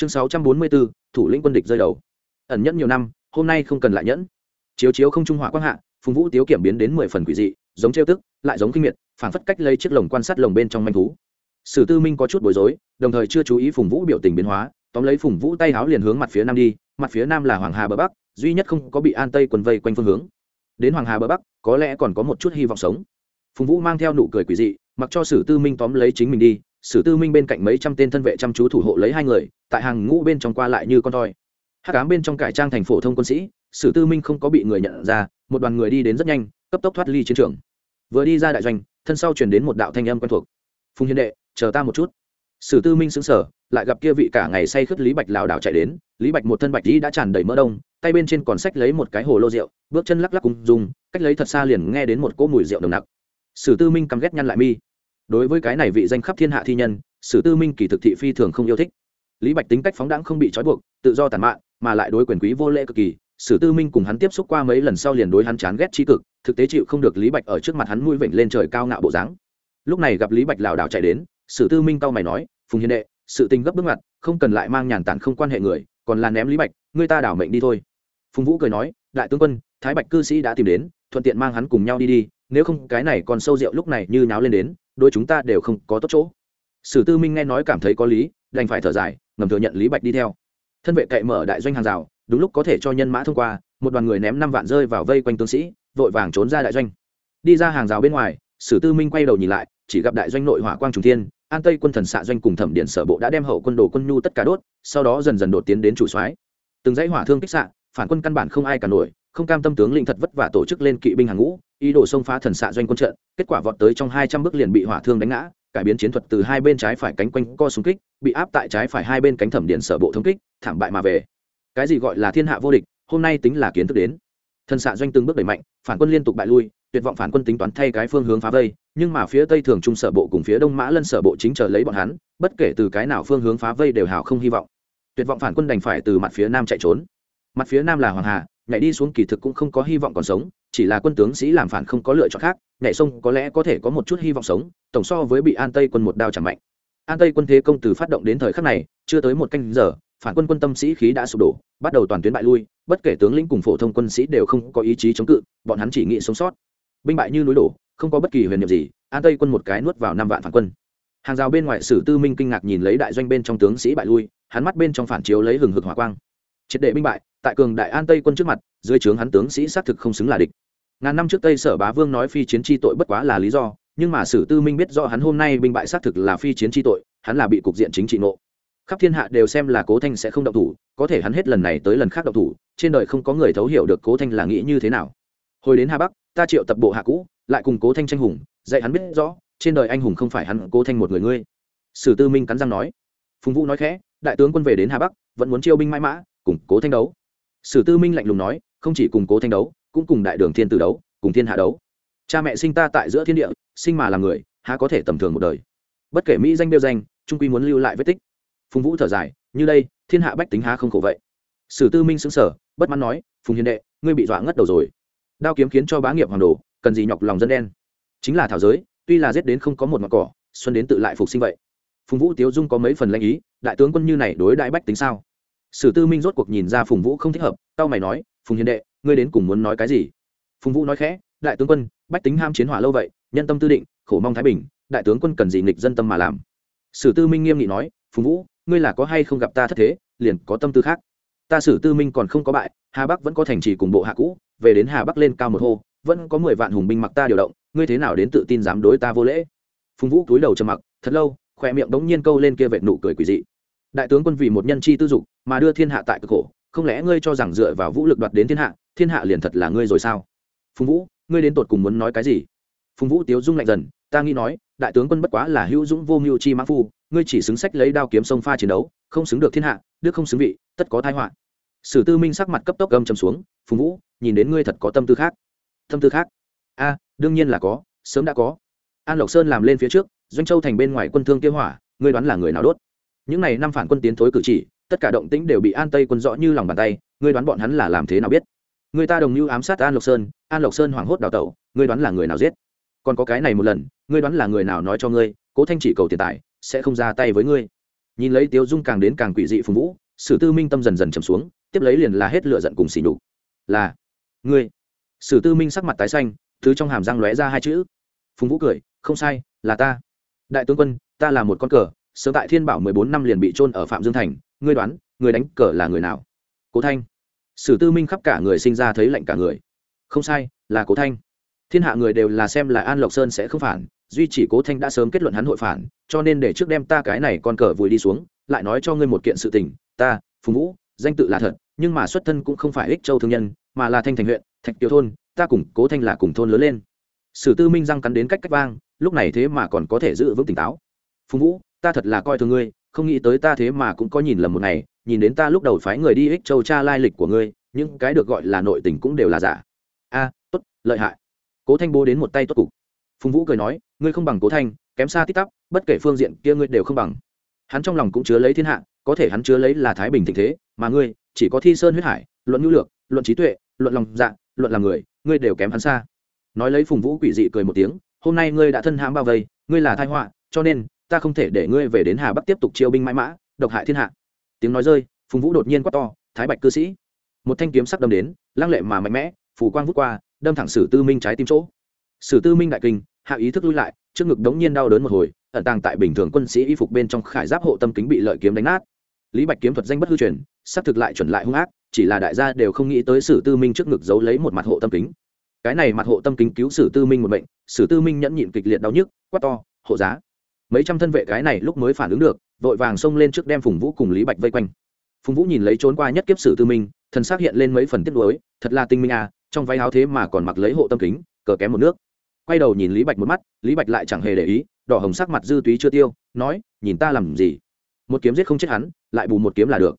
chương sáu trăm bốn mươi bốn, thủ lĩnh quân địch rơi đầu. Ẩn nhẫn nhiều năm, hôm nay không cần lại nhẫn. Chiếu chiếu không trung hòa quang hạ, phùng vũ tiếu kiểm biến đến mười phần quỷ dị, giống trêu tức, lại giống kinh miệt phản phất cách lấy chiếc lồng quan sát lồng bên trong manh thú. Sử tư minh có chút bối rối, đồng thời chưa chú ý phùng vũ biểu tình biến hóa, tóm lấy phùng vũ tay háo liền hướng mặt phía nam đi, mặt phía nam là hoàng hà bờ bắc, duy nhất không có bị an tây quần vây quanh phương hướng. Đến hoàng hà bờ bắc, có lẽ còn có một chút hy vọng sống. Phùng vũ mang theo nụ cười quỷ dị, mặc cho sử tư minh tóm lấy chính mình đi sử tư minh bên cạnh mấy trăm tên thân vệ chăm chú thủ hộ lấy hai người, tại hàng ngũ bên trong qua lại như con toi. Hát cám bên trong cải trang thành phổ thông quân sĩ, sử tư minh không có bị người nhận ra, một đoàn người đi đến rất nhanh, cấp tốc thoát ly chiến trường. Vừa đi ra đại doanh, thân sau chuyển đến một đạo thanh âm quen thuộc. Phùng hiền đệ, chờ ta một chút. Sử tư minh xứng sở lại gặp kia vị cả ngày say khướt lý bạch lảo đảo chạy đến. Lý bạch một thân bạch lý đã tràn đầy mỡ đông, tay bên trên còn sách lấy một cái hồ lô rượu, bước chân lắc lắc cùng dùng, cách lấy thật xa liền nghe đến một cỗ mùi rượu nồng nặc. Sử tư minh căm ghét nhăn lại mi đối với cái này vị danh khắp thiên hạ thi nhân, sử tư minh kỳ thực thị phi thường không yêu thích. Lý bạch tính cách phóng đãng không bị trói buộc, tự do tàn mạn, mà lại đối quyền quý vô lễ cực kỳ. Sử tư minh cùng hắn tiếp xúc qua mấy lần sau liền đối hắn chán ghét tri cực, thực tế chịu không được lý bạch ở trước mặt hắn mũi vịnh lên trời cao ngạo bộ dáng. Lúc này gặp lý bạch lảo đảo chạy đến, sử tư minh cau mày nói, phùng hiền đệ, sự tình gấp bước ngoặt, không cần lại mang nhàn tản không quan hệ người, còn là ném lý bạch người ta đảo mệnh đi thôi. Phùng vũ cười nói, đại tướng quân, thái bạch cư sĩ đã tìm đến, thuận tiện mang hắn cùng nhau đi đi, nếu không cái này còn sâu rượu lúc này như nháo lên đến đôi chúng ta đều không có tốt chỗ. Sử tư minh nghe nói cảm thấy có lý, đành phải thở dài, ngầm thừa nhận lý bạch đi theo. Thân vệ cậy mở đại doanh hàng rào, đúng lúc có thể cho nhân mã thông qua, một đoàn người ném năm vạn rơi vào vây quanh tướng sĩ, vội vàng trốn ra đại doanh. Đi ra hàng rào bên ngoài, sử tư minh quay đầu nhìn lại, chỉ gặp đại doanh nội hỏa quang trung thiên, an tây quân thần xạ doanh cùng thẩm điện sở bộ đã đem hậu quân đồ quân nhu tất cả đốt, sau đó dần dần đột tiến đến chủ soái. Từng dãy hỏa thương kích xạ, phản quân căn bản không ai cả nổi, không cam tâm tướng lĩnh thật vất vả tổ chức lên kỵ binh hàng ngũ ý đồ xông phá thần xạ doanh quân trận, kết quả vọt tới trong hai trăm bước liền bị hỏa thương đánh ngã, cải biến chiến thuật từ hai bên trái phải cánh quanh co súng kích, bị áp tại trái phải hai bên cánh thẩm điện sở bộ thống kích, thảm bại mà về. Cái gì gọi là thiên hạ vô địch, hôm nay tính là kiến thức đến. Thần xạ doanh từng bước đẩy mạnh, phản quân liên tục bại lui, tuyệt vọng phản quân tính toán thay cái phương hướng phá vây, nhưng mà phía tây thường trung sở bộ cùng phía đông mã lân sở bộ chính chờ lấy bọn hắn, bất kể từ cái nào phương hướng phá vây đều hào không hy vọng. Tuyệt vọng phản quân đành phải từ mặt phía nam chạy trốn. Mặt phía nam là hoàng hà, nhảy đi xuống kỳ thực cũng không có hy vọng còn sống chỉ là quân tướng sĩ làm phản không có lựa chọn khác, nhảy sông có lẽ có thể có một chút hy vọng sống, tổng so với bị an tây quân một đao chẳng mạnh. An tây quân thế công từ phát động đến thời khắc này, chưa tới một canh giờ, phản quân quân tâm sĩ khí đã sụp đổ, bắt đầu toàn tuyến bại lui, bất kể tướng lĩnh cùng phổ thông quân sĩ đều không có ý chí chống cự, bọn hắn chỉ nghĩ sống sót. Binh bại như núi đổ, không có bất kỳ huyền nhiệm gì, an tây quân một cái nuốt vào năm vạn phản quân. Hàng rào bên ngoài sử tư minh kinh ngạc nhìn lấy đại doanh bên trong tướng sĩ bại lui, hắn mắt bên trong phản chiếu lấy hừng hực hỏa quang. Triệt đệ binh bại, tại cường đại an tây quân trước mặt, dưới trướng hắn tướng sĩ xác thực không xứng là địch ngàn năm trước tây sở bá vương nói phi chiến tri tội bất quá là lý do, nhưng mà sử tư minh biết rõ hắn hôm nay binh bại xác thực là phi chiến tri tội, hắn là bị cục diện chính trị nộ khắp thiên hạ đều xem là cố thanh sẽ không động thủ, có thể hắn hết lần này tới lần khác động thủ, trên đời không có người thấu hiểu được cố thanh là nghĩ như thế nào. Hồi đến hà bắc, ta triệu tập bộ hạ cũ, lại cùng cố thanh tranh hùng, dạy hắn biết rõ, trên đời anh hùng không phải hắn, cố thanh một người ngươi. Sử tư minh cắn răng nói. Phùng vũ nói khẽ, đại tướng quân về đến hà bắc, vẫn muốn chiêu binh mãi mã, cùng cố thanh đấu. Sử tư minh lạnh lùng nói, không chỉ cùng cố thanh đấu cũng cùng đại đường thiên tử đấu, cùng thiên hạ đấu. Cha mẹ sinh ta tại giữa thiên địa, sinh mà làm người, há có thể tầm thường một đời. Bất kể mỹ danh đeo danh, trung quy muốn lưu lại vết tích. Phùng vũ thở dài, như đây, thiên hạ bách tính há không khổ vậy? Sử tư minh xứng sở bất mãn nói, phùng hiền đệ, ngươi bị dọa ngất đầu rồi. Đao kiếm khiến cho bá nghiệp hoàng đồ, cần gì nhọc lòng dân đen? Chính là thảo giới, tuy là giết đến không có một mặt cỏ, xuân đến tự lại phục sinh vậy. Phùng vũ tiếu dung có mấy phần lãnh ý, đại tướng quân như này đối đại bách tính sao? Sử tư minh rốt cuộc nhìn ra phùng vũ không thích hợp tao mày nói, phùng hiền đệ ngươi đến cùng muốn nói cái gì? Phùng vũ nói khẽ, đại tướng quân, bách tính ham chiến hỏa lâu vậy, nhân tâm tư định, khổ mong thái bình, đại tướng quân cần gì nghịch dân tâm mà làm? Sử tư minh nghiêm nghị nói, phùng vũ, ngươi là có hay không gặp ta thất thế, liền có tâm tư khác. Ta sử tư minh còn không có bại, hà bắc vẫn có thành trì cùng bộ hạ cũ, về đến hà bắc lên cao một hô, vẫn có mười vạn hùng binh mặc ta điều động, ngươi thế nào đến tự tin dám đối ta vô lễ? Phùng vũ cúi đầu trầm mặc, thật lâu, khỏe miệng đống nhiên câu lên kia vệt nụ cười quỷ dị. Đại tướng quân vì một nhân chi tư dục, mà đưa thiên hạ tại cực khổ không lẽ ngươi cho rằng dựa vào vũ lực đoạt đến thiên hạ thiên hạ liền thật là ngươi rồi sao? Phùng vũ, ngươi đến tột cùng muốn nói cái gì? Phùng vũ tiếu dung lạnh dần, ta nghĩ nói, đại tướng quân bất quá là hữu dũng vô mưu chi mãn phu, ngươi chỉ xứng sách lấy đao kiếm sông pha chiến đấu, không xứng được thiên hạ, đức không xứng vị, tất có thái họa. Sử tư minh sắc mặt cấp tốc gầm trầm xuống, phùng vũ, nhìn đến ngươi thật có tâm tư khác. Tâm tư khác? A, đương nhiên là có, sớm đã có. An lộc sơn làm lên phía trước, doanh châu thành bên ngoài quân thương kế hỏa, ngươi đoán là người nào đốt? Những này năm phản quân tiến thối cử chỉ tất cả động tĩnh đều bị an tây quân rõ như lòng bàn tay, ngươi đoán bọn hắn là làm thế nào biết? Người ta đồng mưu ám sát an lộc sơn, an lộc sơn hoảng hốt đào tẩu, ngươi đoán là người nào giết? Còn có cái này một lần, ngươi đoán là người nào nói cho ngươi, cố thanh chỉ cầu tiền tài, sẽ không ra tay với ngươi. Nhìn lấy tiếu dung càng đến càng quỷ dị phùng vũ, sử tư minh tâm dần dần trầm xuống, tiếp lấy liền là hết lựa giận cùng xỉ nhục. Là, ngươi. Sử tư minh sắc mặt tái xanh, thứ trong hàm răng lóe ra hai chữ. Phùng vũ cười, không sai, là ta. Đại tướng quân, ta là một con cờ, sớm tại thiên bảo mười bốn năm liền bị trôn ở phạm dương thành ngươi đoán người đánh cờ là người nào? Cố thanh. Sử tư minh khắp cả người sinh ra thấy lạnh cả người. Không sai, là cố thanh. Thiên hạ người đều là xem là an lộc sơn sẽ không phản, duy chỉ cố thanh đã sớm kết luận hắn hội phản, cho nên để trước đem ta cái này con cờ vùi đi xuống, lại nói cho ngươi một kiện sự tình, ta, phùng vũ, danh tự là thật, nhưng mà xuất thân cũng không phải ích châu thương nhân, mà là thanh thành huyện, thạch tiêu thôn, ta cùng cố thanh là cùng thôn lớn lên. Sử tư minh răng cắn đến cách cách vang, lúc này thế mà còn có thể giữ vững tỉnh táo. Phùng vũ, ta thật là coi thường ngươi không nghĩ tới ta thế mà cũng có nhìn lầm một ngày, nhìn đến ta lúc đầu phái người đi ích châu tra lai lịch của ngươi, những cái được gọi là nội tình cũng đều là giả. A, tốt, lợi hại. Cố thanh bố đến một tay tốt cục. Phùng vũ cười nói, ngươi không bằng cố thanh, kém xa tít tắp, bất kể phương diện kia ngươi đều không bằng. Hắn trong lòng cũng chứa lấy thiên hạ, có thể hắn chứa lấy là thái bình thịnh thế, mà ngươi, chỉ có thi sơn huyết hải, luận nhu lược, luận trí tuệ, luận lòng dạ luận làm người, ngươi đều kém hắn xa. Nói lấy phùng vũ quỷ dị cười một tiếng, hôm nay ngươi đã thân hãm bao vây, ngươi là thai họa, cho nên ta không thể để ngươi về đến hà bắc tiếp tục chiêu binh mãi mã, độc hại thiên hạ. Tiếng nói rơi, phùng vũ đột nhiên quát to, thái bạch cư sĩ. Một thanh kiếm sắc đâm đến, lăng lệ mà mạnh mẽ phủ quang vút qua, đâm thẳng sử tư minh trái tim chỗ. Sử tư minh đại kinh, hạ ý thức lui lại, trước ngực đống nhiên đau đớn một hồi, ẩn tàng tại bình thường quân sĩ y phục bên trong khải giáp hộ tâm kính bị lợi kiếm đánh nát. Lý bạch kiếm thuật danh bất hư truyền xác thực lại chuẩn lại hung ác, chỉ là đại gia đều không nghĩ tới sử tư minh trước ngực giấu lấy một mặt hộ tâm kính. Cái này mặt hộ tâm kính cứu sử tư minh một bệnh sử tư minh nhẫn nhịn kịch liệt đau nhức, quát to, hộ giá mấy trăm thân vệ cái này lúc mới phản ứng được, vội vàng xông lên trước đem phùng vũ cùng lý bạch vây quanh. Phùng vũ nhìn lấy trốn qua nhất kiếp sử tư minh, thần xác hiện lên mấy phần tiết lối thật là tinh minh à trong váy áo thế mà còn mặc lấy hộ tâm kính, cờ kém một nước. Quay đầu nhìn lý bạch một mắt, lý bạch lại chẳng hề để ý, đỏ hồng sắc mặt dư túy chưa tiêu, nói, nhìn ta làm gì? Một kiếm giết không chết hắn, lại bù một kiếm là được.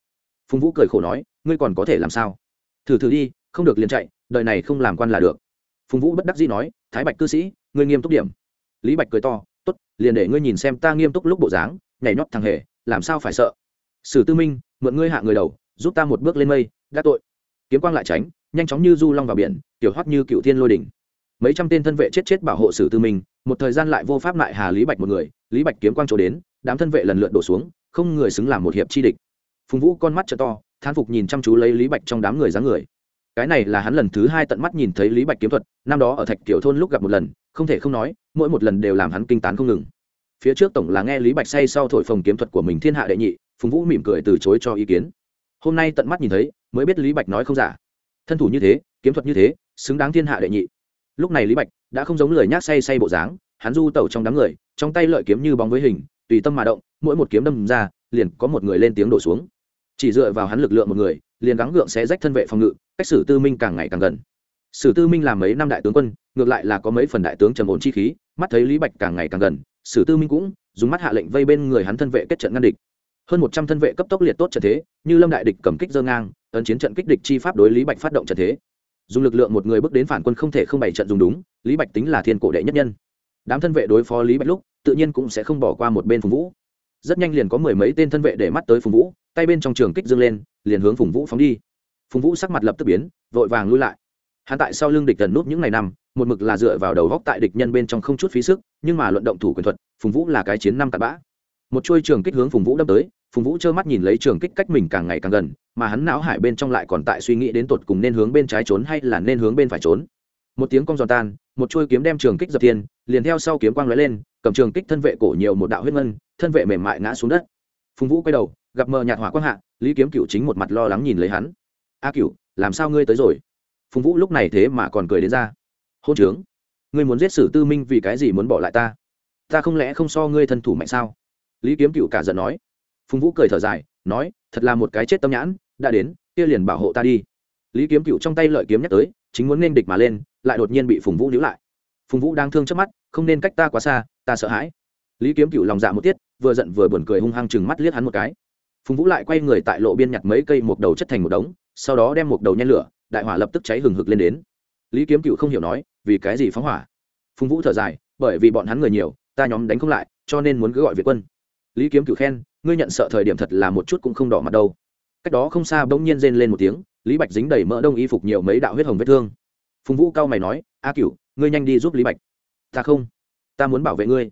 Phùng vũ cười khổ nói, ngươi còn có thể làm sao? Thử thử đi, không được liền chạy đợi này không làm quan là được. Phùng vũ bất đắc dĩ nói, thái bạch cư sĩ, ngươi nghiêm túc điểm. Lý bạch cười to tốt, liền để ngươi nhìn xem ta nghiêm túc lúc bộ dáng, nhảy nhót thằng hề, làm sao phải sợ? Sử tư minh, mượn ngươi hạ người đầu, giúp ta một bước lên mây đã tội. Kiếm quang lại tránh, nhanh chóng như du long vào biển, tiểu hoắt như cựu thiên lôi đỉnh. Mấy trăm tên thân vệ chết chết bảo hộ sử tư minh, một thời gian lại vô pháp lại hà lý bạch một người, lý bạch kiếm quang chỗ đến, đám thân vệ lần lượt đổ xuống, không người xứng làm một hiệp chi địch. Phùng vũ con mắt t to, thán phục nhìn chăm chú lấy lý bạch trong đám người dáng người. Cái này là hắn lần thứ hai tận mắt nhìn thấy lý bạch kiếm thuật, năm đó ở thạch tiểu thôn lúc gặp một lần, không thể không nói mỗi một lần đều làm hắn kinh tán không ngừng. Phía trước tổng là nghe lý bạch say sau thổi phồng kiếm thuật của mình thiên hạ đệ nhị, phùng vũ mỉm cười từ chối cho ý kiến. Hôm nay tận mắt nhìn thấy, mới biết lý bạch nói không giả. Thân thủ như thế, kiếm thuật như thế, xứng đáng thiên hạ đệ nhị. Lúc này lý bạch đã không giống lời nhác say say bộ dáng, hắn du tẩu trong đám người, trong tay lợi kiếm như bóng với hình, tùy tâm mà động, mỗi một kiếm đâm ra, liền có một người lên tiếng đổ xuống. Chỉ dựa vào hắn lực lượng một người, liền gắng gượng sẽ rách thân vệ phòng ngự, cách sử tư minh càng ngày càng gần. Sử tư minh làm mấy năm đại tướng quân, ngược lại là có mấy phần đại tướng trầm ổn chi khí mắt thấy lý bạch càng ngày càng gần, sử tư minh cũng dùng mắt hạ lệnh vây bên người hắn thân vệ kết trận ngăn địch. Hơn một trăm thân vệ cấp tốc liệt tốt trận thế, như lâm đại địch cầm kích dơ ngang, ấn chiến trận kích địch chi pháp đối lý bạch phát động trận thế. Dùng lực lượng một người bước đến phản quân không thể không bày trận dùng đúng, lý bạch tính là thiên cổ đệ nhất nhân. Đám thân vệ đối phó lý bạch lúc, tự nhiên cũng sẽ không bỏ qua một bên phùng vũ. Rất nhanh liền có mười mấy tên thân vệ để mắt tới phùng vũ, tay bên trong trường kích dương lên, liền hướng phùng vũ phóng đi. Phùng vũ sắc mặt lập tức biến, vội vàng lui lại hắn tại sau lưng địch gần núp những ngày năm, một mực là dựa vào đầu góc tại địch nhân bên trong không chút phí sức, nhưng mà luận động thủ quyền thuật, phùng vũ là cái chiến năm tạt bã. Một chuôi trường kích hướng phùng vũ đâm tới, phùng vũ trơ mắt nhìn lấy trường kích cách mình càng ngày càng gần, mà hắn não hải bên trong lại còn tại suy nghĩ đến tột cùng nên hướng bên trái trốn hay là nên hướng bên phải trốn. Một tiếng cong giòn tan, một chuôi kiếm đem trường kích dập thiên, liền theo sau kiếm quang lóe lên, cầm trường kích thân vệ cổ nhiều một đạo huyết ngân, thân vệ mềm mại ngã xuống đất. Phùng vũ quay đầu, gặp mờ nhạt hỏa quang hạ, lý kiếm cựu chính một mặt lo lắng nhìn lấy hắn. A cựu làm sao ngươi tới rồi? Phùng vũ lúc này thế mà còn cười đến ra. Hôn trướng. Ngươi muốn giết sử tư minh vì cái gì muốn bỏ lại ta? Ta không lẽ không so ngươi thân thủ mạnh sao? Lý kiếm cựu cả giận nói. Phùng vũ cười thở dài, nói, thật là một cái chết tâm nhãn, đã đến, kia liền bảo hộ ta đi. Lý kiếm cựu trong tay lợi kiếm nhắc tới, chính muốn nên địch mà lên, lại đột nhiên bị phùng vũ níu lại. Phùng vũ đang thương trước mắt, không nên cách ta quá xa, ta sợ hãi. Lý kiếm cựu lòng dạ một tiết, vừa giận vừa buồn cười hung hăng chừng mắt liếc hắn một cái. Phùng vũ lại quay người tại lộ biên nhặt mấy cây một đầu chất thành một đống, sau đó đem một đầu nhen lửa đại hỏa lập tức cháy hừng hực lên đến. Lý kiếm cựu không hiểu nói, vì cái gì phóng hỏa? Phùng vũ thở dài, bởi vì bọn hắn người nhiều, ta nhóm đánh không lại, cho nên muốn cứ gọi việt quân. Lý kiếm cựu khen, ngươi nhận sợ thời điểm thật là một chút cũng không đỏ mặt đâu. Cách đó không xa bỗng nhiên rên lên một tiếng, lý bạch dính đầy mỡ đông y phục nhiều mấy đạo huyết hồng vết thương. Phùng vũ cao mày nói, a cựu, ngươi nhanh đi giúp lý bạch. Ta không, ta muốn bảo vệ ngươi.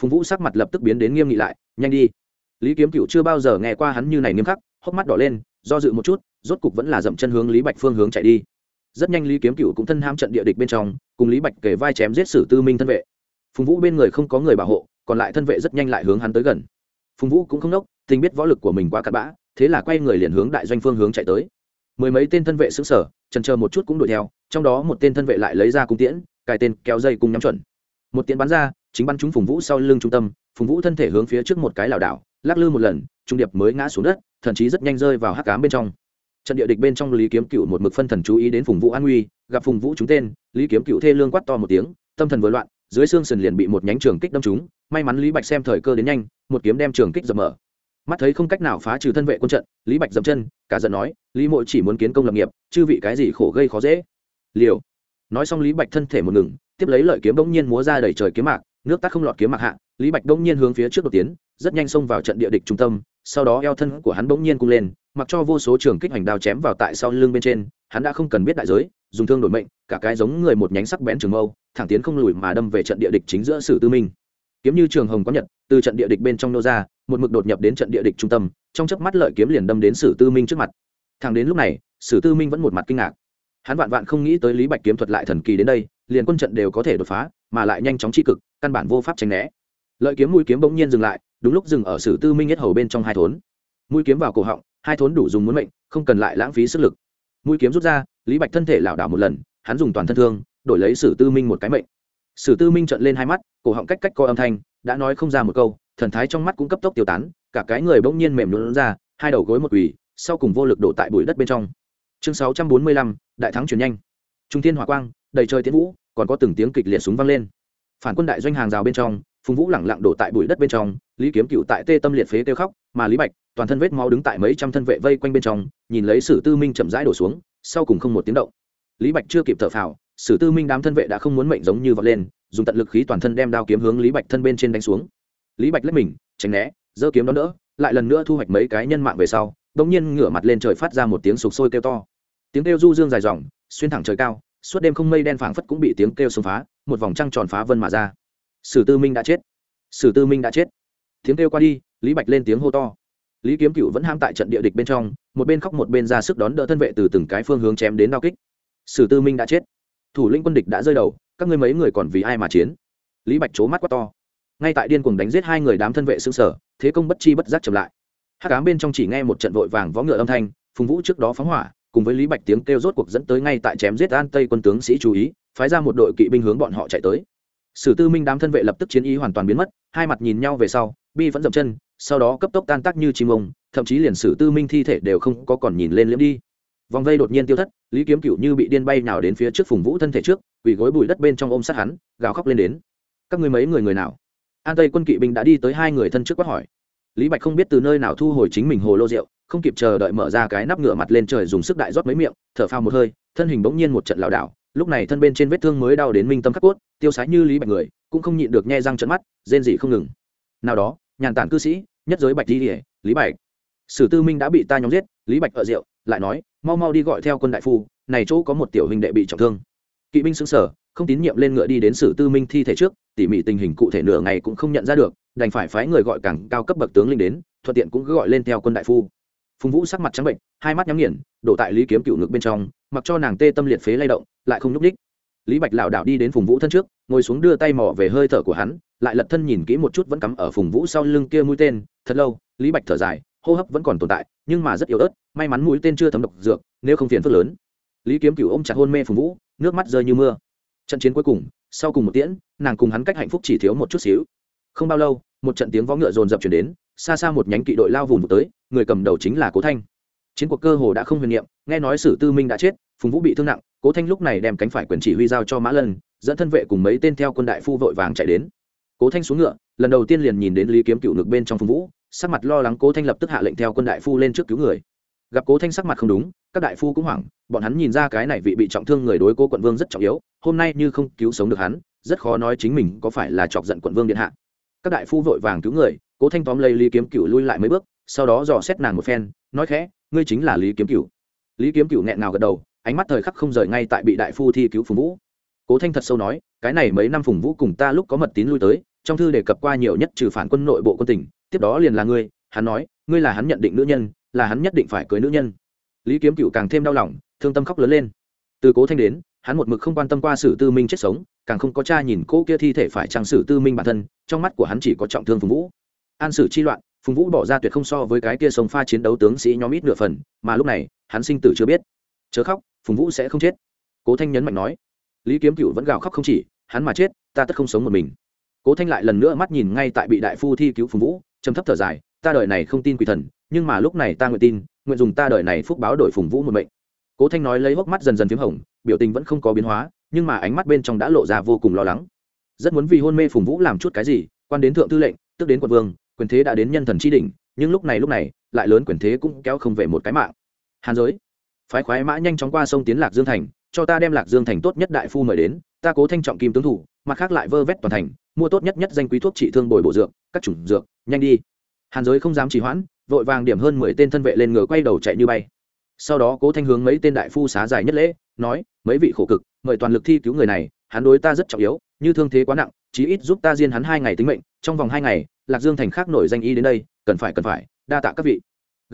Phùng vũ sắc mặt lập tức biến đến nghiêm nghị lại, nhanh đi. Lý kiếm cựu chưa bao giờ nghe qua hắn như này nghiêm khắc, hốc mắt đỏ lên, do dự một chút rốt cục vẫn là dậm chân hướng lý bạch phương hướng chạy đi. Rất nhanh lý kiếm cựu cũng thân ham trận địa địch bên trong, cùng lý bạch kể vai chém giết sử tư minh thân vệ. Phùng vũ bên người không có người bảo hộ, còn lại thân vệ rất nhanh lại hướng hắn tới gần. Phùng vũ cũng không nốc, tình biết võ lực của mình quá cặn bã, thế là quay người liền hướng đại doanh phương hướng chạy tới. Mười mấy tên thân vệ xứng sở trần chờ một chút cũng đuổi theo, trong đó một tên thân vệ lại lấy ra cung tiễn, cài tên kéo dây cung nhắm chuẩn. Một tiễn bắn ra, chính bắn trúng phùng vũ sau lưng trung tâm, phùng vũ thân thể hướng phía trước một cái lảo đảo, lắc lư một lần, trung điệp mới ngã xuống đất, thậm chí rất nhanh rơi vào hắc cám bên trong trận địa địch bên trong lý kiếm cựu một mực phân thần chú ý đến phùng vũ an nguy gặp phùng vũ trúng tên, lý kiếm cựu thê lương quát to một tiếng, tâm thần vừa loạn, dưới xương sườn liền bị một nhánh trường kích đâm trúng, may mắn lý bạch xem thời cơ đến nhanh, một kiếm đem trường kích dập mở. Mắt thấy không cách nào phá trừ thân vệ quân trận, lý bạch dậm chân, cả giận nói, lý mộ chỉ muốn kiến công lập nghiệp, chư vị cái gì khổ gây khó dễ? Liều. Nói xong lý bạch thân thể một ngừng, tiếp lấy lợi kiếm bỗng nhiên múa ra đẩy trời kiếm mạc, nước tác không lọt kiếm mạc hạ, lý bạch bỗng nhiên hướng phía trước đột tiến, rất nhanh xông vào trận địa địch trung tâm, sau đó eo thân của hắn bỗng nhiên cung lên mặc cho vô số trường kích hành đao chém vào tại sau lưng bên trên, hắn đã không cần biết đại giới, dùng thương đổi mệnh, cả cái giống người một nhánh sắc bén trường mâu, thẳng tiến không lùi mà đâm về trận địa địch chính giữa sử tư minh. Kiếm như trường hồng có nhật, từ trận địa địch bên trong nô ra, một mực đột nhập đến trận địa địch trung tâm, trong chớp mắt lợi kiếm liền đâm đến sử tư minh trước mặt. Thẳng đến lúc này, sử tư minh vẫn một mặt kinh ngạc. Hắn vạn vạn không nghĩ tới lý bạch kiếm thuật lại thần kỳ đến đây, liền quân trận đều có thể đột phá, mà lại nhanh chóng tri cực, căn bản vô pháp tránh né. Lợi kiếm mũi kiếm bỗng nhiên dừng lại, đúng lúc dừng ở sử tư minh nhất hầu bên trong hai thốn. Mũi kiếm vào cổ họng hai thốn đủ dùng muốn mệnh, không cần lại lãng phí sức lực. Mũi kiếm rút ra, lý bạch thân thể lảo đảo một lần, hắn dùng toàn thân thương, đổi lấy sử tư minh một cái mệnh. Sử tư minh trợn lên hai mắt, cổ họng cách cách co âm thanh, đã nói không ra một câu, thần thái trong mắt cũng cấp tốc tiêu tán, cả cái người bỗng nhiên mềm lún ra, hai đầu gối một quỳ, sau cùng vô lực đổ tại bụi đất bên trong. Chương sáu trăm bốn mươi lăm, đại thắng chuyển nhanh. Trung thiên hỏa quang, đầy trời tiến vũ, còn có từng tiếng kịch liệt súng vang lên. Phản quân đại doanh hàng rào bên trong, phùng vũ lẳng lặng đổ tại bụi đất bên trong lý kiếm cựu tại tê tâm liệt phế kêu khóc, mà lý bạch, toàn thân vết máu đứng tại mấy trăm thân vệ vây quanh bên trong, nhìn lấy sử tư minh chậm rãi đổ xuống, sau cùng không một tiếng động. Lý bạch chưa kịp thở phào, sử tư minh đám thân vệ đã không muốn mệnh giống như vọt lên, dùng tận lực khí toàn thân đem đao kiếm hướng lý bạch thân bên trên đánh xuống. Lý bạch lách mình, tránh né, giơ kiếm đón đỡ, lại lần nữa thu hoạch mấy cái nhân mạng về sau bỗng nhiên ngửa mặt lên trời phát ra một tiếng sục sôi kêu to. Tiếng kêu du dương dài dòng, xuyên thẳng trời cao, suốt đêm không mây đen phảng phất cũng bị tiếng kêu xông phá, một vòng trăng tròn phá vân mà ra. Sử tư minh đã chết. Sử tư minh đã chết tiếng kêu qua đi, lý bạch lên tiếng hô to. Lý kiếm cựu vẫn ham tại trận địa địch bên trong, một bên khóc một bên ra sức đón đỡ thân vệ từ từng cái phương hướng chém đến đao kích. Sử tư minh đã chết. Thủ lĩnh quân địch đã rơi đầu, các ngươi mấy người còn vì ai mà chiến? Lý bạch c mắt quá to. Ngay tại điên cuồng đánh giết hai người đám thân vệ xương sở, thế công bất chi bất giác chậm lại. Hát cám bên trong chỉ nghe một trận vội vàng vó ngựa âm thanh, phùng vũ trước đó phóng hỏa, cùng với lý bạch tiếng kêu rốt cuộc dẫn tới ngay tại chém giết an tây quân tướng sĩ chú ý, phái ra một đội kỵ binh hướng bọn họ chạy tới. Sử tư minh đám thân vệ lập tức chiến ý hoàn toàn biến mất, hai mặt nhìn nhau về sau bi vẫn dậm chân, sau đó cấp tốc tan tác như chim ông, thậm chí liền sử tư minh thi thể đều không có còn nhìn lên liễm đi. Vòng vây đột nhiên tiêu thất, lý kiếm cựu như bị điên bay nào đến phía trước phùng vũ thân thể trước, quỳ gối bụi đất bên trong ôm sát hắn, gào khóc lên đến. Các người mấy người người nào? An tây quân kỵ binh đã đi tới hai người thân trước quát hỏi. Lý bạch không biết từ nơi nào thu hồi chính mình hồ lô rượu, không kịp chờ đợi mở ra cái nắp ngựa mặt lên trời dùng sức đại rót mấy miệng, thở phao một hơi, thân hình bỗng nhiên một trận lảo đảo, lúc này thân bên trên vết thương mới đau đến minh tâm khắc cốt, tiêu sái như lý bạch người, cũng không nhịn được nhe răng trận mắt, rên dị không ngừng. Nào đó nhàn tản cư sĩ, nhất giới bạch đi lý bạch. Sử tư minh đã bị ta nhóm giết, lý bạch ở rượu, lại nói, mau mau đi gọi theo quân đại phu, này chỗ có một tiểu hình đệ bị trọng thương. Kỵ binh xứng sở không tín nhiệm lên ngựa đi đến sử tư minh thi thể trước, tỉ mỉ tình hình cụ thể nửa ngày cũng không nhận ra được, đành phải phái người gọi càng cao cấp bậc tướng linh đến, thuận tiện cũng cứ gọi lên theo quân đại phu. Phùng vũ sắc mặt trắng bệnh, hai mắt nhắm nghiền, đổ tại lý kiếm cựu ngực bên trong, mặc cho nàng tê tâm liệt phế lay động, lại không nhúc ních lý bạch lảo đảo đi đến phùng vũ thân trước, ngồi xuống đưa tay mỏ về hơi thở của hắn lại lật thân nhìn kỹ một chút vẫn cắm ở phùng vũ sau lưng kia mũi tên, thật lâu, lý bạch thở dài, hô hấp vẫn còn tồn tại, nhưng mà rất yếu ớt, may mắn mũi tên chưa thấm độc dược, nếu không phiền phức lớn. Lý kiếm cửu ôm chặt hôn mê phùng vũ, nước mắt rơi như mưa. Trận chiến cuối cùng, sau cùng một tiễn, nàng cùng hắn cách hạnh phúc chỉ thiếu một chút xíu. Không bao lâu, một trận tiếng vó ngựa rồn rập chuyển đến, xa xa một nhánh kỵ đội lao vùng vụt tới, người cầm đầu chính là cố thanh. Chiến cuộc cơ hồ đã không huyền niệm, nghe nói sử tư minh đã chết, phùng vũ bị thương nặng, cố thanh lúc này đem cánh phải quyền chỉ huy giao cho mã lân, dẫn thân vệ cùng mấy tên theo quân đại phu vội vàng chạy đến cố thanh xuống ngựa, lần đầu tiên liền nhìn đến lý kiếm cựu ngực bên trong phùng vũ, sắc mặt lo lắng cố thanh lập tức hạ lệnh theo quân đại phu lên trước cứu người. Gặp cố thanh sắc mặt không đúng, các đại phu cũng hoảng, bọn hắn nhìn ra cái này vị bị trọng thương người đối cố quận vương rất trọng yếu, hôm nay như không cứu sống được hắn, rất khó nói chính mình có phải là chọc giận quận vương điện hạ. Các đại phu vội vàng cứu người, cố thanh tóm lấy lý kiếm cựu lui lại mấy bước, sau đó dò xét nàng một phen, nói khẽ, ngươi chính là lý kiếm cựu. Lý kiếm cựu nghẹn ngào gật đầu, ánh mắt thời khắc không rời ngay tại bị đại phu thi cứu phùng vũ cố thanh thật sâu nói, cái này mấy năm phùng vũ cùng ta lúc có mật tín lui tới, trong thư đề cập qua nhiều nhất trừ phản quân nội bộ quân tỉnh tiếp đó liền là ngươi, hắn nói, ngươi là hắn nhận định nữ nhân, là hắn nhất định phải cưới nữ nhân. Lý kiếm cựu càng thêm đau lòng, thương tâm khóc lớn lên. Từ cố thanh đến, hắn một mực không quan tâm qua sử tư minh chết sống, càng không có cha nhìn cô kia thi thể phải trang sử tư minh bản thân, trong mắt của hắn chỉ có trọng thương phùng vũ. An sử chi loạn, phùng vũ bỏ ra tuyệt không so với cái kia sống pha chiến đấu tướng sĩ nhóm ít nửa phần, mà lúc này, hắn sinh tử chưa biết. Chớ khóc, phùng vũ sẽ không chết. Cố thanh nhấn mạnh nói lý kiếm cựu vẫn gào khóc không chỉ, hắn mà chết, ta tất không sống một mình. Cố thanh lại lần nữa mắt nhìn ngay tại bị đại phu thi cứu phùng vũ chấm thấp thở dài, ta đời này không tin quỷ thần, nhưng mà lúc này ta nguyện tin, nguyện dùng ta đời này phúc báo đổi phùng vũ một mệnh. Cố thanh nói lấy hốc mắt dần dần p h í m hồng, biểu tình vẫn không có biến hóa, nhưng mà ánh mắt bên trong đã lộ ra vô cùng lo lắng. Rất muốn vì hôn mê phùng vũ làm chút cái gì, quan đến thượng thư lệnh, tức đến quận vương, quyền thế đã đến nhân thần tri đỉnh, nhưng lúc này lúc này, lại lớn quyền thế cũng kéo không về một cái mạng. Hàn giới. Phái khoái mã nhanh chóng qua sông tiến lạc dương thành cho ta đem lạc dương thành tốt nhất đại phu mời đến, ta cố thanh trọng kim tướng thủ, mặt khác lại vơ vét toàn thành, mua tốt nhất nhất danh quý thuốc trị thương bồi bổ dược, các chủng dược, nhanh đi. Hàn giới không dám trì hoãn, vội vàng điểm hơn mười tên thân vệ lên ngựa quay đầu chạy như bay. Sau đó cố thanh hướng mấy tên đại phu xá dài nhất lễ, nói, mấy vị khổ cực, mời toàn lực thi cứu người này, hắn đối ta rất trọng yếu, như thương thế quá nặng, chí ít giúp ta diên hắn hai ngày tính mệnh, trong vòng hai ngày, lạc dương thành khác nổi danh y đến đây, cần phải cần phải, đa tạ các vị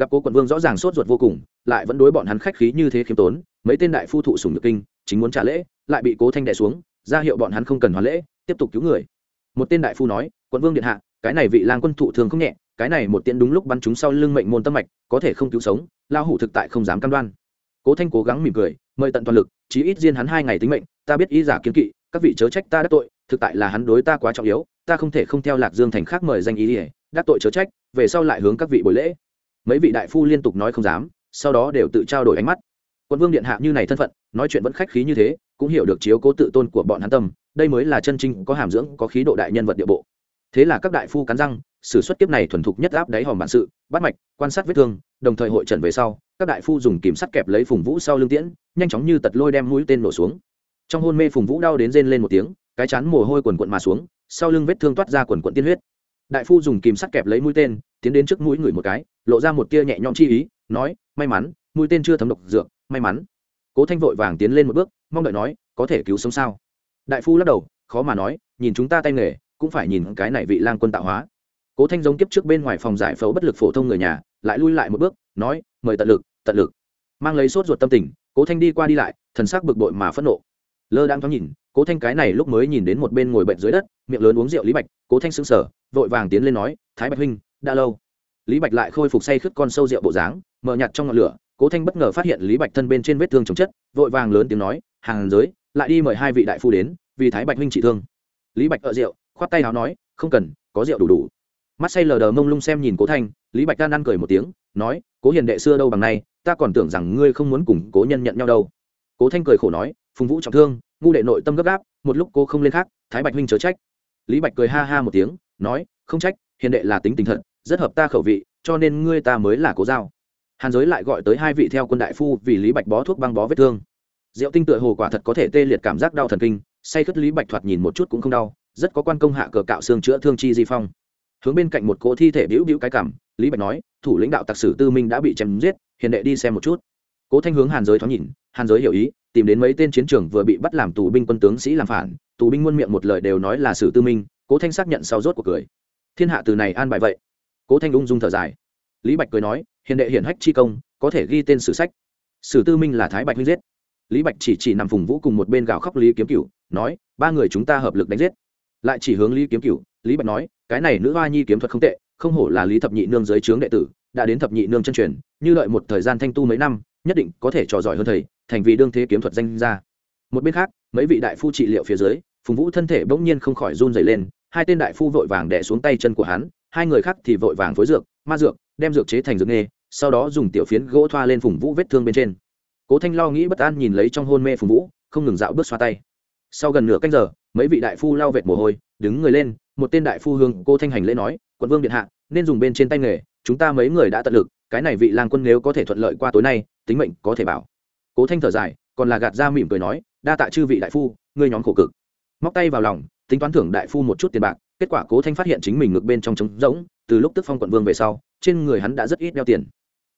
gặp cố quận vương rõ ràng sốt ruột vô cùng, lại vẫn đối bọn hắn khách khí như thế khiêm tốn, mấy tên đại phu thụ sùng nhược kinh, chính muốn trả lễ, lại bị cố thanh đẻ xuống, ra hiệu bọn hắn không cần hoàn lễ, tiếp tục cứu người. Một tên đại phu nói, quận vương điện hạ, cái này vị lang quân thụ thường không nhẹ, cái này một tiễn đúng lúc bắn chúng sau lưng mệnh môn tâm mạch, có thể không cứu sống lao hủ thực tại không dám cam đoan. Cố thanh cố gắng mỉm cười, mời tận toàn lực, chí ít riêng hắn hai ngày tính mệnh, ta biết ý giả kiến kỵ, các vị chớ trách ta đắc tội, thực tại là hắn đối ta quá trọng yếu, ta không thể không theo lạc dương thành khác mời danh ý ỉa đắc tội chớ trách, về sau lại hướng các vị buổi lễ mấy vị đại phu liên tục nói không dám, sau đó đều tự trao đổi ánh mắt. Quân vương điện hạ như này thân phận, nói chuyện vẫn khách khí như thế, cũng hiểu được chiếu cố tự tôn của bọn hắn tâm, đây mới là chân trinh có hàm dưỡng, có khí độ đại nhân vật địa bộ. Thế là các đại phu cắn răng, sử xuất kiếp này thuần thục nhất áp đáy hòm bản sự, bắt mạch, quan sát vết thương, đồng thời hội trần về sau, các đại phu dùng kìm sắt kẹp lấy phùng vũ sau lưng tiễn, nhanh chóng như tật lôi đem mũi tên nổ xuống. Trong hôn mê phùng vũ đau đến rên lên một tiếng, cái chán mồ hôi quần quận mà xuống, sau lưng vết thương toát ra quần quận tiên huyết. Đại phu dùng kìm sắt kẹp lấy mũi tên, tiến đến trước mũi người một cái lộ ra một tia nhẹ nhõm chi ý, nói, may mắn, mũi tên chưa thấm độc dược, may mắn. Cố thanh vội vàng tiến lên một bước, mong đợi nói, có thể cứu sống sao? Đại phu lắc đầu, khó mà nói, nhìn chúng ta tay nghề, cũng phải nhìn cái này vị lang quân tạo hóa. Cố thanh giống kiếp trước bên ngoài phòng giải phẫu bất lực phổ thông người nhà, lại lui lại một bước, nói, mời tận lực tận lực. Mang lấy sốt ruột tâm tình, cố thanh đi qua đi lại, thần sắc bực bội mà phẫn nộ. Lơ đang thoáng nhìn, cố thanh cái này lúc mới nhìn đến một bên ngồi bệnh dưới đất, miệng lớn uống rượu lý bạch, cố thanh sững sờ, vội vàng tiến lên nói, thái bạch huynh, đã lâu lý bạch lại khôi phục say khướt con sâu rượu bộ dáng mờ nhạt trong ngọn lửa, cố thanh bất ngờ phát hiện lý bạch thân bên trên vết thương chồng chất, vội vàng lớn tiếng nói, hàng giới, lại đi mời hai vị đại phu đến, vì thái bạch huynh trị thương. Lý bạch ở rượu, khoát tay áo nói, không cần, có rượu đủ đủ. Mắt say lờ đờ mông lung xem nhìn cố thanh, lý bạch ta ăn cười một tiếng, nói, cố hiền đệ xưa đâu bằng nay, ta còn tưởng rằng ngươi không muốn cùng cố nhân nhận nhau đâu. Cố thanh cười khổ nói, phùng vũ trọng thương, ngu đệ nội tâm gấp gáp, một lúc cô không lên khác, thái bạch huynh chớ trách. Lý bạch cười ha ha một tiếng, nói, không trách, hiền đệ là tính tình thật rất hợp ta khẩu vị, cho nên ngươi ta mới là cố giao. Hàn giới lại gọi tới hai vị theo quân đại phu vì lý bạch bó thuốc băng bó vết thương. Rượu tinh tựa hồ quả thật có thể tê liệt cảm giác đau thần kinh, say khất lý bạch thoạt nhìn một chút cũng không đau, rất có quan công hạ cờ cạo xương chữa thương chi di phong. Hướng bên cạnh một cỗ thi thể bĩu bĩu cái cảm, lý bạch nói, thủ lãnh đạo tặc sử tư minh đã bị chém giết, hiền đệ đi xem một chút. Cố thanh hướng hàn giới thoáng nhìn, hàn giới hiểu ý, tìm đến mấy tên chiến trường vừa bị bắt làm tù binh quân tướng sĩ làm phản, tù binh muôn miệng một lời đều nói là sử tư minh, cố thanh xác nhận sau rốt của cười. Thiên hạ từ này an bài vậy cố thanh ung dung thở dài. Lý bạch cười nói, hiền đệ hiển hách chi công, có thể ghi tên sử sách. Sử tư minh là thái bạch huynh giết. Lý bạch chỉ chỉ nằm phùng vũ cùng một bên gào khóc lý kiếm cựu nói, ba người chúng ta hợp lực đánh giết. Lại chỉ hướng lý kiếm cựu lý bạch nói, cái này nữ hoa nhi kiếm thuật không tệ, không hổ là lý thập nhị nương dưới trướng đệ tử, đã đến thập nhị nương chân truyền, như lợi một thời gian thanh tu mấy năm, nhất định có thể trò giỏi hơn thầy, thành vì đương thế kiếm thuật danh ra một bên khác, mấy vị đại phu trị liệu phía dưới, phùng vũ thân thể bỗng nhiên không khỏi run dày lên, hai tên đại phu vội vàng đẻ xuống tay chân của hắn hai người khác thì vội vàng phối dược, ma dược, đem dược chế thành dược nghề, sau đó dùng tiểu phiến gỗ thoa lên phùng vũ vết thương bên trên. Cố thanh lo nghĩ bất an nhìn lấy trong hôn mê phùng vũ, không ngừng dạo bước xoa tay. Sau gần nửa canh giờ, mấy vị đại phu lao vệt mồ hôi, đứng người lên, một tên đại phu hương cô thanh hành lễ nói, quận vương điện hạ, nên dùng bên trên tay nghề, chúng ta mấy người đã tận lực, cái này vị lang quân nếu có thể thuận lợi qua tối nay, tính mệnh có thể bảo. Cố thanh thở dài, còn là gạt ra mỉm cười nói, đa tạ chư vị đại phu, ngươi nhóm khổ cực. Móc tay vào lòng, tính toán thưởng đại phu một chút tiền bạc kết quả cố thanh phát hiện chính mình ngược bên trong trống rỗng, từ lúc tức phong quận vương về sau, trên người hắn đã rất ít đeo tiền.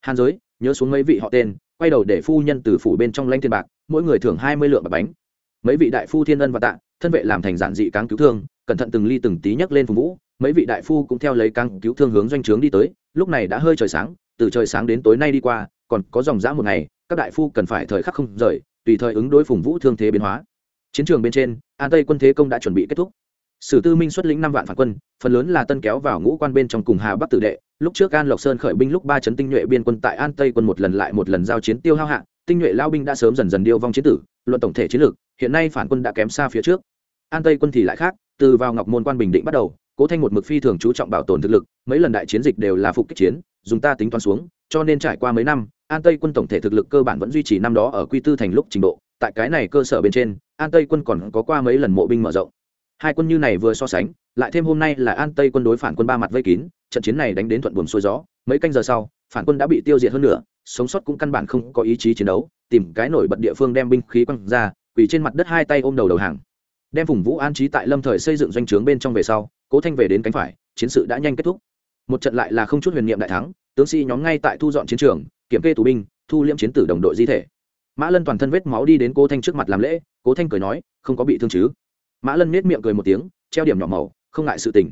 Hàn giới, nhớ xuống mấy vị họ tên, quay đầu để phu nhân từ phủ bên trong lanh tiền bạc, mỗi người thưởng hai mươi lượng bạc bánh. Mấy vị đại phu thiên ân và tạ, thân vệ làm thành giản dị cáng cứu thương, cẩn thận từng ly từng tí nhấc lên phùng vũ, mấy vị đại phu cũng theo lấy cáng cứu thương hướng doanh trướng đi tới, lúc này đã hơi trời sáng, từ trời sáng đến tối nay đi qua, còn có dòng dã một ngày, các đại phu cần phải thời khắc không rời, tùy thời ứng đối phùng vũ thương thế biến hóa. Chiến trường bên trên, an tây quân thế công đã chuẩn bị kết thúc sử tư minh xuất lĩnh năm vạn phản quân, phần lớn là tân kéo vào ngũ quan bên trong cùng hà bắc tử đệ. Lúc trước an lộc sơn khởi binh lúc ba chấn tinh nhuệ biên quân tại an tây quân một lần lại một lần giao chiến tiêu hao hạ, tinh nhuệ lao binh đã sớm dần dần điêu vong chiến tử, luận tổng thể chiến lược, hiện nay phản quân đã kém xa phía trước. An tây quân thì lại khác, từ vào ngọc môn quan bình định bắt đầu, cố thanh một mực phi thường chú trọng bảo tồn thực lực, mấy lần đại chiến dịch đều là phục kích chiến, dùng ta tính toán xuống, cho nên trải qua mấy năm, an tây quân tổng thể thực lực cơ bản vẫn duy trì năm đó ở quy tư thành lúc trình độ, tại cái này cơ sở bên trên, an tây quân còn có qua mấy lần mộ binh mở rộng hai quân như này vừa so sánh, lại thêm hôm nay là an tây quân đối phản quân ba mặt vây kín, trận chiến này đánh đến thuận buồm xuôi gió, mấy canh giờ sau, phản quân đã bị tiêu diệt hơn nữa sống sót cũng căn bản không có ý chí chiến đấu, tìm cái nổi bật địa phương đem binh khí quăng ra, quỳ trên mặt đất hai tay ôm đầu đầu hàng. Đem phùng vũ an trí tại lâm thời xây dựng doanh trướng bên trong về sau, cố thanh về đến cánh phải, chiến sự đã nhanh kết thúc. Một trận lại là không chút huyền niệm đại thắng, tướng sĩ nhóm ngay tại thu dọn chiến trường, kiểm kê tù binh, thu liễm chiến tử đồng đội di thể. Mã lân toàn thân vết máu đi đến cố thanh trước mặt làm lễ, cố thanh cười nói, không có bị thương chứ? Mã lân nết miệng cười một tiếng, treo điểm nhỏ màu, không ngại sự tình.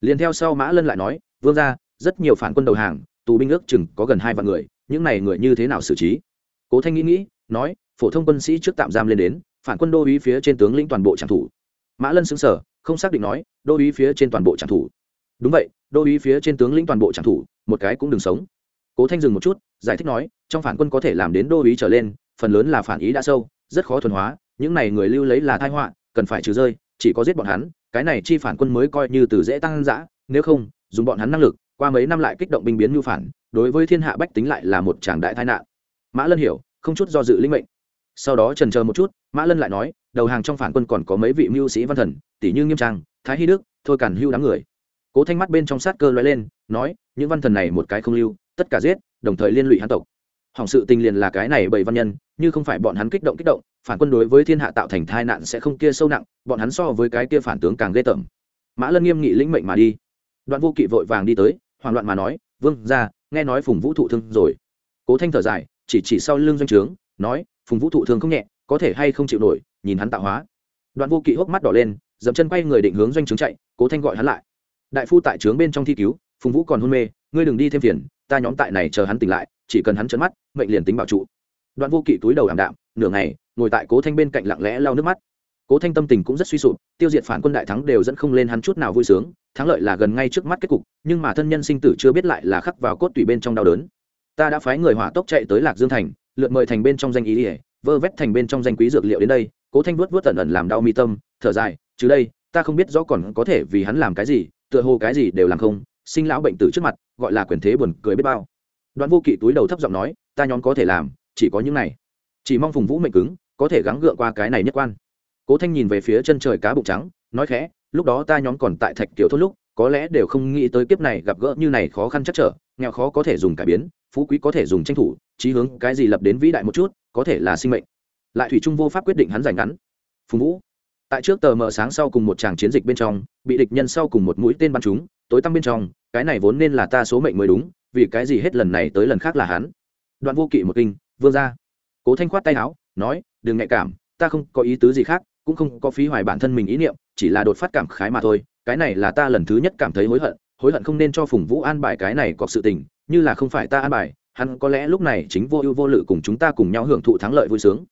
Liền theo sau mã lân lại nói, vương ra rất nhiều phản quân đầu hàng, tù binh ước chừng có gần hai vạn người, những này người như thế nào xử trí? Cố thanh nghĩ nghĩ, nói, phổ thông quân sĩ trước tạm giam lên đến, phản quân đô uý phía trên tướng lĩnh toàn bộ trang thủ. Mã lân xứng sở không xác định nói, đô uý phía trên toàn bộ trang thủ. Đúng vậy, đô uý phía trên tướng lĩnh toàn bộ trang thủ, một cái cũng đừng sống. Cố thanh dừng một chút, giải thích nói, trong phản quân có thể làm đến đô uý trở lên, phần lớn là phản ý đã sâu, rất khó thuần hóa, những này người lưu lấy là thai họa cần phải trừ rơi, chỉ có giết bọn hắn, cái này chi phản quân mới coi như từ dễ tăng dã, nếu không, dùng bọn hắn năng lực, qua mấy năm lại kích động binh biến mưu phản, đối với thiên hạ bách tính lại là một tràng đại tai nạn. Mã lân hiểu, không chút do dự linh mệnh. Sau đó trần chờ một chút, mã lân lại nói, đầu hàng trong phản quân còn có mấy vị mưu sĩ văn thần, tỷ như nghiêm trang, thái hy đức, thôi cản hưu đám người. Cố thanh mắt bên trong sát cơ loại lên, nói, những văn thần này một cái không lưu, tất cả giết, đồng thời liên lụy hán tộc hỏng sự tình liền là cái này bảy văn nhân, như không phải bọn hắn kích động kích động, phản quân đối với thiên hạ tạo thành tai nạn sẽ không kia sâu nặng, bọn hắn so với cái kia phản tướng càng ghê tởm. Mã lân nghiêm nghị lĩnh mệnh mà đi. Đoạn vô kỵ vội vàng đi tới, hoảng loạn mà nói, vương ra nghe nói phùng vũ thụ thương rồi. Cố thanh thở dài, chỉ chỉ sau lưng doanh trướng, nói, phùng vũ thụ thương không nhẹ, có thể hay không chịu nổi, nhìn hắn tạo hóa. Đoạn vô kỵ hốc mắt đỏ lên, dậm chân quay người định hướng doanh trướng chạy, cố thanh gọi hắn lại. Đại phu tại trướng bên trong thi cứu, phùng vũ còn hôn mê, ngươi đừng đi thêm phiền, ta nhóm tại này chờ hắn tỉnh lại chỉ cần hắn chấn mắt, mệnh liền tính bảo trụ. Đoạn vô kỵ túi đầu ảm đạm, nửa ngày, ngồi tại cố thanh bên cạnh lặng lẽ lau nước mắt. Cố thanh tâm tình cũng rất suy sụp, tiêu diệt phản quân đại thắng đều dẫn không lên hắn chút nào vui sướng, thắng lợi là gần ngay trước mắt kết cục, nhưng mà thân nhân sinh tử chưa biết lại là khắc vào cốt tủy bên trong đau đớn. Ta đã phái người hỏa tốc chạy tới lạc dương thành, lượt mời thành bên trong danh ý ỉa vơ vét thành bên trong danh quý dược liệu đến đây. Cố thanh vuốt vuốt tẩn ẩn làm đau mi tâm, thở dài chứ đây, ta không biết rõ còn có thể vì hắn làm cái gì, tựa hồ cái gì đều làm không, sinh lão bệnh tử trước mặt, gọi là quyền thế buồn cười biết bao đoạn vô kỵ túi đầu thấp giọng nói, ta nhóm có thể làm, chỉ có những này. Chỉ mong phùng vũ mệnh cứng, có thể gắng gượng qua cái này nhất quan. Cố thanh nhìn về phía chân trời cá bụng trắng, nói khẽ, lúc đó ta nhóm còn tại thạch tiểu thốt lúc, có lẽ đều không nghĩ tới kiếp này gặp gỡ như này khó khăn chắc trở, nghèo khó có thể dùng cải biến, phú quý có thể dùng tranh thủ trí hướng cái gì lập đến vĩ đại một chút, có thể là sinh mệnh. Lại thủy trung vô pháp quyết định hắn giành ngắn. Phùng vũ, tại trước tờ mờ sáng sau cùng một tràng chiến dịch bên trong, bị địch nhân sau cùng một mũi tên bắn chúng tối tăm bên trong, cái này vốn nên là ta số mệnh mới đúng vì cái gì hết lần này tới lần khác là hắn? Đoạn vô kỵ một kinh, vương ra cố thanh khoát tay áo, nói, đừng nhạy cảm, ta không có ý tứ gì khác, cũng không có phí hoài bản thân mình ý niệm, chỉ là đột phát cảm khái mà thôi. Cái này là ta lần thứ nhất cảm thấy hối hận hối hận không nên cho phùng vũ an bài cái này có sự tình, như là không phải ta an bài, hắn có lẽ lúc này chính vô ưu vô lự cùng chúng ta cùng nhau hưởng thụ thắng lợi vui sướng.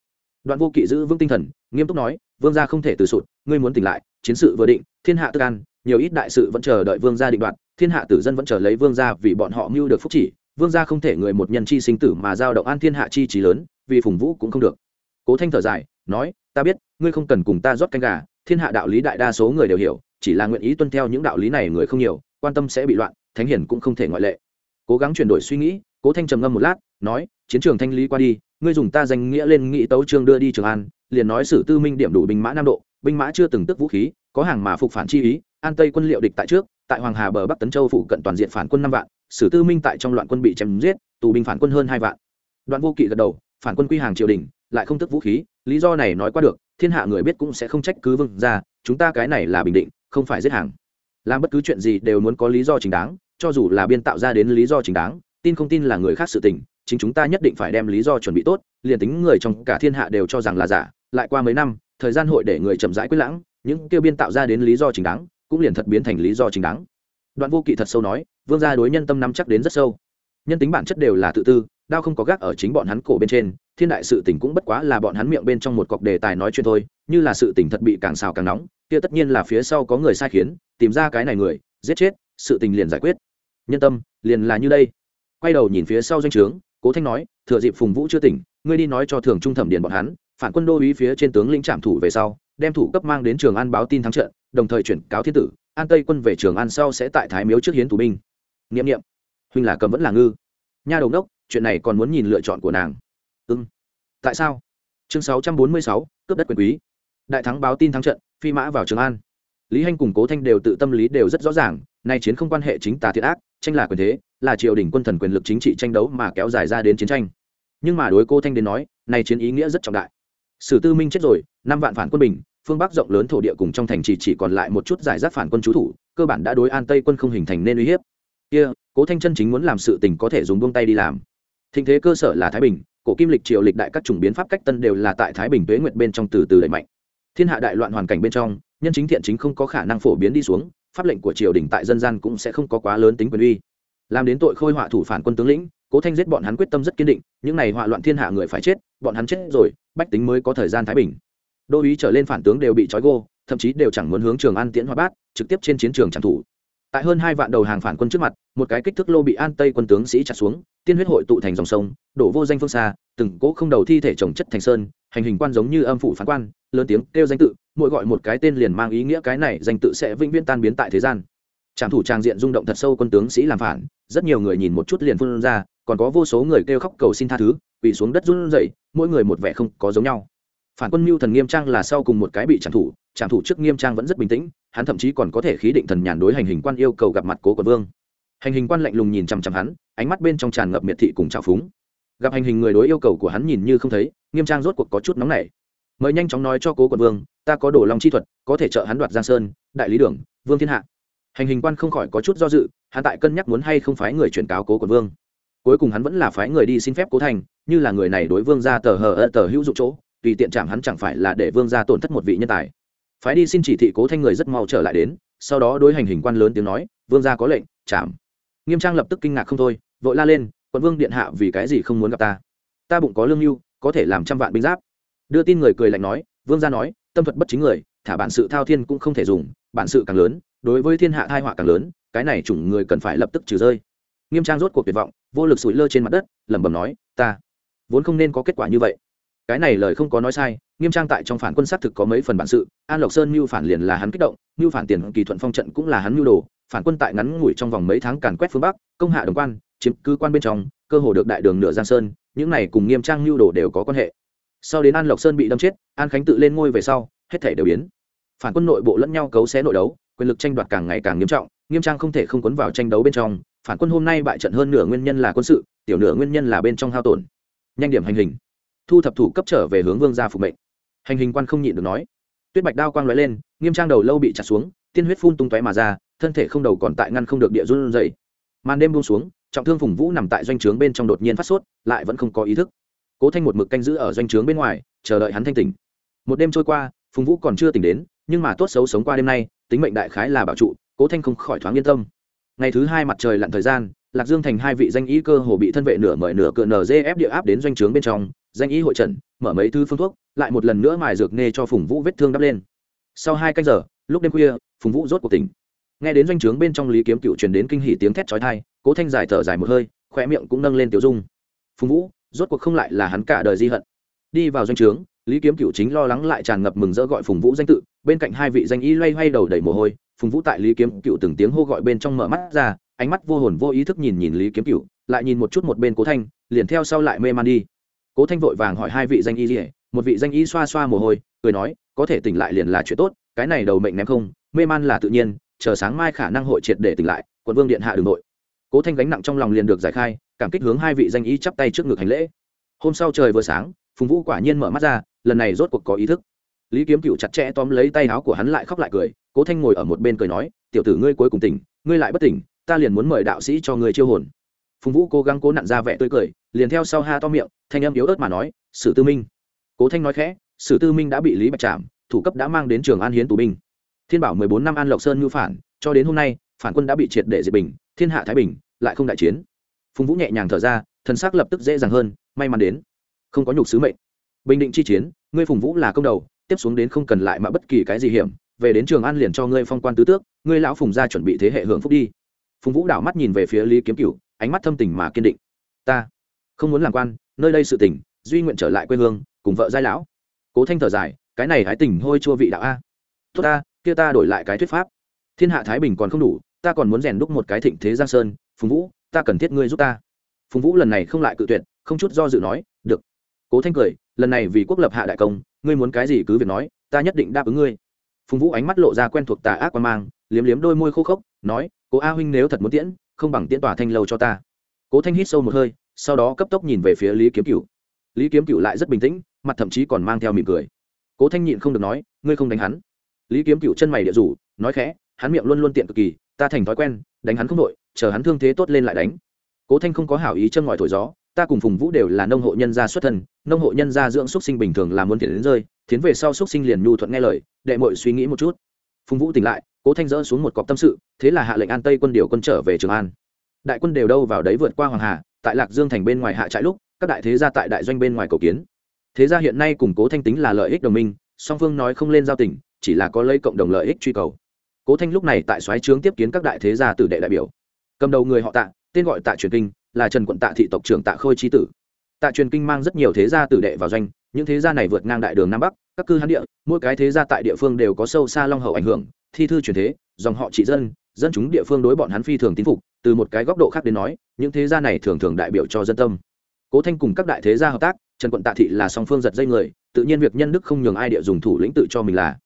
Đoạn vô kỵ giữ vững tinh thần, nghiêm túc nói, vương gia không thể từ sụt, ngươi muốn tỉnh lại, chiến sự vừa định, thiên hạ tức an, nhiều ít đại sự vẫn chờ đợi vương gia định đoạt thiên hạ tử dân vẫn chờ lấy vương gia vì bọn họ mưu được phúc chỉ, vương gia không thể người một nhân chi sinh tử mà giao động an thiên hạ chi trí lớn, vì phùng vũ cũng không được. Cố thanh thở dài, nói, ta biết, ngươi không cần cùng ta rót canh gà, thiên hạ đạo lý đại đa số người đều hiểu, chỉ là nguyện ý tuân theo những đạo lý này người không nhiều, quan tâm sẽ bị loạn, thánh hiển cũng không thể ngoại lệ. Cố gắng chuyển đổi suy nghĩ, cố thanh trầm ngâm một lát, nói, chiến trường thanh lý qua đi, ngươi dùng ta danh nghĩa lên nghị tấu trương đưa đi trường an, liền nói sử tư minh điểm đủ binh mã nam độ, binh mã chưa từng tức vũ khí, có hàng mà phục phản chi ý an tây quân liệu địch tại trước, tại hoàng hà bờ bắc tấn châu phụ cận toàn diện phản quân năm vạn, sử tư minh tại trong loạn quân bị chém giết, tù binh phản quân hơn hai vạn. Đoạn vô kỵ gật đầu, phản quân quy hàng triều đình, lại không tức vũ khí, lý do này nói qua được, thiên hạ người biết cũng sẽ không trách cứ vương ra chúng ta cái này là bình định, không phải giết hàng. Làm bất cứ chuyện gì đều muốn có lý do chính đáng, cho dù là biên tạo ra đến lý do chính đáng, tin không tin là người khác sự tình, chính chúng ta nhất định phải đem lý do chuẩn bị tốt, liền tính người trong cả thiên hạ đều cho rằng là giả, lại qua mấy năm, thời gian hội để người chậm rãi quyết lãng, những kêu biên tạo ra đến lý do chính đáng cũng liền thật biến thành lý do chính đáng. Đoạn vô kỵ thật sâu nói, vương gia đối nhân tâm nắm chắc đến rất sâu. Nhân tính bản chất đều là tự tư, đao không có gác ở chính bọn hắn cổ bên trên, thiên đại sự tình cũng bất quá là bọn hắn miệng bên trong một cọc đề tài nói chuyện thôi, như là sự tình thật bị càng xào càng nóng, kia tất nhiên là phía sau có người sai khiến, tìm ra cái này người, giết chết, sự tình liền giải quyết. Nhân tâm, liền là như đây. Quay đầu nhìn phía sau doanh trướng, cố thanh nói, thừa dịp phùng vũ chưa tỉnh, ngươi đi nói cho thường trung thẩm điền bọn hắn, phản quân đô uý phía trên tướng lĩnh trạm thủ về sau, đem thủ cấp mang đến trường an báo tin thắng trận đồng thời chuyển cáo thiên tử, an tây quân về trường an sau sẽ tại thái miếu trước hiến thủ binh. N i ệ m n i ệ m huynh là cầm vẫn là ngư. Nha đầu đốc chuyện này còn muốn nhìn lựa chọn của nàng. Ưng tại sao? Chương sáu trăm bốn mươi sáu, cướp đất quyền quý. Đại thắng báo tin thắng trận, phi mã vào trường an. Lý hanh cùng cố thanh đều tự tâm lý đều rất rõ ràng, nay chiến không quan hệ chính tà thiệt ác, tranh là quyền thế, là triều đình quân thần quyền lực chính trị tranh đấu mà kéo dài ra đến chiến tranh. Nhưng mà đối cô thanh đến nói, nay chiến ý nghĩa rất trọng đại. Sử tư minh chết rồi, năm vạn phản quân bình phương bắc rộng lớn thổ địa cùng trong thành trì chỉ, chỉ còn lại một chút giải rác phản quân trú thủ cơ bản đã đối an tây quân không hình thành nên uy hiếp. Kia cố thanh chân chính muốn làm sự tình có thể dùng buông tay đi làm. Thịnh thế cơ sở là thái bình cổ kim lịch triều lịch đại các chủng biến pháp cách tân đều là tại thái bình tuế nguyệt bên trong từ từ đẩy mạnh. Thiên hạ đại loạn hoàn cảnh bên trong nhân chính thiện chính không có khả năng phổ biến đi xuống pháp lệnh của triều đình tại dân gian cũng sẽ không có quá lớn tính quyền uy. Làm đến tội khôi họa thủ phản quân tướng lĩnh cố thanh giết bọn hắn quyết tâm rất kiên định những này họa loạn thiên hạ người phải chết bọn hắn chết rồi bách tính mới có thời gian thái bình đô ý trở lên phản tướng đều bị trói gô, thậm chí đều chẳng muốn hướng trường an tiễn hoa bát, trực tiếp trên chiến trường tràng thủ tại hơn hai vạn đầu hàng phản quân trước mặt, một cái kích thước lô bị an tây quân tướng sĩ chặt xuống, tiên huyết hội tụ thành dòng sông, đổ vô danh phương xa, từng cỗ không đầu thi thể trồng chất thành sơn, hành hình quan giống như âm phủ phán quan, lớn tiếng kêu danh tự, mỗi gọi một cái tên liền mang ý nghĩa cái này danh tự sẽ vĩnh viễn tan biến tại thế gian. Trạm thủ trang diện rung động thật sâu quân tướng sĩ làm phản, rất nhiều người nhìn một chút liền phun ra, còn có vô số người kêu khóc cầu xin tha thứ, quỳ xuống đất run rẩy, mỗi người một vẻ không có giống nhau phản quân mưu thần nghiêm trang là sau cùng một cái bị trảm thủ trảm thủ trước nghiêm trang vẫn rất bình tĩnh, hắn thậm chí còn có thể khí định thần nhàn đối hành hình quan yêu cầu gặp mặt cố quận vương. Hành hình quan lạnh lùng nhìn chằm chằm hắn, ánh mắt bên trong tràn ngập miệt thị cùng trào phúng. Gặp hành hình người đối yêu cầu của hắn nhìn như không thấy, nghiêm trang rốt cuộc có chút nóng nảy. Mời nhanh chóng nói cho cố quận vương, ta có đồ long chi thuật, có thể trợ hắn đoạt giang sơn, đại lý đường, vương thiên hạ. Hành hình quan không khỏi có chút do dự, hắn tại cân nhắc muốn hay không phái người chuyển cáo cố quận vương. Cuối cùng hắn vẫn là phái người đi xin phép cố thành, như là người này đối vương ra tờ hờ ơ tờ hữu dụng chỗ tùy tiện chạm hắn chẳng phải là để vương gia tổn thất một vị nhân tài. Phái đi xin chỉ thị cố thanh người rất mau trở lại đến, sau đó đối hành hình quan lớn tiếng nói, vương gia có lệnh, chạm. Nghiêm trang lập tức kinh ngạc không thôi, vội la lên, quận vương điện hạ vì cái gì không muốn gặp ta? Ta bụng có lương mưu có thể làm trăm vạn binh giáp. Đưa tin người cười lạnh nói, vương gia nói, tâm thuật bất chính người, thả bản sự thao thiên cũng không thể dùng, bản sự càng lớn, đối với thiên hạ thai họa càng lớn, cái này chủng người cần phải lập tức trừ rơi. Nghiêm trang rốt cuộc tuyệt vọng, vô lực sủi lơ trên mặt đất, lẩm bẩm nói, ta vốn không nên có kết quả như vậy cái này lời không có nói sai, nghiêm trang tại trong phản quân xác thực có mấy phần bản sự, an lộc sơn mưu phản liền là hắn kích động, mưu phản tiền kỳ thuận phong trận cũng là hắn mưu đồ, phản quân tại ngắn ngủi trong vòng mấy tháng càn quét phương bắc, công hạ đồng quan, chiếm cư quan bên trong, cơ hồ được đại đường nửa giang sơn, những này cùng nghiêm trang mưu đồ đều có quan hệ. Sau đến an lộc sơn bị đâm chết, an khánh tự lên ngôi về sau, hết thể đều biến. Phản quân nội bộ lẫn nhau cấu xé nội đấu, quyền lực tranh đoạt càng ngày càng nghiêm trọng, nghiêm trang không thể không quấn vào tranh đấu bên trong, phản quân hôm nay bại trận hơn nửa nguyên nhân là quân sự, tiểu nửa nguyên nhân là bên trong hao tổn. Nhanh điểm hành hình thu thập thủ cấp trở về hướng vương gia phục mệnh. Hành hình quan không nhịn được nói. Tuyết bạch đao quang lóe lên, nghiêm trang đầu lâu bị chặt xuống, tiên huyết phun tung tóe mà ra, thân thể không đầu còn tại ngăn không được địa run dày màn đêm buông xuống, trọng thương phùng vũ nằm tại doanh trướng bên trong đột nhiên phát sốt, lại vẫn không có ý thức. Cố thanh một mực canh giữ ở doanh trướng bên ngoài, chờ đợi hắn thanh tỉnh. Một đêm trôi qua, phùng vũ còn chưa tỉnh đến, nhưng mà tốt xấu sống qua đêm nay, tính mệnh đại khái là bảo trụ, cố thanh không khỏi thoáng yên tâm. Ngày thứ hai mặt trời lặn thời gian, lạc dương thành hai vị danh ý cơ hồ bị thân vệ nửa mời nửa cựa ép địa áp đến doanh trướng bên trong danh y hội trần, mở mấy thứ phương thuốc, lại một lần nữa mài dược nê cho phùng vũ vết thương đắp lên. Sau hai canh giờ, lúc đêm khuya, phùng vũ rốt cuộc tỉnh. Nghe đến doanh trướng bên trong lý kiếm cựu truyền đến kinh hỉ tiếng thét chói tai, cố thanh giải thở dài một hơi khỏe miệng cũng nâng lên tiểu dung. Phùng vũ, rốt cuộc không lại là hắn cả đời di hận. Đi vào doanh trướng, lý kiếm cựu chính lo lắng lại tràn ngập mừng rỡ gọi phùng vũ danh tự, bên cạnh hai vị danh y loay hoay đầu đầy mồ hôi, phùng vũ tại lý kiếm cựu từng tiếng hô gọi bên trong mở mắt ra, ánh mắt vô hồn vô ý thức nhìn nhìn lý kiếm cựu, lại nhìn một chút một bên cố thanh, liền theo sau lại mê man đi cố thanh vội vàng hỏi hai vị danh y gì? Một vị danh y xoa xoa mồ hôi, cười nói, có thể tỉnh lại liền là chuyện tốt, cái này đầu mệnh ném không, mê man là tự nhiên, chờ sáng mai khả năng hội triệt để tỉnh lại, quận vương điện hạ đường nội cố thanh gánh nặng trong lòng liền được giải khai, cảm kích hướng hai vị danh y chắp tay trước ngực hành lễ. Hôm sau trời vừa sáng, phùng vũ quả nhiên mở mắt ra, lần này rốt cuộc có ý thức. Lý kiếm cựu chặt chẽ tóm lấy tay áo của hắn lại khóc lại cười, cố thanh ngồi ở một bên cười nói, tiểu tử ngươi cuối cùng tỉnh, ngươi lại bất tỉnh, ta liền muốn mời đạo sĩ cho ngươi chiêu hồn phùng vũ cố gắng cố nặn ra vẻ tươi cười, liền theo sau ha to miệng, thanh âm yếu ớt mà nói, sử tư minh. Cố thanh nói khẽ, sử tư minh đã bị lý bạch trảm, thủ cấp đã mang đến trường an hiến tù binh. Thiên bảo mười bốn năm an lộc sơn ngư phản, cho đến hôm nay, phản quân đã bị triệt để diệt bình, thiên hạ thái bình, lại không đại chiến. Phùng vũ nhẹ nhàng thở ra, thần sắc lập tức dễ dàng hơn, may mắn đến, không có nhục sứ mệnh. Bình định chi chiến, ngươi phùng vũ là công đầu, tiếp xuống đến không cần lại mà bất kỳ cái gì hiểm, về đến trường an liền cho ngươi phong quan tứ tước, ngươi lão phùng gia chuẩn bị thế hệ hưởng phúc đi. Phùng vũ đảo mắt nhìn về phía lý kiếm cửu ánh mắt thâm tình mà kiên định. Ta không muốn làm quan, nơi đây sự tình, duy nguyện trở lại quê hương, cùng vợ giai lão. Cố thanh thở dài, cái này hái tình hôi chua vị đạo a. Tốt ta, kia ta đổi lại cái thuyết pháp. Thiên hạ thái bình còn không đủ, ta còn muốn rèn đúc một cái thịnh thế giang sơn, phùng vũ, ta cần thiết ngươi giúp ta. Phùng vũ lần này không lại cự tuyệt, không chút do dự nói, được. Cố thanh cười, lần này vì quốc lập hạ đại công, ngươi muốn cái gì cứ việc nói, ta nhất định đáp ứng ngươi. Phùng vũ ánh mắt lộ ra quen thuộc tà ác quan mang, liếm liếm đôi môi khô khốc, nói, cố a huynh nếu thật muốn tiễn không bằng tiễn tòa thanh lâu cho ta. Cố thanh hít sâu một hơi, sau đó cấp tốc nhìn về phía lý kiếm cựu lý kiếm cựu lại rất bình tĩnh, mặt thậm chí còn mang theo mỉm cười. Cố thanh nhịn không được nói, ngươi không đánh hắn. Lý kiếm cựu chân mày địa rủ, nói khẽ, hắn miệng luôn luôn tiện cực kỳ, ta thành thói quen, đánh hắn không đội chờ hắn thương thế tốt lên lại đánh. Cố thanh không có hảo ý chân ngòi thổi gió, ta cùng phùng vũ đều là nông hộ nhân gia xuất thân, nông hộ nhân gia dưỡng xuất sinh bình thường là muốn tiền đến rơi, tiến về sau xuất sinh liền nhu thuận nghe lời, đệ mội suy nghĩ một chút. Phùng vũ tỉnh lại cố thanh dỡ xuống một cọc tâm sự, thế là hạ lệnh an tây quân điều quân trở về trường an. Đại quân đều đâu vào đấy vượt qua hoàng hà, tại lạc dương thành bên ngoài hạ trại lúc, các đại thế gia tại đại doanh bên ngoài cầu kiến. Thế gia hiện nay củng cố thanh tính là lợi ích đồng minh, song phương nói không lên giao tình, chỉ là có lấy cộng đồng lợi ích truy cầu. Cố thanh lúc này tại xoáy trướng tiếp kiến các đại thế gia tử đệ đại biểu. Cầm đầu người họ tạ, tên gọi tạ truyền kinh, là trần quận tạ thị tộc trưởng tạ khôi trí tử. Tạ truyền kinh mang rất nhiều thế gia tử đệ vào doanh những thế gia này vượt ngang đại đường nam bắc, các cư hán địa, mỗi cái thế gia tại địa phương đều có sâu xa long hậu ảnh hưởng, thi thư truyền thế, dòng họ trị dân dân chúng địa phương đối bọn hắn phi thường tín phục, từ một cái góc độ khác đến nói, những thế gia này thường thường đại biểu cho dân tâm. Cố thanh cùng các đại thế gia hợp tác, trần quận tạ thị là song phương giật dây người, tự nhiên việc nhân đức không nhường ai địa dùng thủ lĩnh tự cho mình là.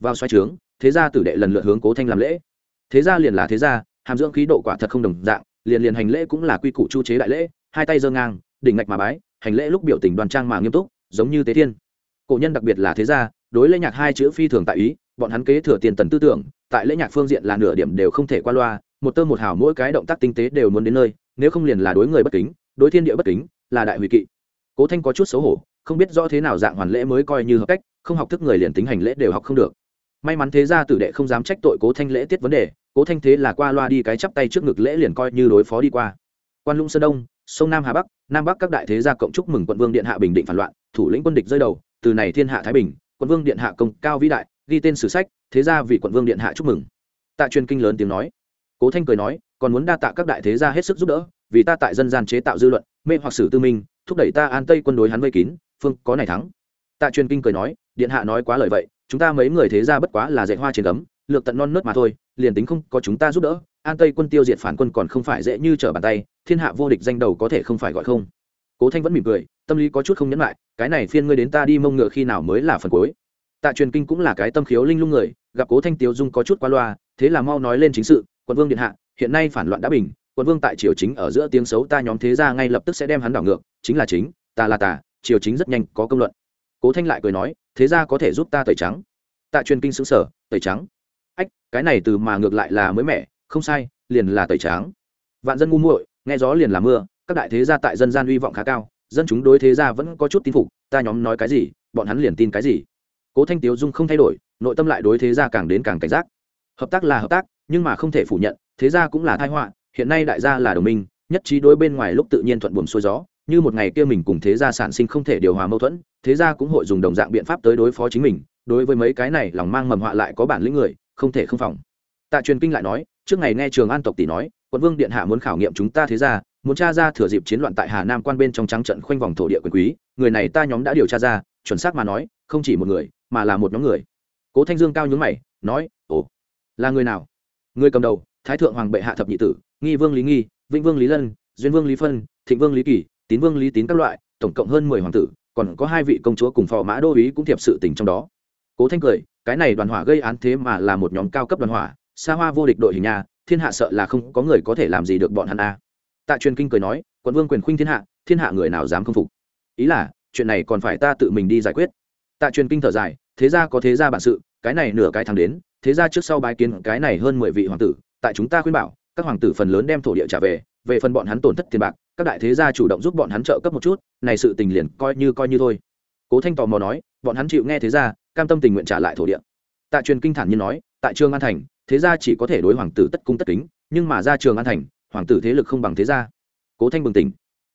Vào xoay trướng, thế gia tử đệ lần lượt hướng cố thanh làm lễ. Thế gia liền là thế gia, hàm dưỡng khí độ quả thật không đồng dạng, liền liền hành lễ cũng là quy củ chu chế đại lễ, hai tay giơ ngang, đỉnh ngạch mà bái, hành lễ lúc biểu tình đoàn trang mà nghiêm túc giống như tế thiên cổ nhân đặc biệt là thế gia, đối lễ nhạc hai chữ phi thường tại ý, bọn hắn kế thừa tiền tần tư tưởng, tại lễ nhạc phương diện là nửa điểm đều không thể qua loa, một tơ một hào mỗi cái động tác tinh tế đều muốn đến nơi, nếu không liền là đối người bất kính, đối thiên địa bất kính, là đại hủy kỵ. Cố thanh có chút xấu hổ, không biết rõ thế nào dạng hoàn lễ mới coi như hợp cách, không học thức người liền tính hành lễ đều học không được. May mắn thế ra tử đệ không dám trách tội cố thanh lễ tiết vấn đề, cố thanh thế là qua loa đi cái chắp tay trước ngực lễ liền coi như đối phó đi qua. Quan lũng sơn đông, sông nam hà bắc, nam bắc các đại thế gia cộng chúc mừng quận vương điện hạ bình định phản loạn thủ lĩnh quân địch rơi đầu, từ này thiên hạ thái bình quận vương điện hạ công cao vĩ đại, ghi tên sử sách, thế ra vì quận vương điện hạ chúc mừng. Tạ truyền kinh lớn tiếng nói. Cố thanh cười nói, còn muốn đa tạ các đại thế gia hết sức giúp đỡ, vì ta tại dân gian chế tạo dư luận, mê hoặc sử tư minh, thúc đẩy ta an tây quân đối hắn vây kín, phương có này thắng. Tạ truyền kinh cười nói, điện hạ nói quá lời vậy, chúng ta mấy người thế gia bất quá là dạy hoa trên cấm lược tận non nớt mà thôi, liền tính không có chúng ta giúp đỡ, an tây quân tiêu diệt phản quân còn không phải dễ như trở bàn tay, thiên hạ vô địch danh đầu có thể không phải gọi không cố thanh vẫn mỉm cười, tâm lý có chút không nhẫn lại, cái này phiên ngươi đến ta đi mông ngựa khi nào mới là phần cuối. Tạ truyền kinh cũng là cái tâm khiếu linh lung người, gặp cố thanh tiêu dung có chút qua loa, thế là mau nói lên chính sự, quận vương điện hạ, hiện nay phản loạn đã bình, quận vương tại triều chính ở giữa tiếng xấu ta nhóm thế ra ngay lập tức sẽ đem hắn đảo ngược, chính là chính, ta là tà triều chính rất nhanh có công luận. Cố thanh lại cười nói, thế ra có thể giúp ta tẩy trắng. Tạ truyền kinh xứng sở tẩy trắng? Ách, cái này từ mà ngược lại là mới mẻ, không sai, liền là tẩy trắng. Vạn dân ngu muội, nghe gió liền là mưa các đại thế gia tại dân gian uy vọng khá cao, dân chúng đối thế gia vẫn có chút tin phục, ta nhóm nói cái gì, bọn hắn liền tin cái gì. Cố thanh tiếu dung không thay đổi, nội tâm lại đối thế gia càng đến càng cảnh giác. Hợp tác là hợp tác, nhưng mà không thể phủ nhận, thế gia cũng là thái họa, hiện nay đại gia là đồng minh, nhất trí đối bên ngoài lúc tự nhiên thuận buồm xuôi gió, như một ngày kia mình cùng thế gia sản sinh không thể điều hòa mâu thuẫn, thế gia cũng hội dùng đồng dạng biện pháp tới đối phó chính mình, đối với mấy cái này lòng mang mầm họa lại có bản lĩnh người, không thể không phòng. Tạ truyền kinh lại nói, trước ngày nghe trường an tộc tỷ nói quận vương điện hạ muốn khảo nghiệm chúng ta thế gia, muốn tra ra thừa dịp chiến loạn tại hà nam quan bên trong trắng trận khoanh vòng thổ địa quyền quý, người này ta nhóm đã điều tra ra, chuẩn xác mà nói, không chỉ một người, mà là một nhóm người. Cố thanh dương cao nhướng mày, nói, ồ, là người nào? Người cầm đầu, thái thượng hoàng bệ hạ thập nhị tử, nghi vương lý nghi, vĩnh vương lý lân, duyên vương lý phân, thịnh vương lý kỳ, tín vương lý tín các loại, tổng cộng hơn mười hoàng tử, còn có hai vị công chúa cùng phò mã đô ý cũng thiệp sự tình trong đó. Cố thanh cười, cái này đoàn hỏa gây án thế mà là một nhóm cao cấp đoàn hỏa, xa hoa vô địch đội hình nhà thiên hạ sợ là không có người có thể làm gì được bọn hắn a. Tạ truyền kinh cười nói, quận vương quyền khuynh thiên hạ thiên hạ người nào dám không phục? Ý là, chuyện này còn phải ta tự mình đi giải quyết. Tạ truyền kinh thở dài, thế ra có thế ra bản sự, cái này nửa cái tháng đến, thế ra trước sau bái kiến cái này hơn mười vị hoàng tử, tại chúng ta khuyên bảo, các hoàng tử phần lớn đem thổ địa trả về về phần bọn hắn tổn thất tiền bạc, các đại thế gia chủ động giúp bọn hắn trợ cấp một chút, này sự tình liền coi như coi như thôi. Cố thanh tò mò nói, bọn hắn chịu nghe thế gia cam tâm tình nguyện trả lại thổ địa. Tạ truyền kinh thản như nói, tại trương an thành thế gia chỉ có thể đối hoàng tử tất cung tất kính, nhưng mà ra trường an thành, hoàng tử thế lực không bằng thế gia. Cố thanh bừng tỉnh.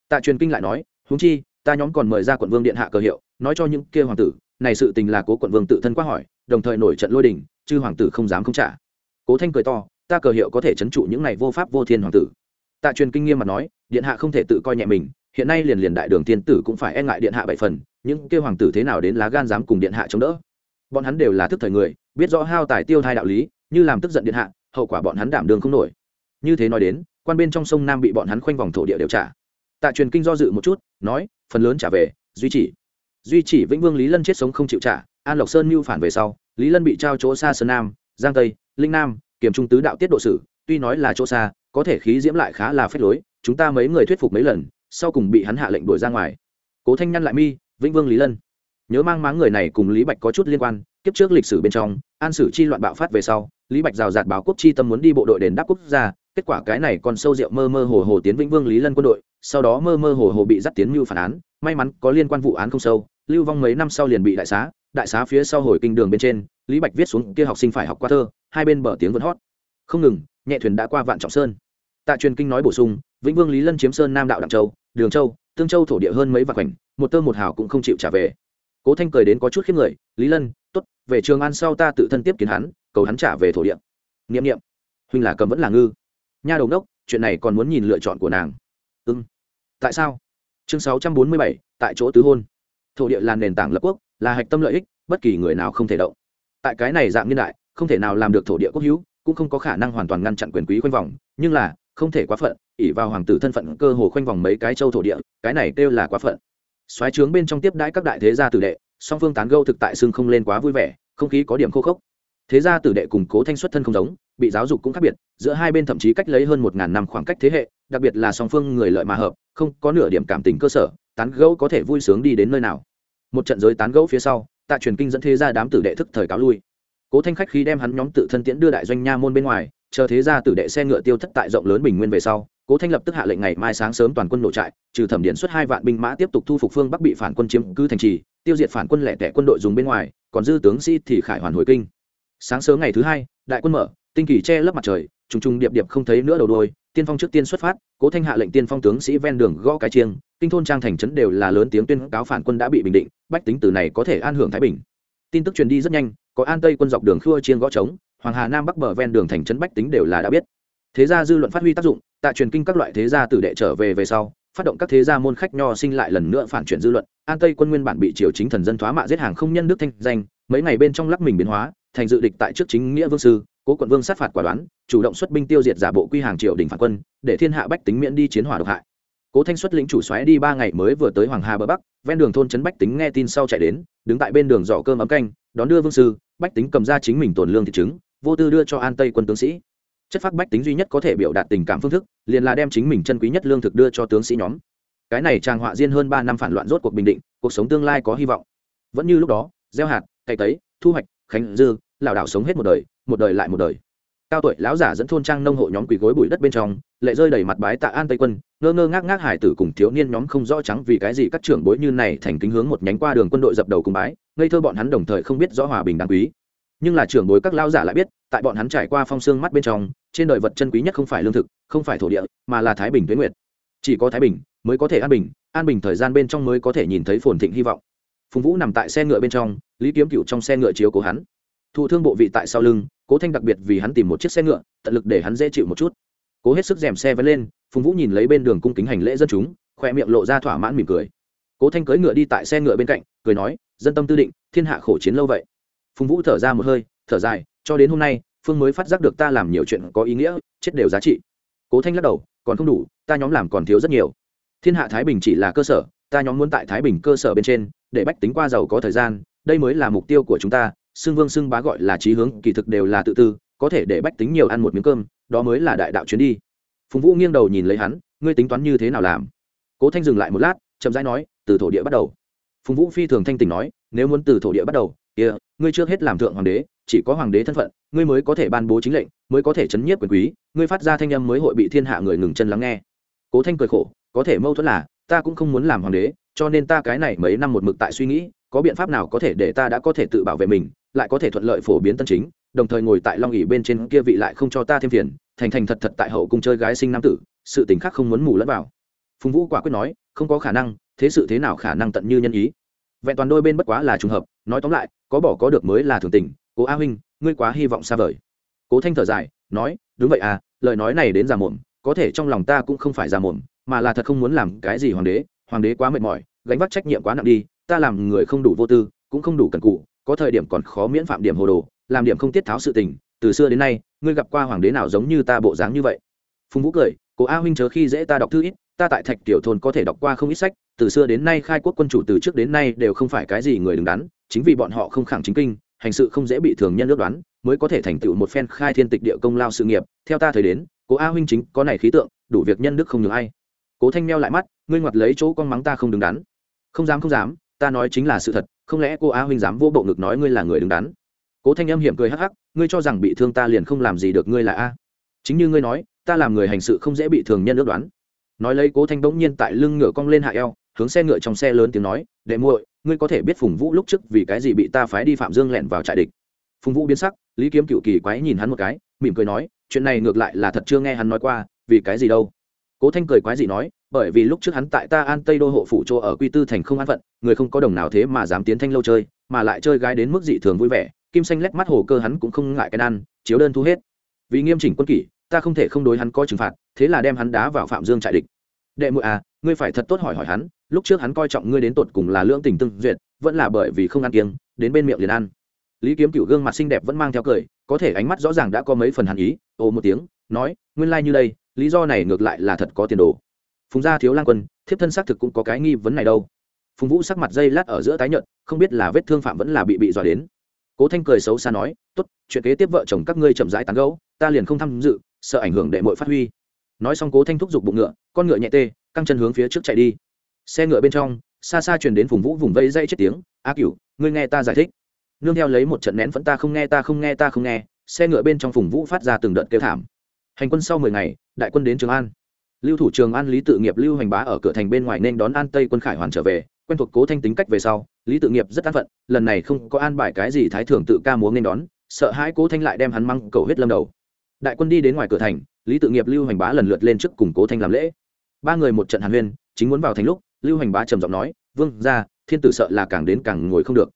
Tạ truyền kinh lại nói, huống chi, ta nhóm còn mời ra quận vương điện hạ cờ hiệu, nói cho những kia hoàng tử, này sự tình là cố quận vương tự thân qua hỏi, đồng thời nổi trận lôi đình chứ hoàng tử không dám không trả. Cố thanh cười to, ta cờ hiệu có thể chấn trụ những này vô pháp vô thiên hoàng tử. Tạ truyền kinh nghiêm mặt nói, điện hạ không thể tự coi nhẹ mình, hiện nay liền liền đại đường tiên tử cũng phải e ngại điện hạ bảy phần, những kêu hoàng tử thế nào đến lá gan dám cùng điện hạ chống đỡ? Bọn hắn đều là thức thời người, biết rõ hao tài tiêu thai đạo lý như làm tức giận điện hạ, hậu quả bọn hắn đảm đường không nổi. Như thế nói đến, quan bên trong sông nam bị bọn hắn khoanh vòng thổ địa đều trả. Tạ truyền kinh do dự một chút, nói, phần lớn trả về, duy chỉ duy chỉ vĩnh vương lý lân chết sống không chịu trả, an lộc sơn mưu phản về sau, lý lân bị trao chỗ xa sơn nam, giang tây, linh nam, kiểm trung tứ đạo tiết độ sử, tuy nói là chỗ xa, có thể khí diễm lại khá là phép lối, chúng ta mấy người thuyết phục mấy lần, sau cùng bị hắn hạ lệnh đuổi ra ngoài. Cố thanh nhăn lại mi, vĩnh vương lý lân. Nhớ mang máng người này cùng lý bạch có chút liên quan, kiếp trước lịch sử bên trong, an sử chi loạn bạo phát về sau lý bạch rào rạt báo quốc chi tâm muốn đi bộ đội đền đáp quốc gia, kết quả cái này còn sâu rượu mơ mơ hồ hồ tiến vĩnh vương lý lân quân đội, sau đó mơ mơ hồ hồ bị dắt tiến mưu phản án, may mắn có liên quan vụ án không sâu, lưu vong mấy năm sau liền bị đại xá đại xá phía sau hồi kinh đường bên trên, lý bạch viết xuống kia học sinh phải học qua thơ, hai bên bờ tiếng vẫn hót. Không ngừng, nhẹ thuyền đã qua vạn trọng sơn. Tạ truyền kinh nói bổ sung, vĩnh vương lý lân chiếm sơn nam đạo đặng châu, đường châu, tương châu thổ địa hơn mấy vạn khoảnh một tơ một hào cũng không chịu trả về. Cố thanh cười đến có chút khiếp người, lý lân t ố t về trường an sau ta tự thân tiếp kiến hắn cầu hắn trả về thổ địa. Niệm niệm. Huynh là cầm vẫn là ngư. Nha đầu đốc, chuyện này còn muốn nhìn lựa chọn của nàng. Ưng tại sao? Chương sáu trăm bốn mươi bảy, tại chỗ tứ hôn. Thổ địa là nền tảng lập quốc, là hạch tâm lợi ích, bất kỳ người nào không thể động. Tại cái này dạng niên đại, không thể nào làm được thổ địa quốc hữu, cũng không có khả năng hoàn toàn ngăn chặn quyền quý khoanh vòng, nhưng là, không thể quá phận ỉ vào hoàng tử thân phận cơ hồ khoanh vòng mấy cái châu thổ địa, cái này kêu là quá phận. Xoáy trướng bên trong tiếp đãi các đại thế gia tử đệ, song phương tán gâu thực tại xưng không lên quá vui vẻ, không khí có điểm khô khốc thế gia tử đệ cùng cố thanh xuất thân không giống, bị giáo dục cũng khác biệt, giữa hai bên thậm chí cách lấy hơn một ngàn năm khoảng cách thế hệ, đặc biệt là song phương người lợi mà hợp, không có nửa điểm cảm tình cơ sở, tán gẫu có thể vui sướng đi đến nơi nào. Một trận giới tán gẫu phía sau, tạ truyền kinh dẫn thế gia đám tử đệ thức thời cáo lui. Cố thanh khách khi đem hắn nhóm tự thân tiễn đưa đại doanh nha môn bên ngoài, chờ thế gia tử đệ xe ngựa tiêu thất tại rộng lớn bình nguyên về sau, cố thanh lập tức hạ lệnh ngày mai sáng sớm toàn quân nổ trại, trừ thẩm điện xuất hai vạn binh mã tiếp tục thu phục phương bắc bị phản quân chiếm cứ thành trì, tiêu diệt phản quân lẻ tẻ quân đội dùng bên ngoài, còn dư tướng sĩ thì khải hoàn hồi kinh sáng sớm ngày thứ hai, đại quân mở, tinh kỳ che lấp mặt trời, trùng trùng điệp điệp không thấy nữa đầu đôi tiên phong trước tiên xuất phát, cố thanh hạ lệnh tiên phong tướng sĩ ven đường gõ cái chiêng, kinh thôn trang thành trấn đều là lớn tiếng tuyên cáo phản quân đã bị bình định, bách tính từ này có thể an hưởng thái bình. Tin tức truyền đi rất nhanh, có an tây quân dọc đường khua chiêng gõ trống, hoàng hà nam bắc bờ ven đường thành trấn bách tính đều là đã biết. Thế gia dư luận phát huy tác dụng, tạ truyền kinh các loại thế gia tử đệ trở về về sau, phát động các thế gia môn khách nho sinh lại lần nữa phản chuyển dư luận, an tây quân nguyên bản bị triều chính thần dân thoá mạ giết hàng không nhân đức thanh danh, mấy ngày bên trong lắc mình biến hóa thành dự địch tại trước chính nghĩa vương sư, cố quận vương sát phạt quả đoán, chủ động xuất binh tiêu diệt giả bộ quy hàng triều đình phản quân, để thiên hạ bách tính miễn đi chiến hỏa độc hại. Cố thanh xuất lĩnh chủ xoáy đi ba ngày mới vừa tới hoàng hà bờ bắc, ven đường thôn trấn bách tính nghe tin sau chạy đến, đứng tại bên đường giỏ cơm ấm canh, đón đưa vương sư, bách tính cầm ra chính mình tổn lương thị trứng, vô tư đưa cho an tây quân tướng sĩ. Chất phác bách tính duy nhất có thể biểu đạt tình cảm phương thức, liền là đem chính mình chân quý nhất lương thực đưa cho tướng sĩ nhóm. Cái này tràng họa diên hơn ba năm phản loạn rốt cuộc bình định, cuộc sống tương lai có hy vọng. Vẫn như lúc đó, gieo hạt, cày tấy, thu hoạch khánh dư, lảo đảo sống hết một đời một đời lại một đời. Cao tuổi lão giả dẫn thôn trang nông hộ nhóm quỳ gối bụi đất bên trong, lệ rơi đầy mặt bái tạ an tây quân, ngơ ngơ ngác ngác hải tử cùng thiếu niên nhóm không rõ trắng vì cái gì các trưởng bối như này thành kính hướng một nhánh qua đường quân đội dập đầu cùng bái, ngây thơ bọn hắn đồng thời không biết rõ hòa bình đáng quý. Nhưng là trưởng bối các lão giả lại biết, tại bọn hắn trải qua phong xương mắt bên trong, trên đời vật chân quý nhất không phải lương thực, không phải thổ địa, mà là thái bình tuyến nguyệt. Chỉ có thái bình mới có thể an bình an bình thời gian bên trong mới có thể nhìn thấy phồn thịnh hy vọng phùng vũ nằm tại xe ngựa bên trong, lý kiếm cựu trong xe ngựa chiếu cố hắn. Thụ thương bộ vị tại sau lưng, cố thanh đặc biệt vì hắn tìm một chiếc xe ngựa, tận lực để hắn dễ chịu một chút. Cố hết sức dèm xe vẫn lên, phùng vũ nhìn lấy bên đường cung kính hành lễ dân chúng khoe miệng lộ ra thỏa mãn mỉm cười. Cố thanh cưỡi ngựa đi tại xe ngựa bên cạnh, cười nói, dân tâm tư định, thiên hạ khổ chiến lâu vậy. Phùng vũ thở ra một hơi, thở dài, cho đến hôm nay, phương mới phát giác được ta làm nhiều chuyện có ý nghĩa, chết đều giá trị. Cố thanh lắc đầu, còn không đủ, ta nhóm làm còn thiếu rất nhiều. Thiên hạ thái bình chỉ là cơ sở, ta nhóm muốn tại thái bình cơ sở bên trên để bách tính qua giàu có thời gian đây mới là mục tiêu của chúng ta xưng vương xưng bá gọi là trí hướng kỳ thực đều là tự tư có thể để bách tính nhiều ăn một miếng cơm đó mới là đại đạo chuyến đi. Phùng vũ nghiêng đầu nhìn lấy hắn ngươi tính toán như thế nào làm? Cố thanh dừng lại một lát chậm rãi nói từ thổ địa bắt đầu. Phùng vũ phi thường thanh tình nói nếu muốn từ thổ địa bắt đầu kia、yeah, ngươi trước hết làm thượng hoàng đế chỉ có hoàng đế thân phận ngươi mới có thể ban bố chính lệnh mới có thể chấn nhiếp quyền quý ngươi phát ra thanh âm mới hội bị thiên hạ người ngừng chân lắng nghe. Cố thanh cười khổ có thể mâu thuẫn là ta cũng không muốn làm hoàng đế cho nên ta cái này mấy năm một mực tại suy nghĩ, có biện pháp nào có thể để ta đã có thể tự bảo vệ mình, lại có thể thuận lợi phổ biến tân chính, đồng thời ngồi tại long ỉ bên trên kia vị lại không cho ta thêm phiền, thành thành thật thật tại hậu cung chơi gái sinh nam tử, sự tình khác không muốn mù lẫn vào. Phùng vũ quả quyết nói, không có khả năng, thế sự thế nào khả năng tận như nhân ý. Vẹn toàn đôi bên bất quá là trùng hợp, nói tóm lại, có bỏ có được mới là thường tình, cố a huynh, ngươi quá hy vọng xa vời. Cố thanh thở dài, nói, đúng vậy à lời nói này đến già mồm có thể trong lòng ta cũng không phải già mồm mà là thật không muốn làm cái gì hoàng đế hoàng đế quá mệt mỏi, gánh vác trách nhiệm quá nặng đi, ta làm người không đủ vô tư, cũng không đủ cần cụ có thời điểm còn khó miễn phạm điểm hồ đồ, làm điểm không tiết tháo sự tình, từ xưa đến nay, ngươi gặp qua hoàng đế nào giống như ta bộ dáng như vậy? Phùng vũ cười cố a huynh chớ khi dễ ta đọc thư ít, ta tại thạch tiểu thôn có thể đọc qua không ít sách, từ xưa đến nay khai quốc quân chủ từ trước đến nay đều không phải cái gì người đứng đắn, chính vì bọn họ không khẳng chính kinh, hành sự không dễ bị thường nhân ước đoán, mới có thể thành tựu một phen khai thiên tịch địa công lao sự nghiệp. Theo ta thời đến cố a huynh chính có này khí tượng, đủ việc nhân đức không nhường ai cố thanh meo lại mắt, ngươi ngoặt lấy chỗ con mắng ta không đứng đắn. Không dám không dám, ta nói chính là sự thật, không lẽ cô a huynh dám vô bộ ngực nói ngươi là người đứng đắn? Cố thanh âm hiểm cười hắc hắc, ngươi cho rằng bị thương ta liền không làm gì được ngươi là a. Chính như ngươi nói, ta làm người hành sự không dễ bị thường nhân ước đoán. Nói lấy cố thanh bỗng nhiên tại lưng ngựa cong lên hạ eo, hướng xe ngựa trong xe lớn tiếng nói, đệ muội, ngươi có thể biết phùng vũ lúc trước vì cái gì bị ta phái đi phạm dương lẹn vào trại địch? Phùng vũ biến sắc, lý kiếm cựu kỳ quái nhìn hắn một cái, mỉm cười nói, chuyện này ngược lại là thật chưa nghe hắn nói qua, vì cái gì đâu? Cố thanh cười quái gì nói, bởi vì lúc trước hắn tại ta an tây đô hộ phủ chỗ ở quy tư thành không an phận, người không có đồng nào thế mà dám tiến thanh lâu chơi, mà lại chơi gái đến mức dị thường vui vẻ, kim xanh lét mắt hồ cơ hắn cũng không ngại cái ăn chiếu đơn thu hết. Vì nghiêm chỉnh quân kỷ, ta không thể không đối hắn có trừng phạt, thế là đem hắn đá vào phạm dương trại địch. Đệ muội à ngươi phải thật tốt hỏi hỏi hắn, lúc trước hắn coi trọng ngươi đến tột cùng là lưỡng tình tương duyệt, vẫn là bởi vì không ăn kiêng, đến bên miệng liền ăn. Lý kiếm cựu gương mặt xinh đẹp vẫn mang theo cười, có thể ánh mắt rõ ràng đã có mấy phần hàn ý, ồ một tiếng, nói, nguyên lai、like、như đây lý do này ngược lại là thật có tiền đồ. Phùng gia thiếu lang quân, thiếp thân xác thực cũng có cái nghi vấn này đâu. Phùng vũ sắc mặt dây lát ở giữa tái nhợt, không biết là vết thương phạm vẫn là bị bị dọa đến. Cố thanh cười xấu xa nói, tốt, chuyện kế tiếp vợ chồng các ngươi chậm rãi tán gấu ta liền không tham dự, sợ ảnh hưởng đệ mội phát huy. Nói xong cố thanh thúc giục bụng ngựa, con ngựa nhẹ tê, căng chân hướng phía trước chạy đi. Xe ngựa bên trong, xa xa truyền đến phùng vũ vùng vây dây chết tiếng, a cửu, ngươi nghe ta giải thích. Nương theo lấy một trận nén vẫn ta không nghe, ta không nghe, ta không nghe. Xe ngựa bên trong phùng vũ phát ra từng đợt kêu thảm hành quân sau mười ngày, đại quân đến trường an. Lưu thủ trường an lý tự nghiệp lưu hành bá ở cửa thành bên ngoài nên đón an tây quân khải hoàn trở về, quen thuộc cố thanh tính cách về sau, lý tự nghiệp rất an phận, lần này không có an bài cái gì thái thường tự ca múa nên đón, sợ hãi cố thanh lại đem hắn măng cầu huyết lâm đầu. Đại quân đi đến ngoài cửa thành, lý tự nghiệp lưu hành bá lần lượt lên trước cùng cố thanh làm lễ. Ba người một trận hàn huyên, chính muốn vào thành lúc, lưu hành bá trầm giọng nói, vương ra thiên tử sợ là càng đến càng ngồi không được.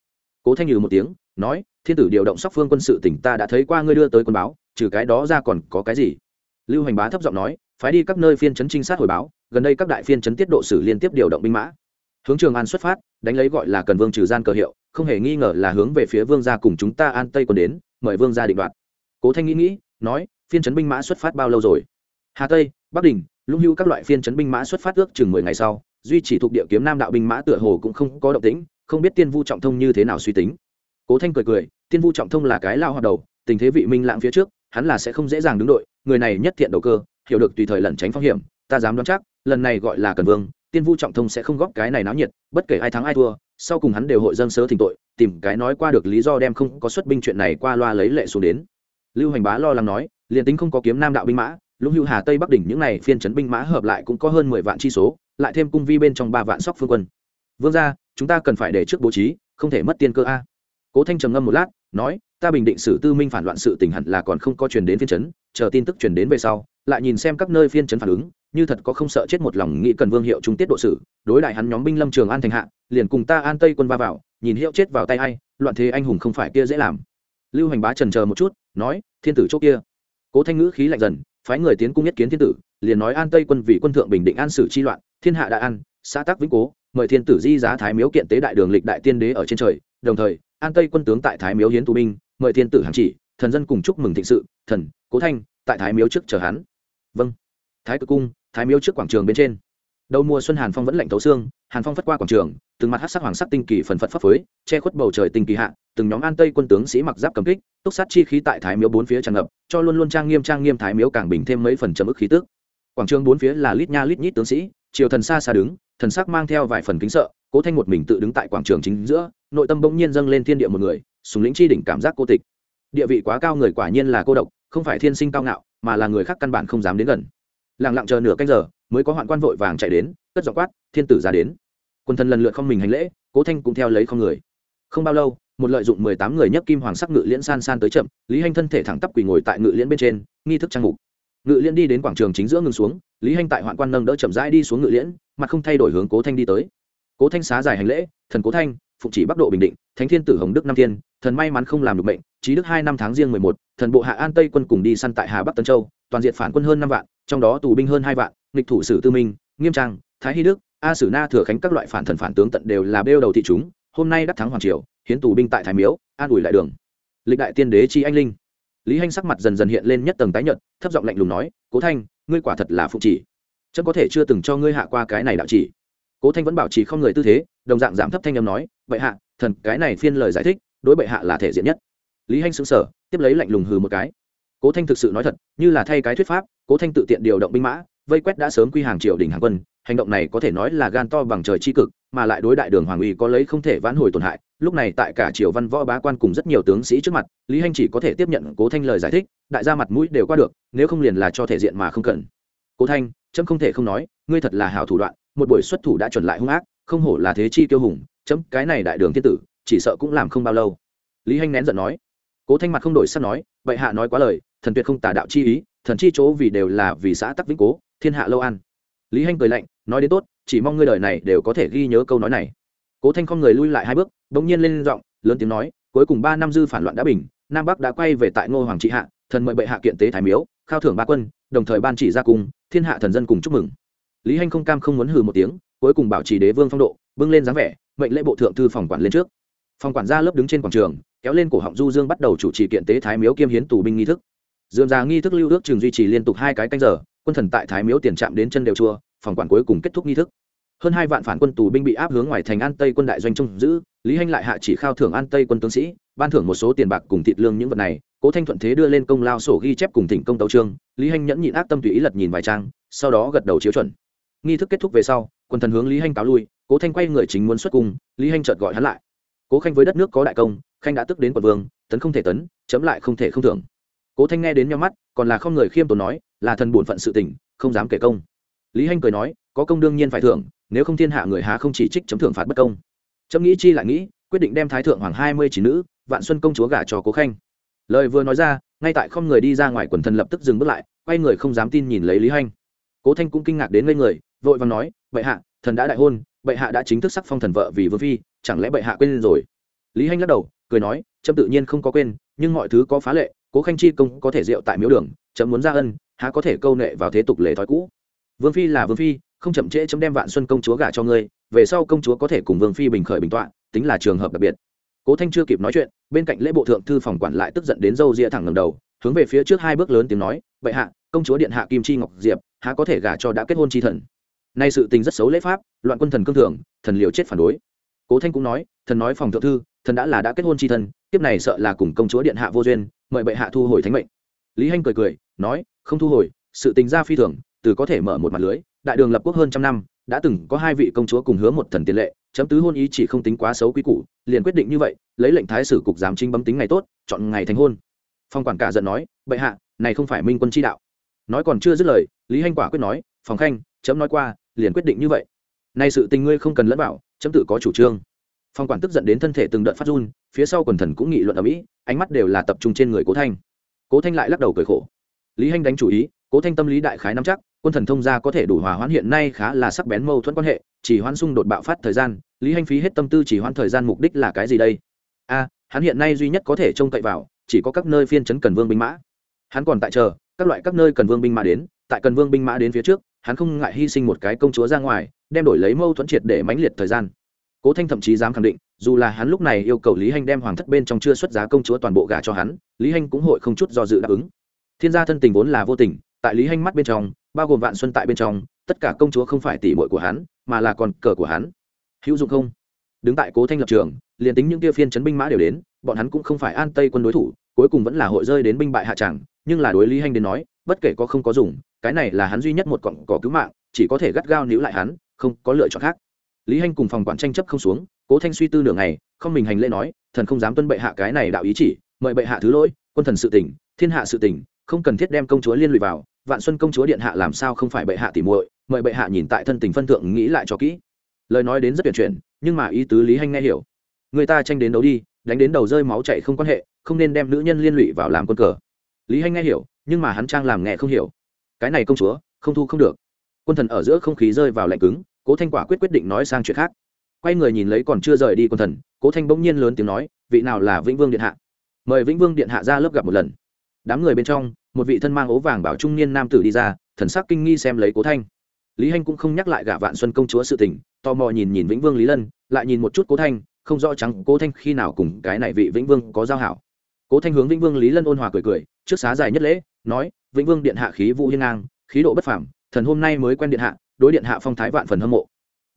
Cố thanh nhừ một tiếng, nói, thiên tử điều động sóc phương quân sự tỉnh ta đã thấy qua ngươi đưa tới quân báo, trừ cái đó ra còn có cái gì? Lưu hành bá thấp giọng nói, phái đi các nơi phiên chấn trinh sát hồi báo, gần đây các đại phiên chấn tiết độ sử liên tiếp điều động binh mã. Hướng trường an xuất phát, đánh lấy gọi là cần vương trừ gian cờ hiệu, không hề nghi ngờ là hướng về phía vương gia cùng chúng ta an tây còn đến, mời vương gia định đoạt. Cố thanh nghĩ nghĩ, nói, phiên chấn binh mã xuất phát bao lâu rồi? Hà tây, bắc đình lũng hữu các loại phiên chấn binh mã xuất phát ước chừng mười ngày sau, duy chỉ thuộc địa kiếm nam đạo binh mã tựa hồ cũng không có động tĩnh, không biết tiên vu trọng thông như thế nào suy tính. Cố thanh cười cười, tiên vu trọng thông là cái lao hoạt đầu, tình thế vị minh lãng phía trước, hắn là sẽ không dễ dàng đứng đội người này nhất thiện đầu cơ, hiểu được tùy thời lẩn tránh phong hiểm, ta dám đoán chắc, lần này gọi là cần vương, tiên vu trọng thông sẽ không góp cái này náo nhiệt, bất kể ai thắng ai thua, sau cùng hắn đều hội dân sớ thỉnh tội, tìm cái nói qua được lý do đem không có xuất binh chuyện này qua loa lấy lệ xuống đến. Lưu hành bá lo lắng nói, liền tính không có kiếm nam đạo binh mã, lũng hữu hà tây bắc đỉnh những này phiên chấn binh mã hợp lại cũng có hơn mười vạn chi số, lại thêm cung vi bên trong ba vạn sóc phương quân. Vương ra chúng ta cần phải để trước bố trí, không thể mất tiên cơ a. Cố thanh trầm ngâm một lát, nói ta bình định sử tư minh phản loạn sự tình hẳn là còn không có truyền đến phiên chấn, chờ tin tức truyền đến về sau, lại nhìn xem các nơi phiên chấn phản ứng, như thật có không sợ chết một lòng nghĩ cần vương hiệu trung tiết độ sử đối đại hắn nhóm binh lâm trường an thành hạ, liền cùng ta an tây quân va vào, nhìn hiệu chết vào tay ai, loạn thế anh hùng không phải kia dễ làm. Lưu hành bá trần chờ một chút, nói, thiên tử chỗ kia. Cố thanh ngữ khí lạnh dần, phái người tiến cung nhất kiến thiên tử, liền nói an tây quân vì quân thượng bình định an sử chi loạn, thiên hạ đại an, xã tác vĩnh cố, mời thiên tử di giá thái miếu kiện tế đại đường lịch đại tiên đế ở trên trời. Đồng thời, an tây quân tướng tại thái miếu hiến tù binh mời thiên tử hàng chỉ, thần dân cùng chúc mừng thịnh sự, thần, cố thanh, tại thái miếu trước chờ hắn. Vâng. Thái cực cung, thái miếu trước quảng trường bên trên. Đầu mùa xuân hàn phong vẫn lạnh thấu xương, hàn phong phất qua quảng trường, từng mặt hát sắc hoàng sắc tinh kỳ phần phật phấp phới che khuất bầu trời tinh kỳ hạ, từng nhóm an tây quân tướng sĩ mặc giáp cầm kích, túc sát chi khí tại thái miếu bốn phía tràn ngập, cho luôn luôn trang nghiêm trang nghiêm thái miếu càng bình thêm mấy phần trầm ức khí tức. Quảng trường bốn phía là lít nha lít nhít tướng sĩ, triều thần xa xa đứng, thần sắc mang theo vài phần kính sợ, cố thanh một mình tự đứng tại quảng trường chính giữa, nội tâm bỗng nhiên dâng lên thiên địa một người sùng lĩnh chi đỉnh cảm giác cô tịch. Địa vị quá cao người quả nhiên là cô độc, không phải thiên sinh cao ngạo, mà là người khác căn bản không dám đến gần. Lặng lặng chờ nửa canh giờ, mới có hoạn quan vội vàng chạy đến, cất giọng quát, thiên tử ra đến. Quân thần lần lượt không mình hành lễ, cố thanh cũng theo lấy không người. Không bao lâu, một lợi dụng mười tám người nhấc kim hoàng sắc ngự liễn san san tới chậm, lý hanh thân thể thẳng tắp quỳ ngồi tại ngự liễn bên trên, nghi thức trang mục. Ngự liễn đi đến quảng trường chính giữa ngừng xuống, lý hanh tại hoạn quan nâng đỡ chậm rãi đi xuống ngự liễn, mặt không thay đổi hướng cố thanh đi tới. Cố thanh xá dài hành lễ, thần cố thanh, phụng chỉ bắc độ bình định, thánh thiên tử hồng đức năm thiên thần may mắn không làm được bệnh trí đức hai năm tháng riêng mười một, thần bộ hạ an tây quân cùng đi săn tại hà bắc tân châu, toàn diện phản quân hơn năm vạn, trong đó tù binh hơn hai vạn, nghịch thủ sử tư minh, nghiêm trang, thái hy đức, a sử na thừa khánh các loại phản thần phản tướng tận đều là bêu đầu thị chúng, hôm nay đắc thắng hoàng triều, hiến tù binh tại thái miếu, an ủi lại đường. Lịch đại tiên đế chi anh linh. Lý hanh sắc mặt dần dần hiện lên nhất tầng tái nhợt, thấp giọng lạnh lùng nói, cố thanh, ngươi quả thật là phụ chỉ. Chân có thể chưa từng cho ngươi hạ qua cái này đạo chỉ. Cố thanh vẫn bảo trì không người tư thế, đồng dạng giảm thấp thanh âm nói, vậy hạ, thần, cái này phiên lời giải thích đối bệ hạ là thể diện nhất. Lý hanh xứng sở tiếp lấy lạnh lùng hừ một cái. Cố thanh thực sự nói thật, như là thay cái thuyết pháp, cố thanh tự tiện điều động binh mã, vây quét đã sớm quy hàng triều đình hàng quân, hành động này có thể nói là gan to bằng trời tri cực, mà lại đối đại đường hoàng uy có lấy không thể vãn hồi tổn hại, lúc này tại cả triều văn võ bá quan cùng rất nhiều tướng sĩ trước mặt, lý hanh chỉ có thể tiếp nhận cố thanh lời giải thích, đại gia mặt mũi đều qua được, nếu không liền là cho thể diện mà không cần. Cố thanh trâm không thể không nói, ngươi thật là hảo thủ đoạn, một buổi xuất thủ đã chuẩn lại hung ác, không hổ là thế chi kiêu hùng, chấm, cái này đại đường thiên tử chỉ sợ cũng làm không bao lâu. Lý hanh nén giận nói, cố thanh mặt không đổi sắt nói vậy hạ nói quá lời, thần tuyệt không tả đạo chi ý, thần chi chỗ vì đều là vì xã tắc vĩnh cố, thiên hạ lâu an. Lý hanh cười lạnh, nói đến tốt, chỉ mong ngươi đời này đều có thể ghi nhớ câu nói này. Cố thanh không người lui lại hai bước đ ỗ n g nhiên lên giọng, lớn tiếng nói, cuối cùng ba năm dư phản loạn đã bình, nam bắc đã quay về tại ngô hoàng trị hạ, thần mời bệ hạ kiện tế thái miếu, khao thưởng ba quân, đồng thời ban chỉ ra cùng, thiên hạ thần dân cùng chúc mừng. Lý hanh không cam không muốn hừ một tiếng, cuối cùng bảo trì đế vương phong độ, bưng lên dáng vẻ, mệnh lễ bộ thượng thư phòng quản lên trước phòng quản gia lớp đứng trên quảng trường, kéo lên cổ họng du dương bắt đầu chủ trì kiện tế thái miếu kiêm hiến tù binh nghi thức. Dườm già nghi thức lưu ước trường duy trì liên tục hai cái canh giờ, quân thần tại thái miếu tiền chạm đến chân đều chua, phòng quản cuối cùng kết thúc nghi thức. Hơn hai vạn phản quân tù binh bị áp hướng ngoài thành an tây quân đại doanh trông giữ, lý hanh lại hạ chỉ khao thưởng an tây quân tướng sĩ, ban thưởng một số tiền bạc cùng thịt lương những vật này, cố thanh thuận thế đưa lên công lao sổ ghi chép cùng thỉnh công tấu trương lý hanh nhẫn nhịn ác tâm tùy ý lật nhìn vài trang, sau đó gật đầu chiếu chuẩn. Nghi thức kết thúc về sau, quân thần hướng lý hanh cáo lui, cố thanh quay người chính muốn xuất cung, lý hanh chợt gọi hắn lại cố khanh với đất nước có đại công, khanh đã tức đến quận vương, tấn không thể tấn, chấm lại không thể không thưởng. Cố thanh nghe đến nhau mắt, còn là không người khiêm tốn nói, là thần bổn phận sự tình, không dám kể công. Lý hanh cười nói, có công đương nhiên phải thưởng, nếu không thiên hạ người há không chỉ trích chấm thưởng phạt bất công. Chấm nghĩ chi lại nghĩ, quyết định đem thái thượng hoàng hai mươi chỉ nữ, vạn xuân công chúa gả cho cố khanh. Lời vừa nói ra, ngay tại không người đi ra ngoài quần thần lập tức dừng bước lại, quay người không dám tin nhìn lấy lý hanh. Cố thanh cũng kinh ngạc đến ngây người, vội vàng nói, bệ hạ, thần đã đại hôn bệ hạ đã chính thức sắc phong thần vợ vì vương phi, chẳng lẽ bệ hạ quên rồi? Lý hanh lắc đầu, cười nói trâm tự nhiên không có quên, nhưng mọi thứ có phá lệ, cố khanh chi công có thể rượu tại miếu đường trâm muốn ra ân, há có thể câu nệ vào thế tục lệ thói cũ. Vương phi là vương phi, không chậm trễ chấm đem vạn xuân công chúa gả cho ngươi, về sau công chúa có thể cùng vương phi bình khởi bình tọa, tính là trường hợp đặc biệt. Cố thanh chưa kịp nói chuyện, bên cạnh lễ bộ thượng thư phòng quản lại tức giận đến râu ria thẳng ngầm đầu, hướng về phía trước hai bước lớn tiếng nói vậy hạ, công chúa điện hạ kim chi ngọc diệp, há có thể gả cho đã kết hôn chi thần? Nay sự tình rất xấu lễ pháp, loạn quân thần cương thường, thần liều chết phản đối. Cố thanh cũng nói, thần nói phòng thượng thư, thần đã là đã kết hôn chi thần tiếp này sợ là cùng công chúa điện hạ vô duyên, mời bệ hạ thu hồi thánh mệnh. Lý hanh cười cười, nói, không thu hồi, sự tình ra phi thường, từ có thể mở một mặt lưới, đại đường lập quốc hơn trăm năm, đã từng có hai vị công chúa cùng hứa một thần tiền lệ, chấm tứ hôn ý chỉ không tính quá xấu quý cũ liền quyết định như vậy, lấy lệnh thái sử cục giám trinh bấm tính ngày tốt, chọn ngày thành hôn. Phong quản cả giận nói, bệ hạ, này không phải minh quân chi đạo. Nói còn chưa dứt lời, lý hanh quả quyết nói, phòng khanh, chấm nói qua liền quyết định như vậy. Nay sự tình ngươi không cần lẫn bảo chấm tự có chủ trương. Phong quản tức giận đến thân thể từng đợt phát run, phía sau quần thần cũng nghị luận ở mỹ, ánh mắt đều là tập trung trên người cố thanh. Cố thanh lại lắc đầu cười khổ. Lý hanh đánh chủ ý, cố thanh tâm lý đại khái nắm chắc, quân thần thông gia có thể đủ hòa hoãn hiện nay khá là sắc bén mâu thuẫn quan hệ, chỉ hoãn xung đột bạo phát thời gian, lý hanh phí hết tâm tư chỉ hoãn thời gian mục đích là cái gì đây? A, hắn hiện nay duy nhất có thể trông cậy vào, chỉ có các nơi phiên chấn cần vương binh mã. Hắn còn tại chờ, các loại các nơi cần vương binh mã đến, tại cần vương binh mã đến phía trước hắn không ngại hy sinh một cái công chúa ra ngoài, đem đổi lấy mâu thuẫn triệt để mãnh liệt thời gian. Cố thanh thậm chí dám khẳng định, dù là hắn lúc này yêu cầu lý hanh đem hoàng thất bên trong chưa xuất giá công chúa toàn bộ gả cho hắn, lý hanh cũng hội không chút do dự đáp ứng. Thiên gia thân tình vốn là vô tình, tại lý hanh mắt bên trong, bao gồm vạn xuân tại bên trong, tất cả công chúa không phải tỷ muội của hắn, mà là còn cờ của hắn. Hữu dụng không? Đứng tại cố thanh lập trường, liền tính những kia phiên chấn binh mã đều đến, bọn hắn cũng không phải an tây quân đối thủ, cuối cùng vẫn là hội rơi đến binh bại hạ tràng, nhưng là đối lý hanh đến nói, bất kể có không có dùng cái này là hắn duy nhất một cọng cỏ cứu mạng, chỉ có thể gắt gao níu lại hắn, không có lựa chọn khác. Lý hanh cùng phòng quản tranh chấp không xuống, cố thanh suy tư nửa ngày, không mình hành lễ nói, thần không dám tuân bệ hạ cái này đạo ý chỉ, mời bệ hạ thứ lỗi, quân thần sự tỉnh, thiên hạ sự tỉnh, không cần thiết đem công chúa liên lụy vào, vạn xuân công chúa điện hạ làm sao không phải bệ hạ tỉ muội, mời bệ hạ nhìn tại thân tình phân thượng nghĩ lại cho kỹ. Lời nói đến rất tuyển chuyển, nhưng mà ý tứ lý hanh nghe hiểu. Người ta tranh đến đấu đi, đánh đến đầu rơi máu chảy không quan hệ, không nên đem nữ nhân liên lụy vào làm quân cờ. Lý hanh nghe hiểu, nhưng mà hắn trang làm nghe không hiểu cái này công chúa, không thu không được. Quân thần ở giữa không khí rơi vào lạnh cứng, cố thanh quả quyết quyết định nói sang chuyện khác. Quay người nhìn lấy còn chưa rời đi quân thần, cố thanh bỗng nhiên lớn tiếng nói, vị nào là vĩnh vương điện hạ? Mời vĩnh vương điện hạ ra lớp gặp một lần. Đám người bên trong, một vị thân mang ố vàng bảo trung niên nam tử đi ra, thần sắc kinh nghi xem lấy cố thanh. Lý hanh cũng không nhắc lại gả vạn xuân công chúa sự tình, tò mò nhìn nhìn vĩnh vương lý lân, lại nhìn một chút cố thanh, không rõ trắng cố thanh khi nào cùng cái này vị vĩnh vương có giao hảo. Cố thanh hướng vĩnh vương lý lân ôn hòa cười cười, trước xá dài nhất lễ nói, vĩnh vương điện hạ khí vũ hiên ngang, khí độ bất phảm thần hôm nay mới quen điện hạ, đối điện hạ phong thái vạn phần hâm mộ.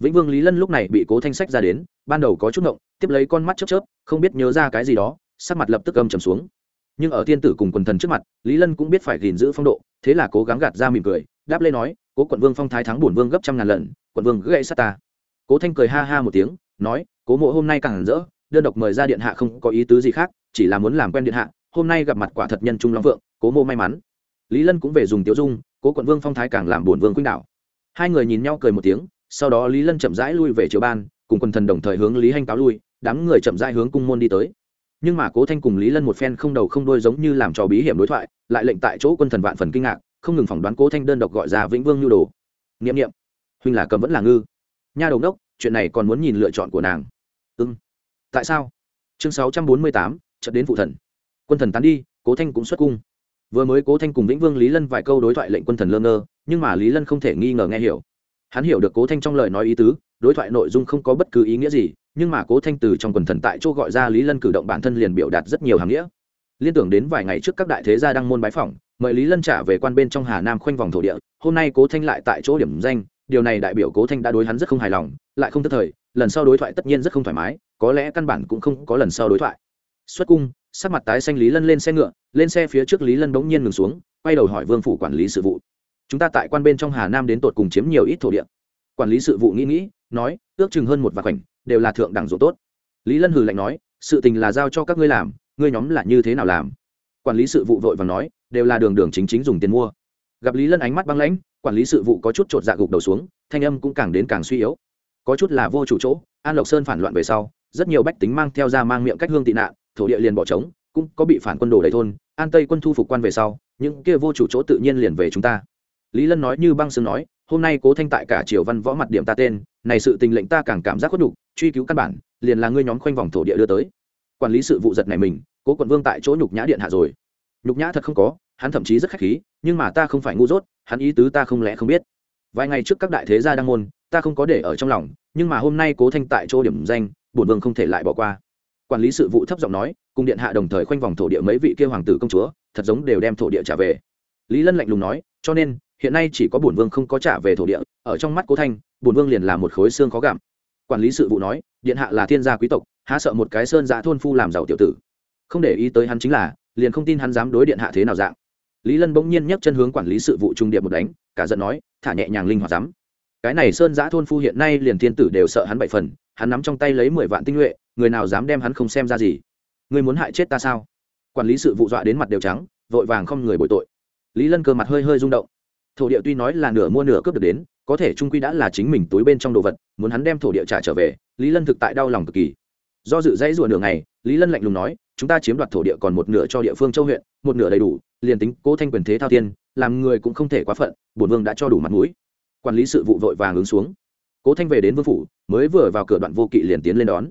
Vĩnh vương lý lân lúc này bị cố thanh sách ra đến, ban đầu có chút ngộng, tiếp lấy con mắt chớp chớp, không biết nhớ ra cái gì đó, sắc mặt lập tức âm trầm xuống. Nhưng ở thiên tử cùng quần thần trước mặt, lý lân cũng biết phải gìn giữ phong độ, thế là cố gắng gạt ra mỉm cười, đáp lên nói, cố quận vương phong thái thắng bổn vương gấp trăm ngàn lần, quận vương gãy sát ta. Cố thanh cười ha ha một tiếng, nói, cố mộ hôm nay càng rỡ, đơn độc mời ra điện hạ không có ý tứ gì khác, chỉ là muốn làm quen điện hạ hôm nay gặp mặt quả thật nhân trung long vượng, cố mô may mắn. Lý lân cũng về dùng tiểu dung, cố quận vương phong thái càng làm bổn vương quýnh đảo. Hai người nhìn nhau cười một tiếng, sau đó lý lân chậm rãi lui về triều ban, cùng quần thần đồng thời hướng lý hanh cáo lui, đám người chậm rãi hướng cung môn đi tới. Nhưng mà cố thanh cùng lý lân một phen không đầu không đôi giống như làm trò bí hiểm đối thoại, lại lệnh tại chỗ quân thần vạn phần kinh ngạc, không ngừng phỏng đoán cố thanh đơn độc gọi ra vĩnh vương nhu đồ. N i ệ m n i ệ m huynh là cầm vẫn là ngư. Nha đầu đốc, chuyện này còn muốn nhìn lựa chọn của nàng. Ưng tại sao? Chương sáu trăm bốn mươi tám trận đến phụ thần quân thần tán đi, cố thanh cũng xuất cung. Vừa mới cố thanh cùng vĩnh vương, lý lân vài câu đối thoại lệnh quân thần lơ ngơ, nhưng mà lý lân không thể nghi ngờ nghe hiểu. Hắn hiểu được cố thanh trong lời nói ý tứ, đối thoại nội dung không có bất cứ ý nghĩa gì, nhưng mà cố thanh từ trong quần thần tại chỗ gọi ra lý lân cử động bản thân liền biểu đạt rất nhiều hàm nghĩa. Liên tưởng đến vài ngày trước các đại thế gia đăng môn bái phỏng, mời lý lân trả về quan bên trong hà nam khoanh vòng thổ địa, hôm nay cố thanh lại tại chỗ điểm danh, điều này đại biểu cố thanh đã đối hắn rất không hài lòng, lại không tức thời, lần sau đối thoại tất nhiên rất không thoải mái, có lẽ căn bản cũng không có lần sau đối thoại xuất cung, sắc mặt tái xanh lý lân lên xe ngựa, lên xe phía trước lý lân bỗng nhiên ngừng xuống, quay đầu hỏi vương phủ quản lý sự vụ. Chúng ta tại quan bên trong hà nam đến tột cùng chiếm nhiều ít thổ địa. Quản lý sự vụ nghĩ nghĩ, nói, ước chừng hơn một vài khoảnh, đều là thượng đẳng ruộng tốt. Lý lân hừ lạnh nói, sự tình là giao cho các ngươi làm, ngươi nhóm là như thế nào làm? Quản lý sự vụ vội và nói, đều là đường đường chính chính dùng tiền mua. Gặp lý lân ánh mắt băng lãnh, quản lý sự vụ có chút chột dạ gục đầu xuống, thanh âm cũng càng đến càng suy yếu. Có chút là vô chủ chỗ, an lộc sơn phản loạn về sau, rất nhiều bách tính mang theo ra mang miệng cách hương tị nạn thổ địa liền bỏ trống, cũng có bị phản quân đồ đầy thôn, an tây quân thu phục quan về sau, những kia vô chủ chỗ tự nhiên liền về chúng ta. Lý lân nói như băng sương nói, hôm nay cố thanh tại cả triều văn võ mặt điểm ta tên, này sự tình lệnh ta càng cảm giác khuất nhục, truy cứu căn bản, liền là ngươi nhóm khoanh vòng thổ địa đưa tới. Quản lý sự vụ giật này mình, cố quận vương tại chỗ nhục nhã điện hạ rồi. Nhục nhã thật không có, hắn thậm chí rất khách khí, nhưng mà ta không phải ngu dốt, hắn ý tứ ta không lẽ không biết. Vài ngày trước các đại thế gia đăng môn, ta không có để ở trong lòng, nhưng mà hôm nay cố thanh tại chỗ điểm danh, bổn vương không thể lại bỏ qua quản lý sự vụ thấp giọng nói, cùng điện hạ đồng thời khoanh vòng thổ địa mấy vị kia hoàng tử công chúa, thật giống đều đem thổ địa trả về. Lý lân lạnh lùng nói, cho nên, hiện nay chỉ có bổn vương không có trả về thổ địa, ở trong mắt cố thanh, bổn vương liền là một khối xương khó gặm. Quản lý sự vụ nói, điện hạ là thiên gia quý tộc, há sợ một cái sơn giã thôn phu làm giàu tiểu tử. Không để ý tới hắn chính là, liền không tin hắn dám đối điện hạ thế nào dạng. Lý lân bỗng nhiên nhấc chân hướng quản lý sự vụ trung điệp một đánh, cả giận nói, thả nhẹ nhàng linh hoạt dám. Cái này sơn giã thôn phu hiện nay liền thiên tử đều sợ hắn bảy phần, hắn nắm trong tay lấy mười vạn tinh nhuệ người nào dám đem hắn không xem ra gì? Người muốn hại chết ta sao? Quản lý sự vụ dọa đến mặt đều trắng, vội vàng không người bội tội. Lý lân cơ mặt hơi hơi rung động. Thổ địa tuy nói là nửa mua nửa cướp được đến, có thể trung quy đã là chính mình túi bên trong đồ vật, muốn hắn đem thổ địa trả trở về, lý lân thực tại đau lòng cực kỳ. Do dự dãy rủa nửa ngày, lý lân lạnh lùng nói, chúng ta chiếm đoạt thổ địa còn một nửa cho địa phương châu huyện, một nửa đầy đủ, liền tính cố thanh quyền thế thao tiên, làm người cũng không thể quá phận, bổn vương đã cho đủ mặt mũi. Quản lý sự vụ vội vàng ứng xuống. Cố thanh về đến vương phủ, mới vừa vào cửa đoạn vô kỵ liền tiến lên đón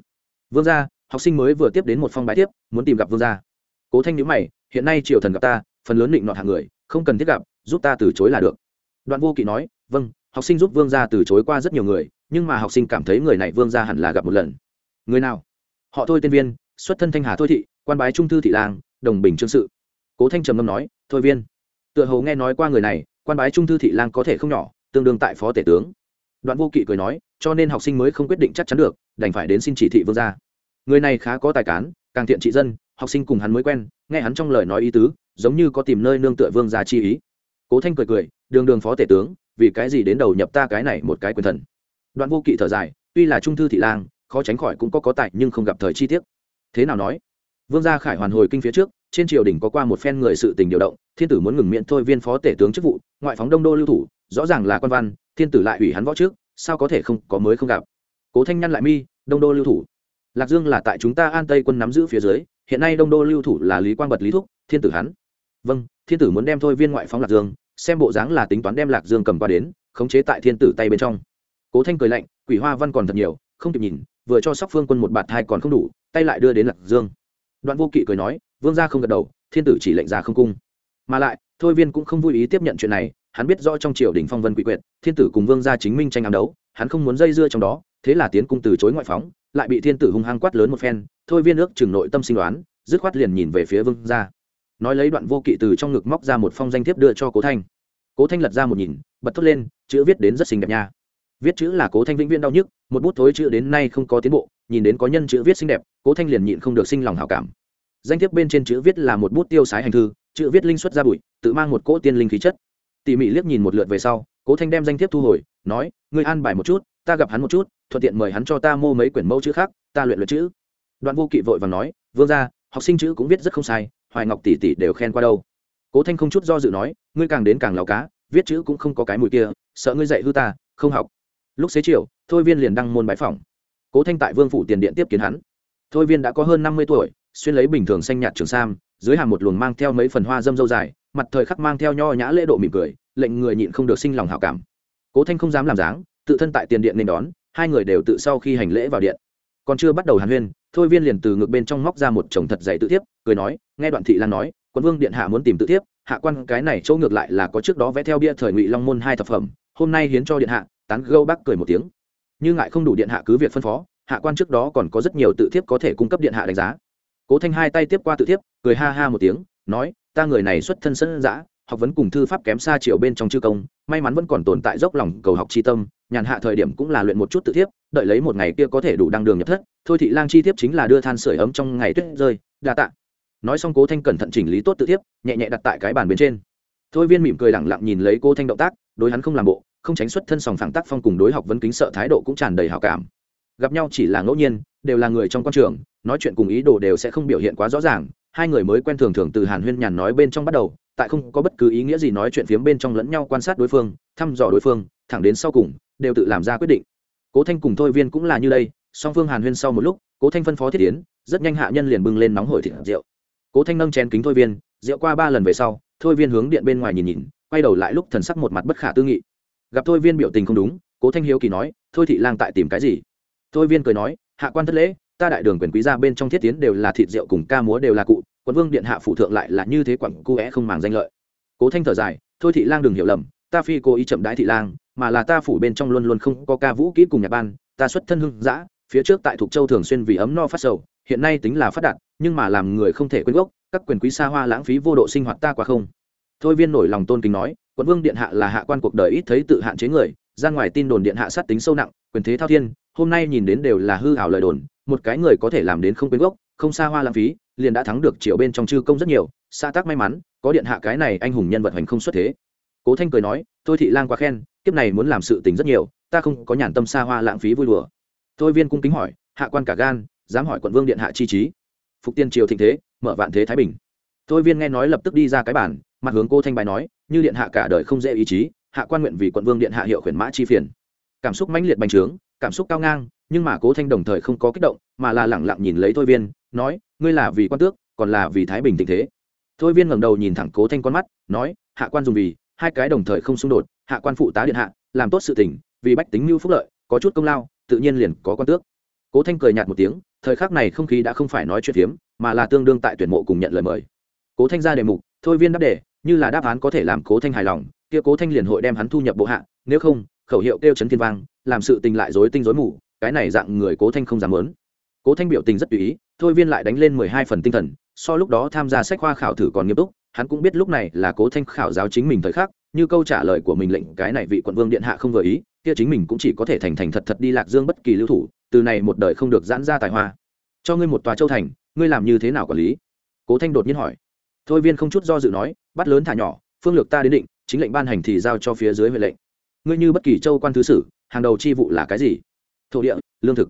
vương gia, học sinh mới vừa tiếp đến một phong bái tiếp, muốn tìm gặp vương gia. Cố thanh nhữ mày, hiện nay triều thần gặp ta, phần lớn định nọt hạng người, không cần thiết gặp, giúp ta từ chối là được. Đoạn vô kỵ nói vâng học sinh giúp vương gia từ chối qua rất nhiều người, nhưng mà học sinh cảm thấy người này vương gia hẳn là gặp một lần. Người nào? Họ thôi tên viên, xuất thân thanh hà thôi thị, quan bái trung thư thị lang, đồng bình trương sự. Cố thanh trầm ngâm nói, thôi viên. Tựa hồ nghe nói qua người này, quan bái trung thư thị lang có thể không nhỏ, tương đương tại phó tể tướng đoạn vô kỵ cười nói, cho nên học sinh mới không quyết định chắc chắn được, đành phải đến xin chỉ thị vương gia. Người này khá có tài cán, càng thiện trị dân, học sinh cùng hắn mới quen, nghe hắn trong lời nói ý tứ, giống như có tìm nơi nương tựa vương gia chi ý. Cố thanh cười cười, đường đường phó tể tướng, vì cái gì đến đầu nhập ta cái này một cái quyền thần? Đoạn vô kỵ thở dài, tuy là trung thư thị lang, khó tránh khỏi cũng có có tài nhưng không gặp thời chi tiết. Thế nào nói? Vương gia khải hoàn hồi kinh phía trước, trên triều đình có qua một phen người sự tình điều động, thiên tử muốn ngừng miễn thôi viên phó tể tướng chức vụ, ngoại phóng đông đô lưu thủ, rõ ràng là quan văn thiên tử lại ủy hắn võ trước, sao có thể không có mới không gặp? Cố thanh nhăn lại mi, đông đô lưu thủ. Lạc dương là tại chúng ta an tây quân nắm giữ phía dưới, hiện nay đông đô lưu thủ là lý quang bật lý thúc, thiên tử hắn. Vâng thiên tử muốn đem thôi viên ngoại phóng lạc dương, xem bộ dáng là tính toán đem lạc dương cầm qua đến, khống chế tại thiên tử tay bên trong. Cố thanh cười lạnh, quỷ hoa văn còn thật nhiều, không kịp nhìn, vừa cho sóc phương quân một bạt thai còn không đủ, tay lại đưa đến lạc dương. Đoạn vô kỵ cười nói, vương gia không gật đầu, thiên tử chỉ lệnh ra không cung. Mà lại, thôi viên cũng không vui ý tiếp nhận chuyện này hắn biết rõ trong triều đình phong vân quỷ quyệt, thiên tử cùng vương gia chính minh tranh ám đấu, hắn không muốn dây dưa trong đó, thế là tiến cung từ chối ngoại phóng, lại bị thiên tử hung hăng quát lớn một phen, thôi viên ước chừng nội tâm sinh đoán, dứt khoát liền nhìn về phía vương gia. Nói lấy đoạn vô kỵ từ trong ngực móc ra một phong danh thiếp đưa cho cố thanh. Cố thanh lật ra một nhìn, bật thốt lên, chữ viết đến rất xinh đẹp nha. Viết chữ là cố thanh vĩnh viễn đau nhức, một bút thối chữ đến nay không có tiến bộ, nhìn đến có nhân chữ viết xinh đẹp, cố thanh liền nhịn không được sinh lòng hảo cảm. Danh thiếp bên trên chữ viết là một bút tiêu sái hành thư, chữ viết linh xuất ra bụi, tự mang một cỗ tiên linh khí chất tỉ mỉ liếc nhìn một lượt về sau, cố thanh đem danh thiếp thu hồi, nói, ngươi an bài một chút, ta gặp hắn một chút, thuận tiện mời hắn cho ta mua mấy quyển mẫu chữ khác, ta luyện luyện chữ. Đoạn vô kỵ vội và nói, vương ra học sinh chữ cũng viết rất không sai, hoài ngọc tỷ tỷ đều khen qua đâu. Cố thanh không chút do dự nói, ngươi càng đến càng lào cá, viết chữ cũng không có cái mùi kia, sợ ngươi dạy hư ta, không học. Lúc xế chiều, thôi viên liền đăng môn bái phòng. cố thanh tại vương phủ tiền điện tiếp kiến hắn. Thôi viên đã có hơn năm mươi tuổi, xuyên lấy bình thường xanh nhạt trường sam, dưới hàm một luồng mang theo mấy phần hoa dâm dâu dài mặt thời khắc mang theo nho nhã lễ độ mỉm cười, lệnh người nhịn không được sinh lòng hảo cảm. Cố thanh không dám làm dáng, tự thân tại tiền điện nên đón, hai người đều tự sau khi hành lễ vào điện. Còn chưa bắt đầu hàn huyên, thôi viên liền từ ngực bên trong móc ra một chồng thật dày tự thiếp, cười nói, nghe đoạn thị lan nói, quân vương điện hạ muốn tìm tự thiếp, hạ quan cái này chỗ ngược lại là có trước đó vẽ theo bia thời ngụy long môn hai thập phẩm, hôm nay hiến cho điện hạ, tán gâu bác cười một tiếng. Như ngại không đủ điện hạ cứ việc phân phó, hạ quan trước đó còn có rất nhiều tự thiếp có thể cung cấp điện hạ đánh giá. Cố thanh hai tay tiếp qua tự thiếp, cười ha ha một tiếng, nói ta người này xuất thân sân giã học vấn cùng thư pháp kém xa triệu bên trong chư công, may mắn vẫn còn tồn tại dốc lòng cầu học chi tâm, nhàn hạ thời điểm cũng là luyện một chút tự thiếp, đợi lấy một ngày kia có thể đủ đăng đường nhập thất, thôi thị lang chi thiếp chính là đưa than sửa ấm trong ngày tuyết rơi, đa tạ. Nói xong cố thanh cẩn thận chỉnh lý tốt tự thiếp, nhẹ nhẹ đặt tại cái bàn bên trên. Thôi viên mỉm cười lẳng lặng nhìn lấy cô thanh động tác, đối hắn không làm bộ, không tránh xuất thân sòng phẳng tác phong cùng đối học vấn kính sợ thái độ cũng tràn đầy hào cảm. Gặp nhau chỉ là ngẫu nhiên, đều là người trong quan trường, nói chuyện cùng ý đồ đều sẽ không biểu hiện quá rõ ràng hai người mới quen thường thường từ hàn huyên nhàn nói bên trong bắt đầu tại không có bất cứ ý nghĩa gì nói chuyện phiếm bên trong lẫn nhau quan sát đối phương thăm dò đối phương thẳng đến sau cùng đều tự làm ra quyết định. Cố thanh cùng thôi viên cũng là như đây song phương hàn huyên sau một lúc cố thanh phân phó thiết Yến, rất nhanh hạ nhân liền bưng lên nóng hổi thịt rượu. Cố thanh nâng chén kính thôi viên rượu qua ba lần về sau thôi viên hướng điện bên ngoài nhìn nhìn quay đầu lại lúc thần sắc một mặt bất khả tư nghị. Gặp thôi viên biểu tình không đúng cố thanh hiếu kỳ nói thôi thị lang tại tìm cái gì? Thôi viên cười nói hạ quan thất lễ ta đại đường quyền quý gia bên trong thiết tiến đều là thịt rượu cùng ca múa đều là cụ, quân vương điện hạ phụ thượng lại là như thế quẳng cu é không màng danh lợi. Cố thanh thở dài, thôi thị lang đừng hiểu lầm, ta phi cố ý chậm đái thị lang, mà là ta phủ bên trong luôn luôn không có ca vũ kỹ cùng nhạc ban, ta xuất thân hưng giã phía trước tại thục châu thường xuyên vì ấm no phát sầu, hiện nay tính là phát đạt, nhưng mà làm người không thể quên gốc, các quyền quý xa hoa lãng phí vô độ sinh hoạt ta quá không. Thôi viên nổi lòng tôn kính nói quận vương điện hạ là hạ quan cuộc đời ít thấy tự hạn chế người, ra ngoài tin đồn điện hạ sát tính sâu nặng, quyền thế thao thiên, hôm nay nhìn đến đều là hư hảo lời đồn một cái người có thể làm đến không quên gốc, không xa hoa lãng phí, liền đã thắng được triệu bên trong chư công rất nhiều xa tác may mắn, có điện hạ cái này anh hùng nhân vật hành không xuất thế. Cố thanh cười nói tôi thị lang quá khen, kiếp này muốn làm sự tình rất nhiều, ta không có nhàn tâm xa hoa lãng phí vui đùa. Tôi viên cung kính hỏi, hạ quan cả gan, dám hỏi quận vương điện hạ chi trí? Phục tiên triều thịnh thế, mở vạn thế thái bình. Tôi viên nghe nói lập tức đi ra cái bản mặt hướng cô thanh bài nói, như điện hạ cả đời không dễ ý chí, hạ quan nguyện vì quận vương điện hạ hiệu khuyển mã chi phiền. Cảm xúc mãnh liệt bành trướng, cảm xúc cao ngang nhưng mà cố thanh đồng thời không có kích động mà là lẳng lặng nhìn lấy thôi viên nói ngươi là vì quan tước còn là vì thái bình tình thế thôi viên ngẩng đầu nhìn thẳng cố thanh con mắt nói hạ quan dùng vì hai cái đồng thời không xung đột hạ quan phụ tá điện hạ làm tốt sự tình vì bách tính mưu phúc lợi có chút công lao tự nhiên liền có quan tước cố thanh cười nhạt một tiếng thời khắc này không khí đã không phải nói chuyện phiếm mà là tương đương tại tuyển mộ cùng nhận lời mời cố thanh ra đề mục thôi viên đáp đề như là đáp án có thể làm cố thanh hài lòng kia cố thanh liền hội đem hắn thu nhập bộ hạ nếu không khẩu hiệu kêu chấn thiên vang làm sự tình lại dối tinh dối mù cái này dạng người cố thanh không dám lớn. Cố thanh biểu tình rất tùy ý, thôi viên lại đánh lên mười hai phần tinh thần, so lúc đó tham gia sách khoa khảo thử còn nghiêm túc, hắn cũng biết lúc này là cố thanh khảo giáo chính mình thời khắc, như câu trả lời của mình lệnh, cái này vị quận vương điện hạ không vừa ý, kia chính mình cũng chỉ có thể thành thành thật thật đi lạc dương bất kỳ lưu thủ, từ này một đời không được giãn ra tài hoa. Cho ngươi một tòa châu thành, ngươi làm như thế nào quản lý? Cố thanh đột nhiên hỏi. Thôi viên không chút do dự nói, bắt lớn thả nhỏ, phương lược ta đến định, chính lệnh ban hành thì giao cho phía dưới huệ lệnh. Ngươi như bất kỳ châu quan thứ sử, hàng đầu chi vụ là cái gì? Thổ địa, lương thực.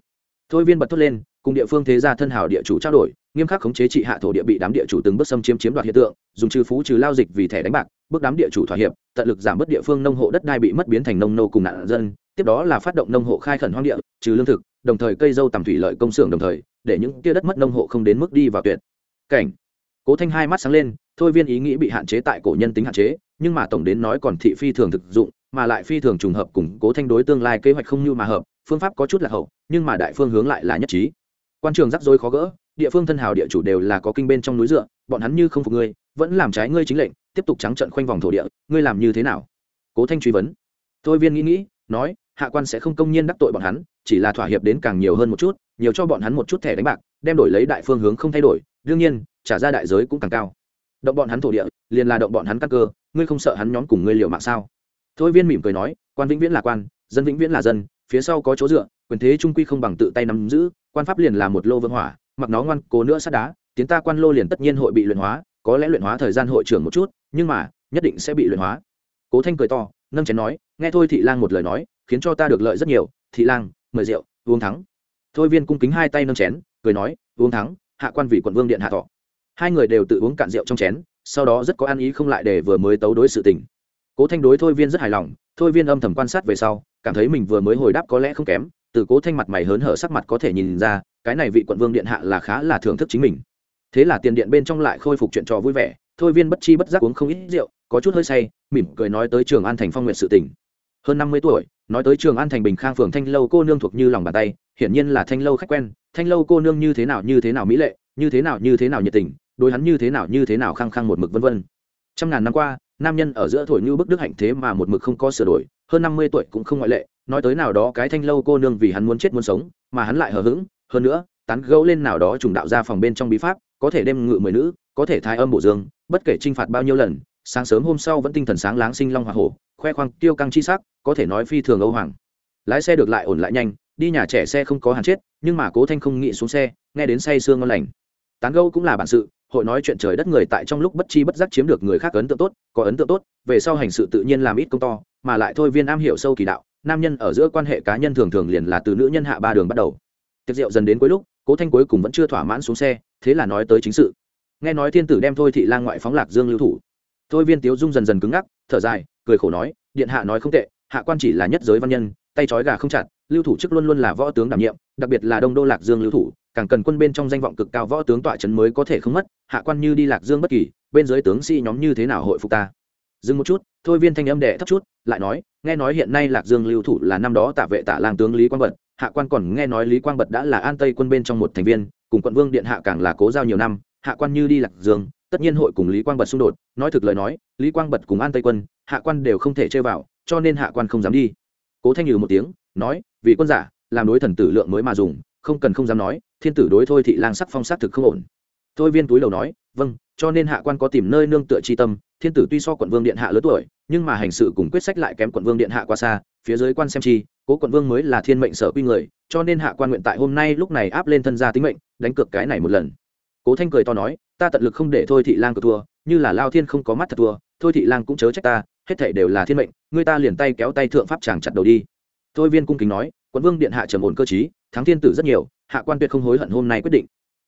Thôi viên bật thốt lên, cùng địa phương thế gia thân hảo địa chủ trao đổi, nghiêm khắc khống chế trị hạ thổ địa bị đám địa chủ từng bước xâm chiếm chiếm đoạt hiện tượng, dùng trừ phú trừ lao dịch vì thẻ đánh bạc, bước đám địa chủ thỏa hiệp, tận lực giảm bớt địa phương nông hộ đất đai bị mất biến thành nông nô cùng nạn dân, tiếp đó là phát động nông hộ khai khẩn hoang địa, trừ lương thực, đồng thời cây dâu tầm thủy lợi công xưởng đồng thời, để những kia đất mất nông hộ không đến mức đi vào tuyệt. Cảnh. Cố thanh hai mắt sáng lên, thôi viên ý nghĩ bị hạn chế tại cổ nhân tính hạn chế, nhưng mà tổng đến nói còn thị phi thường thực dụng, mà lại phi thường trùng hợp cùng cố thanh đối tương lai kế hoạch không như mà hợp phương pháp có chút là hậu, nhưng mà đại phương hướng lại là nhất trí. Quan trường rắc rối khó gỡ, địa phương thân hào địa chủ đều là có kinh bên trong núi dựa, bọn hắn như không phục ngươi, vẫn làm trái ngươi chính lệnh, tiếp tục trắng trận khoanh vòng thổ địa, ngươi làm như thế nào? Cố thanh truy vấn. Thôi viên nghĩ nghĩ, nói, hạ quan sẽ không công nhiên đắc tội bọn hắn, chỉ là thỏa hiệp đến càng nhiều hơn một chút, nhiều cho bọn hắn một chút thẻ đánh bạc, đem đổi lấy đại phương hướng không thay đổi, đương nhiên, trả ra đại giới cũng càng cao. Động bọn hắn thổ địa, liền là động bọn hắn cắt cơ, ngươi không sợ hắn nhóm cùng ngươi liều mạng sao? Thôi viên mỉm cười nói, quan vĩnh viễn là quan, dân vĩnh viễn là dân phía sau có chỗ dựa, quyền thế trung quy không bằng tự tay nắm giữ, quan pháp liền là một lô vương hỏa, mặc nó ngoan cố nữa sát đá, tiến ta quan lô liền tất nhiên hội bị luyện hóa, có lẽ luyện hóa thời gian hội trưởng một chút, nhưng mà, nhất định sẽ bị luyện hóa. Cố thanh cười to, nâng chén nói, nghe thôi thị lang một lời nói, khiến cho ta được lợi rất nhiều, thị lang, mời rượu, uống thắng. Thôi viên cung kính hai tay nâng chén, cười nói, uống thắng, hạ quan vị quận vương điện hạ thọ. Hai người đều tự uống cạn rượu trong chén, sau đó rất có ăn ý không lại để vừa mới tấu đối sự tình cố thanh đối thôi viên rất hài lòng, thôi viên âm thầm quan sát về sau, cảm thấy mình vừa mới hồi đáp có lẽ không kém, từ cố thanh mặt mày hớn hở sắc mặt có thể nhìn ra, cái này vị quận vương điện hạ là khá là thưởng thức chính mình. Thế là tiền điện bên trong lại khôi phục chuyện trò vui vẻ, thôi viên bất chi bất giác uống không ít rượu, có chút hơi say, mỉm cười nói tới trường an thành phong nguyện sự tỉnh hơn năm mươi tuổi, nói tới trường an thành bình khang phường thanh lâu cô nương thuộc như lòng bàn tay, hiển nhiên là thanh lâu khách quen, thanh lâu cô nương như thế nào như thế nào mỹ lệ, như thế nào như thế nào nhiệt tình, đối hắn như thế nào như thế nào khăng khăng một mực vân vân trăm ngàn năm qua, nam nhân ở giữa thổi như bức đức hạnh thế mà một mực không có sửa đổi, hơn năm mươi tuổi cũng không ngoại lệ, nói tới nào đó cái thanh lâu cô nương vì hắn muốn chết muốn sống, mà hắn lại hờ hững, hơn nữa, tán gẫu lên nào đó trùng đạo ra phòng bên trong bí pháp, có thể đem ngự mười nữ, có thể thái âm bổ dương, bất kể t r i n h phạt bao nhiêu lần, sáng sớm hôm sau vẫn tinh thần sáng láng sinh long hoa hổ, khoe khoang tiêu căng chi sắc, có thể nói phi thường âu hoàng. Lái xe được lại ổn lại nhanh, đi nhà trẻ xe không có hàn chết, nhưng mà cố thanh không nghĩ xuống xe, nghe đến say sương ngon lành. Tán gâu cũng là bản sự hội nói chuyện trời đất người tại trong lúc bất chi bất giác chiếm được người khác ấn tượng tốt, có ấn tượng tốt, về sau hành sự tự nhiên làm ít công to, mà lại thôi viên am hiểu sâu kỳ đạo, nam nhân ở giữa quan hệ cá nhân thường thường liền là từ nữ nhân hạ ba đường bắt đầu. Tiệc rượu dần đến cuối lúc, cố thanh cuối cùng vẫn chưa thỏa mãn xuống xe, thế là nói tới chính sự. Nghe nói thiên tử đem thôi thị lang ngoại phóng lạc dương lưu thủ. Thôi viên tiếu dung dần dần cứng ngắc, thở dài, cười khổ nói, điện hạ nói không tệ, hạ quan chỉ là nhất giới văn nhân, tay trói gà không chặt, lưu thủ chức luôn luôn là võ tướng đảm nhiệm, đặc biệt là đông đô lạc dương lưu thủ càng cần quân bên trong danh vọng cực cao võ tướng tọa trấn mới có thể không mất, hạ quan như đi lạc dương bất kỳ, bên dưới tướng sĩ nhóm như thế nào hội phục ta? Dừng một chút, thôi viên thanh âm đệ thấp chút, lại nói, nghe nói hiện nay lạc dương lưu thủ là năm đó tả vệ tả lang tướng lý quang bật, hạ quan còn nghe nói lý quang bật đã là an tây quân bên trong một thành viên, cùng quận vương điện hạ càng là cố giao nhiều năm, hạ quan như đi lạc dương, tất nhiên hội cùng lý quang bật xung đột, nói thực lời nói, lý quang bật cùng an tây quân, hạ quan đều không thể chơi vào, cho nên hạ quan không dám đi. Cố thanh nhừ một tiếng, nói, vì quân giả, làm đối thần tử lượng mới mà dùng không cần không dám nói, thiên tử đối thôi thị lang sắc phong sát thực không ổn. Thôi viên túi đầu nói vâng cho nên hạ quan có tìm nơi nương tựa chi tâm, thiên tử tuy so quận vương điện hạ lớn tuổi, nhưng mà hành sự cùng quyết sách lại kém quận vương điện hạ quá xa, phía dưới quan xem chi, cố quận vương mới là thiên mệnh sở quy người, cho nên hạ quan nguyện tại hôm nay lúc này áp lên thân gia tính mệnh, đánh cược cái này một lần. Cố thanh cười to nói, ta tận lực không để thôi thị lang cược thua, như là lao thiên không có mắt thật thua, thôi thị lang cũng chớ trách ta, hết thể đều là thiên mệnh, người ta liền tay kéo tay thượng pháp chàng chặt đầu đi. Thôi viên cung kính nói, quận vương điện hạ trầm ổn cơ chí thắng thiên tử rất nhiều, hạ quan tuyệt không hối hận hôm nay quyết định.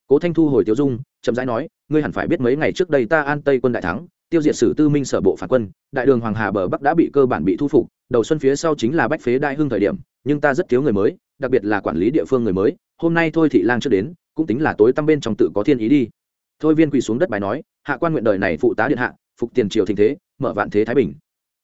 Cố thanh thu hồi tiêu dung, chậm rãi nói, ngươi hẳn phải biết mấy ngày trước đây ta an tây quân đại thắng, tiêu diệt sử tư minh sở bộ phản quân, đại đường hoàng hà bờ bắc đã bị cơ bản bị thu phục, đầu xuân phía sau chính là bách phế đại hưng thời điểm, nhưng ta rất thiếu người mới, đặc biệt là quản lý địa phương người mới, hôm nay thôi thị lang chưa đến, cũng tính là tối tăm bên trong tự có thiên ý đi. Thôi viên quỳ xuống đất bài nói, hạ quan nguyện đời này phụ tá điện hạ, phục tiền triều thịnh thế, mở vạn thế thái bình.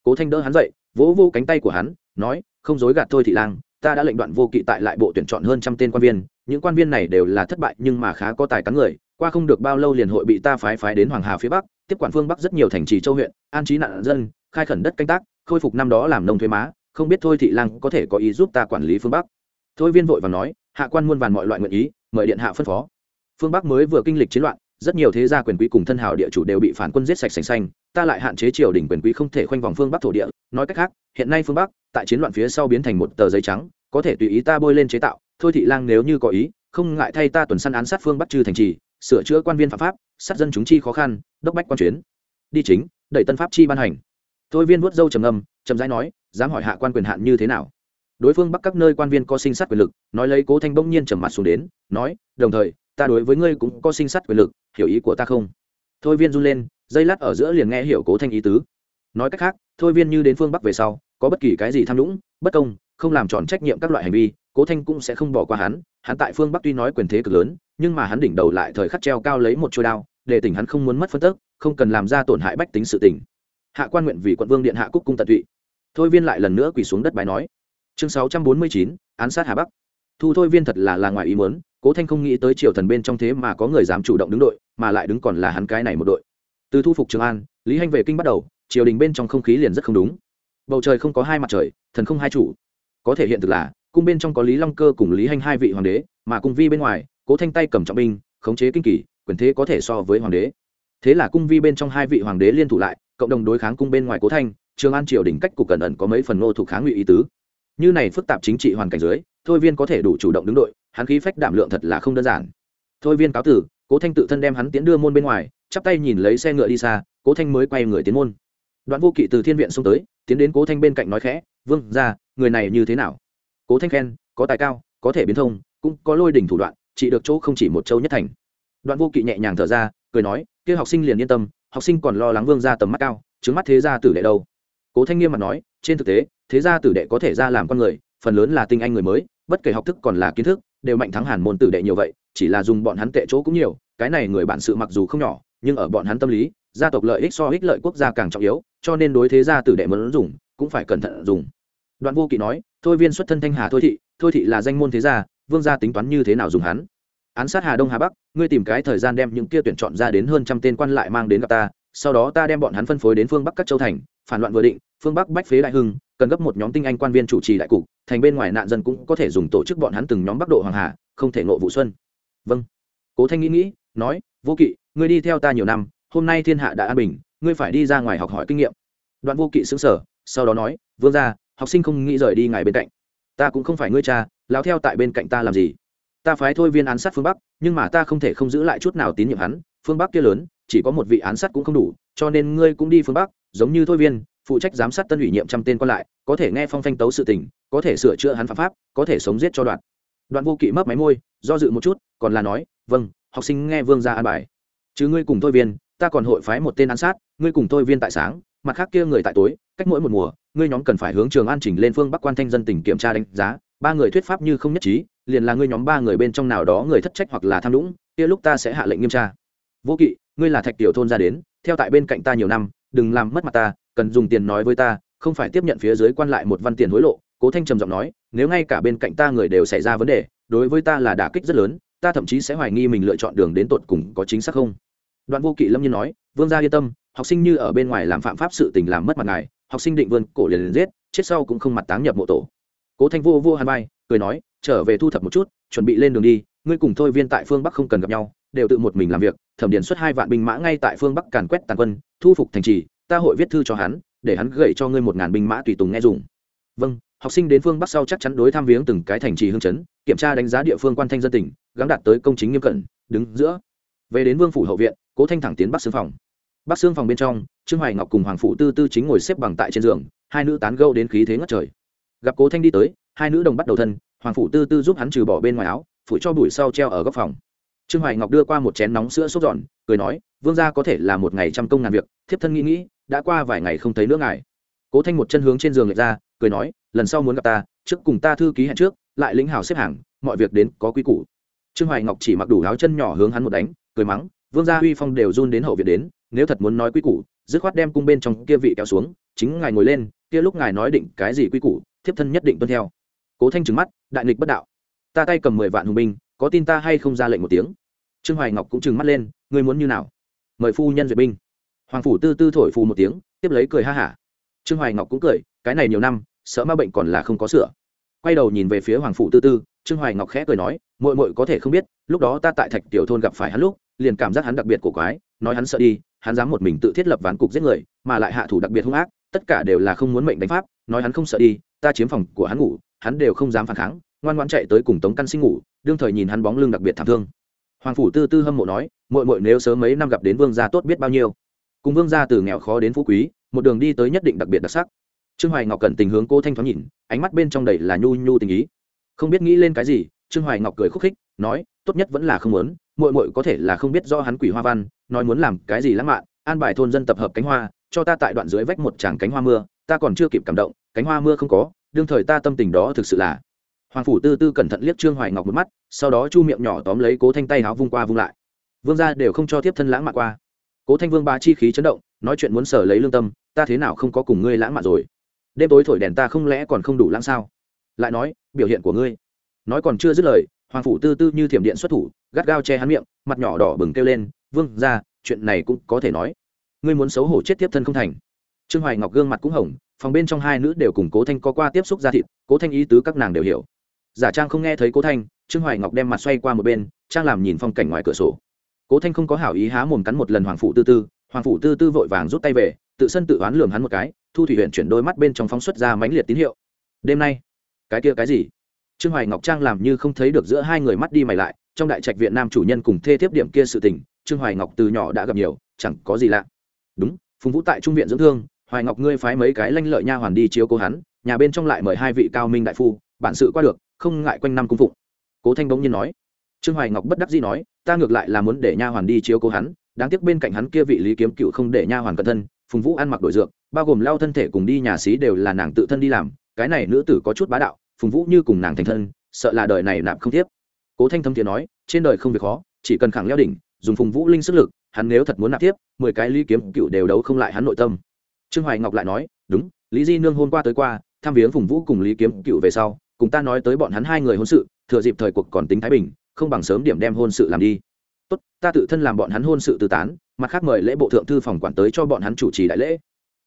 Cố thanh đỡ hắn dậy, vỗ vô cánh tay của hắn, nói, không dối gạt thôi thị lang ta đã lệnh đoạn vô kỵ tại lại bộ tuyển chọn hơn trăm tên quan viên, những quan viên này đều là thất bại nhưng mà khá có tài cán người, qua không được bao lâu liền hội bị ta phái phái đến hoàng hà phía bắc, tiếp quản phương bắc rất nhiều thành trì châu huyện, an trí nạn dân, khai khẩn đất canh tác, khôi phục năm đó làm nông thuế má, không biết thôi thị lang có thể có ý giúp ta quản lý phương bắc. Thôi viên vội và nói, hạ quan muôn vàn mọi loại nguyện ý, mời điện hạ phân phó. Phương bắc mới vừa kinh lịch chiến loạn, rất nhiều thế gia quyền quý cùng thân hào địa chủ đều bị phản quân giết sạch sành xanh, ta lại hạn chế triều đình quyền quý không thể khoanh vòng phương bắc thổ địa, nói cách khác hiện nay phương bắc, tại chiến loạn phía sau biến thành một tờ giấy trắng, có thể tùy ý ta bôi lên chế tạo. Thôi thị lang nếu như có ý, không ngại thay ta tuần săn án sát phương bắc trừ thành trì, sửa chữa quan viên phạm pháp, sát dân chúng chi khó khăn, đốc bách quan chuyến. Đi chính, đẩy tân pháp chi ban hành. Thôi viên vuốt dâu trầm ngâm trầm rãi nói, dám hỏi hạ quan quyền hạn như thế nào? Đối phương bắc các nơi quan viên có sinh sát quyền lực, nói lấy cố thanh bỗng nhiên trầm mặt xuống đến, nói, đồng thời, ta đối với ngươi cũng có sinh sát quyền lực, hiểu ý của ta không? Thôi viên run lên, dây lát ở giữa liền nghe hiểu cố thanh ý tứ. Nói cách khác, thôi viên như đến phương bắc về sau có bất kỳ cái gì tham nhũng, bất công, không làm tròn trách nhiệm các loại hành vi, cố thanh cũng sẽ không bỏ qua hắn hắn tại phương bắc tuy nói quyền thế cực lớn, nhưng mà hắn đỉnh đầu lại thời khắc treo cao lấy một chuôi đao, để tỉnh hắn không muốn mất phân tức, không cần làm ra tổn hại bách tính sự tỉnh hạ quan nguyện vì quận vương điện hạ cúc cung tận tụy. Thôi viên lại lần nữa quỳ xuống đất bài nói. Chương sáu trăm bốn mươi chín, án sát hà bắc. Thu thôi viên thật là là ngoài ý muốn, cố thanh không nghĩ tới triều thần bên trong thế mà có người dám chủ động đứng đội, mà lại đứng còn là hắn cái này một đội. Từ thu phục trường an, lý hanh về kinh bắt đầu, triều đình bên trong không khí liền rất không đúng bầu trời không có hai mặt trời, thần không hai chủ. Có thể hiện thực là, cung bên trong có lý long cơ cùng lý hanh hai vị hoàng đế, mà cung vi bên ngoài, cố thanh tay cầm trọng binh, khống chế kinh kỳ, quyền thế có thể so với hoàng đế. Thế là cung vi bên trong hai vị hoàng đế liên thủ lại, cộng đồng đối kháng cung bên ngoài cố thanh, trường an triều đỉnh cách cục cẩn ẩn có mấy phần ngô thuộc kháng ngụy ý tứ. Như này phức tạp chính trị hoàn cảnh dưới, thôi viên có thể đủ chủ động đứng đội, hắn khí phách đảm lượng thật là không đơn giản. Thôi viên cáo tử cố thanh tự thân đem hắn tiến đưa môn bên ngoài, chắp tay nhìn lấy xe ngựa đi xa, cố thanh mới quay người tiến môn đoạn vô kỵ từ thiên viện xông tới, tiến đến cố thanh bên cạnh nói khẽ, vương ra người này như thế nào? Cố thanh khen, có tài cao, có thể biến thông, cũng có lôi đỉnh thủ đoạn chỉ được chỗ không chỉ một châu nhất thành. Đoạn vô kỵ nhẹ nhàng thở ra, cười nói, kia học sinh liền yên tâm, học sinh còn lo lắng vương ra tầm mắt cao trứng mắt thế gia tử đệ đâu. Cố thanh nghiêm mặt nói, trên thực tế, thế gia tử đệ có thể ra làm con người, phần lớn là tinh anh người mới, bất kể học thức còn là kiến thức, đều mạnh thắng hàn môn tử đệ nhiều vậy, chỉ là dùng bọn hắn tệ chỗ cũng nhiều, cái này người bản sự mặc dù không nhỏ, nhưng ở bọn hắn tâm lý gia tộc lợi ích so ích lợi quốc gia càng trọng yếu, cho nên đối thế gia tử đệ muốn dùng, cũng phải cẩn thận dùng. Đoạn vô kỵ nói, thôi viên xuất thân thanh hà thôi thị thôi thị là danh môn thế gia, vương gia tính toán như thế nào dùng hắn? Án sát hà đông hà bắc, ngươi tìm cái thời gian đem những kia tuyển chọn ra đến hơn trăm tên quan lại mang đến gặp ta, sau đó ta đem bọn hắn phân phối đến phương bắc các châu thành, phản loạn vừa định, phương bắc bách phế đại hưng, cần gấp một nhóm tinh anh quan viên chủ trì đại cục, thành bên ngoài nạn dân cũng có thể dùng tổ chức bọn hắn từng nhóm bắc độ hoàng hà, không thể ngộ vụ xuân. Vâng. Cố thanh nghĩ nghĩ, nói, vô kỵ, ngươi đi theo ta nhiều năm hôm nay thiên hạ đã an bình, ngươi phải đi ra ngoài học hỏi kinh nghiệm. Đoạn vô kỵ xứng sở sau đó nói, vương ra học sinh không nghĩ rời đi ngài bên cạnh. Ta cũng không phải ngươi cha lao theo tại bên cạnh ta làm gì? Ta phái thôi viên án sát phương bắc, nhưng mà ta không thể không giữ lại chút nào tín nhiệm hắn. Phương bắc kia lớn, chỉ có một vị án sát cũng không đủ, cho nên ngươi cũng đi phương bắc, giống như thôi viên, phụ trách giám sát tân ủy nhiệm trăm tên còn lại, có thể nghe phong phanh tấu sự tình, có thể sửa chữa hắn phạm pháp, có thể sống giết cho đoạn. Đoạn vô kỵ mấp máy môi, do dự một chút, còn là nói vâng học sinh nghe vương ra an bài. Chứ ngươi cùng thôi viên ta còn hội phái một tên án sát, ngươi cùng thôi viên tại sáng, mặt khác kia người tại tối, cách mỗi một mùa, ngươi nhóm cần phải hướng trường an chỉnh lên phương bắc quan thanh dân tỉnh kiểm tra đánh giá, ba người thuyết pháp như không nhất trí, liền là ngươi nhóm ba người bên trong nào đó người thất trách hoặc là tham lũng kia lúc ta sẽ hạ lệnh nghiêm tra. Vô kỵ, ngươi là thạch tiểu thôn ra đến, theo tại bên cạnh ta nhiều năm, đừng làm mất mặt ta, cần dùng tiền nói với ta, không phải tiếp nhận phía dưới quan lại một văn tiền hối lộ, cố thanh trầm giọng nói, nếu ngay cả bên cạnh ta người đều xảy ra vấn đề, đối với ta là đả kích rất lớn, ta thậm chí sẽ hoài nghi mình lựa chọn đường đến tột cùng có chính xác không đoạn vô kỵ lâm nhiên nói, vương gia yên tâm, học sinh như ở bên ngoài làm phạm pháp sự tình làm mất mặt ngài, học sinh định vươn cổ liền liền giết, chết sau cũng không mặt táng nhập mộ tổ. Cố thanh vô vô hàn vai, cười nói, trở về thu thập một chút, chuẩn bị lên đường đi, ngươi cùng thôi viên tại phương bắc không cần gặp nhau, đều tự một mình làm việc, thẩm điền xuất hai vạn binh mã ngay tại phương bắc càn quét tàn quân, thu phục thành trì, ta hội viết thư cho hắn, để hắn gửi cho ngươi một ngàn binh mã tùy tùng nghe dùng. Vâng học sinh đến phương bắc sau chắc chắn đối tham viếng từng cái thành trì hương chấn, kiểm tra đánh giá địa phương quan thanh dân tỉnh gắn đạt tới công chính nghiêm cẩn, đứng giữa về đến vương phủ hậu viện, cố thanh thẳng tiến bắc xương phòng. Bắc xương phòng bên trong, trương hoài ngọc cùng hoàng phụ tư tư chính ngồi xếp bằng tại trên giường, hai nữ tán gâu đến khí thế ngất trời. Gặp cố thanh đi tới, hai nữ đồng bắt đầu thân, hoàng phụ tư tư giúp hắn trừ bỏ bên ngoài áo phủ cho bụi sau treo ở góc phòng. Trương hoài ngọc đưa qua một chén nóng sữa sốt giòn, cười nói, vương gia có thể là một ngày trăm công ngàn việc, thiếp thân nghĩ nghĩ, đã qua vài ngày không thấy nữa ngài. Cố thanh một chân hướng trên giường lệch ra, cười nói, lần sau muốn gặp ta, trước cùng ta thư ký hẹn trước, lại lĩnh hào xếp hàng, mọi việc đến có quy củ. Trương hoài ngọc chỉ mặc đủ áo chân nhỏ hướng hắn một đánh cười mắng, vương gia huy phong đều run đến hậu viện đến, nếu thật muốn nói quy củ, dứt khoát đem cung bên trong kia vị kéo xuống, chính ngài ngồi lên, kia lúc ngài nói định cái gì quy củ, thiếp thân nhất định tuân theo. Cố thanh trừng mắt, đại nghịch bất đạo. Ta tay cầm mười vạn hùng binh, có tin ta hay không ra lệnh một tiếng? Trương hoài ngọc cũng trừng mắt lên, ngươi muốn như nào? Mời phu nhân duyệt binh. Hoàng phủ tư tư thổi phù một tiếng, tiếp lấy cười ha hả. Trương hoài ngọc cũng cười, cái này nhiều năm, sợ ma bệnh còn là không có sửa. Quay đầu nhìn về phía hoàng phủ tư tư, trương hoài ngọc khẽ cười nói mội mội có thể không biết, lúc đó ta tại thạch tiểu thôn gặp phải hắn lúc liền cảm giác hắn đặc biệt cổ quái, nói hắn sợ đi, hắn dám một mình tự thiết lập ván cục giết người, mà lại hạ thủ đặc biệt hung ác, tất cả đều là không muốn mệnh đánh pháp, nói hắn không sợ đi, ta chiếm phòng của hắn ngủ, hắn đều không dám phản kháng, ngoan ngoan chạy tới cùng tống căn sinh ngủ, đương thời nhìn hắn bóng lưng đặc biệt thảm thương. Hoàng phủ tư tư hâm mộ nói mội mội nếu sớm mấy năm gặp đến vương gia tốt biết bao nhiêu. Cùng vương gia từ nghèo khó đến phú quý, một đường đi tới nhất định đặc biệt đặc sắc. Trương hoài ngọc cần tình hướng cô thanh thoáng nhìn, ánh mắt bên trong đầy là nhu nhu tình ý. Không biết nghĩ lên cái gì, trương hoài ngọc cười khúc khích, nói, tốt nhất vẫn là không muốn mội mội có thể là không biết do hắn quỷ hoa văn, nói muốn làm cái gì lãng mạn, an bài thôn dân tập hợp cánh hoa, cho ta tại đoạn dưới vách một tràng cánh hoa mưa, ta còn chưa kịp cảm động, cánh hoa mưa không có, đương thời ta tâm tình đó thực sự là. Hoàng phủ tư tư cẩn thận liếc trương hoài ngọc một mắt, sau đó chu miệng nhỏ tóm lấy cố thanh tay háo vung qua vung lại. Vương gia đều không cho tiếp thân lãng mạn qua. Cố thanh vương ba chi khí chấn động, nói chuyện muốn sở lấy lương tâm, ta thế nào không có cùng ngươi lãng mạn rồi? Đêm tối thổi đèn ta không lẽ còn không đủ lãng sao? Lại nói, biểu hiện của ngươi, nói còn chưa dứt lời hoàng phủ tư tư như thiểm điện xuất thủ, gắt gao che hắn miệng, mặt nhỏ đỏ bừng kêu lên, vương ra chuyện này cũng có thể nói. Ngươi muốn xấu hổ chết tiếp thân không thành. Trương hoài ngọc gương mặt cũng hồng, phòng bên trong hai nữ đều cùng cố thanh có qua tiếp xúc ra thịt, cố thanh ý tứ các nàng đều hiểu. Giả trang không nghe thấy cố thanh, trương hoài ngọc đem mặt xoay qua một bên, trang làm nhìn phong cảnh ngoài cửa sổ. Cố thanh không có hảo ý há mồm cắn một lần hoàng phụ tư tư, hoàng phụ tư tư vội vàng rút tay về, tự sân tự oán lường hắn một cái, thu thủy huyện chuyển đôi mắt bên trong phóng xuất ra mãnh liệt tín hiệu. Đêm nay, cái kia cái gì? Trương hoài ngọc trang làm như không thấy được giữa hai người mắt đi mày lại, trong đại trạch viện nam chủ nhân cùng thê thiếp điểm kia sự tình, trương hoài ngọc từ nhỏ đã gặp nhiều, chẳng có gì lạ. Đúng, phùng vũ tại trung viện dưỡng thương, hoài ngọc ngươi phái mấy cái lanh lợi nha hoàn đi chiếu cố hắn, nhà bên trong lại mời hai vị cao minh đại phu, bản sự qua được, không ngại quanh năm cung phụng. Cố thanh bỗng nhiên nói. Trương hoài ngọc bất đắc dĩ nói, ta ngược lại là muốn để nha hoàn đi chiếu cố hắn, đáng tiếc bên cạnh hắn kia vị lý kiếm cựu không để nha hoàn cẩn thân, phùng vũ ăn mặc đổi dược, bao gồm lao thân thể cùng đi nhà xí đều là nàng tự thân đi làm, cái này nữ tử có chút bá đạo phùng vũ như cùng nàng thành thân, sợ là đời này nạp không tiếp. Cố thanh thâm thiện nói, trên đời không việc khó, chỉ cần khẳng leo đỉnh, dùng phùng vũ linh sức lực, hắn nếu thật muốn nạp tiếp, mười cái lý kiếm cựu đều đấu không lại hắn nội tâm. Trương hoài ngọc lại nói, đúng, lý di nương hôm qua tới qua, tham viếng phùng vũ cùng lý kiếm cựu về sau, cùng ta nói tới bọn hắn hai người hôn sự, thừa dịp thời cuộc còn tính thái bình, không bằng sớm điểm đem hôn sự làm đi. Tốt, ta tự thân làm bọn hắn hôn sự tư tán, mặt khác mời lễ bộ thượng thư phòng quản tới cho bọn hắn chủ trì đại lễ.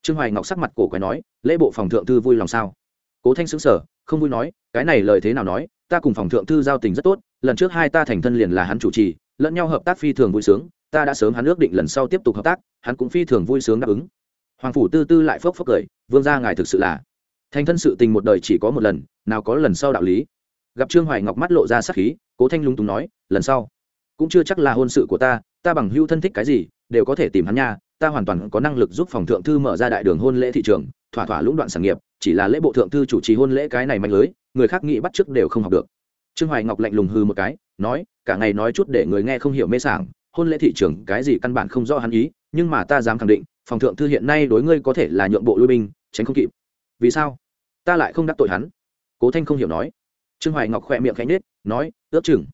Trương hoài ngọc sắc mặt cổ quái nói, lễ bộ phòng thượng thư vui lòng sao? Cố thanh xứng sở không vui nói, cái này lời thế nào nói, ta cùng phòng thượng thư giao tình rất tốt, lần trước hai ta thành thân liền là hắn chủ trì, lẫn nhau hợp tác phi thường vui sướng, ta đã sớm hắn ước định lần sau tiếp tục hợp tác, hắn cũng phi thường vui sướng đáp ứng. Hoàng phủ tư tư lại phốc phốc cười, vương gia ngài thực sự là thành thân sự tình một đời chỉ có một lần, nào có lần sau đạo lý. Gặp trương hoài ngọc mắt lộ ra sắc khí, cố thanh lung túng nói, lần sau cũng chưa chắc là hôn sự của ta ta bằng hưu thân thích cái gì, đều có thể tìm hắn nha ta hoàn toàn có năng lực giúp phòng thượng thư mở ra đại đường hôn lễ thị trường, thỏa thỏa lũng đoạn sản nghiệp, chỉ là lễ bộ thượng thư chủ trì hôn lễ cái này mạnh lưới, người khác nghĩ bắt trước đều không học được. Trương hoài ngọc lạnh lùng hư một cái, nói, cả ngày nói chút để người nghe không hiểu mê sảng, hôn lễ thị trường cái gì căn bản không rõ hắn ý, nhưng mà ta dám khẳng định, phòng thượng thư hiện nay đối ngươi có thể là nhượng bộ lui binh, tránh không kịp. Vì sao? Ta lại không đắc tội hắn. Cố thanh không hiểu nói. Trương hoài ngọc khỏe miệng khẽ nết nói, ước chừng.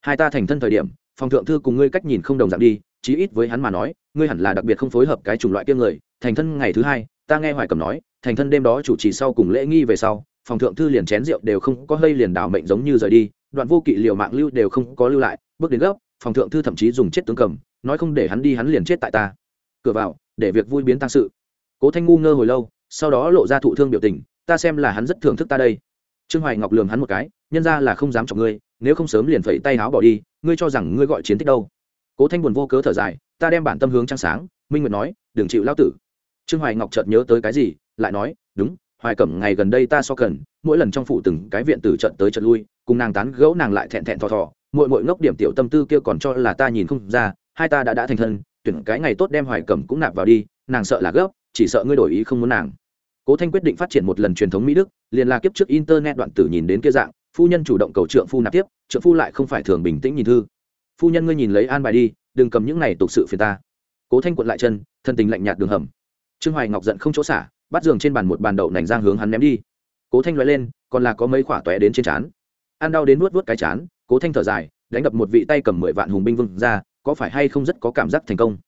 Hai ta thành thân thời điểm, phòng thượng thư cùng ngươi cách nhìn không đồng dạng đi chí ít với hắn mà nói ngươi hẳn là đặc biệt không phối hợp cái chủng loại kia người thành thân ngày thứ hai ta nghe hoài cầm nói thành thân đêm đó chủ trì sau cùng lễ nghi về sau phòng thượng thư liền chén rượu đều không có hơi liền đảo mệnh giống như rời đi đoạn vô kỵ liều mạng lưu đều không có lưu lại bước đến gốc, phòng thượng thư thậm chí dùng chết tướng cầm nói không để hắn đi hắn liền chết tại ta. Cửa vào để việc vui biến tăng sự. Cố thanh ngu ngơ hồi lâu sau đó lộ ra thụ thương biểu tình ta xem là hắn rất thưởng thức ta đây. Trương hoài ngọc lường hắn một cái nhân ra là không dám chọc ngươi nếu không sớm liền phẩy tay áo bỏ đi ngươi cho rằng ngươi gọi chiến tích đâu cố thanh buồn vô cớ thở dài, ta đem bản tâm hướng trăng sáng, minh nguyệt nói, đừng chịu lao tử. Trương hoài ngọc chợt nhớ tới cái gì, lại nói, đúng, hoài cẩm ngày gần đây ta so cần, mỗi lần trong phủ từng cái viện tử trận tới trận lui, cùng nàng tán gẫu nàng lại thẹn thẹn thò thò mỗi mỗi ngốc điểm tiểu tâm tư kia còn cho là ta nhìn không ra, hai ta đã đã thành thân, tuyển cái ngày tốt đem hoài cẩm cũng nạp vào đi, nàng sợ là gấp, chỉ sợ ngươi đổi ý không muốn nàng. Cố thanh quyết định phát triển một lần truyền thống mỹ đức, liền là kiếp trước internet đoạn tử nhìn đến kia dạng, phu nhân chủ động cầu trượng phu nạp tiếp, trượng phu lại không phải thường bình tĩnh nhìn thư phu nhân ngươi nhìn lấy an bài đi, đừng cầm những này tục sự phiền ta. Cố thanh quận lại chân, thân tình lạnh nhạt đường hầm. Trương hoài ngọc giận không chỗ xả, bắt giường trên bàn một bàn đậu nành giang hướng hắn ném đi. Cố thanh loại lên, còn là có mấy khoả tóe đến trên trán. An đau đến nuốt vuốt cái chán cố thanh thở dài, đánh đập một vị tay cầm mười vạn hùng binh vương ra, có phải hay không rất có cảm giác thành công?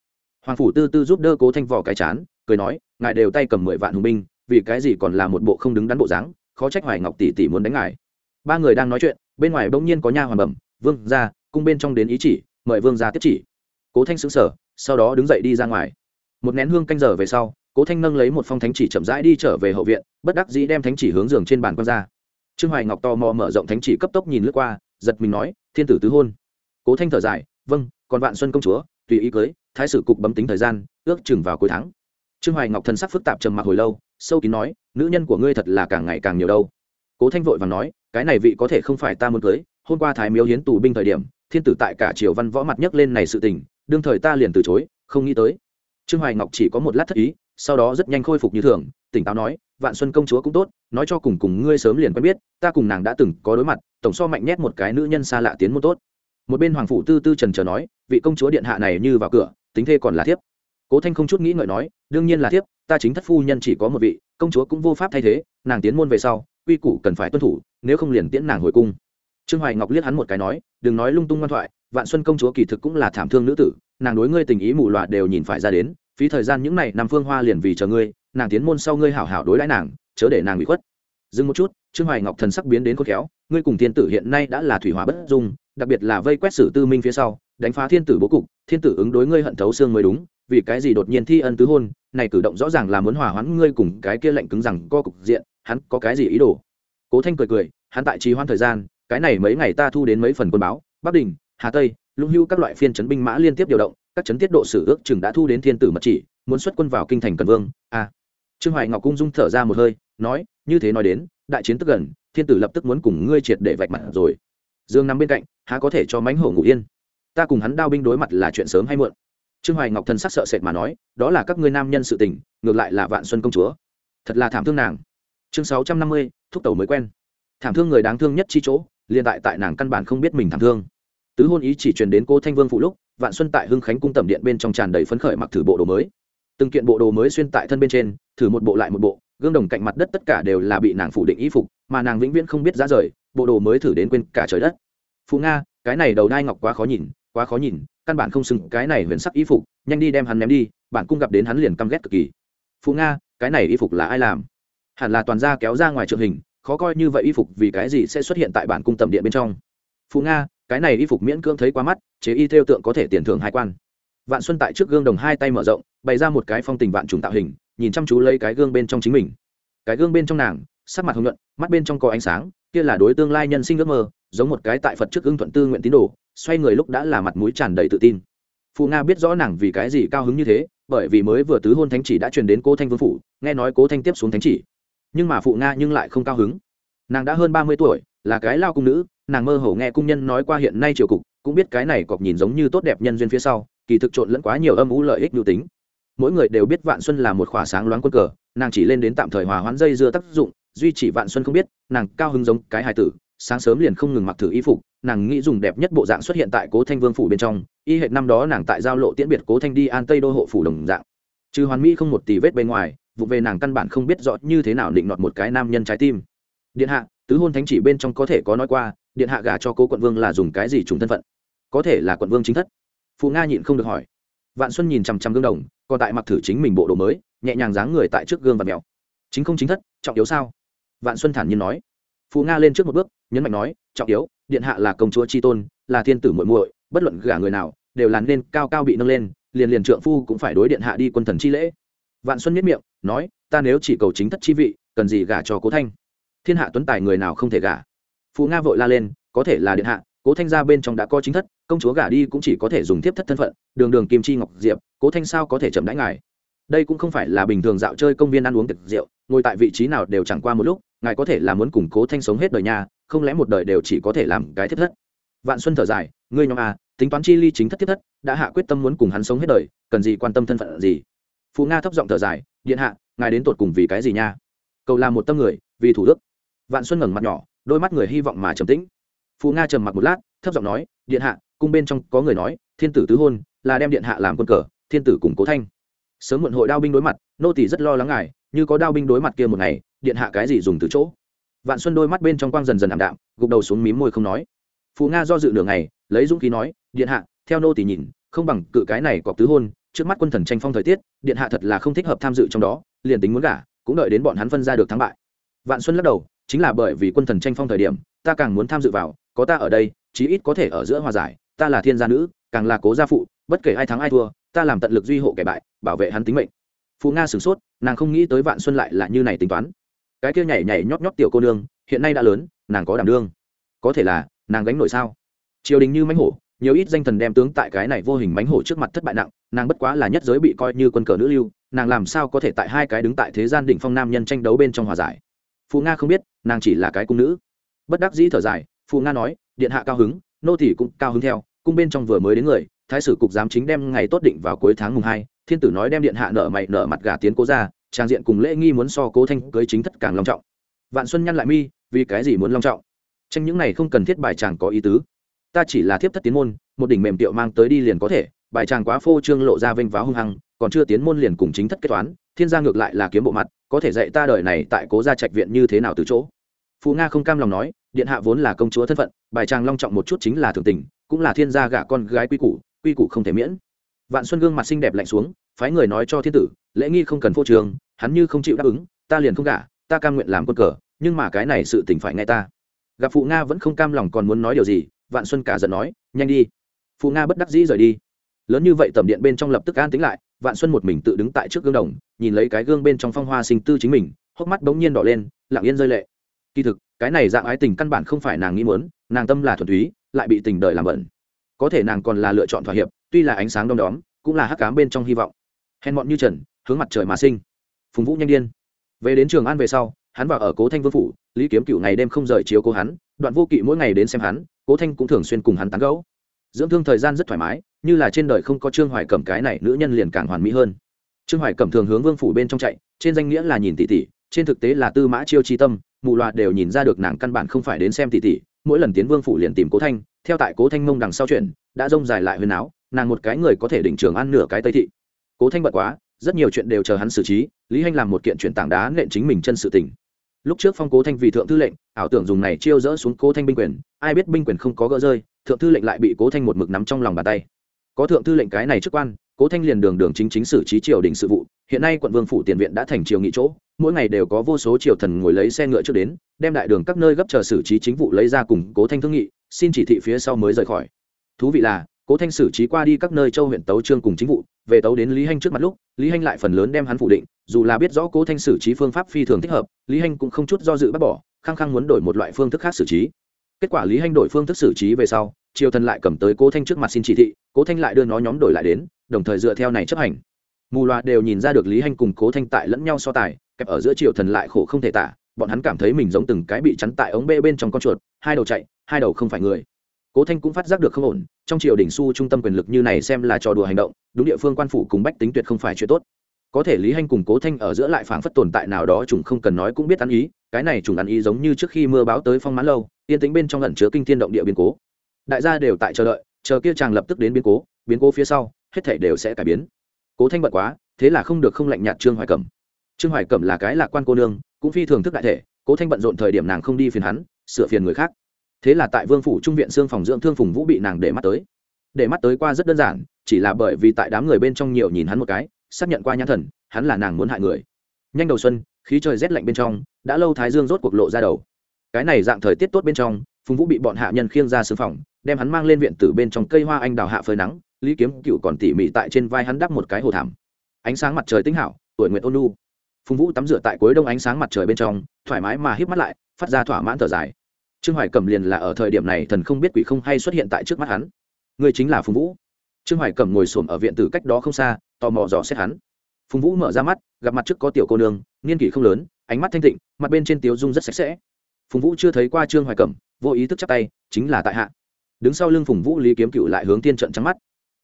Hoàng phủ tư tư giúp đỡ cố thanh vỏ cái chán cười nói, ngài đều tay cầm mười vạn hùng binh, vì cái gì còn là một bộ không đứng đắn bộ dáng? Khó trách hoài ngọc tỷ tỷ muốn đánh ngài. Ba người đang nói chuyện, bên ngoài bỗng nhiên có nha hoàn bẩm, vương ra cung bên trong đến ý chỉ, mời vương ra tiếp chỉ. Cố thanh xứng sở sau đó đứng dậy đi ra ngoài. Một nén hương canh giờ về sau, cố thanh nâng lấy một phong thánh chỉ chậm rãi đi trở về hậu viện, bất đắc dĩ đem thánh chỉ hướng giường trên bàn quan ra. Trương hoài ngọc to mò mở rộng thánh chỉ cấp tốc nhìn lướt qua, giật mình nói, thiên tử tứ hôn. Cố thanh thở dài vâng còn vạn xuân công chúa, tùy ý cưới, thái sử cục bấm tính thời gian, ước chừng vào cuối tháng. Trương hoài ngọc thân sắc phức tạp trầm mặc hồi lâu, sâu kín nói, nữ nhân của ngươi thật là càng ngày càng nhiều đâu. Cố thanh vội và nói, cái này vị có thể không phải ta muốn cưới, hôm qua thái miếu hiến tù binh thời điểm thiên tử tại cả triều văn võ mặt nhấc lên này sự tình, đương thời ta liền từ chối, không nghĩ tới. Trương hoài ngọc chỉ có một lát thất ý, sau đó rất nhanh khôi phục như thường, tỉnh táo nói, vạn xuân công chúa cũng tốt, nói cho cùng cùng ngươi sớm liền quen biết, ta cùng nàng đã từng có đối mặt, tổng so mạnh nhét một cái nữ nhân xa lạ tiến môn tốt. Một bên hoàng phụ tư tư trần chờ nói, vị công chúa điện hạ này như vào cửa, tính thê còn là thiếp. Cố thanh không chút nghĩ ngợi nói, đương nhiên là thiếp, ta chính thất phu nhân chỉ có một vị, công chúa cũng vô pháp thay thế, nàng tiến môn về sau, quy củ cần phải tuân thủ, nếu không liền tiễn nàng hồi cung trương hoài ngọc liếc hắn một cái nói, đừng nói lung tung ngoan thoại, vạn xuân công chúa kỳ thực cũng là thảm thương nữ tử, nàng đối ngươi tình ý mù loà đều nhìn phải ra đến, phí thời gian những n à y nằm phương hoa liền vì chờ ngươi, nàng tiến môn sau ngươi hảo hảo đối đãi nàng, chớ để nàng bị khuất. Dừng một chút, trương hoài ngọc thần sắc biến đến khôn khéo, ngươi cùng thiên tử hiện nay đã là thủy hỏa bất dung, đặc biệt là vây quét sử tư minh phía sau, đánh phá thiên tử bố cục, thiên tử ứng đối ngươi hận thấu xương mới đúng, vì cái gì đột nhiên thi ân tứ hôn, này cử động rõ ràng là muốn hòa hoãn ngươi cùng cái kia lệnh cứng rằng co cục diện, hắn có cái gì ý đồ? Cố thanh cười cười, hắn tại trì hoãn thời gian cái này mấy ngày ta thu đến mấy phần quân báo, bắc đình, hà tây, lũng hưu các loại phiên chấn binh mã liên tiếp điều động, các chấn tiết độ sử ước chừng đã thu đến thiên tử mật chỉ, muốn xuất quân vào kinh thành cần vương a trương hoài ngọc cung dung thở ra một hơi, nói, như thế nói đến, đại chiến tức gần, thiên tử lập tức muốn cùng ngươi triệt để vạch mặt rồi. Dương nằm bên cạnh, há có thể cho mánh hổ ngủ yên. Ta cùng hắn đao binh đối mặt là chuyện sớm hay muộn. Trương hoài ngọc thân sắc sợ sệt mà nói, đó là các ngươi nam nhân sự tình, ngược lại là vạn xuân công chúa. Thật là thảm thương nàng. Chương sáu trăm năm mươi, thúc tẩu mới quen. Thảm thương người đáng thương nhất chi chỗ liền tại tại nàng căn bản không biết mình thảm thương. Tứ hôn ý chỉ truyền đến cô thanh vương phụ lúc, vạn xuân tại hưng khánh cung tẩm điện bên trong tràn đầy phấn khởi mặc thử bộ đồ mới. Từng kiện bộ đồ mới xuyên tại thân bên trên, thử một bộ lại một bộ, gương đồng cạnh mặt đất tất cả đều là bị nàng phủ định y phục, mà nàng vĩnh viễn không biết giá rời, bộ đồ mới thử đến quên cả trời đất. Phụ nga, cái này đầu đai ngọc quá khó nhìn, quá khó nhìn, căn bản không xứng cái này huyền sắc y phục, nhanh đi đem hắn ném đi bản cung gặp đến hắn liền căm ghét cực kỳ. Phụ nga, cái này y phục là ai làm? Hẳn là toàn gia kéo ra ngoài trượng hình khó coi như vậy y phục vì cái gì sẽ xuất hiện tại bản cung tầm điện bên trong? Phụ nga, cái này y phục miễn cưỡng thấy quá mắt, chế y theo tượng có thể tiền thưởng hai quan. Vạn xuân tại trước gương đồng hai tay mở rộng, bày ra một cái phong tình vạn trùng tạo hình, nhìn chăm chú lấy cái gương bên trong chính mình. Cái gương bên trong nàng, sắc mặt hồng nhuận, mắt bên trong có ánh sáng, kia là đối tương lai nhân sinh ước mơ, giống một cái tại phật trước ưng thuận tư nguyện tín đồ, xoay người lúc đã là mặt mũi tràn đầy tự tin. Phụ nga biết rõ nàng vì cái gì cao hứng như thế, bởi vì mới vừa tứ hôn thánh chỉ đã truyền đến cố thanh vương phủ, nghe nói cố thanh tiếp xuống thánh chỉ nhưng mà phụ nga nhưng lại không cao hứng. Nàng đã hơn ba mươi tuổi, là cái lao cung nữ, nàng mơ hồ nghe cung nhân nói qua hiện nay triều cục, cũng biết cái này cọc nhìn giống như tốt đẹp nhân duyên phía sau, kỳ thực trộn lẫn quá nhiều âm mưu lợi ích nhu tính. Mỗi người đều biết vạn xuân là một khỏa sáng loáng quân cờ, nàng chỉ lên đến tạm thời hòa hoãn dây dưa tác dụng, duy chỉ vạn xuân không biết, nàng cao hứng giống cái hài tử, sáng sớm liền không ngừng mặc thử y phục, nàng nghĩ dùng đẹp nhất bộ dạng xuất hiện tại cố thanh vương phủ bên trong, y hệ năm đó nàng tại giao lộ tiễn biệt cố thanh đi an tây đô hộ phủ đồng dạng. Trừ hoàn mỹ không một tỷ vết bên ngoài vụ về nàng căn bản không biết rõ như thế nào định nọt một cái nam nhân trái tim. Điện hạ, tứ hôn thánh chỉ bên trong có thể có nói qua, điện hạ gả cho cố quận vương là dùng cái gì trùng thân phận? Có thể là quận vương chính thất. Phụ nga nhịn không được hỏi. Vạn xuân nhìn chằm chằm gương đồng, còn tại mặc thử chính mình bộ đồ mới, nhẹ nhàng dáng người tại trước gương và mèo. Chính không chính thất, trọng yếu sao? Vạn xuân thản nhiên nói. Phụ nga lên trước một bước, nhấn mạnh nói, trọng yếu, điện hạ là công chúa tri tôn, là thiên tử muội muội, bất luận gả người nào, đều là nên cao cao bị nâng lên, liền liền trượng phu cũng phải đối điện hạ đi quân thần chi lễ. Vạn xuân miết miệng nói, ta nếu chỉ cầu chính thất chi vị, cần gì gả cho cố thanh? Thiên hạ tuấn tài người nào không thể gả? Phụ nga vội la lên, có thể là điện hạ, cố thanh ra bên trong đã có chính thất, công chúa gả đi cũng chỉ có thể dùng tiếp thất thân phận, đường đường kim chi ngọc diệp, cố thanh sao có thể chậm đãi ngài? Đây cũng không phải là bình thường dạo chơi công viên ăn uống tiệc rượu, ngồi tại vị trí nào đều chẳng qua một lúc, ngài có thể là muốn củng cố thanh sống hết đời nhà, không lẽ một đời đều chỉ có thể làm cái thiết thất? Vạn xuân thở dài, ngươi nhóm à tính toán chi ly chính thất thiết thất, đã hạ quyết tâm muốn cùng hắn sống hết đời, cần gì quan tâm thân phận gì? Phụ nga thấp giọng thở dài, điện hạ, ngài đến tột cùng vì cái gì nha? Cầu là một tâm người, vì thủ đức. Vạn xuân ngẩng mặt nhỏ, đôi mắt người hy vọng mà trầm tĩnh. Phụ nga trầm mặc một lát, thấp giọng nói, điện hạ, cung bên trong có người nói, thiên tử tứ hôn, là đem điện hạ làm quân cờ, thiên tử cùng cố thanh. Sớm muộn hội đao binh đối mặt, nô tỷ rất lo lắng ngài, như có đao binh đối mặt kia một ngày, điện hạ cái gì dùng từ chỗ? Vạn xuân đôi mắt bên trong quang dần dần ảm đạm, gục đầu xuống mím môi không nói. Phú nga do dự nửa ngày, lấy dũng khí nói, điện hạ, theo nô tỷ nhìn, không bằng cự cái này cọc tứ hôn trước mắt quân thần tranh phong thời tiết, điện hạ thật là không thích hợp tham dự trong đó, liền tính muốn gả, cũng đợi đến bọn hắn phân ra được thắng bại. Vạn xuân lắc đầu, chính là bởi vì quân thần tranh phong thời điểm, ta càng muốn tham dự vào, có ta ở đây, chí ít có thể ở giữa hòa giải, ta là thiên gia nữ, càng là cố gia phụ, bất kể ai thắng ai thua, ta làm tận lực duy hộ kẻ bại, bảo vệ hắn tính mệnh. Phụ nga sửng sốt, nàng không nghĩ tới vạn xuân lại là như này tính toán. Cái kia nhảy nhảy nhót nhót tiểu cô nương, hiện nay đã lớn, nàng có đảm đương. Có thể là, nàng gánh nổi sao? Triều đình như mánh hổ, nhiều ít danh thần đem tướng tại cái này vô hình mánh hổ trước mặt thất bại nặng nàng bất quá là nhất giới bị coi như quân cờ nữ lưu, nàng làm sao có thể tại hai cái đứng tại thế gian đỉnh phong nam nhân tranh đấu bên trong hòa giải? Phù nga không biết, nàng chỉ là cái cung nữ. Bất đắc dĩ thở dài, phù nga nói, điện hạ cao hứng, nô tỷ cũng cao hứng theo, cung bên trong vừa mới đến người, thái sử cục giám chính đem ngày tốt định vào cuối tháng mùng hai, thiên tử nói đem điện hạ nợ mày, nợ mặt gà tiến cố ra, trang diện cùng lễ nghi muốn so cố thanh cưới chính thất càng long trọng. Vạn xuân nhăn lại mi, vì cái gì muốn long trọng? Tranh những này không cần thiết bài chàng có ý tứ. Ta chỉ là thiếp thất tiến môn, một đỉnh mềm tiệu mang tới đi liền có thể bài chàng quá phô trương lộ ra vênh váo hung hăng, còn chưa tiến môn liền cùng chính thất kết toán, thiên gia ngược lại là kiếm bộ mặt, có thể dạy ta đời này tại cố gia trạch viện như thế nào từ chỗ. Phụ nga không cam lòng nói, điện hạ vốn là công chúa thân phận, bài chàng long trọng một chút chính là thường tình, cũng là thiên gia gả con gái quy củ quy củ không thể miễn. Vạn xuân gương mặt xinh đẹp lạnh xuống, phái người nói cho thiên tử, lễ nghi không cần phô trường hắn như không chịu đáp ứng, ta liền không gả, ta cam nguyện làm quân cờ, nhưng mà cái này sự tình phải nghe ta. Gặp phụ nga vẫn không cam lòng còn muốn nói điều gì, vạn xuân cả giận nói, nhanh đi. Phụ nga bất đắc dĩ rời đi lớn như vậy tầm điện bên trong lập tức an tính lại, vạn xuân một mình tự đứng tại trước gương đồng, nhìn lấy cái gương bên trong phong hoa sinh tư chính mình, hốc mắt bỗng nhiên đỏ lên, lặng yên rơi lệ. Kỳ thực, cái này dạng ái tình căn bản không phải nàng nghĩ muốn, nàng tâm là thuần túy, lại bị tình đời làm bẩn. Có thể nàng còn là lựa chọn thỏa hiệp, tuy là ánh sáng đom đóm, cũng là hắc cám bên trong hy vọng. Hèn mọn như trần, hướng mặt trời mà sinh. Phùng vũ nhanh điên. Về đến trường an về sau, hắn vào ở cố thanh vương phủ, lý kiếm cựu ngày đêm không rời chiếu cố hắn, đoạn vô kỵ mỗi ngày đến xem hắn, cố thanh cũng thường xuyên cùng hắn tán gẫu dưỡng thương thời gian rất thoải mái, như là trên đời không có trương hoài cẩm cái này nữ nhân liền càng hoàn mỹ hơn. Trương hoài cẩm thường hướng vương phủ bên trong chạy, trên danh nghĩa là nhìn tỷ tỷ, trên thực tế là tư mã chiêu chi tâm, mù loạt đều nhìn ra được nàng căn bản không phải đến xem tỷ tỷ. Mỗi lần tiến vương phủ liền tìm cố thanh, theo tại cố thanh mông đằng sau chuyện, đã rông dài lại huyền áo, nàng một cái người có thể định trường ăn nửa cái tây thị. Cố thanh bận quá, rất nhiều chuyện đều chờ hắn xử trí, lý hanh làm một kiện chuyện tảng đá nện chính mình chân sự tình. Lúc trước phong cố thanh vì thượng thư lệnh, ảo tưởng dùng này chiêu dỡ xuống cố thanh binh quyền, ai biết binh quyền không có gỡ rơi thượng thư lệnh lại bị cố thanh một mực nắm trong lòng bàn tay. Có thượng thư lệnh cái này chức quan, cố thanh liền đường đường chính chính xử trí triều đình sự vụ. Hiện nay quận vương phủ tiền viện đã thành triều nghị chỗ, mỗi ngày đều có vô số triều thần ngồi lấy xe ngựa trước đến, đem đại đường các nơi gấp chờ xử trí chính vụ lấy ra cùng cố thanh thương nghị, xin chỉ thị phía sau mới rời khỏi. Thú vị là, cố thanh xử trí qua đi các nơi châu huyện tấu trương cùng chính vụ, về tấu đến lý hanh trước mặt lúc, lý hanh lại phần lớn đem hắn phủ định, dù là biết rõ cố thanh xử trí phương pháp phi thường thích hợp, lý hanh cũng không chút do dự bác bỏ, khăng khăng muốn đổi một loại phương thức khác xử trí kết quả lý hanh đổi phương thức xử trí về sau, triều thần lại cầm tới cố thanh trước mặt xin chỉ thị, cố thanh lại đưa nó nhóm đổi lại đến, đồng thời dựa theo này chấp hành. Mù loà đều nhìn ra được lý hanh cùng cố thanh tại lẫn nhau so tài, kẹp ở giữa triều thần lại khổ không thể tả, bọn hắn cảm thấy mình giống từng cái bị chắn tại ống bê bên trong con chuột, hai đầu chạy, hai đầu không phải người. Cố thanh cũng phát giác được không ổn, trong triều đình su trung tâm quyền lực như này xem là trò đùa hành động, đúng địa phương quan phủ cùng bách tính tuyệt không phải chuyện tốt có thể lý hanh cùng cố thanh ở giữa lại phảng phất tồn tại nào đó chúng không cần nói cũng biết ăn ý, cái này trùng ăn ý giống như trước khi mưa báo tới phong mãn lâu, yên tĩnh bên trong lẩn chứa kinh thiên động địa biến cố. Đại gia đều tại chờ đợi, chờ kia chàng lập tức đến biến cố biến cố phía sau, hết thể đều sẽ cải biến. Cố thanh bận quá, thế là không được không lạnh nhạt trương hoài cẩm. Trương hoài cẩm là cái lạc quan cô nương, cũng phi thường thức đại thể, cố thanh bận rộn thời điểm nàng không đi phiền hắn, sửa phiền người khác. Thế là tại vương phủ trung viện xương phòng dưỡng thương phùng vũ bị nàng để mắt tới. Để mắt tới qua rất đơn giản, chỉ là bởi vì tại đám người bên trong nhiều nhìn hắn một cái xác nhận qua nhãn thần, hắn là nàng muốn hại người. Nhanh đầu xuân, khí trời rét lạnh bên trong, đã lâu thái dương rốt cuộc lộ ra đầu. Cái này dạng thời tiết tốt bên trong, phùng vũ bị bọn hạ nhân khiêng ra sương phòng, đem hắn mang lên viện tử bên trong cây hoa anh đào hạ phơi nắng, lý kiếm cựu còn tỉ mỉ tại trên vai hắn đắp một cái hồ thảm. Ánh sáng mặt trời tinh hảo, tuổi nguyện ôn nu phùng vũ tắm rửa tại cuối đông ánh sáng mặt trời bên trong, thoải mái mà híp mắt lại, phát ra thỏa mãn thở dài. Trương hoài cẩm liền là ở thời điểm này thần không biết quỷ không hay xuất hiện tại trước mắt hắn. Người chính là phùng vũ. Trương hoài cẩm ngồi xổm ở viện tử cách đó không xa tò mò dò xét hắn. Phùng vũ mở ra mắt, gặp mặt trước có tiểu cô nương, niên kỷ không lớn, ánh mắt thanh tịnh, mặt bên trên tiếu dung rất sạch sẽ. Phùng vũ chưa thấy qua trương hoài cẩm, vô ý thức chắp tay, chính là tại hạ. Đứng sau lưng phùng vũ, lý kiếm cựu lại hướng tiên trận trắng mắt.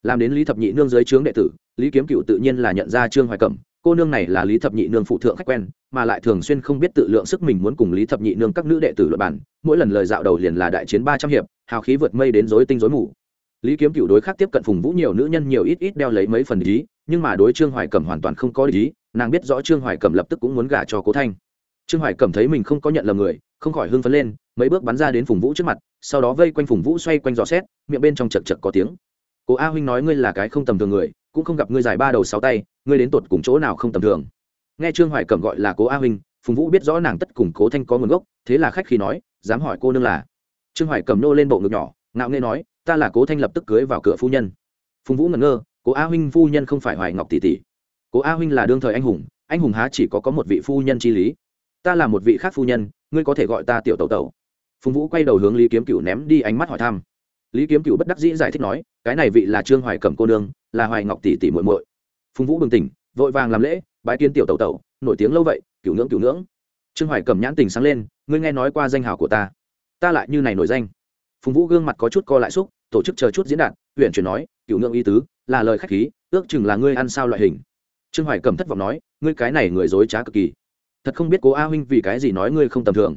Làm đến lý thập nhị nương dưới trướng đệ tử, lý kiếm cựu tự nhiên là nhận ra trương hoài cẩm, cô nương này là lý thập nhị nương phụ thượng khách quen, mà lại thường xuyên không biết tự lượng sức mình muốn cùng lý thập nhị nương các nữ đệ tử luật bản mỗi lần lời dạo đầu liền là đại chiến ba trăm hiệp, hào khí vượt mây đến dối tinh dối mù. Lý kiếm cựu đối khác tiếp cận phùng vũ nhiều nữ nhân nhiều ít ít đeo lấy mấy phần ý nhưng mà đối trương hoài cẩm hoàn toàn không có ý, nàng biết rõ trương hoài cẩm lập tức cũng muốn gả cho cố thanh. Trương hoài cẩm thấy mình không có nhận lầm người, không khỏi hưng phấn lên, mấy bước bắn ra đến phùng vũ trước mặt, sau đó vây quanh phùng vũ xoay quanh dò xét, miệng bên trong chật chật có tiếng. Cố a huynh nói ngươi là cái không tầm thường người, cũng không gặp ngươi dài ba đầu sáu tay, ngươi đến tột cùng chỗ nào không tầm thường. Nghe trương hoài cẩm gọi là cố a huynh, phùng vũ biết rõ nàng tất cùng cố thanh có nguồn gốc, thế là khách khi nói, dám hỏi cô nương là? Trương hoài cẩm nô lên bộ ngực nhỏ, ngạo nghê nói, ta là cố thanh lập tức cưới vào cửa phu nhân. Phùng vũ ngẩn ngơ cố a huynh phu nhân không phải hoài ngọc tỷ tỷ. Cố a huynh là đương thời anh hùng anh hùng há chỉ có có một vị phu nhân chi lý. Ta là một vị khác phu nhân, ngươi có thể gọi ta tiểu tẩu tẩu. Phùng vũ quay đầu hướng lý kiếm cựu ném đi ánh mắt hỏi thăm. Lý kiếm cựu bất đắc dĩ giải thích nói, cái này vị là trương hoài cẩm cô nương, là hoài ngọc tỷ tỷ muội muội. Phùng vũ bừng tỉnh, vội vàng làm lễ, bái kiến tiểu tẩu tẩu, nổi tiếng lâu vậy, cửu ngưỡng cửu ngưỡng. Trương hoài cẩm nhãn tình sáng lên, ngươi nghe nói qua danh hào của ta. Ta lại như này nổi danh. Phùng vũ gương mặt có chút co lại xúc, tổ chức chờ chút diễn đạt huyện chuyển nói, cửu ngưỡng ý tứ là lời khách khí, ước chừng là ngươi ăn sao loại hình. Trương hoài cẩm thất vọng nói, ngươi cái này người dối trá cực kỳ. Thật không biết cố a huynh vì cái gì nói ngươi không tầm thường.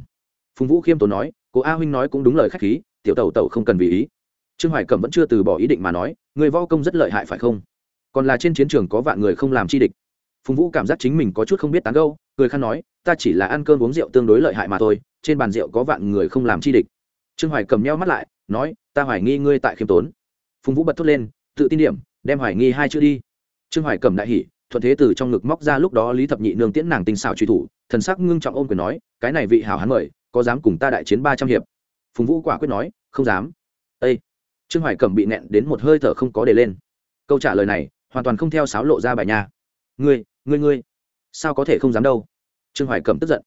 Phùng vũ khiêm tốn nói, cố a huynh nói cũng đúng lời khách khí, tiểu tẩu tẩu không cần vì ý. Trương hoài cẩm vẫn chưa từ bỏ ý định mà nói, người võ công rất lợi hại phải không? Còn là trên chiến trường có vạn người không làm chi địch. Phùng vũ cảm giác chính mình có chút không biết tán gâu cười khăn nói, ta chỉ là ăn cơm uống rượu tương đối lợi hại mà thôi, trên bàn rượu có vạn người không làm chi địch. Trương hoài cầm nheo mắt lại, nói, ta hoài nghi ngươi tại khiêm tốn. Phùng vũ bật thốt lên, tự tin điểm đem hoài nghi hai chữ đi. Trương hoài cầm đại hỉ, thuận thế từ trong ngực móc ra lúc đó lý thập nhị nương tiễn nàng tinh xảo truy thủ, thần sắc ngưng trọng ôm quyền nói, cái này vị hào hán mời, có dám cùng ta đại chiến ba trăm hiệp? Phùng vũ quả quyết nói, không dám. Ây trương hoài cẩm bị nẹn đến một hơi thở không có để lên. Câu trả lời này, hoàn toàn không theo sáo lộ ra bài nhà ngươi ngươi ngươi, sao có thể không dám đâu? Trương hoài cẩm tức giận.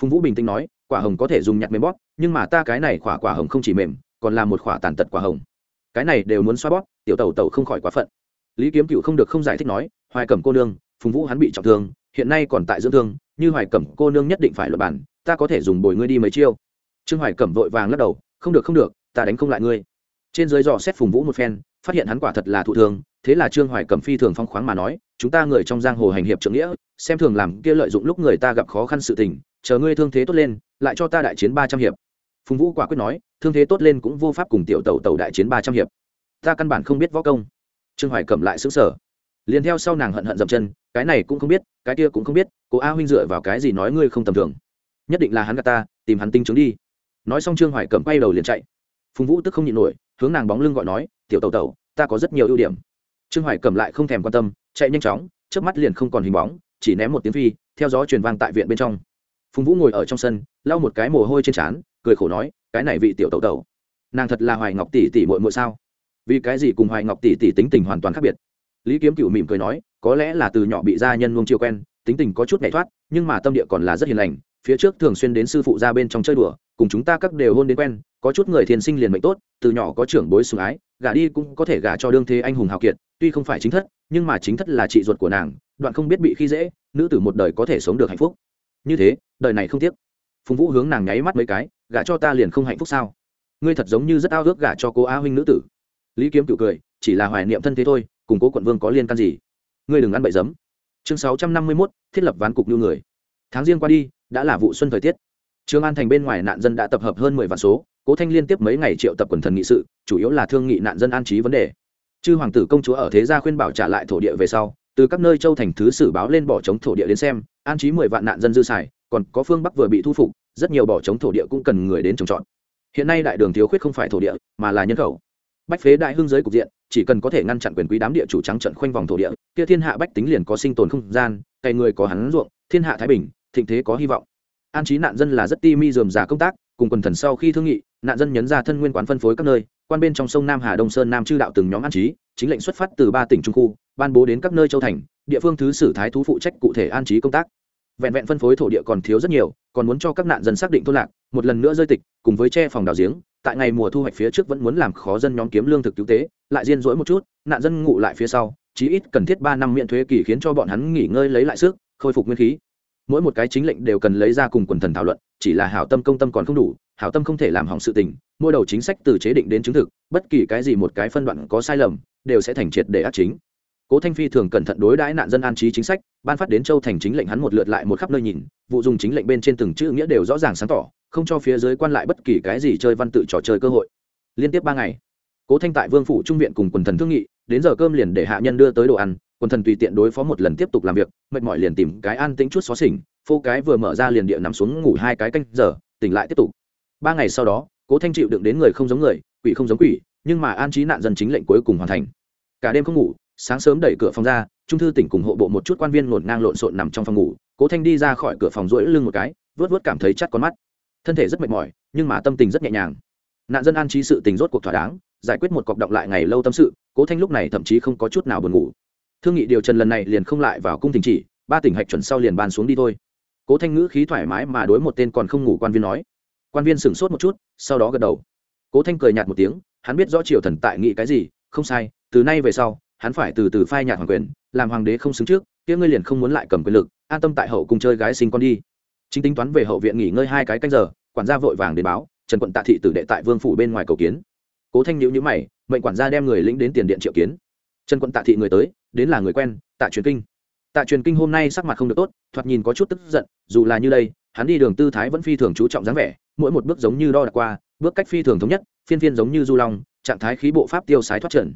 Phùng vũ bình tĩnh nói, quả hồng có thể dùng nhặt mềm bóp, nhưng mà ta cái này khỏa quả hồng không chỉ mềm, còn là một khỏa tàn tật quả hồng. Cái này đều muốn xoa bóp, tiểu tẩu tẩu không khỏi quá phận lý kiếm cựu không được không giải thích nói, hoài cẩm cô nương, phùng vũ hắn bị trọng thương, hiện nay còn tại dưỡng thương, như hoài cẩm cô nương nhất định phải luật bản ta có thể dùng bồi ngươi đi mấy chiêu. Trương hoài cẩm vội vàng lắc đầu, không được không được, ta đánh không lại ngươi. Trên dưới dò xét phùng vũ một phen, phát hiện hắn quả thật là thụ thương, thế là trương hoài cẩm phi thường phong khoáng mà nói, chúng ta người trong giang hồ hành hiệp trưởng nghĩa, xem thường làm kia lợi dụng lúc người ta gặp khó khăn sự tình, chờ ngươi thương thế tốt lên, lại cho ta đại chiến ba trăm hiệp. Phùng vũ quả quyết nói, thương thế tốt lên cũng vô pháp cùng tiểu tẩu tẩu đại chiến ba trăm hiệp. Ta căn bản không biết võ công trương hoài cẩm lại xứng sở liền theo sau nàng hận hận dậm chân, cái này cũng không biết, cái kia cũng không biết cố a huynh dựa vào cái gì nói ngươi không tầm thường. Nhất định là hắn gà ta, tìm hắn tinh chứng đi. Nói xong trương hoài cẩm quay đầu liền chạy. Phùng vũ tức không nhịn nổi, hướng nàng bóng lưng gọi nói, tiểu tẩu tẩu, ta có rất nhiều ưu điểm. Trương hoài cẩm lại không thèm quan tâm, chạy nhanh chóng trước mắt liền không còn hình bóng, chỉ ném một tiếng phi, theo gió truyền vang tại viện bên trong. Phùng vũ ngồi ở trong sân, lau một cái mồ hôi trên trán, cười khổ nói, cái này vị tiểu tẩu tẩu, nàng thật là hoài ngọc tỷ tỷ muội muội sao? Vì cái gì cùng hoài ngọc tỷ tỷ tính tình hoàn toàn khác biệt? Lý kiếm cựu mỉm cười nói, có lẽ là từ nhỏ bị gia nhân nuông chiêu quen, tính tình có chút nhảy thoát, nhưng mà tâm địa còn là rất hiền lành, phía trước thường xuyên đến sư phụ ra bên trong chơi đùa, cùng chúng ta các đều hôn đến quen, có chút người thiên sinh liền mệnh tốt, từ nhỏ có trưởng bối sủng ái, gả đi cũng có thể gả cho đương thế anh hùng hào kiệt, tuy không phải chính thất, nhưng mà chính thất là chị ruột của nàng, đoạn không biết bị khi dễ, nữ tử một đời có thể sống được hạnh phúc. Như thế, đời này không tiếc. Phùng vũ hướng nàng nháy mắt mấy cái, gả cho ta liền không hạnh phúc sao? Ngươi thật giống như rất ao ước gả cho cô a huynh nữ tử lý kiếm cựu cười chỉ là hoài niệm thân thế thôi cùng cố quận vương có liên can gì ngươi đừng ăn bậy giấm chương sáu trăm năm mươi mốt thiết lập ván cục như người tháng riêng qua đi đã là vụ xuân thời tiết Trương An thành bên ngoài nạn dân đã tập hợp hơn mười vạn số, Cố Thanh liên tiếp mấy ngày triệu tập quần thần nghị sự, chủ yếu là thương nghị nạn dân an trí vấn đề. Chư hoàng tử công chúa ở thế gia khuyên bảo trả lại thổ địa về sau, từ các nơi châu thành thứ sử báo lên bỏ trống thổ địa đến xem, an trí mười vạn nạn dân dư xài, còn có phương Bắc vừa bị thu phục, rất nhiều bỏ trống thổ địa cũng cần người đến trồng trọt. Hiện nay đại đường thiếu khuyết không phải thổ địa, mà là nhân khẩu. Bách phế đại hưng giới cục diện, chỉ cần có thể ngăn chặn quyền quý đám địa chủ trắng trận khoanh vòng thổ địa, kia thiên hạ bách tính liền có sinh tồn không gian, cày người có hắn ruộng, thiên hạ thái bình, thịnh thế có hy vọng. An trí nạn dân là rất ti mi dườm già công tác cùng quần thần sau khi thương nghị nạn dân nhấn ra thân nguyên quán phân phối các nơi quan bên trong sông nam hà đông sơn nam chư đạo từng nhóm an trí chính lệnh xuất phát từ ba tỉnh trung khu ban bố đến các nơi châu thành địa phương thứ sử thái thú phụ trách cụ thể an trí công tác. Vẹn vẹn phân phối thổ địa còn thiếu rất nhiều còn muốn cho các nạn dân xác định thôn lạc một lần nữa rơi tịch cùng với che phòng đào giếng tại ngày mùa thu hoạch phía trước vẫn muốn làm khó dân nhóm kiếm lương thực cứu tế, lại diên rỗi một chút, nạn dân ngủ lại phía sau, chí ít cần thiết ba năm miễn thuế kỳ khiến cho bọn hắn nghỉ ngơi lấy lại sức, khôi phục nguyên khí. Mỗi một cái chính lệnh đều cần lấy ra cùng quần thần thảo luận, chỉ là hảo tâm công tâm còn không đủ, hảo tâm không thể làm hỏng sự tình, mỗi đầu chính sách từ chế định đến chứng thực, bất kỳ cái gì một cái phân đoạn có sai lầm, đều sẽ thành triệt để ác chính. Cố thanh phi thường cẩn thận đối đãi nạn dân an trí chính sách, ban phát đến châu thành chính lệnh hắn một lượt lại một khắp nơi nhìn, vụ dùng chính lệnh bên trên từng chữ nghĩa đều rõ ràng sáng tỏ không cho phía dưới quan lại bất kỳ cái gì chơi văn tự trò chơi cơ hội. Liên tiếp ba ngày, cố thanh tại vương phủ trung viện cùng quần thần thương nghị, đến giờ cơm liền để hạ nhân đưa tới đồ ăn, quần thần tùy tiện đối phó một lần tiếp tục làm việc, mệt mỏi liền tìm cái an tĩnh chút xó xỉnh, phô cái vừa mở ra liền địa nằm xuống ngủ hai cái canh giờ, tỉnh lại tiếp tục. Ba ngày sau đó, cố thanh chịu đựng đến người không giống người, quỷ không giống quỷ, nhưng mà an trí nạn dân chính lệnh cuối cùng hoàn thành. Cả đêm không ngủ, sáng sớm đẩy cửa phòng ra, trung thư tỉnh cùng hộ bộ một chút quan viên ngổn ngang lộn xộn nằm trong phòng ngủ, cố thanh đi ra khỏi cửa phòng rỗi lưng một cái, vớt vớt cảm thấy chắt con mắt thân thể rất mệt mỏi, nhưng mà tâm tình rất nhẹ nhàng. Nạn dân an trí sự tình rốt cuộc thỏa đáng, giải quyết một cọc động lại ngày lâu tâm sự, cố thanh lúc này thậm chí không có chút nào buồn ngủ. Thương nghị điều trần lần này liền không lại vào cung tình chỉ, ba tỉnh hạch chuẩn sau liền bàn xuống đi thôi. Cố thanh ngữ khí thoải mái mà đối một tên còn không ngủ quan viên nói. Quan viên sửng sốt một chút, sau đó gật đầu. Cố thanh cười nhạt một tiếng, hắn biết rõ triều thần tại nghị cái gì, không sai, từ nay về sau, hắn phải từ từ phai nhạt hoàng quyền, làm hoàng đế không xứng trước, kia ngươi liền không muốn lại cầm quyền lực, an tâm tại hậu cùng chơi gái sinh con đi chính tính toán về hậu viện nghỉ ngơi hai cái canh giờ, quản gia vội vàng đến báo, trần quận tạ thị tử đệ tại vương phủ bên ngoài cầu kiến. Cố thanh nhữ nhữ mày, mệnh quản gia đem người lĩnh đến tiền điện triệu kiến. Trần quận tạ thị người tới, đến là người quen, tạ truyền kinh. Tạ truyền kinh hôm nay sắc mặt không được tốt, thoạt nhìn có chút tức giận, dù là như đây, hắn đi đường tư thái vẫn phi thường chú trọng dáng vẻ, mỗi một bước giống như đo đạc qua, bước cách phi thường thống nhất, phiên phiên giống như du long, trạng thái khí bộ pháp tiêu sái thoát trần.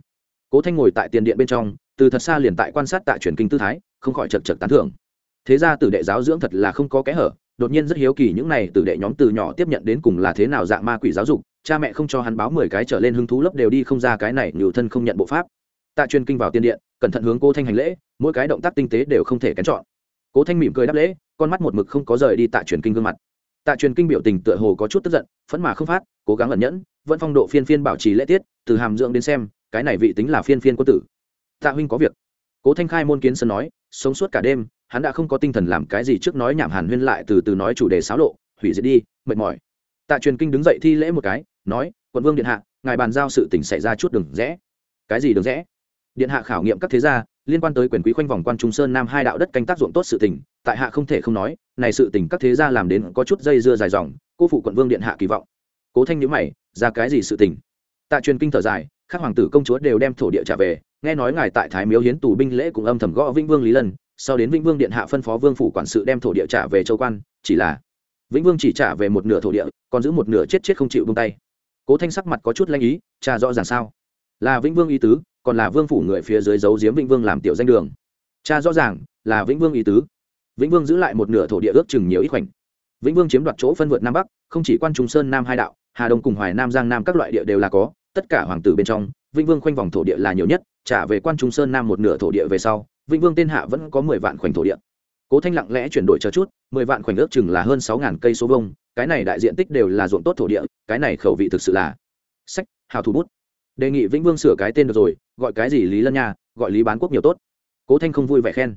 Cố thanh ngồi tại tiền điện bên trong, từ thật xa liền tại quan sát Tạ truyền kinh tư thái, không khỏi chật chật tán thưởng. Thế ra tử đệ giáo dưỡng thật là không có kẽ hở đột nhiên rất hiếu kỳ những này từ đệ nhóm từ nhỏ tiếp nhận đến cùng là thế nào dạng ma quỷ giáo dục, cha mẹ không cho hắn báo mười cái trở lên hứng thú lớp đều đi không ra cái này nhiều thân không nhận bộ pháp. Tạ truyền kinh vào tiên điện, cẩn thận hướng cô thanh hành lễ, mỗi cái động tác tinh tế đều không thể kén chọn. Cố thanh mỉm cười đáp lễ, con mắt một mực không có rời đi tạ truyền kinh gương mặt. Tạ truyền kinh biểu tình tựa hồ có chút tức giận, phẫn mà không phát, cố gắng ẩn nhẫn, vẫn phong độ phiên phiên bảo trì lễ tiết, từ hàm dưỡng đến xem, cái này vị tính là phiên phiên quân tử. Tạ huynh có việc. Cố thanh khai môn kiến sân nói, sống suốt cả đêm hắn đã không có tinh thần làm cái gì trước nói nhảm hàn huyên lại từ từ nói chủ đề xáo lộ, hủy diệt đi, mệt mỏi. Tạ truyền kinh đứng dậy thi lễ một cái, nói, quận vương điện hạ, ngài bàn giao sự tình xảy ra chút đường rẽ. Cái gì đường rẽ? Điện hạ khảo nghiệm các thế gia, liên quan tới quyền quý khoanh vòng quan trung sơn nam hai đạo đất canh tác ruộng tốt sự tình, tại hạ không thể không nói, này sự tình các thế gia làm đến có chút dây dưa dài dòng, cô phụ quận vương điện hạ kỳ vọng. Cố thanh nhữ mày, ra cái gì sự tình? Tạ truyền kinh thở dài, các hoàng tử công chúa đều đem thổ địa trả về, nghe nói ngài tại thái miếu hiến tù binh lễ cùng âm thầm gõ vĩnh vương lý lân sau đến vĩnh vương điện hạ phân phó vương phủ quản sự đem thổ địa trả về châu quan, chỉ là vĩnh vương chỉ trả về một nửa thổ địa, còn giữ một nửa chết chết không chịu buông tay. Cố thanh sắc mặt có chút lanh ý trả rõ ràng sao? Là vĩnh vương ý tứ, còn là vương phủ người phía dưới giấu giếm vĩnh vương làm tiểu danh đường. Cha rõ ràng, là vĩnh vương ý tứ. Vĩnh vương giữ lại một nửa thổ địa ước chừng nhiều ít khoảnh. Vĩnh vương chiếm đoạt chỗ phân vượt nam bắc, không chỉ quan trung sơn, nam hai đạo, hà đông cùng hoài nam, giang nam các loại địa đều là có, tất cả hoàng tử bên trong, vĩnh vương khoanh vòng thổ địa là nhiều nhất, trả về quan trung sơn, nam một nửa thổ địa về sau vĩnh vương tên hạ vẫn có mười vạn khoảnh thổ địa. Cố thanh lặng lẽ chuyển đổi chờ chút, mười vạn khoảnh ước chừng là hơn sáu ngàn cây số vông cái này đại diện tích đều là ruộng tốt thổ địa, cái này khẩu vị thực sự là sách, hào thủ bút. Đề nghị vĩnh vương sửa cái tên được rồi, gọi cái gì lý lân nha, gọi lý bán quốc nhiều tốt. Cố thanh không vui vẻ khen.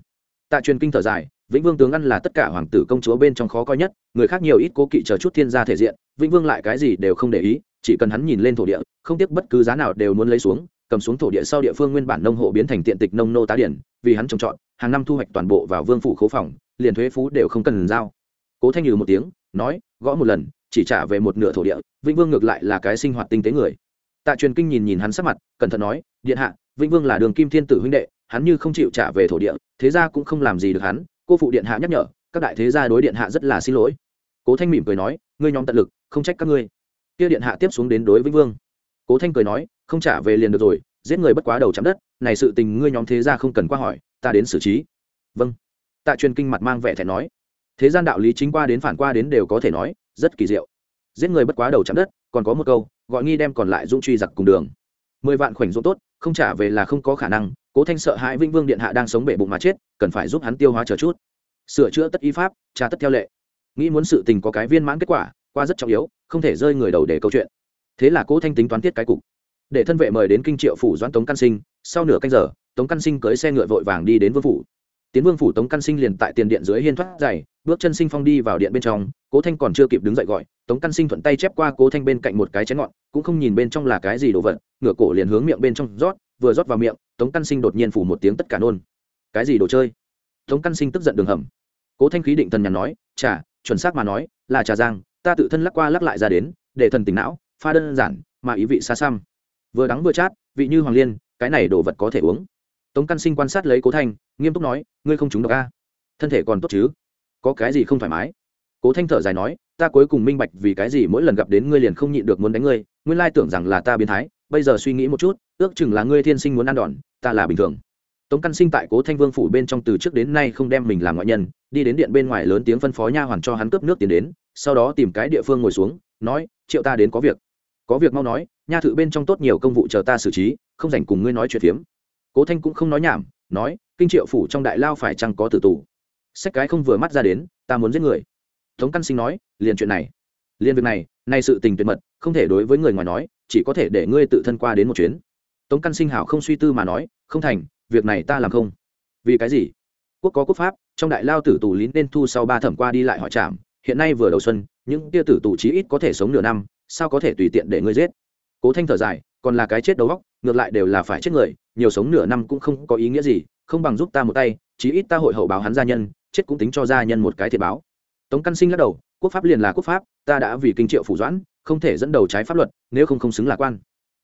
Tạ truyền kinh thở dài, vĩnh vương tướng ăn là tất cả hoàng tử công chúa bên trong khó coi nhất, người khác nhiều ít cố kỵ chờ chút thiên gia thể diện, vĩnh vương lại cái gì đều không để ý, chỉ cần hắn nhìn lên thổ địa, không tiếc bất cứ giá nào đều muốn lấy xuống cầm xuống thổ địa sau địa phương nguyên bản nông hộ biến thành tiện tịch nông nô tá điển, vì hắn trồng trọt, hàng năm thu hoạch toàn bộ vào vương phủ khấu phòng, liền thuế phú đều không cần giao. Cố thanh nhừ một tiếng, nói, gõ một lần, chỉ trả về một nửa thổ địa, vĩnh vương ngược lại là cái sinh hoạt tinh tế người. Tạ truyền kinh nhìn nhìn hắn sắc mặt, cẩn thận nói, điện hạ, vĩnh vương là đường kim thiên tử huynh đệ, hắn như không chịu trả về thổ địa, thế gia cũng không làm gì được hắn, cô phụ điện hạ nhắc nhở, các đại thế gia đối điện hạ rất là xin lỗi. Cố thanh mỉm cười nói, ngươi nhóm tận lực, không trách các ngươi. Kia điện hạ tiếp xuống đến đối vĩnh vương. Cố thanh cười nói không trả về liền được rồi, giết người bất quá đầu chạm đất, này sự tình ngươi nhóm thế gia không cần qua hỏi, ta đến xử trí. Vâng. Tạ truyền kinh mặt mang vẻ thẹn nói. Thế gian đạo lý chính qua đến phản qua đến đều có thể nói, rất kỳ diệu. Giết người bất quá đầu chạm đất, còn có một câu, gọi nghi đem còn lại dũng truy giặc cùng đường. Mười vạn khoảnh dũng tốt, không trả về là không có khả năng, cố thanh sợ hãi vĩnh vương điện hạ đang sống bể bụng mà chết, cần phải giúp hắn tiêu hóa chờ chút. Sửa chữa tất y pháp, tra tất theo lệ. Nghĩ muốn sự tình có cái viên mãn kết quả, qua rất trọng yếu, không thể rơi người đầu để câu chuyện. Thế là cố thanh tính toán tiết cái cục để thân vệ mời đến kinh triệu phủ doãn tống căn sinh. Sau nửa canh giờ, tống căn sinh cưới xe ngựa vội vàng đi đến vương phủ. Tiến vương phủ, tống căn sinh liền tại tiền điện dưới hiên thoát dày bước chân sinh phong đi vào điện bên trong. Cố thanh còn chưa kịp đứng dậy gọi, tống căn sinh thuận tay chép qua cố thanh bên cạnh một cái chén ngọn, cũng không nhìn bên trong là cái gì đồ vật, ngửa cổ liền hướng miệng bên trong rót, vừa rót vào miệng, tống căn sinh đột nhiên phủ một tiếng tất cả nôn. Cái gì đồ chơi? Tống căn sinh tức giận đường hầm. Cố thanh khí định thần nhàn nói trà chuẩn xác mà nói, là trà giang, ta tự thân lắc qua lắc lại ra đến, để thần tỉnh não, pha đơn giản, mà ý vị xa xăm vừa đắng vừa chát, vị như hoàng liên, cái này đồ vật có thể uống. Tống căn sinh quan sát lấy cố thanh, nghiêm túc nói, ngươi không trúng độc a? Thân thể còn tốt chứ? Có cái gì không thoải mái? Cố thanh thở dài nói, ta cuối cùng minh bạch vì cái gì mỗi lần gặp đến ngươi liền không nhịn được muốn đánh ngươi, nguyên lai tưởng rằng là ta biến thái, bây giờ suy nghĩ một chút, ước chừng là ngươi thiên sinh muốn ăn đòn, ta là bình thường. Tống căn sinh tại cố thanh vương phủ bên trong từ trước đến nay không đem mình làm ngoại nhân, đi đến điện bên ngoài lớn tiếng phân phó nha hoàn cho hắn cướp nước tiến đến, sau đó tìm cái địa phương ngồi xuống, nói, triệu ta đến có việc. Có việc mau nói nha thự bên trong tốt nhiều công vụ chờ ta xử trí, không dành cùng ngươi nói chuyện phiếm. Cố thanh cũng không nói nhảm, nói, kinh triệu phủ trong đại lao phải chăng có tử tù? Sách cái không vừa mắt ra đến, ta muốn giết người. Tống căn sinh nói, liền chuyện này, liền việc này, nay sự tình tuyệt mật, không thể đối với người ngoài nói, chỉ có thể để ngươi tự thân qua đến một chuyến. Tống căn sinh hảo không suy tư mà nói, không thành, việc này ta làm không. Vì cái gì? Quốc có quốc pháp, trong đại lao tử tù lín nên thu sau ba thẩm qua đi lại hỏi trảm, hiện nay vừa đầu xuân, những tia tử tù chí ít có thể sống nửa năm, sao có thể tùy tiện để ngươi giết? Cố thanh thở dài, còn là cái chết đầu góc ngược lại đều là phải chết người, nhiều sống nửa năm cũng không có ý nghĩa gì, không bằng giúp ta một tay, chí ít ta hội hậu báo hắn gia nhân, chết cũng tính cho gia nhân một cái thiệt báo. Tống căn sinh lắc đầu, quốc pháp liền là quốc pháp, ta đã vì kinh triệu phủ doãn, không thể dẫn đầu trái pháp luật, nếu không không xứng lạc quan.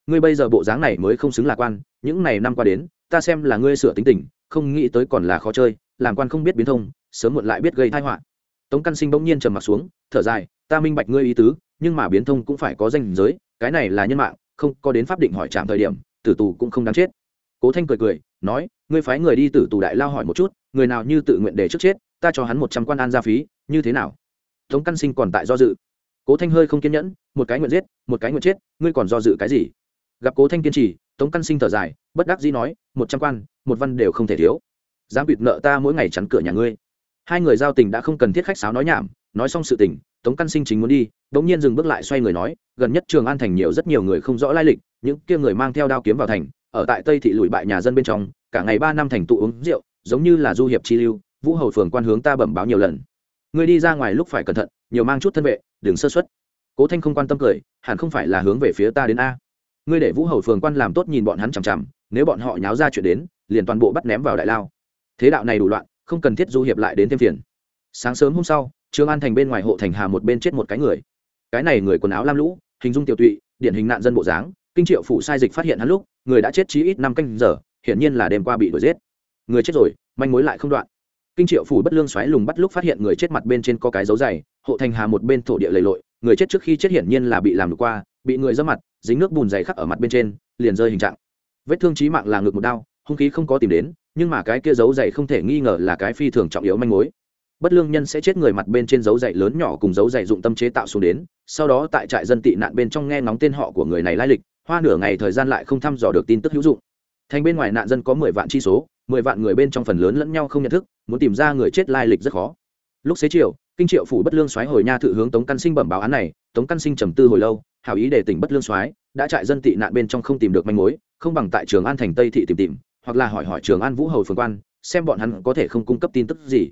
Ngươi bây giờ bộ dáng này mới không xứng lạc quan, những này năm qua đến, ta xem là ngươi sửa tính tình, không nghĩ tới còn là khó chơi, làm quan không biết biến thông, sớm muộn lại biết gây thai họa. Tống căn sinh bỗng nhiên trầm m ặ t xuống, thở dài, ta minh bạch ngươi ý tứ nhưng mà biến thông cũng phải có danh giới, cái này là nhân mạng, không có đến pháp định hỏi trạm thời điểm, tử tù cũng không đáng chết. Cố thanh cười cười, nói, ngươi phái người đi tử tù đại lao hỏi một chút, người nào như tự nguyện để trước chết, ta cho hắn một trăm quan an gia phí, như thế nào? Tống căn sinh còn tại do dự. Cố thanh hơi không kiên nhẫn, một cái nguyện giết, một cái nguyện chết, ngươi còn do dự cái gì? Gặp cố thanh kiên trì, tống căn sinh thở dài, bất đắc dĩ nói, một trăm quan, một văn đều không thể thiếu. Dám bịt nợ ta mỗi ngày chắn cửa nhà ngươi. Hai người giao tình đã không cần thiết khách sáo nói nhảm nói xong sự tình, tống căn sinh chính muốn đi đ ỗ n g nhiên dừng bước lại xoay người nói, gần nhất trường an thành nhiều rất nhiều người không rõ lai lịch, những kia người mang theo đao kiếm vào thành, ở tại tây thị lùi bại nhà dân bên trong, cả ngày ba năm thành tụ uống rượu, giống như là du hiệp chi lưu, vũ hầu phường quan hướng ta bẩm báo nhiều lần. Người đi ra ngoài lúc phải cẩn thận, nhiều mang chút thân vệ, đừng sơ xuất cố thanh không quan tâm cười, hẳn không phải là hướng về phía ta đến a. Ngươi để vũ hầu phường quan làm tốt nhìn bọn hắn chằm chằm, nếu bọn họ nháo ra chuyện đến, liền toàn bộ bắt ném vào đại lao. Thế đạo này đủ loạn, không cần thiết du hiệp lại đến thêm phiền. Sáng sớm hôm sau trương an thành bên ngoài hộ thành hà một bên chết một cái người. Cái này người quần áo lam lũ, hình dung tiểu tụy, điển hình nạn dân bộ dáng, kinh triệu phủ sai dịch phát hiện hắn lúc, người đã chết chí ít năm canh giờ, hiển nhiên là đêm qua bị đuổi giết. Người chết rồi, manh mối lại không đoạn. Kinh triệu phủ bất lương xoáy lùng bắt lúc phát hiện người chết mặt bên trên có cái dấu dày, hộ thành hà một bên thổ địa lầy lội, người chết trước khi chết hiển nhiên là bị làm được qua, bị người dơ mặt, dính nước bùn dày khắc ở mặt bên trên, liền rơi hình trạng. Vết thương chí mạng là ngược một đau, hung khí không có tìm đến, nhưng mà cái kia dấu dày không thể nghi ngờ là cái phi thường trọng yếu manh mối bất lương nhân sẽ chết người mặt bên trên dấu dạy lớn nhỏ cùng dấu dạy dụng tâm chế tạo xuống đến, sau đó tại trại dân tị nạn bên trong nghe ngóng tên họ của người này lai lịch, hoa nửa ngày thời gian lại không thăm dò được tin tức hữu dụng. Thành bên ngoài nạn dân có mười vạn chi số, mười vạn người bên trong phần lớn lẫn nhau không nhận thức, muốn tìm ra người chết lai lịch rất khó. Lúc xế chiều, kinh triệu phủ bất lương xoáy hồi nha thự hướng tống căn sinh bẩm báo án này, tống căn sinh trầm tư hồi lâu, hảo ý để tỉnh bất lương xoáy đã trại dân tị nạn bên trong không tìm được manh mối, không bằng tại trường an thành tây thị tìm tìm, hoặc là hỏi hỏi trường an vũ hầu phường quan, xem bọn hắn có thể không cung cấp tin tức gì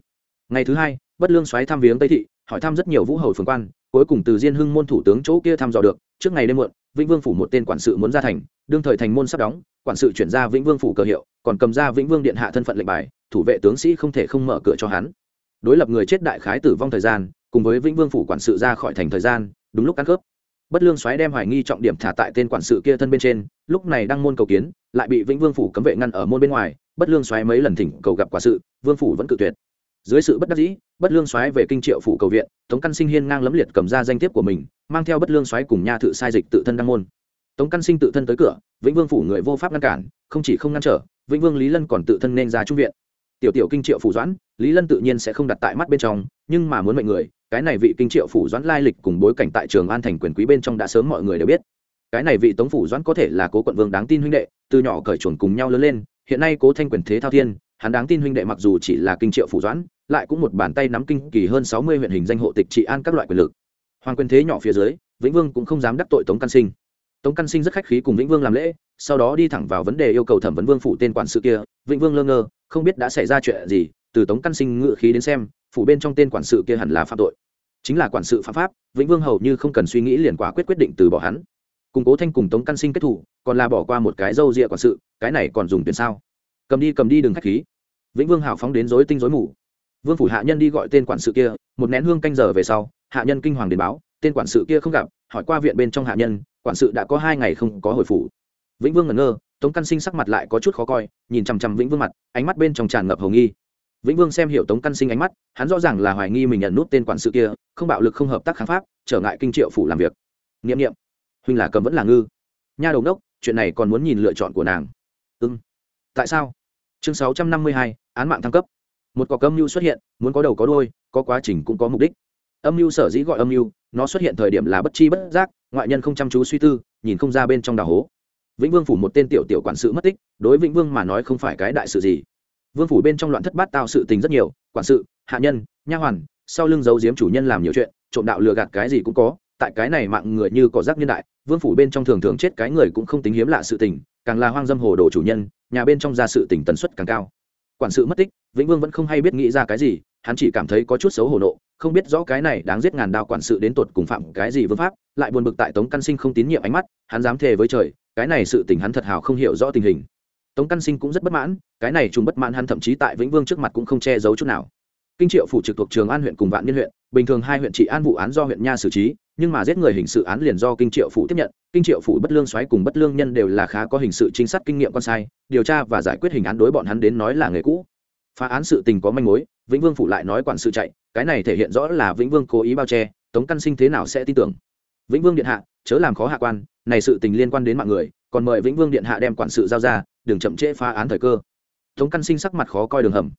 ngày thứ hai, bất lương xoáy thăm viếng tây thị, hỏi thăm rất nhiều vũ hầu phường quan, cuối cùng từ diên hưng môn thủ tướng chỗ kia thăm dò được, trước ngày đêm muộn, vĩnh vương phủ một tên quản sự muốn ra thành, đương thời thành môn sắp đóng, quản sự chuyển ra vĩnh vương phủ cờ hiệu, còn cầm ra vĩnh vương điện hạ thân phận lệnh bài, thủ vệ tướng sĩ không thể không mở cửa cho hắn. Đối lập người chết đại khái tử vong thời gian, cùng với vĩnh vương phủ quản sự ra khỏi thành thời gian, đúng lúc ăn cướp. Bất lương xoáy đem hoài nghi trọng điểm thả tại tên quản sự kia thân bên trên, lúc này đang môn cầu kiến, lại bị vĩnh vương phủ cấm vệ ngăn ở môn bên ngoài. Bất lương xoáy mấy lần thỉnh cầu gặp quả sự, vương phủ vẫn cự tuyệt dưới sự bất đắc dĩ, bất lương xoáy về kinh triệu phủ cầu viện, tống căn sinh hiên ngang lấm liệt cầm ra danh thiếp của mình, mang theo bất lương xoáy cùng nha thự sai dịch tự thân đăng môn. Tống căn sinh tự thân tới cửa, vĩnh vương phủ người vô pháp ngăn cản, không chỉ không ngăn trở, vĩnh vương lý lân còn tự thân nên ra trung viện. Tiểu tiểu kinh triệu phủ doãn, lý lân tự nhiên sẽ không đặt tại mắt bên trong, nhưng mà muốn mệnh người, cái này vị kinh triệu phủ doãn lai lịch cùng bối cảnh tại trường an thành quyền quý bên trong đã sớm mọi người đều biết. Cái này vị tống phủ doãn có thể là cố quận vương đáng tin huynh đệ, từ nhỏ cởi chuồn cùng nhau lớn lên, hiện nay cố thanh quyền thế thao thiên hắn đáng tin huynh đệ mặc dù chỉ là kinh triệu phủ doãn, lại cũng một bàn tay nắm kinh kỳ hơn sáu mươi huyện hình danh hộ tịch trị an các loại quyền lực. Hoàng quyền thế nhỏ phía dưới, vĩnh vương cũng không dám đắc tội tống căn sinh. Tống căn sinh rất khách khí cùng vĩnh vương làm lễ, sau đó đi thẳng vào vấn đề yêu cầu thẩm vấn vương phủ tên quản sự kia, vĩnh vương lơ ngơ, không biết đã xảy ra chuyện gì, từ tống căn sinh ngự khí đến xem, phủ bên trong tên quản sự kia hẳn là phạm tội. Chính là quản sự phạm pháp, vĩnh vương hầu như không cần suy nghĩ liền quả quyết quyết định từ bỏ hắn. Củng cố thanh cùng tống căn sinh kết thủ, còn là bỏ qua một cái dâu rịa quản sự, cái này còn dùng tiền sao? Cầm đi cầm đi đừng k h á c h khí. Vĩnh vương hào phóng đến dối tinh dối mù. Vương phủ hạ nhân đi gọi tên quản sự kia, một nén hương canh giờ về sau, hạ nhân kinh hoàng đến báo, tên quản sự kia không gặp, hỏi qua viện bên trong hạ nhân, quản sự đã có hai ngày không có hồi phủ. Vĩnh vương ngẩn ngơ, tống căn sinh sắc mặt lại có chút khó coi, nhìn chằm chằm vĩnh vương mặt, ánh mắt bên trong tràn ngập hầu nghi. Vĩnh vương xem hiểu tống căn sinh ánh mắt, hắn rõ ràng là hoài nghi mình nhận nút tên quản sự kia, không bạo lực không hợp tác kháng pháp, trở ngại kinh triệu phủ làm việc. N i ệ m n i ệ m huynh là cầm vẫn là ngư. Nha đầu đốc, chuyện này còn muốn nhìn lựa chọn của nàng. Ưng tại sao? Chương sáu trăm năm mươi hai, án mạng thăng cấp. Một cọc âm mưu xuất hiện, muốn có đầu có đôi có quá trình cũng có mục đích. Âm mưu sở dĩ gọi âm mưu, nó xuất hiện thời điểm là bất chi bất giác, ngoại nhân không chăm chú suy tư, nhìn không ra bên trong đào hố. Vĩnh vương phủ một tên tiểu tiểu quản sự mất tích, đối vĩnh vương mà nói không phải cái đại sự gì. Vương phủ bên trong loạn thất bát tạo sự tình rất nhiều, quản sự, hạ nhân, nha hoàn, sau lưng giấu giếm chủ nhân làm nhiều chuyện, trộm đạo lừa gạt cái gì cũng có tại cái này mạng người như cỏ rác nhân đại, vương phủ bên trong thường thường chết cái người cũng không tính hiếm lạ sự tình, càng là hoang dâm hồ đồ chủ nhân, nhà bên trong ra sự tình tần suất càng cao. Quản sự mất tích, vĩnh vương vẫn không hay biết nghĩ ra cái gì, hắn chỉ cảm thấy có chút xấu hổ nộ, không biết rõ cái này đáng giết ngàn đao quản sự đến tột cùng phạm cái gì vương pháp, lại buồn bực tại tống căn sinh không tín nhiệm ánh mắt, hắn dám thề với trời, cái này sự tình hắn thật hào không hiểu rõ tình hình. Tống căn sinh cũng rất bất mãn, cái này trùng bất mãn hắn thậm chí tại vĩnh vương trước mặt cũng không che giấu chút nào kinh triệu phủ trực thuộc trường an huyện cùng vạn niên huyện, bình thường hai huyện trị an vụ án do huyện nha xử trí, nhưng mà giết người hình sự án liền do kinh triệu phủ tiếp nhận. Kinh triệu phủ bất lương xoáy cùng bất lương nhân đều là khá có hình sự chính sát kinh nghiệm con sai, điều tra và giải quyết hình án đối bọn hắn đến nói là nghề cũ. Phá án sự tình có manh mối, vĩnh vương phủ lại nói quản sự chạy, cái này thể hiện rõ là vĩnh vương cố ý bao che, tống căn sinh thế nào sẽ tin tưởng. Vĩnh vương điện hạ, chớ làm khó hạ quan, này sự tình liên quan đến mạng người, còn mời vĩnh vương điện hạ đem quản sự giao ra, đừng chậm trễ phá án thời cơ. Tống căn sinh sắc mặt khó coi đường hầm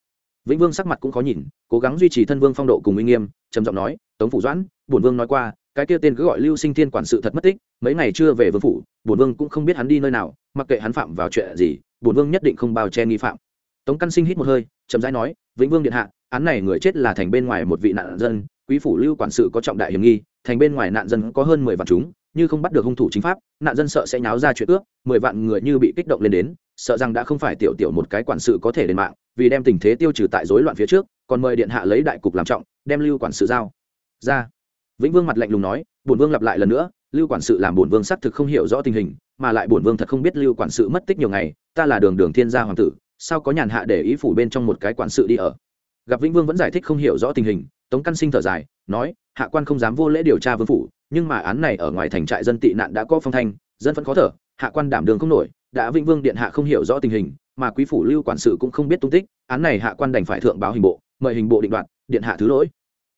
vĩnh vương sắc mặt cũng khó nhìn, cố gắng duy trì thân vương phong độ cùng uy nghiêm, trầm giọng nói, tống phủ doãn, bổn vương nói qua, cái kia tên cứ gọi lưu sinh thiên quản sự thật mất tích, mấy ngày chưa về vương phủ, bổn vương cũng không biết hắn đi nơi nào, mặc kệ hắn phạm vào chuyện gì, bổn vương nhất định không bao che nghi phạm. Tống căn sinh hít một hơi, chậm rãi nói, vĩnh vương điện hạ, án này người chết là thành bên ngoài một vị nạn dân, quý phủ lưu quản sự có trọng đại hiểm nghi, thành bên ngoài nạn dân có hơn mười vạn chúng như không bắt được hung thủ chính pháp, nạn dân sợ sẽ nháo ra chuyện ước, mười vạn người như bị kích động lên đến, sợ rằng đã không phải tiểu tiểu một cái quản sự có thể lên mạng, vì đem tình thế tiêu trừ tại rối loạn phía trước, còn mời điện hạ lấy đại cục làm trọng, đem lưu quản sự giao. Ra. Vĩnh vương mặt lạnh lùng nói, bổn vương lặp lại lần nữa, lưu quản sự làm bổn vương xác thực không hiểu rõ tình hình, mà lại bổn vương thật không biết lưu quản sự mất tích nhiều ngày, ta là đường đường thiên gia hoàng tử, sao có nhàn hạ để ý phủ bên trong một cái quản sự đi ở? Gặp vĩnh vương vẫn giải thích không hiểu rõ tình hình, tống căn sinh thở dài, nói, hạ quan không dám vô lễ điều tra vương phủ nhưng mà án này ở ngoài thành trại dân tị nạn đã có phong thanh, dân vẫn khó thở, hạ quan đảm đường không nổi, đã vĩnh vương điện hạ không hiểu rõ tình hình, mà quý phủ lưu quản sự cũng không biết tung tích, án này hạ quan đành phải thượng báo hình bộ, mời hình bộ định đoạt, điện hạ thứ lỗi.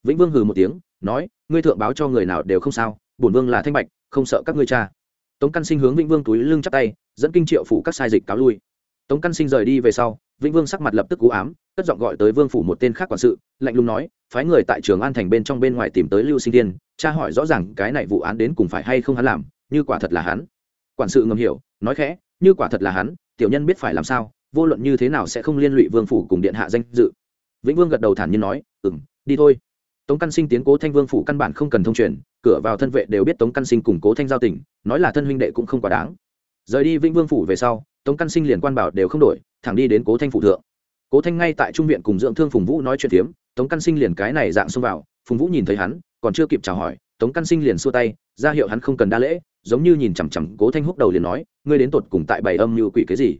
Vĩnh vương hừ một tiếng, nói, ngươi thượng báo cho người nào đều không sao, bổn vương là thanh bạch, không sợ các ngươi cha. Tống căn sinh hướng vĩnh vương túi lưng chắp tay, dẫn kinh triệu phủ các sai dịch cáo lui. Tống căn sinh rời đi về sau vĩnh vương sắc mặt lập tức cú ám, cất giọng gọi tới vương phủ một tên khác quản sự, lạnh lùng nói, phái người tại trường an thành bên trong bên ngoài tìm tới lưu sinh tiên tra hỏi rõ ràng cái này vụ án đến cùng phải hay không hắn làm, như quả thật là hắn. Quản sự ngầm hiểu, nói khẽ, như quả thật là hắn, tiểu nhân biết phải làm sao, vô luận như thế nào sẽ không liên lụy vương phủ cùng điện hạ danh dự. Vĩnh vương gật đầu thản nhiên nói ừ m đi thôi. Tống căn sinh tiến cố thanh vương phủ căn bản không cần thông truyền, cửa vào thân vệ đều biết tống căn sinh cùng cố thanh giao tỉnh nói là thân huynh đệ cũng không quá đáng. Rời đi vĩnh vương phủ về sau tống căn sinh liền quan bảo đều không đổi, thẳng đi đến cố thanh phủ thượng. Cố thanh ngay tại trung viện cùng dưỡng thương phùng vũ nói chuyện phiếm, tống căn sinh liền cái này dạng xông vào, phùng vũ nhìn thấy hắn, còn chưa kịp chào hỏi, tống căn sinh liền xua tay, ra hiệu hắn không cần đa lễ, giống như nhìn chằm chằm cố thanh húc đầu liền nói, ngươi đến tột cùng tại bảy âm như quỷ cái gì?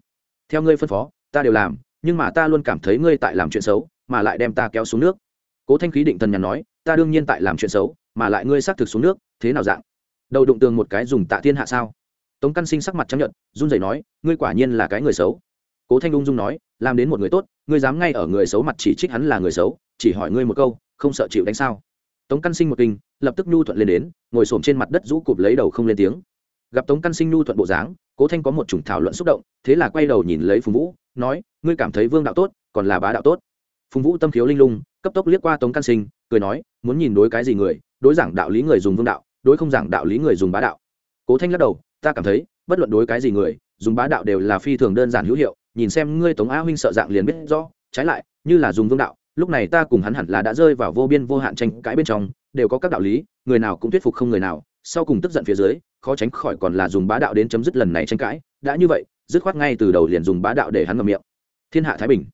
Theo ngươi phân phó, ta đều làm, nhưng mà ta luôn cảm thấy ngươi tại làm chuyện xấu, mà lại đem ta kéo xuống nước. Cố thanh khí định thần nhàn nói, ta đương nhiên tại làm chuyện xấu, mà lại ngươi xác thực xuống nước, thế nào dạng? Đầu đụng tường một cái dùng tạ thiên hạ sao? Tống căn sinh sắc mặt chấp nhận run rẩy nói, ngươi quả nhiên là cái người xấu. Cố thanh ung dung nói, làm đến một người tốt, ngươi dám ngay ở người xấu mặt chỉ trích hắn là người xấu, chỉ hỏi ngươi một câu, không sợ chịu đánh sao? Tống căn sinh một kinh, lập tức nhu thuận lên đến, ngồi xổm trên mặt đất rũ cụp lấy đầu không lên tiếng. Gặp tống căn sinh nhu thuận bộ dáng, cố thanh có một chủng thảo luận xúc động, thế là quay đầu nhìn lấy phùng vũ, nói, ngươi cảm thấy vương đạo tốt, còn là bá đạo tốt? Phùng vũ tâm khiếu linh lung, cấp tốc liếc qua tống căn sinh, cười nói, muốn nhìn đối cái gì người, đối giảng đạo lý người dùng vương đạo, đối không giảng đạo lý người dùng bá đạo. Cố thanh lắc đầu ta cảm thấy, bất luận đối cái gì người, dùng bá đạo đều là phi thường đơn giản hữu hiệu, nhìn xem ngươi tống á huynh sợ dạng liền biết rõ, trái lại, như là dùng vương đạo, lúc này ta cùng hắn hẳn là đã rơi vào vô biên vô hạn tranh cãi bên trong, đều có các đạo lý, người nào cũng thuyết phục không người nào, sau cùng tức giận phía dưới, khó tránh khỏi còn là dùng bá đạo đến chấm dứt lần này tranh cãi, đã như vậy, dứt khoát ngay từ đầu liền dùng bá đạo để hắn ngậm miệng. Thiên hạ thái bình.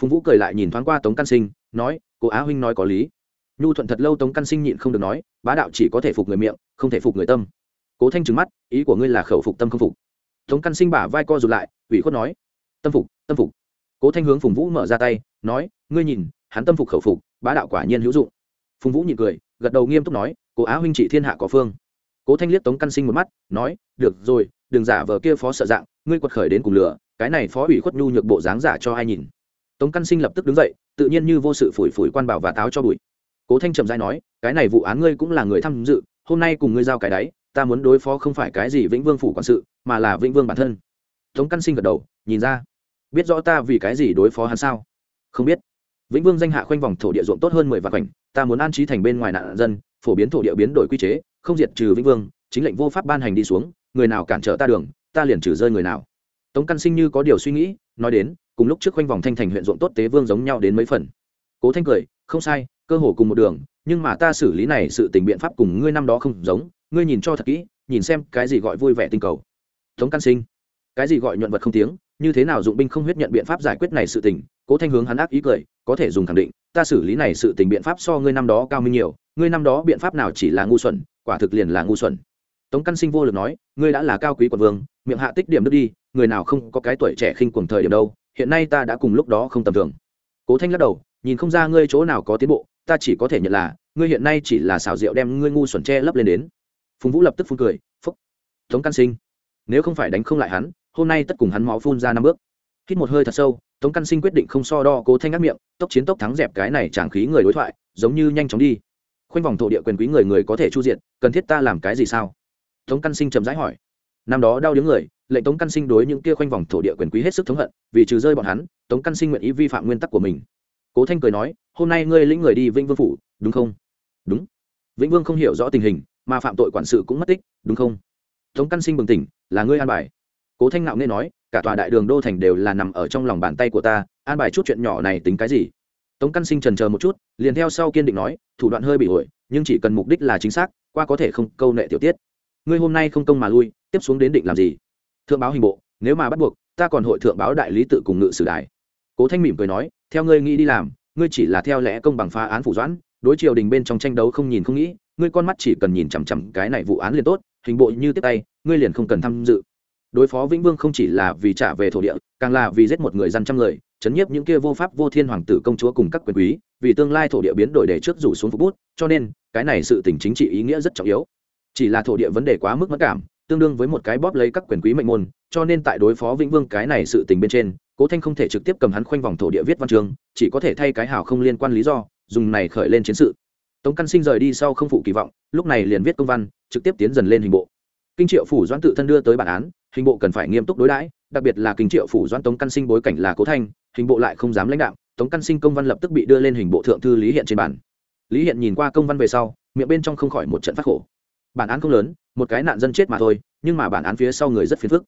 Phùng vũ cười lại nhìn thoáng qua tống căn sinh, nói, cô á huynh nói có lý. Nhu thuận thật lâu tống căn sinh nhịn không được nói, bá đạo chỉ có thể phục người miệng, không thể phục người tâm cố thanh trừng mắt, ý của ngươi là khẩu phục tâm không phục. Tống căn sinh bả vai co rụt lại, ủy khuất nói, tâm phục tâm phục. Cố thanh hướng phùng vũ mở ra tay, nói, ngươi nhìn, hắn tâm phục khẩu phục, bá đạo quả nhiên hữu dụng. Phùng vũ nhịn cười, gật đầu nghiêm túc nói, cố á huynh trị thiên hạ có phương. Cố thanh liếc tống căn sinh một mắt, nói, được rồi, đừng giả vờ kia phó sợ dạng, ngươi quật khởi đến cùng lửa, cái này phó ủy khuất nhu nhược bộ dáng giả cho ai nhìn? Tống căn sinh lập tức đứng dậy, tự nhiên như vô sự phủi phủi quan bảo và táo cho bụi. Cố thanh trầm dai nói, cái này vụ án ngươi cũng là người tham dự, hôm nay cùng ngươi giao cái đáy ta muốn đối phó không phải cái gì vĩnh vương phủ quản sự, mà là vĩnh vương bản thân. Tống căn sinh gật đầu, nhìn ra. Biết rõ ta vì cái gì đối phó hắn sao? Không biết. Vĩnh vương danh hạ khoanh vòng thổ địa ruộng tốt hơn mười vạn khoảnh ta muốn an trí thành bên ngoài nạn dân, phổ biến thổ địa biến đổi quy chế, không diệt trừ vĩnh vương, chính lệnh vô pháp ban hành đi xuống, người nào cản trở ta đường, ta liền trừ rơi người nào. Tống căn sinh như có điều suy nghĩ, nói đến, cùng lúc trước khoanh vòng thanh thành huyện ruộng tốt tế vương giống nhau đến mấy phần. Cố thanh cười, không sai, cơ hồ cùng một đường, nhưng mà ta xử lý này sự tình biện pháp cùng ngươi năm đó không giống ngươi nhìn cho thật kỹ, nhìn xem cái gì gọi vui vẻ tinh cầu. Tống căn sinh, cái gì gọi nhuận vật không tiếng, như thế nào dụng binh không huyết nhận biện pháp giải quyết này sự tình, cố thanh hướng hắn ác ý cười, có thể dùng khẳng định, ta xử lý này sự tình biện pháp so ngươi năm đó cao minh nhiều, ngươi năm đó biện pháp nào chỉ là ngu xuẩn, quả thực liền là ngu xuẩn. Tống căn sinh vô lực nói, ngươi đã là cao quý quận vương, miệng hạ tích điểm đức đi, người nào không có cái tuổi trẻ khinh cuồng thời điểm đâu, hiện nay ta đã cùng lúc đó không tầm thường. Cố thanh lắc đầu, nhìn không ra ngươi chỗ nào có tiến bộ, ta chỉ có thể nhận là, ngươi hiện nay chỉ là xảo diệu đem ngươi ngu xuẩn che lấp lên đến phùng vũ lập tức phun cười, phúc, tống căn sinh. Nếu không phải đánh không lại hắn, hôm nay tất cùng hắn máu phun ra năm bước. Hít một hơi thật sâu, tống căn sinh quyết định không so đo cố thanh ngắt miệng, tốc chiến tốc thắng dẹp cái này chẳng khí người đối thoại, giống như nhanh chóng đi. Khoanh vòng thổ địa quyền quý người người có thể chu diện cần thiết ta làm cái gì sao? Tống căn sinh chậm rãi hỏi. Năm đó đau đứng người, lệnh tống căn sinh đối những kia khoanh vòng thổ địa quyền quý hết sức thống hận, vì trừ rơi bọn hắn, tống căn sinh nguyện ý vi phạm nguyên tắc của mình. Cố thanh cười nói, hôm nay ngươi lĩnh người đi vĩnh vương phủ, đúng không? Đúng. Vĩnh vương không hiểu rõ tình hình mà phạm tội quản sự cũng mất tích, đúng không? Tống căn sinh bừng tỉnh, là ngươi an bài. Cố thanh nạo nghe nói, cả tòa đại đường đô thành đều là nằm ở trong lòng bàn tay của ta, an bài chút chuyện nhỏ này tính cái gì? Tống căn sinh trần chờ một chút, liền theo sau kiên định nói, thủ đoạn hơi bị ổi nhưng chỉ cần mục đích là chính xác, qua có thể không câu nệ tiểu tiết. Ngươi hôm nay không công mà lui, tiếp xuống đến định làm gì? Thượng báo hình bộ, nếu mà bắt buộc, ta còn hội thượng báo đại lý tự cùng ngự sử đài. Cố thanh mỉm cười nói, theo ngươi nghĩ đi làm, ngươi chỉ là theo lẽ công bằng phá án phủ doãn, đối triều đình bên trong tranh đấu không nhìn không nghĩ ngươi con mắt chỉ cần nhìn chằm chằm cái này vụ án liền tốt, hình bộ như tiếp tay, ngươi liền không cần tham dự. Đối phó vĩnh vương không chỉ là vì trả về thổ địa, càng là vì giết một người dân trăm người, chấn nhiếp những kia vô pháp vô thiên hoàng tử công chúa cùng các quyền quý, vì tương lai thổ địa biến đổi để trước rủ xuống phục bút, cho nên, cái này sự tình chính trị ý nghĩa rất trọng yếu. Chỉ là thổ địa vấn đề quá mức mất cảm, tương đương với một cái bóp lấy các quyền quý mệnh môn, cho nên tại đối phó vĩnh vương cái này sự tình bên trên, cố thanh không thể trực tiếp cầm hắn khoanh vòng thổ địa viết văn chương, chỉ có thể thay cái hảo không liên quan lý do, dùng này khởi lên chiến sự tống căn sinh rời đi sau không phụ kỳ vọng, lúc này liền viết công văn, trực tiếp tiến dần lên hình bộ. Kinh triệu phủ doãn tự thân đưa tới bản án, hình bộ cần phải nghiêm túc đối đãi, đặc biệt là kinh triệu phủ doãn tống căn sinh bối cảnh là cố thanh, hình bộ lại không dám lãnh đạo tống căn sinh công văn lập tức bị đưa lên hình bộ thượng thư lý hiện trên bản lý hiện nhìn qua công văn về sau, miệng bên trong không khỏi một trận phát khổ. Bản án không lớn, một cái nạn dân chết mà thôi, nhưng mà bản án phía sau người rất phiền phức.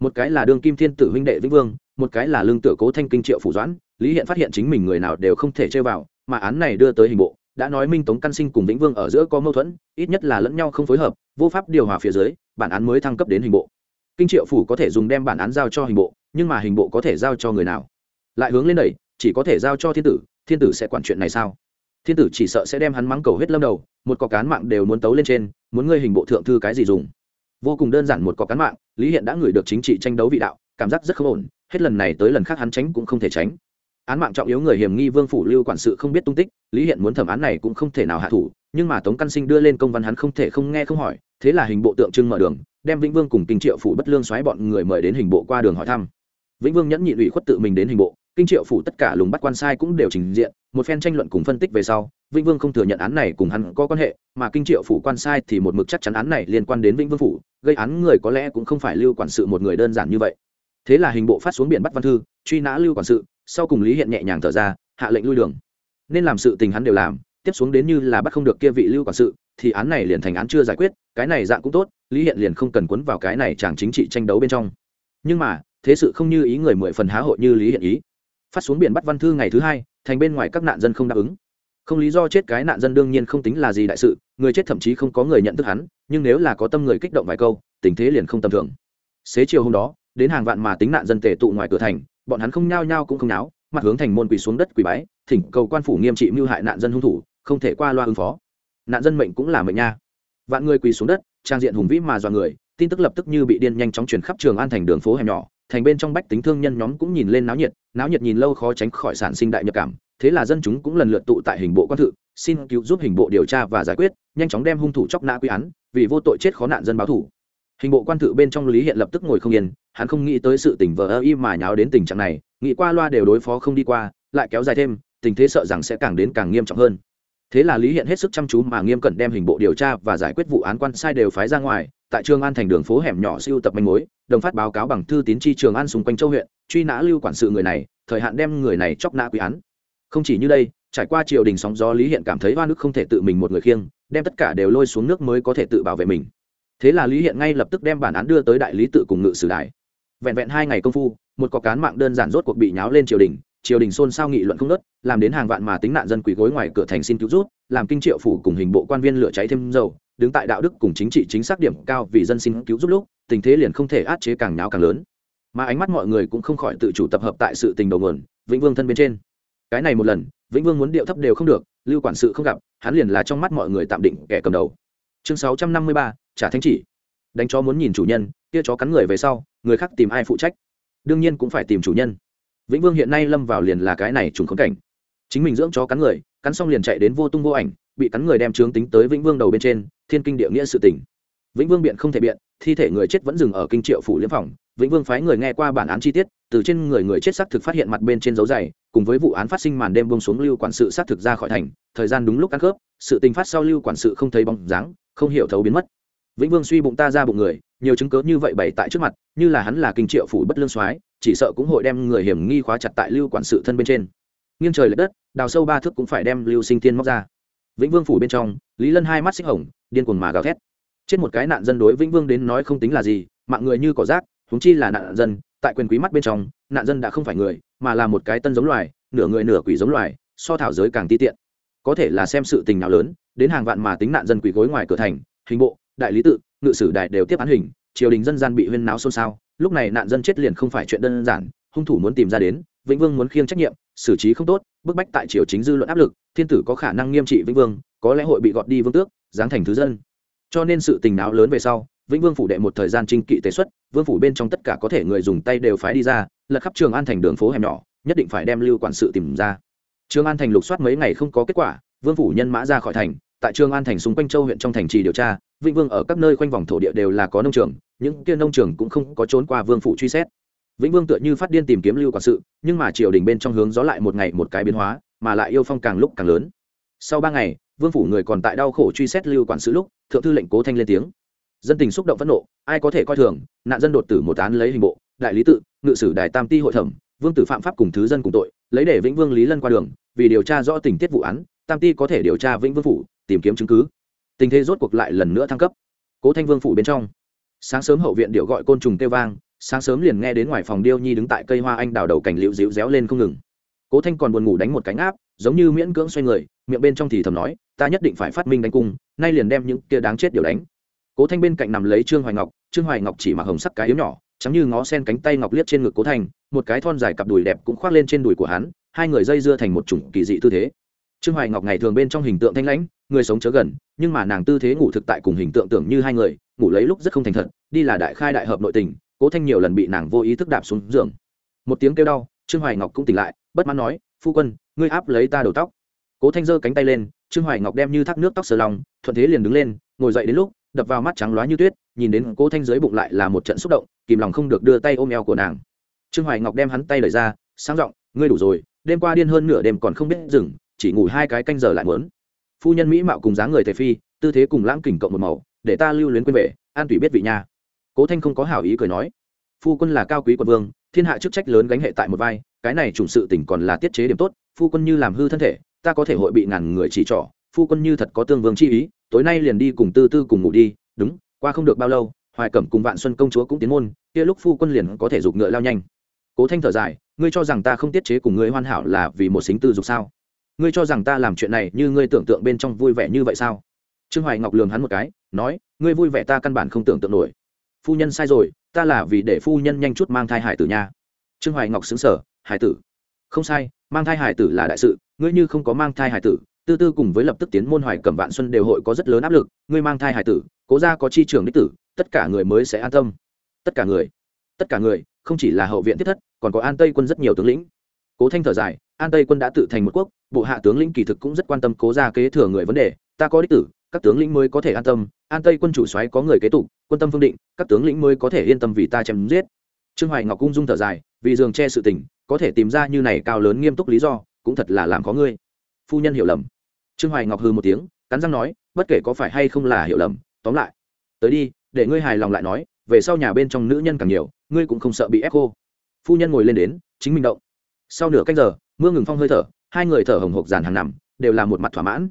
Một cái là đương kim thiên tử huynh đệ vĩnh vương, một cái là lương tử cố thanh kinh triệu phủ doãn, lý hiện phát hiện chính mình người nào đều không thể chơi vào, mà án này đưa tới hình bộ đã nói minh tống căn sinh cùng vĩnh vương ở giữa có mâu thuẫn, ít nhất là lẫn nhau không phối hợp, vô pháp điều hòa phía dưới, bản án mới thăng cấp đến hình bộ. Kinh triệu phủ có thể dùng đem bản án giao cho hình bộ, nhưng mà hình bộ có thể giao cho người nào? Lại hướng lên đẩy, chỉ có thể giao cho thiên tử thiên tử sẽ quản chuyện này sao? Thiên tử chỉ sợ sẽ đem hắn mắng cầu hết lâm đầu, một cọc cán mạng đều muốn tấu lên trên, muốn ngươi hình bộ thượng thư cái gì dùng? Vô cùng đơn giản một cọc cán mạng, lý hiện đã ngửi được chính trị tranh đấu vị đạo, cảm giác rất không ổn, hết lần này tới lần khác hắn tránh cũng không thể tránh án mạng trọng yếu người hiểm nghi vương phủ lưu quản sự không biết tung tích, lý hiện muốn thẩm án này cũng không thể nào hạ thủ, nhưng mà tống căn sinh đưa lên công văn hắn không thể không nghe không hỏi, thế là hình bộ tượng trưng mở đường, đem vĩnh vương cùng kinh triệu phủ bất lương xoáy bọn người mời đến hình bộ qua đường hỏi thăm. Vĩnh vương nhẫn nhịn ủy khuất tự mình đến hình bộ, kinh triệu phủ tất cả lùng bắt quan sai cũng đều trình diện, một phen tranh luận cùng phân tích về sau, vĩnh vương không thừa nhận án này cùng hắn có quan hệ, mà kinh triệu phủ quan sai thì một mực chắc chắn án này liên quan đến vĩnh vương phủ, gây án người có lẽ cũng không phải lưu quản sự một người đơn giản như vậy. Thế là hình bộ phát xuống biển bắt văn thư, truy nã lưu quản sự sau cùng lý hiện nhẹ nhàng thở ra, hạ lệnh lui đường. Nên làm sự tình hắn đều làm, tiếp xuống đến như là bắt không được kia vị lưu quản sự, thì án này liền thành án chưa giải quyết, cái này dạng cũng tốt, lý hiện liền không cần quấn vào cái này chàng chính trị tranh đấu bên trong. Nhưng mà, thế sự không như ý người mười phần há hội như lý hiện ý. Phát xuống biển bắt văn thư ngày thứ hai, thành bên ngoài các nạn dân không đáp ứng. Không lý do chết cái nạn dân đương nhiên không tính là gì đại sự, người chết thậm chí không có người nhận thức hắn, nhưng nếu là có tâm người kích động vài câu, tình thế liền không tầm thường. Xế chiều hôm đó, đến hàng vạn mà tính nạn dân tề tụ ngoài cửa thành bọn hắn không nhao nhao cũng không náo mặt hướng thành môn quỳ xuống đất quỳ bái, thỉnh cầu quan phủ nghiêm trị mưu hại nạn dân hung thủ, không thể qua loa ứng phó. Nạn dân mệnh cũng là mệnh nha. Vạn người quỳ xuống đất, trang diện hùng vĩ mà dọa người, tin tức lập tức như bị điên nhanh chóng truyền khắp trường an thành đường phố hẻm nhỏ, thành bên trong bách tính thương nhân nhóm cũng nhìn lên náo nhiệt náo nhiệt nhìn lâu khó tránh khỏi sản sinh đại nhập cảm, thế là dân chúng cũng lần lượt tụ tại hình bộ quan thự, xin cứu giúp hình bộ điều tra và giải quyết, nhanh chóng đem hung thủ chóc nã quy án, vì vô tội chết khó nạn dân báo thủ hình bộ quan thự bên trong lý hiện lập tức ngồi không yên hắn không nghĩ tới sự tình vờ ơ y mà nháo đến tình trạng này, nghĩ qua loa đều đối phó không đi qua, lại kéo dài thêm, tình thế sợ rằng sẽ càng đến càng nghiêm trọng hơn. Thế là lý hiện hết sức chăm chú mà nghiêm cẩn đem hình bộ điều tra và giải quyết vụ án quan sai đều phái ra ngoài, tại trường an thành đường phố hẻm nhỏ siêu tập manh mối, đồng phát báo cáo bằng thư tín chi trường an xung quanh châu huyện, truy nã lưu quản sự người này, thời hạn đem người này chóc nã quý án. Không chỉ như đây, trải qua triều đình sóng gió lý hiện cảm thấy hoa nước không thể tự mình một người khiêng, đem tất cả đều lôi xuống nước mới có thể tự bảo vệ mình. Thế là lý hiện ngay lập tức đem bản án đưa tới đại lý tự cùng ngự sử đại vẹn vẹn hai ngày công phu, một có cán mạng đơn giản rốt cuộc bị nháo lên triều đình triều đình xôn xao nghị luận không nớt làm đến hàng vạn mà tính nạn dân quỳ gối ngoài cửa thành xin cứu rút, làm kinh triệu phủ cùng hình bộ quan viên lửa cháy thêm dầu, đứng tại đạo đức cùng chính trị chính xác điểm cao vì dân xin cứu giúp lúc, tình thế liền không thể át chế càng nháo càng lớn. Mà ánh mắt mọi người cũng không khỏi tự chủ tập hợp tại sự tình đầu nguồn, vĩnh vương thân bên trên. Cái này một lần, vĩnh vương muốn điệu thấp đều không được, lưu quản sự không gặp, hắn liền là trong mắt mọi người tạm định kẻ cầm đầu. Chương sáu trăm năm mươi ba, trả thánh chỉ đánh chó muốn nhìn chủ nhân, kia chó cắn người về sau, người khác tìm ai phụ trách? Đương nhiên cũng phải tìm chủ nhân. Vĩnh vương hiện nay lâm vào liền là cái này trùng khốn cảnh. Chính mình dưỡng chó cắn người, cắn xong liền chạy đến vô tung vô ảnh, bị cắn người đem trướng tính tới vĩnh vương đầu bên trên, thiên kinh địa nghĩa sự tỉnh vĩnh vương biện không thể biện, thi thể người chết vẫn dừng ở kinh triệu phủ liêm phòng. Vĩnh vương phái người nghe qua bản án chi tiết, từ trên người người chết xác thực phát hiện mặt bên trên dấu dày, cùng với vụ án phát sinh màn đêm bông xuống lưu quản sự xác thực ra khỏi thành, thời gian đúng lúc ăn khớp, sự tình phát sau lưu quản sự không thấy bóng dáng, không hiểu thấu biến mất vĩnh vương suy bụng ta ra bụng người, nhiều chứng cớ như vậy bày tại trước mặt, như là hắn là kinh triệu phủ bất lương soái, chỉ sợ cũng hội đem người hiểm nghi khóa chặt tại lưu quản sự thân bên trên. Nghiêng trời l đất, đào sâu ba thước cũng phải đem lưu sinh tiên móc ra. Vĩnh vương phủ bên trong, lý lân hai mắt xích hồng, điên cuồng mà gào thét. Trên một cái nạn dân đối vĩnh vương đến nói không tính là gì, mạng người như cỏ rác húng chi là nạn dân, tại quyền quý mắt bên trong, nạn dân đã không phải người, mà là một cái tân giống loài, nửa người nửa quỷ giống loài, so thảo giới càng ti tiện. Có thể là xem sự tình nào lớn, đến hàng vạn mà tính nạn dân quỷ gối ngoài cửa thành, hình bộ đại lý tự, ngự sử đại đều tiếp án hình, triều đình dân gian bị huyên náo xôn xao. Lúc này nạn dân chết liền không phải chuyện đơn giản, hung thủ muốn tìm ra đến, vĩnh vương muốn khiêng trách nhiệm, xử trí không tốt, bức bách tại triều chính dư luận áp lực, thiên tử có khả năng nghiêm trị vĩnh vương, có lẽ hội bị gọt đi vương tước, giáng thành thứ dân. Cho nên sự tình náo lớn về sau, vĩnh vương phủ đệ một thời gian trinh kỵ tế xuất, vương phủ bên trong tất cả có thể người dùng tay đều phái đi ra, lật khắp trường an thành đường phố hẻm nhỏ, nhất định phải đem lưu quản sự tìm ra. Trường an thành lục soát mấy ngày không có kết quả, vương phủ nhân mã ra khỏi thành, tại trường an thành xung quanh châu huyện trong thành trì điều tra vĩnh vương ở các nơi quanh vòng thổ địa đều là có nông trường, những kia nông trường cũng không có trốn qua vương phủ truy xét. Vĩnh vương tựa như phát điên tìm kiếm lưu quản sự, nhưng mà triều đình bên trong hướng gió lại một ngày một cái biến hóa, mà lại yêu phong càng lúc càng lớn. Sau ba ngày, vương phủ người còn tại đau khổ truy xét lưu quản sự lúc, thượng thư lệnh cố thanh lên tiếng. Dân tình xúc động phẫn nộ, ai có thể coi thường, nạn dân đột tử một án lấy hình bộ, đại lý tự, ngự sử đài tam ti hội thẩm, vương tử phạm pháp cùng thứ dân cùng tội, lấy để vĩnh vương lý lân qua đường, vì điều tra rõ tình tiết vụ án, tam ti có thể điều tra vĩnh vương phủ, tìm kiếm chứng cứ tình thế rốt cuộc lại lần nữa thăng cấp. Cố thanh vương phủ bên trong. Sáng sớm hậu viện điệu gọi côn trùng kêu vang, sáng sớm liền nghe đến ngoài phòng điêu nhi đứng tại cây hoa anh đào đầu cảnh liễu dịu réo lên không ngừng. Cố thanh còn buồn ngủ đánh một cánh áp giống như miễn cưỡng xoay người, miệng bên trong thì thầm nói, ta nhất định phải phát minh đánh cung, nay liền đem những kia đáng chết điều đánh. Cố thanh bên cạnh nằm lấy trương hoài ngọc, trương hoài ngọc chỉ mặc hồng sắc cái yếu nhỏ chắm như ngó sen cánh tay ngọc liếc trên ngực cố thanh, một cái thon dài cặp đùi đẹp cũng khoác lên trên đùi của hắn, hai người dây dưa thành một chủng kỳ dị tư thế trương hoài ngọc ngày thường bên trong hình tượng thanh lãnh, người sống chớ gần, nhưng mà nàng tư thế ngủ thực tại cùng hình tượng tưởng như hai người, ngủ lấy lúc rất không thành thật, đi là đại khai đại hợp nội tình, cố thanh nhiều lần bị nàng vô ý thức đạp xuống giường. Một tiếng kêu đau, trương hoài ngọc cũng tỉnh lại, bất mãn nói, phu quân, ngươi áp lấy ta đầu tóc. Cố thanh giơ cánh tay lên, trương hoài ngọc đem như thác nước tóc sờ lòng, thuận thế liền đứng lên, ngồi dậy đến lúc, đập vào mắt trắng loá như tuyết, nhìn đến cố thanh dưới bụng lại là một trận xúc động, kìm lòng không được đưa tay ôm eo của nàng. Trương hoài ngọc đem hắn tay lời ra, sáng giọng, ngươi đủ rồi, đêm qua điên hơn nửa đêm còn không biết dừng chỉ ngủ hai cái canh giờ lại muốn. Phu nhân mỹ mạo cùng dáng người tề phi, tư thế cùng lãng kỉnh cộng một màu, để ta lưu luyến quên về, an tùy biết vị nha. Cố thanh không có hảo ý cười nói. Phu quân là cao quý quân vương, thiên hạ chức trách lớn gánh hệ tại một vai, cái này chủng sự tỉnh còn là tiết chế điểm tốt, phu quân như làm hư thân thể, ta có thể hội bị ngàn người chỉ trỏ, phu quân như thật có tương vương chi ý, tối nay liền đi cùng tư tư cùng ngủ đi, đúng, qua không được bao lâu, hoài cẩm cùng vạn xuân công chúa cũng tiến môn, kia lúc phu quân liền có thể giục ngựa lao nhanh. Cố thanh thở dài, ngươi cho rằng ta không tiết chế cùng ngươi hoàn hảo là vì một xính tư dục sao? Ngươi cho rằng ta làm chuyện này như ngươi tưởng tượng bên trong vui vẻ như vậy sao? Trương hoài ngọc lường hắn một cái, nói, ngươi vui vẻ ta căn bản không tưởng tượng nổi. Phu nhân sai rồi, ta là vì để phu nhân nhanh chút mang thai hải tử nha. Trương hoài ngọc xứng sở hải tử. Không sai, mang thai hải tử là đại sự, ngươi như không có mang thai hải tử, tư tư cùng với lập tức tiến môn hoài cẩm vạn xuân đều hội có rất lớn áp lực, ngươi mang thai hải tử, cố ra có chi trường đích tử, tất cả người mới sẽ an tâm. Tất cả người, tất cả người, không chỉ là hậu viện thiết thất, còn có an tây quân rất nhiều tướng lĩnh cố thanh thở dài, an tây quân đã tự thành một quốc, bộ hạ tướng lĩnh kỳ thực cũng rất quan tâm cố ra kế thừa người vấn đề, ta có đích tử, các tướng lĩnh mới có thể an tâm, an tây quân chủ xoáy có người kế tục, quân tâm phương định, các tướng lĩnh mới có thể yên tâm vì ta chém giết. Trương hoài ngọc cung dung thở dài, vì giường che sự tình, có thể tìm ra như này cao lớn nghiêm túc lý do, cũng thật là làm có ngươi. Phu nhân hiểu lầm. Trương hoài ngọc hư một tiếng, cắn răng nói, bất kể có phải hay không là hiểu lầm, tóm lại, tới đi, để ngươi hài lòng lại nói, về sau nhà bên trong nữ nhân càng nhiều, ngươi cũng không sợ bị ép cô. phu nhân ngồi lên đến, chính mình động sau nửa canh giờ, mưa ngừng phong hơi thở, hai người thở hồng hộc dàn hàng nằm, đều là một mặt thỏa mãn.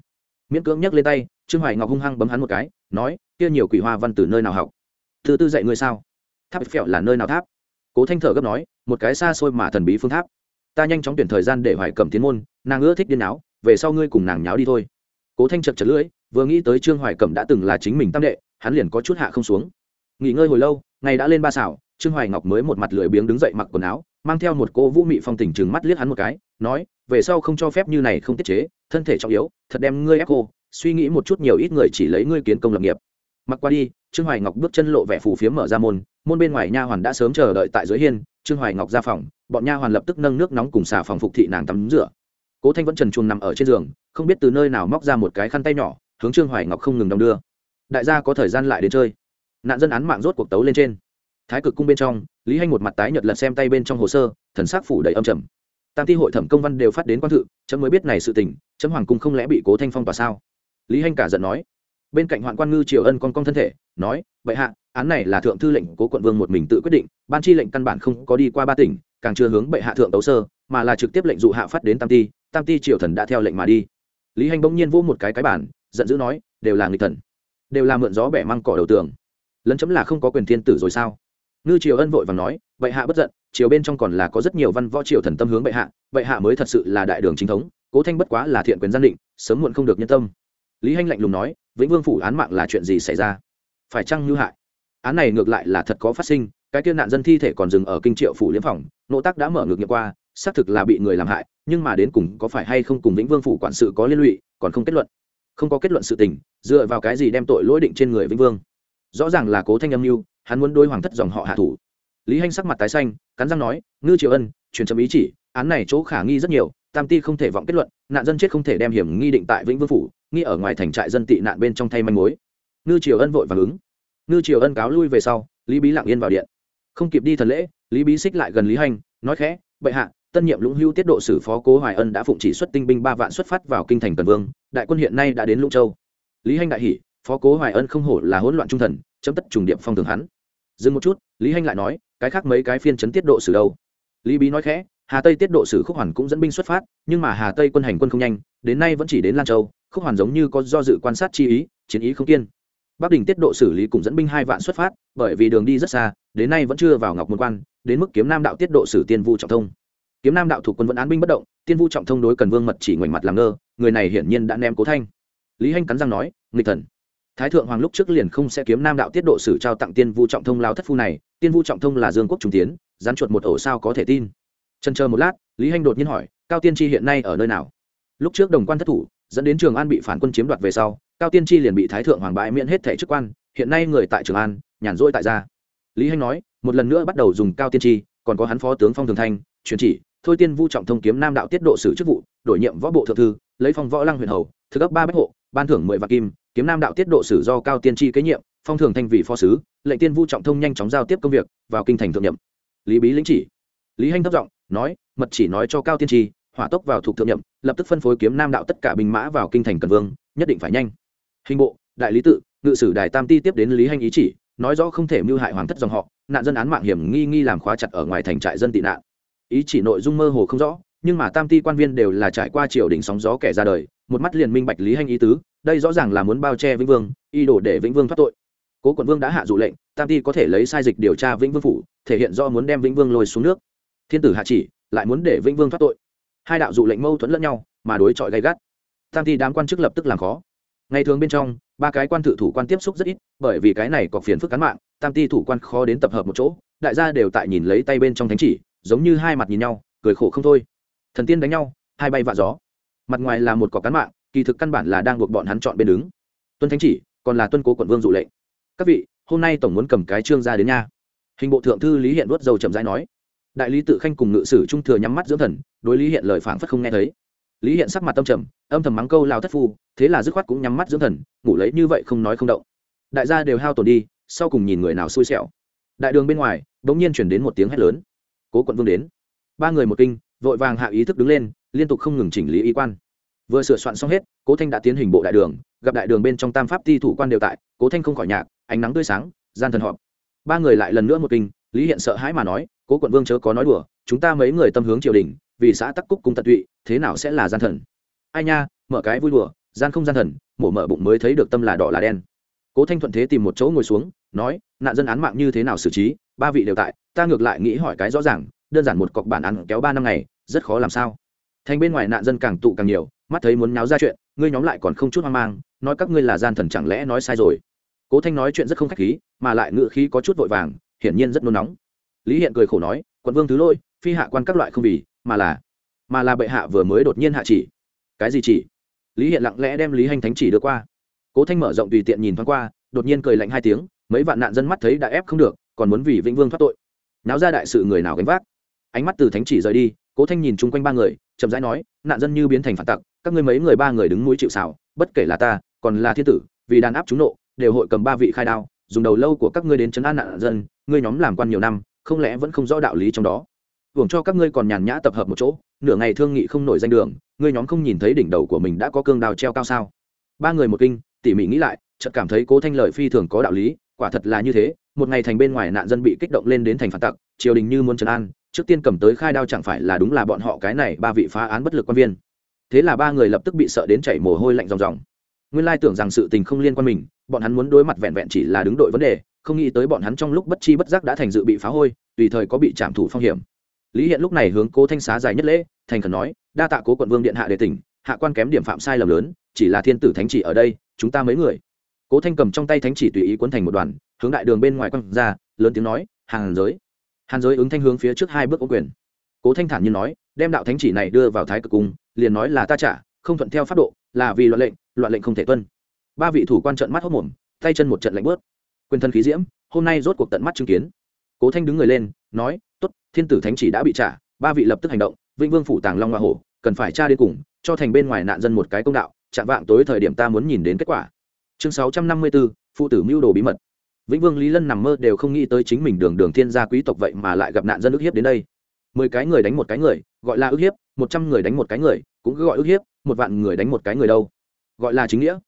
Miễn cưỡng nhấc lên tay, trương hoài ngọc hung hăng bấm hắn một cái, nói, kia nhiều quỷ hoa văn từ nơi nào học? Thứ tư dạy ngươi sao? Tháp phẹo là nơi nào tháp? Cố thanh thở gấp nói, một cái xa xôi mà thần bí phương tháp. Ta nhanh chóng tuyển thời gian để hoài cầm tiến môn, nàng ưa thích điên náo về sau ngươi cùng nàng nháo đi thôi. Cố thanh chật chật lưỡi, vừa nghĩ tới trương hoài cẩm đã từng là chính mình tam đệ, hắn liền có chút hạ không xuống. Nghỉ ngơi hồi lâu, ngày đã lên ba xảo, trương hoài ngọc mới một mặt lười biếng đứng dậy mặc quần áo mang theo một cô vũ mị phong tình trừng mắt liếc hắn một cái, nói, về sau không cho phép như này không tiết chế, thân thể trọng yếu, thật đem ngươi ép cô, suy nghĩ một chút nhiều ít người chỉ lấy ngươi kiến công lập nghiệp. Mặc qua đi, trương hoài ngọc bước chân lộ vẻ phù phiếm mở ra môn môn bên ngoài nha hoàn đã sớm chờ đợi tại dưới hiên, trương hoài ngọc ra phòng, bọn nha hoàn lập tức nâng nước nóng cùng xà phòng phục thị nàng tắm rửa. Cố thanh vẫn trần truồng nằm ở trên giường, không biết từ nơi nào móc ra một cái khăn tay nhỏ, hướng trương hoài ngọc không ngừng đong đưa. Đại gia có thời gian lại đến chơi. Nạn dân án mạng rốt cuộc tấu lên trên. Thái cực cung bên trong lý hanh một mặt tái nhợt lật xem tay bên trong hồ sơ, thần sắc phủ đầy âm trầm. Tam ti hội thẩm công văn đều phát đến quan thự, chấm mới biết này sự tình, chấm hoàng cung không lẽ bị cố thanh phong tòa sao? Lý hanh cả giận nói. Bên cạnh hoạn quan ngư triều ân con con thân thể, nói vậy hạ, án này là thượng thư lệnh cố quận vương một mình tự quyết định, ban chi lệnh căn bản không có đi qua ba tỉnh, càng chưa hướng bệ hạ thượng tấu sơ, mà là trực tiếp lệnh dụ hạ phát đến tam ti tam ti triều thần đã theo lệnh mà đi. Lý hành bỗng nhiên vỗ một cái cái bản giận dữ nói, đều là nghịch thần, đều là mượn gió bẻ măng cỏ đầu tường. Lấn chấm là không có quyền thiên tử rồi sao? Ngư triều ân vội và nói, bệ hạ bất giận, triều bên trong còn là có rất nhiều văn võ triều thần tâm hướng bệ hạ bệ hạ mới thật sự là đại đường chính thống, cố thanh bất quá là thiện quyền gian định, sớm muộn không được nhân tâm. Lý hanh lạnh lùng nói, vĩnh vương phủ án mạng là chuyện gì xảy ra? Phải chăng như hại? Án này ngược lại là thật có phát sinh, cái kia nạn dân thi thể còn dừng ở kinh triệu phủ liếm phòng nội tác đã mở ngược nghiệm qua, xác thực là bị người làm hại, nhưng mà đến cùng có phải hay không cùng vĩnh vương phủ quản sự có liên lụy, còn không kết luận. Không có kết luận sự tình, dựa vào cái gì đem tội lỗi định trên người vĩnh vương? Rõ ràng là cố thanh âm mưu hắn muốn đôi hoàng thất dòng họ hạ thủ. Lý hanh sắc mặt tái xanh, cắn răng nói, ngư triều ân, truyền chấm ý chỉ, án này chỗ khả nghi rất nhiều, tam ti không thể vọng kết luận, nạn dân chết không thể đem hiểm nghi định tại vĩnh vương phủ, nghi ở ngoài thành trại dân tị nạn bên trong thay manh mối. Ngư triều ân vội vàng ứng. Ngư triều ân cáo lui về sau, lý bí lặng yên vào điện. Không kịp đi thần lễ, lý bí xích lại gần lý hành nói khẽ, bệ hạ, tân nhiệm lũng hưu tiết độ sử phó cố hoài ân đã phụng chỉ xuất tinh binh ba vạn xuất phát vào kinh thành cần vương, đại quân hiện nay đã đến lũng châu. Lý hành đại hỷ phó cố hoài ân không hổ là hỗn loạn trung thần, chấm tất trùng điệp phong thường hắn dừng một chút, lý hành lại nói, cái khác mấy cái phiên chấn tiết độ sử đâu? Lý bí nói khẽ, hà tây tiết độ sử khúc hoàn cũng dẫn binh xuất phát, nhưng mà hà tây quân hành quân không nhanh, đến nay vẫn chỉ đến lan châu, khúc hoàn giống như có do dự quan sát chi ý, chiến ý không kiên. Bắc đình tiết độ xử lý cũng dẫn binh hai vạn xuất phát, bởi vì đường đi rất xa, đến nay vẫn chưa vào ngọc môn quan, đến mức kiếm nam đạo tiết độ sử tiên vu trọng thông. Kiếm nam đạo thuộc quân vẫn án binh bất động, tiên vu trọng thông đối cần vương mật chỉ ngoảnh mặt làm ngơ, người này hiển nhiên đã ném cố thanh. Lý hanh cắn răng nói, nghịch thần thái thượng hoàng lúc trước liền không sẽ kiếm nam đạo tiết độ sử trao tặng tiên vu trọng thông lao thất phu này, tiên vu trọng thông là dương quốc trung tiến dán chuột một ổ sao có thể tin. Chân chờ một lát, lý hanh đột nhiên hỏi, cao tiên tri hiện nay ở nơi nào? Lúc trước đồng quan thất thủ, dẫn đến trường an bị phản quân chiếm đoạt về sau, cao tiên tri liền bị thái thượng hoàng bãi miễn hết thẻ chức quan, hiện nay người tại trường an, nhàn rỗi tại gia. Lý hanh nói, một lần nữa bắt đầu dùng cao tiên tri, còn có hắn phó tướng phong thường thanh truyền chỉ, thôi tiên vu trọng thông kiếm nam đạo tiết độ sử chức vụ, đổi nhiệm võ bộ thượng thư, lấy phong võ lăng huyền hầu thứ cấp ba bách hộ ban thưởng mười vạn kim, kiếm nam đạo tiết độ sử do cao tiên tri kế nhiệm, phong thường thanh vị phó sứ, lệnh tiên vu trọng thông nhanh chóng giao tiếp công việc, vào kinh thành thượng nhậm. Lý bí lĩnh chỉ. Lý hanh thấp giọng, nói, mật chỉ nói cho cao tiên tri, hỏa tốc vào thuộc thượng nhậm, lập tức phân phối kiếm nam đạo tất cả binh mã vào kinh thành cần vương, nhất định phải nhanh. Hình bộ, đại lý tự, ngự sử đài tam ti tiếp đến lý hanh ý chỉ, nói rõ không thể mưu hại hoàng thất dòng họ, nạn dân án mạng hiểm nghi nghi làm khóa chặt ở ngoài thành trại dân tị nạn. Ý chỉ nội dung mơ hồ không rõ, nhưng mà tam ti quan viên đều là trải qua triều đình sóng gió kẻ ra đời một mắt liền minh bạch lý hanh ý tứ, đây rõ ràng là muốn bao che vĩnh vương y đổ để vĩnh vương thoát tội. Cố quận vương đã hạ dụ lệnh, tam ti có thể lấy sai dịch điều tra vĩnh vương phủ, thể hiện do muốn đem vĩnh vương lôi xuống nước. Thiên tử hạ chỉ, lại muốn để vĩnh vương thoát tội. Hai đạo dụ lệnh mâu thuẫn lẫn nhau, mà đối chọi gay gắt. Tam ti đám quan chức lập tức làm khó. Ngày thường bên trong, ba cái quan tự thủ quan tiếp xúc rất ít, bởi vì cái này có phiền phức cán mạng, tam ti thủ quan khó đến tập hợp một chỗ, đại gia đều tại nhìn lấy tay bên trong thánh chỉ, giống như hai mặt nhìn nhau, cười khổ không thôi. Thần tiên đánh nhau, hai bay vạ gió mặt ngoài là một cọc cán mạng, kỳ thực căn bản là đang buộc bọn hắn chọn bên đứng. Tuân thánh chỉ, còn là tuân cố quận vương dụ lệnh. Các vị, hôm nay tổng muốn cầm cái trương ra đến nha. Hình bộ thượng thư lý hiện vớt dầu chậm rãi nói. Đại lý tự khanh cùng ngự sử trung thừa nhắm mắt dưỡng thần, đối lý hiện lời phảng phất không nghe thấy. Lý hiện sắc mặt tâm trầm, âm thầm mắng câu lao thất phu, thế là dứt khoát cũng nhắm mắt dưỡng thần, ngủ lấy như vậy không nói không động. Đại gia đều hao tổn đi, sau cùng nhìn người nào xui xẻo. Đại đường bên ngoài, bỗng nhiên chuyển đến một tiếng hét lớn. Cố quận vương đến. Ba người một kinh vội vàng hạ ý thức đứng lên, liên tục không ngừng chỉnh lý ý quan. Vừa sửa soạn xong hết, cố thanh đã tiến hình bộ đại đường, gặp đại đường bên trong tam pháp thi thủ quan đều tại, cố thanh không khỏi nhạc, ánh nắng tươi sáng, gian thần họp. Ba người lại lần nữa một kinh, lý hiện sợ hãi mà nói, cố quận vương chớ có nói đùa, chúng ta mấy người tâm hướng triều đình, vì xã tắc cúc cùng tận tụy, thế nào sẽ là gian thần? Ai nha, mở cái vui đùa, gian không gian thần, mổ mở bụng mới thấy được tâm là đỏ là đen. Cố thanh thuận thế tìm một chỗ ngồi xuống, nói, nạn dân án mạng như thế nào xử trí, ba vị đều tại, ta ngược lại nghĩ hỏi cái rõ ràng đơn giản một cọc bản án kéo ba năm ngày, rất khó làm sao. Thành bên ngoài nạn dân càng tụ càng nhiều, mắt thấy muốn nháo ra chuyện, ngươi nhóm lại còn không chút hoang mang, nói các ngươi là gian thần chẳng lẽ nói sai rồi. Cố thanh nói chuyện rất không khách khí, mà lại ngựa khí có chút vội vàng, hiển nhiên rất nôn nóng. Lý hiện cười khổ nói, quận vương thứ lôi phi hạ quan các loại không vì, mà là mà là bệ hạ vừa mới đột nhiên hạ chỉ. Cái gì chỉ? Lý hiện lặng lẽ đem lý hành thánh chỉ đưa qua. Cố thanh mở rộng tùy tiện nhìn thoáng qua, đột nhiên cười lạnh hai tiếng, mấy vạn nạn dân mắt thấy đã ép không được, còn muốn vì vĩnh vương thoát tội. Náo ra đại sự người nào gánh vác? Ánh mắt từ thánh chỉ rời đi, cố thanh nhìn chung quanh ba người, chậm rãi nói, nạn dân như biến thành phản tặc, các ngươi mấy người ba người đứng mũi chịu xào bất kể là ta, còn là thiên tử, vì đàn áp chúng nộ, đều hội cầm ba vị khai đao, dùng đầu lâu của các ngươi đến chấn an nạn dân, ngươi nhóm làm quan nhiều năm, không lẽ vẫn không rõ đạo lý trong đó? Hưởng cho các ngươi còn nhàn nhã tập hợp một chỗ, nửa ngày thương nghị không nổi danh đường, ngươi nhóm không nhìn thấy đỉnh đầu của mình đã có cương đào treo cao sao? Ba người một kinh, tỉ mỉ nghĩ lại, chợt cảm thấy cố thanh lợi phi thường có đạo lý, quả thật là như thế, một ngày thành bên ngoài nạn dân bị kích động lên đến thành phản tặc, triều đình như muốn trấn an trước tiên cầm tới khai đao chẳng phải là đúng là bọn họ cái này ba vị phá án bất lực quan viên. Thế là ba người lập tức bị sợ đến chảy mồ hôi lạnh ròng ròng. Nguyên lai tưởng rằng sự tình không liên quan mình, bọn hắn muốn đối mặt vẹn vẹn chỉ là đứng đội vấn đề, không nghĩ tới bọn hắn trong lúc bất chi bất giác đã thành dự bị phá hôi, tùy thời có bị trảm thủ phong hiểm. Lý hiện lúc này hướng cố thanh xá dài nhất lễ, thành khẩn nói, đa tạ cố quận vương điện hạ đề tỉnh, hạ quan kém điểm phạm sai lầm lớn, chỉ là thiên tử thánh chỉ ở đây, chúng ta mấy người. Cố thanh cầm trong tay thánh chỉ tùy ý cuốn thành một đoàn, hướng đại đường bên ngoài quăng ra, lớn tiếng nói, hàng giới hàn giới ứng thanh hướng phía trước hai bước ô quyền. Cố thanh thản như nói, đem đạo thánh chỉ này đưa vào thái cực cung, liền nói là ta trả, không thuận theo pháp độ, là vì loạn lệnh loạn lệnh không thể tuân. Ba vị thủ quan trận mắt hốc mồm tay chân một trận lạnh bớt quyền thân khí diễm, hôm nay rốt cuộc tận mắt chứng kiến. Cố thanh đứng người lên, nói, tốt, thiên tử thánh chỉ đã bị trả, ba vị lập tức hành động, vĩnh vương phủ tàng long hoa hổ, cần phải tra đến cùng, cho thành bên ngoài nạn dân một cái công đạo, chạm vạng tối thời điểm ta muốn nhìn đến kết quả. Chương sáu trăm năm mươi bốn phụ tử mưu đồ bí mật vĩnh vương lý lân nằm mơ đều không nghĩ tới chính mình đường đường thiên gia quý tộc vậy mà lại gặp nạn dân ức hiếp đến đây. Mười cái người đánh một cái người, gọi là ức hiếp, một trăm người đánh một cái người, cũng cứ gọi ức hiếp, một vạn người đánh một cái người đâu. Gọi là chính nghĩa.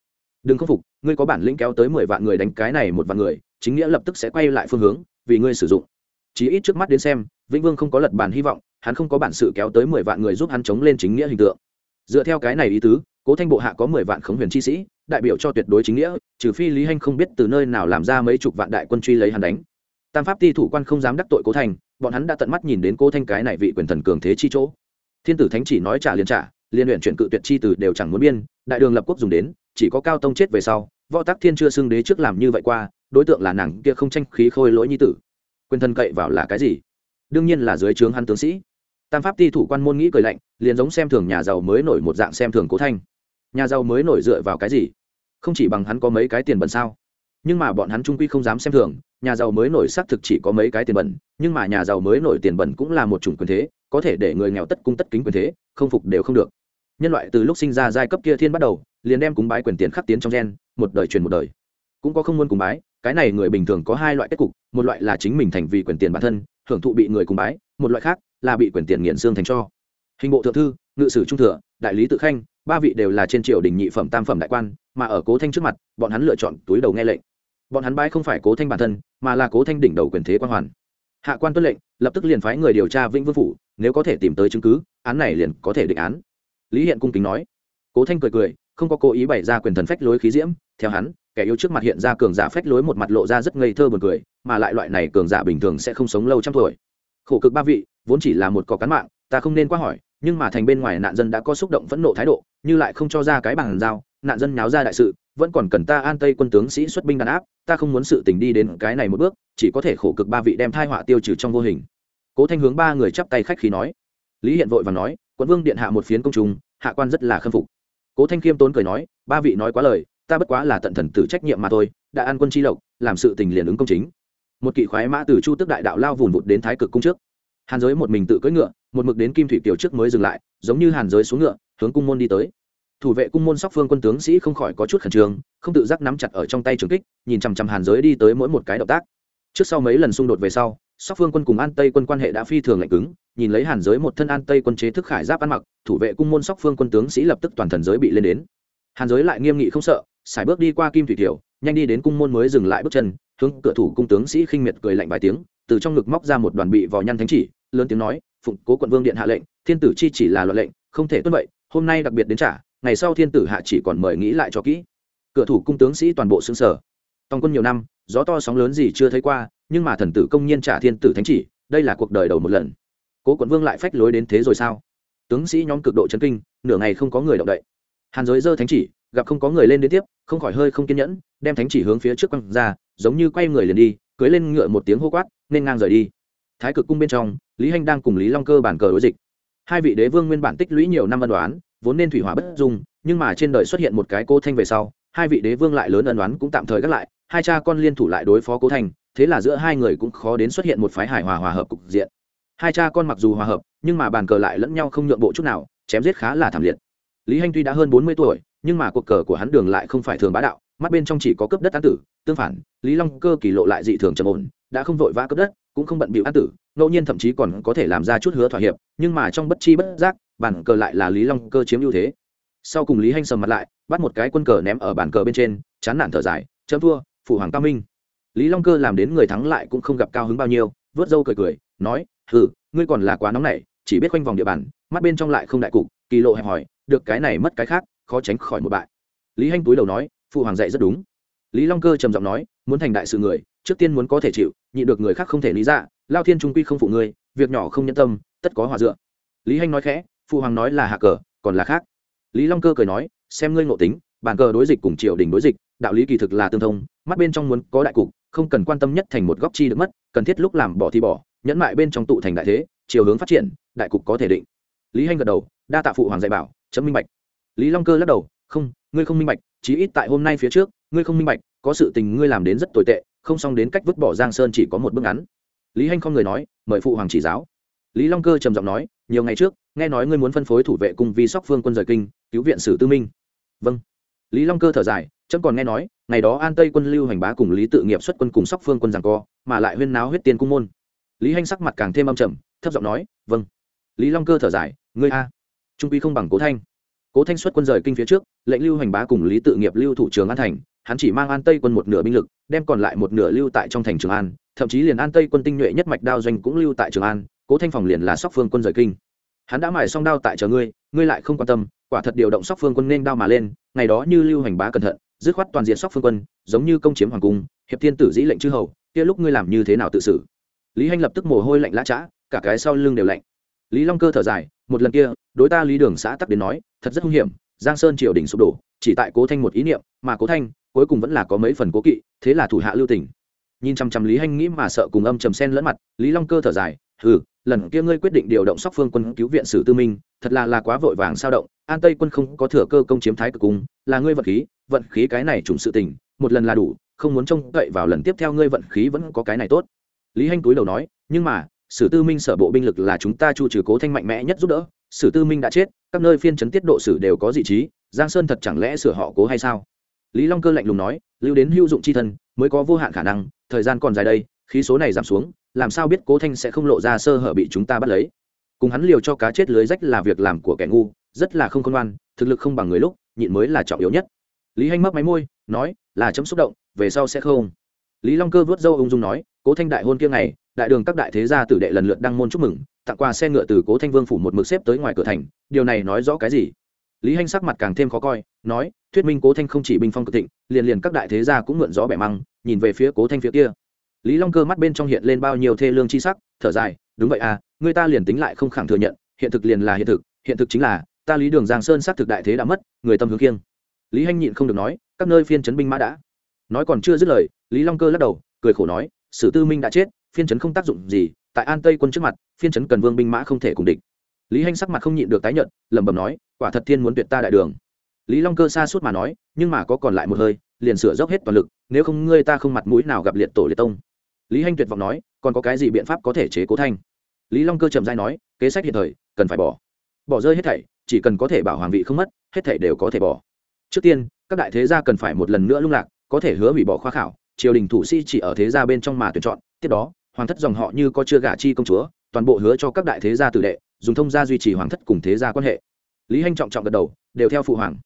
Đừng khâm phục, ngươi có bản lĩnh kéo tới mười vạn người đánh cái này một vạn người, chính nghĩa lập tức sẽ quay lại phương hướng, vì ngươi sử dụng. Chí ít trước mắt đến xem, vĩnh vương không có lật bàn hy vọng, hắn không có bản sự kéo tới mười vạn người giúp hắn chống lên chính nghĩa hình tượng. Dựa theo cái này ý tứ cố thanh bộ hạ có mười vạn khống huyền chi sĩ, đại biểu cho tuyệt đối chính nghĩa, trừ phi lý hanh không biết từ nơi nào làm ra mấy chục vạn đại quân truy lấy hắn đánh. Tam pháp ti thủ quan không dám đắc tội cố thanh, bọn hắn đã tận mắt nhìn đến cố thanh cái này vị quyền thần cường thế chi chỗ. Thiên tử thánh chỉ nói trả liền trả, liên luyện chuyện cự tuyệt chi từ đều chẳng muốn biên, đại đường lập quốc dùng đến, chỉ có cao tông chết về sau, võ tắc thiên chưa xưng đế trước làm như vậy qua, đối tượng là nàng kia không tranh khí khôi lỗi nhi tử. Quyền thân cậy vào là cái gì? Đương nhiên là dưới trướng hắn tướng sĩ. Tam pháp ti thủ quan môn nghĩ cười lạnh, liền giống xem thường nhà giàu mới nổi một dạng xem thường cố thanh nhà giàu mới nổi dựa vào cái gì? Không chỉ bằng hắn có mấy cái tiền bẩn sao? Nhưng mà bọn hắn trung quy không dám xem thường, nhà giàu mới nổi xác thực chỉ có mấy cái tiền bẩn, nhưng mà nhà giàu mới nổi tiền bẩn cũng là một chủng quyền thế, có thể để người nghèo tất cung tất kính quyền thế, không phục đều không được. Nhân loại từ lúc sinh ra giai cấp kia thiên bắt đầu, liền đem cúng bái quyền tiền khắc tiến trong gen, một đời truyền một đời. Cũng có không muốn cúng bái, cái này người bình thường có hai loại kết cục, một loại là chính mình thành vì quyền tiền bản thân, hưởng thụ bị người cúng bái, một loại khác là bị quyền tiền nghiện xương thành cho. Hình bộ thượng thư, ngự sử trung thừa, đại lý tự khanh ba vị đều là trên triều đình nhị phẩm tam phẩm đại quan, mà ở cố thanh trước mặt, bọn hắn lựa chọn túi đầu nghe lệnh. Bọn hắn bái không phải cố thanh bản thân, mà là cố thanh đỉnh đầu quyền thế quan hoàn. Hạ quan tuân lệnh, lập tức liền phái người điều tra vĩnh vương phủ, nếu có thể tìm tới chứng cứ, án này liền có thể định án. Lý hiện cung kính nói. Cố thanh cười cười, không có cố ý bày ra quyền thần phách lối khí diễm, theo hắn, kẻ yêu trước mặt hiện ra cường giả phách lối một mặt lộ ra rất ngây thơ buồn cười, mà lại loại này cường giả bình thường sẽ không sống lâu trăm tuổi. Khổ cực ba vị, vốn chỉ là một cỏ cán mạng, ta không nên quá hỏi nhưng mà thành bên ngoài nạn dân đã có xúc động phẫn nộ thái độ, như lại không cho ra cái bằng dao nạn dân nháo ra đại sự, vẫn còn cần ta an tây quân tướng sĩ xuất binh đàn áp, ta không muốn sự tình đi đến cái này một bước, chỉ có thể khổ cực ba vị đem thai họa tiêu trừ trong vô hình. Cố thanh hướng ba người chắp tay khách khí nói. Lý hiện vội và nói, quận vương điện hạ một phiến công trung, hạ quan rất là khâm phục. Cố thanh khiêm tốn cười nói, ba vị nói quá lời, ta bất quá là tận thần tử trách nhiệm mà thôi, đã an quân chi lộc, làm sự tình liền ứng công chính. Một kỵ khoái mã từ chu tức đại đạo lao vùn vụt đến thái cực cung trước. Hàn giới một mình tự cưỡi ngựa một mực đến kim thủy kiều trước mới dừng lại, giống như hàn giới xuống ngựa, hướng cung môn đi tới. Thủ vệ cung môn sóc phương quân tướng sĩ không khỏi có chút khẩn trương, không tự giác nắm chặt ở trong tay trường kích, nhìn chằm chằm hàn giới đi tới mỗi một cái động tác. Trước sau mấy lần xung đột về sau, sóc phương quân cùng an tây quân quan hệ đã phi thường lạnh cứng, nhìn lấy hàn giới một thân an tây quân chế thức khải giáp ăn mặc, thủ vệ cung môn sóc phương quân tướng sĩ lập tức toàn thần giới bị lên đến. Hàn giới lại nghiêm nghị không sợ xài bước đi qua kim thủy tiểu, nhanh đi đến cung môn mới dừng lại bước chân, hướng cửa thủ cung tướng sĩ khinh miệt cười lạnh vài tiếng, từ trong ngực móc ra một đoàn bị vò nhăn thánh chỉ, lớn tiếng nói phụng cố quận vương điện hạ lệnh, thiên tử chi chỉ là luật lệnh, không thể tuân vậy hôm nay đặc biệt đến trả, ngày sau thiên tử hạ chỉ còn mời nghĩ lại cho kỹ. Cửa thủ cung tướng sĩ toàn bộ xương sở tòng quân nhiều năm, gió to sóng lớn gì chưa thấy qua, nhưng mà thần tử công nhiên trả thiên tử thánh chỉ, đây là cuộc đời đầu một lần. Cố quận vương lại phách lối đến thế rồi sao? Tướng sĩ nhóm cực độ chấn kinh, nửa ngày không có người động đậy. Hàn giới dơ thánh chỉ, gặp không có người lên đến tiếp, không khỏi hơi không kiên nhẫn, đem thánh chỉ hướng phía trước quăng ra, giống như quay người liền đi, cưới lên ngựa một tiếng hô quát, nên ngang rời đi thái cực cung bên trong, lý hanh đang cùng lý long cơ bàn cờ đối dịch. Hai vị đế vương nguyên bản tích lũy nhiều năm ân đoán vốn nên thủy hỏa bất dung, nhưng mà trên đời xuất hiện một cái cô thanh về sau, hai vị đế vương lại lớn ân đoán cũng tạm thời gác lại, hai cha con liên thủ lại đối phó cố thanh, thế là giữa hai người cũng khó đến xuất hiện một phái hài hòa hòa hợp cục diện. Hai cha con mặc dù hòa hợp, nhưng mà bàn cờ lại lẫn nhau không nhượng bộ chút nào, chém giết khá là thảm liệt. Lý hanh tuy đã hơn bốn mươi tuổi, nhưng mà cuộc cờ của hắn đường lại không phải thường bá đạo, mắt bên trong chỉ có cấp đất tán tử, tương phản, lý long cơ kỳ lộ lại dị thường trầm ổn, đã không vội vã cấp đất cũng không bận bịu an tử, ngẫu nhiên thậm chí còn có thể làm ra chút hứa thỏa hiệp, nhưng mà trong bất chi bất giác, bản cờ lại là lý long cơ chiếm ưu thế. Sau cùng lý hanh sầm mặt lại, bắt một cái quân cờ ném ở bàn cờ bên trên, chán nản thở dài, chấm thua, phụ hoàng cao minh. Lý long cơ làm đến người thắng lại cũng không gặp cao hứng bao nhiêu, vớt râu cười cười, nói, hừ, ngươi còn là quá nóng nảy, chỉ biết quanh vòng địa bàn, mắt bên trong lại không đại cục. Kỳ lộ hẹp hỏi, được cái này mất cái khác, khó tránh khỏi một bại. Lý hanh túi đầu nói, phụ hoàng dạy rất đúng. Lý long cơ trầm giọng nói, muốn thành đại sự người trước tiên muốn có thể chịu nhị được người khác không thể lý dạ lao thiên trung quy không phụ ngươi, việc nhỏ không nhân tâm, tất có hòa dựa. Lý hanh nói khẽ, phụ hoàng nói là hạ cờ, còn là khác. Lý long cơ cười nói, xem ngươi ngộ tính bàn cờ đối dịch cùng triều đình đối dịch, đạo lý kỳ thực là tương thông, mắt bên trong muốn có đại cục, không cần quan tâm nhất thành một góc chi được mất, cần thiết lúc làm bỏ thì bỏ, nhẫn mại bên trong tụ thành đại thế, chiều hướng phát triển, đại cục có thể định. Lý hanh gật đầu, đa tạ phụ hoàng dạy bảo, chấm minh bạch. Lý long cơ lắc đầu, không, ngươi không minh bạch, chí ít tại hôm nay phía trước, ngươi không minh bạch, có sự tình ngươi làm đến rất tồi tệ không xong đến cách vứt bỏ giang sơn chỉ có một bước ngắn lý hanh không người nói mời phụ hoàng chỉ giáo lý long cơ trầm giọng nói nhiều ngày trước nghe nói ngươi muốn phân phối thủ vệ cùng vi sóc phương quân rời kinh cứu viện sử tư minh vâng lý long cơ thở dài chấm còn nghe nói ngày đó an tây quân lưu hành bá cùng lý tự nghiệp xuất quân cùng sóc phương quân rằng co mà lại huyên náo huyết tiên cung môn lý hanh sắc mặt càng thêm âm trầm thấp giọng nói vâng lý long cơ thở dài ngươi a trung quy không bằng cố thanh cố thanh xuất quân rời kinh phía trước lệnh lưu hành bá cùng lý tự nghiệp lưu thủ trường an thành hắn chỉ mang an tây quân một nửa binh lực, đem còn lại một nửa lưu tại trong thành trường an, thậm chí liền an tây quân tinh nhuệ nhất mạch đao doanh cũng lưu tại trường an, cố thanh phòng liền là sóc phương quân rời kinh. Hắn đã mài xong đao tại chờ ngươi ngươi lại không quan tâm, quả thật điều động sóc phương quân nên đao mà lên, ngày đó như lưu hành bá cẩn thận, dứt khoát toàn diện sóc phương quân, giống như công chiếm hoàng cung, hiệp thiên tử dĩ lệnh chư hầu, kia lúc ngươi làm như thế nào tự xử? Lý hanh lập tức mồ hôi lạnh lã chã cả cái sau lưng đều lạnh. Lý long cơ thở dài, một lần kia, đối ta lý đường xã tắc đến nói, thật rất hung hiểm, giang sơn triều đình sụp đổ, chỉ tại cố thanh một ý niệm, mà cố thanh cuối cùng vẫn là có mấy phần cố kỵ, thế là thủ hạ lưu tỉnh nhìn chăm chăm lý hanh nghĩ mà sợ cùng âm trầm sen lẫn mặt, lý long cơ thở dài ừ lần kia ngươi quyết định điều động sóc phương quân cứu viện sử tư minh, thật là là quá vội vàng sao động, an tây quân không có thừa cơ công chiếm thái cực cung, là ngươi vận khí vận khí cái này trùng sự tình, một lần là đủ, không muốn trông cậy vào lần tiếp theo ngươi vận khí vẫn có cái này tốt. Lý hanh túi đầu nói, nhưng mà, sử tư minh sở bộ binh lực là chúng ta chu trừ cố thanh mạnh mẽ nhất giúp đỡ, sử tư minh đã chết, các nơi phiên chấn tiết độ sử đều có dị trí, giang sơn thật chẳng lẽ sửa họ cố hay sao? Lý long cơ lạnh lùng nói, lưu đến hữu dụng c h i thân, mới có vô hạn khả năng, thời gian còn dài đây, khí số này giảm xuống, làm sao biết cố thanh sẽ không lộ ra sơ hở bị chúng ta bắt lấy? Cùng hắn liều cho cá chết lưới rách là việc làm của kẻ ngu, rất là không công an thực lực không bằng người lúc, nhịn mới là trọng yếu nhất. Lý hanh mấp máy môi, nói, là chấm xúc động, về sau sẽ không. Lý long cơ vớt dâu ung dung nói, cố thanh đại hôn kia ngày, đại đường các đại thế gia tử đệ lần lượt đăng môn chúc mừng, tặng quà xe ngựa từ cố thanh vương phủ một mực xếp tới ngoài cửa thành, điều này nói rõ cái gì? Lý hanh sắc mặt càng thêm khó coi, nói thuyết minh cố thanh không chỉ binh phong cực thịnh, liền liền các đại thế gia cũng mượn gió bẻ măng, nhìn về phía cố thanh phía kia. Lý long cơ mắt bên trong hiện lên bao nhiêu thê lương chi sắc, thở dài, đúng vậy à người ta liền tính lại không khẳng thừa nhận, hiện thực liền là hiện thực hiện thực chính là, ta lý đường giang sơn xác thực đại thế đã mất, người tâm hướng kiêng lý hanh nhịn không được nói, các nơi phiên chấn binh mã đã. Nói còn chưa dứt lời, lý long cơ lắc đầu, cười khổ nói, sử tư minh đã chết, phiên chấn không tác dụng gì, tại an tây quân trước mặt, phiên chấn cần vương binh mã không thể cùng địch. Lý hanh sắc mặt không nhịn được tái nhận lẩm bẩm nói, quả thật thiên muốn tuyệt ta đại đường lý long cơ xa suốt mà nói, nhưng mà có còn lại một hơi, liền sửa dốc hết toàn lực, nếu không ngươi ta không mặt mũi nào gặp liệt tổ liệt tông. Lý hanh tuyệt vọng nói, còn có cái gì biện pháp có thể chế cố thanh? Lý long cơ trầm dai nói, kế sách hiện thời, cần phải bỏ. Bỏ rơi hết thảy, chỉ cần có thể bảo hoàng vị không mất, hết thảy đều có thể bỏ. Trước tiên, các đại thế gia cần phải một lần nữa lung lạc, có thể hứa hủy bỏ khoa khảo, triều đình thủ sĩ chỉ ở thế gia bên trong mà tuyển chọn, tiếp đó, hoàng thất dòng họ như có chưa gả chi công chúa, toàn bộ hứa cho các đại thế gia tử đệ, dùng thông gia duy trì hoàng thất cùng thế gia quan hệ. Lý hanh trọng trọng gật đầu, đều theo phụ hoàng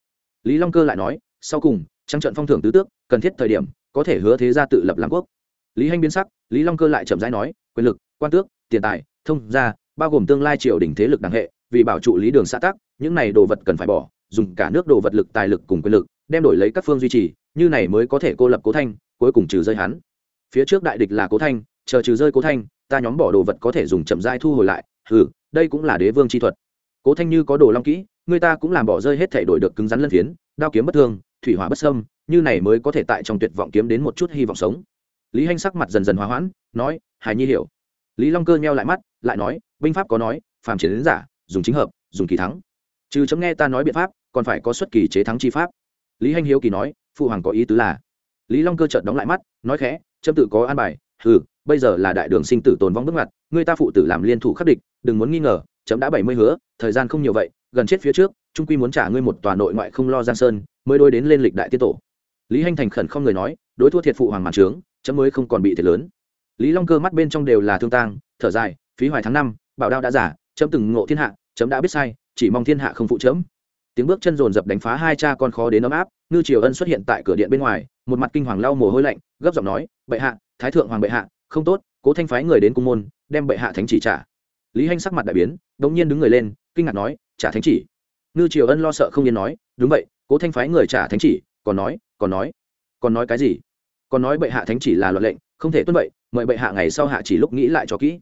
lý long cơ lại nói, sau cùng, trăng trận phong thưởng tứ tước, cần thiết thời điểm, có thể hứa thế gia tự lập làm quốc. Lý hanh biến sắc, lý long cơ lại chậm rãi nói, quyền lực, quan tước, tiền tài, thông gia, bao gồm tương lai triều đình thế lực đẳng hệ, vì bảo trụ lý đường xã tắc, những này đồ vật cần phải bỏ, dùng cả nước đồ vật lực, tài lực cùng quyền lực, đem đổi lấy các phương duy trì, như này mới có thể cô lập cố thanh, cuối cùng trừ rơi hắn. Phía trước đại địch là cố thanh, chờ trừ rơi cố thanh, ta nhóm bỏ đồ vật có thể dùng chậm rãi thu hồi lại ừ đây cũng là đế vương chi thuật. Cố thanh như có đồ long kỹ người ta cũng làm bỏ rơi hết thể đổi được cứng rắn lân phiến, đao kiếm bất thương, thủy hỏa bất sâm như này mới có thể tại trong tuyệt vọng kiếm đến một chút hy vọng sống. Lý hanh sắc mặt dần dần hòa hoãn, nói hài nhi hiểu. Lý long cơ nheo lại mắt, lại nói, binh pháp có nói, phàm chiến đến giả, dùng chính hợp, dùng kỳ thắng. Trừ chấm nghe ta nói biện pháp, còn phải có xuất kỳ chế thắng chi pháp. Lý hanh hiếu kỳ nói, phụ hoàng có ý tứ là? Lý long cơ chợt đóng lại mắt, nói khẽ, chấm tự có an bài ừ bây giờ là đại đường sinh tử tồn vong bước ngoặt, người ta phụ tử làm liên thủ khắc địch, đừng muốn nghi ngờ, chấm đã bảy mươi hứa, thời gian không nhiều vậy gần chết phía trước, trung quy muốn trả ngươi một tòa nội ngoại không lo giang sơn, mới đôi đến lên lịch đại tiết tổ. Lý hanh thành khẩn không người nói, đối thua thiệt phụ hoàng màn trướng, chấm mới không còn bị thiệt lớn. Lý long cơ mắt bên trong đều là thương tang, thở dài, phí hoài tháng năm, bảo đao đã giả, chấm từng ngộ thiên hạ, chấm đã biết sai, chỉ mong thiên hạ không phụ chấm. Tiếng bước chân rồn rập đánh phá hai cha con khó đến ấm áp, ngư triều ân xuất hiện tại cửa điện bên ngoài, một mặt kinh hoàng lau mồ hôi lạnh, gấp giọng nói, bệ hạ, thái thượng hoàng bệ hạ, không tốt, cố thanh phái người đến cung môn, đem bệ hạ thánh chỉ trả. Lý hanh sắc mặt đại biến đ ỗ n g nhiên đứng người lên, kinh ngạc nói trả thánh chỉ. Ngư triều ân lo sợ không yên nói, đúng vậy, cố thanh phái người trả thánh chỉ, còn nói còn nói còn nói cái gì? Còn nói bệ hạ thánh chỉ là luật lệnh, không thể tuân vậy, mời bệ hạ ngày sau hạ chỉ lúc nghĩ lại cho kỹ.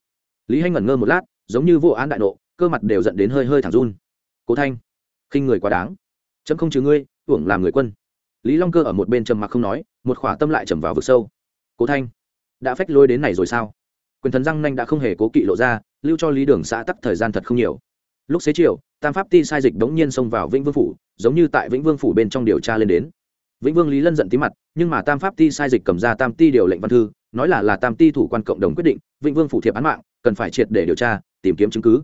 Lý hanh ngẩn ngơ một lát, giống như vô án đại nộ, cơ mặt đều dẫn đến hơi hơi thẳng run. Cố thanh, khinh người quá đáng. Chấm không trừ ngươi tưởng làm người quân. Lý long cơ ở một bên trầm mặc không nói, một khỏa tâm lại trầm vào vực sâu. Cố thanh, đã phách lôi đến này rồi sao? Quyền thần răng nanh đã không hề cố kỵ lộ ra, lưu cho lý đường xã tắc thời gian thật không nhiều lúc xế chiều, tam pháp ti sai dịch đống nhiên xông vào vĩnh vương phủ, giống như tại vĩnh vương phủ bên trong điều tra lên đến. Vĩnh vương lý lân giận tí mặt, nhưng mà tam pháp ti sai dịch cầm ra tam ti điều lệnh văn thư, nói là là tam ti thủ quan cộng đồng quyết định, vĩnh vương phủ thiệp án mạng, cần phải triệt để điều tra, tìm kiếm chứng cứ.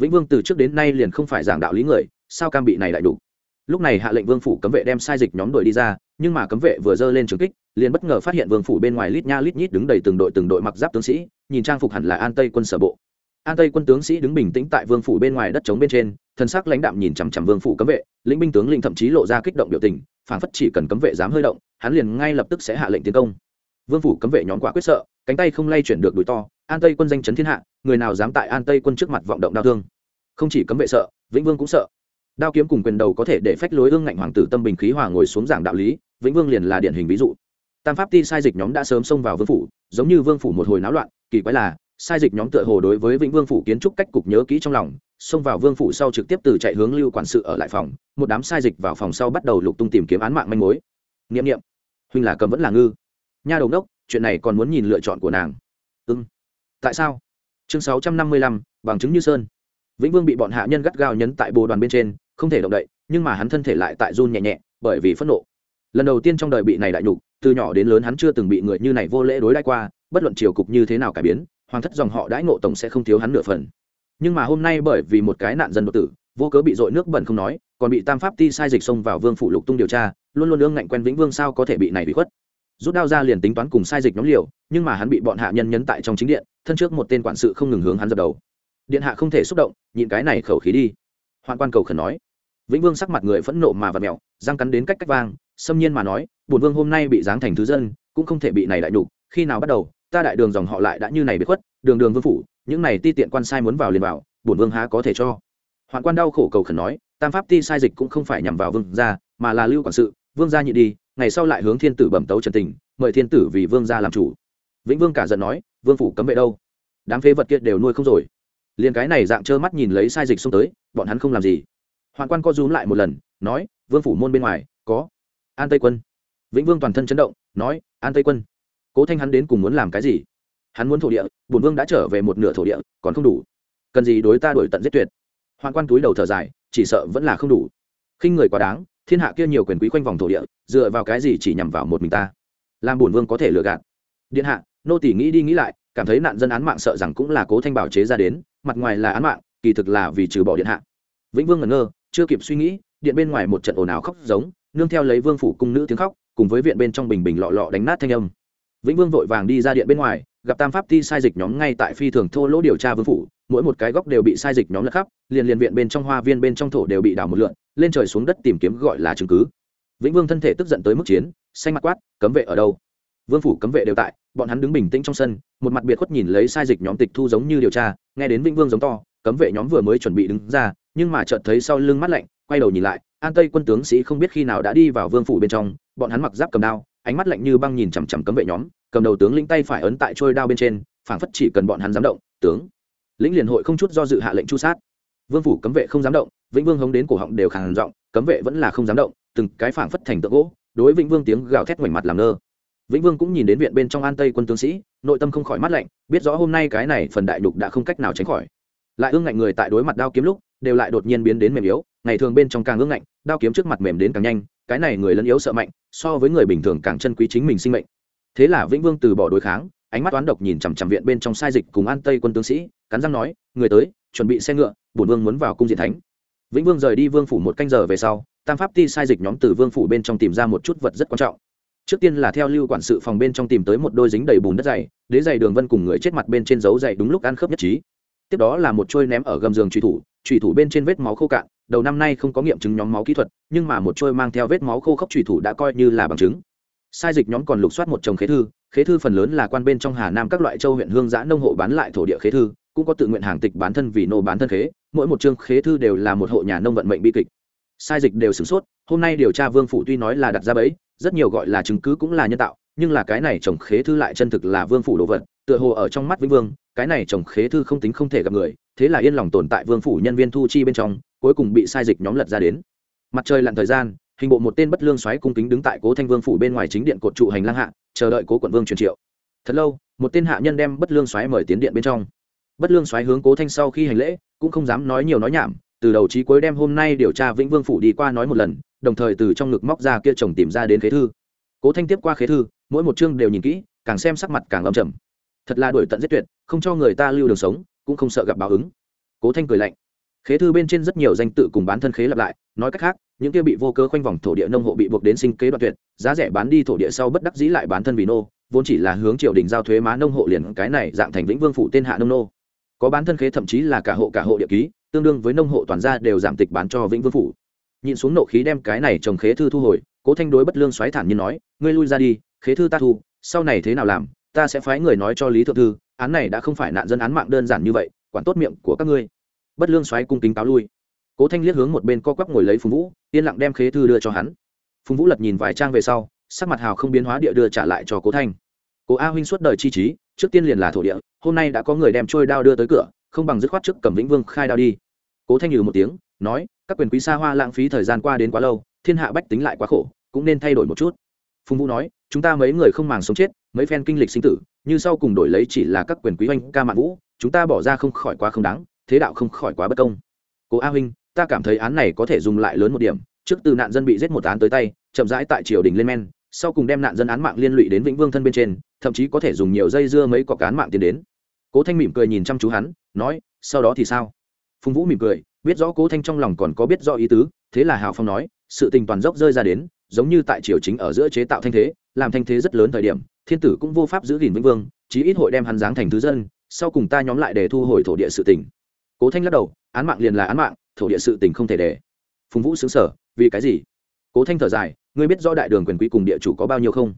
Vĩnh vương từ trước đến nay liền không phải giảng đạo lý người, sao cam bị này lại đủ? Lúc này hạ lệnh vương phủ cấm vệ đem sai dịch nhóm đội đi ra, nhưng mà cấm vệ vừa dơ lên trường kích, liền bất ngờ phát hiện vương phủ bên ngoài lít nha lít nhít đứng đầy từng đội từng đội mặc giáp tướng sĩ, nhìn trang phục hẳn là an tây quân sở bộ an tây quân tướng sĩ đứng bình tĩnh tại vương phủ bên ngoài đất trống bên trên thân sắc lãnh đạm nhìn chằm chằm vương phủ cấm vệ, lĩnh binh tướng lĩnh thậm chí lộ ra kích động biểu tình phản phất chỉ cần cấm vệ dám hơi động, hắn liền ngay lập tức sẽ hạ lệnh tiến công. Vương phủ cấm vệ nhóm quả quyết sợ, cánh tay không lay chuyển được đùi to, an tây quân danh chấn thiên hạ, người nào dám tại an tây quân trước mặt vọng động đau thương. Không chỉ cấm vệ sợ, vĩnh vương cũng sợ. Đao kiếm cùng quyền đầu có thể để phách lối ương ngạnh hoàng tử tâm bình khí hòa ngồi xuống giảng đạo lý, vĩnh vương liền là điển hình ví dụ. Tam pháp ti sai dịch nhóm đã sớm xông vào vương phủ, giống như vương phủ một hồi náo loạn, kỳ quái là sai dịch nhóm tựa hồ đối với vĩnh vương phủ kiến trúc cách cục nhớ kỹ trong lòng, xông vào vương phủ sau trực tiếp từ chạy hướng lưu quản sự ở lại phòng, một đám sai dịch vào phòng sau bắt đầu lục tung tìm kiếm án mạng manh mối. N i ệ m n i ệ m huynh là cầm vẫn là ngư. Nha đầu đốc chuyện này còn muốn nhìn lựa chọn của nàng. Ư ừ. tại sao? Chương sáu trăm năm mươi lăm, bằng chứng như sơn. Vĩnh vương bị bọn hạ nhân gắt gao nhấn tại bồ đoàn bên trên, không thể động đậy, nhưng mà hắn thân thể lại tại run nhẹ nhẹ, bởi vì phẫn nộ. Lần đầu tiên trong đời bị này đại nhục, từ nhỏ đến lớn hắn chưa từng bị người như này vô lễ đối đãi qua bất luận triều cục như thế nào cải biến, hoàng thất dòng họ đãi ngộ tổng sẽ không thiếu hắn nửa phần. Nhưng mà hôm nay bởi vì một cái nạn dân đột tử, vô cớ bị dội nước bẩn không nói, còn bị tam pháp ti sai dịch xông vào vương phủ lục tung điều tra, luôn luôn ương ngạnh quen vĩnh vương sao có thể bị này bị khuất. Rút đao ra liền tính toán cùng sai dịch nhóm liều, nhưng mà hắn bị bọn hạ nhân nhấn tại trong chính điện, thân trước một tên quản sự không ngừng hướng hắn dập đầu. Điện hạ không thể xúc động, nhịn cái này khẩu khí đi. Hoạn quan cầu khẩn nói. Vĩnh vương sắc mặt người phẫn nộ mà và mẹo răng cắn đến cách cách vang, xâm nhiên mà nói, bổn vương hôm nay bị giáng thành thứ dân, cũng không thể bị này đại nhục, khi nào bắt đầu ta đại đường dòng họ lại đã như này bị khuất, đường đường vương phủ, những này ti tiện quan sai muốn vào liền vào, bổn vương há có thể cho. Hoạn quan đau khổ cầu khẩn nói, tam pháp ti sai dịch cũng không phải nhằm vào vương gia, mà là lưu quản sự, vương gia nhị đi, ngày sau lại hướng thiên tử bẩm tấu trần tình, mời thiên tử vì vương gia làm chủ. Vĩnh vương cả giận nói, vương phủ cấm vệ đâu? Đám phế vật kia đều nuôi không rồi. Liền cái này dạng trơ mắt nhìn lấy sai dịch xông tới, bọn hắn không làm gì. Hoàng quan co rúm lại một lần, nói, vương phủ môn bên ngoài, có. An tây quân. Vĩnh vương toàn thân chấn động, nói, an tây quân cố thanh hắn đến cùng muốn làm cái gì? Hắn muốn thổ địa bùn vương đã trở về một nửa thổ địa, còn không đủ. Cần gì đối ta đổi tận giết tuyệt? Hoàng quan túi đầu thở dài, chỉ sợ vẫn là không đủ. Khinh người quá đáng, thiên hạ kia nhiều quyền quý quanh vòng thổ địa, dựa vào cái gì chỉ nhằm vào một mình ta? Làm bùn vương có thể lừa gạt. Điện hạ, nô tỷ nghĩ đi nghĩ lại, cảm thấy nạn dân án mạng sợ rằng cũng là cố thanh bảo chế ra đến, mặt ngoài là án mạng, kỳ thực là vì trừ bỏ điện hạ. Vĩnh vương ngẩn ngơ, chưa kịp suy nghĩ, điện bên ngoài một trận ồn ào khóc giống, nương theo lấy vương phủ cung nữ tiếng khóc, cùng với viện bên trong bình bình lọ lọ đánh nát thanh âm vĩnh vương vội vàng đi ra điện bên ngoài, gặp tam pháp ti sai dịch nhóm ngay tại phi thường thô lỗ điều tra vương phủ, mỗi một cái góc đều bị sai dịch nhóm lật khắp, liền liền viện bên trong hoa viên bên trong thổ đều bị đào một lượn, lên trời xuống đất tìm kiếm gọi là chứng cứ. Vĩnh vương thân thể tức giận tới mức chiến, xanh mặt quát, cấm vệ ở đâu? Vương phủ cấm vệ đều tại, bọn hắn đứng bình tĩnh trong sân, một mặt biệt khuất nhìn lấy sai dịch nhóm tịch thu giống như điều tra, nghe đến vĩnh vương giống to, cấm vệ nhóm vừa mới chuẩn bị đứng ra, nhưng mà chợt thấy sau lưng mắt lạnh, quay đầu nhìn lại, an tây quân tướng sĩ không biết khi nào đã đi vào vương phủ bên trong, bọn hắn mặc giáp cầm đao ánh mắt lạnh như băng nhìn chằm chằm cấm vệ nhóm, cầm đầu tướng lĩnh tay phải ấn tại trôi đao bên trên, phảng phất chỉ cần bọn hắn dám động, tướng lĩnh liền hội không chút do dự hạ lệnh chu sát. Vương phủ cấm vệ không dám động, vĩnh vương hống đến cổ họng đều khàn giọng, cấm vệ vẫn là không dám động, từng cái phảng phất thành tượng gỗ, đối vĩnh vương tiếng gào thét ngoảnh mặt làm ngơ. Vĩnh vương cũng nhìn đến viện bên trong an tây quân tướng sĩ, nội tâm không khỏi mắt lạnh, biết rõ hôm nay cái này phần đại đục đã không cách nào tránh khỏi. Lại ương ngạnh người tại đối mặt đao kiếm lúc, đều lại đột nhiên biến đến mềm yếu, ngày thường bên trong càng ương ngạnh, đao kiếm trước mặt mềm đến càng nhanh cái này người lẫn yếu sợ mạnh, so với người bình thường càng chân quý chính mình sinh mệnh. Thế là vĩnh vương từ bỏ đối kháng, ánh mắt toán độc nhìn chằm chằm viện bên trong sai dịch cùng an tây quân tướng sĩ, cắn răng nói, người tới, chuẩn bị xe ngựa, bổn vương muốn vào cung diện thánh. Vĩnh vương rời đi vương phủ một canh giờ về sau, tam pháp ti sai dịch nhóm từ vương phủ bên trong tìm ra một chút vật rất quan trọng. Trước tiên là theo lưu quản sự phòng bên trong tìm tới một đôi dính đầy bùn đất dày, đế dày đường vân cùng người chết mặt bên trên dấu dày đúng lúc ăn khớp nhất trí. Tiếp đó là một trôi ném ở gầm giường truy thủ Chủy thủ bên trên vết máu khô cạn, đầu năm nay không có nghiệm chứng nhóm máu kỹ thuật, nhưng mà một trôi mang theo vết máu khô khốc trùy thủ đã coi như là bằng chứng. Sai dịch nhóm còn lục soát một chồng khế thư khế thư phần lớn là quan bên trong hà nam các loại châu huyện hương giã nông hộ bán lại thổ địa khế thư, cũng có tự nguyện hàng tịch bán thân vì nô bán thân khế, mỗi một chương khế thư đều là một hộ nhà nông vận mệnh bi kịch. Sai dịch đều sửng sốt, hôm nay điều tra vương phủ tuy nói là đặt ra bẫy, rất nhiều gọi là chứng cứ cũng là nhân tạo, nhưng là cái này chồng khế thư lại chân thực là vương phủ đồ vật, tựa hồ ở trong mắt vĩnh vương, cái này chồng khế thư không tính không thể gặp người thế là yên lòng tồn tại vương phủ nhân viên thu chi bên trong, cuối cùng bị sai dịch nhóm lật ra đến. Mặt trời lặn thời gian, hình bộ một tên bất lương xoáy cung kính đứng tại cố thanh vương phủ bên ngoài chính điện cột trụ hành lang hạ, chờ đợi cố quận vương truyền triệu. Thật lâu, một tên hạ nhân đem bất lương xoáy mời tiến điện bên trong. Bất lương xoáy hướng cố thanh sau khi hành lễ, cũng không dám nói nhiều nói nhảm, từ đầu chí cuối đem hôm nay điều tra vĩnh vương phủ đi qua nói một lần, đồng thời từ trong ngực móc ra kia chồng tìm ra đến khế thư. Cố thanh tiếp qua khế thư, mỗi một chương đều nhìn kỹ, càng xem sắc mặt càng âm trầm. Thật là đuổi tận giết tuyệt, không cho người ta lưu đường sống cũng không sợ gặp báo ứng. Cố thanh cười lạnh. Khế thư bên trên rất nhiều danh tự cùng bán thân khế lặp lại, nói cách khác, những kia bị vô cơ khoanh vòng thổ địa nông hộ bị buộc đến sinh kế đoạn tuyệt, giá rẻ bán đi thổ địa sau bất đắc dĩ lại bán thân vì nô, vốn chỉ là hướng triều đình giao thuế má nông hộ liền cái này dạng thành vĩnh vương phủ tên hạ nông nô. Có bán thân khế thậm chí là cả hộ cả hộ địa ký, tương đương với nông hộ toàn gia đều giảm tịch bán cho vĩnh vương phủ. Nhìn xuống nộ khí đem cái này trồng khế thư thu hồi, cố thanh đối bất lương xoáy thản nhiên nói, ngươi lui ra đi, khế thư ta thu, sau này thế nào làm, ta sẽ phái người nói cho lý thượng thư án này đã không phải nạn dân án mạng đơn giản như vậy, quản tốt miệng của các ngươi. Bất lương xoáy cung kính cáo lui. Cố thanh liếc hướng một bên co quắp ngồi lấy phùng vũ, yên lặng đem khế thư đưa cho hắn. Phùng vũ lật nhìn vài trang về sau, sắc mặt hào không biến hóa địa đưa trả lại cho cố thanh. Cố a huynh suốt đời chi trí, trước tiên liền là thổ địa, hôm nay đã có người đem trôi đao đưa tới cửa, không bằng dứt khoát trước cầm vĩnh vương khai đao đi. Cố thanh nhừ một tiếng, nói, các quyền quý xa hoa lãng phí thời gian qua đến quá lâu, thiên hạ bách tính lại quá khổ, cũng nên thay đổi một chút. Phùng vũ nói, chúng ta mấy người không màng sống chết, mấy phen kinh lịch sinh tử như sau cùng đổi lấy chỉ là các quyền quý oanh ca mạn vũ, chúng ta bỏ ra không khỏi quá không đáng, thế đạo không khỏi quá bất công. Cố a huynh, ta cảm thấy án này có thể dùng lại lớn một điểm, trước từ nạn dân bị giết một án tới tay, chậm rãi tại triều đình lên men, sau cùng đem nạn dân án mạng liên lụy đến vĩnh vương thân bên trên, thậm chí có thể dùng nhiều dây dưa mấy cọc cán mạng tiến đến. Cố thanh mỉm cười nhìn chăm chú hắn, nói, sau đó thì sao? Phùng vũ mỉm cười, biết rõ cố thanh trong lòng còn có biết rõ ý tứ, thế là hào phong nói, sự tình toàn dốc rơi ra đến, giống như tại triều chính ở giữa chế tạo thanh thế, làm thanh thế rất lớn thời điểm thiên tử cũng vô pháp giữ gìn vĩnh vương, chí ít hội đem hắn giáng thành thứ dân, sau cùng ta nhóm lại để thu hồi thổ địa sự tỉnh cố thanh lắc đầu, án mạng liền là án mạng, thổ địa sự tỉnh không thể để. Phùng vũ xứng sở vì cái gì? Cố thanh thở dài, ngươi biết rõ đại đường quyền quý cùng địa chủ có bao nhiêu không?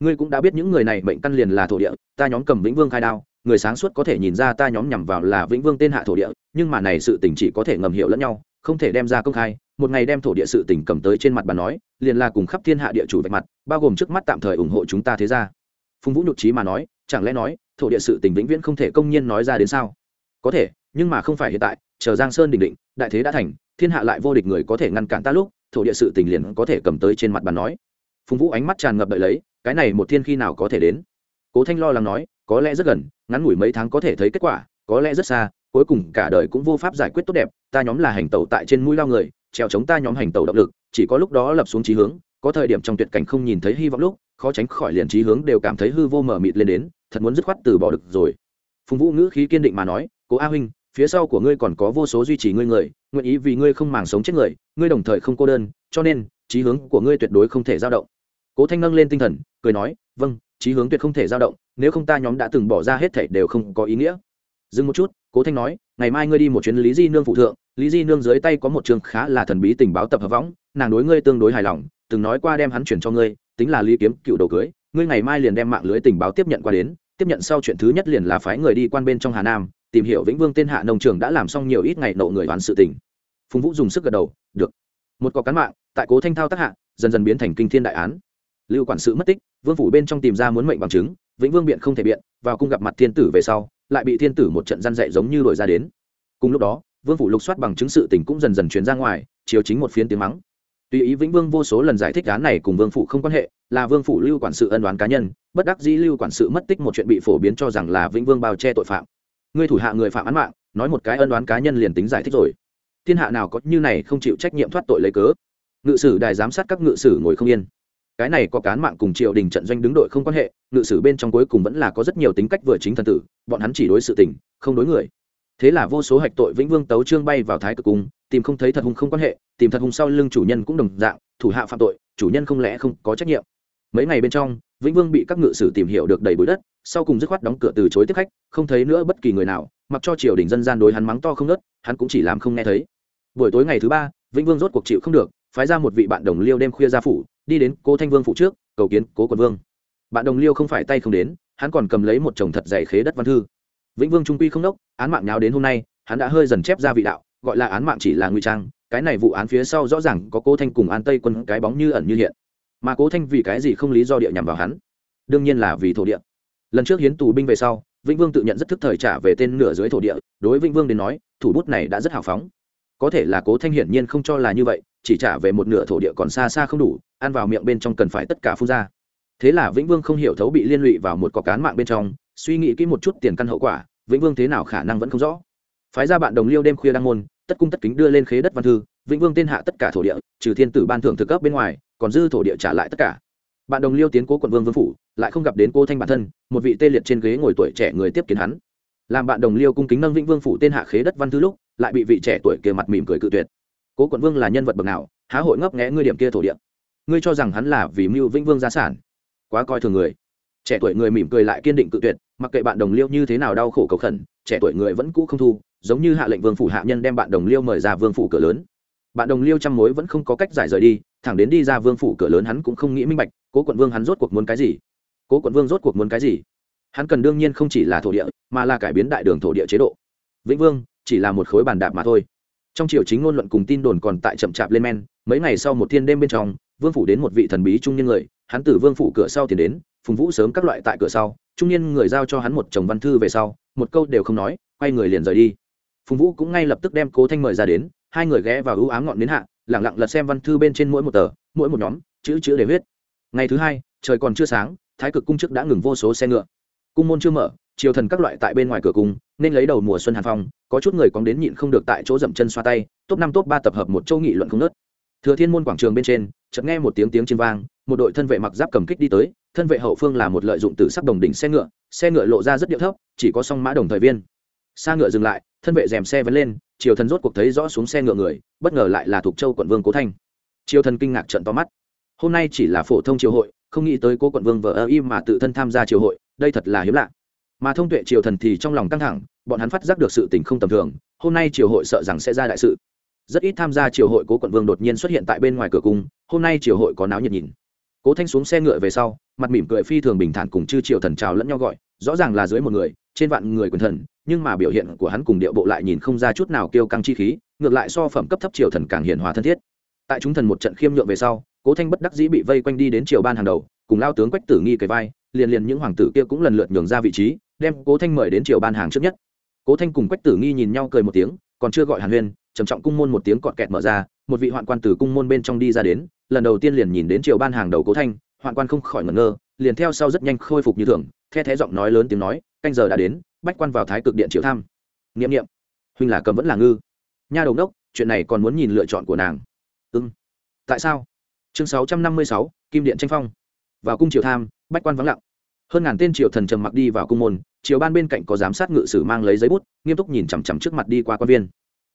Ngươi cũng đã biết những người này mệnh căn liền là thổ địa, ta nhóm cầm vĩnh vương khai đao, người sáng suốt có thể nhìn ra ta nhóm nhằm vào là vĩnh vương tên hạ thổ địa, nhưng mà này sự tình chỉ có thể ngầm hiểu lẫn nhau, không thể đem ra công khai. Một ngày đem thổ địa sự tình cầm tới trên mặt bà nói, liền là cùng khắp thiên hạ địa chủ vạch mặt, bao gồm trước mắt tạm thời ủng hộ chúng ta thế ra phùng vũ nhục trí mà nói, chẳng lẽ nói, thổ địa sự tình vĩnh viễn không thể công nhiên nói ra đến sao? Có thể, nhưng mà không phải hiện tại, chờ giang sơn đình định, đại thế đã thành, thiên hạ lại vô địch người có thể ngăn cản ta lúc, thổ địa sự tình liền có thể cầm tới trên mặt bàn nói. Phùng vũ ánh mắt tràn ngập đợi lấy, cái này một thiên khi nào có thể đến? Cố thanh lo lắng nói, có lẽ rất gần, ngắn ngủi mấy tháng có thể thấy kết quả, có lẽ rất xa, cuối cùng cả đời cũng vô pháp giải quyết tốt đẹp, ta nhóm là hành tẩu tại trên mũi lao người, trèo chống ta nhóm hành tẩu động lực, chỉ có lúc đó lập xuống trí hướng có thời điểm trong tuyệt cảnh không nhìn thấy hy vọng lúc, khó tránh khỏi liền trí hướng đều cảm thấy hư vô mờ mịt lên đến, thật muốn dứt khoát từ bỏ được rồi. Phùng vũ ngữ khí kiên định mà nói, cố a huynh, phía sau của ngươi còn có vô số duy trì ngươi người, nguyện ý vì ngươi không màng sống chết người, ngươi đồng thời không cô đơn, cho nên, trí hướng của ngươi tuyệt đối không thể dao động. Cố thanh nâng lên tinh thần, cười nói vâng trí hướng tuyệt không thể dao động, nếu không ta nhóm đã từng bỏ ra hết thảy đều không có ý nghĩa. Dừng một chút, cố thanh nói, ngày mai ngươi đi một chuyến lý di nương phụ thượng, lý di nương dưới tay có một trường khá là thần bí tình báo tập hợp võng, nàng đối ngươi tương đối hài lòng từng nói qua đem hắn chuyển cho ngươi, tính là lý kiếm cựu đầu cưới, ngươi ngày mai liền đem mạng lưới tình báo tiếp nhận qua đến, tiếp nhận sau chuyện thứ nhất liền là phái người đi quan bên trong hà nam, tìm hiểu vĩnh vương tên hạ nông trường đã làm xong nhiều ít ngày nộ người đoán sự tình. Phùng vũ dùng sức gật đầu, được. Một cọc cán mạng, tại cố thanh thao tác hạ, dần dần biến thành kinh thiên đại án. Lưu quản sự mất tích, vương phủ bên trong tìm ra muốn mệnh bằng chứng, vĩnh vương biện không thể biện, vào cung gặp mặt thiên tử về sau, lại bị thiên tử một trận gian dạy giống như đổi ra đến. Cùng lúc đó, vương phủ lục soát bằng chứng sự tình cũng dần dần chuyển ra ngoài, chiếu chính một phiến tiếng mắng tùy ý vĩnh vương vô số lần giải thích án này cùng vương phủ không quan hệ, là vương phủ lưu quản sự ân đoán cá nhân, bất đắc dĩ lưu quản sự mất tích một chuyện bị phổ biến cho rằng là vĩnh vương bao che tội phạm. Ngươi thủ hạ người phạm án mạng, nói một cái ân đoán cá nhân liền tính giải thích rồi. Thiên hạ nào có như này không chịu trách nhiệm thoát tội lấy cớ? Ngự sử đài giám sát các ngự sử ngồi không yên. Cái này có cán mạng cùng triều đình trận doanh đứng đội không quan hệ, ngự sử bên trong cuối cùng vẫn là có rất nhiều tính cách vừa chính thần tử, bọn hắn chỉ đối sự tình, không đối người thế là vô số hạch tội vĩnh vương tấu trương bay vào thái cực cung, tìm không thấy thật hung không quan hệ, tìm thật hung sau lưng chủ nhân cũng đồng dạng, thủ hạ phạm tội, chủ nhân không lẽ không có trách nhiệm. Mấy ngày bên trong, vĩnh vương bị các ngự sử tìm hiểu được đầy bụi đất, sau cùng dứt khoát đóng cửa từ chối tiếp khách, không thấy nữa bất kỳ người nào, mặc cho triều đình dân gian đối hắn mắng to không nớt hắn cũng chỉ làm không nghe thấy. Buổi tối ngày thứ ba, vĩnh vương rốt cuộc chịu không được, phái ra một vị bạn đồng liêu đêm khuya ra phủ, đi đến cố thanh vương phủ trước, cầu kiến cố quận vương. Bạn đồng liêu không phải tay không đến, hắn còn cầm lấy một chồng thật dày khế đất văn thư vĩnh vương trung quy không đốc, án mạng nháo đến hôm nay, hắn đã hơi dần chép ra vị đạo, gọi là án mạng chỉ là nguy trang, cái này vụ án phía sau rõ ràng có cố thanh cùng an tây quân cái bóng như ẩn như hiện. Mà cố thanh vì cái gì không lý do địa nhằm vào hắn? Đương nhiên là vì thổ địa. Lần trước hiến tù binh về sau, vĩnh vương tự nhận rất thức thời trả về tên nửa dưới thổ địa, đối vĩnh vương đến nói, thủ bút này đã rất hào phóng. Có thể là cố thanh hiển nhiên không cho là như vậy, chỉ trả về một nửa thổ địa còn xa xa không đủ, ăn vào miệng bên trong cần phải tất cả phun ra. Thế là vĩnh vương không hiểu thấu bị liên lụy vào một cọc cán mạng bên trong suy nghĩ kỹ một chút tiền căn hậu quả, vĩnh vương thế nào khả năng vẫn không rõ. Phái ra bạn đồng liêu đêm khuya đăng môn, tất cung tất kính đưa lên khế đất văn thư, vĩnh vương tên hạ tất cả thổ địa, trừ thiên tử ban thưởng thực cấp bên ngoài, còn dư thổ địa trả lại tất cả. Bạn đồng liêu tiến cố quận vương vương phủ, lại không gặp đến cô thanh bản thân, một vị tê liệt trên ghế ngồi tuổi trẻ người tiếp kiến hắn. Làm bạn đồng liêu cung kính nâng vĩnh vương phủ tên hạ khế đất văn thư lúc, lại bị vị trẻ tuổi kia mặt mỉm cười cự tuyệt. Cố quận vương là nhân vật bậc nào, há hội ngấp nghẽ ngươi điểm kia thổ địa? Ngươi cho rằng hắn là vì mưu vĩnh vương gia sản? Quá coi thường người. Trẻ tuổi người mỉm cười lại kiên định cự tuyệt mặc kệ bạn đồng liêu như thế nào đau khổ cầu khẩn, trẻ tuổi người vẫn cũ không thu, giống như hạ lệnh vương phủ hạ nhân đem bạn đồng liêu mời ra vương phủ cửa lớn. Bạn đồng liêu chăm mối vẫn không có cách giải rời đi, thẳng đến đi ra vương phủ cửa lớn hắn cũng không nghĩ minh bạch, cố quận vương hắn rốt cuộc muốn cái gì? Cố quận vương rốt cuộc muốn cái gì? Hắn cần đương nhiên không chỉ là thổ địa, mà là cải biến đại đường thổ địa chế độ. Vĩnh vương, chỉ là một khối bàn đạp mà thôi. Trong triều chính ngôn luận cùng tin đồn còn tại chậm chạp lên men, mấy ngày sau một thiên đêm bên trong, vương phủ đến một vị thần bí trung niên người, hắn từ vương phủ cửa sau tiến đến phùng vũ sớm các loại tại cửa sau, trung niên người giao cho hắn một chồng văn thư về sau, một câu đều không nói, quay người liền rời đi. Phùng vũ cũng ngay lập tức đem cố thanh mời ra đến, hai người ghé vào ưu ám ngọn đến hạ lẳng lặng lật xem văn thư bên trên mỗi một tờ, mỗi một nhóm, chữ chữ để huyết ngày thứ hai, trời còn chưa sáng, thái cực cung chức đã ngừng vô số xe ngựa. Cung môn chưa mở, triều thần các loại tại bên ngoài cửa cung, nên lấy đầu mùa xuân hàn phong, có chút người cóng đến nhịn không được tại chỗ dậm chân xoa tay, top năm, top ba tập hợp một châu nghị luận không nớt thừa thiên môn quảng trường bên trên, chợt nghe một tiếng tiếng trên vang, một đội thân vệ mặc giáp cầm kích đi tới, thân vệ hậu phương là một lợi dụng từ sắc đồng đỉnh xe ngựa xe ngựa lộ ra rất điệu thấp, chỉ có song mã đồng thời viên. Xa ngựa dừng lại, thân vệ dèm xe vẫn lên, triều thần rốt cuộc thấy rõ xuống xe ngựa người, bất ngờ lại là thuộc châu quận vương cố thanh. Triều thần kinh ngạc trận to mắt. Hôm nay chỉ là phổ thông triều hội, không nghĩ tới cố quận vương vợ ơ im mà tự thân tham gia triều hội, đây thật là hiếm lạ. Mà thông tuệ triều thần thì trong lòng căng thẳng, bọn hắn phát giác được sự tình không tầm thường, hôm nay triều hội sợ rằng sẽ ra đại sự rất ít tham gia triều hội cố quận vương đột nhiên xuất hiện tại bên ngoài cửa cung, hôm nay triều hội có náo nhiệt nhìn. Cố thanh xuống xe ngựa về sau, mặt mỉm cười phi thường bình thản cùng chư triều thần chào lẫn nhau gọi, rõ ràng là dưới một người, trên vạn người quyền thần, nhưng mà biểu hiện của hắn cùng điệu bộ lại nhìn không ra chút nào kêu căng chi khí, ngược lại so phẩm cấp thấp triều thần càng hiền hòa thân thiết. Tại chúng thần một trận khiêm nhượng về sau, cố thanh bất đắc dĩ bị vây quanh đi đến triều ban hàng đầu, cùng lao tướng quách tử nghi cầy vai, liền liền những hoàng tử kia cũng lần lượt nhường ra vị trí, đem cố thanh mời đến triều ban hàng trước nhất. Cố thanh cùng quách tử nghi nhìn nhau cười một tiếng, còn chưa gọi hàn huyên trầm trọng cung môn một tiếng cọt kẹt mở ra, một vị hoạn quan từ cung môn bên trong đi ra đến, lần đầu tiên liền nhìn đến triều ban hàng đầu cố thanh, hoạn quan không khỏi ngẩn ngơ, liền theo sau rất nhanh khôi phục như thường, the thé giọng nói lớn tiếng nói, canh giờ đã đến, bách quan vào thái cực điện triều tham nghiệm nghiệm huynh là cầm vẫn là ngư. Nha đầu đốc chuyện này còn muốn nhìn lựa chọn của nàng. Ưng ừ. tại sao? Chương sáu trăm năm mươi sáu, kim điện tranh phong. Vào cung triều tham, bách quan vắng lặng. Hơn ngàn tên triều thần trầm mặc đi vào cung môn, triều ban bên cạnh có giám sát ngự sử mang lấy giấy bút, nghiêm túc nhìn chằm chằm trước mặt đi qua quan viên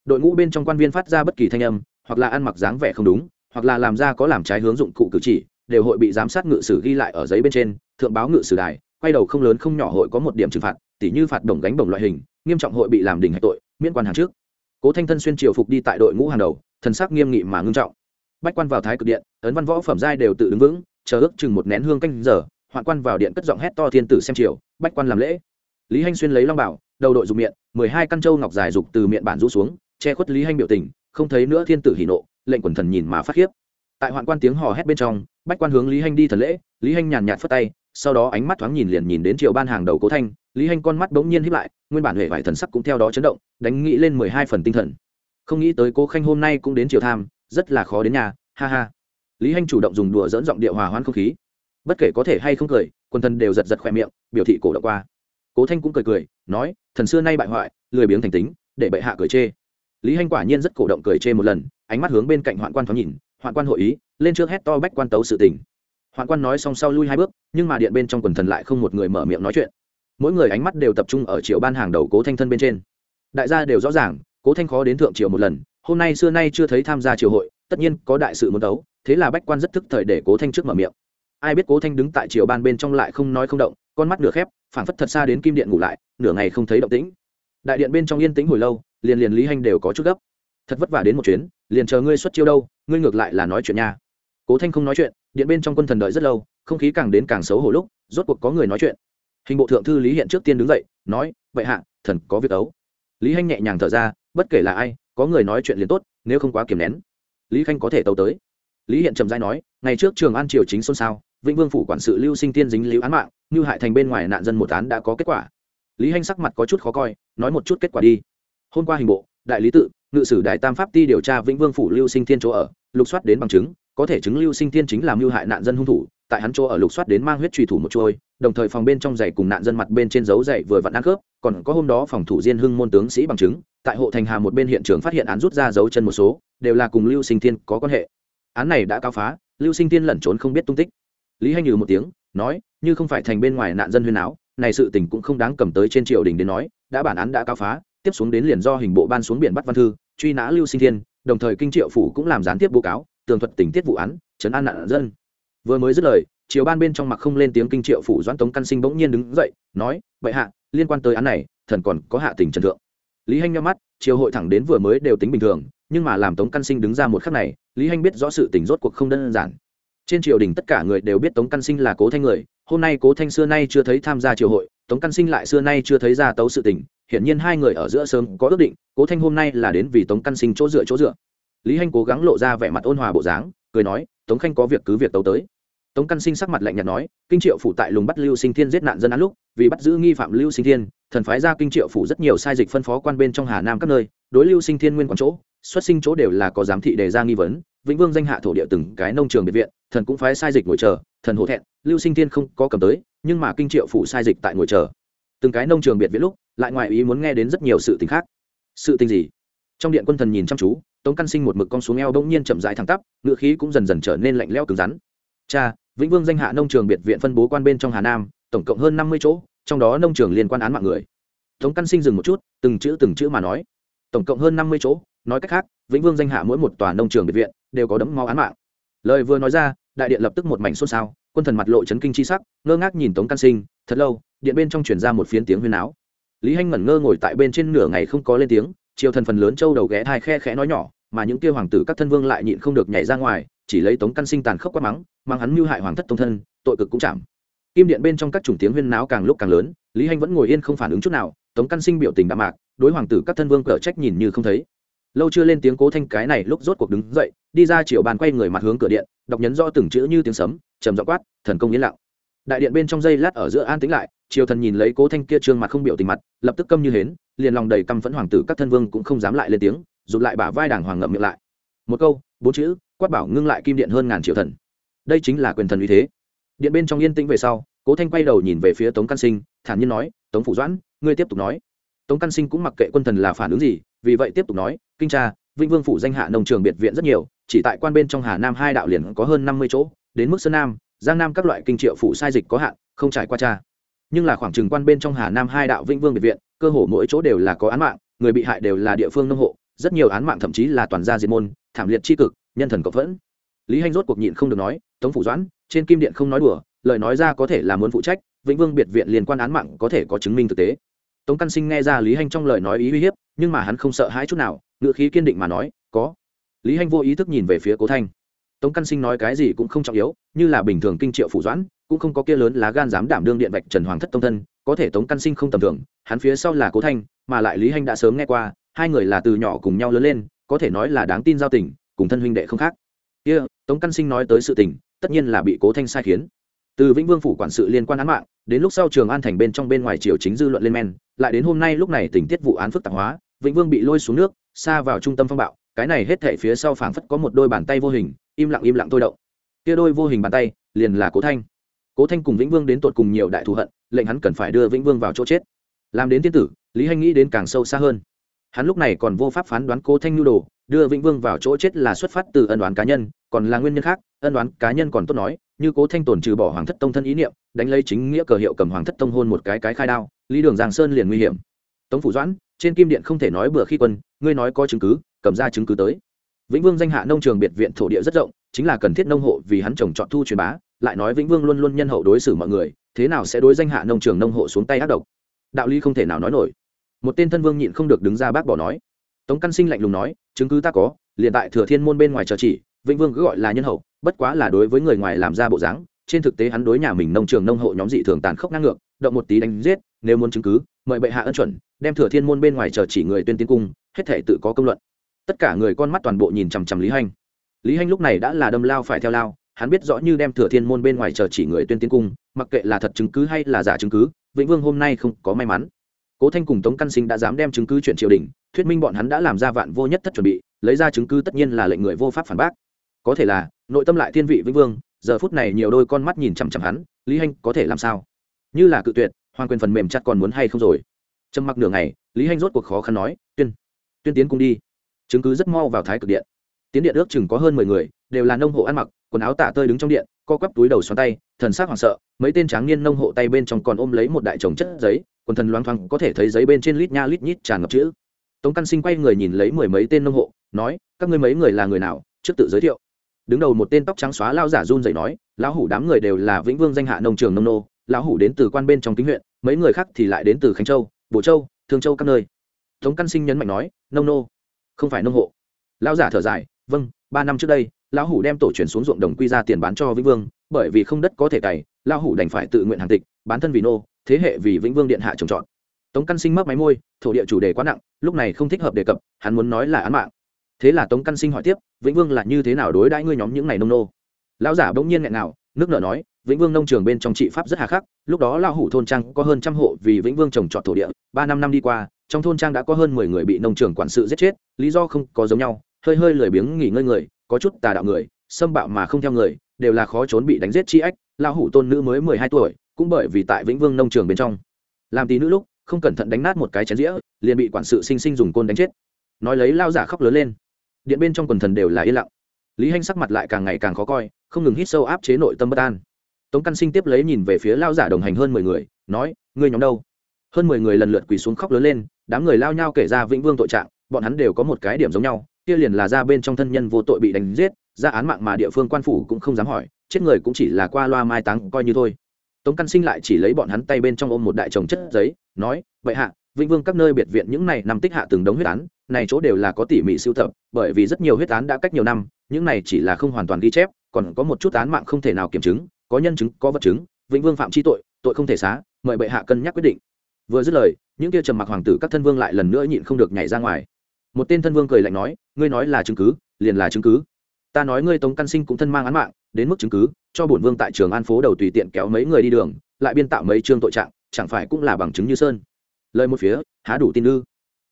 đội ngũ bên trong quan viên phát ra bất kỳ thanh âm, hoặc là ăn mặc dáng vẻ không đúng, hoặc là làm ra có làm trái hướng dụng cụ cử chỉ, đều hội bị giám sát ngự sử ghi lại ở giấy bên trên, thượng báo ngự sử đài, quay đầu không lớn không nhỏ hội có một điểm trừng phạt, tỉ như phạt đồng gánh bổng loại hình, nghiêm trọng hội bị làm đình hạch tội, miễn quan hàng trước. Cố thanh thân xuyên triều phục đi tại đội ngũ hàng đầu, thần sắc nghiêm nghị mà ngưng trọng. Bách quan vào thái cực điện, ấn văn võ phẩm giai đều tự đứng vững, chờ ước chừng một nén hương canh giờ, hoạn quan vào điện cất giọng hét to thiên tử xem triều, bách quan làm lễ. Lý hanh xuyên lấy long bảo, đầu đội dục miệng, mười hai căn châu ngọc dài dục từ miệng bản rũ xuống che khuất lý hanh biểu tình, không thấy nữa thiên tử hỉ nộ, lệnh quần thần nhìn mà phát khiếp. Tại hoạn quan tiếng hò hét bên trong, bách quan hướng lý hanh đi thần lễ, lý hanh nhàn nhạt phất tay, sau đó ánh mắt thoáng nhìn liền nhìn đến triều ban hàng đầu cố thanh, lý hanh con mắt bỗng nhiên hiếp lại, nguyên bản huệ vải thần sắc cũng theo đó chấn động, đánh nghĩ lên mười hai phần tinh thần. Không nghĩ tới cố khanh hôm nay cũng đến triều tham, rất là khó đến nhà, ha ha. Lý hanh chủ động dùng đùa dẫn giọng điệu hòa hoãn không khí. Bất kể có thể hay không cười, quần thần đều giật giật khoe miệng, biểu thị cổ động qua. Cố thanh cũng cười cười, nói, thần xưa nay bại hoại, lười biếng thành tính, để bệ hạ cười chê lý hanh quả nhiên rất cổ động cười chê một lần, ánh mắt hướng bên cạnh hoạn quan thoáng nhìn, hoạn quan hội ý, lên trước hét to bách quan tấu sự tình. Hoạn quan nói xong sau lui hai bước, nhưng mà điện bên trong quần thần lại không một người mở miệng nói chuyện. Mỗi người ánh mắt đều tập trung ở triệu ban hàng đầu cố thanh thân bên trên. Đại gia đều rõ ràng, cố thanh khó đến thượng triều một lần, hôm nay xưa nay chưa thấy tham gia triều hội, tất nhiên có đại sự muốn đấu, thế là bách quan rất thức thời để cố thanh trước mở miệng. Ai biết cố thanh đứng tại triều ban bên trong lại không nói không động, con mắt nửa khép, phảng phất thật xa đến kim điện ngủ lại, nửa ngày không thấy động tĩnh. Đại điện bên trong yên tĩnh hồi lâu liền liền lý hanh đều có chút gấp. Thật vất vả đến một chuyến, liền chờ ngươi xuất chiêu đâu, ngươi ngược lại là nói chuyện nha. Cố thanh không nói chuyện, điện bên trong quân thần đợi rất lâu, không khí càng đến càng xấu hổ lúc, rốt cuộc có người nói chuyện. Hình bộ thượng thư lý hiện trước tiên đứng dậy, nói, vậy hạ, thần có việc ấu. Lý hanh nhẹ nhàng thở ra, bất kể là ai, có người nói chuyện liền tốt, nếu không quá kiềm nén. Lý khanh có thể tâu tới. Lý hiện trầm dai nói, ngày trước trường an triều chính xôn xao, vĩnh vương phủ quản sự lưu sinh tiên dính lưu án mạng như hại thành bên ngoài nạn dân một án đã có kết quả. Lý hanh sắc mặt có chút khó coi, nói một chút kết quả đi hôm qua hình bộ, đại lý tự, ngự sử đại tam pháp ti điều tra vĩnh vương phủ lưu sinh thiên chỗ ở, lục soát đến bằng chứng, có thể chứng lưu sinh thiên chính làm lưu hại nạn dân hung thủ, tại hắn chỗ ở lục soát đến mang huyết truy thủ một trôi đồng thời phòng bên trong giày cùng nạn dân mặt bên trên dấu giày vừa vặn ăn khớp, còn có hôm đó phòng thủ diên hưng môn tướng sĩ bằng chứng, tại hộ thành hà một bên hiện trường phát hiện án rút ra dấu chân một số, đều là cùng lưu sinh thiên có quan hệ. Án này đã cao phá, lưu sinh thiên lẩn trốn không biết tung tích. Lý hanh nhừ một tiếng, nói, như không phải thành bên ngoài nạn dân huyên áo này sự tình cũng không đáng cầm tới trên triều đình đến nói, đã bản án đã cao phá tiếp xuống đến liền do hình bộ ban xuống biển bắt văn thư, truy nã lưu sinh thiên, đồng thời kinh triệu phủ cũng làm gián tiếp báo cáo, tường thuật tình tiết vụ án chấn an nạn dân. Vừa mới dứt lời chiều ban bên trong mặt không lên tiếng kinh triệu phủ doãn tống căn sinh bỗng nhiên đứng dậy, nói vậy hạ, liên quan tới án này, thần còn có hạ tình trần thượng. Lý hanh nhắm mắt chiều hội thẳng đến vừa mới đều tính bình thường, nhưng mà làm tống căn sinh đứng ra một khắc này, lý hanh biết rõ sự tình rốt cuộc không đơn giản. Trên triều đình tất cả người đều biết tống căn sinh là cố thanh người, hôm nay cố thanh xưa nay chưa thấy tham gia triều hội, tống căn sinh lại xưa nay chưa thấy ra tấu sự tình hiển nhiên hai người ở giữa sớm có ước định, cố thanh hôm nay là đến vì tống căn sinh chỗ dựa chỗ dựa. Lý hanh cố gắng lộ ra vẻ mặt ôn hòa bộ dáng, cười nói, tống khanh có việc cứ việc tấu tới. Tống căn sinh sắc mặt lạnh nhạt nói, kinh triệu phủ tại lùng bắt lưu sinh thiên giết nạn dân án lúc, vì bắt giữ nghi phạm lưu sinh thiên, thần phái ra kinh triệu phủ rất nhiều sai dịch phân phó quan bên trong hà nam các nơi, đối lưu sinh thiên nguyên quán chỗ, xuất sinh chỗ đều là có giám thị đề ra nghi vấn, vĩnh vương danh hạ thổ địa từng cái nông trường biệt viện, thần cũng phái sai dịch ngồi chờ, thần hổ thẹn, lưu sinh thiên không có cầm tới, nhưng mà kinh triệu phủ sai dịch tại ngồi chờ. Từng cái nông trường biệt viện lúc lại ngoài ý muốn nghe đến rất nhiều sự tình khác. Sự tình gì? Trong điện quân thần nhìn chăm chú, tống căn sinh một mực cong xuống eo bỗng nhiên chậm rãi thẳng tắp, ngựa khí cũng dần dần trở nên lạnh lẽo cứng rắn. Cha, vĩnh vương danh hạ nông trường biệt viện phân bố quan bên trong hà nam, tổng cộng hơn năm mươi chỗ, trong đó nông trường liên quan án mạng người. Tống căn sinh dừng một chút, từng chữ từng chữ mà nói. Tổng cộng hơn năm mươi chỗ, nói cách khác, vĩnh vương danh hạ mỗi một tòa nông trường biệt viện đều có đấm máu án mạng. Lời vừa nói ra, đại điện lập tức một mảnh xôn xao, quân thần mặt lộ chấn kinh chi sắc, ngơ ngác nhìn tống căn sinh, thật lâu, điện bên trong truyền ra một phiến tiếng huyên áo lý hanh ngẩn ngơ ngồi tại bên trên nửa ngày không có lên tiếng triều thần phần lớn châu đầu ghé thai khe khẽ nói nhỏ, mà những kia hoàng tử các thân vương lại nhịn không được nhảy ra ngoài, chỉ lấy tống căn sinh tàn khốc quát mắng, mang hắn mưu hại hoàng thất tông thân, tội cực cũng chạm. Kim điện bên trong các chủng tiếng huyên náo càng lúc càng lớn, lý hanh vẫn ngồi yên không phản ứng chút nào, tống căn sinh biểu tình đạm mạc, đối hoàng tử các thân vương cở trách nhìn như không thấy. Lâu chưa lên tiếng cố thanh cái này lúc rốt cuộc đứng dậy, đi ra chiều bàn quay người mặt hướng cửa điện, đọc nhấn do từng chữ như tiếng sấm, trầm dọ quát, thần công yên lặng đại điện bên trong dây lát ở giữa an tĩnh lại, triều thần nhìn lấy cố thanh kia trương mặt không biểu tình mặt, lập tức câm như hến, liền lòng đầy căm phẫn hoàng tử các thân vương cũng không dám lại lên tiếng, rụt lại bả vai đảng hoàng ngậm miệng lại. Một câu, bốn chữ, quát bảo ngưng lại kim điện hơn ngàn triệu thần. Đây chính là quyền thần uy thế. Điện bên trong yên tĩnh về sau, cố thanh quay đầu nhìn về phía tống căn sinh, thản nhiên nói, tống phủ doãn, ngươi tiếp tục nói. Tống căn sinh cũng mặc kệ quân thần là phản ứng gì, vì vậy tiếp tục nói, kinh tra vĩnh vương phủ danh hạ nông trường biệt viện rất nhiều, chỉ tại quan bên trong hà nam hai đạo liền có hơn năm mươi chỗ, đến mức sơn nam giang nam các loại kinh triệu phủ sai dịch có hạn, không trải qua cha nhưng là khoảng trừng quan bên trong hà nam hai đạo vĩnh vương biệt viện, cơ hồ mỗi chỗ đều là có án mạng, người bị hại đều là địa phương nông hộ, rất nhiều án mạng thậm chí là toàn gia diệt môn, thảm liệt tri cực, nhân thần cộng vẫn lý hanh rốt cuộc nhịn không được nói, tống phủ doãn, trên kim điện không nói đùa, lời nói ra có thể là muốn phụ trách, vĩnh vương biệt viện liên quan án mạng có thể có chứng minh thực tế. Tống căn sinh nghe ra lý hanh trong lời nói ý uy hiếp, nhưng mà hắn không sợ hãi chút nào ngựa khí kiên định mà nói, có. Lý hanh vô ý thức nhìn về phía cố thanh. Tống căn sinh nói cái gì cũng không trọng yếu như là bình thường kinh triệu phủ doãn cũng không có kia lớn lá gan dám đảm đương điện vạch trần hoàng thất tông thân có thể tống căn sinh không tầm thường hắn phía sau là cố thanh mà lại lý hanh đã sớm nghe qua hai người là từ nhỏ cùng nhau lớn lên có thể nói là đáng tin giao tình cùng thân huynh đệ không khác. Kia、yeah, tống căn sinh nói tới sự tình tất nhiên là bị cố thanh sai khiến. Từ vĩnh vương phủ quản sự liên quan án mạng đến lúc sau trường an thành bên trong bên ngoài triều chính dư luận lên men lại đến hôm nay lúc này tình tiết vụ án phức tạp hóa vĩnh vương bị lôi xuống nước xa vào trung tâm phong bạo cái này hết thể phía sau phảng phất có một đôi bàn tay vô hình im lặng im lặng thôi động kia đôi vô hình bàn tay, liền là cố thanh. Cố thanh cùng vĩnh vương đến tột cùng nhiều đại thù hận, lệnh hắn cần phải đưa vĩnh vương vào chỗ chết. Làm đến tiên tử, lý hanh nghĩ đến càng sâu xa hơn. Hắn lúc này còn vô pháp phán đoán cố thanh nhu đồ, đưa vĩnh vương vào chỗ chết là xuất phát từ ân đoán cá nhân, còn là nguyên nhân khác, ân đoán cá nhân còn tốt nói, như cố thanh tổn trừ bỏ hoàng thất tông thân ý niệm, đánh lấy chính nghĩa cờ hiệu cầm hoàng thất tông hôn một cái cái khai đao, lý đường giang sơn liền nguy hiểm. Tống phủ doãn, trên kim điện không thể nói bừa khi quân, ngươi nói có chứng cứ, cầm ra chứng cứ tới. Vĩnh vương danh hạ nông trường biệt viện thổ địa rất rộng chính là cần thiết nông hộ vì hắn trồng trọt thu truyền bá, lại nói vĩnh vương luôn luôn nhân hậu đối xử mọi người, thế nào sẽ đối danh hạ nông trường nông hộ xuống tay ác độc? Đạo lý không thể nào nói nổi. Một tên thân vương nhịn không được đứng ra bác bỏ nói. Tống căn sinh lạnh lùng nói, chứng cứ ta có, liền tại thừa thiên môn bên ngoài chờ chỉ, vĩnh vương cứ gọi là nhân hậu, bất quá là đối với người ngoài làm ra bộ dáng, trên thực tế hắn đối nhà mình nông trường nông hộ nhóm dị thường tàn khốc ngang ngược, động một tí đánh giết, nếu muốn chứng cứ, mời bệ hạ ân chuẩn, đem thừa thiên môn bên ngoài chờ chỉ người tuyên tiến cung, hết thể tự có công luận. Tất cả người con mắt toàn bộ nhìn chằm chằm lý hành lý hanh lúc này đã là đâm lao phải theo lao, hắn biết rõ như đem thừa thiên môn bên ngoài chờ chỉ người tuyên tiến cung, mặc kệ là thật chứng cứ hay là giả chứng cứ, vĩnh vương hôm nay không có may mắn. Cố thanh cùng tống căn sinh đã dám đem chứng cứ chuyện triều đình, thuyết minh bọn hắn đã làm ra vạn vô nhất thất chuẩn bị, lấy ra chứng cứ tất nhiên là lệnh người vô pháp phản bác. Có thể là, nội tâm lại thiên vị vĩnh vương, giờ phút này nhiều đôi con mắt nhìn chằm chằm hắn, lý hanh có thể làm sao? Như là cự tuyệt, hoàng quyền phần mềm chặt còn muốn hay không rồi? Trầm mặc nửa ngày, lý hanh rốt cuộc khó khăn nói, tuyên tuyên tiến cung đi. Chứng cứ rất mau vào thái cực điện tiến điện ước chừng có hơn mười người, đều là nông hộ ăn mặc, quần áo tả tơi đứng trong điện, co quắp túi đầu xoắn tay, thần sắc hoảng sợ, mấy tên tráng niên nông hộ tay bên trong còn ôm lấy một đại chồng chất giấy, quần thần loang thoang có thể thấy giấy bên trên lít nha lít nhít tràn ngập chữ. Tống căn sinh quay người nhìn lấy mười mấy tên nông hộ, nói, các ngươi mấy người là người nào? Trước tự giới thiệu. Đứng đầu một tên tóc trắng xóa lao giả run dậy nói, lão hủ đám người đều là vĩnh vương danh hạ nông trường nông nô, lão hủ đến từ quan bên trong kính huyện, mấy người khác thì lại đến từ khánh châu, bồ châu, thương châu các nơi. Tống căn sinh nhấn mạnh nói, nông nô, không phải nông hộ. Lão giả thở dài vâng ba năm trước đây, lão hủ đem tổ chuyển xuống ruộng đồng quy ra tiền bán cho vĩnh vương, bởi vì không đất có thể cày, lão hủ đành phải tự nguyện hàng tịch, bán thân vì nô, thế hệ vì vĩnh vương điện hạ trồng trọt. Tống căn sinh mấp máy môi, thổ địa chủ đề quá nặng, lúc này không thích hợp đề cập, hắn muốn nói là án mạng. Thế là tống căn sinh hỏi tiếp, vĩnh vương là như thế nào đối đãi ngươi nhóm những này nông nô? Lão giả bỗng nhiên nghẹn nào nước nợ nói, vĩnh vương nông trường bên trong trị pháp rất hà khắc, lúc đó lão hủ thôn trang có hơn trăm hộ vì vĩnh vương trồng trọt thổ địa, ba năm năm đi qua, trong thôn trang đã có hơn mười người bị nông trường quản sự giết chết, lý do không có giống nhau hơi hơi lười biếng nghỉ ngơi người, có chút tà đạo người, xâm bạo mà không theo người, đều là khó trốn bị đánh giết chi ách, lão hủ tôn nữ mới mười hai tuổi, cũng bởi vì tại vĩnh vương nông trường bên trong. Làm tí nữ lúc, không cẩn thận đánh nát một cái chén dĩa, liền bị quản sự sinh sinh dùng côn đánh chết. Nói lấy lao giả khóc lớn lên. Điện bên trong quần thần đều là yên lặng. Lý hanh sắc mặt lại càng ngày càng khó coi, không ngừng hít sâu áp chế nội tâm bất an. Tống căn sinh tiếp lấy nhìn về phía lao giả đồng hành hơn mười người, nói, ngươi nhóm đâu? Hơn mười người lần lượt quỳ xuống khóc lớn lên, đám người lao nhau kể ra vĩnh vương tội trạng, bọn hắn đều có một cái điểm giống nhau kia liền là ra bên trong thân nhân vô tội bị đánh giết, ra án mạng mà địa phương quan phủ cũng không dám hỏi, chết người cũng chỉ là qua loa mai táng coi như thôi. Tống căn sinh lại chỉ lấy bọn hắn tay bên trong ôm một đại chồng chất giấy, nói, vậy hạ, vĩnh vương các nơi biệt viện những này nằm tích hạ từng đống huyết án, này chỗ đều là có tỉ mỉ sưu tập, bởi vì rất nhiều huyết án đã cách nhiều năm, những này chỉ là không hoàn toàn ghi chép, còn có một chút án mạng không thể nào kiểm chứng, có nhân chứng, có vật chứng, vĩnh vương phạm chi tội tội không thể xá, mời bệ hạ cân nhắc quyết định. Vừa dứt lời, những kia trầm mặc hoàng tử các thân vương lại lần nữa nhịn không được nhảy ra ngoài một tên thân vương cười lạnh nói, ngươi nói là chứng cứ, liền là chứng cứ. Ta nói ngươi tống căn sinh cũng thân mang án mạng, đến mức chứng cứ, cho bổn vương tại trường an phố đầu tùy tiện kéo mấy người đi đường, lại biên tạo mấy chương tội trạng, chẳng phải cũng là bằng chứng như sơn. Lời một phía, há đủ tin ư?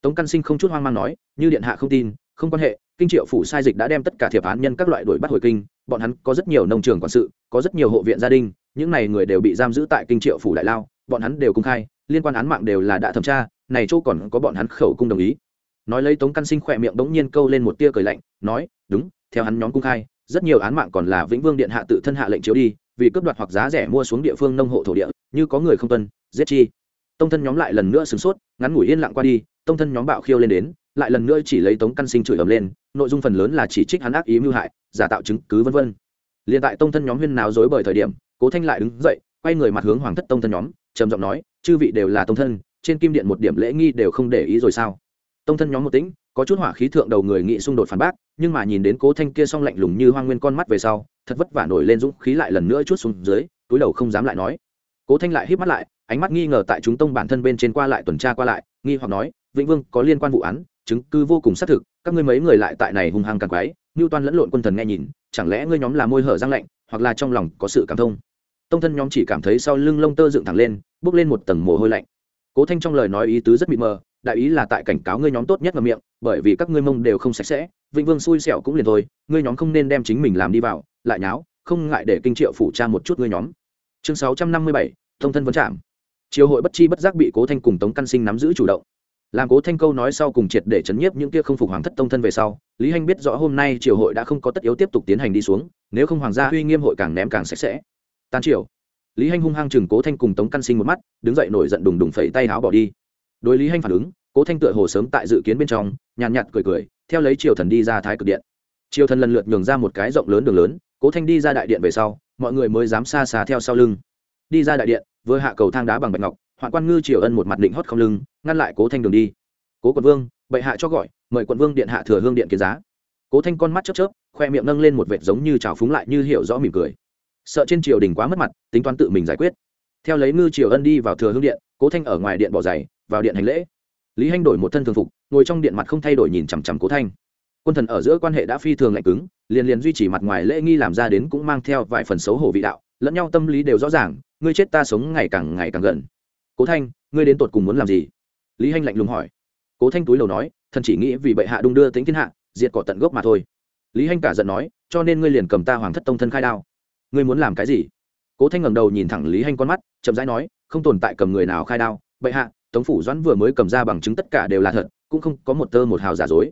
Tống căn sinh không chút hoang mang nói, như điện hạ không tin, không quan hệ, kinh triệu phủ sai dịch đã đem tất cả thiệp án nhân các loại đuổi bắt hồi kinh, bọn hắn có rất nhiều nông trường quản sự, có rất nhiều hộ viện gia đình, những này người đều bị giam giữ tại kinh triệu phủ đại lao, bọn hắn đều công khai, liên quan án mạng đều là đã thẩm tra, này chỗ còn có bọn hắn khẩu cung đồng ý nói lấy tống căn sinh khỏe miệng bỗng nhiên câu lên một tia cười lạnh, nói, đúng, theo hắn nhóm cung khai, rất nhiều án mạng còn là vĩnh vương điện hạ tự thân hạ lệnh chiếu đi, vì cướp đoạt hoặc giá rẻ mua xuống địa phương nông hộ thổ địa, như có người không tuân, giết chi. Tông thân nhóm lại lần nữa sửng sốt, ngắn ngủi yên lặng qua đi tông thân nhóm bạo khiêu lên đến, lại lần nữa chỉ lấy tống căn sinh chửi ầm lên, nội dung phần lớn là chỉ trích hắn ác ý mưu hại, giả tạo chứng cứ vân vân. Liền tại tông thân nhóm huyên náo dối bởi thời điểm, cố thanh lại đứng dậy, quay người mặt hướng hoàng thất tông thân nhóm, trầm giọng nói, chư vị đều là tông thân, trên kim điện một điểm lễ nghi đều không để ý rồi sao? Tông thân nhóm một tĩnh, có chút hỏa khí thượng đầu người nghị xung đột phản bác, nhưng mà nhìn đến cố thanh kia xong lạnh lùng như hoang nguyên con mắt về sau, thật vất vả nổi lên dũng khí lại lần nữa chút xuống dưới, túi đầu không dám lại nói. Cố thanh lại hít mắt lại, ánh mắt nghi ngờ tại chúng tông bản thân bên trên qua lại tuần tra qua lại, nghi hoặc nói, vĩnh vương, có liên quan vụ án, chứng cứ vô cùng xác thực, các ngươi mấy người lại tại này hung hăng càng quái ngưu toan lẫn lộn quân thần nghe nhìn, chẳng lẽ ngươi nhóm là môi hở răng lạnh, hoặc là trong lòng có sự cảm thông? Tông thân nhóm chỉ cảm thấy sau lưng lông tơ dựng thẳng lên bước lên một tầng mồ hôi lạnh. Cố thanh trong lời nói ý tứ rất mịt mờ đại ý là tại cảnh cáo ngươi nhóm tốt nhất ngậm miệng, bởi vì các ngươi mông đều không sạch sẽ, vĩnh vương xui xẻo cũng liền thôi, ngươi nhóm không nên đem chính mình làm đi vào, lại nháo, không ngại để kinh triệu phủ tra một chút ngươi nhóm. Chương sáu trăm năm mươi bảy, thông thân vấn trạm. Triều hội bất chi bất giác bị cố thanh cùng tống căn sinh nắm giữ chủ động. Làm cố thanh câu nói sau cùng triệt để chấn nhiếp những kia không phục hoàng thất tông thân về sau, lý hanh biết rõ hôm nay triều hội đã không có tất yếu tiếp tục tiến hành đi xuống, nếu không hoàng gia uy nghiêm hội càng ném càng sạch sẽ. Tan triều. Lý hanh hung hăng chừng cố thanh cùng tống căn sinh một mắt, đứng dậy nổi giận đùng đùng phẩy tay áo bỏ đi đối lý hanh phản ứng cố thanh tựa hồ sớm tại dự kiến bên trong nhàn nhạt, nhạt cười cười theo lấy triều thần đi ra thái cực điện. Triều thần lần lượt nhường ra một cái rộng lớn đường lớn cố thanh đi ra đại điện về sau mọi người mới dám xa xa theo sau lưng. Đi ra đại điện vừa hạ cầu thang đá bằng bạch ngọc hoạn quan ngư triều ân một mặt định hót không lưng ngăn lại cố thanh đường đi. Cố quận vương bệ hạ cho gọi mời quận vương điện hạ thừa hương điện kiến giá. Cố thanh con mắt chớp chớp khoe miệng nâng lên một vệt giống như trào phúng lại như hiểu rõ mỉm cười. Sợ trên triều đình quá mất mặt tính toán tự mình giải quyết. Theo lấy ngư triều ân đi vào thừa hương điện cố thanh ở ngoài điện bỏ giày vào điện hành lễ. Lý hanh đổi một thân thường phục, ngồi trong điện mặt không thay đổi nhìn chằm chằm cố thanh. Quân thần ở giữa quan hệ đã phi thường lạnh cứng, liền liền duy trì mặt ngoài lễ nghi làm ra đến cũng mang theo vài phần xấu hổ vị đạo, lẫn nhau tâm lý đều rõ ràng, ngươi chết ta sống ngày càng ngày càng gần. Cố thanh, ngươi đến tột cùng muốn làm gì? Lý hanh lạnh lùng hỏi. Cố thanh túi đầu nói, thần chỉ nghĩ vì bệ hạ đung đưa tính thiên hạ, diệt cỏ tận gốc mà thôi. Lý hanh cả giận nói, cho nên ngươi liền cầm ta hoàng thất tông thân khai đao. Ngươi muốn làm cái gì? Cố thanh ngẩng đầu nhìn thẳng lý hanh con mắt, chậm rãi nói, không tồn tại cầm người nào khai đao, bệ hạ tống phủ doãn vừa mới cầm ra bằng chứng tất cả đều là thật, cũng không có một tơ một hào giả dối.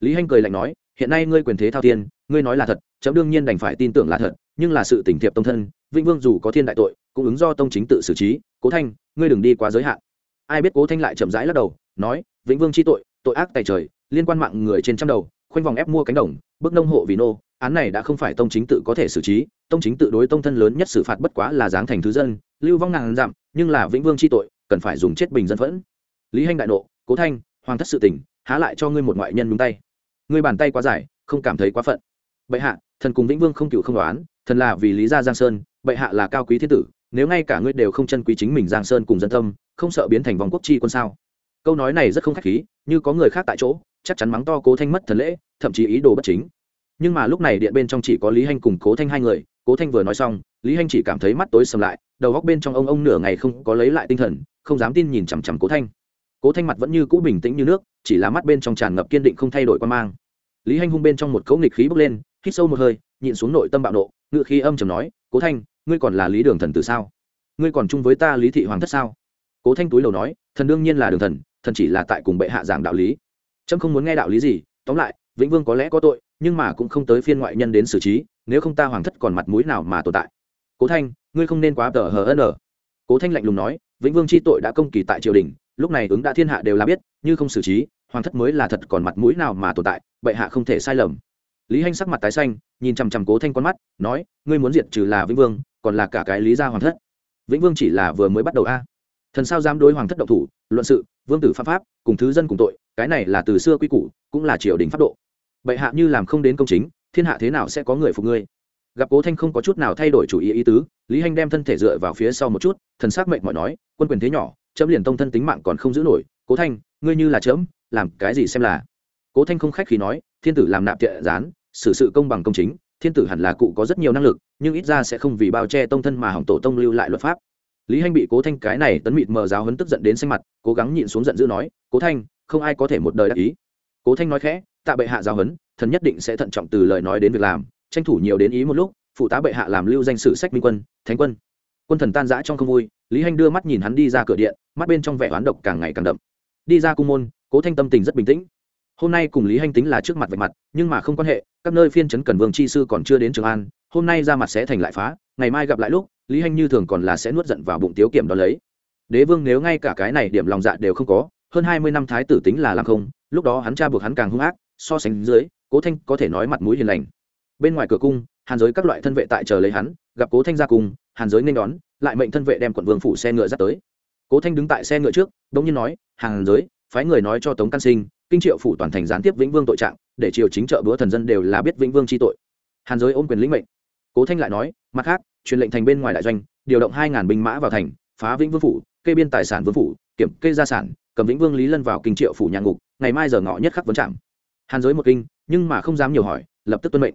Lý hanh cười lạnh nói, hiện nay ngươi quyền thế thao tiên, ngươi nói là thật, chấm đương nhiên đành phải tin tưởng là thật, nhưng là sự tỉnh thiệp tông thân, vĩnh vương dù có thiên đại tội, cũng ứng do tông chính tự xử trí. Cố thanh, ngươi đừng đi quá giới hạn. Ai biết cố thanh lại chậm rãi lắc đầu, nói, vĩnh vương chi tội tội ác tài trời, liên quan mạng người trên trăm đầu, khoanh vòng ép mua cánh đồng, bức nông hộ vì nô, án này đã không phải tông chính tự có thể xử trí, tông chính tự đối tông thân lớn nhất xử phạt bất quá là giáng thành thứ dân, lưu vong ngàn dặm, nhưng là vĩnh vương chi tội cần phải dùng chết bình dân phẫn. Lý hanh đại nộ, cố thanh, hoàng thất sự tình, há lại cho ngươi một ngoại nhân nhúng tay. Ngươi bàn tay quá dài, không cảm thấy quá phận. Bệ hạ, thần cùng vĩnh vương không cựu không đoán, thần là vì lý gia giang sơn, bệ hạ là cao quý thiên tử, nếu ngay cả ngươi đều không chân quý chính mình giang sơn cùng dân tâm, không sợ biến thành vòng quốc chi quân sao? Câu nói này rất không khách khí, như có người khác tại chỗ, chắc chắn mắng to cố thanh mất thần lễ, thậm chí ý đồ bất chính. Nhưng mà lúc này điện bên trong chỉ có lý hanh cùng cố thanh hai người, cố thanh vừa nói xong, lý hanh chỉ cảm thấy mắt tối sầm lại, đầu góc bên trong ông ông nửa ngày không có lấy lại tinh thần không dám tin nhìn chằm chằm cố thanh cố thanh mặt vẫn như cũ bình tĩnh như nước chỉ là mắt bên trong tràn ngập kiên định không thay đổi quan mang lý hanh hung bên trong một cấu nghịch khí bốc lên hít sâu một hơi nhịn xuống nội tâm bạo nộ ngự khí âm chầm nói cố thanh ngươi còn là lý đường thần từ sao ngươi còn chung với ta lý thị hoàng thất sao cố thanh túi đầu nói thần đương nhiên là đường thần thần chỉ là tại cùng bệ hạ giảng đạo lý trâm không muốn nghe đạo lý gì tóm lại vĩnh vương có lẽ có tội nhưng mà cũng không tới phiên ngoại nhân đến xử trí nếu không ta hoàng thất còn mặt mũi nào mà tồn tại cố thanh ngươi không nên quá tờ hờ ân cố thanh lạnh lùng nói vĩnh vương c h i tội đã công kỳ tại triều đình, lúc này ứng đã thiên hạ đều là biết, như không xử trí, hoàng thất mới là thật còn mặt mũi nào mà tồn tại, bệ hạ không thể sai lầm. Lý hanh sắc mặt tái xanh, nhìn chằm chằm cố thanh con mắt, nói, ngươi muốn diệt trừ là vĩnh vương, còn là cả cái lý gia hoàng thất. Vĩnh vương chỉ là vừa mới bắt đầu a. Thần sao dám đối hoàng thất động thủ, luận sự, vương tử pháp pháp, cùng thứ dân cùng tội, cái này là từ xưa quy củ, cũng là triều đình pháp độ. Bệ hạ như làm không đến công chính, thiên hạ thế nào sẽ có người phục ngươi? Gặp cố thanh không có chút nào thay đổi chủ ý ý tứ, lý hanh đem thân thể dựa vào phía sau một chút, thần s ắ c mệnh mọi nói, quân quyền thế nhỏ, chấm liền tông thân tính mạng còn không giữ nổi, cố thanh, ngươi như là chấm, làm cái gì xem là? cố thanh không khách khi nói, thiên tử làm nạp thiện gián, xử sự công bằng công chính, thiên tử hẳn là cụ có rất nhiều năng lực, nhưng ít ra sẽ không vì bao che tông thân mà hỏng tổ tông lưu lại luật pháp. lý hanh bị cố thanh cái này tấn mịt mờ giáo hấn tức giận đến xanh mặt, cố gắng nhịn xuống giận dữ nói, cố thanh, không ai có thể một đời đắc ý. cố thanh nói khẽ, tạ bệ hạ giáo hấn thần nhất định sẽ thận trọng từ lời nói đến việc làm tranh thủ nhiều đến ý một lúc, phụ tá bệ hạ làm lưu danh sử sách minh quân, thánh quân. Quân thần tan giã trong không vui, lý hanh đưa mắt nhìn hắn đi ra cửa điện, mắt bên trong vẻ oán độc càng ngày càng đậm. Đi ra cung môn, cố thanh tâm tình rất bình tĩnh. Hôm nay cùng lý hanh tính là trước mặt vạch mặt, nhưng mà không quan hệ, các nơi phiên trấn cần vương chi sư còn chưa đến trường an, hôm nay ra mặt sẽ thành lại phá, ngày mai gặp lại lúc, lý hanh như thường còn là sẽ nuốt giận vào bụng tiếu kiểm đó lấy. Đế vương nếu ngay cả cái này điểm lòng dạ đều không có, hơn hai mươi năm thái tử tính là làm không, lúc đó hắn cha buộc hắn càng hung ác, so sánh dưới, cố thanh có thể nói mặt mũi hiền lành bên ngoài cửa cung, hàn giới các loại thân vệ tại chờ lấy hắn, gặp cố thanh ra cùng, hàn giới nên đón, lại mệnh thân vệ đem quận vương phủ xe ngựa dắt tới. Cố thanh đứng tại xe ngựa trước đ ỗ n g nhiên nói, hàn giới, phái người nói cho tống căn sinh, kinh triệu phủ toàn thành gián tiếp vĩnh vương tội trạng, để triều chính trợ bữa thần dân đều là biết vĩnh vương chi tội. Hàn giới ôm quyền lĩnh mệnh. Cố thanh lại nói, mặt khác, truyền lệnh thành bên ngoài đại doanh, điều động hai ngàn binh mã vào thành, phá vĩnh vương phủ, kê biên tài sản vương phủ, kiểm kê gia sản, cầm vĩnh vương lý lân vào kinh triệu phủ nhà ngục, ngày mai giờ ngọ nhất khắc vấn trạm. Hàn giới một kinh, nhưng mà không dám nhiều hỏi, lập tức tuân mệnh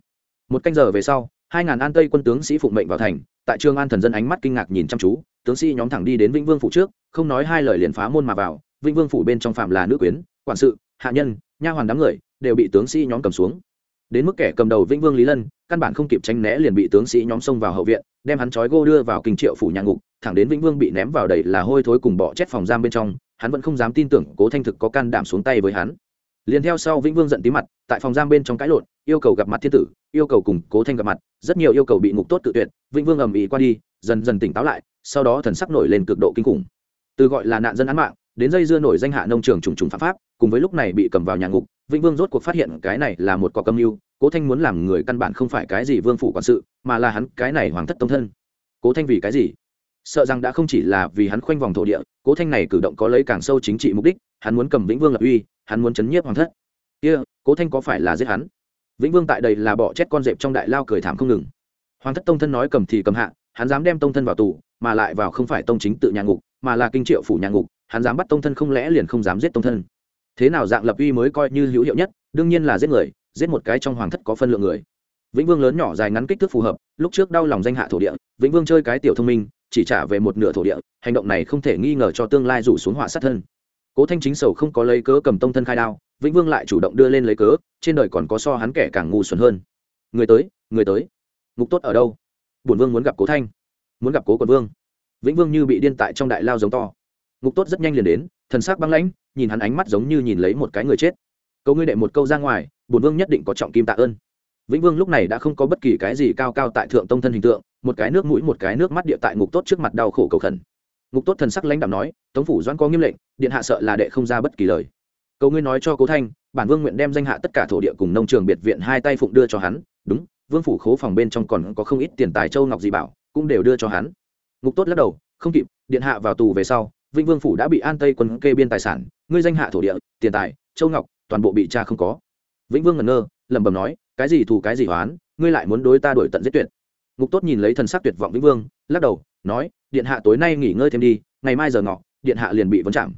một canh giờ về sau, hai ngàn an tây quân tướng sĩ phụng mệnh vào thành, tại trường an thần dân ánh mắt kinh ngạc nhìn chăm chú, tướng sĩ nhóm thẳng đi đến vĩnh vương phủ trước, không nói hai lời liền phá môn mà vào, vĩnh vương phủ bên trong phạm là nữ quyến, quản sự, hạ nhân, nha hoàn đám người, đều bị tướng sĩ nhóm cầm xuống. Đến mức kẻ cầm đầu vĩnh vương lý lân, căn bản không kịp tránh né liền bị tướng sĩ nhóm xông vào hậu viện, đem hắn trói gô đưa vào kinh triệu phủ nhà ngục, thẳng đến vĩnh vương bị ném vào đầy là hôi thối cùng bọ chét phòng giam bên trong, hắn vẫn không dám tin tưởng cố thanh thực có can đảm xuống tay với hắn. Liền theo sau vĩnh vương giận tí mặt, tại phòng giam bên trong cãi lộn yêu cầu gặp mặt thiên tử yêu cầu cùng cố thanh gặp mặt rất nhiều yêu cầu bị ngục tốt tự tuyệt vĩnh vương ầm ĩ qua đi dần dần tỉnh táo lại sau đó thần sắc nổi lên cực độ kinh khủng. Từ gọi là nạn dân án mạng đến dây dưa nổi danh hạ nông trường trùng trùng phạm pháp cùng với lúc này bị cầm vào nhà ngục vĩnh vương rốt cuộc phát hiện cái này là một cọc âm mưu cố thanh muốn làm người căn bản không phải cái gì vương phủ quản sự mà là hắn cái này hoàng thất tông thân. Cố thanh vì cái gì? Sợ rằng đã không chỉ là vì hắn khoanh vòng thổ địa cố thanh này cử động có lấy càng sâu chính trị mục đích hắn muốn cầm vĩnh vương lập uy hắn muốn chấn nhiếp hoàng thất. Kia、yeah, cố thanh có phải là giết hắn? Vĩnh vương tại đây là bỏ chết con dẹp trong đại lao cười thảm không ngừng. Hoàng thất tông thân nói cầm thì cầm hạ, hắn dám đem tông thân vào tù, mà lại vào không phải tông chính tự nhà ngục, mà là kinh triệu phủ nhà ngục, hắn dám bắt tông thân không lẽ liền không dám giết tông thân. Thế nào dạng lập uy mới coi như hữu hiệu nhất, đương nhiên là giết người, giết một cái trong hoàng thất có phân lượng người. Vĩnh vương lớn nhỏ dài ngắn kích thước phù hợp, lúc trước đau lòng danh hạ thổ địa, vĩnh vương chơi cái tiểu thông minh, chỉ trả về một nửa thổ địa, hành động này không thể nghi ngờ cho tương lai rủ xuống họa sát thân. Cố thanh chính sầu không có lấy cớ cầm tông thân khai đao vĩnh vương lại chủ động đưa lên lấy cớ, trên đời còn có so hắn kẻ càng ngu xuẩn hơn. Người tới người tới. Ngục tốt ở đâu? Bổn vương muốn gặp cố thanh. Muốn gặp cố quận vương. Vĩnh vương như bị điên tại trong đại lao giống to. Ngục tốt rất nhanh liền đến, thần sắc băng lãnh, nhìn hắn ánh mắt giống như nhìn lấy một cái người chết. Câu ngươi đệ một câu ra ngoài, bổn vương nhất định có trọng kim tạ ơn. Vĩnh vương lúc này đã không có bất kỳ cái gì cao cao tại thượng tông thân hình tượng, một cái nước mũi, một cái nước mắt địa tại ngục tốt trước mặt đau khổ cầu khẩn. Ngục tốt thần sắc lãnh đạo nói, tống phủ doãn có nghiêm lệnh, điện hạ sợ là đệ không ra bất kỳ lời cầu ngươi nói cho cố thanh, bản vương nguyện đem danh hạ tất cả thổ địa cùng nông trường biệt viện hai tay phụng đưa cho hắn. Đúng, vương phủ khố phòng bên trong còn có không ít tiền tài châu ngọc dị bảo, cũng đều đưa cho hắn. Ngục tốt lắc đầu, không kịp, điện hạ vào tù về sau, vĩnh vương phủ đã bị an tây quân kê biên tài sản, ngươi danh hạ thổ địa, tiền tài, châu ngọc, toàn bộ bị cha không có. Vĩnh vương ngẩn ngơ, lẩm bẩm nói, cái gì thù cái gì hoán ngươi lại muốn đối ta đổi tận giết tuyệt. Ngục tốt nhìn lấy thần sắc tuyệt vọng vĩnh vương, lắc đầu, nói, điện hạ tối nay nghỉ ngơi thêm đi, ngày mai giờ ngọ, điện hạ liền bị vấn chạm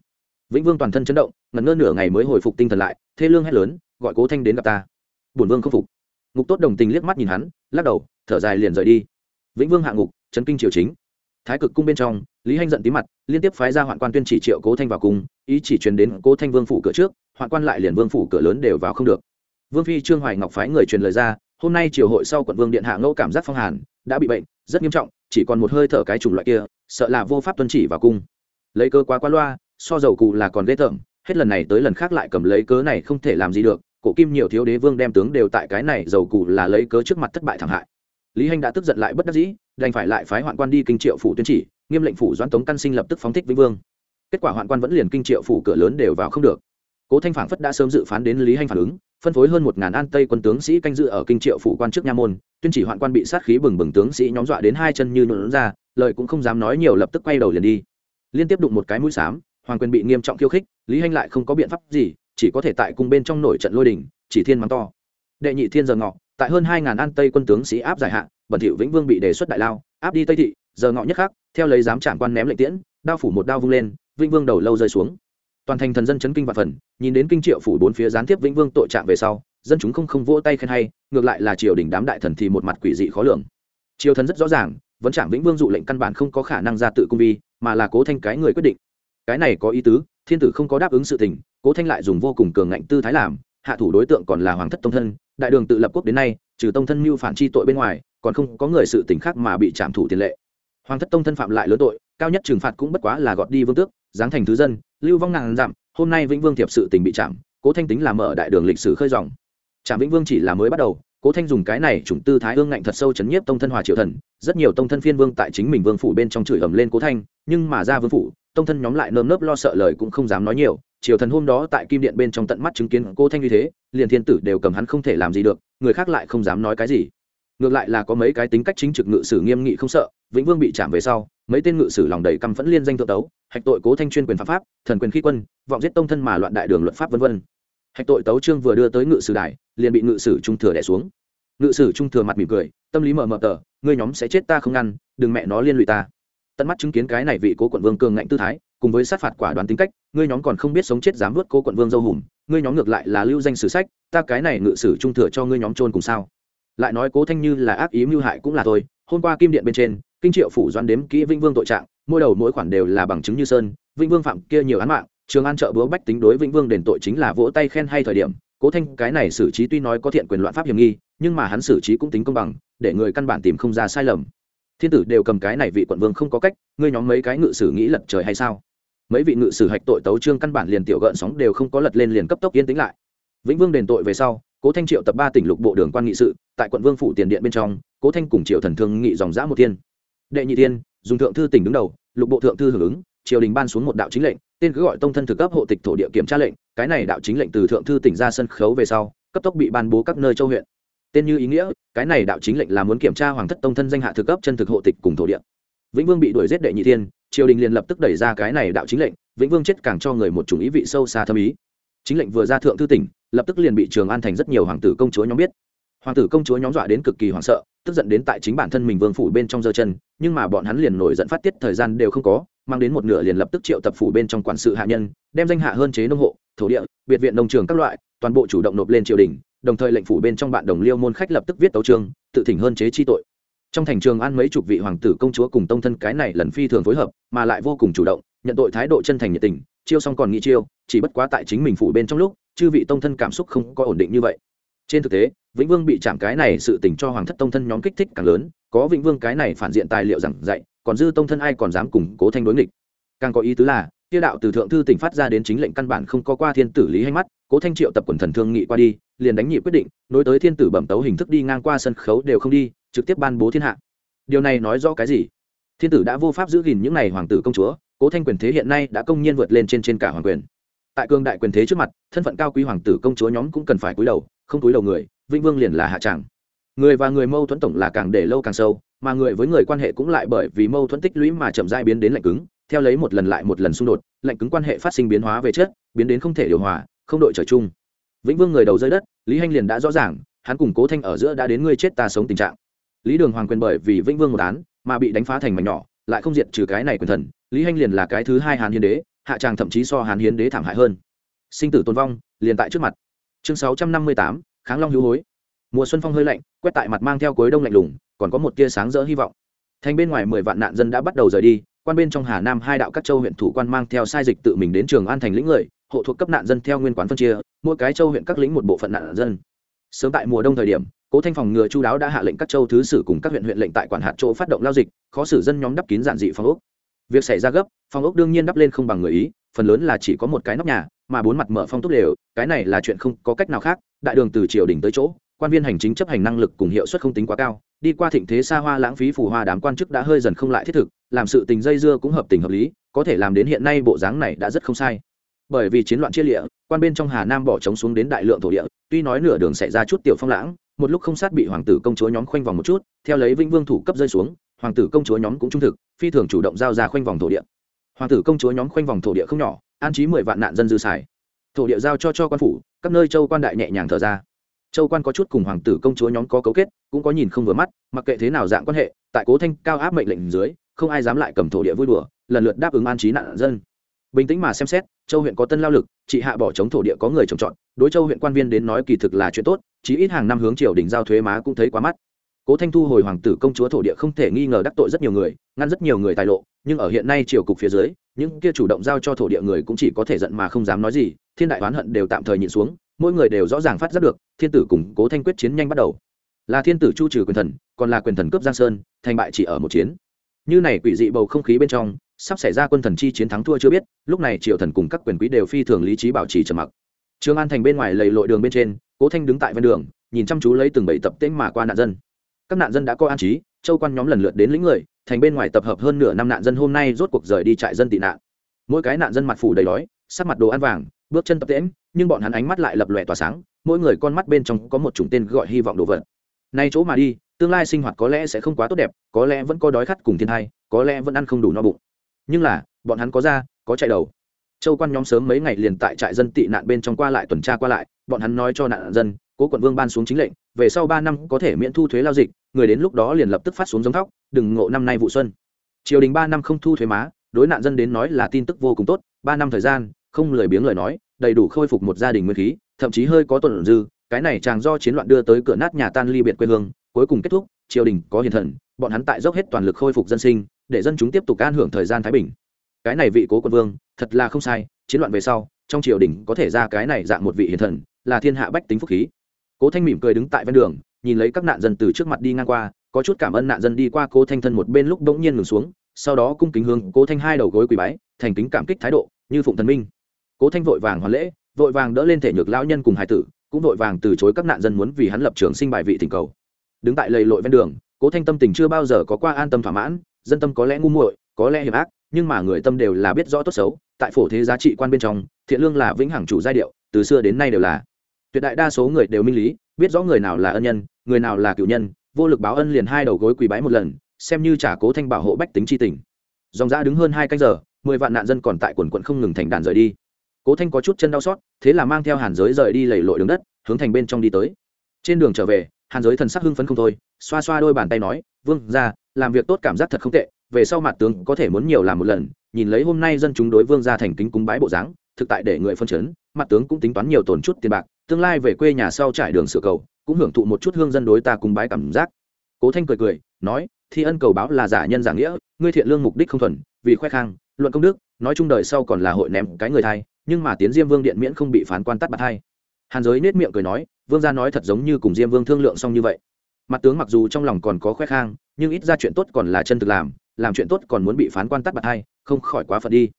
vĩnh vương toàn thân chấn động ngẩn ngơ nửa ngày mới hồi phục tinh thần lại, thê lương hét lớn, gọi cố thanh đến gặp ta. Bổn vương không phục. Ngục tốt đồng tình liếc mắt nhìn hắn, lắc đầu, thở dài liền rời đi. Vĩnh vương hạ ngục trấn kinh triều chính. Thái cực cung bên trong, lý hanh giận tí mặt, liên tiếp phái ra hoạn quan tuyên chỉ triệu cố thanh vào cung, ý chỉ truyền đến cố thanh vương phủ cửa trước, hoạn quan lại liền vương phủ cửa lớn đều vào không được. Vương phi trương hoài ngọc phái người truyền lời ra, hôm nay triều hội sau quận vương điện hạ ngẫu cảm giác phong hàn, đã bị bệnh, rất nghiêm trọng, chỉ còn một hơi thở cái chủng loại kia, sợ là vô pháp tuân chỉ vào cung. Lấy cơ quá quá loa, so dầu cụ là còn ghê tởm hết lần này tới lần khác lại cầm lấy cớ này không thể làm gì được, cổ kim nhiều thiếu đế vương đem tướng đều tại cái này dầu cụ là lấy cớ trước mặt thất bại thảm hại. Lý hanh đã tức giận lại bất đắc dĩ, đành phải lại phái hoạn quan đi kinh triệu phủ tuyên chỉ, nghiêm lệnh phủ doãn tống căn sinh lập tức phóng thích vĩnh vương. Kết quả hoạn quan vẫn liền kinh triệu phủ cửa lớn đều vào không được. Cố thanh phản phất đã sớm dự phán đến lý hanh phản ứng, phân phối hơn một ngàn an tây quân tướng sĩ canh dự ở kinh triệu phủ quan trước nha môn, tuyên chỉ hoạn quan bị sát khí bừng bừng tướng sĩ nhóm dọa đến hai chân như nhuộn ra lợi cũng không dám nói nhiều lập tức quay đầu liền đi. Liên tiếp đụng một cái mũi xám hoàng quyền bị nghiêm trọng khiêu khích, lý hanh lại không có biện pháp gì, chỉ có thể tại cung bên trong nổi trận lôi đình, chỉ thiên mắng to. Đệ nhị thiên giờ ngọ, tại hơn hai ngàn an tây quân tướng sĩ áp giải hạn bẩn thiệu vĩnh vương bị đề xuất đại lao, áp đi tây thị, giờ ngọ nhất khác theo lấy giám trạm quan ném lệnh tiễn, đao phủ một đao vung lên, vĩnh vương đầu lâu rơi xuống. Toàn thành thần dân chấn kinh và phần, nhìn đến kinh triệu phủ bốn phía gián tiếp vĩnh vương tội trạng về sau, dân chúng không không vỗ tay khen hay, ngược lại là triều đình đám đại thần thì một mặt quỷ dị khó lường. Triều thần rất rõ ràng, vẫn chẳng vĩnh vương dụ lệnh căn bản không có khả năng ra tự cung vi, mà là cố thanh cái người quyết định cái này có ý tứ, thiên tử không có đáp ứng sự tình, cố thanh lại dùng vô cùng cường ngạnh tư thái làm, hạ thủ đối tượng còn là hoàng thất tông thân, đại đường tự lập quốc đến nay, trừ tông thân mưu phản chi tội bên ngoài, còn không có người sự tình khác mà bị trảm thủ tiền lệ. Hoàng thất tông thân phạm lại lớn tội, cao nhất trừng phạt cũng bất quá là gọt đi vương tước, giáng thành thứ dân, lưu vong ngàn dặm, hôm nay vĩnh vương thiệp sự tình bị chạm cố thanh tính là mở đại đường lịch sử khơi dòng. Trạm vĩnh vương chỉ là mới bắt đầu, cố thanh dùng cái này chủng tư thái ương ngạnh thật sâu chấn nhiếp tông thân hòa triệu thần, rất nhiều tông thân phiên vương tại chính mình vương phủ bên trong chửi ầm lên cố thanh, nhưng mà ra vương phủ tông thân nhóm lại nơm nớp lo sợ lời cũng không dám nói nhiều. Triều thần hôm đó tại kim điện bên trong tận mắt chứng kiến cố thanh như thế, liền thiên tử đều cầm hắn không thể làm gì được, người khác lại không dám nói cái gì. Ngược lại là có mấy cái tính cách chính trực ngự sử nghiêm nghị không sợ, vĩnh vương bị chạm về sau, mấy tên ngự sử lòng đầy căm phẫn liên danh thượng tấu, hạch tội cố thanh chuyên quyền pháp pháp, thần quyền khi quân, vọng giết tông thân mà loạn đại đường luật pháp vân vân. Hạch tội tấu trương vừa đưa tới ngự sử đài, liền bị ngự sử trung thừa đẻ xuống. Ngự sử trung thừa mặt mỉm cười, tâm lý mờ mờ tờ, ngươi nhóm sẽ chết ta không ngăn, đừng mẹ nó liên lụy ta tận mắt chứng kiến cái này vị cố quận vương cường ngạnh tư thái, cùng với sát phạt quả đoán tính cách, ngươi nhóm còn không biết sống chết dám vớt cố quận vương dâu hùm ngươi nhóm ngược lại là lưu danh sử sách, ta cái này ngự sử trung thừa cho ngươi nhóm trôn cùng sao. Lại nói cố thanh như là ác ý mưu hại cũng là thôi, hôm qua kim điện bên trên, kinh triệu phủ doan đếm kỹ vĩnh vương tội trạng, mỗi đầu mỗi khoản đều là bằng chứng như sơn, vĩnh vương phạm kia nhiều án mạng, trường an trợ búa bách tính đối vĩnh vương đền tội chính là vỗ tay khen hay thời điểm, cố thanh cái này xử trí tuy nói có thiện quyền loạn pháp hiểm nghi, nhưng mà hắn xử trí cũng tính công bằng, để người căn bản tìm không ra sai lầm thiên tử đều cầm cái này vị quận vương không có cách, ngươi nhóm mấy cái ngự sử nghĩ lật trời hay sao? Mấy vị ngự sử hạch tội tấu trương căn bản liền tiểu gợn sóng đều không có lật lên liền cấp tốc yên tĩnh lại. Vĩnh vương đền tội về sau, cố thanh triệu tập ba tỉnh lục bộ đường quan nghị sự, tại quận vương phủ tiền điện bên trong, cố thanh cùng triệu thần thương nghị dòng giã một thiên. đệ nhị tiên, dùng thượng thư tỉnh đứng đầu, lục bộ thượng thư hưởng ứng, triều đình ban xuống một đạo chính lệnh, tên cứ gọi tông thân thực cấp hộ tịch thổ địa kiểm tra lệnh, cái này đạo chính lệnh từ thượng thư tỉnh ra sân khấu về sau, cấp tốc bị ban bố các nơi châu huyện tên như ý nghĩa, cái này đạo chính lệnh là muốn kiểm tra hoàng thất tông thân danh hạ thực cấp chân thực hộ tịch cùng thổ địa. Vĩnh vương bị đuổi giết đệ nhị thiên, triều đình liền lập tức đẩy ra cái này đạo chính lệnh, vĩnh vương chết càng cho người một chủng ý vị sâu xa thâm ý. Chính lệnh vừa ra thượng thư tỉnh, lập tức liền bị trường an thành rất nhiều hoàng tử công chúa nhóm biết. Hoàng tử công chúa nhóm dọa đến cực kỳ hoảng sợ, tức giận đến tại chính bản thân mình vương phủ bên trong giơ chân, nhưng mà bọn hắn liền nổi giận phát tiết thời gian đều không có, mang đến một nửa liền lập tức triệu tập phủ bên trong quản sự hạ nhân, đem danh hạ hơn chế nông hộ, thổ địa, biệt viện nông trường các loại, toàn bộ chủ động nộp lên triều đình đồng thời lệnh phủ bên trong bạn đồng liêu môn khách lập tức viết tấu chương, tự thỉnh hơn chế chi tội. Trong thành trường an mấy chục vị hoàng tử công chúa cùng tông thân cái này lần phi thường phối hợp, mà lại vô cùng chủ động, nhận tội thái độ chân thành nhiệt tình, chiêu xong còn nghĩ chiêu, chỉ bất quá tại chính mình phủ bên trong lúc, chư vị tông thân cảm xúc không có ổn định như vậy. Trên thực tế, vĩnh vương bị chạm cái này sự tình cho hoàng thất tông thân nhóm kích thích càng lớn, có vĩnh vương cái này phản diện tài liệu rằng dạy, còn dư tông thân ai còn dám củng cố thanh đối nghịch. Càng có ý tứ là tiêu đạo từ thượng thư tỉnh phát ra đến chính lệnh căn bản không có qua thiên tử lý hay mắt cố thanh triệu tập quần thần thương nghị qua đi, liền đánh nhị quyết định, nối tới thiên tử bẩm tấu hình thức đi ngang qua sân khấu đều không đi, trực tiếp ban bố thiên hạ. Điều này nói rõ cái gì? Thiên tử đã vô pháp giữ gìn những n à y hoàng tử công chúa, cố thanh quyền thế hiện nay đã công nhiên vượt lên trên trên cả hoàng quyền. Tại cương đại quyền thế trước mặt, thân phận cao quý hoàng tử công chúa nhóm cũng cần phải cúi đầu, không cúi đầu người, vĩnh vương liền là hạ tràng. Người và người mâu thuẫn tổng là càng để lâu càng sâu, mà người với người quan hệ cũng lại bởi vì mâu thuẫn tích lũy mà chậm dai biến đến lạnh cứng, theo lấy một lần lại một lần xung đột, lạnh cứng quan hệ phát sinh biến hóa về chất, biến đến không thể điều hòa không đội trời chung. Vĩnh vương người đầu rơi đất, lý hanh liền đã rõ ràng, hắn cùng cố thanh ở giữa đã đến ngươi chết ta sống tình trạng. Lý đường hoàng quyền bởi vì vĩnh vương một án mà bị đánh phá thành mảnh nhỏ, lại không diệt trừ cái này quyền thần, lý hanh liền là cái thứ hai hàn hiến đế, hạ tràng thậm chí so hàn hiến đế thảm hại hơn. Sinh tử tồn vong, liền tại trước mặt. Chương sáu trăm năm mươi tám, kháng long hữu hối. Mùa xuân phong hơi lạnh, quét tại mặt mang theo cối đông lạnh lùng, còn có một tia sáng rỡ hy vọng. Thành bên ngoài mười vạn nạn dân đã bắt đầu rời đi, quan bên trong hà nam hai đạo các châu huyện thủ quan mang theo sai dịch tự mình đến trường an thành lĩnh người hộ thuộc cấp nạn dân theo nguyên quán phân chia, mỗi cái châu huyện các lĩnh một bộ phận nạn dân. Sớm tại mùa đông thời điểm, cố thanh phòng ngừa chú đáo đã hạ lệnh các châu thứ sử cùng các huyện huyện lệnh tại quản hạt chỗ phát động lao dịch, khó xử dân nhóm đắp kín giản dị phong ốc. Việc xảy ra gấp, phong ốc đương nhiên đắp lên không bằng người ý, phần lớn là chỉ có một cái nóc nhà, mà bốn mặt mở phong túc đều, cái này là chuyện không có cách nào khác, đại đường từ triều đình tới chỗ, quan viên hành chính chấp hành năng lực cùng hiệu suất không tính quá cao, đi qua thịnh thế xa hoa lãng phí phù hoa đám quan chức đã hơi dần không lại thiết thực, làm sự tình dây dưa cũng hợp tình hợp lý, có thể làm đến hiện nay bộ dáng này đã rất không sai bởi vì chiến loạn chia lịa, quan bên trong hà nam bỏ trống xuống đến đại lượng thổ địa, tuy nói nửa đường xảy ra chút tiểu phong lãng, một lúc không sát bị hoàng tử công chúa nhóm khoanh vòng một chút, theo lấy vĩnh vương thủ cấp rơi xuống, hoàng tử công chúa nhóm cũng trung thực, phi thường chủ động giao ra khoanh vòng thổ địa. Hoàng tử công chúa nhóm khoanh vòng thổ địa không nhỏ, an trí mười vạn nạn dân dư xài. Thổ địa giao cho cho quan phủ, các nơi châu quan đại nhẹ nhàng thở ra. Châu quan có chút cùng hoàng tử công chúa nhóm có cấu kết, cũng có nhìn không vừa mắt, mặc kệ thế nào dạng quan hệ, tại cố thanh cao áp mệnh lệnh dưới, không ai dám lại cầm thổ địa vui đùa, lần lượt đáp ứng an trí nạn dân. Bình tĩnh mà xem xét châu huyện có tân lao lực trị hạ bỏ chống thổ địa có người trồng trọt. Đối châu huyện quan viên đến nói kỳ thực là chuyện tốt, chí ít hàng năm hướng triều đình giao thuế má cũng thấy quá mắt. Cố thanh thu hồi hoàng tử công chúa thổ địa không thể nghi ngờ đắc tội rất nhiều người, ngăn rất nhiều người tài lộ, nhưng ở hiện nay triều cục phía dưới, những kia chủ động giao cho thổ địa người cũng chỉ có thể giận mà không dám nói gì, thiên đại oán hận đều tạm thời nhịn xuống, mỗi người đều rõ ràng phát giác được, thiên tử cùng cố thanh quyết chiến nhanh bắt đầu. Là thiên tử chu trừ quyền thần, còn là quyền thần cướp giang sơn, thành bại chỉ ở một chiến như này quỷ dị bầu không khí bên trong, sắp xảy ra quân thần chi chiến thắng thua chưa biết, lúc này triều thần cùng các quyền quý đều phi thường lý trí bảo trì trầm mặc. Trương an thành bên ngoài lầy lội đường bên trên, cố thanh đứng tại ven đường, nhìn chăm chú lấy từng bảy tập tễnh mà qua nạn dân. Các nạn dân đã có an trí, châu quan nhóm lần lượt đến lĩnh người, thành bên ngoài tập hợp hơn nửa năm nạn dân hôm nay rốt cuộc rời đi trại dân tị nạn. Mỗi cái nạn dân mặt phủ đầy đói, sắc mặt đồ ăn vàng, bước chân tập tễnh, nhưng bọn hắn ánh mắt lại lập lòe tỏa sáng, mỗi người con mắt bên trong có một chủng tên gọi hy vọng đồ vật. Nay chỗ mà đi tương lai sinh hoạt có lẽ sẽ không quá tốt đẹp, có lẽ vẫn có đói khát cùng thiên hai có lẽ vẫn ăn không đủ no bụng. Nhưng là, bọn hắn có ra, có chạy đầu. Châu quan nhóm sớm mấy ngày liền tại trại dân tị nạn bên trong qua lại tuần tra qua lại, bọn hắn nói cho nạn dân, cố quận vương ban xuống chính lệnh, về sau ba năm có thể miễn thu thuế lao dịch, người đến lúc đó liền lập tức phát xuống giống thóc, đừng ngộ năm nay vụ xuân. Triều đình ba năm không thu thuế má, đối nạn dân đến nói là tin tức vô cùng tốt, ba năm thời gian, không lười biếng lời nói, đầy đủ khôi phục một gia đình nguyên khí, thậm chí hơi có tuần dư cái này chàng do chiến loạn đưa tới cửa nát nhà tan ly biệt quê hương, cuối cùng kết thúc, triều đình có hiền thần, bọn hắn tại dốc hết toàn lực khôi phục dân sinh, để dân chúng tiếp tục an hưởng thời gian thái bình. Cái này vị cố quân vương, thật là không sai, chiến loạn về sau, trong triều đình có thể ra cái này dạng một vị hiền thần, là thiên hạ bách tính phúc khí. Cố thanh mỉm cười đứng tại ven đường, nhìn lấy các nạn dân từ trước mặt đi ngang qua, có chút cảm ơn nạn dân đi qua cố thanh thân một bên lúc bỗng nhiên ngừng xuống, sau đó cung kính hướng cố thanh hai đầu gối quỳ bái, thành kính cảm kích thái độ, như phụng thần minh. Cố thanh vội vàng hoàn lễ, vội vàng đỡ lên thể nhược lão nhân cùng hải tử cũng vội vàng từ chối các nạn dân muốn vì hắn lập trường sinh bài vị tình cầu. Đứng tại lầy lội ven đường, cố thanh tâm tình chưa bao giờ có qua an tâm thỏa mãn, dân tâm có lẽ ngu muội, có lẽ hiểm ác, nhưng mà người tâm đều là biết rõ tốt xấu, tại phổ thế giá trị quan bên trong, thiện lương là vĩnh hằng chủ giai điệu, từ xưa đến nay đều là. Tuyệt đại đa số người đều minh lý, biết rõ người nào là ân nhân, người nào là cựu nhân, vô lực báo ân liền hai đầu gối quỳ bái một lần, xem như trả cố thanh bảo hộ bách tính tri tình. Dòng giã đứng hơn hai canh giờ, mười vạn nạn dân còn tại quần quận không ngừng thành đàn rời đi cố thanh có chút chân đau xót, thế là mang theo hàn giới rời đi lầy lội đường đất, hướng thành bên trong đi tới. Trên đường trở về, hàn giới thần sắc hưng phấn không thôi, xoa xoa đôi bàn tay nói, vương ra làm việc tốt cảm giác thật không tệ, về sau mặt tướng có thể muốn nhiều làm một lần, nhìn lấy hôm nay dân chúng đối vương ra thành kính cúng bái bộ dáng, thực tại để người phân chấn, mặt tướng cũng tính toán nhiều tổn chút tiền bạc, tương lai về quê nhà sau trải đường sửa cầu, cũng hưởng thụ một chút hương dân đối ta cúng bái cảm giác. Cố thanh cười cười, nói, thi ân cầu báo là giả nhân giả nghĩa, ngươi thiện lương mục đích không thuần, vì khoe khang luận công đức, nói chung đời sau còn là hội ném cái người thay nhưng mà tiến diêm vương điện miễn không bị phán quan tắt bạt thay hàn giới nết miệng cười nói, vương gia nói thật giống như cùng diêm vương thương lượng xong như vậy. Mặt tướng mặc dù trong lòng còn có khoe khang, nhưng ít ra chuyện tốt còn là chân thực làm làm chuyện tốt còn muốn bị phán quan tắt bạt thay không khỏi quá phận đi.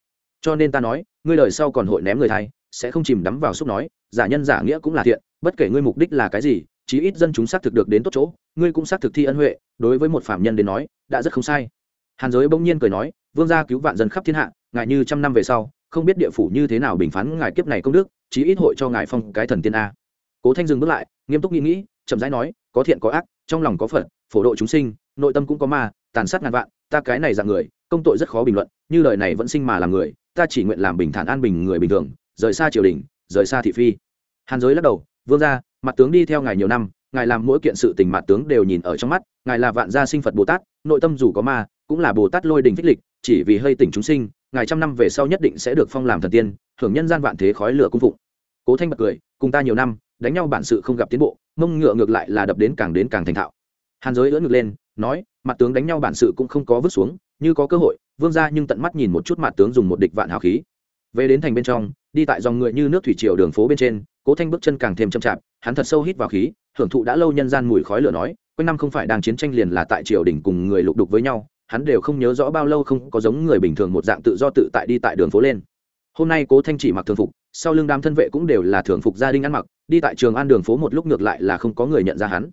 Cho nên ta nói, ngươi đời sau còn hội ném người thay sẽ không chìm đắm vào xúc nói, giả nhân giả nghĩa cũng là thiện, bất kể ngươi mục đích là cái gì, chí ít dân chúng xác thực được đến tốt chỗ, ngươi cũng xác thực thi ân huệ, đối với một phạm nhân đến nói, đã rất không sai. Hàn giới bỗng nhiên cười nói vương gia cứu vạn dân khắp thiên hạ, ngài như trăm năm về sau, không biết địa phủ như thế nào bình phán ngài kiếp này công đức, chí ít hội cho ngài phong cái thần tiên a. Cố thanh dừng bước lại, nghiêm túc nghĩ nghĩ, chậm rãi nói, có thiện có ác, trong lòng có phật, phổ độ chúng sinh, nội tâm cũng có ma, tàn sát ngàn vạn, ta cái này dạng người, công tội rất khó bình luận, như lời này vẫn sinh mà làm người, ta chỉ nguyện làm bình thản an bình người bình thường, rời xa triều đình, rời xa thị phi. Hàn giới lắc đầu, vương ra mặt tướng đi theo ngài nhiều năm, ngài làm mỗi kiện sự tình mặt tướng đều nhìn ở trong mắt, ngài là vạn gia sinh phật bồ tát, nội tâm dù có ma, cũng là bồ tát lôi đình phích lịch chỉ vì hơi tỉnh chúng sinh, ngài trăm năm về sau nhất định sẽ được phong làm thần tiên, hưởng nhân gian vạn thế khói lửa cung phụng. Cố thanh bật cười, cùng ta nhiều năm, đánh nhau bản sự không gặp tiến bộ, mông ngựa ngược lại là đập đến càng đến càng thành thạo. Hàn giới ưỡn ngược lên, nói, mặt tướng đánh nhau bản sự cũng không có vứt xuống, như có cơ hội, vương ra nhưng tận mắt nhìn một chút mặt tướng dùng một địch vạn hào khí. Về đến thành bên trong, đi tại dòng người như nước thủy triều đường phố bên trên, cố thanh bước chân càng thêm chậm chạp, hắn thật sâu hít vào khí, hưởng thụ đã lâu nhân gian mùi khói lửa nói, quanh năm không phải đang chiến tranh liền là tại triều đình cùng người lục đục với nhau hắn đều không nhớ rõ bao lâu không có giống người bình thường một dạng tự do tự tại đi tại đường phố lên. Hôm nay cố thanh chỉ mặc thường phục, sau lưng đám thân vệ cũng đều là thường phục gia đình ăn mặc, đi tại trường an đường phố một lúc ngược lại là không có người nhận ra hắn.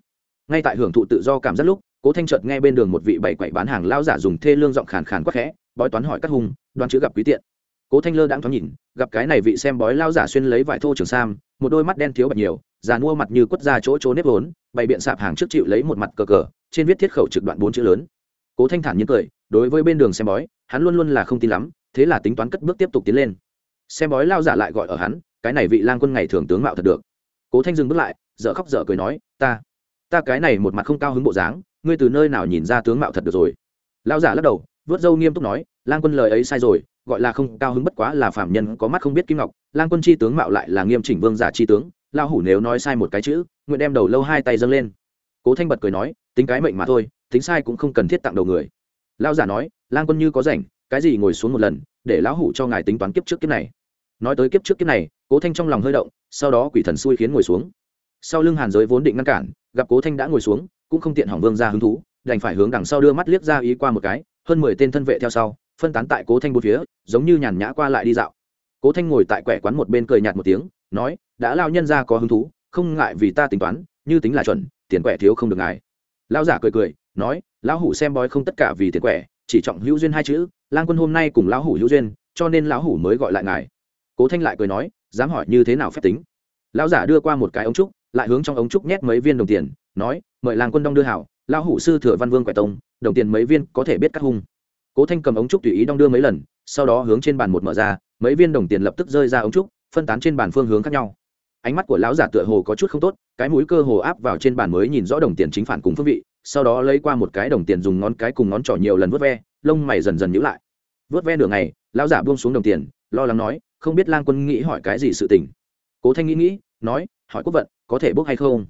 Ngay tại hưởng thụ tự do cảm giác lúc, cố thanh chợt nghe bên đường một vị bảy quậy bán hàng lao giả dùng thê lương giọng khàn khàn quắc khẽ, bói toán hỏi các hùng, đoan chữ gặp quý tiện. Cố thanh lơ đãng thoáng nhìn, gặp cái này vị xem bói lao giả xuyên lấy vải thô trường sam, một đôi mắt đen thiếu bạch nhiều, già mua mặt như quất ra chỗ chỗ nếp vốn, bày biện sạp hàng trước chịu lấy một mặt cờ cờ, trên viết thiết khẩu trực đoạn bốn chữ lớn cố thanh thản nhiên cười, đối với bên đường xem bói, hắn luôn luôn là không tin lắm, thế là tính toán cất bước tiếp tục tiến lên. Xem bói lao giả lại gọi ở hắn, cái này vị lang quân ngày thường tướng mạo thật được. Cố thanh dừng bước lại, dở khóc dở cười nói, ta ta cái này một mặt không cao hứng bộ dáng, ngươi từ nơi nào nhìn ra tướng mạo thật được rồi? Lao giả lắc đầu, vớt dâu nghiêm túc nói, lang quân lời ấy sai rồi, gọi là không cao hứng bất quá là phạm nhân có mắt không biết kim ngọc, lang quân chi tướng mạo lại là nghiêm chỉnh vương giả chi tướng lao hủ nếu nói sai một cái chữ, nguyện đem đầu lâu hai tay dâng lên. Cố thanh bật cười nói, tính cái mệnh mà thôi tính sai cũng không cần thiết tặng đầu người. Lao giả nói, lang quân như có rảnh, cái gì ngồi xuống một lần, để lão hủ cho ngài tính toán kiếp trước kiếp này. Nói tới kiếp trước kiếp này, cố thanh trong lòng hơi động, sau đó quỷ thần xui khiến ngồi xuống. Sau lưng hàn giới vốn định ngăn cản, gặp cố thanh đã ngồi xuống, cũng không tiện hỏng vương ra hứng thú, đành phải hướng đằng sau đưa mắt liếc ra ý qua một cái, hơn mười tên thân vệ theo sau, phân tán tại cố thanh bốn phía, giống như nhàn nhã qua lại đi dạo. Cố thanh ngồi tại quẻ quán một bên cười nhạt một tiếng, nói, đã lao nhân ra có hứng thú, không ngại vì ta tính toán, như tính là chuẩn, tiền quẻ thiếu không được ngài. Lao giả cười cười nói, lão hủ xem bói không tất cả vì tiền quẻ, chỉ trọng hữu duyên hai chữ, lang quân hôm nay cùng lão hủ hữu duyên, cho nên lão hủ mới gọi lại ngài. Cố thanh lại cười nói, dám hỏi như thế nào phép tính? Lão giả đưa qua một cái ống trúc, lại hướng trong ống trúc nhét mấy viên đồng tiền, nói, mời lang quân đong đưa hảo, lão hủ sư thừa văn vương quẻ tông, đồng tiền mấy viên có thể biết cắt hung. Cố thanh cầm ống trúc tùy ý đong đưa mấy lần, sau đó hướng trên bàn một mở ra, mấy viên đồng tiền lập tức rơi ra ống trúc, phân tán trên bàn phương hướng khác nhau. Ánh mắt của lão giả tựa hồ có chút không tốt, cái mũi cơ hồ áp vào trên bàn mới nhìn rõ đồng tiền chính phản cùng phương vị sau đó lấy qua một cái đồng tiền dùng ngón cái cùng ngón trỏ nhiều lần vớt ve, lông mày dần dần nhữ lại. Vớt ve nửa ngày, lão giả buông xuống đồng tiền, lo lắng nói, không biết lang quân nghĩ hỏi cái gì sự tình. Cố thanh nghĩ nghĩ, nói, hỏi quốc vận, có thể bốc hay không?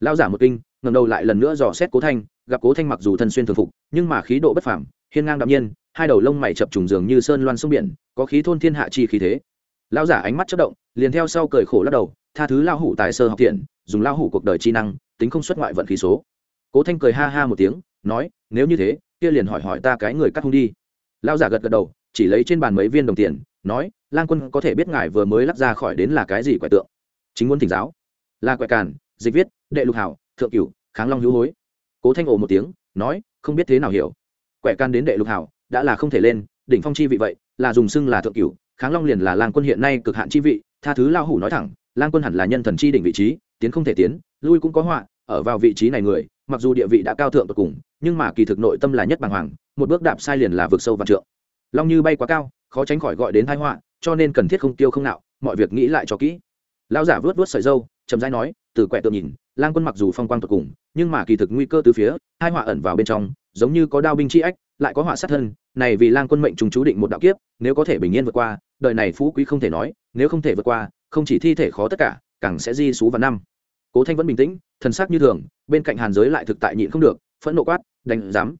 Lão giả một kinh ngầm đầu lại lần nữa dò xét cố thanh, gặp cố thanh mặc dù thân xuyên thường phục, nhưng mà khí độ bất phẳng hiên ngang đạm nhiên, hai đầu lông mày chập trùng dường như sơn loan sông biển, có khí thôn thiên hạ chi khí thế. Lão giả ánh mắt chất động, liền theo sau cười khổ lắc đầu, tha thứ lao hủ tài sơ học thiện, dùng lao hủ cuộc đời chi năng, tính không xuất ngoại vận khí số cố thanh cười ha ha một tiếng, nói, nếu như thế, kia liền hỏi hỏi ta cái người cắt hung đi. Lao giả gật gật đầu, chỉ lấy trên bàn mấy viên đồng tiền, nói, lang quân có thể biết ngài vừa mới lắc ra khỏi đến là cái gì quẻ tượng? Chính muốn thỉnh giáo. Là quẻ càn, dịch viết, đệ lục hảo, thượng cửu, kháng long hữu hối. Cố thanh ồ một tiếng, nói, không biết thế nào hiểu. Quẻ can đến đệ lục hảo, đã là không thể lên, đỉnh phong chi vị vậy, là dùng xưng là thượng cửu, kháng long liền là lang quân hiện nay cực hạn chi vị, tha thứ lao hủ nói thẳng, lang quân hẳn là nhân thần chi đỉnh vị trí, tiến không thể tiến, lui cũng có họa, ở vào vị trí này người mặc dù địa vị đã cao thượng tột cùng, nhưng mà kỳ thực nội tâm là nhất bàng hoàng, một bước đạp sai liền là vực sâu vạn trượng. Long như bay quá cao, khó tránh khỏi gọi đến thái họa, cho nên cần thiết không tiêu không nạo, mọi việc nghĩ lại cho kỹ. Lão giả vớt vớt sợi dâu chậm rãi nói, từ quẹ tượng nhìn, lang quân mặc dù phong quang tột cùng, nhưng mà kỳ thực nguy cơ từ phía hai họa ẩn vào bên trong, giống như có đao binh chi ách, lại có họa sát thân, này vì lang quân mệnh trùng chú định một đạo kiếp, nếu có thể bình yên vượt qua, đời này phú quý không thể nói, nếu không thể vượt qua, không chỉ thi thể khó tất cả, càng sẽ di xú vào năm cố thanh vẫn bình tĩnh, thần sắc như thường, bên cạnh hàn giới lại thực tại nhịn không được, phẫn nộ quát, đánh dám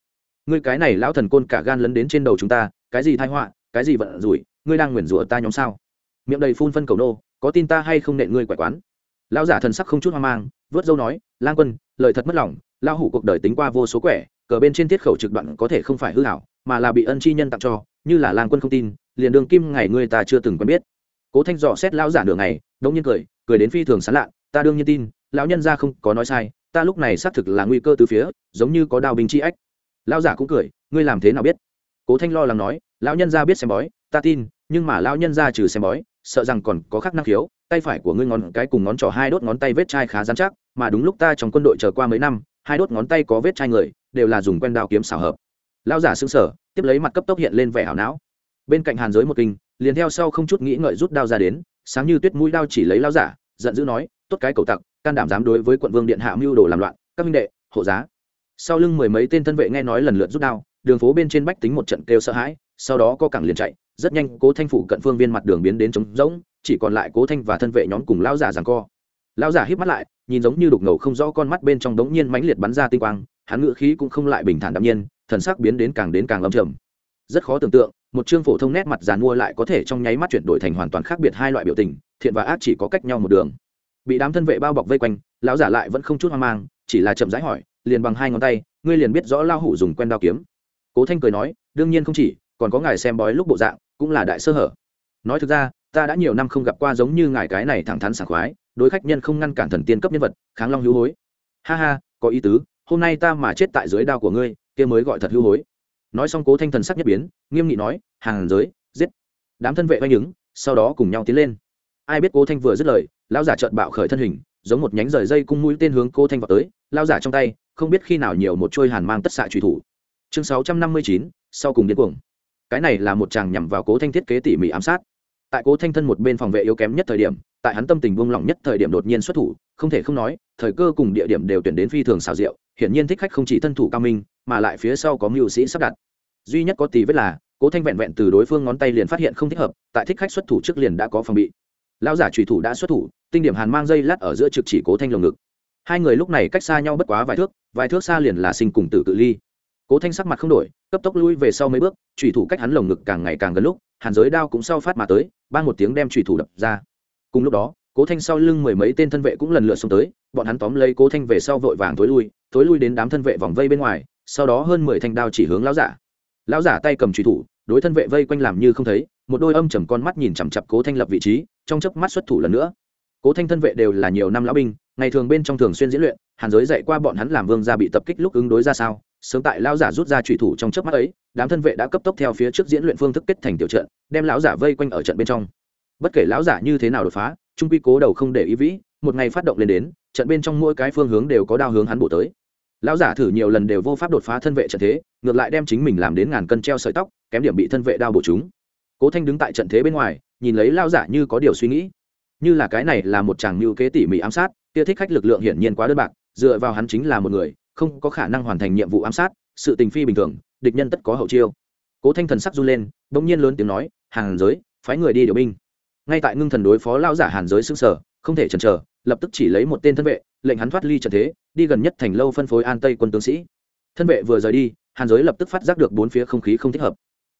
ngươi cái này lão thần côn cả gan lấn đến trên đầu chúng ta, cái gì thai họa, cái gì vận rủi, ngươi đang nguyền rủa ta nhóm sao? Miệng đầy phun phân cầu nô, có tin ta hay không nện ngươi quẻ quán? Lão giả thần sắc không chút hoang mang, vớt dâu nói, lang quân, lời thật mất lòng lao hủ cuộc đời tính qua vô số quẻ, cờ bên trên tiết khẩu trực đoạn có thể không phải hư hảo, mà là bị ân chi nhân tặng cho, như là lang quân không tin, liền đường kim ngày ngươi ta chưa từng quen biết. Cố thanh dò xét lão giả nửa ngày đông nhiên cười cười đến phi thường sán lạ, ta đương nhiên tin lão nhân ra không có nói sai, ta lúc này xác thực là nguy cơ từ phía, giống như có đao binh chi ách. Lão giả cũng cười, ngươi làm thế nào biết? Cố thanh lo lắng nói, lão nhân ra biết xem bói, ta tin, nhưng mà lão nhân ra trừ xem bói, sợ rằng còn có khắc năng khiếu, tay phải của ngươi ngón cái cùng ngón trỏ hai đốt ngón tay vết chai khá dán chắc, mà đúng lúc ta trong quân đội chờ qua mấy năm, hai đốt ngón tay có vết chai người, đều là dùng quen đao kiếm xảo hợp. Lão giả xứng sở tiếp lấy mặt cấp tốc hiện lên vẻ hảo não. Bên cạnh hàn giới một kinh, liền theo sau không chút nghĩ ngợi rút đao ra đến, sáng như tuyết mũi đao chỉ lấy lão giả giận dữ nói, tốt cái cầu tặc, can đảm dám đối với quận vương điện hạ mưu đồ làm loạn, các minh đệ, hộ giá. Sau lưng mười mấy tên thân vệ nghe nói lần lượt rút đao, đường phố bên trên bách tính một trận kêu sợ hãi, sau đó có cẳng liền chạy, rất nhanh cố thanh phủ cận phương viên mặt đường biến đến trống rỗng, chỉ còn lại cố thanh và thân vệ nhóm cùng lão giả giằng co. Lão giả hít mắt lại, nhìn giống như đục ngầu không rõ con mắt bên trong đống nhiên mãnh liệt bắn ra tinh quang, hắn ngựa khí cũng không lại bình thản đạm nhiên, thần sắc biến đến càng đến càng lâm trầm. Rất khó tưởng tượng một chương phổ thông nét mặt dàn mua lại có thể trong nháy mắt chuyển đổi thành hoàn toàn khác biệt hai loại biểu tình, thiện và ác chỉ có cách nhau một đường. Bị đám thân vệ bao bọc vây quanh, lão giả lại vẫn không chút hoang mang, chỉ là chậm rãi hỏi, liền bằng hai ngón tay, ngươi liền biết rõ lao hủ dùng quen đao kiếm. Cố thanh cười nói, đương nhiên không chỉ, còn có ngài xem bói lúc bộ dạng, cũng là đại sơ hở. Nói thực ra, ta đã nhiều năm không gặp qua giống như ngài cái này thẳng thắn sảng khoái, đối khách nhân không ngăn cản thần tiên cấp nhân vật, kháng long hữu hối. Ha ha, có ý tứ, hôm nay ta mà chết tại dưới đao của ngươi, kia mới gọi thật hữu hối nói xong cố thanh thần sắc nhất biến, nghiêm nghị nói, hàng giới, giết. Đám thân vệ oanh ứng, sau đó cùng nhau tiến lên. Ai biết cố thanh vừa dứt lời, lão giả trợn bạo khởi thân hình, giống một nhánh rời dây cung mũi tên hướng cố thanh vào tới lao giả trong tay, không biết khi nào nhiều một trôi hàn mang tất xạ truy thủ. Chương sáu trăm năm mươi chín, sau cùng điên cuồng. Cái này là một chàng nhằm vào cố thanh thiết kế tỉ mỉ ám sát. Tại cố thanh thân một bên phòng vệ yếu kém nhất thời điểm, tại hắn tâm tình buông lỏng nhất thời điểm đột nhiên xuất thủ không thể không nói, thời cơ cùng địa điểm đều tuyển đến phi thường xào rượu hiển nhiên thích khách không chỉ thân thủ cao minh, mà lại phía sau có mưu sĩ sắp đặt. Duy nhất có tí vết là, cố thanh vẹn vẹn từ đối phương ngón tay liền phát hiện không thích hợp, tại thích khách xuất thủ trước liền đã có phòng bị. Lão giả trùy thủ đã xuất thủ, tinh điểm hàn mang dây lát ở giữa trực chỉ cố thanh lồng ngực. Hai người lúc này cách xa nhau bất quá vài thước vài thước xa liền là sinh cùng tử cự ly. Cố thanh sắc mặt không đổi, cấp tốc lui về sau mấy bước trùy thủ cách hắn lồng ngực càng ngày càng gần lúc, hàn giới đao cũng sau phát mà tới ban một tiếng đem trùy thủ đập ra. Cùng lúc đó cố thanh sau lưng mười mấy tên thân vệ cũng lần lượt xông tới, bọn hắn tóm lấy cố thanh về sau vội vàng thối lui thối lui đến đám thân vệ vòng vây bên ngoài, sau đó hơn mười thanh đao chỉ hướng lão giả. Lão giả tay cầm trùy thủ, đối thân vệ vây quanh làm như không thấy, một đôi âm chầm con mắt nhìn chằm chặp cố thanh lập vị trí, trong chớp mắt xuất thủ lần nữa. Cố thanh thân vệ đều là nhiều năm lão binh, ngày thường bên trong thường xuyên diễn luyện, hàn giới dạy qua bọn hắn làm vương gia bị tập kích lúc ứng đối ra sao, sớm tại lão giả rút ra trùy thủ trong chớp mắt ấy, đám thân vệ đã cấp tốc theo phía trước diễn luyện phương thức kết thành tiểu trận, đem lão giả vây quanh ở trận bên trong. Bất kể lão giả như thế nào đột phá trung quy cố đầu không để ý vĩ, một ngày phát động lên đến, trận bên trong mỗi cái phương hướng đều có đao hướng hắn bổ tới. Lão giả thử nhiều lần đều vô pháp đột phá thân vệ trận thế, ngược lại đem chính mình làm đến ngàn cân treo sợi tóc, kém điểm bị thân vệ đao bổ chúng cố thanh đứng tại trận thế bên ngoài, nhìn lấy lao giả như có điều suy nghĩ. Như là cái này là một chàng mưu kế tỉ mỉ ám sát, kia thích khách lực lượng hiển nhiên quá đơn bạc, dựa vào hắn chính là một người, không có khả năng hoàn thành nhiệm vụ ám sát, sự tình phi bình thường, địch nhân tất có hậu chiêu. Cố thanh thần sắc run lên, bỗng nhiên lớn tiếng nói, hàng giới, phái người đi điều binh ngay tại ngưng thần đối phó lao giả hàn giới xương sở không thể chần chờ, lập tức chỉ lấy một tên thân vệ, lệnh hắn thoát ly trận thế, đi gần nhất thành lâu phân phối an tây quân tướng sĩ. Thân vệ vừa rời đi, hàn giới lập tức phát giác được bốn phía không khí không thích hợp.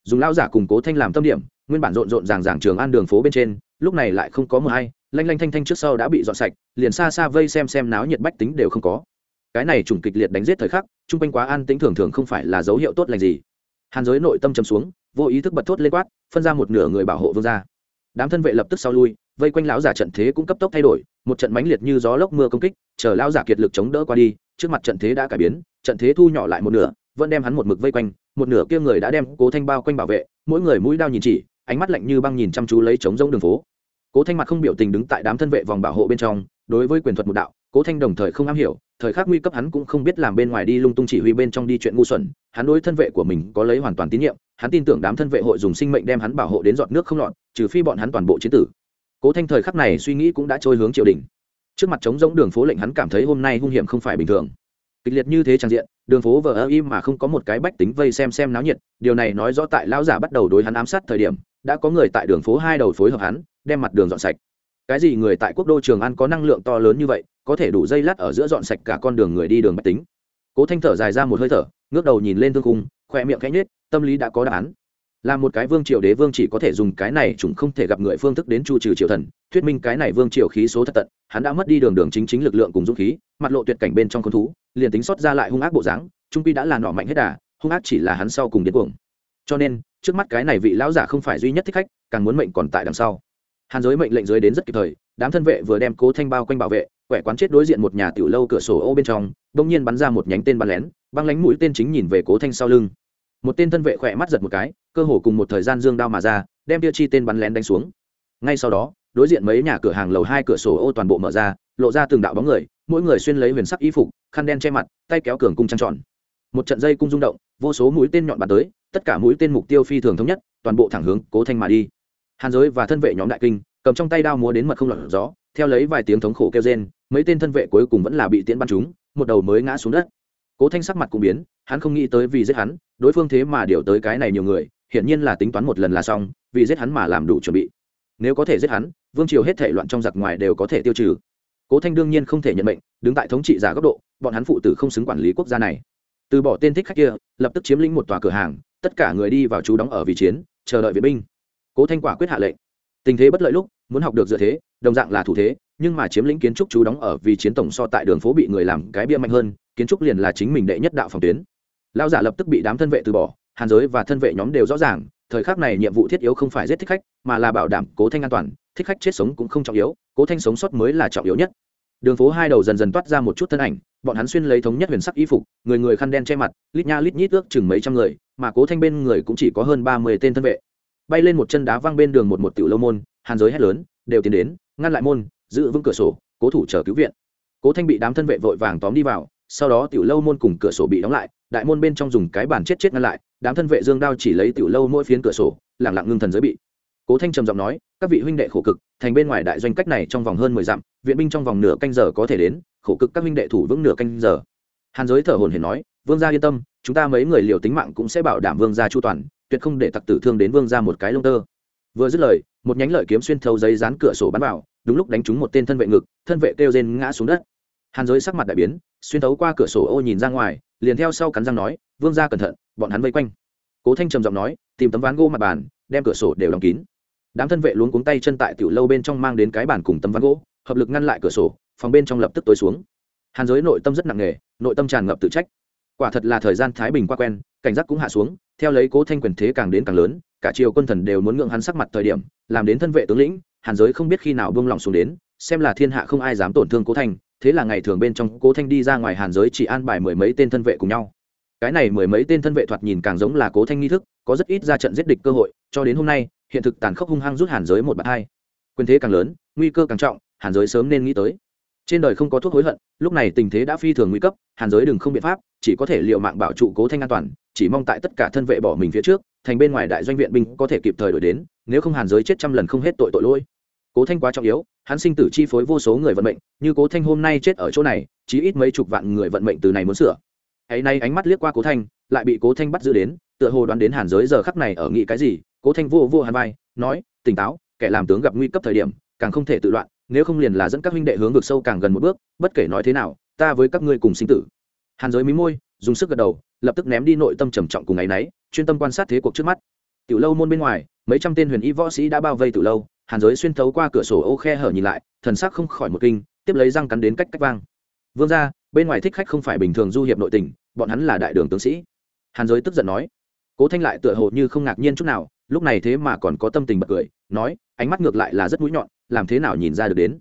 Dùng lao giả củng cố thanh làm tâm điểm, nguyên bản rộn rộn ràng ràng trường an đường phố bên trên, lúc này lại không có mờ hay, lanh lanh thanh thanh trước sau đã bị dọn sạch, liền xa xa vây xem xem náo nhiệt bách tính đều không có. Cái này trùng kịch liệt đánh giết thời khắc, chung quanh quá an tĩnh thường thường không phải là dấu hiệu tốt lành gì. Hàn giới nội tâm chấm xuống, vô ý thức bật thốt lên quát, phân ra một nửa người bảo hộ vương gia đám thân vệ lập tức sau lui, vây quanh lão giả trận thế cũng cấp tốc thay đổi, một trận mãnh liệt như gió lốc mưa công kích, chờ lão giả kiệt lực chống đỡ qua đi, trước mặt trận thế đã cải biến, trận thế thu nhỏ lại một nửa, vẫn đem hắn một mực vây quanh, một nửa kia người đã đem cố thanh bao quanh bảo vệ, mỗi người mũi đao nhìn chỉ, ánh mắt lạnh như băng nhìn chăm chú lấy trống rông đường phố. Cố thanh mặt không biểu tình đứng tại đám thân vệ vòng bảo hộ bên trong, đối với quyền thuật một đạo, cố thanh đồng thời không am hiểu, thời khắc nguy cấp hắn cũng không biết làm bên ngoài đi lung tung chỉ huy bên trong đi chuyện ngu xuẩn, hắn đối thân vệ của mình có lấy hoàn toàn tín nhiệm hắn tin tưởng đám thân vệ hội dùng sinh mệnh đem hắn bảo hộ đến giọt nước không lọt, trừ phi bọn hắn toàn bộ chiến tử. Cố thanh thời khắc này suy nghĩ cũng đã trôi hướng triều đình. Trước mặt trống rỗng đường phố lệnh hắn cảm thấy hôm nay hung hiểm không phải bình thường. Kịch liệt như thế trang diện, đường phố vờ ơ im mà không có một cái bách tính vây xem xem náo nhiệt, điều này nói rõ tại lão giả bắt đầu đối hắn ám sát thời điểm, đã có người tại đường phố hai đầu phối hợp hắn, đem mặt đường dọn sạch. Cái gì người tại quốc đô trường An có năng lượng to lớn như vậy, có thể đủ dây lát ở giữa dọn sạch cả con đường người đi đường bách tính. Cố thanh thở dài ra một hơi thở, ngước đầu nhìn lên thương cung khỏe miệng khẽ nết, tâm lý đã có đáp án. Là một cái vương triều đế vương chỉ có thể dùng cái này chúng không thể gặp người phương thức đến chu trừ triều thần. Thuyết minh cái này vương triều khí số thật tận hắn đã mất đi đường đường chính chính lực lượng cùng dũng khí mặt lộ tuyệt cảnh bên trong con thú liền tính sót ra lại hung ác bộ dáng trung pi đã là nọ mạnh hết đà hung ác chỉ là hắn sau cùng điên cuồng. Cho nên trước mắt cái này vị lão giả không phải duy nhất thích khách càng muốn mệnh còn tại đằng sau. Hàn giới mệnh lệnh dưới đến rất kịp thời đám thân vệ vừa đem cố thanh bao quanh bảo vệ quẻ quán chết đối diện một nhà tiểu lâu cửa sổ ô bên trong bỗng nhiên bắn ra một nhánh tên bắn lén băng lánh mũi tên chính nhìn về cố thanh sau lưng một tên thân vệ khỏe mắt giật một cái, cơ hồ cùng một thời gian dương đao mà ra, đem tiêu chi tên bắn lén đánh xuống. Ngay sau đó, đối diện mấy nhà cửa hàng lầu hai cửa sổ ô toàn bộ mở ra, lộ ra từng đạo bóng người, mỗi người xuyên lấy huyền sắc y phục, khăn đen che mặt, tay kéo cường cung trăng tròn. Một trận dây cung rung động, vô số mũi tên nhọn bắn tới, tất cả mũi tên mục tiêu phi thường thống nhất, toàn bộ thẳng hướng cố thanh mà đi. Hàn giới và thân vệ nhóm đại kinh, cầm trong tay đao múa đến mật không lọt gió, theo lấy vài tiếng thống khổ kêu rên, mấy tên thân vệ cuối cùng vẫn là bị tiễn bắn chúng một đầu mới ngã xuống đất cố thanh sắc mặt cũng biến, hắn không nghĩ tới vì giết hắn, đối phương thế mà điều tới cái này nhiều người, hiển nhiên là tính toán một lần là xong, vì giết hắn mà làm đủ chuẩn bị. Nếu có thể giết hắn, vương triều hết thể loạn trong giặc ngoài đều có thể tiêu trừ. Cố thanh đương nhiên không thể nhận mệnh, đứng tại thống trị giả góc độ, bọn hắn phụ tử không xứng quản lý quốc gia này. Từ bỏ tên thích khách kia, lập tức chiếm lĩnh một tòa cửa hàng, tất cả người đi vào chú đóng ở vị chiến, chờ đợi viện binh. Cố thanh quả quyết hạ lệnh. Tình thế bất lợi lúc, muốn học được dựa thế, đồng dạng là thủ thế nhưng mà chiếm lĩnh kiến trúc chú đóng ở vì chiến tổng so tại đường phố bị người làm cái bia mạnh hơn, kiến trúc liền là chính mình đệ nhất đạo phòng tuyến. Lao giả lập tức bị đám thân vệ từ bỏ, hàn giới và thân vệ nhóm đều rõ ràng, thời khắc này nhiệm vụ thiết yếu không phải giết thích khách, mà là bảo đảm cố thanh an toàn, thích khách chết sống cũng không trọng yếu, cố thanh sống sót mới là trọng yếu nhất. Đường phố hai đầu dần dần toát ra một chút thân ảnh, bọn hắn xuyên lấy thống nhất huyền sắc y phục, người người khăn đen che mặt, lít nha lít nhít ước chừng mấy trăm người, mà cố thanh bên người cũng chỉ có hơn ba mươi tên thân vệ. Bay lên một chân đá văng bên đường một một tiểu lâu môn, hàn giới hét lớn, đều tiến đến, ngăn lại môn giữ vững cửa sổ, cố thủ chờ cứu viện. Cố thanh bị đám thân vệ vội vàng tóm đi vào, sau đó tiểu lâu môn cùng cửa sổ bị đóng lại, đại môn bên trong dùng cái bàn chết chết ngăn lại, đám thân vệ dương đao chỉ lấy tiểu lâu mỗi phiến cửa sổ lẳng lặng ngưng thần giới bị. Cố thanh trầm giọng nói, các vị huynh đệ khổ cực, thành bên ngoài đại doanh cách này trong vòng hơn mười dặm, viện binh trong vòng nửa canh giờ có thể đến, khổ cực các huynh đệ thủ vững nửa canh giờ. Hàn giới thở hồn hển nói, vương gia yên tâm, chúng ta mấy người liều tính mạng cũng sẽ bảo đảm vương gia chu toàn, tuyệt không để tặc tử thương đến vương gia một cái lông tơ. Vừa dứt lời, một nhánh lợi kiếm xuyên thấu giấy dán cửa sổ bắn vào đúng lúc đánh trúng một tên thân vệ ngực, thân vệ kêu rên ngã xuống đất. Hàn giới sắc mặt đại biến, xuyên thấu qua cửa sổ ô nhìn ra ngoài, liền theo sau cắn răng nói, vương gia cẩn thận, bọn hắn vây quanh. Cố thanh trầm giọng nói, tìm tấm ván gỗ mặt bàn, đem cửa sổ đều đóng kín. Đám thân vệ luống cuống tay chân tại tiểu lâu bên trong mang đến cái bàn cùng tấm ván gỗ, hợp lực ngăn lại cửa sổ, phòng bên trong lập tức tối xuống. Hàn giới nội tâm rất nặng nề, nội tâm tràn ngập tự trách. Quả thật là thời gian thái bình qua quen, cảnh giác cũng hạ xuống, theo lấy cố thanh quyền thế càng đến càng lớn, cả triều quân thần đều muốn ngượng hắn sắc mặt thời điểm, làm đến thân vệ tướng lĩnh hàn giới không biết khi nào buông lỏng xuống đến, xem là thiên hạ không ai dám tổn thương cố thanh, thế là ngày thường bên trong cố thanh đi ra ngoài hàn giới chỉ an bài mười mấy tên thân vệ cùng nhau. Cái này mười mấy tên thân vệ thoạt nhìn càng giống là cố thanh nghi thức, có rất ít ra trận giết địch cơ hội, cho đến hôm nay, hiện thực tàn khốc hung hăng rút hàn giới một bạt hai. Quyền thế càng lớn, nguy cơ càng trọng, hàn giới sớm nên nghĩ tới. Trên đời không có thuốc hối hận, lúc này tình thế đã phi thường nguy cấp, hàn giới đừng không biện pháp, chỉ có thể l i ề u mạng bảo trụ cố thanh an toàn, chỉ mong tại tất cả thân vệ bỏ mình phía trước, thành bên ngoài đại doanh viện binh có thể kịp thời đổi đến, nếu không hàn giới chết trăm lần không hết tội tội lỗi cố thanh quá trọng yếu, hắn sinh tử chi phối vô số người vận mệnh, như cố thanh hôm nay chết ở chỗ này, chí ít mấy chục vạn người vận mệnh từ này muốn sửa. Ấy nay ánh mắt liếc qua cố thanh, lại bị cố thanh bắt giữ đến, tựa hồ đoán đến hàn giới giờ khắc này ở nghĩ cái gì, cố thanh vô vô hàn vai, nói, tỉnh táo, kẻ làm tướng gặp nguy cấp thời điểm, càng không thể tự loạn, nếu không liền là dẫn các huynh đệ hướng ngược sâu càng gần một bước, bất kể nói thế nào, ta với các ngươi cùng sinh tử. Hàn giới mí môi, dùng sức gật đầu, lập tức ném đi nội tâm trầm trọng cùng ngày nấy chuyên tâm quan sát thế cuộc trước mắt. Tiểu lâu môn bên ngoài, mấy trăm tên huyền y võ sĩ đã bao vây tiểu lâu hàn giới xuyên thấu qua cửa sổ ô khe hở nhìn lại, thần sắc không khỏi một kinh, tiếp lấy răng cắn đến cách cách vang. Vương ra bên ngoài thích khách không phải bình thường du hiệp nội tình, bọn hắn là đại đường tướng sĩ. Hàn giới tức giận nói. Cố thanh lại tựa hồ như không ngạc nhiên chút nào, lúc này thế mà còn có tâm tình bật cười, nói, ánh mắt ngược lại là rất mũi nhọn, làm thế nào nhìn ra được đến?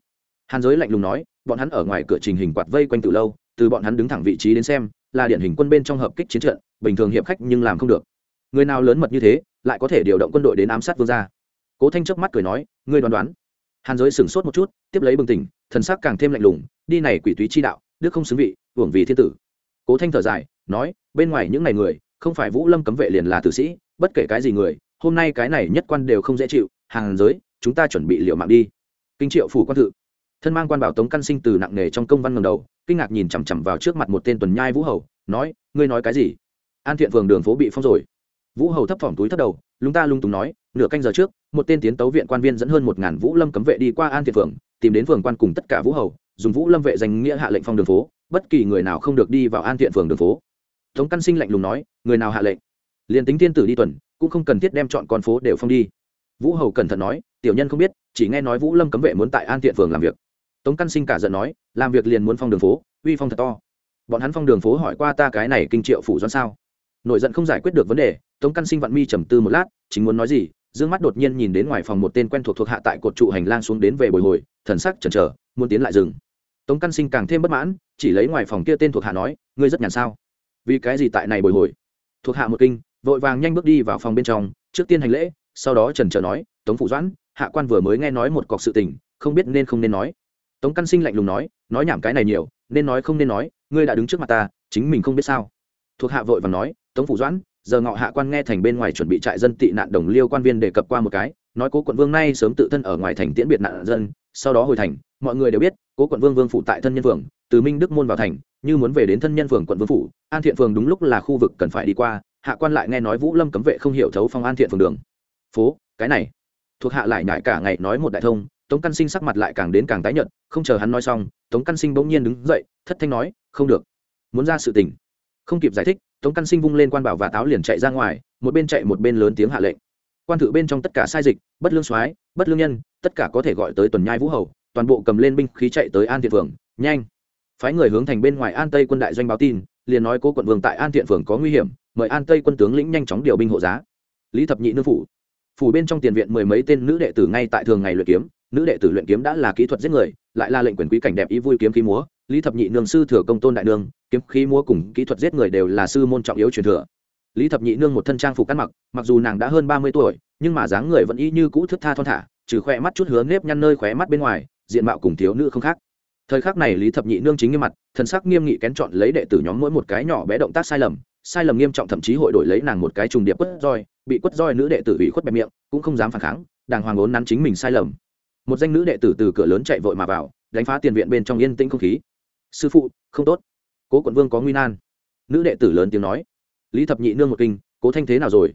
Hàn giới lạnh lùng nói, bọn hắn ở ngoài cửa trình hình quạt vây quanh từ lâu, từ bọn hắn đứng thẳng vị trí đến xem, là điển hình quân bên trong hợp kích chiến trận, bình thường hiệp khách nhưng làm không được. Người nào lớn mật như thế, lại có thể điều động quân đội đến ám sát vương gia? Cố thanh chớp mắt cười nói, ngươi đoán đoán. Hàn giới sửng sốt một chút, tiếp lấy bừng tỉnh, thần sắc càng thêm lạnh lùng, đi này quỷ túy chi đạo, đức không xứng vị hưởng vì thiên tử. Cố thanh thở dài, nói, bên ngoài những ngày người, không phải vũ lâm cấm vệ liền là tử sĩ, bất kể cái gì người, hôm nay cái này nhất quan đều không dễ chịu hàng giới, chúng ta chuẩn bị liệu mạng đi. Kinh triệu phủ quan thự. Thân mang quan bảo tống căn sinh từ nặng nề trong công văn ngầm đầu, kinh ngạc nhìn chằm chằm vào trước mặt một tên tuần nhai vũ hầu, nói, ngươi nói cái gì? An thiện phường đường phố bị phong rồi. Vũ hầu thấp thỏm túi thất đầu, lúng ta lung túng nói nửa canh giờ trước, một tên tiến tấu viện quan viên dẫn hơn một ngàn vũ lâm cấm vệ đi qua an thiện phường tìm đến phường quan cùng tất cả vũ hầu, dùng vũ lâm vệ danh nghĩa hạ lệnh phong đường phố, bất kỳ người nào không được đi vào an thiện phường đường phố. Tống căn sinh lạnh lùng nói, người nào hạ lệnh? Liền tính thiên tử đi tuần, cũng không cần thiết đem chọn con phố đều phong đi. Vũ hầu cẩn thận nói, tiểu nhân không biết, chỉ nghe nói vũ lâm cấm vệ muốn tại an thiện phường làm việc. Tống căn sinh cả giận nói, làm việc liền muốn phong đường phố, uy phong thật to. Bọn hắn phong đường phố hỏi qua ta cái này kinh triệu phủ doan sao? Nổi giận không giải quyết được vấn đề, tống căn sinh vặn mi trầm tư một lát, chính muốn nói gì dương mắt đột nhiên nhìn đến ngoài phòng một tên quen thuộc thuộc hạ tại cột trụ hành lang xuống đến về bồi hồi, thần sắc chần chờ, muốn tiến lại rừng tống căn sinh càng thêm bất mãn, chỉ lấy ngoài phòng kia tên thuộc hạ nói, ngươi rất nhàn sao? Vì cái gì tại này bồi hồi? Thuộc hạ một kinh, vội vàng nhanh bước đi vào phòng bên trong, trước tiên hành lễ, sau đó trần trờ nói, tống phủ doãn, hạ quan vừa mới nghe nói một cọc sự tình, không biết nên không nên nói. Tống căn sinh lạnh lùng nói nói nhảm cái này nhiều, nên nói không nên nói, ngươi đã đứng trước mặt ta, chính mình không biết sao. Thuộc hạ vội vàng nói, tống phủ doãn giờ ngọ hạ quan nghe thành bên ngoài chuẩn bị trại dân tị nạn đồng liêu quan viên đề cập qua một cái, nói cố quận vương nay sớm tự thân ở ngoài thành tiễn biệt nạn dân, sau đó hồi thành, mọi người đều biết, cố quận vương vương phụ tại thân nhân phường, từ minh đức môn vào thành, như muốn về đến thân nhân phường quận vương phủ, an thiện phường đúng lúc là khu vực cần phải đi qua, hạ quan lại nghe nói vũ lâm cấm vệ không hiểu thấu phong an thiện phường đường. Phố, cái này, thuộc hạ lại nhải cả ngày nói một đại thông, tống căn sinh sắc mặt lại càng đến càng tái nhợt, không chờ hắn nói xong, tống căn sinh bỗng nhiên đứng dậy, thất thanh nói, không được, muốn ra sự tình. Không kịp giải thích tống căn sinh vung lên quan bảo và táo liền chạy ra ngoài, một bên chạy một bên lớn tiếng hạ lệnh. Quan thự bên trong tất cả sai dịch, bất lương soái, bất lương nhân, tất cả có thể gọi tới tuần nhai vũ hầu, toàn bộ cầm lên binh khí chạy tới an thiện phường nhanh. Phái người hướng thành bên ngoài an tây quân đại doanh báo tin, liền nói cố quận vương tại an thiện phường có nguy hiểm, mời an tây quân tướng lĩnh nhanh chóng điều binh hộ giá. Lý thập nhị nương phủ. Phủ bên trong tiền viện mười mấy tên nữ đệ tử ngay tại thường ngày luyện kiếm, nữ đệ tử luyện kiếm đã là kỹ thuật giết người, lại là lệnh quyền quý cảnh đẹp ý vui kiếm khí múa lý thập nhị nương sư thừa công tôn đại nương, kiếm khí múa cùng kỹ thuật giết người đều là sư môn trọng yếu truyền thừa. Lý thập nhị nương một thân trang phục ăn mặc mặc dù nàng đã hơn ba mươi tuổi, nhưng mà dáng người vẫn y như cũ thức tha thon thả, trừ khoe mắt chút hướng nếp nhăn nơi khóe mắt bên ngoài, diện mạo cùng thiếu nữ không khác. Thời khắc này lý thập nhị nương chính nghiêm mặt, thần sắc nghiêm nghị kén chọn lấy đệ tử nhóm mỗi một cái nhỏ bé động tác sai lầm sai lầm nghiêm trọng thậm chí hội đổi lấy nàng một cái trùng điệp quất roi, bị quất roi nữ đệ tử bị khuất bẹp miệng, cũng không dám phản kháng, đàng hoàng ốn nắn chính mình sai lầm. Một danh nữ đệ tử từ cửa lớn chạy vội mà vào, đánh phá tiền viện bên trong yên tĩnh không khí sư phụ, không tốt. Cố quận vương có nguy nan. Nữ đệ tử lớn tiếng nói. Lý thập nhị nương một kinh, cố thanh thế nào rồi?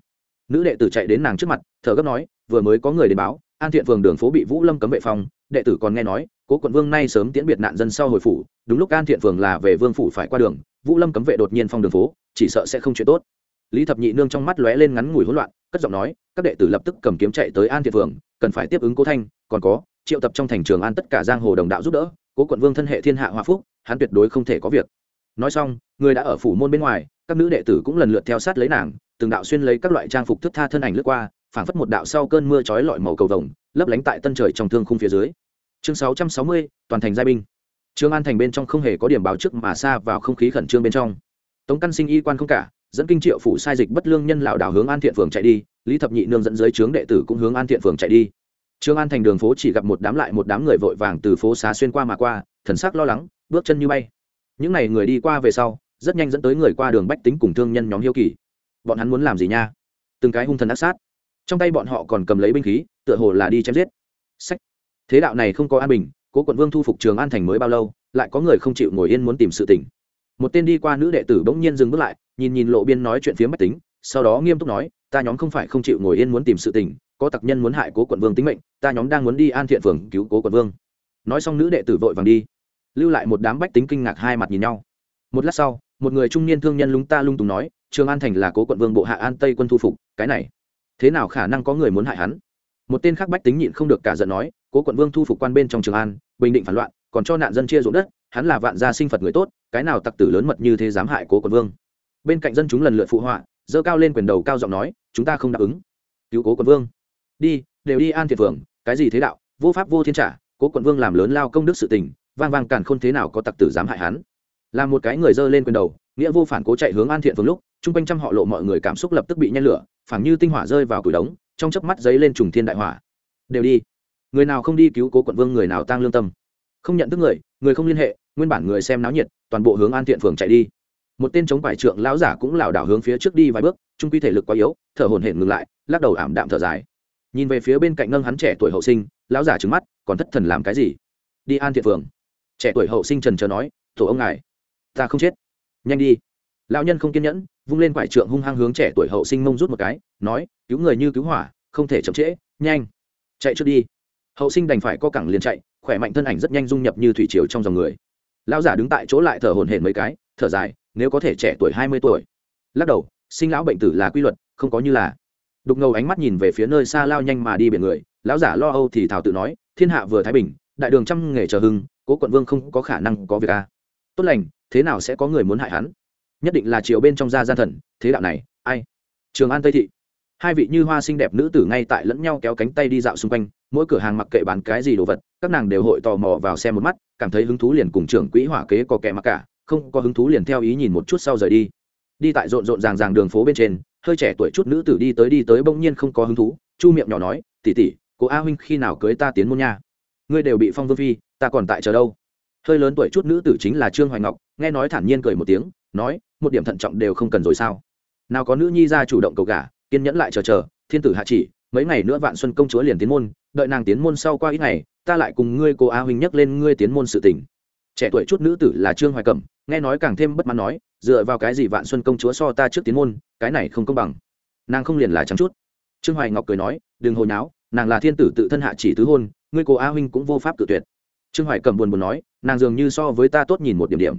Nữ đệ tử chạy đến nàng trước mặt, thở gấp nói, vừa mới có người đến báo, an thiện phường đường phố bị vũ lâm cấm vệ phòng, đệ tử còn nghe nói, cố quận vương nay sớm tiễn biệt nạn dân sau hồi phủ, đúng lúc an thiện phường là về vương phủ phải qua đường, vũ lâm cấm vệ đột nhiên phong đường phố, chỉ sợ sẽ không chuyện tốt. Lý thập nhị nương trong mắt lóe lên ngắn ngủi hỗn loạn, cất giọng nói, các đệ tử lập tức cầm kiếm chạy tới an thiện phường, cần phải tiếp ứng cố thanh, còn có, triệu tập trong thành trường an tất cả giang hồ đồng đạo giúp đỡ, cố quận vương thân hệ thiên hạ hòa phúc hắn tuyệt đối không thể có việc. Nói xong, người đã ở phủ môn bên ngoài, các nữ đệ tử cũng lần lượt theo sát lấy nàng, từng đạo xuyên lấy các loại trang phục thức tha thân ảnh lướt qua, phảng phất một đạo sau cơn mưa chói lọi màu cầu vồng, lấp lánh tại tân trời trong thương khung phía dưới. Chương sáu trăm sáu mươi, toàn thành giai binh. Trương an thành bên trong không hề có điểm báo trước mà xa vào không khí khẩn trương bên trong. Tống căn sinh y quan không cả, dẫn kinh triệu phủ sai dịch bất lương nhân lão đảo hướng an thiện phường chạy đi, lý thập nhị nương dẫn dưới trướng đệ tử cũng hướng an thiện phường chạy đi. Trương an thành đường phố chỉ gặp một đám lại một đám người vội vàng từ phố xá xuyên qua mà qua, thần sắc lo lắng bước chân như bay. Những n à y người đi qua về sau, rất nhanh dẫn tới người qua đường bách tính cùng thương nhân nhóm hiếu kỳ. Bọn hắn muốn làm gì nha? Từng cái hung thần ác sát. Trong tay bọn họ còn cầm lấy binh khí, tựa hồ là đi chém giết. Sách. Thế đạo này không có an bình, cố quận vương thu phục trường an thành mới bao lâu, lại có người không chịu ngồi yên muốn tìm sự tỉnh một tên đi qua nữ đệ tử bỗng nhiên dừng bước lại, nhìn nhìn lộ biên nói chuyện phía bách tính, sau đó nghiêm túc nói, ta nhóm không phải không chịu ngồi yên muốn tìm sự tình, có tặc nhân muốn hại cố quận vương tính mệnh, ta nhóm đang muốn đi an thiện phường cứu cố quận vương. Nói xong nữ đệ tử vội vàng đi lưu lại một đám bách tính kinh ngạc hai mặt nhìn nhau. Một lát sau, một người trung niên thương nhân lúng ta lung tùng nói, trường an thành là cố quận vương bộ hạ an tây quân thu phục, cái này, thế nào khả năng có người muốn hại hắn? Một tên khác bách tính nhịn không được cả giận nói, cố quận vương thu phục quan bên trong trường an, bình định phản loạn, còn cho nạn dân chia ruộng đất, hắn là vạn gia sinh phật người tốt, cái nào tặc tử lớn mật như thế dám hại cố quận vương? Bên cạnh dân chúng lần lượt phụ họa dơ cao lên quyền đầu cao giọng nói, chúng ta không đáp ứng. Cứu cố quận vương. Đi, đều đi an thiệt phường, cái gì thế đạo, vô pháp vô thiên trả, cố quận vương làm lớn lao công đức sự tình vang vang càn khôn thế nào có tặc tử dám hại hắn. Làm một cái người dơ lên quyền đầu, nghĩa vô phản cố chạy hướng an thiện phường lúc, chung quanh trăm họ lộ mọi người cảm xúc lập tức bị nhen lửa, phảng như tinh hỏa rơi vào cửi đống, trong chớp mắt giấy lên trùng thiên đại hỏa. Đều đi. Người nào không đi cứu cố quận vương người nào tăng lương tâm. Không nhận thức người người không liên hệ, nguyên bản người xem náo nhiệt, toàn bộ hướng an thiện phường chạy đi. Một tên chống quải trượng lão giả cũng lảo đảo hướng phía trước đi vài bước trung quy thể lực quá yếu, thở hổn hển ngừng lại, lắc đầu ảm đạm thở dài. Nhìn về phía bên cạnh nâng hắn trẻ tuổi hậu sinh, lão giả trứng mắt, còn thất thần làm cái gì? Đi an thiện phường trẻ tuổi hậu sinh trần chờ nói, tổ ông ngài, ta không chết. Nhanh đi. Lão nhân không kiên nhẫn, vung lên quải trượng hung hăng hướng trẻ tuổi hậu sinh mông rút một cái, nói, cứu người như cứu hỏa, không thể chậm trễ, nhanh, chạy trước đi. Hậu sinh đành phải co cẳng liền chạy, khỏe mạnh thân ảnh rất nhanh dung nhập như thủy triều trong dòng người. Lão giả đứng tại chỗ lại thở hổn hển mấy cái, thở dài, nếu có thể trẻ tuổi hai mươi tuổi. Lắc đầu, sinh lão bệnh tử là quy luật, không có như là. Đục ngầu ánh mắt nhìn về phía nơi xa lao nhanh mà đi biển người, lão giả lo âu thì thảo tự nói, thiên hạ vừa thái bình, đại đường trăm nghề chờ hưng cố quận vương không có khả năng có việc a tốt lành, thế nào sẽ có người muốn hại hắn? Nhất định là triều bên trong gia gian thần, thế đạo này, ai? Trường an tây thị. Hai vị như hoa xinh đẹp nữ tử ngay tại lẫn nhau kéo cánh tay đi dạo xung quanh, mỗi cửa hàng mặc kệ bán cái gì đồ vật, các nàng đều hội tò mò vào xem một mắt, cảm thấy hứng thú liền cùng trưởng quỹ hỏa kế có kẻ mặc cả, không có hứng thú liền theo ý nhìn một chút sau rời đi. Đi tại rộn rộn ràng ràng đường phố bên trên, hơi trẻ tuổi chút nữ tử đi tới đi tới bỗng nhiên không có hứng thú, chu miệng nhỏ nói tỉ tỉ cô a huynh khi nào cưới ta tiến môn nha? Ngươi đều bị phong vương phi, ta còn tại chờ đâu? Hơi lớn tuổi chút nữ tử chính là trương hoài ngọc, nghe nói thản nhiên cười một tiếng, nói, một điểm thận trọng đều không cần rồi sao? Nào có nữ nhi ra chủ động cầu gả, kiên nhẫn lại chờ chờ, thiên tử hạ chỉ, mấy ngày nữa vạn xuân công chúa liền tiến môn, đợi nàng tiến môn sau qua ít ngày, ta lại cùng ngươi cô a huynh nhắc lên ngươi tiến môn sự tình. Trẻ tuổi chút nữ tử là trương hoài cẩm, nghe nói càng thêm bất mãn nói, dựa vào cái gì vạn xuân công chúa so ta trước tiến môn, cái này không công bằng. Nàng không liền là trắng chút. Trương hoài ngọc cười nói, đừng hồi náo, nàng là thiên tử tự thân hạ chỉ tứ hôn ngươi cô a huynh cũng vô pháp tự tuyệt. Trương hoài cẩm buồn buồn nói, nàng dường như so với ta tốt nhìn một điểm điểm.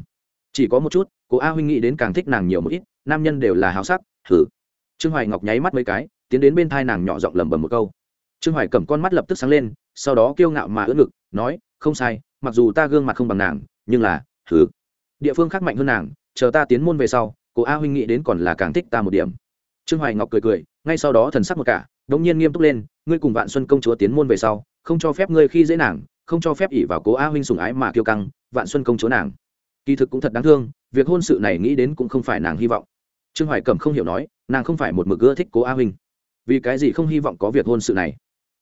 Chỉ có một chút, cô a huynh nghĩ đến càng thích nàng nhiều một ít, nam nhân đều là háo sắc thử trương hoài ngọc nháy mắt mấy cái, tiến đến bên thai nàng nhỏ giọng lẩm bẩm một câu. Trương hoài cầm con mắt lập tức sáng lên, sau đó kiêu ngạo mà ưỡn ngực, nói, không sai, mặc dù ta gương mặt không bằng nàng, nhưng là thử địa phương khác mạnh hơn nàng, chờ ta tiến môn về sau, cô a huynh nghĩ đến còn là càng thích ta một điểm. Trương hoài ngọc cười cười, ngay sau đó thần sắc một cả, đống nhiên nghiêm túc lên ngươi cùng vạn xuân công chúa tiến môn về sau, không cho phép ngươi khi dễ nàng, không cho phép ỷ vào cố a huynh sùng ái mà kiêu căng, vạn xuân công chúa nàng. Kỳ thực cũng thật đáng thương, việc hôn sự này nghĩ đến cũng không phải nàng hy vọng. Trương hoài cẩm không hiểu nói, nàng không phải một mực ưa thích cố a huynh. Vì cái gì không hy vọng có việc hôn sự này?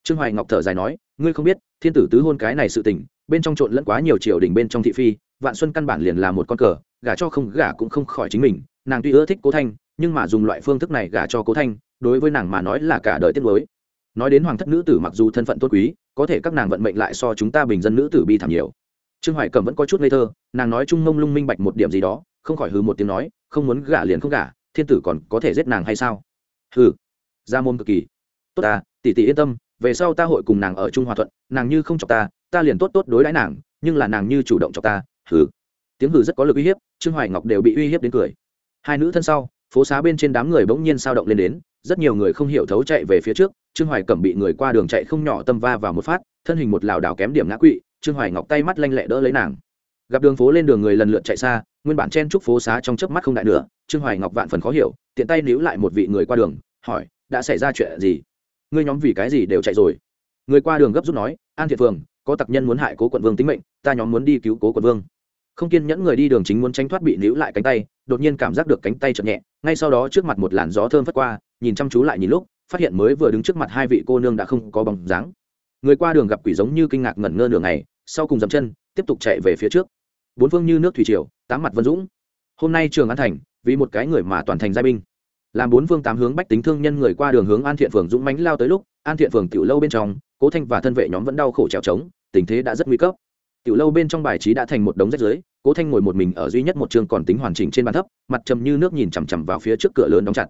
Trương hoài ngọc thở dài nói, ngươi không biết, thiên tử tứ hôn cái này sự tình, bên trong trộn lẫn quá nhiều triều đình bên trong thị phi, vạn xuân căn bản liền là một con cờ, gả cho không gả cũng không khỏi chính mình. Nàng tuy ưa thích cố thanh, nhưng mà dùng loại phương thức này gả cho cố thanh, đối với nàng mà nói là cả đời tiết mới nói đến hoàng thất nữ tử mặc dù thân phận tốt quý, có thể các nàng vận mệnh lại so chúng ta bình dân nữ tử bi thảm nhiều. Trương hoài cẩm vẫn có chút ngây thơ, nàng nói trung mông lung minh bạch một điểm gì đó, không khỏi hư một tiếng nói, không muốn gả liền không gả, thiên tử còn có thể giết nàng hay sao? Hừ ra môn cực kỳ. Tốt ta, tỷ tỷ yên tâm, về sau ta hội cùng nàng ở trung hòa thuận, nàng như không chọc ta ta liền tốt tốt đối đãi nàng, nhưng là nàng như chủ động chọc ta, hừ. Tiếng hừ rất có lực uy hiếp, trương hoài ngọc đều bị uy hiếp đến cười. Hai nữ thân sau, phố xá bên trên đám người bỗng nhiên sao động lên đến rất nhiều người không hiểu thấu chạy về phía trước, trương hoài cẩm bị người qua đường chạy không nhỏ tâm va vào một phát, thân hình một lảo đảo kém điểm ngã quỵ, trương hoài ngọc tay mắt lanh lẹ đỡ lấy nàng. Gặp đường phố lên đường người lần lượt chạy xa, nguyên bản chen trúc phố xá trong chớp mắt không đại nữa trương hoài ngọc vạn phần khó hiểu, tiện tay níu lại một vị người qua đường, hỏi, đã xảy ra chuyện gì? Ngươi nhóm vì cái gì đều chạy rồi? Người qua đường gấp rút nói, an thiện phường, có tặc nhân muốn hại cố quận vương tính mệnh, ta nhóm muốn đi cứu cố quận vương không kiên nhẫn người đi đường chính muốn tránh thoát bị níu lại cánh tay, đột nhiên cảm giác được cánh tay chậm nhẹ, ngay sau đó trước mặt một làn gió thơm phất qua, nhìn chăm chú lại nhìn lúc, phát hiện mới vừa đứng trước mặt hai vị cô nương đã không có bóng dáng. Người qua đường gặp quỷ giống như kinh ngạc ngẩn ngơ nửa ngày, sau cùng dậm chân, tiếp tục chạy về phía trước. Bốn phương như nước thủy triều, tám mặt vân dũng. Hôm nay trường an thành, vì một cái người mà toàn thành giai binh. Làm bốn phương tám hướng bách tính thương nhân người qua đường hướng an thiện phường dũng mánh lao tới lúc, an thiện phường tiểu lâu bên trong, cố thanh và thân vệ nhóm vẫn đau khổ trèo trống, tình thế đã rất nguy cấp tiểu lâu bên trong bài trí đã thành một đống rách dưới cố thanh ngồi một mình ở duy nhất một trường còn tính hoàn chỉnh trên bàn thấp, mặt trầm như nước nhìn chằm chằm vào phía trước cửa lớn đóng chặt.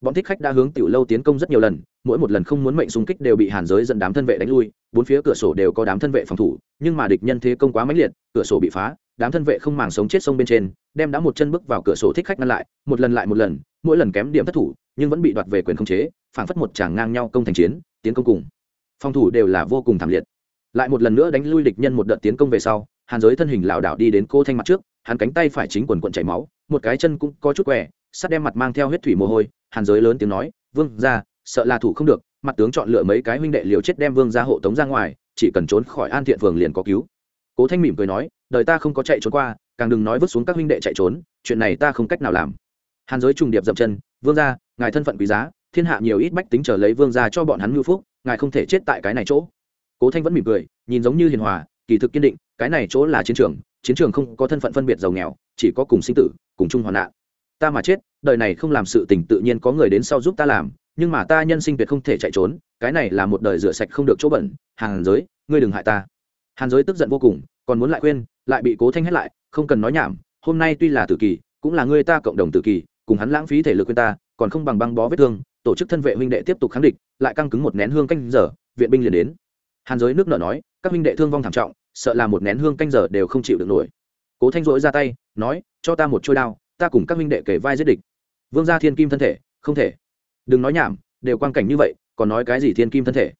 Bọn thích khách đã hướng tiểu lâu tiến công rất nhiều lần, mỗi một lần không muốn mệnh xung kích đều bị hàn giới dẫn đám thân vệ đánh lui, bốn phía cửa sổ đều có đám thân vệ phòng thủ, nhưng mà địch nhân thế công quá mãnh liệt, cửa sổ bị phá, đám thân vệ không màng sống chết sông bên trên, đem đã một chân bước vào cửa sổ thích khách ngăn lại, một lần lại một lần, mỗi lần kém điểm thất thủ, nhưng vẫn bị đoạt về quyền không chế phảng phất một tràng ngang nhau công thành chiến, tiến công cùng. Phòng thủ đều là vô cùng thảm liệt lại một lần nữa đánh lui địch nhân một đợt tiến công về sau, hàn giới thân hình lảo đảo đi đến cô thanh mặt trước, hắn cánh tay phải chính quần quận chảy máu, một cái chân cũng có chút quẻ sắt đem mặt mang theo huyết thủy mồ hôi, hàn giới lớn tiếng nói, vương ra sợ là thủ không được, mặt tướng chọn lựa mấy cái huynh đệ liều chết đem vương ra hộ tống ra ngoài, chỉ cần trốn khỏi an thiện phường liền có cứu. Cố thanh mỉm cười nói, đời ta không có chạy trốn qua, càng đừng nói vứt xuống các huynh đệ chạy trốn, chuyện này ta không cách nào làm. Hàn giới trùng điệp dậm chân, vương ra ngài thân phận quý giá, thiên hạ nhiều ít bách tính trở lấy vương ra cho bọn hắn ngư phúc, ngài không thể chết tại cái này chỗ cố thanh vẫn mỉm cười, nhìn giống như hiền hòa, kỳ thực kiên định, cái này chỗ là chiến trường chiến trường không có thân phận phân biệt giàu nghèo, chỉ có cùng sinh tử, cùng chung hoạn nạn. Ta mà chết, đời này không làm sự tình tự nhiên có người đến sau giúp ta làm, nhưng mà ta nhân sinh tuyệt không thể chạy trốn, cái này là một đời rửa sạch không được chỗ bẩn. Hàn giới, ngươi đừng hại ta. Hàn giới tức giận vô cùng, còn muốn lại khuyên, lại bị cố thanh hét lại, không cần nói nhảm, hôm nay tuy là tử kỳ, cũng là ngươi ta cộng đồng tử kỳ, cùng hắn lãng phí thể lực khuyên ta, còn không bằng băng bó vết thương, tổ chức thân vệ huynh đệ tiếp tục kháng địch, lại căng cứng một nén hương canh giờ, viện binh liền đến hàn giới nước nở nói, các minh đệ thương vong thảm trọng, sợ là một nén hương canh giờ đều không chịu được nổi. Cố thanh dỗi ra tay, nói, cho ta một trôi đao, ta cùng các minh đệ kể vai giết địch. Vương gia thiên kim thân thể, không thể. Đừng nói nhảm, đều quan cảnh như vậy, còn nói cái gì thiên kim thân thể?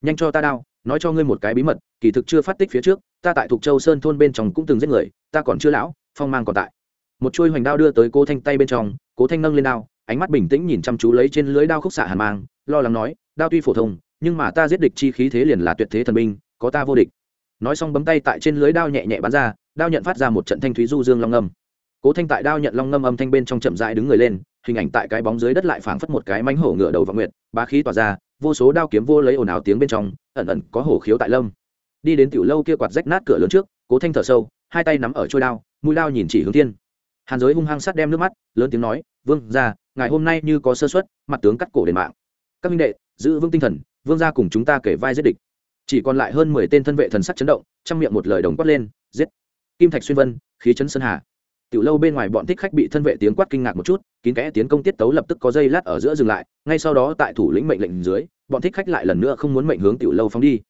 Nhanh cho ta đao, nói cho ngươi một cái bí mật, kỳ thực chưa phát tích phía trước, ta tại thục châu sơn thôn bên trong cũng từng giết người, ta còn chưa lão, phong mang còn tại. Một chuôi hoành đao đưa tới cố thanh tay bên trong, cố thanh nâng lên đao, ánh mắt bình tĩnh nhìn chăm chú lấy trên lưới đao khúc xạ hàn mang, lo lắng nói, đao tuy phổ thông nhưng mà ta giết địch chi khí thế liền là tuyệt thế thần binh, có ta vô địch. Nói xong bấm tay tại trên lưới đao nhẹ nhẹ bắn ra, đao nhận phát ra một trận thanh thúy du dương long ngâm cố thanh tại đao nhận long ngâm âm thanh bên trong chậm rãi đứng người lên, hình ảnh tại cái bóng dưới đất lại phảng phất một cái mánh hổ ngựa đầu vọng nguyện bá khí tỏa ra, vô số đao kiếm vô lấy ồn ào tiếng bên trong, ẩn ẩn có hổ khiếu tại lâm. Đi đến tiểu lâu kia quạt rách nát cửa lớn trước, cố thanh thở sâu, hai tay nắm ở trôi đao, mũi đao nhìn chỉ hướng thiên. Hàn giới hung hăng sát đem nước mắt, lớn tiếng nói, vương ra ngày hôm nay như có sơ xuất mặt tướng cắt cổ đền mạng. Các minh đệ, giữ vững tinh thần vương gia cùng chúng ta kể vai giết địch. Chỉ còn lại hơn mười tên thân vệ thần sắc chấn động trong miệng một lời đồng quát lên, giết. Kim thạch xuyên vân, khí chấn sơn hà. Tiểu lâu bên ngoài bọn thích khách bị thân vệ tiếng quát kinh ngạc một chút, kín kẽ tiến công tiết tấu lập tức có dây lát ở giữa dừng lại, ngay sau đó tại thủ lĩnh mệnh lệnh dưới, bọn thích khách lại lần nữa không muốn mệnh hướng tiểu lâu phóng đi.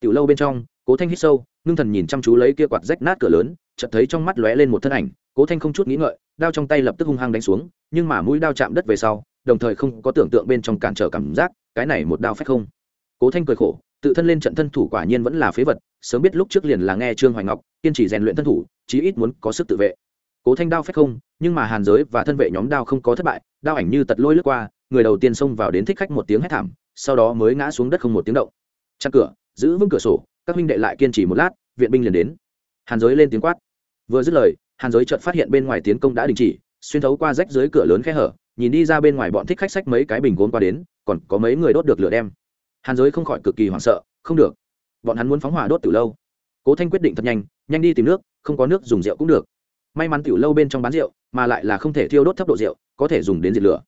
Tiểu lâu bên trong, cố thanh hít sâu, ngưng thần nhìn chăm chú lấy kia quạt rách nát cửa lớn, chợt thấy trong mắt lóe lên một thân ảnh, cố thanh không chút nghĩ ngợi, đao trong tay lập tức hung hăng đánh xuống, nhưng mà mũi đao chạm đất về sau, đồng thời không có tưởng tượng bên trong cản trở cảm giác, cái này một đao phách không cố thanh cười khổ, tự thân lên trận thân thủ quả nhiên vẫn là phế vật, sớm biết lúc trước liền là nghe trương hoài ngọc, kiên trì rèn luyện thân thủ, chí ít muốn có sức tự vệ. Cố thanh đao phách không, nhưng mà hàn giới và thân vệ nhóm đao không có thất bại, đao ảnh như tật lôi lướt qua, người đầu tiên xông vào đến thích khách một tiếng hét thảm, sau đó mới ngã xuống đất không một tiếng động. Chặn cửa, giữ vững cửa sổ, các huynh đệ lại kiên trì một lát, viện binh liền đến. Hàn giới lên tiếng quát. Vừa dứt lời, hàn giới chợt phát hiện bên ngoài tiến công đã đình chỉ, xuyên thấu qua rách dưới cửa lớn khe hở, nhìn đi ra bên ngoài bọn thích khách sách mấy cái bình gốm qua đến, còn có mấy người đốt được lửa đem hàn giới không khỏi cực kỳ hoảng sợ, không được. Bọn hắn muốn phóng hỏa đốt từ lâu. Cố thanh quyết định thật nhanh nhanh đi tìm nước, không có nước dùng rượu cũng được. May mắn tiểu lâu bên trong bán rượu, mà lại là không thể thiêu đốt thấp độ rượu, có thể dùng đến diệt lửa.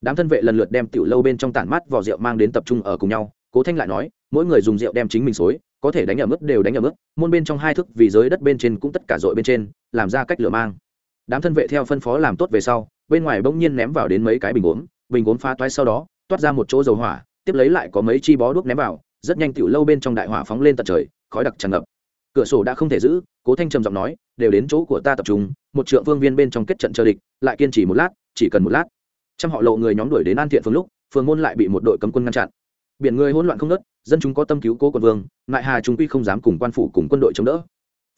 Đám thân vệ lần lượt đem tiểu lâu bên trong tản mát vỏ rượu mang đến tập trung ở cùng nhau. Cố thanh lại nói, mỗi người dùng rượu đem chính mình xối, có thể đánh ở mức đều đánh ở mức, môn bên trong hai thức vì giới đất bên trên cũng tất cả dội bên trên, làm ra cách lửa mang. Đám thân vệ theo phân phó làm tốt về sau, bên ngoài bỗng nhiên ném vào đến mấy cái bình gốm bình gốm phá toái sau đó, toát ra một chỗ dầu hỏa tiếp lấy lại có mấy chi bó đuốc ném vào, rất nhanh tiểu lâu bên trong đại hỏa phóng lên tận trời, khói đặc tràn ngập. Cửa sổ đã không thể giữ, cố thanh trầm giọng nói, đều đến chỗ của ta tập trung, một trượng vương viên bên trong kết trận chờ địch, lại kiên trì một lát, chỉ cần một lát. Trăm họ lộ người nhóm đuổi đến an thiện phương lúc, phường môn lại bị một đội cấm quân ngăn chặn. Biển người hỗn loạn không nớt dân chúng có tâm cứu cố quận vương, ngại hà chúng quy không dám cùng quan phủ cùng quân đội chống đỡ.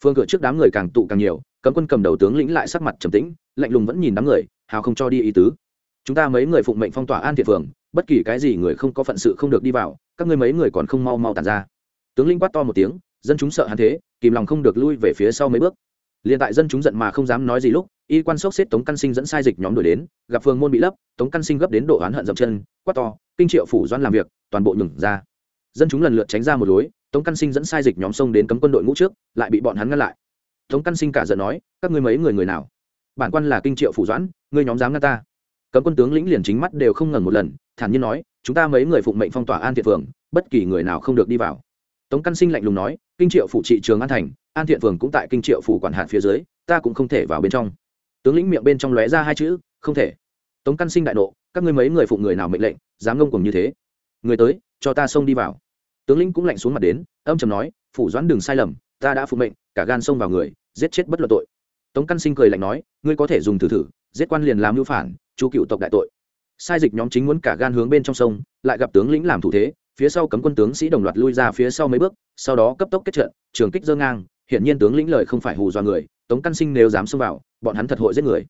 Phương cửa trước đám người càng tụ càng nhiều, cấm quân cầm đầu tướng lĩnh lại sắc mặt trầm tĩnh, lạnh lùng vẫn nhìn đám người, hào không cho đi ý tứ. Chúng ta mấy người phụng mệnh phong tỏa an thiện phường bất kỳ cái gì người không có phận sự không được đi vào, các ngươi mấy người còn không mau mau tàn ra. Tướng linh quát to một tiếng, dân chúng sợ hắn thế, kìm lòng không được lui về phía sau mấy bước. Liền tại dân chúng giận mà không dám nói gì lúc, y quan sốc xếp tống căn sinh dẫn sai dịch nhóm đuổi đến, gặp phường môn bị lấp, tống căn sinh gấp đến độ oán hận dậm chân, quát to, kinh triệu phủ doan làm việc, toàn bộ nhường ra. Dân chúng lần lượt tránh ra một lối, tống căn sinh dẫn sai dịch nhóm sông đến cấm quân đội ngũ trước, lại bị bọn hắn ngăn lại. Tống căn sinh cả giận nói, các ngươi mấy người người nào? Bản quan là kinh triệu phủ doãn, ngươi nhóm dám ngăn ta? Cấm quân tướng lĩnh liền chính mắt đều không ngần một lần, thản nhiên nói, chúng ta mấy người phụng mệnh phong tỏa an thiện phường, bất kỳ người nào không được đi vào. Tống căn sinh lạnh lùng nói, kinh triệu phủ trị trường an thành, an thiện phường cũng tại kinh triệu phủ quản hạt phía dưới, ta cũng không thể vào bên trong. Tướng lĩnh miệng bên trong lóe ra hai chữ, không thể. Tống căn sinh đại nộ, các ngươi mấy người phụng người nào mệnh lệnh, dám ngông cùng như thế? Người tới, cho ta xông đi vào. Tướng lĩnh cũng lạnh xuống mặt đến, âm trầm nói, phủ doãn đừng sai lầm, ta đã phụ mệnh, cả gan xông vào người, giết chết bất luận tội. Tống căn sinh cười lạnh nói, ngươi có thể dùng thử thử, giết quan liền làm mưu phản chú cựu tộc đại tội. Sai dịch nhóm chính muốn cả gan hướng bên trong sông, lại gặp tướng lĩnh làm thủ thế, phía sau cấm quân tướng sĩ đồng loạt lui ra phía sau mấy bước, sau đó cấp tốc kết trận, trường kích dơ ngang, hiển nhiên tướng lĩnh lời không phải hù do người, tống căn sinh nếu dám xông vào, bọn hắn thật hội giết người.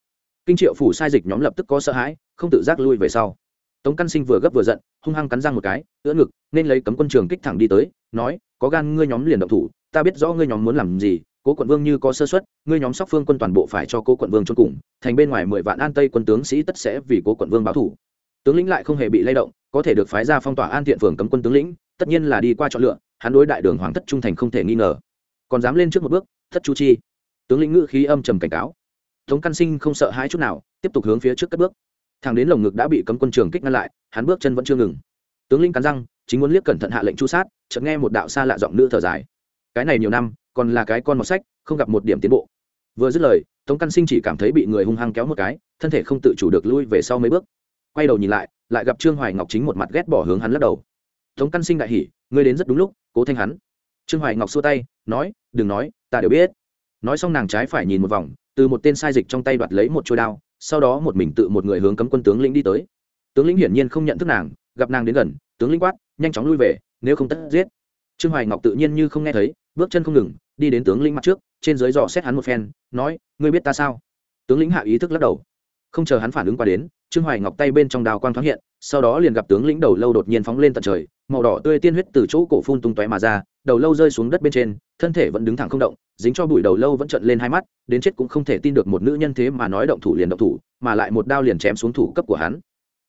Kinh triệu phủ sai dịch nhóm lập tức có sợ hãi, không tự giác lui về sau. Tống căn sinh vừa gấp vừa giận, hung hăng cắn răng một cái, ưỡn ngực, nên lấy cấm quân trường kích thẳng đi tới, nói, có gan ngươi nhóm liền động thủ, ta biết rõ ngươi nhóm muốn làm gì cố quận vương như có sơ xuất ngươi nhóm sóc phương quân toàn bộ phải cho cố quận vương cho cùng, thành bên ngoài mười vạn an tây quân tướng sĩ tất sẽ vì cố quận vương báo thủ. Tướng lĩnh lại không hề bị lay động, có thể được phái ra phong tỏa an thiện phường cấm quân tướng lĩnh, tất nhiên là đi qua chọn lựa, hắn đối đại đường hoàng thất trung thành không thể nghi ngờ. Còn dám lên trước một bước, thất chu chi. Tướng lĩnh ngữ khí âm trầm cảnh cáo. Tống căn sinh không sợ hãi chút nào, tiếp tục hướng phía trước cất bước. Thằng đến lồng ngực đã bị cấm quân trường kích ngăn lại, hắn bước chân vẫn chưa ngừng. Tướng lĩnh cắn răng, chính muốn liếc cẩn thận hạ lệnh chu sát, chợt nghe một đạo xa lạ giọng nữ thở dài. Cái này nhiều năm còn là cái con một sách, không gặp một điểm tiến bộ. Vừa dứt lời, tống căn sinh chỉ cảm thấy bị người hung hăng kéo một cái, thân thể không tự chủ được lui về sau mấy bước. Quay đầu nhìn lại lại gặp trương hoài ngọc chính một mặt ghét bỏ hướng hắn lắc đầu. Tống căn sinh đại hỉ, ngươi đến rất đúng lúc, cố thanh hắn. Trương hoài ngọc xua tay, nói, đừng nói, ta đều biết. Nói xong nàng trái phải nhìn một vòng, từ một tên sai dịch trong tay đoạt lấy một chuôi đao, sau đó một mình tự một người hướng cấm quân tướng lĩnh đi tới. Tướng lĩnh hiển nhiên không nhận thức nàng, gặp nàng đến gần, tướng lĩnh quát, nhanh chóng lui về, nếu không tất giết. Trương hoài ngọc tự nhiên như không nghe thấy bước chân không ngừng, đi đến tướng lĩnh mặt trước, trên dưới dò xét hắn một phen, nói, ngươi biết ta sao? Tướng lĩnh hạ ý thức lắc đầu. Không chờ hắn phản ứng qua đến, trương hoài ngọc tay bên trong đào quang thoáng hiện, sau đó liền gặp tướng lĩnh đầu lâu đột nhiên phóng lên tận trời, màu đỏ tươi tiên huyết từ chỗ cổ phun tung tóe mà ra, đầu lâu rơi xuống đất bên trên, thân thể vẫn đứng thẳng không động, dính cho bụi đầu lâu vẫn trận lên hai mắt, đến chết cũng không thể tin được một nữ nhân thế mà nói động thủ liền động thủ, mà lại một đao liền chém xuống thủ cấp của hắn.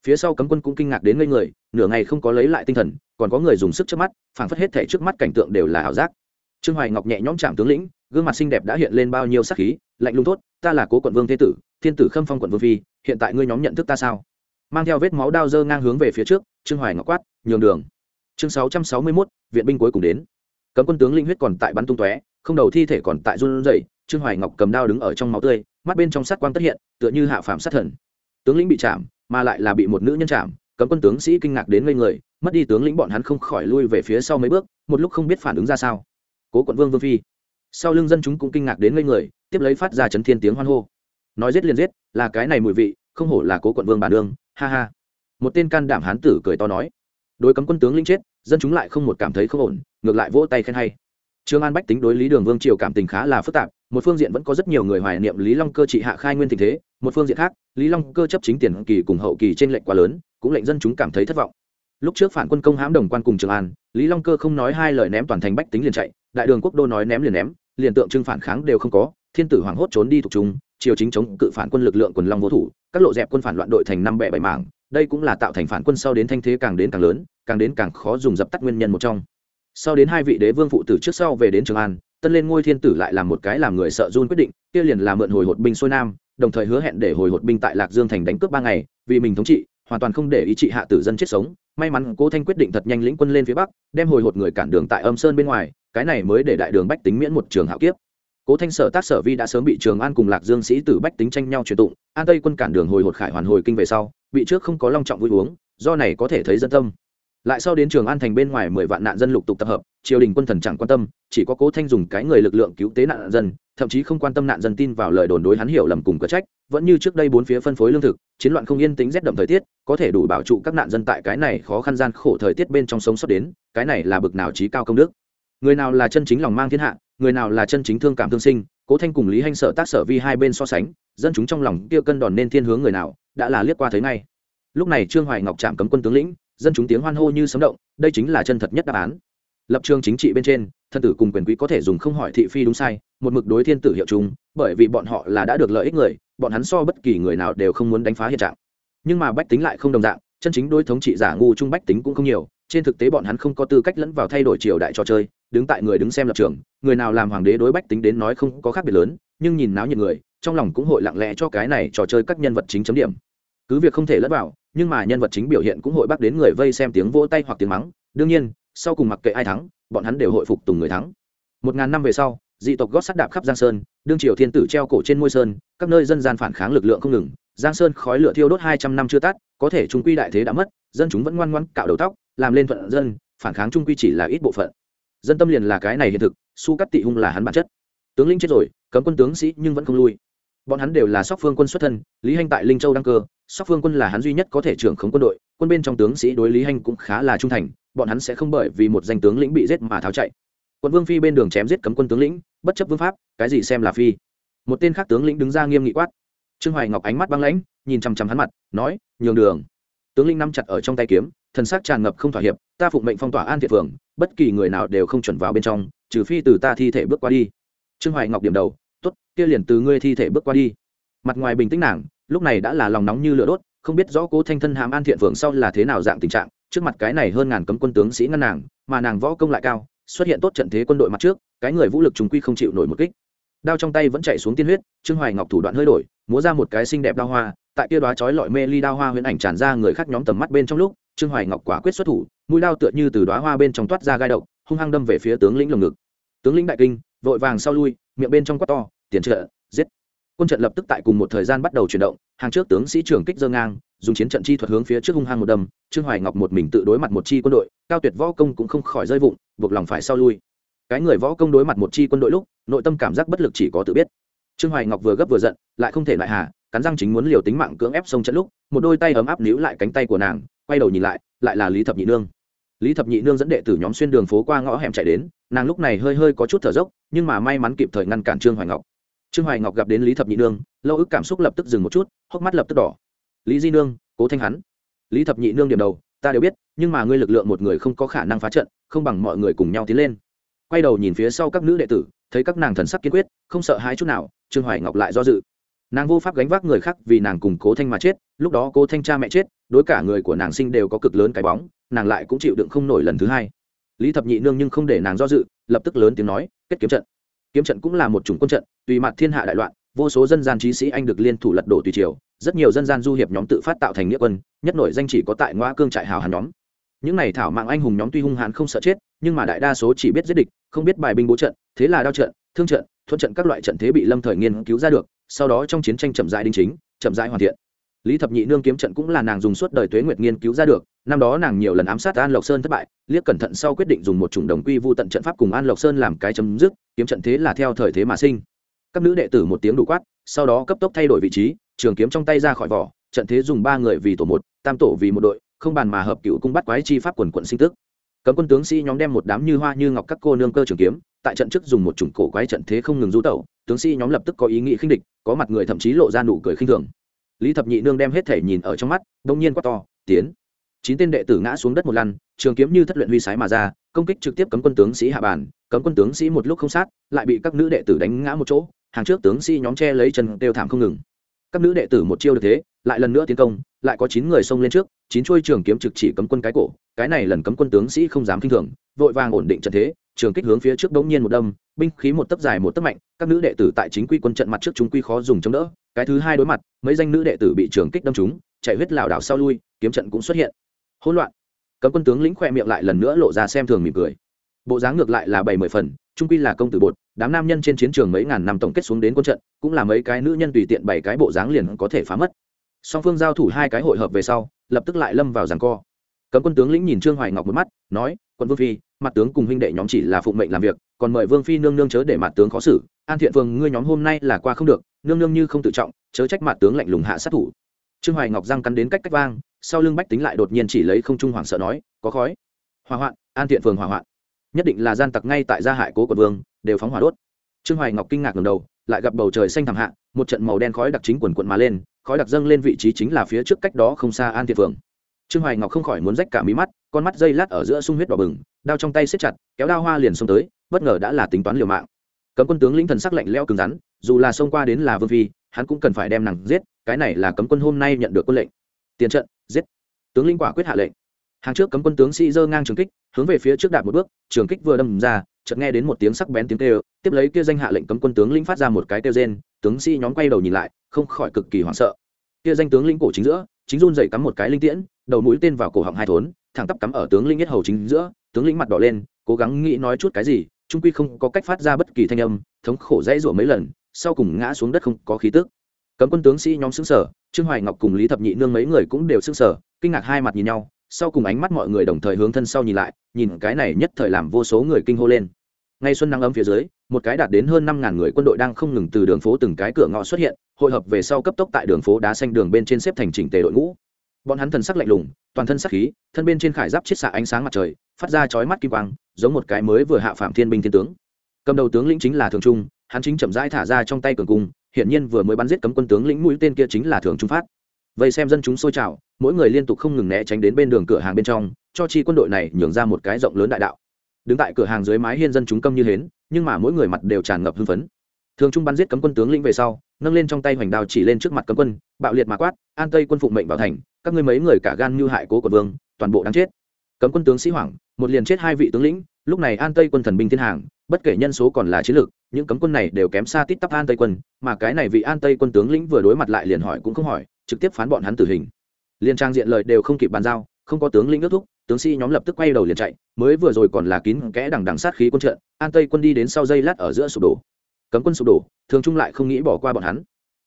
Phía sau cấm quân cũng kinh ngạc đến ngây người, nửa ngày không có lấy lại tinh thần, còn có người dùng sức trước mắt, phảng phất hết thể trước mắt cảnh tượng đều là ảo giác trương hoài ngọc nhẹ nhõm chạm tướng lĩnh, gương mặt xinh đẹp đã hiện lên bao nhiêu sắc khí, lạnh lùng tốt ta là cố quận vương thế tử, thiên tử khâm phong quận vương phi, hiện tại ngươi nhóm nhận thức ta sao? Mang theo vết máu đao dơ ngang hướng về phía trước, trương hoài ngọc quát, nhường đường. Chương sáu trăm sáu mươi mốt, viện binh cuối cùng đến. Cấm quân tướng linh huyết còn tại bắn tung tóe, không đầu thi thể còn tại run rẩy, trương hoài ngọc cầm đao đứng ở trong máu tươi, mắt bên trong sát quang tất hiện, tựa như hạ phạm sát thần. Tướng lĩnh bị chạm, mà lại là bị một nữ nhân chạm, cấm quân tướng sĩ kinh ngạc đến ngây người, mất đi tướng lĩnh bọn hắn không khỏi lui về phía sau mấy bước, một lúc không biết phản ứng ra sao cố quận vương vương phi. Sau lưng dân chúng cũng kinh ngạc đến ngây người, tiếp lấy phát ra chấn thiên tiếng hoan hô. Nói giết liền giết, là cái này mùi vị, không hổ là cố quận vương bản đương ha ha. Một tên can đảm hán tử cười to nói. Đối cấm quân tướng linh chết, dân chúng lại không một cảm thấy không ổn, ngược lại vỗ tay khen hay. Trương an bách tính đối lý đường vương triều cảm tình khá là phức tạp, một phương diện vẫn có rất nhiều người hoài niệm lý long cơ trị hạ khai nguyên tình thế, một phương diện khác, lý long cơ chấp chính tiền kỳ cùng hậu kỳ trên lệnh quá lớn, cũng lệnh dân chúng cảm thấy thất vọng. Lúc trước phản quân công hãm đồng quan cùng trường an, lý long cơ không nói hai lời ném toàn thành bách tính liền chạy đại đường quốc đô nói ném liền ném, liền tượng trưng phản kháng đều không có, thiên tử hoàng hốt trốn đi thuộc chúng triều chính chống cự phản quân lực lượng quần long vô thủ, các lộ dẹp quân phản loạn đội thành năm bẻ bảy mảng, đây cũng là tạo thành phản quân sau đến thanh thế càng đến càng lớn, càng đến càng khó dùng dập tắt nguyên nhân một trong. Sau đến hai vị đế vương phụ tử trước sau về đến trường an, tân lên ngôi thiên tử lại làm một cái làm người sợ run quyết định, kia liền là mượn hồi hột binh xuôi nam, đồng thời hứa hẹn để hồi hột binh tại lạc dương thành đánh cướp ba ngày, vì mình thống trị, hoàn toàn không để ý trị hạ tử dân chết sống. May mắn cố thanh quyết định thật nhanh lĩnh quân lên phía bắc, đem hồi hột người cản đường tại âm sơn bên ngoài cái này mới để đại đường bách tính miễn một trường hạo kiếp. Cố thanh sở tác sở vi đã sớm bị trường an cùng lạc dương sĩ tử bách tính tranh nhau truyền tụng, an tây quân cản đường hồi hột khải hoàn hồi kinh về sau, bị trước không có long trọng vui uống, do này có thể thấy dân tâm. Lại sau đến trường an thành bên ngoài mười vạn nạn dân lục tục tập hợp, triều đình quân thần chẳng quan tâm, chỉ có cố thanh dùng cái người lực lượng cứu tế nạn dân, thậm chí không quan tâm nạn dân tin vào lời đồn đối hắn hiểu lầm cùng có trách, vẫn như trước đây bốn phía phân phối lương thực, chiến loạn không yên tính rét đậm thời tiết, có thể đủ bảo trụ các nạn dân tại cái này khó khăn gian khổ thời tiết bên trong sống sót đến, cái này là bực nào trí cao công đức người nào là chân chính lòng mang thiên hạ, người nào là chân chính thương cảm thương sinh, cố thanh cùng lý hanh sợ tác sở vi hai bên so sánh, dân chúng trong lòng kia cân đòn nên thiên hướng người nào, đã là liếc qua thấy ngay. Lúc này trương hoài ngọc chạm cấm quân tướng lĩnh, dân chúng tiếng hoan hô như sấm động, đây chính là chân thật nhất đáp án. Lập trường chính trị bên trên thân tử cùng quyền quý có thể dùng không hỏi thị phi đúng sai, một mực đối thiên tử hiệu chúng, bởi vì bọn họ là đã được lợi ích người, bọn hắn so bất kỳ người nào đều không muốn đánh phá hiện trạng. Nhưng mà bách tính lại không đồng dạng, chân chính đối thống trị giả ngu trung bách tính cũng không nhiều, trên thực tế bọn hắn không có tư cách lẫn vào thay đổi triều đại trò chơi đứng tại người đứng xem lập trường, người nào làm hoàng đế đối bách tính đến nói không có khác biệt lớn, nhưng nhìn náo nhiệt người, trong lòng cũng hội lặng lẽ cho cái này trò chơi các nhân vật chính chấm điểm. Cứ việc không thể lẫn vào, nhưng mà nhân vật chính biểu hiện cũng hội bắt đến người vây xem tiếng vỗ tay hoặc tiếng mắng. Đương nhiên, sau cùng mặc kệ ai thắng, bọn hắn đều hội phục tùng người thắng. Một ngàn năm về sau, dị tộc gót sắt đạp khắp giang sơn, đương triều thiên tử treo cổ trên môi sơn, các nơi dân gian phản kháng lực lượng không ngừng. Giang sơn khói lửa thiêu đốt hai trăm năm chưa tắt, có thể trung quy đại thế đã mất, dân chúng vẫn ngoan ngoan cạo đầu tóc, làm lên thuận dân, phản kháng trung quy chỉ là ít bộ phận dân tâm liền là cái này hiện thực, su cắt tị hung là hắn bản chất. Tướng lĩnh chết rồi, cấm quân tướng sĩ nhưng vẫn không lui. Bọn hắn đều là sóc phương quân xuất thân, lý hanh tại linh châu đăng cơ, sóc phương quân là hắn duy nhất có thể trưởng khống quân đội, quân bên trong tướng sĩ đối lý hanh cũng khá là trung thành, bọn hắn sẽ không bởi vì một danh tướng lĩnh bị giết mà tháo chạy. Quân vương phi bên đường chém giết cấm quân tướng lĩnh, bất chấp vương pháp, cái gì xem là phi. Một tên khác tướng lĩnh đứng ra nghiêm nghị quát. Trương hoài ngọc ánh mắt băng lãnh, nhìn chằm chằm hắn mặt, nói, nhường đường. Tướng lĩnh nắm chặt ở trong tay kiếm, thần sắc tràn ngập không thỏa hiệp, ta phụng mệnh phong tỏa an thiệt phường bất kỳ người nào đều không chuẩn vào bên trong, trừ phi từ ta thi thể bước qua đi. Trương hoài ngọc điểm đầu, tốt, kia liền từ ngươi thi thể bước qua đi. Mặt ngoài bình tĩnh nàng, lúc này đã là lòng nóng như lửa đốt, không biết rõ cố thanh thân hàm an thiện phường sau là thế nào dạng tình trạng, trước mặt cái này hơn ngàn cấm quân tướng sĩ ngăn nàng, mà nàng võ công lại cao, xuất hiện tốt trận thế quân đội mặt trước, cái người vũ lực trùng quy không chịu nổi một kích. Đao trong tay vẫn chạy xuống tiên huyết, trương hoài ngọc thủ đoạn hơi đổi, múa ra một cái xinh đẹp đao hoa, tại kia đoá chói lọi mê ly đao hoa huyễn ảnh tràn ra người khác nhóm tầm mắt bên trong lúc trương hoài ngọc quả quyết xuất thủ, mũi đao tựa như từ đoá hoa bên trong toát ra gai độc, hung hăng đâm về phía tướng lĩnh lồng ngực. Tướng lĩnh đại kinh, vội vàng sau lui, miệng bên trong quát to, tiền trợ, giết! Quân trận lập tức tại cùng một thời gian bắt đầu chuyển động, hàng trước tướng sĩ trưởng kích dơ ngang, dùng chiến trận chi thuật hướng phía trước hung hăng một đầm trương hoài ngọc một mình tự đối mặt một chi quân đội, cao tuyệt võ công cũng không khỏi rơi vụng, buộc lòng phải sau lui. Cái người võ công đối mặt một chi quân đội lúc, nội tâm cảm giác bất lực chỉ có tự biết. Trương hoài ngọc vừa gấp vừa giận, lại không thể lại hà, cắn răng chính muốn liều tính mạng cưỡng ép sông trận lúc, một đôi tay ấm áp níu lại cánh tay của nàng quay đầu nhìn lại lại là lý thập nhị nương. Lý thập nhị nương dẫn đệ tử nhóm xuyên đường phố qua ngõ hẻm chạy đến, nàng lúc này hơi hơi có chút thở dốc, nhưng mà may mắn kịp thời ngăn cản trương hoài ngọc. Trương hoài ngọc gặp đến lý thập nhị nương, lâu ức cảm xúc lập tức dừng một chút, hốc mắt lập tức đỏ. Lý di nương, cố thanh hắn. Lý thập nhị nương điểm đầu, ta đều biết, nhưng mà ngươi lực lượng một người không có khả năng phá trận, không bằng mọi người cùng nhau tiến lên. Quay đầu nhìn phía sau các nữ đệ tử, thấy các nàng thần sắc kiên quyết, không sợ hãi chút nào, trương hoài ngọc lại do dự nàng vô pháp gánh vác người khác vì nàng cùng cố thanh mà chết, lúc đó cố thanh cha mẹ chết, đối cả người của nàng sinh đều có cực lớn cái bóng, nàng lại cũng chịu đựng không nổi lần thứ hai. Lý thập nhị nương nhưng không để nàng do dự, lập tức lớn tiếng nói, kết kiếm trận. Kiếm trận cũng là một chủng quân trận, tùy mặt thiên hạ đại loạn, vô số dân gian trí sĩ anh được liên thủ lật đổ tùy triều, rất nhiều dân gian du hiệp nhóm tự phát tạo thành nghĩa quân, nhất nổi danh chỉ có tại ngoa cương trại hào hàn nhóm. Những này thảo mạng anh hùng nhóm tuy hung hãn không sợ chết, nhưng mà đại đa số chỉ biết giết địch, không biết bài binh bố trận, thế là đao trận, thương trận thuận trận các loại trận thế bị lâm thời nghiên cứu ra được, sau đó trong chiến tranh chậm rãi đinh chính, chậm rãi hoàn thiện. Lý thập nhị nương kiếm trận cũng là nàng dùng suốt đời tuế nguyệt nghiên cứu ra được, năm đó nàng nhiều lần ám sát an lộc sơn thất bại, liếc cẩn thận sau quyết định dùng một chủng đồng quy vu tận trận pháp cùng an lộc sơn làm cái chấm dứt, kiếm trận thế là theo thời thế mà sinh. Các nữ đệ tử một tiếng đủ quát, sau đó cấp tốc thay đổi vị trí, trường kiếm trong tay ra khỏi vỏ, trận thế dùng ba người vì tổ một, tam tổ vì một đội, không bàn mà hợp cựu cung bắt quái chi pháp quần quận sinh tức cấm quân tướng sĩ nhóm đem một đám như hoa như ngọc các cô nương cơ trường kiếm, tại trận trước dùng một chủng cổ quái trận thế không ngừng du tẩu, tướng sĩ nhóm lập tức có ý nghĩ khinh địch, có mặt người thậm chí lộ ra nụ cười khinh thường. Lý thập nhị nương đem hết thể nhìn ở trong mắt, đông nhiên quát to, tiến! Chín tên đệ tử ngã xuống đất một lăn, trường kiếm như thất luyện huy sái mà ra, công kích trực tiếp cấm quân tướng sĩ hạ bàn, cấm quân tướng sĩ một lúc không sát, lại bị các nữ đệ tử đánh ngã một chỗ, hàng trước tướng sĩ nhóm che lấy chân đều thảm không ngừng. Các nữ đệ tử một chiêu được thế lại lần nữa tiến công, lại có chín người xông lên trước, chín chuôi trường kiếm trực chỉ cấm quân cái cổ, cái này lần cấm quân tướng sĩ không dám kinh thường, vội vàng ổn định trận thế, trường kích hướng phía trước đống nhiên một đâm, binh khí một tấc dài một tấc mạnh, các nữ đệ tử tại chính quy quân trận mặt trước chúng quy khó dùng chống đỡ, cái thứ hai đối mặt, mấy danh nữ đệ tử bị trường kích đâm trúng, chạy huyết lảo đảo sau lui, kiếm trận cũng xuất hiện. Hỗn loạn. Cấm quân tướng lĩnh khoe miệng lại lần nữa lộ ra xem thường mỉm cười. Bộ dáng ngược lại là bảy mười phần, trung quy là công tử bột, đám nam nhân trên chiến trường mấy ngàn năm tổng kết xuống đến quân trận, cũng là mấy cái nữ nhân tùy tiện bảy cái bộ dáng liền có thể phá mất song phương giao thủ hai cái hội hợp về sau, lập tức lại lâm vào giằng co. Cấm quân tướng lĩnh nhìn trương hoài ngọc một mắt, nói, quân vương phi, mặt tướng cùng huynh đệ nhóm chỉ là phụng mệnh làm việc, còn mời vương phi nương nương chớ để mặt tướng khó xử. An thiện vương, ngươi nhóm hôm nay là qua không được, nương nương như không tự trọng, chớ trách mặt tướng lạnh lùng hạ sát thủ. Trương hoài ngọc răng cắn đến cách cách vang, sau lưng bách tính lại đột nhiên chỉ lấy không trung hoàng sợ nói, có khói. Hỏa hoạn, an thiện phường hỏa hoạn. Nhất định là gian tặc ngay tại gia hại cố quận vương, đều phóng hỏa đốt. Trương hoài ngọc kinh ngạc ngầm đầu, lại gặp bầu trời xanh thẳm hạ, một trận màu đen khói đặc chính quần quận mà lên khói đặc dâng lên vị trí chính là phía trước cách đó không xa an thiện phường trương hoài ngọc không khỏi muốn rách cả mí mắt, con mắt dây lát ở giữa sung huyết đỏ bừng, đao trong tay xếp chặt, kéo đao hoa liền xông tới, bất ngờ đã là tính toán liều mạng. Cấm quân tướng lĩnh thần sắc lạnh leo cứng rắn, dù là xông qua đến là vương phi, hắn cũng cần phải đem nàng giết, cái này là cấm quân hôm nay nhận được quân lệnh. Tiền trận, giết. Tướng lĩnh quả quyết hạ lệnh. Hàng trước cấm quân tướng sĩ giơ ngang trường kích, hướng về phía trước đạp một bước, trường kích vừa đâm ra, chợt nghe đến một tiếng sắc bén tiếng kêu, tiếp lấy kia danh hạ lệnh cấm quân tướng lĩnh phát ra một cái kêu rên, tướng sĩ nhóm quay đầu nhìn lại không khỏi cực kỳ hoảng sợ. Kia danh tướng lĩnh cổ chính giữa, chính run dậy cắm một cái linh tiễn, đầu mũi tên vào cổ họng hai thốn, thẳng tắp cắm ở tướng lĩnh nhất hầu chính giữa, tướng lĩnh mặt đỏ lên, cố gắng nghĩ nói chút cái gì, trung quy không có cách phát ra bất kỳ thanh âm, thống khổ dãy rủa mấy lần, sau cùng ngã xuống đất không có khí tức. Cấm quân tướng sĩ nhóm xứng sở trương hoài ngọc cùng lý thập nhị nương mấy người cũng đều xứng sở kinh ngạc hai mặt nhìn nhau, sau cùng ánh mắt mọi người đồng thời hướng thân sau nhìn lại, nhìn cái này nhất thời làm vô số người kinh hô lên ngay xuân nắng ấm phía dưới, một cái đạt đến hơn năm ngàn người quân đội đang không ngừng từ đường phố từng cái cửa ngõ xuất hiện, hội hợp về sau cấp tốc tại đường phố đá xanh đường bên trên xếp thành chỉnh tề đội ngũ. Bọn hắn thần sắc lạnh lùng, toàn thân sắc khí, thân bên trên khải giáp chiết xạ ánh sáng mặt trời, phát ra chói mắt kim quang, giống một cái mới vừa hạ phạm thiên binh thiên tướng. Cầm đầu tướng lĩnh chính là thường trung, hắn chính chậm rãi thả ra trong tay cường cung hiện nhiên vừa mới bắn giết cấm quân tướng lĩnh mũi tên kia chính là thường trung phát. Vậy xem dân chúng sôi trào, mỗi người liên tục không ngừng né tránh đến bên đường cửa hàng bên trong, cho chi quân đội này nhường ra một cái rộng lớn đại đạo đứng tại cửa hàng dưới mái hiên dân chúng câm như hến, nhưng mà mỗi người mặt đều tràn ngập hưng phấn. Thường trung bắn giết cấm quân tướng lĩnh về sau, nâng lên trong tay hoành đao chỉ lên trước mặt cấm quân, bạo liệt mà quát, an tây quân phụng mệnh vào thành, các ngươi mấy người cả gan như hại cố của vương, toàn bộ đáng chết. Cấm quân tướng sĩ hoảng, một liền chết hai vị tướng lĩnh, lúc này an tây quân thần binh thiên hàng, bất kể nhân số còn là chiến lược, những cấm quân này đều kém xa tít tắp an tây quân, mà cái này vị an tây quân tướng lĩnh vừa đối mặt lại liền hỏi cũng không hỏi, trực tiếp phán bọn hắn tử hình. Liên trang diện lời đều không kịp bàn giao, không có tướng lĩnh ước thúc tướng sĩ nhóm lập tức quay đầu liền chạy, mới vừa rồi còn là kín kẽ đằng đằng sát khí quân trận, an tây quân đi đến sau dây lát ở giữa sụp đổ. Cấm quân sụp đổ, thường trung lại không nghĩ bỏ qua bọn hắn.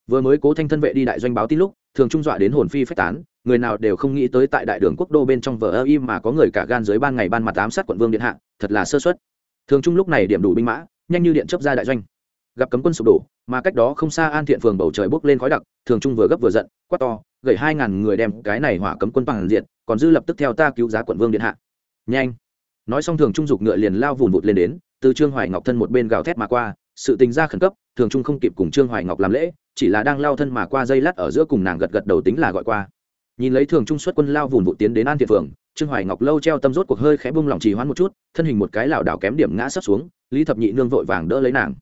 Vừa mới cố thanh thân vệ đi đại doanh báo tin lúc, thường trung dọa đến hồn phi phách tán, người nào đều không nghĩ tới tại đại đường quốc đô bên trong vở ơ im mà có người cả gan dưới ban ngày ban mặt ám sát quận vương điện hạ, thật là sơ xuất thường trung lúc này điểm đủ binh mã, nhanh như điện chấp ra đại doanh. Gặp cấm quân sụp đổ, mà cách đó không xa an thiện phường bầu trời bốc lên khói đặc, thường trung vừa gấp vừa giận, quát to gửi hai ngàn người đem cái này hỏa cấm quân bằng diện còn dư lập tức theo ta cứu giá quận vương điện hạ. Nhanh. Nói xong thường trung dục ngựa liền lao vùn vụt lên đến, từ trương hoài ngọc thân một bên gào thét mà qua, sự tình ra khẩn cấp, thường trung không kịp cùng trương hoài ngọc làm lễ, chỉ là đang lao thân mà qua dây lát ở giữa cùng nàng gật gật đầu tính là gọi qua. Nhìn lấy thường trung xuất quân lao vùn vụt tiến đến an thiện phường trương hoài ngọc lâu treo tâm rốt cuộc hơi khẽ bung lòng trì hoãn một chút, thân hình một cái lảo đảo kém điểm ngã sấp xuống, lý thập nhị nương vội vàng đỡ lấy nàng.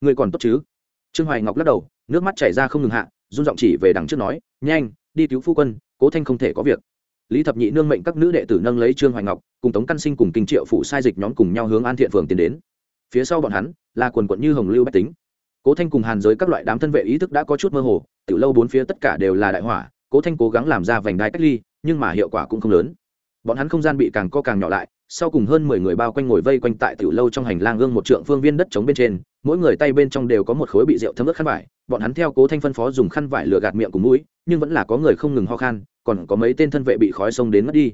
Người còn tốt chứ? Trương hoài ngọc lắc đầu, nước mắt chảy ra không ngừng hạ, run giọng chỉ về đằng trước nói, nhanh đi cứu phu quân, cố thanh không thể có việc. Lý thập nhị nương mệnh các nữ đệ tử nâng lấy trương hoài ngọc, cùng tống căn sinh cùng kinh triệu phụ sai dịch nhóm cùng nhau hướng an thiện phường tiến đến. Phía sau bọn hắn, là quần quận như hồng lưu bách tính. Cố thanh cùng hàn giới các loại đám thân vệ ý thức đã có chút mơ hồ từ lâu bốn phía tất cả đều là đại hỏa, cố thanh cố gắng làm ra vành đai cách ly, nhưng mà hiệu quả cũng không lớn. Bọn hắn không gian bị càng co càng nhỏ lại sau cùng hơn mười người bao quanh ngồi vây quanh tại tiểu lâu trong hành lang gương một trượng phương viên đất trống bên trên, mỗi người tay bên trong đều có một khối bị rượu thấm ướt khăn vải, bọn hắn theo cố thanh phân phó dùng khăn vải lừa gạt miệng cùng mũi, nhưng vẫn là có người không ngừng ho khan, còn có mấy tên thân vệ bị khói sông đến mất đi.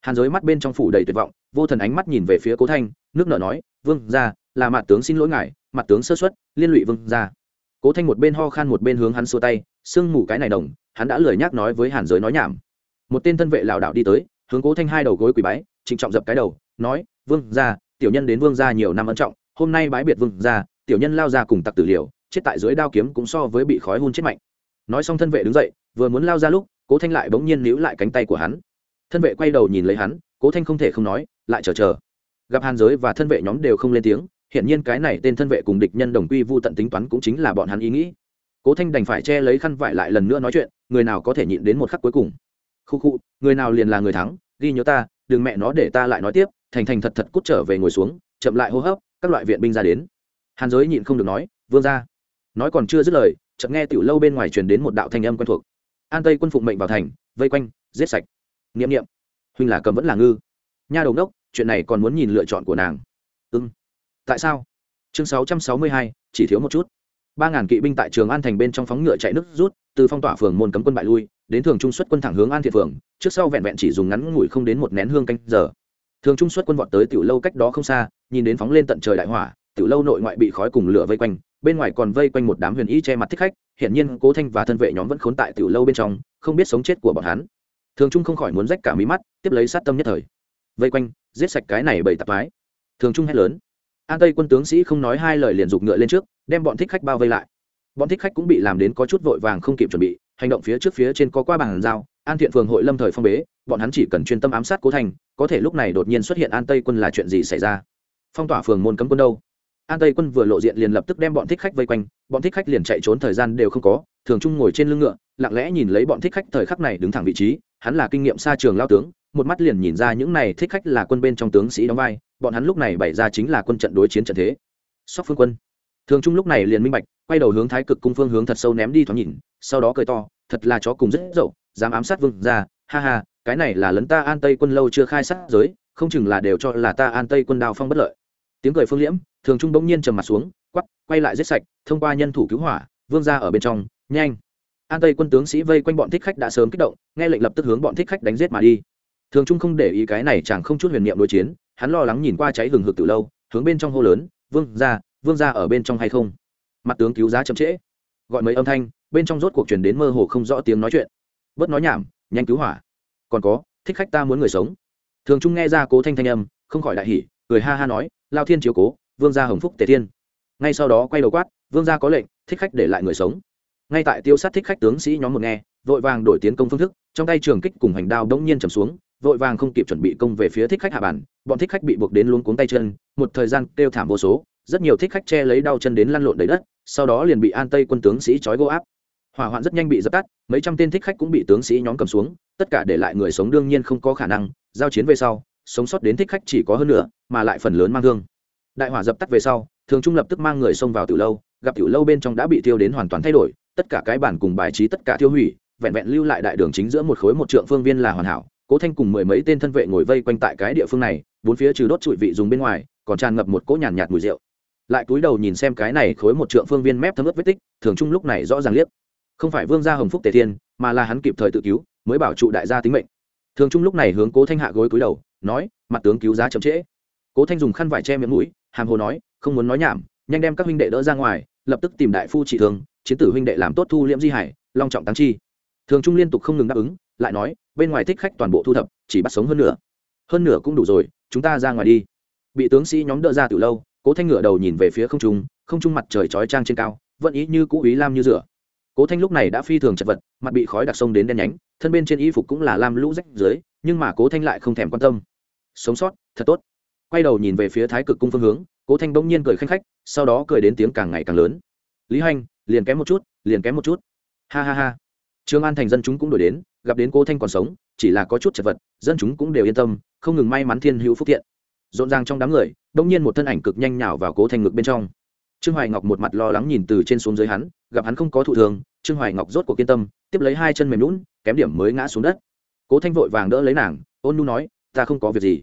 Hàn giới mắt bên trong phủ đầy tuyệt vọng, vô thần ánh mắt nhìn về phía cố thanh, nước nở nói, vương gia, là mặt tướng xin lỗi ngài, mặt tướng sơ suất, liên lụy vương gia. Cố thanh một bên ho khan một bên hướng hắn xua tay, sương mù cái này đồng, hắn đã lười nhác nói với hàn giới nói nhảm. Một tên thân vệ lảo đảo đi tới, hướng cố thanh hai đầu gối quỳ bái trịnh trọng dập cái đầu, nói, vương ra tiểu nhân đến vương ra nhiều năm ân trọng, hôm nay bái biệt vương ra tiểu nhân lao ra cùng tặc tử liều, chết tại dưới đao kiếm cũng so với bị khói hun chết mạnh. Nói xong thân vệ đứng dậy, vừa muốn lao ra lúc, cố thanh lại bỗng nhiên níu lại cánh tay của hắn. Thân vệ quay đầu nhìn lấy hắn, cố thanh không thể không nói, lại chờ chờ. Gặp hàn giới và thân vệ nhóm đều không lên tiếng, hiển nhiên cái này tên thân vệ cùng địch nhân đồng quy vu tận tính toán cũng chính là bọn hắn ý nghĩ. Cố thanh đành phải che lấy khăn vải lại lần nữa nói chuyện, người nào có thể nhịn đến một khắc cuối cùng. Khu khu, người nào liền là người thắng, ghi nhớ ta đừng mẹ nó để ta lại nói tiếp, thành thành thật thật cút trở về ngồi xuống, chậm lại hô hấp, các loại viện binh ra đến. Hàn giới nhịn không được nói, vương ra nói còn chưa dứt lời, chợt nghe tiểu lâu bên ngoài truyền đến một đạo thanh âm quen thuộc. An tây quân phụng mệnh vào thành, vây quanh, giết sạch. Niệm niệm. Huynh là cầm vẫn là ngư. Nha đầu đốc, chuyện này còn muốn nhìn lựa chọn của nàng. Ưng tại sao? Chương sáu trăm sáu mươi hai, chỉ thiếu một chút. Ba ngàn kỵ binh tại trường an thành bên trong phóng ngựa chạy nước rút, từ phong tỏa phường môn cấm quân bại lui đến thường trung xuất quân thẳng hướng an thiện phường, trước sau vẹn vẹn chỉ dùng ngắn ngủi không đến một nén hương canh giờ. Thường trung xuất quân vọt tới tiểu lâu cách đó không xa, nhìn đến phóng lên tận trời đại hỏa, tiểu lâu nội ngoại bị khói cùng lửa vây quanh, bên ngoài còn vây quanh một đám huyền y che mặt thích khách, hiển nhiên cố thanh và thân vệ nhóm vẫn khốn tại tiểu lâu bên trong, không biết sống chết của bọn hắn. Thường trung không khỏi muốn rách cả mí mắt, tiếp lấy sát tâm nhất thời. Vây quanh, giết sạch cái này bảy tạp mái thường trung hét lớn. An tây quân tướng sĩ không nói hai lời liền giục ngựa lên trước, đem bọn thích khách bao vây lại. Bọn thích khách cũng bị làm đến có chút vội vàng không kịp chuẩn bị hành động phía trước phía trên có qua bàn giao, an thiện phường hội lâm thời phong bế, bọn hắn chỉ cần chuyên tâm ám sát cố thành, có thể lúc này đột nhiên xuất hiện an tây quân là chuyện gì xảy ra? Phong tỏa phường môn cấm quân đâu? An tây quân vừa lộ diện liền lập tức đem bọn thích khách vây quanh, bọn thích khách liền chạy trốn thời gian đều không có, thường trung ngồi trên lưng ngựa, lặng lẽ nhìn lấy bọn thích khách thời khắc này đứng thẳng vị trí, hắn là kinh nghiệm xa trường lao tướng, một mắt liền nhìn ra những này thích khách là quân bên trong tướng sĩ đóng vai, bọn hắn lúc này bày ra chính là quân trận đối chiến trận thế. Sóc phương quân thường trung lúc này liền minh bạch, quay đầu hướng thái cực cung phương hướng thật sâu ném đi thoáng nhìn, sau đó cười to, thật là chó cùng rất dậu, dám ám sát vương ra ha ha, cái này là lấn ta an tây quân lâu chưa khai sát giới, không chừng là đều cho là ta an tây quân đào phong bất lợi. Tiếng cười phương liễm, thường trung bỗng nhiên trầm mặt xuống quắp quay lại giết sạch, thông qua nhân thủ cứu hỏa, vương ra ở bên trong, nhanh. An tây quân tướng sĩ vây quanh bọn thích khách đã sớm kích động, nghe lệnh lập tức hướng bọn thích khách đánh giết mà đi. Thường trung không để ý cái này chẳng không chút huyền niệm đối chiến, hắn lo lắng nhìn qua cháy hừng hực từ lâu, hướng bên trong hô lớn, vương ra vương gia ở bên trong hay không? Mặt tướng cứu giá chậm trễ. Gọi mấy âm thanh, bên trong rốt cuộc truyền đến mơ hồ không rõ tiếng nói chuyện. Bớt nói nhảm, nhanh cứu hỏa. Còn có, thích khách ta muốn người sống. Thường trung nghe ra cố thanh thanh âm, không khỏi đại hỉ, cười ha ha nói, lao thiên chiếu cố, vương gia hồng phúc tề thiên. Ngay sau đó quay đầu quát, vương gia có lệnh, thích khách để lại người sống. Ngay tại tiêu sát thích khách tướng sĩ nhóm một nghe, vội vàng đổi tiến công phương thức, trong tay trường kích cùng hành đao đống nhiên trầm xuống, vội vàng không kịp chuẩn bị công về phía thích khách hạ bản, bọn thích khách bị buộc đến luống cuống tay chân, một thời gian kêu thảm vô số rất nhiều thích khách che lấy đau chân đến lăn lộn đầy đất sau đó liền bị an tây quân tướng sĩ trói gô áp. Hỏa hoạn rất nhanh bị dập tắt mấy trăm tên thích khách cũng bị tướng sĩ nhóm cầm xuống tất cả để lại người sống đương nhiên không có khả năng giao chiến về sau sống sót đến thích khách chỉ có hơn nữa mà lại phần lớn mang thương. Đại hỏa dập tắt về sau thường trung lập tức mang người xông vào tiểu lâu gặp tiểu lâu bên trong đã bị thiêu đến hoàn toàn thay đổi tất cả cái bản cùng bài trí tất cả tiêu hủy vẹn vẹn lưu lại đại đường chính giữa một khối một trượng phương viên là hoàn hảo cố thanh cùng mười mấy tên thân vệ ngồi vây quanh tại cái địa phương này bốn phía trừ đốt trụi vị dùng bên ngoài còn tràn ngập một cỗ nhàn nhạt, nhạt mùi rượu lại cúi đầu nhìn xem cái này khối một trượng phương viên mép thấm ướt vết tích, thường trung lúc này rõ ràng liếc. Không phải vương gia hồng phúc tề thiên, mà là hắn kịp thời tự cứu, mới bảo trụ đại gia tính mệnh. Thường trung lúc này hướng cố thanh hạ gối cúi đầu, nói, mặt tướng cứu giá chậm trễ. Cố thanh dùng khăn vải che miệng mũi, hàm hồ nói, không muốn nói nhảm, nhanh đem các huynh đệ đỡ ra ngoài, lập tức tìm đại phu trị thương, chiến tử huynh đệ làm tốt thu liễm di hải, long trọng tăng chi. Thường trung liên tục không ngừng đáp ứng, lại nói, bên ngoài thích khách toàn bộ thu thập, chỉ bắt sống hơn nửa. Hơn nửa cũng đủ rồi, chúng ta ra ngoài đi. Bị tướng sĩ nhóm đỡ ra từ lâu cố thanh ngửa đầu nhìn về phía không trung không trung mặt trời chói trang trên cao, vẫn ý như cũ ý lam như rửa. Cố thanh lúc này đã phi thường chật vật, mặt bị khói đặc sông đến đen nhánh, thân bên trên y phục cũng là lam lũ rách dưới, nhưng mà cố thanh lại không thèm quan tâm. Sống sót, thật tốt. Quay đầu nhìn về phía thái cực cung phương hướng, cố thanh bỗng nhiên cười khanh khách, sau đó cười đến tiếng càng ngày càng lớn. Lý hanh liền kém một chút, liền kém một chút. Ha ha ha. Trương an thành dân chúng cũng đổi đến, gặp đến cố thanh còn sống, chỉ là có chút chật vật, dân chúng cũng đều yên tâm, không ngừng may mắn thiên hữu phúc thiện rộn ràng trong đám người đông nhiên một thân ảnh cực nhanh nhào vào cố thanh ngực bên trong. Trương hoài ngọc một mặt lo lắng nhìn từ trên xuống dưới hắn, gặp hắn không có thụ thường, trương hoài ngọc rốt cuộc yên tâm, tiếp lấy hai chân mềm lún kém điểm mới ngã xuống đất. Cố thanh vội vàng đỡ lấy nàng, ôn nu nói, ta không có việc gì.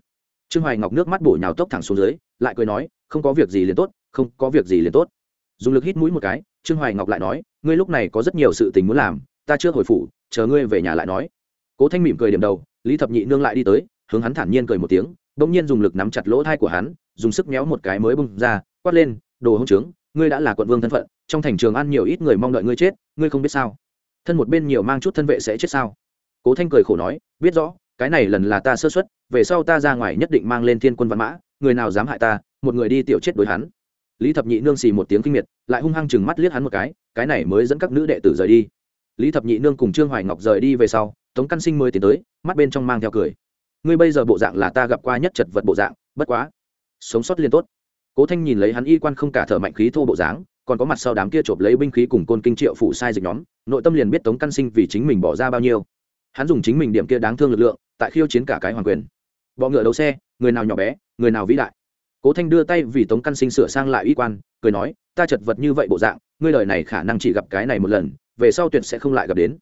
Trương hoài ngọc nước mắt bổ nhào tốc thẳng xuống dưới, lại cười nói, không có việc gì liền tốt, không có việc gì liền tốt. Dùng lực hít mũi một cái, trương hoài ngọc lại nói, ngươi lúc này có rất nhiều sự tình muốn làm, ta chưa hồi phủ, chờ ngươi về nhà lại nói. Cố thanh mỉm cười điểm đầu, lý thập nhị nương lại đi tới, hướng hắn thản nhiên cười một tiếng bỗng nhiên dùng lực nắm chặt lỗ thai của hắn, dùng sức méo một cái mới bung ra, quát lên, đồ hông trướng, ngươi đã là quận vương thân phận, trong thành trường ăn nhiều ít người mong đợi ngươi chết, ngươi không biết sao? Thân một bên nhiều mang chút thân vệ sẽ chết sao? Cố thanh cười khổ nói, biết rõ, cái này lần là ta sơ xuất về sau ta ra ngoài nhất định mang lên thiên quân văn mã, người nào dám hại ta, một người đi tiểu chết đối hắn. Lý thập nhị nương xì một tiếng kinh miệt, lại hung hăng chừng mắt liếc hắn một cái cái này mới dẫn các nữ đệ tử rời đi. Lý thập nhị nương cùng trương hoài ngọc rời đi về sau, tống căn sinh mới tiến tới, mắt bên trong mang theo cười ngươi bây giờ bộ dạng là ta gặp qua nhất chật vật bộ dạng, bất quá, sống sót liên tốt. Cố thanh nhìn lấy hắn y quan không cả thở mạnh khí thô bộ dáng, còn có mặt sau đám kia chộp lấy binh khí cùng côn kinh triệu phủ sai dịch nhóm, nội tâm liền biết tống căn sinh vì chính mình bỏ ra bao nhiêu. Hắn dùng chính mình điểm kia đáng thương lực lượng, tại khiêu chiến cả cái hoàng quyền. Bọ ngựa đấu xe, người nào nhỏ bé, người nào vĩ đại. Cố thanh đưa tay vì tống căn sinh sửa sang lại y quan, cười nói, ta chật vật như vậy bộ dạng, ngươi lời này khả năng chỉ gặp cái này một lần, về sau tuyệt sẽ không lại gặp đến.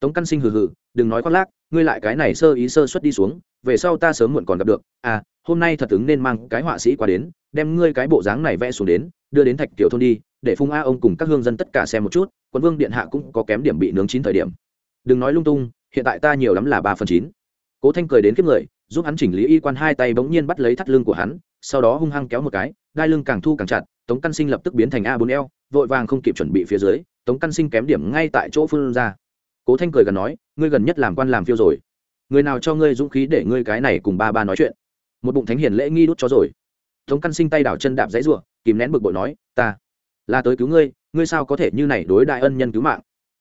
Tống căn sinh hừ hừ, đừng nói khoác lác, ngươi lại cái này sơ ý sơ xuất đi xuống về sau ta sớm muộn còn gặp được. À hôm nay thật ứng nên mang cái họa sĩ qua đến, đem ngươi cái bộ dáng này vẽ xuống đến, đưa đến thạch tiểu thôn đi, để phung a ông cùng các hương dân tất cả xem một chút quân vương điện hạ cũng có kém điểm bị nướng chín thời điểm. Đừng nói lung tung, hiện tại ta nhiều lắm là ba phần chín. Cố thanh cười đến kiếp người, giúp hắn chỉnh lý y quan hai tay bỗng nhiên bắt lấy thắt lưng của hắn, sau đó hung hăng kéo một cái, gai lưng càng thu càng chặt, tống căn sinh lập tức biến thành a bốn eo, vội vàng không kịp chuẩn bị phía dưới, tống căn sinh kém điểm ngay tại chỗ phương ra. Cố thanh cười gần nói, ngươi gần nhất làm quan làm phiêu rồi người nào cho ngươi dũng khí để ngươi cái này cùng ba ba nói chuyện? Một bụng thánh hiền lễ nghi đút cho rồi. Tống căn sinh tay đảo chân đạp dãy ruộng kìm nén bực bội nói, ta là tới cứu ngươi ngươi sao có thể như này đối đại ân nhân cứu mạng?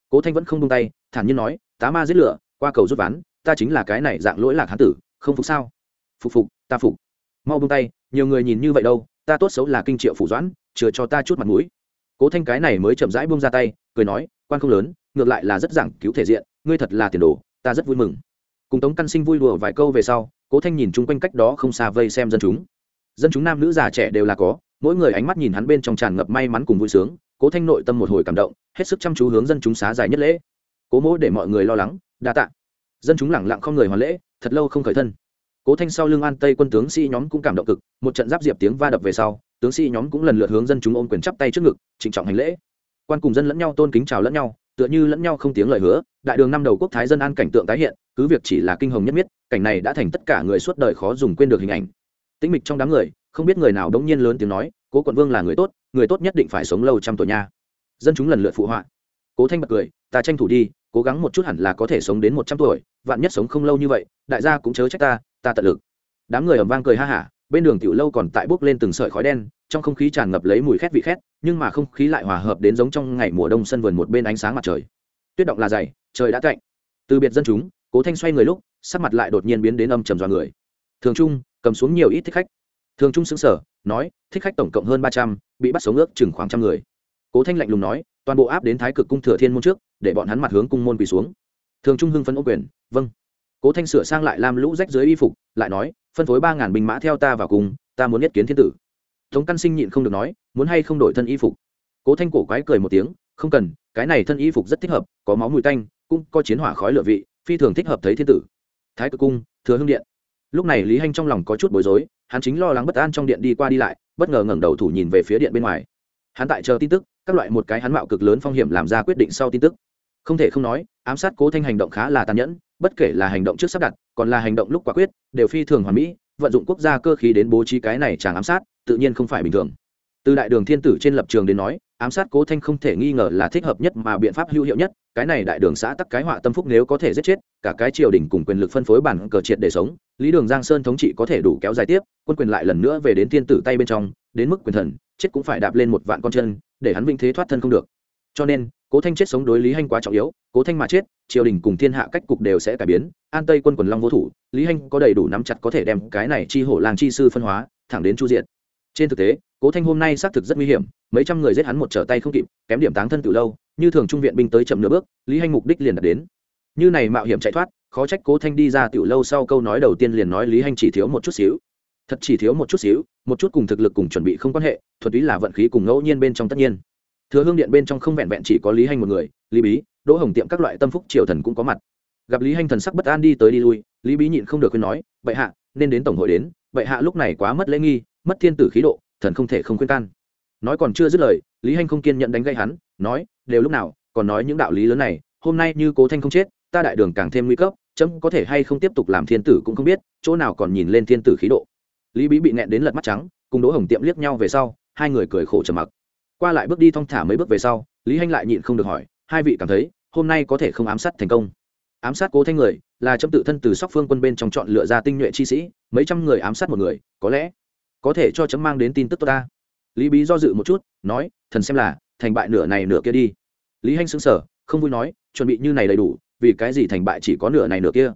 Cố thanh vẫn không buông tay, thản nhiên nói, tá ma giết lửa, qua cầu rút ván, ta chính là cái này dạng lỗi lạc hán tử, không phục sao? Phục phục, ta phục. Mau buông tay, nhiều người nhìn như vậy đâu, ta tốt xấu là kinh triệu phủ doãn, chừa cho ta chút mặt mũi. Cố thanh cái này mới chậm rãi buông ra tay, cười nói, quan không lớn, ngược lại là rất giảng cứu thể diện, ngươi thật là tiền đồ, ta rất vui mừng cùng tống căn sinh vui đùa vài câu về sau, cố thanh nhìn chung quanh cách đó không xa vây xem dân chúng. Dân chúng nam nữ già trẻ đều là có, mỗi người ánh mắt nhìn hắn bên trong tràn ngập may mắn cùng vui sướng, cố thanh nội tâm một hồi cảm động, hết sức chăm chú hướng dân chúng xá dài nhất lễ. Cố mỗ để mọi người lo lắng, đa tạ. Dân chúng lẳng lặng không người hoàn lễ, thật lâu không khởi thân. Cố thanh sau lưng an tây quân tướng sĩ nhóm cũng cảm động cực, một trận giáp diệp tiếng va đập về sau, tướng sĩ nhóm cũng lần lượt hướng dân chúng ôm quyền chắp tay trước ngực, trịnh trọng hành lễ. Quan cùng dân lẫn nhau tôn kính chào lẫn nhau, tựa như lẫn nhau không tiếng lời hứa, đại đường năm đầu quốc thái dân an cảnh tượng tái hiện cứ việc chỉ là kinh hồng nhất miết, cảnh này đã thành tất cả người suốt đời khó dùng quên được hình ảnh. Tĩnh mịch trong đám người, không biết người nào đống nhiên lớn tiếng nói, cố quận vương là người tốt người tốt nhất định phải sống lâu trăm tuổi nha. Dân chúng lần lượt phụ họa. Cố thanh bật cười, ta tranh thủ đi, cố gắng một chút hẳn là có thể sống đến một trăm tuổi, vạn nhất sống không lâu như vậy, đại gia cũng chớ trách ta ta tận lực. Đám người ầm vang cười ha hả, bên đường tiểu lâu còn tại bốc lên từng sợi khói đen, trong không khí tràn ngập lấy mùi khét vị khét, nhưng mà không khí lại hòa hợp đến giống trong ngày mùa đông sân vườn một bên ánh sáng mặt trời. Tuyết động là dày, trời đã cạnh từ biệt dân chúng cố thanh xoay người lúc, sắc mặt lại đột nhiên biến đến âm trầm dọa người. Thường trung, cầm xuống nhiều ít thích khách. Thường trung xứng sở nói, thích khách tổng cộng hơn ba trăm, bị bắt sống ước chừng khoảng trăm người. Cố thanh lạnh lùng nói, toàn bộ áp đến thái cực cung thừa thiên môn trước, để bọn hắn mặt hướng cung môn quỳ xuống. Thường trung hưng phấn ô quyền vâng. Cố thanh sửa sang lại làm lũ rách dưới y phục, lại nói, phân phối ba ngàn binh mã theo ta vào cùng, ta muốn nhất kiến thiên tử. Tống căn sinh nhịn không được nói, muốn hay không đổi thân y phục? Cố thanh cổ quái cười một tiếng, không cần, cái này thân y phục rất thích hợp, có máu mùi tanh, cũng có chiến hỏa khói lửa vị phi thường thích hợp thấy thiên tử. Thái cực cung, thừa hương điện. Lúc này lý hanh trong lòng có chút bối rối, hắn chính lo lắng bất an trong điện đi qua đi lại, bất ngờ ngẩng đầu thủ nhìn về phía điện bên ngoài. Hắn tại chờ tin tức, các loại một cái hắn mạo cực lớn phong hiểm làm ra quyết định sau tin tức. Không thể không nói, ám sát cố thanh hành động khá là tàn nhẫn, bất kể là hành động trước sắp đặt, còn là hành động lúc quả quyết, đều phi thường hoàn mỹ, vận dụng quốc gia cơ khí đến bố trí cái này chàng ám sát, tự nhiên không phải bình thường. Từ đại đường thiên tử trên lập trường đến nói ám sát cố thanh không thể nghi ngờ là thích hợp nhất mà biện pháp hữu hiệu nhất, cái này đại đường xã tắc cái họa tâm phúc nếu có thể giết chết, cả cái triều đình cùng quyền lực phân phối bản cờ triệt để sống, lý đường giang sơn thống trị có thể đủ kéo dài tiếp, quân quyền lại lần nữa về đến thiên tử tay bên trong, đến mức quyền thần, chết cũng phải đạp lên một vạn con chân, để hắn vinh thế thoát thân không được. Cho nên, cố thanh chết sống đối lý hanh quá trọng yếu, cố thanh mà chết, triều đình cùng thiên hạ cách cục đều sẽ cải biến, an tây quân quần long vô thủ, lý hanh có đầy đủ nắm chặt có thể đem cái này chi hổ làng chi sư phân hóa, thẳng đến chu diện trên thực tế, cố thanh hôm nay xác thực rất nguy hiểm mấy trăm người giết hắn một trở tay không kịp, kém điểm táng thân từ lâu, như thường trung viện binh tới chậm nửa bước, lý hanh mục đích liền đạt đến. Như này mạo hiểm chạy thoát, khó trách cố thanh đi ra tiểu lâu sau câu nói đầu tiên liền nói lý hanh chỉ thiếu một chút xíu. Thật chỉ thiếu một chút xíu, một chút cùng thực lực cùng chuẩn bị không quan hệ thuật ý là vận khí cùng ngẫu nhiên bên trong tất nhiên. Thừa hương điện bên trong không vẹn vẹn chỉ có lý hanh một người, lý bí, đỗ hồng tiệm các loại tâm phúc triều thần cũng có mặt. Gặp lý hanh thần sắc bất an đi tới đi lui, lý bí nhịn không được khuyên nói, bệ hạ, nên đến tổng hội đến, bệ hạ lúc này quá mất lễ nghi, mất thiên tử khí độ, thần không thể không khuyên can nói còn chưa dứt lời, lý hanh không kiên nhận đánh gây hắn, nói, đều lúc nào, còn nói những đạo lý lớn này, hôm nay như cố thanh không chết, ta đại đường càng thêm nguy cấp, chấm có thể hay không tiếp tục làm thiên tử cũng không biết, chỗ nào còn nhìn lên thiên tử khí độ. Lý bí bị nẹn đến lật mắt trắng, cùng đỗ hồng tiệm liếc nhau về sau, hai người cười khổ trầm mặc. Qua lại bước đi thong thả mấy bước về sau, lý hanh lại nhịn không được hỏi, hai vị cảm thấy, hôm nay có thể không ám sát thành công? Ám sát cố thanh người, là chấm tự thân từ sóc phương quân bên trong chọn lựa ra tinh nhuệ chi sĩ, mấy trăm người ám sát một người, có lẽ có thể cho chấm mang đến tin tức tốt ta lý bí do dự một chút, nói, thần xem là, thành bại nửa này nửa kia đi. Lý hanh xứng sở không vui nói, chuẩn bị như này đầy đủ, vì cái gì thành bại chỉ có nửa này nửa kia?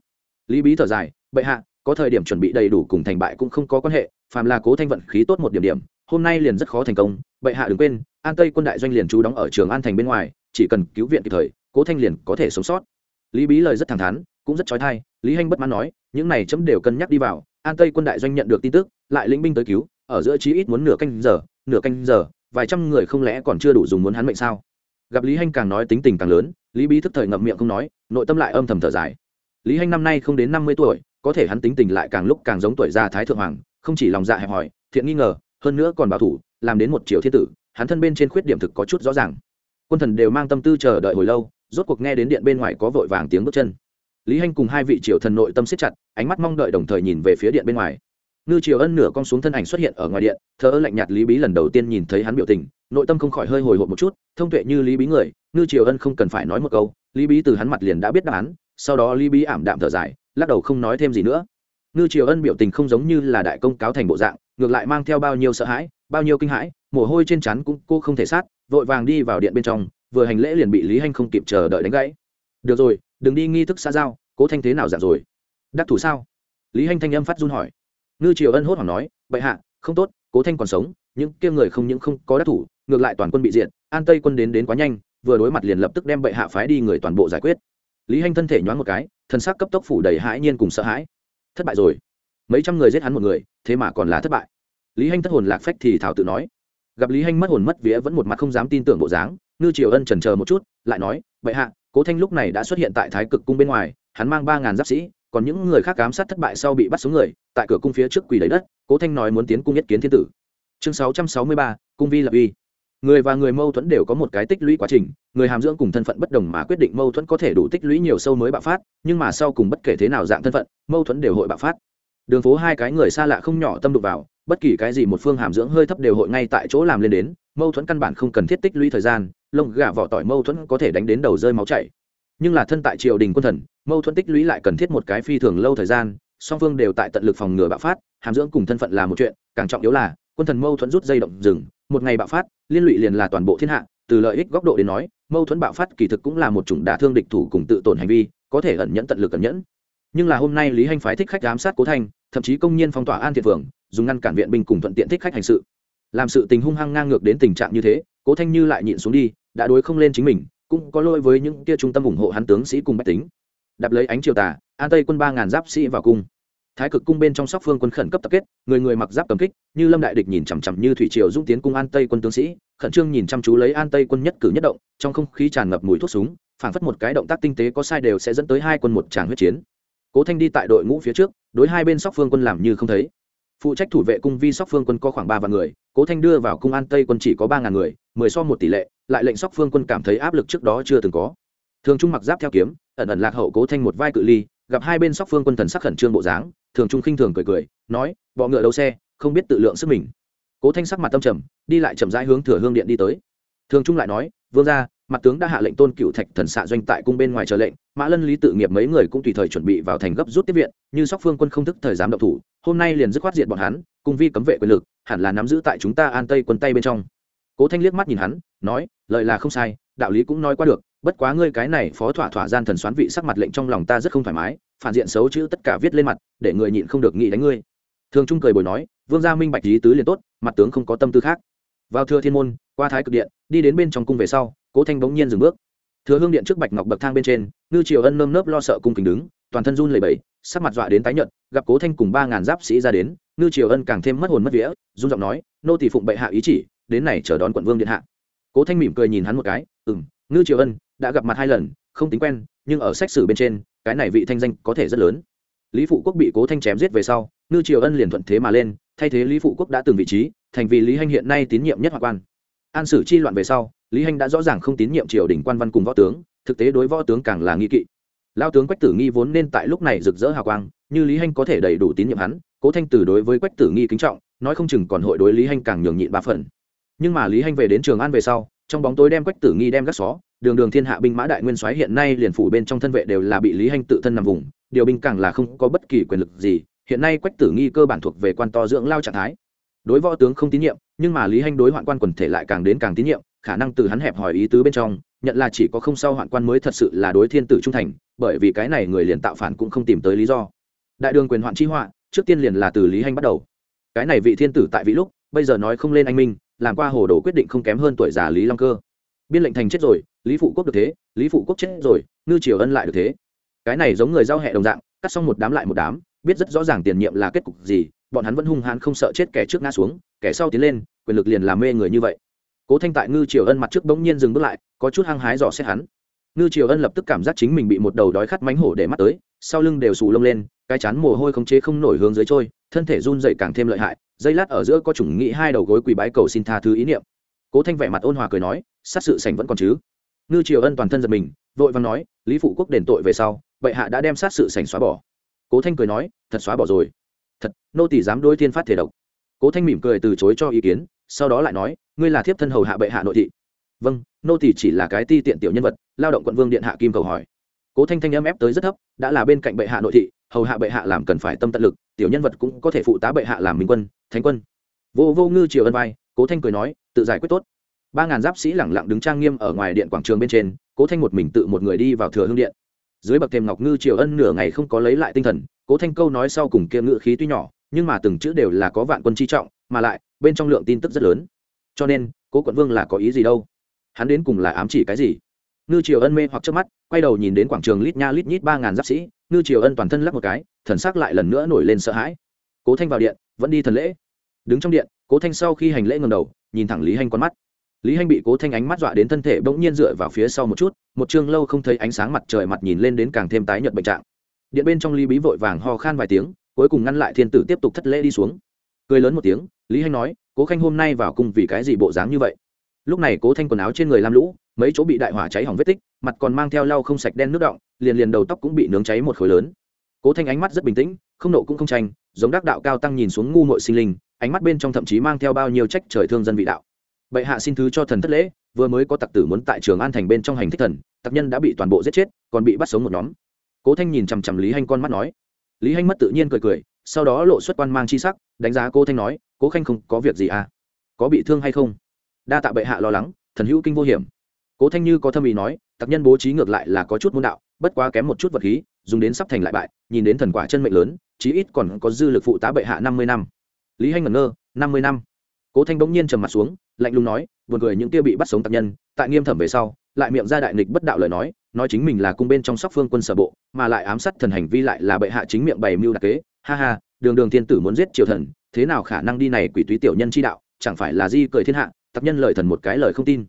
Lý bí thở dài, bệ hạ, có thời điểm chuẩn bị đầy đủ cùng thành bại cũng không có quan hệ, phàm là cố thanh vận khí tốt một điểm điểm, hôm nay liền rất khó thành công. Bệ hạ đừng quên, an tây quân đại doanh liền trú đóng ở trường an thành bên ngoài, chỉ cần cứu viện kịp thời, cố thanh liền có thể sống sót. Lý bí lời rất thẳng thắn, cũng rất trói thai lý hanh bất mãn nói, những này chấm đều cân nhắc đi vào, an tây quân đại doanh nhận được tin tức, lại lĩnh binh tới cứu, ở giữa chí ít muốn nửa canh giờ nửa canh giờ, vài trăm người không lẽ còn chưa đủ dùng muốn hắn mệnh sao? Gặp lý hanh càng nói tính tình càng lớn, lý bí thức thời ngậm miệng không nói, nội tâm lại âm thầm thở dài. Lý hanh năm nay không đến năm mươi tuổi, có thể hắn tính tình lại càng lúc càng giống tuổi già thái thượng hoàng, không chỉ lòng dạ hẹp hòi, thiện nghi ngờ, hơn nữa còn bảo thủ, làm đến một triệu thiên tử, hắn thân bên trên khuyết điểm thực có chút rõ ràng. Quân thần đều mang tâm tư chờ đợi hồi lâu, rốt cuộc nghe đến điện bên ngoài có vội vàng tiếng bước chân. Lý hanh cùng hai vị triều thần nội tâm siết chặt, ánh mắt mong đợi đồng thời nhìn về phía điện bên ngoài ngư triều ân nửa con xuống thân ảnh xuất hiện ở ngoài điện, thờ ơ lạnh nhạt lý bí lần đầu tiên nhìn thấy hắn biểu tình, nội tâm không khỏi hơi hồi hộp một chút, thông tuệ như lý bí người, ngư triều ân không cần phải nói một câu, lý bí từ hắn mặt liền đã biết đáp án, sau đó lý bí ảm đạm thở dài, lắc đầu không nói thêm gì nữa. Ngư triều ân biểu tình không giống như là đại công cáo thành bộ dạng, ngược lại mang theo bao nhiêu sợ hãi, bao nhiêu kinh hãi, mồ hôi trên chắn cũng cô không thể sát, vội vàng đi vào điện bên trong, vừa hành lễ liền bị lý hanh không kịp chờ đợi đánh gãy. Được rồi, đừng đi nghi thức xa giao, cố thanh thế nào dạng rồi? Đắc thủ sao? Lý hanh thanh âm phát run hỏi ngư triều ân hốt hoảng nói, bệ hạ, không tốt, cố thanh còn sống, những kia người không những không có đắc thủ, ngược lại toàn quân bị diện an tây quân đến đến quá nhanh, vừa đối mặt liền lập tức đem bệ hạ phái đi người toàn bộ giải quyết. Lý hanh thân thể nhoáng một cái thân xác cấp tốc phủ đầy hãi nhiên cùng sợ hãi. Thất bại rồi. Mấy trăm người giết hắn một người, thế mà còn là thất bại. Lý hanh thất hồn lạc phách thì thảo tự nói. Gặp lý hanh mất hồn mất vía vẫn một mặt không dám tin tưởng bộ dáng, ngư triều ân trần chờ một chút, lại nói, bệ hạ, cố thanh lúc này đã xuất hiện tại thái cực cung bên ngoài, hắn mang ba ngàn giáp sĩ còn những người khác ám sát thất bại sau bị bắt xuống người, tại cửa cung phía trước quỳ lấy đất, cố thanh nói muốn tiến cung nhất kiến thiên tử. Chương sáu trăm sáu mươi ba, cung vi lập uy. Người và người mâu thuẫn đều có một cái tích lũy quá trình, người hàm dưỡng cùng thân phận bất đồng mà quyết định mâu thuẫn có thể đủ tích lũy nhiều sâu mới bạo phát, nhưng mà sau cùng bất kể thế nào dạng thân phận, mâu thuẫn đều hội bạo phát. Đường phố hai cái người xa lạ không nhỏ tâm đụng vào, bất kỳ cái gì một phương hàm dưỡng hơi thấp đều hội ngay tại chỗ làm lên đến, mâu thuẫn căn bản không cần thiết tích lũy thời gian, lông gà vỏ tỏi mâu thuẫn có thể đánh đến đầu rơi máu chảy. Nhưng là thân tại triều đình quân thần mâu thuẫn tích lũy lại cần thiết một cái phi thường lâu thời gian, song phương đều tại tận lực phòng ngừa bạo phát, hàm dưỡng cùng thân phận là một chuyện, càng trọng yếu là, quân thần mâu thuẫn rút dây động rừng một ngày bạo phát, liên lụy liền là toàn bộ thiên hạ, từ lợi ích góc độ đến nói, mâu thuẫn bạo phát kỳ thực cũng là một chủng đả thương địch thủ cùng tự tổn hành vi, có thể ẩn nhẫn tận lực ẩn nhẫn. Nhưng là hôm nay lý hanh phái thích khách giám sát cố thanh, thậm chí công nhiên phong tỏa an thiện phường, dùng ngăn cản viện binh cùng thuận tiện thích khách hành sự. Làm sự tình hung hăng ngang ngược đến tình trạng như thế, cố thanh như lại nhịn xuống đi, đã đối không lên chính mình, cũng có lỗi với những kia trung tâm ủng hộ hắn tướng sĩ cùng bách tính đạp lấy ánh chiều tà, an tây quân ba ngàn giáp sĩ vào cung. Thái cực cung bên trong sóc phương quân khẩn cấp tập kết, người người mặc giáp cầm kích, như lâm đại địch nhìn chằm chằm như thủy triều dũng tiến cung an tây quân tướng sĩ, khẩn trương nhìn chăm chú lấy an tây quân nhất cử nhất động, trong không khí tràn ngập mùi thuốc súng, phảng phất một cái động tác tinh tế có sai đều sẽ dẫn tới hai quân một tràng huyết chiến. Cố thanh đi tại đội ngũ phía trước, đối hai bên sóc phương quân làm như không thấy. Phụ trách thủ vệ cung vi sóc phương quân có khoảng ba vạn người, cố thanh đưa vào cung an tây quân chỉ có ba ngàn người, mười so một tỷ lệ, lại lệnh sóc phương quân cảm thấy áp lực trước đó chưa từng có. Thường trung mặc giáp theo kiếm ẩn ẩn lạc hậu cố thanh một vai cự ly, gặp hai bên sóc phương quân thần sắc khẩn trương bộ dáng, thường trung khinh thường cười cười, nói, bọ ngựa đấu xe, không biết tự lượng sức mình. Cố thanh sắc mặt tâm trầm, đi lại chậm rãi hướng thừa hương điện đi tới. Thường trung lại nói, vương ra mặt tướng đã hạ lệnh tôn cựu thạch thần xạ doanh tại cung bên ngoài chờ lệnh, mã lân lý tự nghiệp mấy người cũng tùy thời chuẩn bị vào thành gấp rút tiếp viện, như sóc phương quân không thức thời giám động thủ, hôm nay liền dứt khoát diệt bọn hắn, cùng vi cấm vệ quyền lực, hẳn là nắm giữ tại chúng ta an tây quân tay bên trong. Cố thanh liếc mắt nhìn hắn, nói lợi là không sai, đạo lý cũng nói qua được bất quá ngươi cái này phó thỏa thỏa gian thần xoán vị sắc mặt lệnh trong lòng ta rất không thoải mái, phản diện xấu chữ tất cả viết lên mặt, để người nhịn không được nghĩ đánh ngươi. Thường trung cười bồi nói, vương gia minh bạch lý tứ liền tốt, mặt tướng không có tâm tư khác. Vào thừa thiên môn, qua thái cực điện, đi đến bên trong cung về sau, cố thanh bỗng nhiên dừng bước. Thừa hương điện trước bạch ngọc bậc thang bên trên, ngư triều ân nơm nớp lo sợ cung kính đứng, toàn thân run lẩy bẩy, sắc mặt dọa đến tái nhợt, gặp cố thanh cùng ba ngàn giáp sĩ ra đến, ngư triều ân càng thêm mất hồn mất vía, run giọng nói, nô tỳ phụng bệ hạ ý chỉ, đến này chờ đón quận vương điện hạ. Cố thanh mỉm cười nhìn hắn một cái, ừm ngư triều ân đã gặp mặt hai lần, không tính quen, nhưng ở sách sử bên trên, cái này vị thanh danh có thể rất lớn. Lý phụ quốc bị cố thanh chém giết về sau, ngư triều ân liền thuận thế mà lên, thay thế lý phụ quốc đã từng vị trí, thành vì lý hanh hiện nay tín nhiệm nhất hoặc quan. An sử chi loạn về sau, lý hanh đã rõ ràng không tín nhiệm triều đình quan văn cùng võ tướng, thực tế đối võ tướng càng là nghi kỵ. Lao tướng quách tử nghi vốn nên tại lúc này rực rỡ hào quang, như lý hanh có thể đầy đủ tín nhiệm hắn, cố thanh tử đối với quách tử nghi kính trọng, nói không chừng còn hội đối lý hanh càng nhường nhịn ba phần. Nhưng mà lý hanh về đến trường an về sau trong bóng tối đem quách tử nghi đem gác xó, đường đường thiên hạ binh mã đại nguyên soái hiện nay liền phủ bên trong thân vệ đều là bị lý hanh tự thân nằm vùng, điều binh càng là không có bất kỳ quyền lực gì, hiện nay quách tử nghi cơ bản thuộc về quan to dưỡng lao trạng thái. Đối võ tướng không tín nhiệm, nhưng mà lý hanh đối hoạn quan quần thể lại càng đến càng tín nhiệm, khả năng từ hắn hẹp hỏi ý tứ bên trong, nhận là chỉ có không sao hoạn quan mới thật sự là đối thiên tử trung thành, bởi vì cái này người liền tạo phản cũng không tìm tới lý do. Đại đường quyền hoạn chi họa, trước tiên liền là từ lý hanh bắt đầu. Cái này vị thiên tử tại vị lúc, bây giờ nói không lên anh minh làm qua hồ đồ quyết định không kém hơn tuổi già lý long cơ. Biên lệnh thành chết rồi, lý phụ quốc được thế, lý phụ quốc chết rồi, ngư triều ân lại được thế. Cái này giống người giao hẹ đồng dạng, cắt xong một đám lại một đám, biết rất rõ ràng tiền nhiệm là kết cục gì, bọn hắn vẫn hung hãn không sợ chết kẻ trước ngã xuống, kẻ sau tiến lên, quyền lực liền làm mê người như vậy. Cố thanh tại ngư triều ân mặt trước bỗng nhiên dừng bước lại, có chút hăng hái dò xét hắn. Ngư triều ân lập tức cảm giác chính mình bị một đầu đói khát mánh hổ để mắt tới, sau lưng đều sù lông lên, cái chán mồ hôi không chế không nổi hướng dưới trôi thân thể run dậy càng thêm lợi hại dây lát ở giữa có chủng nghĩ hai đầu gối quỳ bái cầu xin tha thứ ý niệm. Cố thanh vẻ mặt ôn hòa cười nói, sát sự sành vẫn còn chứ? Ngư triều ân toàn thân giật mình, vội văn nói, lý phụ quốc đền tội về sau, bệ hạ đã đem sát sự sành xóa bỏ. Cố thanh cười nói, thật xóa bỏ rồi. Thật, nô tỷ dám đôi thiên phát thể độc. Cố thanh mỉm cười từ chối cho ý kiến, sau đó lại nói, ngươi là thiếp thân hầu hạ bệ hạ nội thị. Vâng nô tỷ chỉ là cái ti tiện tiểu nhân vật, lao động quận vương điện hạ kim cầu hỏi cố thanh thanh âm ép tới rất thấp, đã là bên cạnh bệ hạ nội thị, hầu hạ bệ hạ làm cần phải tâm tận lực, tiểu nhân vật cũng có thể phụ tá bệ hạ làm minh quân, thánh quân. Vô vô ngư triều ân vai, cố thanh cười nói, tự giải quyết tốt. Ba ngàn giáp sĩ lẳng lặng đứng trang nghiêm ở ngoài điện quảng trường bên trên, cố thanh một mình tự một người đi vào thừa hương điện. Dưới bậc thềm ngọc ngư triều ân nửa ngày không có lấy lại tinh thần, cố thanh câu nói sau cùng kia ngự khí tuy nhỏ, nhưng mà từng chữ đều là có vạn quân chi trọng, mà lại, bên trong lượng tin tức rất lớn. Cho nên, cố quận vương là có ý gì đâu? Hắn đến cùng là ám chỉ cái gì? Ngư triều ân mê hoặc trước mắt quay đầu nhìn đến quảng trường lít nha lít nhít ba ngàn giáp sĩ, ngư triều ân toàn thân lắc một cái, thần sắc lại lần nữa nổi lên sợ hãi. Cố thanh vào điện, vẫn đi thần lễ. Đứng trong điện, cố thanh sau khi hành lễ ngầm đầu, nhìn thẳng lý hanh con mắt. Lý hanh bị cố thanh ánh mắt dọa đến thân thể bỗng nhiên dựa vào phía sau một chút, một chương lâu không thấy ánh sáng mặt trời mặt nhìn lên đến càng thêm tái nhợt bệnh trạng. Điện bên trong ly bí vội vàng ho khan vài tiếng, cuối cùng ngăn lại thiên tử tiếp tục thất lễ đi xuống. Cười lớn một tiếng, lý hanh nói, cố khanh hôm nay vào cung vì cái gì bộ dáng như vậy? Lúc này cố thanh quần áo trên người lam lũ mấy chỗ bị đại hỏa cháy hỏng vết tích, mặt còn mang theo lau không sạch đen nước động liền liền đầu tóc cũng bị nướng cháy một khối lớn. Cố thanh ánh mắt rất bình tĩnh, không nộ cũng không tranh, giống đắc đạo cao tăng nhìn xuống ngu mội sinh linh, ánh mắt bên trong thậm chí mang theo bao nhiêu trách trời thương dân vị đạo. Bệ hạ xin thứ cho thần thất lễ, vừa mới có tặc tử muốn tại trường an thành bên trong hành thích thần, tặc nhân đã bị toàn bộ giết chết, còn bị bắt sống một nhóm. Cố thanh nhìn chằm chằm lý hanh con mắt nói. Lý hanh mất tự nhiên cười cười, sau đó lộ xuất quan mang chi sắc, đánh giá cố thanh nói, cố khanh không có việc gì à? Có bị thương hay không? Đa tạ bệ hạ lo lắng, thần hữu kinh vô hiểm cố thanh như có thâm ý nói, tặc nhân bố trí ngược lại là có chút môn đạo, bất quá kém một chút vật khí, dùng đến sắp thành lại bại, nhìn đến thần quả chân mệnh lớn, chí ít còn có dư lực phụ tá bệ hạ năm mươi năm. Lý hanh ngẩn ngơ, năm mươi năm. Cố thanh bỗng nhiên trầm mặt xuống, lạnh lùng nói, buồn cười những kia bị bắt sống tặc nhân, tại nghiêm thẩm về sau, lại miệng ra đại nghịch bất đạo lời nói nói chính mình là cung bên trong sóc phương quân sở bộ, mà lại ám sát thần hành vi lại là bệ hạ chính miệng bày mưu đặc kế. Ha ha, đường đường thiên tử muốn giết triều thần, thế nào khả năng đi này quỷ túy tiểu nhân chi đạo, chẳng phải là di cười thiên hạ tập nhân lời thần một cái lời không tin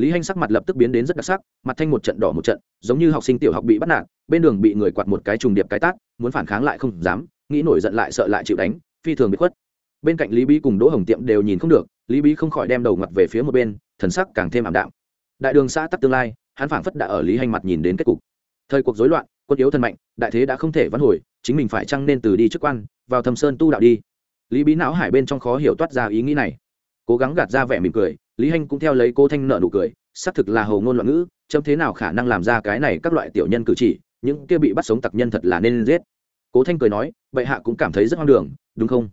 lý hanh sắc mặt lập tức biến đến rất đặc sắc, mặt thanh một trận đỏ một trận, giống như học sinh tiểu học bị bắt nạt, bên đường bị người quạt một cái trùng điệp cái tát, muốn phản kháng lại không dám, nghĩ nổi giận lại sợ lại chịu đánh, phi thường bị khuất. Bên cạnh lý bí cùng đỗ hồng tiệm đều nhìn không được, lý bí không khỏi đem đầu ngặt về phía một bên, thần sắc càng thêm ảm đạm. Đại đường xã tắc tương lai, hắn phảng phất đã ở lý hành mặt nhìn đến kết cục. Thời cuộc rối loạn, quân yếu thân mạnh, đại thế đã không thể vãn hồi, chính mình phải chăng nên từ đi chức quan, vào thâm sơn tu đạo đi. Lý bí não hải bên trong khó hiểu toát ra ý nghĩ này. Cố gắng gạt ra vẻ mỉm cười lý hanh cũng theo lấy cô thanh nợ nụ cười, xác thực là hầu ngôn loạn ngữ, chấm thế nào khả năng làm ra cái này các loại tiểu nhân cử chỉ, những kia bị bắt sống tặc nhân thật là nên giết. Cố thanh cười nói, bệ hạ cũng cảm thấy rất hoang đường, đúng không?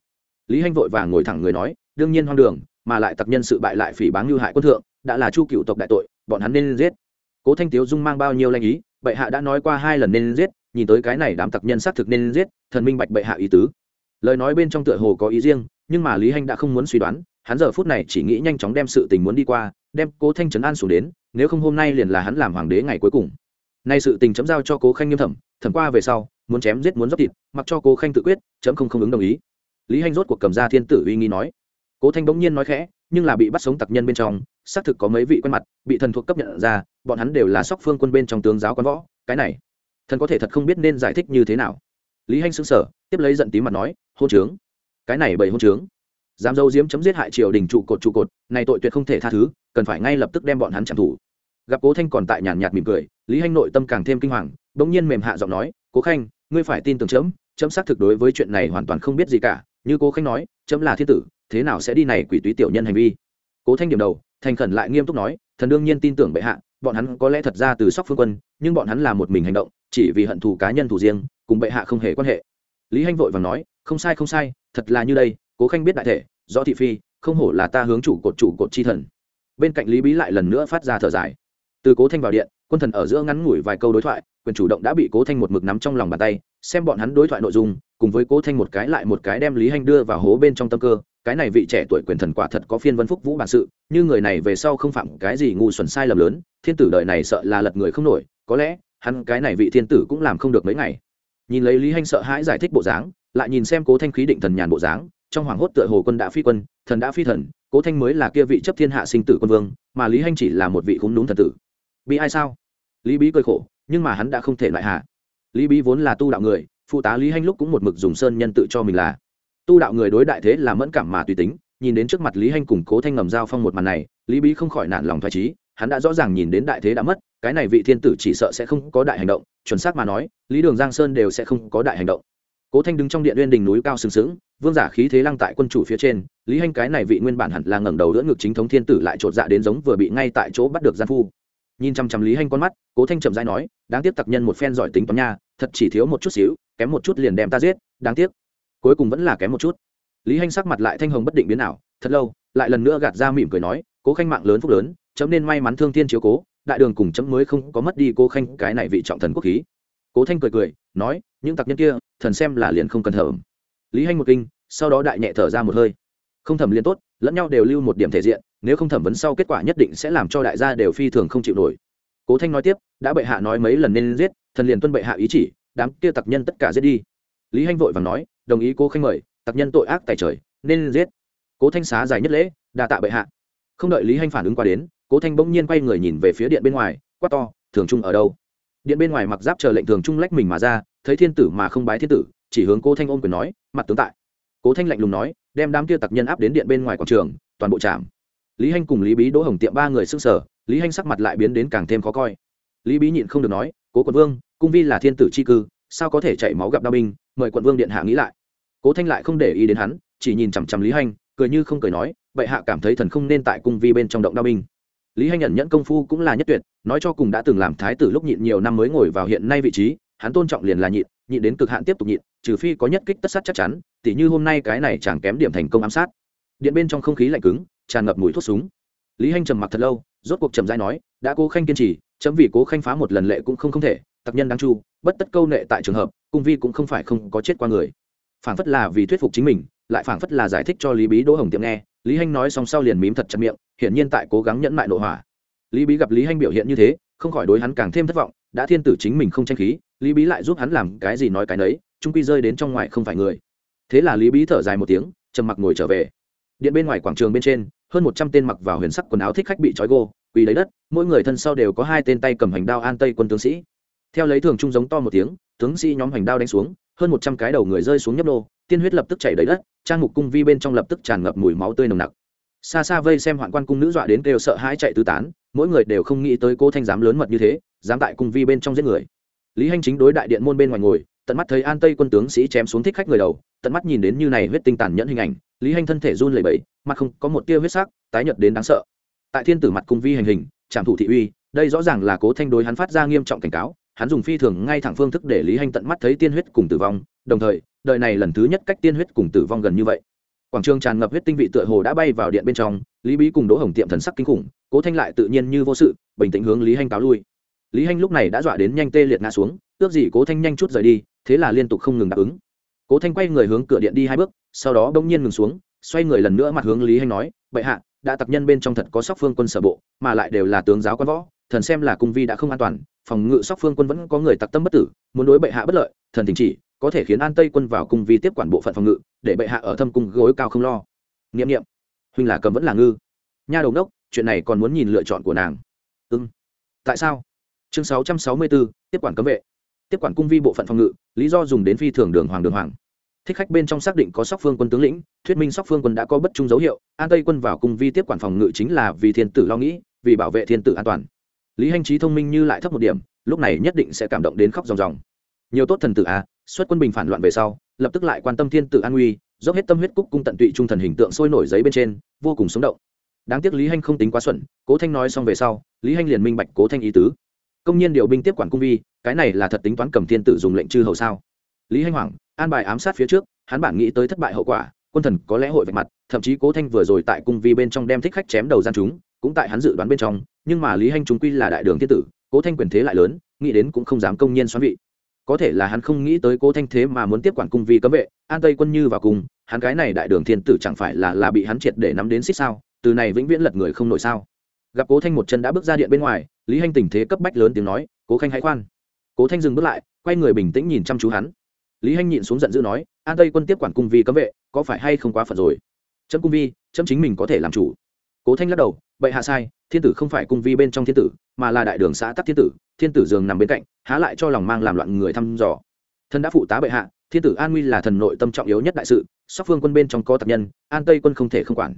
Lý hanh vội vàng ngồi thẳng người nói, đương nhiên hoang đường, mà lại tặc nhân sự bại lại phỉ báng như hại quân thượng, đã là chu cựu tộc đại tội, bọn hắn nên giết. Cố thanh tiếu dung mang bao nhiêu lanh ý, bệ hạ đã nói qua hai lần nên giết, nhìn tới cái này đám tặc nhân xác thực nên giết, thần minh bạch bệ hạ ý tứ. Lời nói bên trong tựa hồ có ý riêng, nhưng mà lý hanh đã không muốn suy đoán hắn giờ phút này chỉ nghĩ nhanh chóng đem sự tình muốn đi qua, đem cố thanh trấn an xuống đến, nếu không hôm nay liền là hắn làm hoàng đế ngày cuối cùng. Nay sự tình chấm giao cho cố khanh nghiêm thẩm thẩm qua về sau, muốn chém giết muốn dốc thịt, mặc cho cố khanh tự quyết, chấm không không ứng đồng ý. Lý hanh rốt cuộc cầm ra thiên tử uy nghi nói. Cố thanh bỗng nhiên nói khẽ, nhưng là bị bắt sống tặc nhân bên trong, xác thực có mấy vị quen mặt, bị thần thuộc cấp nhận ra, bọn hắn đều là sóc phương quân bên trong tướng giáo quán võ, cái này, thần có thể thật không biết nên giải thích như thế nào. Lý hanh xứng sở tiếp lấy giận tí mặt nói, hôn trướng, cái này bởi hôn trướng dám dâu diếm chấm giết hại triều đình trụ cột trụ cột, này tội tuyệt không thể tha thứ, cần phải ngay lập tức đem bọn hắn trả thù. Gặp cố thanh còn tại nhàn nhạt mỉm cười, lý hanh nội tâm càng thêm kinh hoàng, bỗng nhiên mềm hạ giọng nói, cố khanh, ngươi phải tin tưởng chấm chấm xác thực đối với chuyện này hoàn toàn không biết gì cả, như cố khanh nói, chấm là thiên tử, thế nào sẽ đi này quỷ túy tiểu nhân hành vi? Cố thanh điểm đầu, thành khẩn lại nghiêm túc nói, thần đương nhiên tin tưởng bệ hạ, bọn hắn có lẽ thật ra từ sóc phương quân, nhưng bọn hắn là một mình hành động, chỉ vì hận thù cá nhân thù riêng, cùng bệ hạ không hề quan hệ. Lý hanh vội và nói, không sai không sai, thật là như đây cố khanh biết đại thể do thị phi, không hổ là ta hướng chủ cột chủ cột chi thần. Bên cạnh lý bí lại lần nữa phát ra thở dài. Từ cố thanh vào điện, quân thần ở giữa ngắn ngủi vài câu đối thoại, quyền chủ động đã bị cố thanh một mực nắm trong lòng bàn tay, xem bọn hắn đối thoại nội dung, cùng với cố thanh một cái lại một cái đem lý hanh đưa vào hố bên trong tâm cơ, cái này vị trẻ tuổi quyền thần quả thật có phiên vân phúc vũ bản sự, như người này về sau không phạm cái gì ngu xuẩn sai lầm lớn, thiên tử đời này sợ là lật người không nổi, có lẽ, hắn cái này vị thiên tử cũng làm không được mấy ngày. Nhìn lấy lý hanh sợ hãi giải thích bộ dáng, lại nhìn xem cố thanh khí định thần nhàn bộ dáng trong hoàng hốt tựa hồ quân đã phi quân, thần đã phi thần, cố thanh mới là kia vị chấp thiên hạ sinh tử quân vương, mà lý hanh chỉ là một vị khúng đúng thần tử. Bị ai sao? Lý bí cười khổ, nhưng mà hắn đã không thể lại hạ. Lý bí vốn là tu đạo người, phụ tá lý hanh lúc cũng một mực dùng sơn nhân tự cho mình là. Tu đạo người đối đại thế là mẫn cảm mà tùy tính, nhìn đến trước mặt lý hanh cùng cố thanh ngầm giao phong một màn này, lý bí không khỏi nản lòng thoại trí hắn đã rõ ràng nhìn đến đại thế đã mất, cái này vị thiên tử chỉ sợ sẽ không có đại hành động, chuẩn xác mà nói, lý đường giang sơn đều sẽ không có đại hành động cố thanh đứng trong điện uyên đình núi cao sừng sững, vương giả khí thế lăng tại quân chủ phía trên, lý hanh cái này vị nguyên bản hẳn là ngẩng đầu đỡ ngực chính thống thiên tử lại trột dạ đến giống vừa bị ngay tại chỗ bắt được gian phu. Nhìn chăm chăm lý hanh con mắt, cố thanh chậm dãi nói, đáng tiếc tặc nhân một phen giỏi tính toán nha, thật chỉ thiếu một chút xíu, kém một chút liền đem ta giết, đáng tiếc. Cuối cùng vẫn là kém một chút. Lý hanh sắc mặt lại thanh hồng bất định biến nào thật lâu, lại lần nữa gạt ra mỉm cười nói, cố khanh mạng lớn phúc lớn, chấm nên may mắn thương thiên chiếu cố, đại đường cùng chấm mới không có mất đi cố khanh cái này vị trọng thần quốc khí. Cố thanh cười cười, nói những tặc nhân kia, thần xem là liền không cần thở lý hanh một kinh, sau đó đại nhẹ thở ra một hơi. Không thẩm liền tốt, lẫn nhau đều lưu một điểm thể diện, nếu không thẩm vấn sau kết quả nhất định sẽ làm cho đại gia đều phi thường không chịu nổi. Cố thanh nói tiếp, đã bệ hạ nói mấy lần nên giết, thần liền tuân bệ hạ ý chỉ, đám kia tặc nhân tất cả giết đi. Lý hanh vội và nói, đồng ý cố khanh mời, tặc nhân tội ác tài trời, nên giết. Cố thanh xá dài nhất lễ, đa tạ bệ hạ. Không đợi lý hanh phản ứng qua đến, cố thanh bỗng nhiên quay người nhìn về phía điện bên ngoài, quát to, thường trung ở đâu? Điện bên ngoài mặc giáp chờ lệnh thường trung lách mình mà ra, thấy thiên tử mà không bái thiên tử, chỉ hướng cố thanh ôm quyền nói, mặt tướng tại. Cố thanh lạnh lùng nói, đem đám kia tặc nhân áp đến điện bên ngoài quảng trường, toàn bộ trạm lý hanh cùng lý bí, đỗ hồng tiệm ba người xưng sở lý hanh sắc mặt lại biến đến càng thêm khó coi. Lý bí nhịn không được nói, cố quận vương, cung vi là thiên tử chi cư, sao có thể chảy máu gặp đao binh, mời quận vương điện hạ nghĩ lại. Cố thanh lại không để ý đến hắn, chỉ nhìn chằm chằm lý hanh, cười như không cười nói vậy hạ cảm thấy thần không nên tại cung vi bên trong động đao binh lý hanh nhận nhẫn công phu cũng là nhất tuyệt, nói cho cùng đã từng làm thái tử lúc nhịn nhiều năm mới ngồi vào hiện nay vị trí, hắn tôn trọng liền là nhịn nhịn đến cực hạn tiếp tục nhịn, trừ phi có nhất kích tất sát chắc chắn, tỉ như hôm nay cái này chẳng kém điểm thành công ám sát. Điện bên trong không khí lạnh cứng, tràn ngập mùi thuốc súng. Lý hanh trầm mặc thật lâu, rốt cuộc trầm dai nói, đã cố khanh kiên trì, chấm vì cố khanh phá một lần lệ cũng không không thể, tặc nhân đáng chu, bất tất câu nệ tại trường hợp, cung vi cũng không phải không có chết qua người. Phảng phất là vì thuyết phục chính mình, lại phảng phất là giải thích cho lý bí đỗ hồng tiệm nghe, lý hanh nói xong sau liền mím thật chặt miệng hiển nhiên tại cố gắng nhẫn mại nội hỏa. Lý bí gặp lý hanh biểu hiện như thế, không khỏi đối hắn càng thêm thất vọng, đã thiên tử chính mình không tranh khí, lý bí lại giúp hắn làm cái gì nói cái nấy, trung quy rơi đến trong ngoài không phải người. Thế là lý bí thở dài một tiếng, trầm mặc ngồi trở về. Điện bên ngoài quảng trường bên trên, hơn một trăm tên mặc vào huyền sắc quần áo thích khách bị trói gô, quỳ lấy đất, mỗi người thân sau đều có hai tên tay cầm hành đao an tây quân tướng sĩ. Theo lấy thường trung giống to một tiếng, tướng sĩ nhóm hành đao đánh xuống, hơn một trăm cái đầu người rơi xuống nhấp nô, tiên huyết lập tức chảy đầy đất, trang mục cung vi bên trong lập tức tràn ngập mùi máu tươi nồng nặc xa xa vây xem hoạn quan cung nữ dọa đến đều sợ hãi chạy tứ tán, mỗi người đều không nghĩ tới cô thanh giám lớn mật như thế, dám tại cung vi bên trong giết người. Lý hành chính đối đại điện môn bên ngoài ngồi, tận mắt thấy an tây quân tướng sĩ chém xuống thích khách người đầu, tận mắt nhìn đến như này huyết tinh tàn nhẫn hình ảnh, lý hành thân thể run lẩy bẩy, mặt không có một tia huyết sắc, tái nhợt đến đáng sợ. Tại thiên tử mặt cung vi hành hình, trảm thủ thị uy, đây rõ ràng là cố thanh đối hắn phát ra nghiêm trọng cảnh cáo, hắn dùng phi thường ngay thẳng phương thức để lý hành tận mắt thấy tiên huyết cùng tử vong, đồng thời, đời này lần thứ nhất cách tiên huyết cùng tử vong gần như vậy quảng trường tràn ngập huyết tinh vị tựa hồ đã bay vào điện bên trong, lý bí cùng đỗ hồng tiệm thần sắc kinh khủng, cố thanh lại tự nhiên như vô sự, bình tĩnh hướng lý hanh cáo lui. Lý hanh lúc này đã dọa đến nhanh tê liệt ngã xuống, ước gì cố thanh nhanh chút rời đi, thế là liên tục không ngừng đáp ứng. Cố thanh quay người hướng cửa điện đi hai bước, sau đó bỗng nhiên ngừng xuống, xoay người lần nữa mặt hướng lý hanh nói, bệ hạ, đã tập nhân bên trong thật có sóc phương quân sở bộ, mà lại đều là tướng giáo quan võ, thần xem là cung vi đã không an toàn, phòng ngự sóc phương quân vẫn có người tặc tâm bất tử, muốn đối bệ hạ bất lợi, thần đình chỉ có thể khiến an tây quân vào cung vi tiếp quản bộ phận phòng ngự, để bệ hạ ở thâm cung gối cao không lo. N i ệ m n i ệ m huynh là cầm vẫn là ngư. Nha đầu đốc, chuyện này còn muốn nhìn lựa chọn của nàng. Ưng tại sao? Chương sáu trăm sáu mươi bốn tiếp quản cấm vệ. Tiếp quản cung vi bộ phận phòng ngự, lý do dùng đến phi thường đường hoàng đường hoàng. Thích khách bên trong xác định có sóc phương quân tướng lĩnh, thuyết minh sóc phương quân đã có bất trung dấu hiệu, an tây quân vào cung vi tiếp quản phòng ngự chính là vì thiên tử lo nghĩ, vì bảo vệ thiên tử an toàn. Lý hành trí thông minh như lại thấp một điểm, lúc này nhất định sẽ cảm động đến khóc ròng ròng. Nhiều tốt thần tử à xuất quân bình phản loạn về sau, lập tức lại quan tâm thiên tử an nguy, dốc hết tâm huyết cúc cung tận tụy trung thần hình tượng sôi nổi giấy bên trên, vô cùng sống động. Đáng tiếc lý hanh không tính quá xuẩn, cố thanh nói xong về sau, lý hanh liền minh bạch cố thanh ý tứ. Công nhân điều binh tiếp quản cung vi, cái này là thật tính toán cầm thiên tử dùng lệnh chư hầu sao? Lý hanh hoảng, an bài ám sát phía trước, hắn bản nghĩ tới thất bại hậu quả, quân thần có lẽ hội vạch mặt, thậm chí cố thanh vừa rồi tại cung vi bên trong đem thích khách chém đầu gian chúng, cũng tại hắn dự đoán bên trong, nhưng mà lý hanh chúng quy là đại đường thiên tử, cố thanh quyền thế lại lớn, nghĩ đến cũng không dám công nhiên xoắn vị có thể là hắn không nghĩ tới cố thanh thế mà muốn tiếp quản cung vi cấm vệ, an tây quân như vào cùng, hắn cái này đại đường thiên tử chẳng phải là là bị hắn triệt để nắm đến xích sao, từ này vĩnh viễn lật người không nổi sao. Gặp cố thanh một chân đã bước ra điện bên ngoài, lý hanh tình thế cấp bách lớn tiếng nói, cố khanh hãy khoan. Cố thanh dừng bước lại, quay người bình tĩnh nhìn chăm chú hắn. Lý hanh nhịn xuống giận dữ nói, an tây quân tiếp quản cung vi cấm vệ, có phải hay không quá phận rồi? Chấm cung vi, chấm chính mình có thể làm chủ cố thanh lắc đầu bậy hạ sai, thiên tử không phải cung vi bên trong thiên tử, mà là đại đường xã tắc thiên tử thiên tử dường nằm bên cạnh, há lại cho lòng mang làm loạn người thăm dò. Thần đã phụ tá bệ hạ, thiên tử an nguy là thần nội tâm trọng yếu nhất đại sự, sóc phương quân bên trong có tập nhân, an tây quân không thể không quản.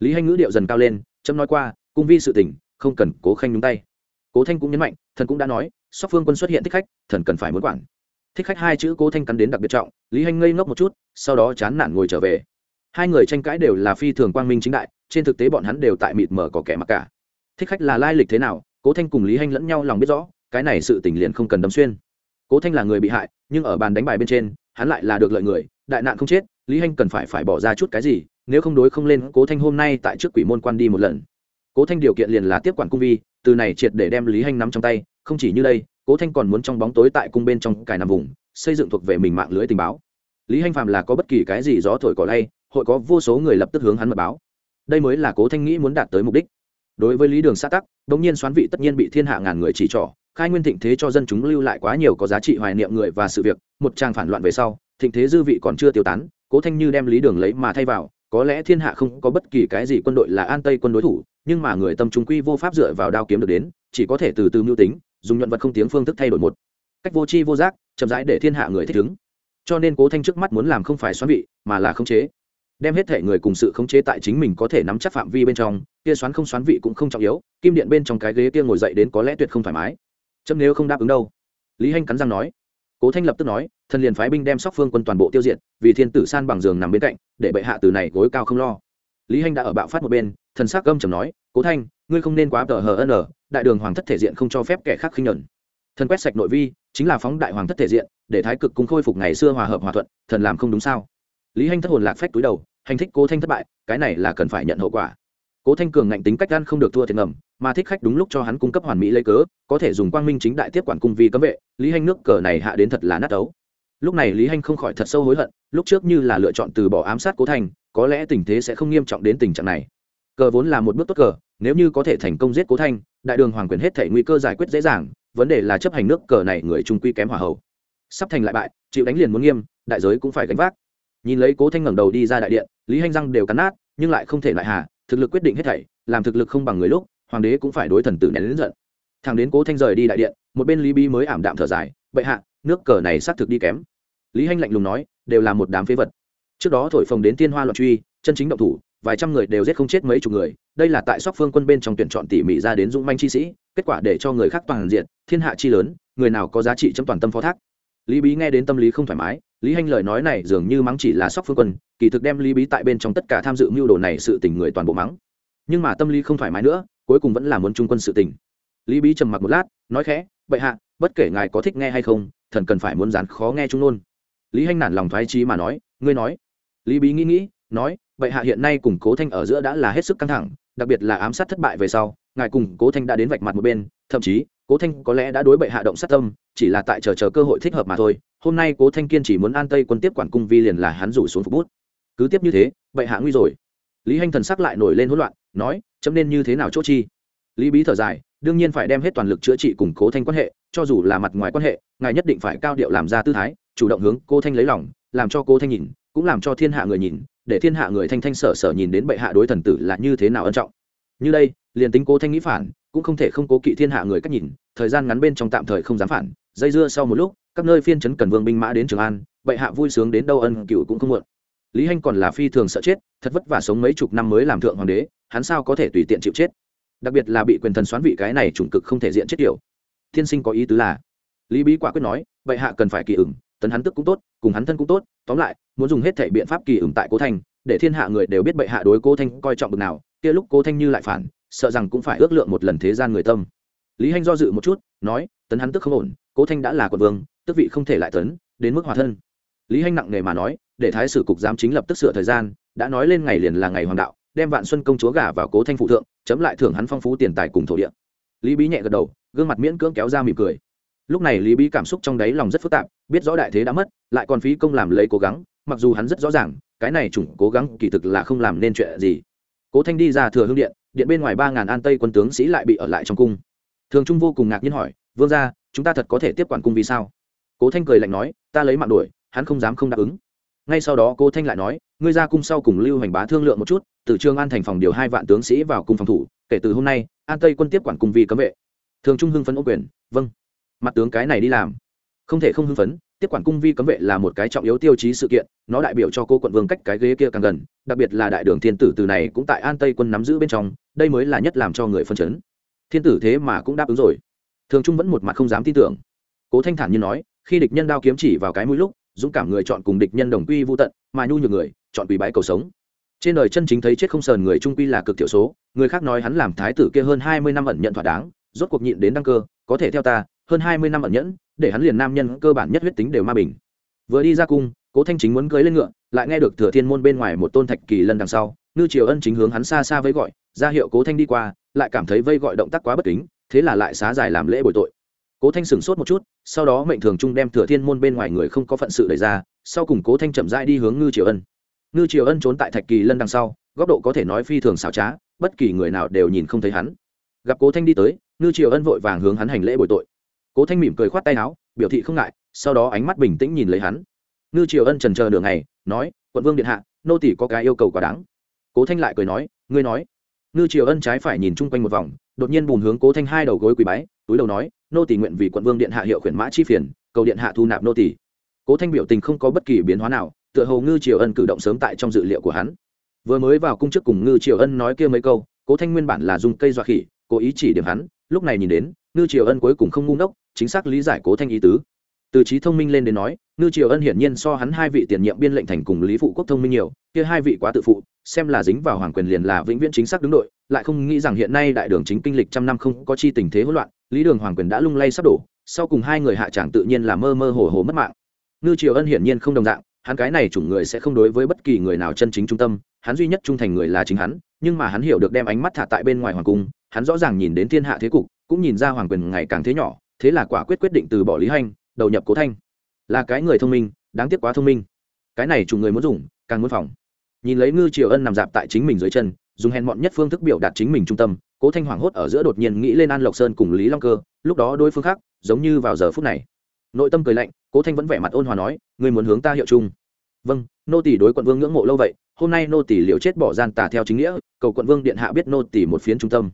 Lý hanh ngữ điệu dần cao lên trâm nói qua, cung vi sự tỉnh không cần cố khanh nhúng tay. Cố thanh cũng nhấn mạnh, thần cũng đã nói, sóc phương quân xuất hiện thích khách, thần cần phải muốn quản. Thích khách hai chữ cố thanh cắn đến đặc biệt trọng, lý hanh ngây ngốc một chút, sau đó chán nản ngồi trở về. Hai người tranh cãi đều là phi thường quang minh chính đại trên thực tế bọn hắn đều tại mịt mờ có kẻ mặc cả. Thích khách là lai lịch thế nào, cố thanh cùng lý hanh lẫn nhau lòng biết rõ, cái này sự tình liền không cần đâm xuyên. Cố thanh là người bị hại, nhưng ở bàn đánh bài bên trên, hắn lại là được lợi người, đại nạn không chết, lý hanh cần phải phải bỏ ra chút cái gì, nếu không đối không lên, cố thanh hôm nay tại trước quỷ môn quan đi một lần. Cố thanh điều kiện liền là tiếp quản cung vi, từ này triệt để đem lý hanh nắm trong tay, không chỉ như đây, cố thanh còn muốn trong bóng tối tại cung bên trong cài nằm vùng, xây dựng thuộc về mình mạng lưới tình báo. Lý hanh phàm là có bất kỳ cái gì gió thổi cỏ lay, hội có vô số người lập tức hướng hắn mật báo đây mới là cố thanh nghĩ muốn đạt tới mục đích. Đối với lý đường xã tắc đ ỗ n g nhiên xoán vị tất nhiên bị thiên hạ ngàn người chỉ trỏ, khai nguyên thịnh thế cho dân chúng lưu lại quá nhiều có giá trị hoài niệm người và sự việc, một trang phản loạn về sau, thịnh thế dư vị còn chưa tiêu tán, cố thanh như đem lý đường lấy mà thay vào, có lẽ thiên hạ không có bất kỳ cái gì quân đội là an tây quân đối thủ, nhưng mà người tâm chúng quy vô pháp dựa vào đao kiếm được đến, chỉ có thể từ từ mưu tính, dùng nhuận vật không tiếng phương thức thay đổi một cách vô tri vô giác, chậm rãi để thiên hạ người thích ứng. Cho nên cố thanh trước mắt muốn làm không phải xoắn vị, mà là khống chế đem hết thể người cùng sự khống chế tại chính mình có thể nắm chắc phạm vi bên trong, kia xoắn không xoắn vị cũng không trọng yếu, kim điện bên trong cái ghế kia ngồi dậy đến có lẽ tuyệt không thoải mái. Chấm nếu không đáp ứng đâu. Lý hanh cắn răng nói. Cố thanh lập tức nói, thần liền phái binh đem sóc phương quân toàn bộ tiêu diệt, vì thiên tử san bằng giường nằm bên cạnh, để bệ hạ từ này gối cao không lo. Lý hanh đã ở bạo phát một bên, thần s ắ c gâm chầm nói, cố thanh, ngươi không nên quá tờ hờ n đại đường hoàng thất thể diện không cho phép kẻ khác khinh nhuận. Thần quét sạch nội vi, chính là phóng đại hoàng thất thể diện, để thái cực cùng khôi phục ngày xưa hòa hợp hòa thuận, thần làm không đúng sao? Lý hanh thất hồn lạc phách túi đầu, hành thích cố thanh thất bại, cái này là cần phải nhận hậu quả. Cố thanh cường ngạnh tính cách gan không được thua thiệt ngầm, mà thích khách đúng lúc cho hắn cung cấp hoàn mỹ lấy cớ, có thể dùng quang minh chính đại tiếp quản cung vi cấm vệ, lý hanh nước cờ này hạ đến thật là nát ấu. Lúc này lý hanh không khỏi thật sâu hối hận, lúc trước như là lựa chọn từ bỏ ám sát cố thanh, có lẽ tình thế sẽ không nghiêm trọng đến tình trạng này. Cờ vốn là một bước tốt cờ, nếu như có thể thành công giết cố thanh, đại đường hoàng quyền hết thể nguy cơ giải quyết dễ dàng, vấn đề là chấp hành nước cờ này người trung quy kém hòa hậu. Sắp thành lại bại, chịu đánh liền muốn nghiêm, đại giới cũng phải gánh vác nhìn lấy cố thanh ngẩng đầu đi ra đại điện, lý hanh răng đều cắn nát, nhưng lại không thể lại hà, thực lực quyết định hết thảy, làm thực lực không bằng người lúc, hoàng đế cũng phải đối thần tử nén lớn giận. Thằng đến cố thanh rời đi đại điện, một bên lý bí mới ảm đạm thở dài, bệ hạ, nước cờ này xác thực đi kém. Lý hanh lạnh lùng nói, đều là một đám phế vật. Trước đó thổi phồng đến thiên hoa loạn truy, chân chính động thủ, vài trăm người đều giết không chết mấy chục người. Đây là tại sóc phương quân bên trong tuyển chọn tỉ mỉ ra đến dũng manh chi sĩ, kết quả để cho người khác toàn diện, thiên hạ chi lớn, người nào có giá trị trong toàn tâm phó thác. Lý bí nghe đến tâm lý không thoải mái lý hanh lời nói này dường như mắng chỉ là sóc phương quân, kỳ thực đem lý bí tại bên trong tất cả tham dự mưu đồ này sự tình người toàn bộ mắng. Nhưng mà tâm lý không thoải mái nữa, cuối cùng vẫn là muốn trung quân sự tình. Lý bí trầm mặc một lát, nói khẽ, bệ hạ, bất kể ngài có thích nghe hay không, thần cần phải muốn dán khó nghe trung nôn lý hanh nản lòng thoái trí mà nói, ngươi nói. Lý bí nghĩ nghĩ, nói, bệ hạ hiện nay cùng cố thanh ở giữa đã là hết sức căng thẳng, đặc biệt là ám sát thất bại về sau, ngài cùng cố thanh đã đến vạch mặt một bên, thậm chí cố thanh có lẽ đã đối bệ hạ động sát tâm, chỉ là tại chờ chờ cơ hội thích hợp mà thôi. Hôm nay cố thanh kiên chỉ muốn an tây quân tiếp quản cung vi liền là hắn rủ xuống phục bút. Cứ tiếp như thế, bệ hạ nguy rồi. Lý hanh thần sắc lại nổi lên hỗn loạn, nói, chấm nên như thế nào chốt chi? Lý bí thở dài, đương nhiên phải đem hết toàn lực chữa trị củng cố thanh quan hệ, cho dù là mặt ngoài quan hệ, ngài nhất định phải cao điệu làm ra tư thái, chủ động hướng cô thanh lấy lòng, làm cho cô thanh nhìn, cũng làm cho thiên hạ người nhìn, để thiên hạ người thanh thanh sở sở nhìn đến bệ hạ đối thần tử là như thế nào ân trọng. Như đây, liền tính cố thanh nghĩ phản cũng không thể không cố kỵ thiên hạ người cách nhìn, thời gian ngắn bên trong tạm thời không dám phản, dây dưa sau một lúc, các nơi phiên chấn cần vương binh mã đến trường an, bệ hạ vui sướng đến đâu ân cựu cũng không muộn. Lý hanh còn là phi thường sợ chết, thật vất vả sống mấy chục năm mới làm thượng hoàng đế, hắn sao có thể tùy tiện chịu chết? Đặc biệt là bị quyền thần xoán vị cái này chủng cực không thể diện chết kiểu thiên sinh có ý tứ là, lý bí quả quyết nói, bệ hạ cần phải kỳ ửng tấn hắn tức cũng tốt, cùng hắn thân cũng tốt, tóm lại, muốn dùng hết thể biện pháp kỳ ửng tại cố thanh để thiên hạ người đều biết bệ hạ đối cố thanh coi trọng bực nào, kia lúc cố thanh như lại phản sợ rằng cũng phải ước lượng một lần thế gian người tâm. Lý hanh do dự một chút, nói, tấn hắn tức không ổn, cố thanh đã là quận vương, tức vị không thể lại tấn, đến mức hòa thân. Lý hanh nặng nề mà nói, để thái sử cục giám chính lập tức sửa thời gian, đã nói lên ngày liền là ngày hoàng đạo, đem vạn xuân công chúa gả vào cố thanh phụ thượng, chấm lại thưởng hắn phong phú tiền tài cùng thổ địa. Lý bí nhẹ gật đầu, gương mặt miễn cưỡng kéo ra mỉm cười. Lúc này lý bí cảm xúc trong đáy lòng rất phức tạp, biết rõ đại thế đã mất, lại còn phí công làm lấy cố gắng, mặc dù hắn rất rõ ràng, cái này chủng cố gắng kỳ thực là không làm nên chuyện gì. Cố thanh đi ra thừa hương điện điện bên ngoài ba ngàn an tây quân tướng sĩ lại bị ở lại trong cung. Thường trung vô cùng ngạc nhiên hỏi, vương ra chúng ta thật có thể tiếp quản cung vì sao? Cố thanh cười lạnh nói, ta lấy mạng đuổi, hắn không dám không đáp ứng. Ngay sau đó cố thanh lại nói, ngươi ra cung sau cùng lưu hành bá thương lượng một chút, từ trường an thành phòng điều hai vạn tướng sĩ vào cung phòng thủ, kể từ hôm nay, an tây quân tiếp quản cung vì cấm vệ. Thường trung hưng phấn ô quyền vâng. Mặt tướng cái này đi làm, không thể không hưng phấn tiếp quản cung vi cấm vệ là một cái trọng yếu tiêu chí sự kiện, nó đại biểu cho cô quận vương cách cái ghế kia càng gần, đặc biệt là đại đường thiên tử từ này cũng tại an tây quân nắm giữ bên trong, đây mới là nhất làm cho người phân chấn. Thiên tử thế mà cũng đáp ứng rồi. Thường trung vẫn một mặt không dám tin tưởng. Cố thanh thản như nói, khi địch nhân đao kiếm chỉ vào cái mũi lúc, dũng cảm người chọn cùng địch nhân đồng quy vô tận, mà nhu nhược người, chọn quỳ bái cầu sống. Trên đời chân chính thấy chết không sờn người trung quy là cực thiểu số, người khác nói hắn làm thái tử kia hơn hai mươi năm ẩn nhận thỏa đáng, rốt cuộc nhịn đến đăng cơ, có thể theo ta, hơn hai mươi năm ẩn nhẫn để hắn liền nam nhân cơ bản nhất huyết tính đều ma bình. Vừa đi ra cung, cố thanh chính muốn cưới lên ngựa, lại nghe được thừa thiên môn bên ngoài một tôn thạch kỳ lân đằng sau, ngư triều ân chính hướng hắn xa xa với gọi, ra hiệu cố thanh đi qua, lại cảm thấy vây gọi động tác quá bất kính, thế là lại xá giải làm lễ bồi tội. Cố thanh sửng sốt một chút, sau đó mệnh thường trung đem thừa thiên môn bên ngoài người không có phận sự đẩy ra, sau cùng cố thanh chậm rãi đi hướng ngư triều ân. Ngư triều ân trốn tại thạch kỳ lân đằng sau, góc độ có thể nói phi thường xảo trá, bất kỳ người nào đều nhìn không thấy hắn. Gặp cố thanh đi tới, ngư triều ân vội vàng hướng hắn hành lễ bồi tội cố thanh mỉm cười khoát tay áo, biểu thị không ngại, sau đó ánh mắt bình tĩnh nhìn lấy hắn. Ngư triều ân trần chờ đường này nói, quận vương điện hạ, nô tỷ có cái yêu cầu quá đáng. Cố thanh lại cười nói, ngươi nói. Ngư triều ân trái phải nhìn chung quanh một vòng, đột nhiên bùn hướng cố thanh hai đầu gối quỳ bái, túi đầu nói, nô tỷ nguyện vì quận vương điện hạ hiệu khuyển mã chi phiền, cầu điện hạ thu nạp nô tỷ cố thanh biểu tình không có bất kỳ biến hóa nào, tựa hồ ngư triều ân cử động sớm tại trong dự liệu của hắn. Vừa mới vào cung trước cùng ngư triều ân nói kia mấy câu, cố thanh nguyên bản là dùng cây dọa khỉ, cố ý chỉ điểm hắn, lúc này nhìn đến, ngư triều ân cuối cùng không ngu ngốc chính xác lý giải cố thanh ý tứ. Từ trí thông minh lên đến nói, ngư triều ân hiển nhiên so hắn hai vị tiền nhiệm biên lệnh thành cùng lý phụ quốc thông minh nhiều, kia hai vị quá tự phụ, xem là dính vào hoàng quyền liền là vĩnh viễn chính xác đứng đội, lại không nghĩ rằng hiện nay đại đường chính kinh lịch trăm năm không có chi tình thế hỗn loạn, lý đường hoàng quyền đã lung lay sắp đổ, sau cùng hai người hạ tràng tự nhiên là mơ mơ hồ hồ mất mạng. Ngư triều ân hiển nhiên không đồng dạng, hắn cái này chủng người sẽ không đối với bất kỳ người nào chân chính trung tâm, hắn duy nhất trung thành người là chính hắn, nhưng mà hắn hiểu được đem ánh mắt thả tại bên ngoài hoàng cung, hắn rõ ràng nhìn đến thiên hạ thế cục, cũng nhìn ra hoàng quyền ngày càng thế nhỏ thế là quả quyết quyết định từ bỏ lý hanh, đầu nhập cố thanh. Là cái người thông minh, đáng tiếc quá thông minh. Cái này chủ người muốn dùng, càng muốn phòng. Nhìn lấy ngư triều ân nằm dạp tại chính mình dưới chân, dùng hèn mọn nhất phương thức biểu đạt chính mình trung tâm, cố thanh hoảng hốt ở giữa đột nhiên nghĩ lên an lộc sơn cùng lý long cơ, lúc đó đối phương khác, giống như vào giờ phút này. Nội tâm cười lạnh, cố thanh vẫn vẻ mặt ôn hòa nói người muốn hướng ta hiệu chung? Vâng nô tỷ đối quận vương ngưỡng mộ lâu vậy, hôm nay nô tỷ liều chết bỏ gian tà theo chính nghĩa, cầu quận vương điện hạ biết nô tỷ một phiến trung tâm.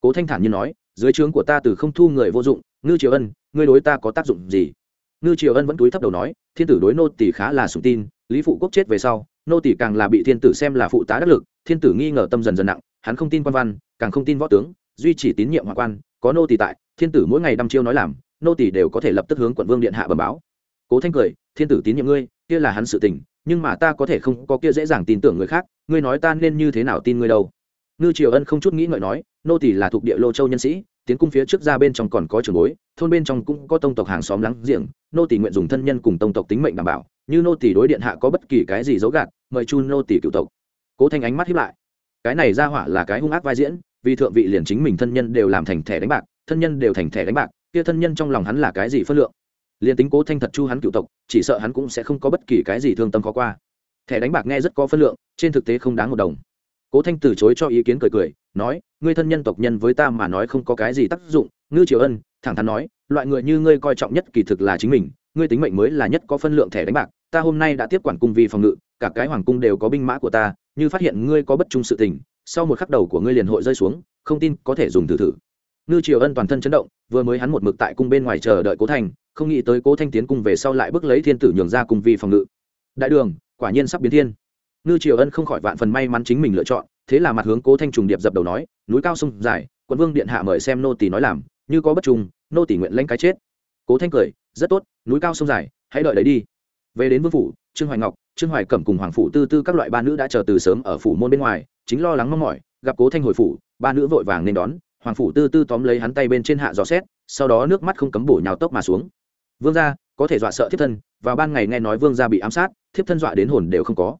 Cố thanh thản như nói, dưới trướng của ta từ không thu người vô dụng ngư triều ân, ngươi đối ta có tác dụng gì? Ngư triều ân vẫn túi thấp đầu nói, thiên tử đối nô tỷ khá là sùng tin, lý phụ quốc chết về sau, nô tỷ càng là bị thiên tử xem là phụ tá đắc lực, thiên tử nghi ngờ tâm dần dần nặng, hắn không tin quan văn, càng không tin võ tướng, duy chỉ tín nhiệm hoàng quan, có nô tỷ tại, thiên tử mỗi ngày đăm chiêu nói làm, nô tỷ đều có thể lập tức hướng quận vương điện hạ bẩm báo. Cố thanh cười, thiên tử tín nhiệm ngươi, kia là hắn sự tình, nhưng mà ta có thể không có kia dễ dàng tin tưởng người khác, ngươi nói ta nên như thế nào tin ngươi đâu? Ngư triều ân không chút nghĩ ngợi nói, nô tỷ là thuộc địa lô châu nhân sĩ tiến cung phía trước ra bên trong còn có trường bối, thôn bên trong cũng có tông tộc hàng xóm lắng giềng, nô tỷ nguyện dùng thân nhân cùng tông tộc tính mệnh đảm bảo, như nô tỷ đối điện hạ có bất kỳ cái gì giấu gạt, mời chu nô tỷ cựu tộc. Cố thanh ánh mắt hiếp lại. Cái này ra hỏa là cái hung ác vai diễn, vì thượng vị liền chính mình thân nhân đều làm thành thẻ đánh bạc, thân nhân đều thành thẻ đánh bạc, kia thân nhân trong lòng hắn là cái gì phân lượng? Liền tính cố thanh thật chu hắn cựu tộc, chỉ sợ hắn cũng sẽ không có bất kỳ cái gì thương tâm khó qua. Thẻ đánh bạc nghe rất có phân lượng, trên thực tế không đáng một đồng. Cố thanh từ chối cho ý kiến cười cười nói, ngươi thân nhân tộc nhân với ta mà nói không có cái gì tác dụng, ngư triều ân, thẳng thắn nói, loại người như ngươi coi trọng nhất kỳ thực là chính mình, ngươi tính mệnh mới là nhất có phân lượng thẻ đánh bạc, ta hôm nay đã tiếp quản cung vì phòng ngự, cả cái hoàng cung đều có binh mã của ta, như phát hiện ngươi có bất trung sự tình, sau một khắc đầu của ngươi liền hội rơi xuống, không tin có thể dùng thử thử. Ngư triều ân toàn thân chấn động, vừa mới hắn một mực tại cung bên ngoài chờ đợi cố thành, không nghĩ tới cố thanh tiến cung về sau lại bước lấy thiên tử nhường ra cung vì phòng ngự. Đại đường, quả nhiên sắp biến thiên. Ngư triều ân không khỏi vạn phần may mắn chính mình lựa chọn thế là mặt hướng cố thanh trùng điệp dập đầu nói, núi cao sông dài, quận vương điện hạ mời xem nô tỷ nói làm, như có bất trùng nô tỷ nguyện lãnh cái chết. Cố thanh cười, rất tốt, núi cao sông dài, hãy đợi đấy đi. Về đến vương phủ, trương hoài ngọc, trương hoài cẩm cùng hoàng phủ tư tư các loại ba nữ đã chờ từ sớm ở phủ môn bên ngoài, chính lo lắng mong mỏi, gặp cố thanh hồi phủ, ba nữ vội vàng nên đón, hoàng phủ tư tư tóm lấy hắn tay bên trên hạ gió xét, sau đó nước mắt không cấm bổ nhào tốc mà xuống. Vương gia, có thể dọa sợ thiếp thân, vào ban ngày nghe nói vương gia bị ám sát, thiếp thân dọa đến hồn đều không có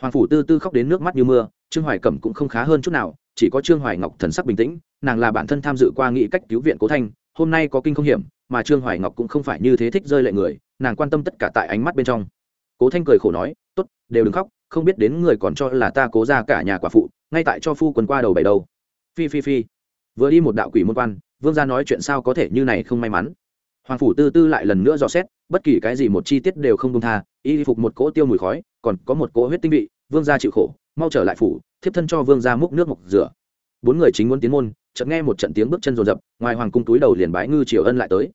hoàng phủ tư tư khóc đến nước mắt như mưa, trương hoài cẩm cũng không khá hơn chút nào, chỉ có trương hoài ngọc thần sắc bình tĩnh, nàng là bản thân tham dự qua nghị cách cứu viện cố thanh, hôm nay có kinh không hiểm, mà trương hoài ngọc cũng không phải như thế thích rơi lệ người, nàng quan tâm tất cả tại ánh mắt bên trong. Cố thanh cười khổ nói t ố t đều đừng khóc, không biết đến người còn cho là ta cố ra cả nhà quả phụ, ngay tại cho phu quần qua đầu bảy đâu. Phi phi phi. Vừa đi một đạo quỷ môn quan, vương gia nói chuyện sao có thể như này không may mắn. Hoàng phủ tư tư lại lần nữa dò xét bất kỳ cái gì một chi tiết đều không công tha, y phục một cỗ tiêu mùi khói, còn có một cỗ huyết tinh vị, vương gia chịu khổ, mau trở lại phủ, thiếp thân cho vương gia múc nước mộc rửa. Bốn người chính muốn tiến môn, chợt nghe một trận tiếng bước chân rồn rập, ngoài hoàng cung túi đầu liền bái ngư triều ân lại tới.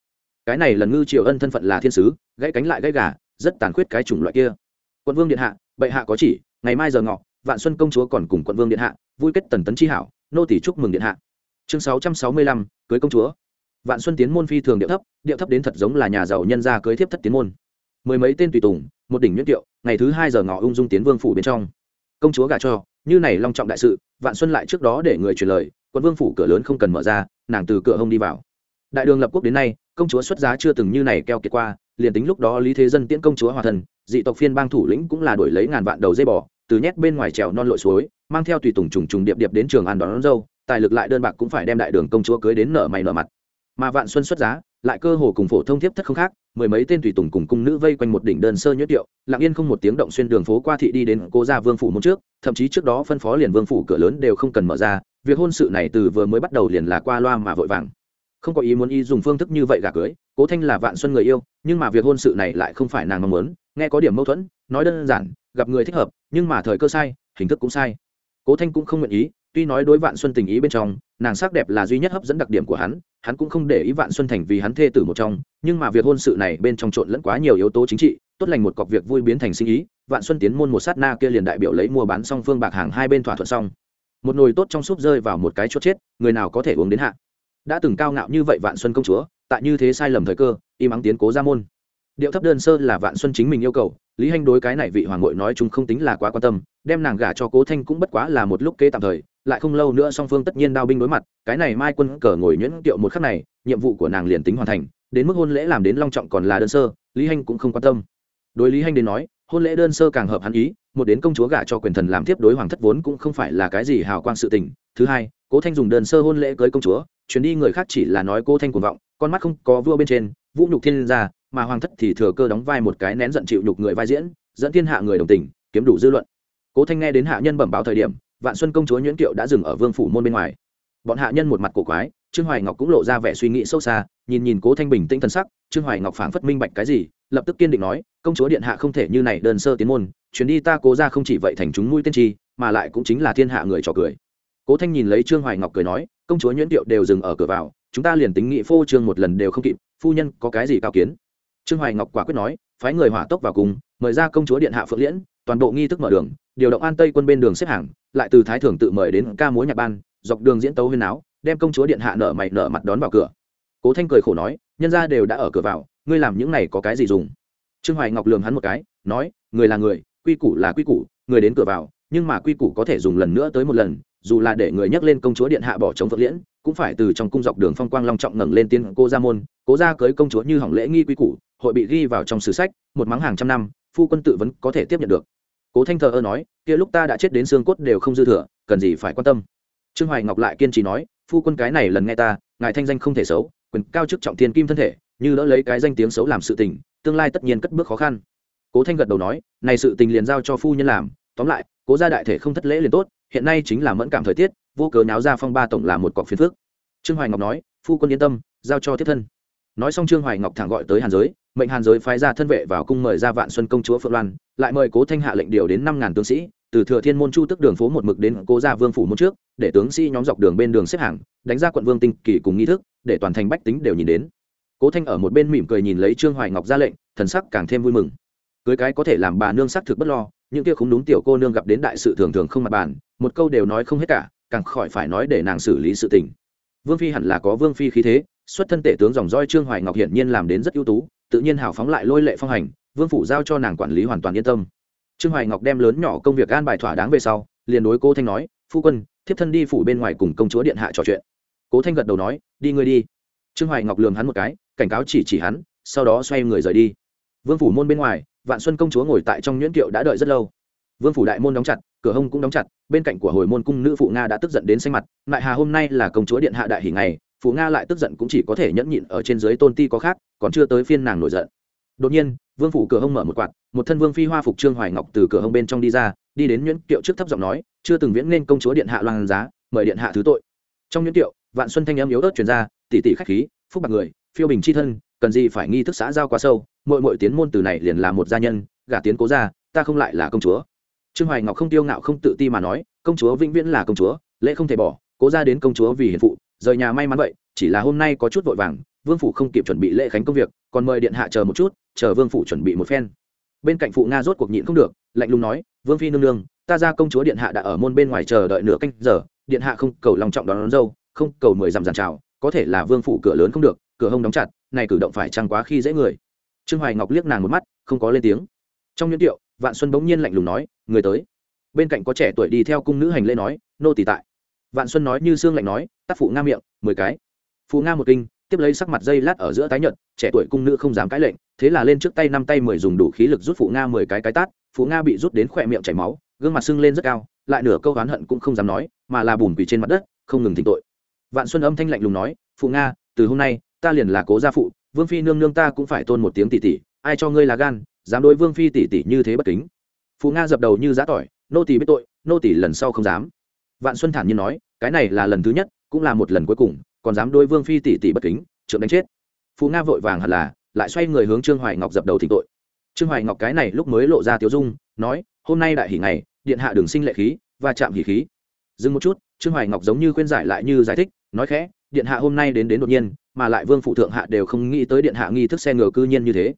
Cái này lần ngư triều ân thân phận là thiên sứ, gãy cánh lại gãy gà, rất tàn khuyết cái chủng loại kia. Quận vương điện hạ, bệ hạ có chỉ, ngày mai giờ ngọ, vạn xuân công chúa còn cùng quận vương điện hạ, vui kết tần tấn chi hảo, nô tỷ chúc mừng điện hạ. Chương sáu trăm sáu mươi lăm, cưới công chúa vạn xuân tiến môn phi thường điệu thấp điệu thấp đến thật giống là nhà giàu nhân gia cưới thiếp thất tiến môn. Mười mấy tên tùy tùng một đỉnh nhuyễn tiệu ngày thứ hai giờ ngọ ung dung tiến vương phủ bên trong. Công chúa gả cho như này long trọng đại sự vạn xuân lại trước đó để người truyền lời quân vương phủ cửa lớn không cần mở ra nàng từ cửa hông đi vào. Đại đường lập quốc đến nay công chúa xuất giá chưa từng như này keo kiệt qua liền tính lúc đó lý thế dân tiễn công chúa hòa thần dị tộc phiên bang thủ lĩnh cũng là đổi lấy ngàn vạn đầu dây bò từ nhét bên ngoài trèo non lội suối mang theo tùy tùng trùng trùng điệp điệp đến trường an đón, đón dâu tài lực lại đơn bạc cũng phải đem đại đường công chúa cưới đến nở mày nở mặt mà vạn xuân xuất giá, lại cơ hồ cùng phổ thông thiếp thất không khác, mười mấy tên tùy tùng cùng cung nữ vây quanh một đỉnh đơn sơ nhuyễn tiệu, lặng yên không một tiếng động xuyên đường phố qua thị đi đến cố gia vương phủ môn trước, thậm chí trước đó phân phó liền vương phủ cửa lớn đều không cần mở ra, việc hôn sự này từ vừa mới bắt đầu liền là qua loa mà vội vàng. Không có ý muốn y dùng phương thức như vậy gả cưới, cố thanh là vạn xuân người yêu, nhưng mà việc hôn sự này lại không phải nàng mong muốn, nghe có điểm mâu thuẫn, nói đơn giản, gặp người thích hợp, nhưng mà thời cơ sai, hình thức cũng sai. Cố thanh cũng không nguyện ý tuy nói đối vạn xuân tình ý bên trong, nàng sắc đẹp là duy nhất hấp dẫn đặc điểm của hắn hắn cũng không để ý vạn xuân thành vì hắn thê tử một trong, nhưng mà việc hôn sự này bên trong trộn lẫn quá nhiều yếu tố chính trị, tốt lành một cọc việc vui biến thành sinh ý, vạn xuân tiến môn một sát na kia liền đại biểu lấy mua bán song phương bạc hàng hai bên thỏa thuận xong. Một nồi tốt trong súp rơi vào một cái chốt chết, người nào có thể uống đến hạ? Đã từng cao ngạo như vậy vạn xuân công chúa, tại như thế sai lầm thời cơ, im ắng tiến cố ra môn điệu thấp đơn sơ là vạn xuân chính mình yêu cầu, lý hanh đối cái này vị hoàng ngội nói chúng không tính là quá quan tâm, đem nàng gả cho cố thanh cũng bất quá là một lúc kế tạm thời, lại không lâu nữa song phương tất nhiên đao binh đối mặt, cái này mai quân cờ ngồi nhuyễn tiệu một khắc này, nhiệm vụ của nàng liền tính hoàn thành, đến mức hôn lễ làm đến long trọng còn là đơn sơ, lý hanh cũng không quan tâm. Đối lý hanh đến nói, hôn lễ đơn sơ càng hợp hắn ý, một đến công chúa gả cho quyền thần làm tiếp đối hoàng thất vốn cũng không phải là cái gì hào quang sự tình. Thứ hai, cố thanh dùng đơn sơ hôn lễ cưới công chúa, chuyến đi người khác chỉ là nói cô thanh cuồng vọng, con mắt không có vua bên trên, vũ nhục thiên gia mà hoàng thất thì thừa cơ đóng vai một cái nén giận chịu nhục người vai diễn, dẫn thiên hạ người đồng tình, kiếm đủ dư luận. Cố thanh nghe đến hạ nhân bẩm báo thời điểm, vạn xuân công chúa nhuyễn kiệu đã dừng ở vương phủ môn bên ngoài. Bọn hạ nhân một mặt cổ quái, trương hoài ngọc cũng lộ ra vẻ suy nghĩ sâu xa, nhìn nhìn cố thanh bình tĩnh thân sắc, trương hoài ngọc phảng phất minh bạch cái gì, lập tức kiên định nói, công chúa điện hạ không thể như này đơn sơ tiến môn, chuyến đi ta cố ra không chỉ vậy thành chúng mũi tiên tri mà lại cũng chính là thiên hạ người trò cười. Cố thanh nhìn lấy trương hoài ngọc cười nói, công chúa nhuyễn tiệu đều dừng ở cửa vào, chúng ta liền tính nghị phô trương một lần đều không kịp, phu nhân có cái gì cao kiến? Trương hoài ngọc quả quyết nói, phái người hỏa tốc vào cùng, mời ra công chúa điện hạ phượng liễn, toàn bộ nghi thức mở đường, điều động an tây quân bên đường xếp hàng, lại từ thái thường tự mời đến ca múa nhạc ban, dọc đường diễn tấu huyên áo, đem công chúa điện hạ nở mày nở mặt đón vào cửa. Cố thanh cười khổ nói, nhân ra đều đã ở cửa vào, ngươi làm những này có cái gì dùng? Trương hoài ngọc lường hắn một cái, nói, người là người, quy củ là quy củ, người đến cửa vào, nhưng mà quy củ có thể dùng lần nữa tới một lần, dù là để người nhắc lên công chúa điện hạ bỏ chống phượng liễn cũng phải từ trong cung dọc đường phong quang long trọng ngẩng lên tiên cô gia môn, cố gia cưới công chúa như hỏng lễ nghi quy củ, hội bị ghi vào trong sử sách, một mắng hàng trăm năm, phu quân tự vẫn có thể tiếp nhận được. Cố thanh thờ ơ nói, kia lúc ta đã chết đến xương cốt đều không dư thừa, cần gì phải quan tâm. Trương hoài ngọc lại kiên trì nói, phu quân cái này lần nghe ta, ngài thanh danh không thể xấu, quyền cao chức trọng thiên kim thân thể, như đỡ lấy cái danh tiếng xấu làm sự tình, tương lai tất nhiên cất bước khó khăn. Cố thanh gật đầu nói, này sự tình liền giao cho phu nhân làm, tóm lại, cố gia đại thể không thất lễ liền tốt hiện nay chính là mẫn cảm thời tiết, vô cớ náo ra phong ba tổng là một cọc phiền phước trương hoài ngọc nói, phu quân yên tâm, giao cho thiết thân. Nói xong trương hoài ngọc thẳng gọi tới hàn giới, mệnh hàn giới phái ra thân vệ vào cung mời ra vạn xuân công chúa phượng loan, lại mời cố thanh hạ lệnh điều đến năm ngàn tướng sĩ, từ thừa thiên môn chu tức đường phố một mực đến cố gia vương phủ môn trước, để tướng sĩ nhóm dọc đường bên đường xếp hàng, đánh ra quận vương tinh kỳ cùng nghi thức, để toàn thành bách tính đều nhìn đến. Cố thanh ở một bên mỉm cười nhìn lấy trương hoài ngọc ra lệnh, thần sắc càng thêm vui mừng. Cưới cái có thể làm bà nương sắc thực bất lo, những kia không đúng tiểu cô nương gặp đến đại sự thường thường không mặt bàn một câu đều nói không hết cả, càng khỏi phải nói để nàng xử lý sự tình. Vương phi hẳn là có vương phi khí thế, xuất thân tể tướng dòng roi trương hoài ngọc hiển nhiên làm đến rất ưu tú, tự nhiên hào phóng lại lôi lệ phong hành, vương phủ giao cho nàng quản lý hoàn toàn yên tâm. Trương hoài ngọc đem lớn nhỏ công việc an bài thỏa đáng về sau, liền đối cô thanh nói, phu quân, thiếp thân đi phủ bên ngoài cùng công chúa điện hạ trò chuyện. Cố thanh gật đầu nói, đi ngươi đi. Trương hoài ngọc lường hắn một cái, cảnh cáo chỉ chỉ hắn, sau đó xoay người rời đi. Vương phủ môn bên ngoài, vạn xuân công chúa ngồi tại trong nhuyễn kiệu đã đợi rất lâu vương phủ đại môn đóng chặt, cửa hông cũng đóng chặt, bên cạnh của hồi môn cung nữ phụ nga đã tức giận đến xanh mặt, lại hà hôm nay là công chúa điện hạ đại hỷ ngày, phụ nga lại tức giận cũng chỉ có thể nhẫn nhịn ở trên dưới tôn ti có khác, còn chưa tới phiên nàng nổi giận. Đột nhiên, vương phủ cửa hông mở một quạt, một thân vương phi hoa phục trương hoài ngọc từ cửa hông bên trong đi ra, đi đến nhuyễn kiệu trước thấp giọng nói, chưa từng viễn nên công chúa điện hạ loan giá, mời điện hạ thứ tội. Trong nhuyễn kiệu, vạn xuân thanh âm yếu ớt truyền ra tỷ tỷ khách khí, phúc bạc người, phiêu bình chi thân, cần gì phải nghi thức xã giao quá sâu mội mội tiến môn từ này liền là một gia nhân, gả tiến cố ra ta không lại là công chúa trương hoài ngọc không tiêu ngạo không tự ti mà nói công chúa vĩnh viễn là công chúa lễ không thể bỏ cố ra đến công chúa vì hiền phụ rời nhà may mắn vậy chỉ là hôm nay có chút vội vàng vương phủ không kịp chuẩn bị lễ khánh công việc còn mời điện hạ chờ một chút chờ vương phủ chuẩn bị một phen. Bên cạnh phụ nga rốt cuộc nhịn không được lạnh lùng nói vương phi nương nương ta ra công chúa điện hạ đã ở môn bên ngoài chờ đợi nửa canh giờ điện hạ không cầu lòng trọng đón, đón dâu không cầu mười dặm giàn trào có thể là vương phủ cửa lớn không được cửa hông đóng chặt này cử động phải chăng quá khi dễ người? Trương hoài ngọc liếc nàng một mắt không có lên tiếng. Trong những điệu vạn xuân bỗng nhiên lạnh lùng nói, người tới. Bên cạnh có trẻ tuổi đi theo cung nữ hành lễ nói, nô tỳ tại. Vạn xuân nói như xương lạnh nói tác phụ nga miệng, mười cái. Phụ nga một kinh, tiếp lấy sắc mặt dây lát ở giữa tái nhợt, trẻ tuổi cung nữ không dám cãi lệnh, thế là lên trước tay năm tay mười dùng đủ khí lực rút phụ nga mười cái cái tát phụ nga bị rút đến khỏe miệng chảy máu, gương mặt sưng lên rất cao, lại nửa câu oán hận cũng không dám nói, mà là bùn quỳ trên mặt đất, không ngừng thỉnh tội. Vạn xuân âm thanh lạnh lùng nói phụ nga, từ hôm nay, ta liền là cố gia phụ, vương phi nương nương ta cũng phải tôn một tiếng tỷ tỷ ai cho ngươi là gan dám đối vương phi tỷ tỷ như thế bất kính. Phụ nga dập đầu như giã tỏi, nô tỷ biết tội, nô tỷ lần sau không dám. Vạn xuân thản nhiên nói, cái này là lần thứ nhất, cũng là một lần cuối cùng, còn dám đối vương phi tỷ tỷ bất kính, trượng đánh chết. Phụ nga vội vàng hẳn là, lại xoay người hướng trương hoài ngọc dập đầu thỉnh tội. Trương hoài ngọc cái này lúc mới lộ ra tiếu dung, nói, hôm nay đại hỉ ngày, điện hạ đường sinh lệ khí và chạm hỉ khí. Dừng một chút, trương hoài ngọc giống như khuyên giải lại như giải thích, nói khẽ, điện hạ hôm nay đến đến đột nhiên, mà lại vương phụ thượng hạ đều không nghĩ tới điện hạ nghi thức xe ngựa cư nhiên như thế.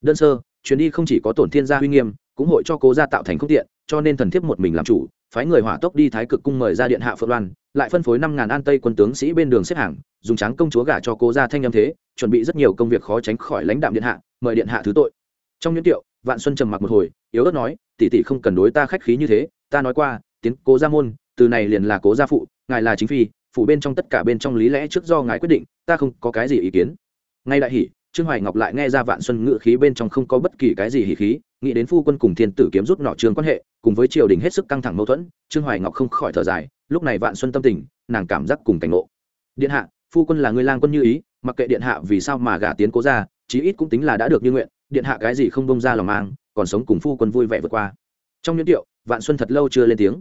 Đơn sơ chuyến đi không chỉ có tổn thiên gia huy nghiêm, cũng hội cho cố gia tạo thành không tiện, cho nên thần thiếp một mình làm chủ, phái người hỏa tốc đi thái cực cung mời ra điện hạ phượng loan, lại phân phối năm ngàn an tây quân tướng sĩ bên đường xếp hàng, dùng trắng công chúa gả cho cố gia thanh âm thế, chuẩn bị rất nhiều công việc khó tránh khỏi lãnh đạm điện hạ, mời điện hạ thứ tội. Trong những tiệu, vạn xuân trầm mặc một hồi, yếu ớt nói, tỷ tỷ không cần đối ta khách khí như thế, ta nói qua, tiến cố gia môn, từ này liền là cố gia phụ, ngài là chính phi, phụ bên trong tất cả bên trong lý lẽ trước do ngài quyết định, ta không có cái gì ý kiến. Ngay đại hỷ trương hoài ngọc lại nghe ra vạn xuân ngự khí bên trong không có bất kỳ cái gì hỉ khí, nghĩ đến phu quân cùng thiên tử kiếm rút nọ trường quan hệ, cùng với triều đình hết sức căng thẳng mâu thuẫn, trương hoài ngọc không khỏi thở dài, lúc này vạn xuân tâm tình, nàng cảm giác cùng cảnh ngộ. Điện hạ, phu quân là người lang quân như ý, mặc kệ điện hạ vì sao mà gả tiến cố ra chí ít cũng tính là đã được như nguyện, điện hạ cái gì không bông ra lòng mang, còn sống cùng phu quân vui vẻ vượt qua. Trong những điệu vạn xuân thật lâu chưa lên tiếng.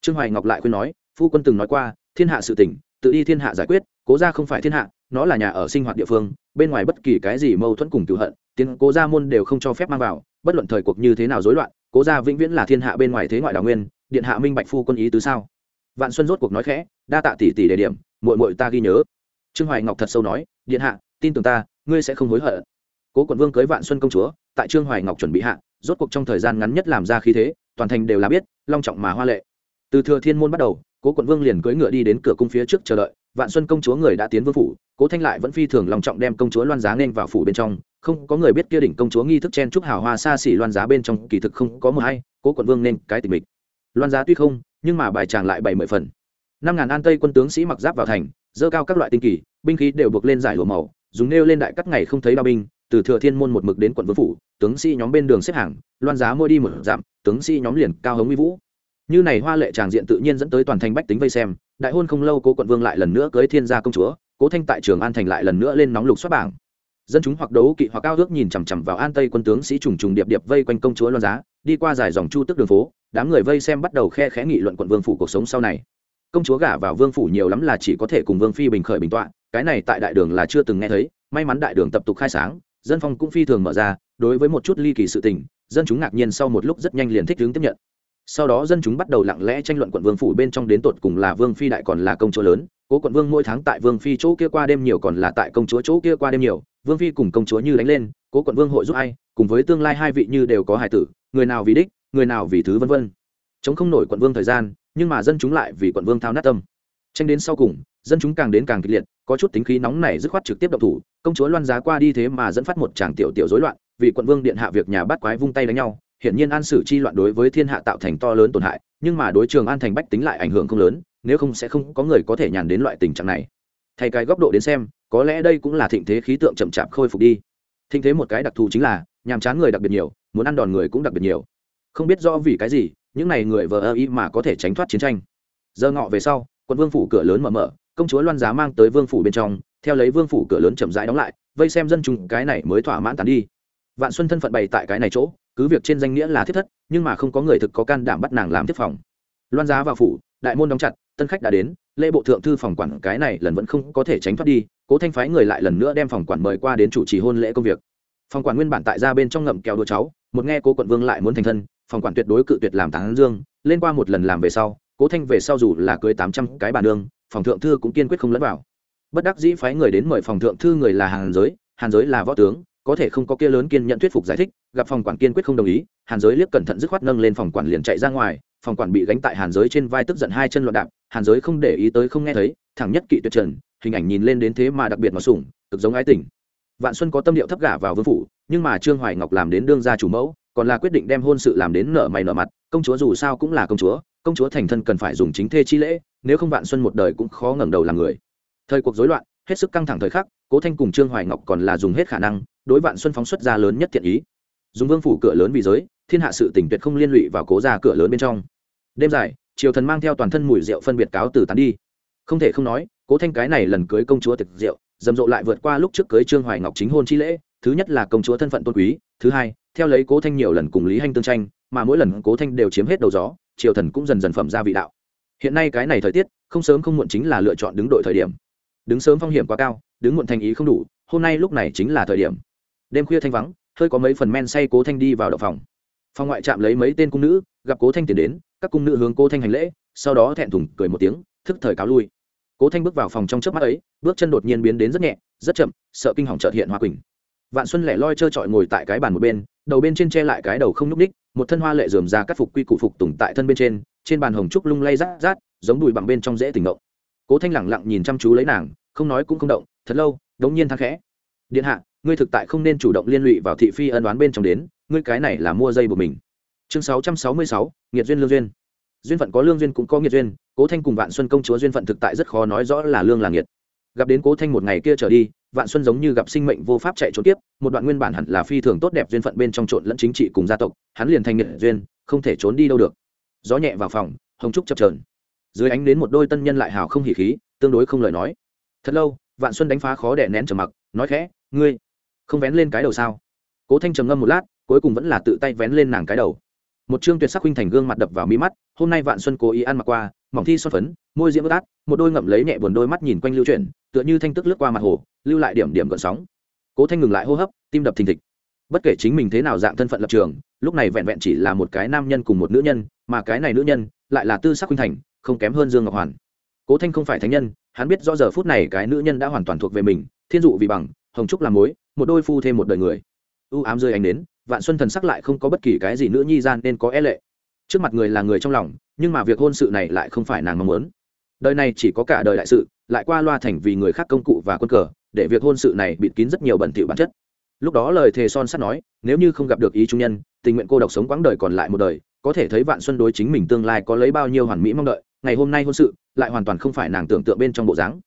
Trương hoài ngọc lại khuyên nói, phu quân từng nói qua, thiên hạ sự tỉnh tự đi thiên hạ giải quyết, cố ra không phải thiên hạ, nó là nhà ở sinh hoạt địa phương bên ngoài bất kỳ cái gì mâu thuẫn cùng cựu hận, tiến cố gia môn đều không cho phép mang vào, bất luận thời cuộc như thế nào rối loạn, cố gia vĩnh viễn là thiên hạ bên ngoài thế ngoại đào nguyên, điện hạ minh bạch phu quân ý tứ sao? Vạn xuân rốt cuộc nói khẽ, đa tạ tỷ tỷ đề điểm, muội muội ta ghi nhớ. Trương hoài ngọc thật sâu nói, điện hạ, tin tưởng ta, ngươi sẽ không hối hận. Cố quận vương cưới vạn xuân công chúa, tại trương hoài ngọc chuẩn bị hạ, rốt cuộc trong thời gian ngắn nhất làm ra khí thế, toàn thành đều là biết, long trọng mà hoa lệ. Từ thừa thiên môn bắt đầu cố quận vương liền cưỡi ngựa đi đến cửa cung phía trước chờ đợi, vạn xuân công chúa người đã tiến vương phủ, cố thanh lại vẫn phi thường lòng trọng đem công chúa loan giá nên vào phủ bên trong, không có người biết kia đỉnh công chúa nghi thức chen chúc hào hoa xa xỉ loan giá bên trong kỳ thực không có mờ hay, cố quận vương nên cái tình mình loan giá tuy không, nhưng mà bài tràng lại bảy mươi phần. Năm ngàn an tây quân tướng sĩ mặc giáp vào thành, dơ cao các loại tinh kỳ, binh khí đều buộc lên giải lụa màu, dùng nêu lên đại cắt ngày không thấy đao binh, từ thừa thiên môn một mực đến quận vương phủ, tướng sĩ nhóm bên đường xếp hàng, loan giá môi đi một dặm, tướng sĩ nhóm liền cao hống uy vũ như này hoa lệ tràng diện tự nhiên dẫn tới toàn thành bách tính vây xem, đại hôn không lâu cố quận vương lại lần nữa cưới thiên gia công chúa, cố thanh tại trường an thành lại lần nữa lên nóng lục xuất bảng. Dân chúng hoặc đấu kỵ hoặc cao ước nhìn chằm chằm vào an tây quân tướng sĩ trùng trùng điệp điệp vây quanh công chúa loan giá, đi qua dài dòng chu tức đường phố, đám người vây xem bắt đầu khe khẽ nghị luận quận vương phủ cuộc sống sau này. Công chúa gả vào vương phủ nhiều lắm là chỉ có thể cùng vương phi bình khởi bình tọa, cái này tại đại đường là chưa từng nghe thấy, may mắn đại đường tập tục khai sáng, dân phong cũng phi thường mở ra, đối với một chút ly kỳ sự tình, dân chúng ngạc nhiên sau một lúc rất nhanh liền thích hướng tiếp nhận sau đó dân chúng bắt đầu lặng lẽ tranh luận quận vương phủ bên trong đến tột cùng là vương phi đại còn là công chúa lớn, cố quận vương mỗi tháng tại vương phi chỗ kia qua đêm nhiều còn là tại công chúa chỗ kia qua đêm nhiều, vương phi cùng công chúa như đánh lên, cố quận vương hội giúp ai, cùng với tương lai hai vị như đều có hài tử, người nào vì đích, người nào vì thứ vân vân. Chống không nổi quận vương thời gian, nhưng mà dân chúng lại vì quận vương thao nát tâm. Tranh đến sau cùng, dân chúng càng đến càng kịch liệt, có chút tính khí nóng này dứt khoát trực tiếp động thủ, công chúa loan giá qua đi thế mà dẫn phát một tràng tiểu tiểu rối loạn, vì quận vương điện hạ việc nhà bắt quái vung tay đánh nhau hiển nhiên an sử chi loạn đối với thiên hạ tạo thành to lớn tổn hại, nhưng mà đối trường an thành bách tính lại ảnh hưởng không lớn, nếu không sẽ không có người có thể nhàn đến loại tình trạng này. Thay cái góc độ đến xem, có lẽ đây cũng là thịnh thế khí tượng chậm chạp khôi phục đi. Thịnh thế một cái đặc thù chính là, nhàm chán người đặc biệt nhiều, muốn ăn đòn người cũng đặc biệt nhiều. Không biết do vì cái gì, những này người vờ ơ y mà có thể tránh thoát chiến tranh. Giờ ngọ về sau quân vương phủ cửa lớn mở mở, công chúa loan giá mang tới vương phủ bên trong, theo lấy vương phủ cửa lớn chậm rãi đóng lại, vây xem dân chúng cái này mới thỏa mãn tàn đi. Vạn xuân thân phận bày tại cái này chỗ cứ việc trên danh nghĩa là thiết thất, nhưng mà không có người thực có can đảm bắt nàng làm tiếp phòng. Loan giá vào phủ, đại môn đóng chặt, tân khách đã đến, lễ bộ thượng thư phòng quản cái này lần vẫn không có thể tránh thoát đi, cố thanh phái người lại lần nữa đem phòng quản mời qua đến chủ trì hôn lễ công việc. Phòng quản nguyên bản tại ra bên trong ngậm kẹo đua cháu, một nghe cố quận vương lại muốn thành thân, phòng quản tuyệt đối cự tuyệt làm tán dương, lên qua một lần làm về sau, cố thanh về sau dù là cưới tám trăm cái bàn đương phòng thượng thư cũng kiên quyết không lẫn vào. Bất đắc dĩ phái người đến mời phòng thượng thư người là hàn giới hàn giới là võ tướng có thể không có kia lớn kiên nhận thuyết phục giải thích, gặp phòng quản kiên quyết không đồng ý, hàn giới liếc cẩn thận dứt khoát nâng lên phòng quản liền chạy ra ngoài, phòng quản bị gánh tại hàn giới trên vai tức giận hai chân loạn đạp, hàn giới không để ý tới không nghe thấy, thẳng nhất kỵ tuyệt trần, hình ảnh nhìn lên đến thế mà đặc biệt mà sủng, cực giống ái tình. Vạn xuân có tâm điệu thấp gả vào vương phủ, nhưng mà trương hoài ngọc làm đến đương gia chủ mẫu, còn là quyết định đem hôn sự làm đến nợ mày nợ mặt, công chúa dù sao cũng là công chúa công chúa thành thân cần phải dùng chính thê chi lễ, nếu không vạn xuân một đời cũng khó ngẩng đầu làm người. Thời cuộc rối loạn, hết sức căng thẳng thời khắc, cố thanh cùng trương hoài ngọc còn là dùng hết khả năng đối vạn xuân phóng xuất ra lớn nhất thiện ý. Dùng vương phủ cửa lớn vì giới, thiên hạ sự tỉnh tuyệt không liên lụy vào cố ra cửa lớn bên trong. Đêm dài, triều thần mang theo toàn thân mùi rượu phân biệt cáo từ tán đi. Không thể không nói, cố thanh cái này lần cưới công chúa thực rượu, rầm rộ lại vượt qua lúc trước cưới trương hoài ngọc chính hôn chi lễ, thứ nhất là công chúa thân phận tôn quý, thứ hai, theo lấy cố thanh nhiều lần cùng lý hanh tương tranh, mà mỗi lần cố thanh đều chiếm hết đầu gió, triều thần cũng dần dần phẩm ra vị đạo. Hiện nay cái này thời tiết, không sớm không muộn chính là lựa chọn đứng đội thời điểm. Đứng sớm phong hiểm quá cao, đứng muộn thành ý không đủ, hôm nay lúc này chính là thời điểm đêm khuya thanh vắng, hơi có mấy phần men say cố thanh đi vào đậu phòng. Phòng ngoại trạm lấy mấy tên cung nữ, gặp cố thanh tiến đến, các cung nữ hướng cố thanh hành lễ, sau đó thẹn thùng cười một tiếng, thức thời cáo lui. Cố thanh bước vào phòng trong trước mắt ấy, bước chân đột nhiên biến đến rất nhẹ, rất chậm, sợ kinh hỏng trợt hiện hoa quỳnh. Vạn xuân lẻ loi trơ trọi ngồi tại cái bàn một bên, đầu bên trên che lại cái đầu không n ú c ních một thân hoa lệ dườm ra cắt phục quy cụ phục tùng tại thân bên trên trên bàn hồng trúc lung lay rát rát, giống đùi bằng bên trong dễ tỉnh động cố thanh lẳng lặng nhìn chăm chú lấy nàng, không nói cũng không động, thật lâu, đống nhiên thang khẽ. Điện hạ ngươi thực tại không nên chủ động liên lụy vào thị phi ân đoán bên trong đến, ngươi cái này là mua dây của mình. Chương sáu trăm sáu mươi sáu, nghiệt duyên lương duyên. Duyên phận có lương duyên cũng có nghiệt duyên, cố thanh cùng vạn xuân công chúa duyên phận thực tại rất khó nói rõ là lương là nghiệt. Gặp đến cố thanh một ngày kia trở đi, vạn xuân giống như gặp sinh mệnh vô pháp chạy trốn tiếp, một đoạn nguyên bản hẳn là phi thường tốt đẹp duyên phận bên trong trộn lẫn chính trị cùng gia tộc, hắn liền thành nghiệt duyên, không thể trốn đi đâu được. Gió nhẹ vào phòng, hồng trúc chập trờn dưới ánh đến một đôi tân nhân lại hào không hỉ khí, tương đối không lời nói. Thật lâu, vạn xuân đánh phá khó đẻ nén trầm mặc, nói khẽ, ngươi không vén lên cái đầu sao? Cố thanh trầm ngâm một lát, cuối cùng vẫn là tự tay vén lên nàng cái đầu. Một chương tuyệt sắc huynh thành gương mặt đập vào mi mắt, hôm nay vạn xuân cố ý ăn mặc qua, mỏng thi son phấn, môi diễm bất át, một đôi ngậm lấy nhẹ buồn đôi mắt nhìn quanh lưu chuyển, tựa như thanh tức lướt qua mặt hồ, lưu lại điểm điểm gợn sóng. Cố thanh ngừng lại hô hấp, tim đập thình thịch. Bất kể chính mình thế nào dạng thân phận lập trường, lúc này vẹn vẹn chỉ là một cái nam nhân cùng một nữ nhân, mà cái này nữ nhân lại là tư sắc huynh thành, không kém hơn dương ngọc hoàn. Cố thanh không phải thánh nhân, hắn biết rõ giờ phút này cái nữ nhân đã hoàn toàn thuộc về mình, thiên dụ vì bằng hồng trúc làm mối, một đôi phu thêm một đời người. Ưu ám rơi ánh đến vạn xuân thần sắc lại không có bất kỳ cái gì nữ nhi gian nên có e lệ. Trước mặt người là người trong lòng, nhưng mà việc hôn sự này lại không phải nàng mong muốn. Đời này chỉ có cả đời đại sự, lại qua loa thành vì người khác công cụ và quân cờ, để việc hôn sự này bịt kín rất nhiều bẩn thỉu bản chất. Lúc đó lời thề son sắt nói, nếu như không gặp được ý trung nhân, tình nguyện cô độc sống quãng đời còn lại một đời, có thể thấy vạn xuân đối chính mình tương lai có lấy bao nhiêu hoàn mỹ mong đợi, ngày hôm nay hôn sự, lại hoàn toàn không phải nàng tưởng tượng bên trong bộ dáng.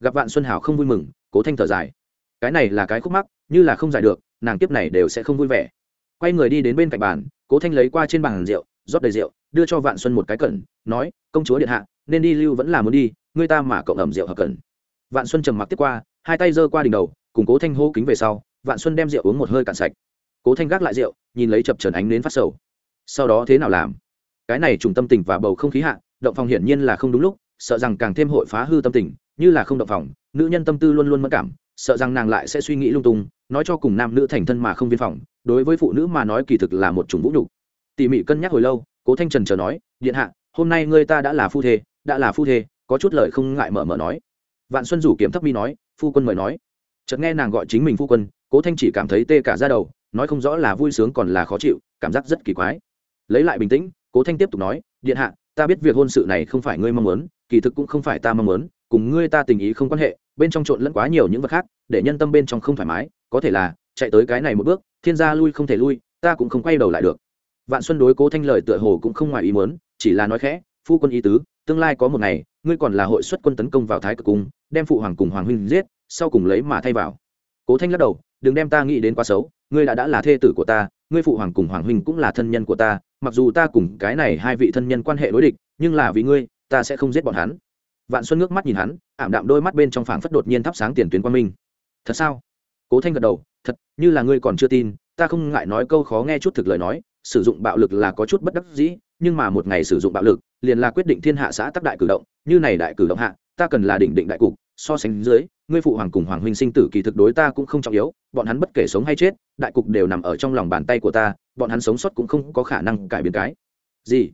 Gặp vạn xuân hảo không vui mừng, cố thanh thở dài cái này là cái khúc mắc, như là không giải được, nàng tiếp này đều sẽ không vui vẻ. Quay người đi đến bên cạnh bàn, cố thanh lấy qua trên bàn rượu, rót đầy rượu, đưa cho vạn xuân một cái cẩn, nói, công chúa điện hạ, nên đi lưu vẫn là muốn đi, người ta mà cộng ẩm rượu hợp cẩn. Vạn xuân trầm mặc tiếp qua, hai tay giơ qua đỉnh đầu, cùng cố thanh hô kính về sau, vạn xuân đem rượu uống một hơi cạn sạch. Cố thanh gác lại rượu, nhìn lấy chập trần ánh đến phát sầu. Sau đó thế nào làm? Cái này trùng tâm tình và bầu không khí hạ, động phòng hiển nhiên là không đúng lúc, sợ rằng càng thêm hội phá hư tâm tình, như là không động phòng, nữ nhân tâm tư luôn luôn mất cảm sợ rằng nàng lại sẽ suy nghĩ lung tung, nói cho cùng nam nữ thành thân mà không viên phòng, đối với phụ nữ mà nói kỳ thực là một chủng vũ nhục. Tỉ mỉ cân nhắc hồi lâu, cố thanh trần chờ nói, điện hạ, hôm nay ngươi ta đã là phu thê, đã là phu thê, có chút lời không ngại mở mở nói. Vạn xuân rủ kiếm thấp mi nói, phu quân mời nói. Chợt nghe nàng gọi chính mình phu quân, cố thanh chỉ cảm thấy tê cả ra đầu, nói không rõ là vui sướng còn là khó chịu, cảm giác rất kỳ quái. Lấy lại bình tĩnh, cố thanh tiếp tục nói, điện hạ, ta biết việc hôn sự này không phải ngươi mong muốn, kỳ thực cũng không phải ta mong muốn, cùng ngươi ta tình ý không quan hệ bên trong trộn lẫn quá nhiều những vật khác, để nhân tâm bên trong không thoải mái, có thể là, chạy tới cái này một bước, thiên gia lui không thể lui, ta cũng không quay đầu lại được. Vạn xuân đối cố thanh lời tựa hồ cũng không ngoài ý muốn, chỉ là nói khẽ, phu quân ý tứ, tương lai có một ngày, ngươi còn là hội xuất quân tấn công vào thái cực cung, đem phụ hoàng cùng hoàng huynh giết, sau cùng lấy mà thay vào. Cố thanh lắc đầu, đừng đem ta nghĩ đến quá xấu, ngươi đã đã là thê tử của ta, ngươi phụ hoàng cùng hoàng huynh cũng là thân nhân của ta, mặc dù ta cùng cái này hai vị thân nhân quan hệ đối địch, nhưng là vì ngươi, ta sẽ không giết bọn hắn vạn xuân ngước mắt nhìn hắn, ảm đạm đôi mắt bên trong phảng phất đột nhiên thắp sáng tiền tuyến quang minh. Thật sao? Cố thanh gật đầu, thật, như là ngươi còn chưa tin, ta không ngại nói câu khó nghe chút thực lời nói, sử dụng bạo lực là có chút bất đắc dĩ, nhưng mà một ngày sử dụng bạo lực, liền là quyết định thiên hạ xã tắc đại cử động, như này đại cử động hạ, ta cần là đỉnh định đại cục, so sánh dưới, ngươi phụ hoàng cùng hoàng huynh sinh tử kỳ thực đối ta cũng không trọng yếu, bọn hắn bất kể sống hay chết, đại cục đều nằm ở trong lòng bàn tay của ta, bọn hắn sống sót cũng không có khả năng cải biến cái. Gì?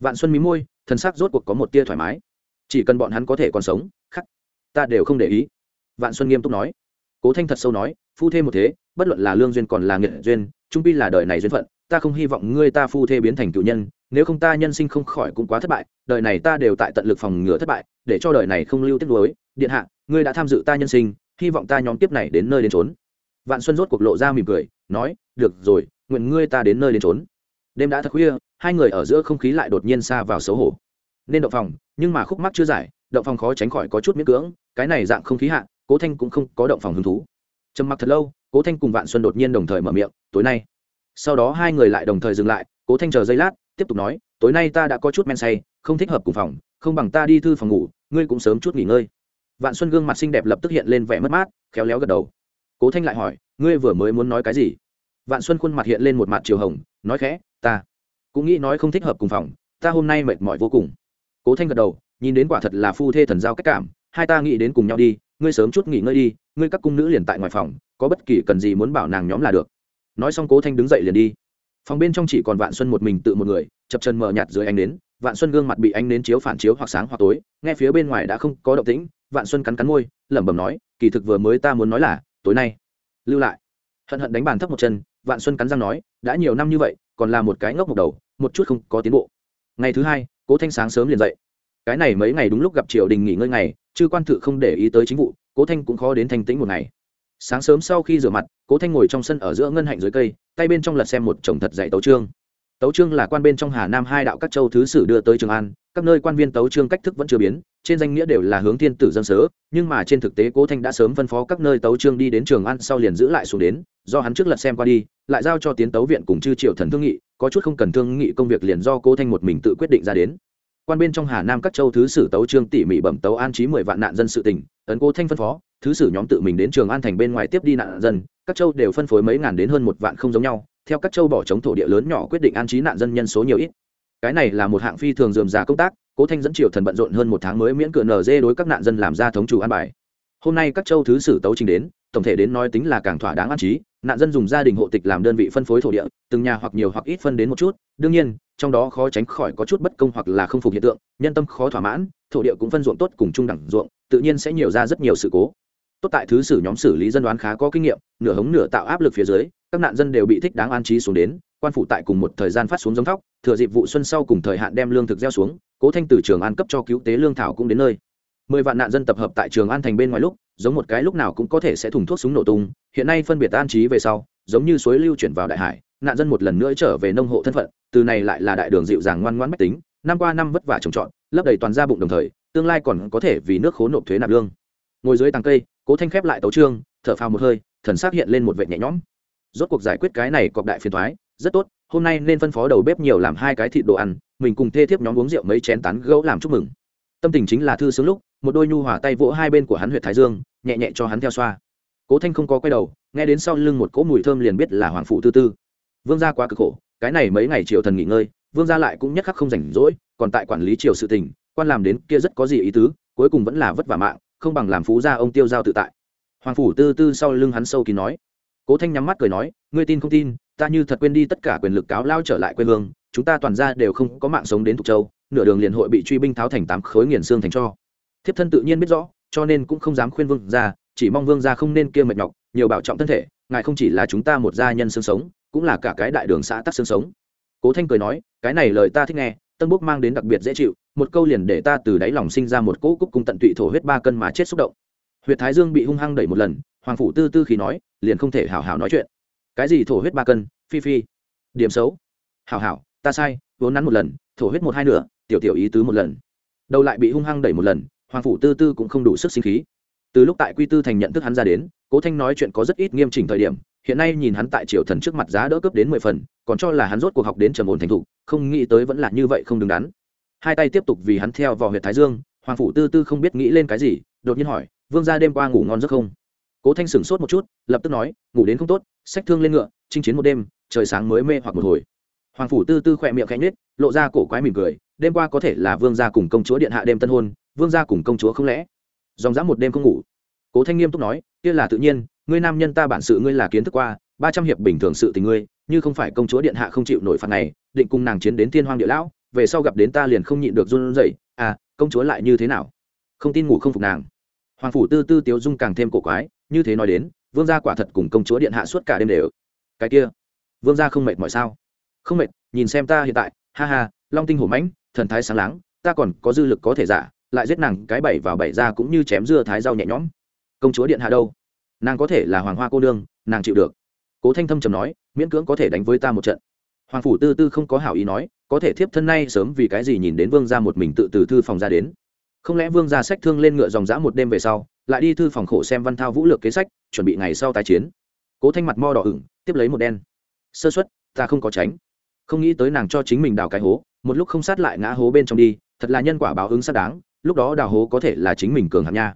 Vạn xuân mí môi thân xác rốt cuộc có một tia thoải mái chỉ cần bọn hắn có thể còn sống, khắc, ta đều không để ý. Vạn xuân nghiêm túc nói. Cố thanh thật sâu nói, phu thê một thế, bất luận là lương duyên còn là nghệ duyên, trung pi là đời này duyên phận, ta không hy vọng ngươi ta phu thê biến thành cựu nhân, nếu không ta nhân sinh không khỏi cũng quá thất bại, đời này ta đều tại tận lực phòng ngừa thất bại, để cho đời này không lưu tiếp nối điện hạ, ngươi đã tham dự ta nhân sinh, hy vọng ta nhóm tiếp này đến nơi đến trốn vạn xuân rốt cuộc lộ ra mỉm cười, nói, được rồi, nguyện ngươi ta đến nơi đến trốn đêm đã thật khuya, hai người ở giữa không khí lại đột nhiên xa vào xấu hổ nên động phòng, nhưng mà khúc mắc chưa giải, động phòng khó tránh khỏi có chút miễn cưỡng, cái này dạng không khí hạ, cố thanh cũng không có động phòng hứng thú. Trầm mặc thật lâu, cố thanh cùng vạn xuân đột nhiên đồng thời mở miệng, tối nay. Sau đó hai người lại đồng thời dừng lại, cố thanh chờ giây lát, tiếp tục nói, tối nay ta đã có chút men say, không thích hợp cùng phòng, không bằng ta đi thư phòng ngủ, ngươi cũng sớm chút nghỉ ngơi. Vạn xuân gương mặt xinh đẹp lập tức hiện lên vẻ mất mát, khéo léo gật đầu. Cố thanh lại hỏi, ngươi vừa mới muốn nói cái gì? Vạn xuân khuôn mặt hiện lên một mặt chiều hồng, nói khẽ, ta cũng nghĩ nói không thích hợp cùng phòng, ta hôm nay mệt mỏi vô cùng cố thanh gật đầu, nhìn đến quả thật là phu thê thần giao cách cảm, hai ta nghĩ đến cùng nhau đi, ngươi sớm chút nghỉ ngơi đi, ngươi các cung nữ liền tại ngoài phòng, có bất kỳ cần gì muốn bảo nàng nhóm là được. Nói xong cố thanh đứng dậy liền đi. Phòng bên trong chỉ còn vạn xuân một mình tự một người, chập chân mờ nhạt dưới ánh nến, vạn xuân gương mặt bị ánh nến chiếu phản chiếu hoặc sáng hoặc tối, nghe phía bên ngoài đã không có động tĩnh, vạn xuân cắn cắn môi, lẩm bẩm nói, kỳ thực vừa mới ta muốn nói là, tối nay, lưu lại. Hận hận đánh bàn thấp một chân, vạn xuân cắn răng nói, đã nhiều năm như vậy, còn là một cái ngốc một đầu, một chút không có tiến bộ. Ngày thứ hai cố thanh sáng sớm liền dậy. Cái này mấy ngày đúng lúc gặp triều đình nghỉ ngơi ngày chứ quan thự không để ý tới chính vụ, cố thanh cũng khó đến thanh tĩnh một ngày. Sáng sớm sau khi rửa mặt, cố thanh ngồi trong sân ở giữa ngân hạnh dưới cây, tay bên trong lật xem một chồng thật dạy tấu trương tấu trương là quan bên trong hà nam hai đạo các châu thứ sử đưa tới trường an các nơi quan viên tấu trương cách thức vẫn chưa biến, trên danh nghĩa đều là hướng thiên tử dân sớ, nhưng mà trên thực tế cố thanh đã sớm phân phó các nơi tấu trương đi đến trường an sau liền giữ lại xuống đến, do hắn trước lật xem qua đi, lại giao cho tiến tấu viện cùng chư triệu thần thương nghị, có chút không cần thương nghị công việc liền do cố thanh một mình tự quyết định ra đến. Quan bên trong hà nam các châu thứ sử tấu trương tỉ mỉ bẩm tấu an trí mười vạn nạn dân sự tỉnh tấn cố thanh phân phó, thứ sử nhóm tự mình đến trường an thành bên ngoài tiếp đi nạn dân, các châu đều phân phối mấy ngàn đến hơn một vạn không giống nhau, theo các châu bỏ chống thổ địa lớn nhỏ quyết định an trí nạn dân nhân số nhiều ít cái này là một hạng phi thường dườm già công tác, cố thanh dẫn triều thần bận rộn hơn một tháng mới miễn cửa nở dê đối các nạn dân làm ra thống chủ an bài. Hôm nay các châu thứ sử tấu trình đến, tổng thể đến nói tính là càng thỏa đáng an trí, nạn dân dùng gia đình hộ tịch làm đơn vị phân phối thổ địa, từng nhà hoặc nhiều hoặc ít phân đến một chút. Đương nhiên, trong đó khó tránh khỏi có chút bất công hoặc là không phục hiện tượng, nhân tâm khó thỏa mãn, thổ địa cũng phân ruộng tốt cùng chung đẳng ruộng, tự nhiên sẽ nhiều ra rất nhiều sự cố. Tốt tại thứ sử nhóm xử lý dân đoán khá có kinh nghiệm, nửa hống nửa tạo áp lực phía dưới, các nạn dân đều bị thích đáng an trí xuống đến quan phủ tại cùng một thời gian phát xuống giống thóc, thừa dịp vụ xuân sau cùng thời hạn đem lương thực gieo xuống, cố thanh từ trường an cấp cho cứu tế lương thảo cũng đến nơi. Mười vạn nạn dân tập hợp tại trường an thành bên ngoài lúc, giống một cái lúc nào cũng có thể sẽ thùng thuốc súng nổ tung, hiện nay phân biệt an trí về sau, giống như suối lưu chuyển vào đại hải, nạn dân một lần nữa trở về nông hộ thân phận, từ này lại là đại đường dịu dàng ngoan ngoãn bách tính, năm qua năm vất vả trồng trọt, lấp đầy toàn gia bụng đồng thời, tương lai còn có thể vì nước khố nộp thuế nạp lương. Ngồi dưới tàng cây, cố thanh khép lại tấu trương, thở phào một hơi, thần xác hiện lên một vệ nhẹ nhõm. Rốt cuộc giải quyết cái này cọp đại phiền thoái rất tốt, hôm nay nên phân phó đầu bếp nhiều làm hai cái thịt đồ ăn, mình cùng thê thiếp nhóm uống rượu mấy chén tán gẫu làm chúc mừng. Tâm tình chính là thư sướng lúc, một đôi nhu hòa tay vỗ hai bên của hắn huyện thái dương, nhẹ nhẹ cho hắn theo xoa. Cố thanh không có quay đầu, nghe đến sau lưng một cỗ mùi thơm liền biết là hoàng phụ tư tư. Vương gia quá cực khổ, cái này mấy ngày triều thần nghỉ ngơi, vương gia lại cũng nhất khắc không rảnh rỗi, còn tại quản lý triều sự tình, quan làm đến kia rất có gì ý tứ, cuối cùng vẫn là vất vả mạng, không bằng làm phú gia ông tiêu giao tự tại. Hoàng phủ tư tư sau lưng hắn sâu kín nói. Cố thanh nhắm mắt cười nói, ngươi tin không tin ta như thật quên đi tất cả quyền lực cáo lao trở lại quê hương, chúng ta toàn ra đều không có mạng sống đến thục châu, nửa đường liền hội bị truy binh tháo thành tám khối nghiền xương thành cho. Thiếp thân tự nhiên biết rõ, cho nên cũng không dám khuyên vương ra chỉ mong vương ra không nên kia mệt nhọc, nhiều bảo trọng thân thể, ngài không chỉ là chúng ta một gia nhân xương sống, cũng là cả cái đại đường xã tắc xương sống. Cố thanh cười nói, cái này lời ta thích nghe, tân bốc mang đến đặc biệt dễ chịu, một câu liền để ta từ đáy lòng sinh ra một cỗ cúc cung tận tụy thổ huyết ba cân mà chết xúc động. Huyệt thái dương bị hung hăng đẩy một lần, hoàng phủ tư tư khi nói, liền không thể hào hào nói chuyện cái gì thổ huyết ba cân phi phi. Điểm xấu. Hảo hảo, ta sai vốn nắn một lần thổ huyết một hai nửa tiểu tiểu ý tứ một lần. Đầu lại bị hung hăng đẩy một lần hoàng phủ tư tư cũng không đủ sức sinh khí. Từ lúc tại quy tư thành nhận thức hắn ra đến cố thanh nói chuyện có rất ít nghiêm chỉnh thời điểm hiện nay nhìn hắn tại triều thần trước mặt giá đỡ cấp đến mười phần còn cho là hắn rốt cuộc học đến trầm ổn thành thục không nghĩ tới vẫn là như vậy không đứng đắn. Hai tay tiếp tục vì hắn theo vào huyện thái dương hoàng phủ tư tư không biết nghĩ lên cái gì đột nhiên hỏi vương gia đêm qua ngủ ngon rất không? Cố thanh sửng sốt một chút, lập tức nói, ngủ đến không tốt, sách thương lên ngựa, chinh chiến một đêm, trời sáng mới mê hoặc một hồi. Hoàng phủ tư tư khỏe miệng khẽ nhết lộ ra cổ quái mỉm cười, đêm qua có thể là vương gia cùng công chúa điện hạ đêm tân hôn, vương gia cùng công chúa không lẽ? Dòng dã một đêm không ngủ. Cố thanh nghiêm túc nói, kia là tự nhiên, ngươi nam nhân ta bản sự ngươi là kiến thức qua, ba trăm hiệp bình thường sự tình ngươi, như không phải công chúa điện hạ không chịu nổi phạt này, định cùng nàng chiến đến thiên hoang địa lão, về sau gặp đến ta liền không nhịn được run rẩy à công chúa lại như thế nào? Không tin ngủ không phục nàng. Hoàng phủ tư tư tiếu dung càng thêm cổ quái như thế nói đến, vương gia quả thật cùng công chúa điện hạ suốt cả đêm đều. Cái kia, vương gia không mệt mỏi sao? Không mệt, nhìn xem ta hiện tại, ha ha, long tinh hổ mãnh, thần thái sáng láng, ta còn có dư lực có thể giả, lại giết nàng, cái bảy vào bảy ra cũng như chém dưa thái rau nhẹ nhõm. Công chúa điện hạ đâu? Nàng có thể là hoàng hoa cô đương nàng chịu được. Cố thanh thâm trầm nói, miễn cưỡng có thể đánh với ta một trận. Hoàng phủ tư tư không có hảo ý nói, có thể thiếp thân nay sớm vì cái gì nhìn đến vương ra một mình tự từ thư phòng ra đến không lẽ vương gia sách thương lên ngựa dòng dã một đêm về sau, lại đi thư phòng khổ xem văn thao vũ lược kế sách, chuẩn bị ngày sau tái chiến. Cố thanh mặt mo đỏ ửng, tiếp lấy một đen. Sơ xuất ta không có tránh. Không nghĩ tới nàng cho chính mình đào cái hố, một lúc không sát lại ngã hố bên trong đi, thật là nhân quả báo ứng xác đáng, lúc đó đào hố có thể là chính mình cường hạt nha.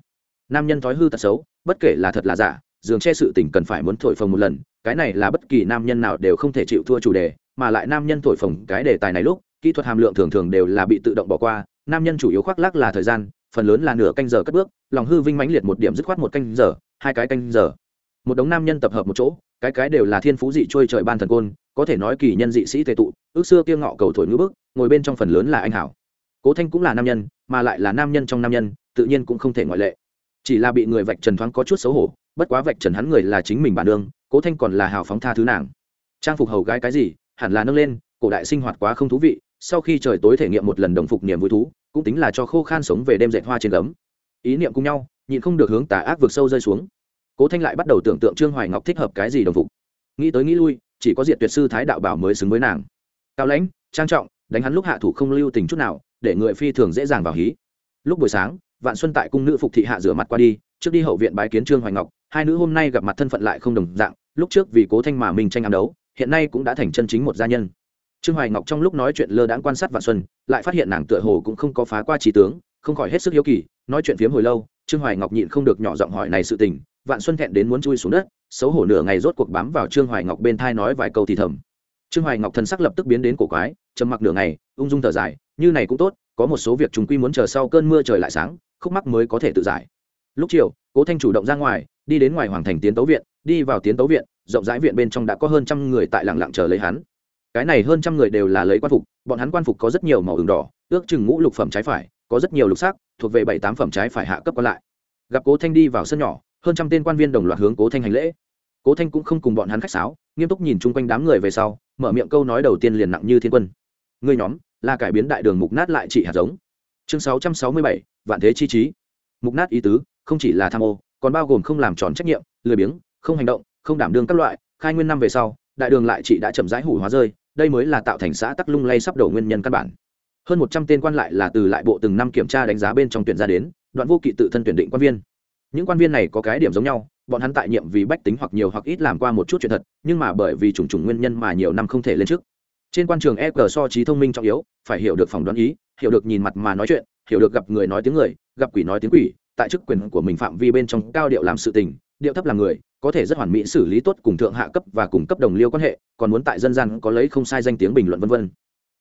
Nam nhân thói hư tật xấu, bất kể là thật là giả, dường che sự tình cần phải muốn thổi phồng một lần, cái này là bất kỳ nam nhân nào đều không thể chịu thua chủ đề, mà lại nam nhân thổi phồng cái đề tài này lúc, kỹ thuật hàm lượng thường thường đều là bị tự động bỏ qua nam nhân chủ yếu khoác lác là thời gian, phần lớn là nửa canh giờ cất bước, lòng hư vinh mãnh liệt một điểm dứt khoát một canh giờ, hai cái canh giờ. Một đống nam nhân tập hợp một chỗ, cái cái đều là thiên phú dị trôi trời ban thần côn, có thể nói kỳ nhân dị sĩ tề tụ, ước xưa kia ngọ cầu thổi ngữ bức, ngồi bên trong phần lớn là anh hảo. Cố thanh cũng là nam nhân, mà lại là nam nhân trong nam nhân, tự nhiên cũng không thể ngoại lệ. Chỉ là bị người vạch trần thoáng có chút xấu hổ, bất quá vạch trần hắn người là chính mình bản đương cố thanh còn là hào phóng tha thứ nàng. Trang phục hầu gái cái gì, hẳn là nâng lên, cổ đại sinh hoạt quá không thú vị, sau khi trời tối thể nghiệm một lần đồng phục niềm vui thú cũng tính là cho khô khan sống về đêm dệt hoa trên gấm. Ý niệm cùng nhau, nhịn không được hướng tà ác vượt sâu rơi xuống. Cố thanh lại bắt đầu tưởng tượng trương hoài ngọc thích hợp cái gì đồng phục. Nghĩ tới nghĩ lui, chỉ có diện tuyệt sư thái đạo bảo mới xứng với nàng. Cao lãnh, trang trọng, đánh hắn lúc hạ thủ không lưu tình chút nào, để người phi thường dễ dàng vào hí. Lúc buổi sáng, vạn xuân tại cung nữ phục thị hạ rửa mặt qua đi, trước đi hậu viện bái kiến trương hoài ngọc, hai nữ hôm nay gặp mặt thân phận lại không đồng dạng, lúc trước vì cố thanh mà mình tranh ám đấu, hiện nay cũng đã thành chân chính một gia nhân trương hoài ngọc trong lúc nói chuyện lơ đãng quan sát vạn xuân, lại phát hiện nàng tựa hồ cũng không có phá qua trí tướng, không khỏi hết sức hiếu kỳ, nói chuyện phiếm hồi lâu, trương hoài ngọc nhịn không được nhỏ giọng hỏi này sự tình, vạn xuân thẹn đến muốn chui xuống đất, xấu hổ nửa ngày rốt cuộc bám vào trương hoài ngọc bên thai nói vài câu thì thầm. Trương hoài ngọc thần sắc lập tức biến đến cổ quái, trầm mặc nửa ngày, ung dung thở dài, như này cũng tốt, có một số việc chúng quy muốn chờ sau cơn mưa trời lại sáng, khúc mắc mới có thể tự giải. Lúc chiều, cố thanh chủ động ra ngoài, đi đến ngoài hoàng thành tiến tấu viện, đi vào tiến tấu viện, rộng rãi viện bên trong đã có hơn trăm người tại lặng lặng chờ lấy hắn cái này hơn trăm người đều là lấy quan phục, bọn hắn quan phục có rất nhiều màu đường đỏ, ước chừng ngũ lục phẩm trái phải, có rất nhiều lục sắc, thuộc về bảy tám phẩm trái phải hạ cấp còn lại. Gặp cố thanh đi vào sân nhỏ, hơn trăm tên quan viên đồng loạt hướng cố thanh hành lễ. Cố thanh cũng không cùng bọn hắn khách sáo, nghiêm túc nhìn chung quanh đám người về sau, mở miệng câu nói đầu tiên liền nặng như thiên quân. Ngươi nhóm, là cải biến đại đường mục nát lại trị hạt giống. Chương sáu trăm sáu mươi bảy, vạn thế chi trí. Mục nát ý tứ, không chỉ là tham ô, còn bao gồm không làm tròn trách nhiệm, lười biếng, không hành động, không đảm đương các loại, khai nguyên năm về sau, đại đường lại trị đã chậm rãi hủ hóa rơi đây mới là tạo thành xã tắc lung lay sắp đổ nguyên nhân căn bản. Hơn một trăm tên quan lại là từ lại bộ từng năm kiểm tra đánh giá bên trong tuyển ra đến, đoạn vô kỵ tự thân tuyển định quan viên. Những quan viên này có cái điểm giống nhau, bọn hắn tại nhiệm vì bách tính hoặc nhiều hoặc ít làm qua một chút chuyện thật, nhưng mà bởi vì chủng chủng nguyên nhân mà nhiều năm không thể lên trước. Trên quan trường e g so trí thông minh trọng yếu, phải hiểu được phỏng đoán ý, hiểu được nhìn mặt mà nói chuyện, hiểu được gặp người nói tiếng người, gặp quỷ nói tiếng quỷ, tại chức quyền của mình phạm vi bên trong cao điệu làm sự tình, điệu thấp là người có thể rất hoàn mỹ xử lý tốt cùng thượng hạ cấp và cùng cấp đồng liêu quan hệ, còn muốn tại dân gian có lấy không sai danh tiếng bình luận vân vân.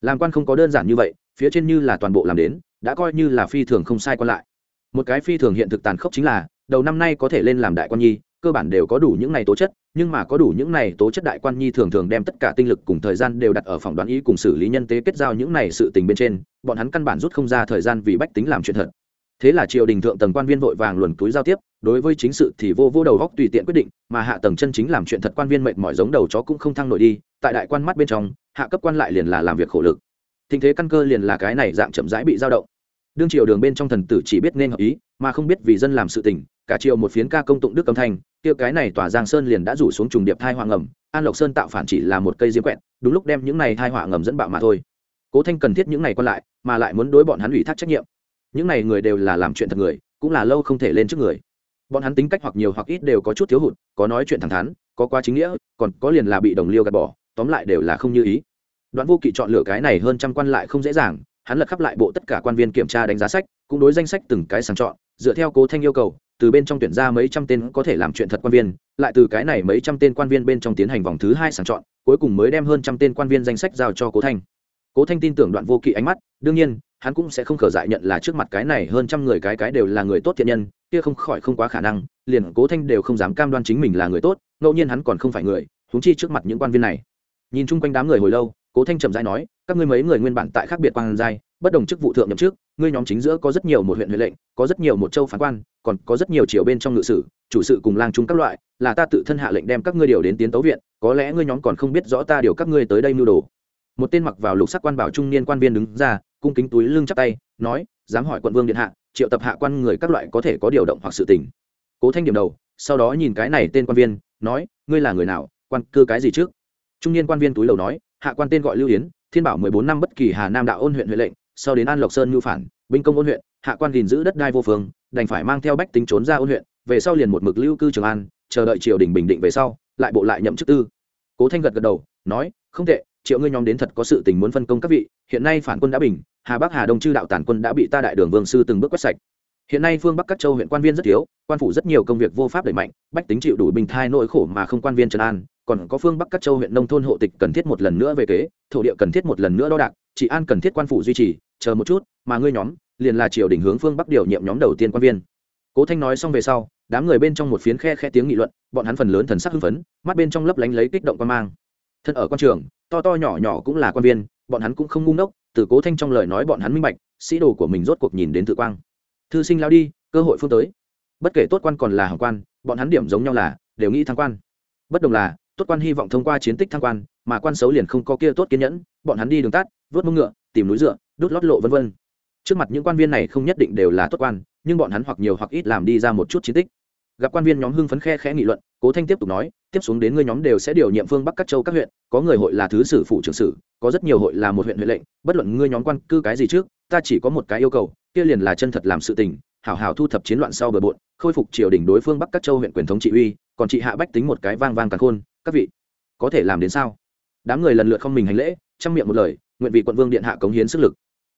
Làm quan không có đơn giản như vậy, phía trên như là toàn bộ làm đến, đã coi như là phi thường không sai quan lại. Một cái phi thường hiện thực tàn khốc chính là, đầu năm nay có thể lên làm đại quan nhi, cơ bản đều có đủ những này tố chất, nhưng mà có đủ những này tố chất đại quan nhi thường thường đem tất cả tinh lực cùng thời gian đều đặt ở phòng đoán ý cùng xử lý nhân tế kết giao những này sự tình bên trên, bọn hắn căn bản rút không ra thời gian vì bách tính làm chuyện thật thế là triều đình thượng tầng quan viên vội vàng luồn túi giao tiếp, đối với chính sự thì vô vô đầu góc tùy tiện quyết định, mà hạ tầng chân chính làm chuyện thật quan viên mệt mỏi giống đầu chó cũng không thăng nổi đi, tại đại quan mắt bên trong, hạ cấp quan lại liền là làm việc khổ lực. Tình thế căn cơ liền là cái này dạng chậm rãi bị dao động. Đương triều đường bên trong thần tử chỉ biết nên hợp ý, mà không biết vì dân làm sự tình, cả triều một phiến ca công tụng đức âm thanh, kia cái này tòa giang sơn liền đã rủ xuống trùng điệp thai họa ngầm, an lộc sơn tạo phản chỉ là một cây diêm quẹt, đúng lúc đem những này thai họa ngầm dẫn bạo mà thôi. Cố thanh cần thiết những này còn lại, mà lại muốn đối bọn hắn ủy thác trách nhiệm những này người đều là làm chuyện thật người, cũng là lâu không thể lên trước người. Bọn hắn tính cách hoặc nhiều hoặc ít đều có chút thiếu hụt, có nói chuyện thẳng thắn, có quá chính nghĩa, còn có liền là bị đồng liêu gạt bỏ, tóm lại đều là không như ý. Đoạn vô kỵ chọn lựa cái này hơn trăm quan lại không dễ dàng, hắn lật khắp lại bộ tất cả quan viên kiểm tra đánh giá sách, cũng đối danh sách từng cái sàng chọn, dựa theo cố thanh yêu cầu, từ bên trong tuyển ra mấy trăm tên có thể làm chuyện thật quan viên, lại từ cái này mấy trăm tên quan viên bên trong tiến hành vòng thứ hai sàng chọn, cuối cùng mới đem hơn trăm tên quan viên danh sách giao cho cố thanh. Cố thanh tin tưởng đoạn vô kỵ ánh mắt, đương nhiên hắn cũng sẽ không khở dại nhận là trước mặt cái này hơn trăm người cái cái đều là người tốt thiện nhân, kia không khỏi không quá khả năng, liền cố thanh đều không dám cam đoan chính mình là người tốt, ngẫu nhiên hắn còn không phải người húng chi trước mặt những quan viên này. Nhìn chung quanh đám người hồi lâu, cố thanh trầm dai nói, các ngươi mấy người nguyên bản tại khác biệt quan giai, bất đồng chức vụ thượng nhậm trước ngươi nhóm chính giữa có rất nhiều một huyện huệ lệnh, có rất nhiều một châu phán quan, còn có rất nhiều chiều bên trong ngự sử, chủ sự cùng lang chung các loại, là ta tự thân hạ lệnh đem các ngươi điều đến tiến tấu viện, có lẽ ngươi nhóm còn không biết rõ ta điều các ngươi tới đây mưu đồ. Một tên mặc vào lục sắc quan bảo trung niên quan viên đứng ra cung kính túi lưng chắp tay, nói, dám hỏi quận vương điện hạ, triệu tập hạ quan người các loại có thể có điều động hoặc sự tình. Cố thanh điểm đầu, sau đó nhìn cái này tên quan viên, nói, ngươi là người nào, quan cư cái gì trước trung niên quan viên túi lầu nói, hạ quan tên gọi lưu yến, thiên bảo mười bốn năm bất kỳ hà nam đạo ôn huyện huệ lệnh, sau đến an lộc sơn ngưu phản, binh công ôn huyện, hạ quan gìn giữ đất đai vô phương, đành phải mang theo bách tính trốn ra ôn huyện, về sau liền một mực lưu cư trường an, chờ đợi triều đình bình định về sau, lại bộ lại nhậm chức tư. Cố thanh gật gật đầu, nói, không tệ triệu ngươi nhóm đến thật có sự tình muốn phân công các vị, hiện nay phản quân đã bình, hà bắc, hà đông chư đạo tản quân đã bị ta đại đường vương sư từng bước quét sạch. Hiện nay phương bắc các châu huyện quan viên rất thiếu, quan phủ rất nhiều công việc vô pháp đẩy mạnh, bách tính chịu đủ bình thai nỗi khổ mà không quan viên trần an, còn có phương bắc các châu huyện nông thôn hộ tịch cần thiết một lần nữa về kế, thổ địa cần thiết một lần nữa đo đạc, trị an cần thiết quan phủ duy trì, chờ một chút, mà ngươi nhóm, liền là triều đình hướng phương bắc điều nhiệm nhóm đầu tiên quan viên. Cố thanh nói xong về sau, đám người bên trong một phiến khe khe tiếng nghị luận, bọn hắn phần lớn thần sắc hưng phấn, mắt bên trong lấp lánh lấy kích động quan mang. Thân ở quan trường to to nhỏ nhỏ cũng là quan viên, bọn hắn cũng không ngu ngốc, từ cố thanh trong lời nói bọn hắn minh bạch, sĩ đồ của mình rốt cuộc nhìn đến tự quang. Thư sinh lao đi, cơ hội phương tới. Bất kể tốt quan còn là hàng quan, bọn hắn điểm giống nhau là, đều nghĩ thăng quan. Bất đồng là, tốt quan hy vọng thông qua chiến tích thăng quan, mà quan xấu liền không có kia tốt kiên nhẫn, bọn hắn đi đường tắt, vớt mông ngựa, tìm núi dựa đốt lót lộ vân vân. Trước mặt những quan viên này không nhất định đều là tốt quan, nhưng bọn hắn hoặc nhiều hoặc ít làm đi ra một chút chiến tích gặp quan viên nhóm hưng phấn khe khẽ nghị luận, cố thanh tiếp tục nói, tiếp xuống đến ngươi nhóm đều sẽ điều nhiệm phương bắc các châu các huyện, có người hội là thứ sử phụ trưởng sử, có rất nhiều hội là một huyện huyện lệnh, bất luận ngươi nhóm quan cư cái gì trước, ta chỉ có một cái yêu cầu, kia liền là chân thật làm sự tình, hảo hảo thu thập chiến loạn sau bờ bộn, khôi phục triều đình đối phương bắc các châu huyện quyền thống trị uy, còn trị hạ bách tính một cái vang vang càng khôn, các vị, có thể làm đến sao? Đám người lần lượt không mình hành lễ trong miệng một lời, nguyện vị quận vương điện hạ cống hiến sức lực.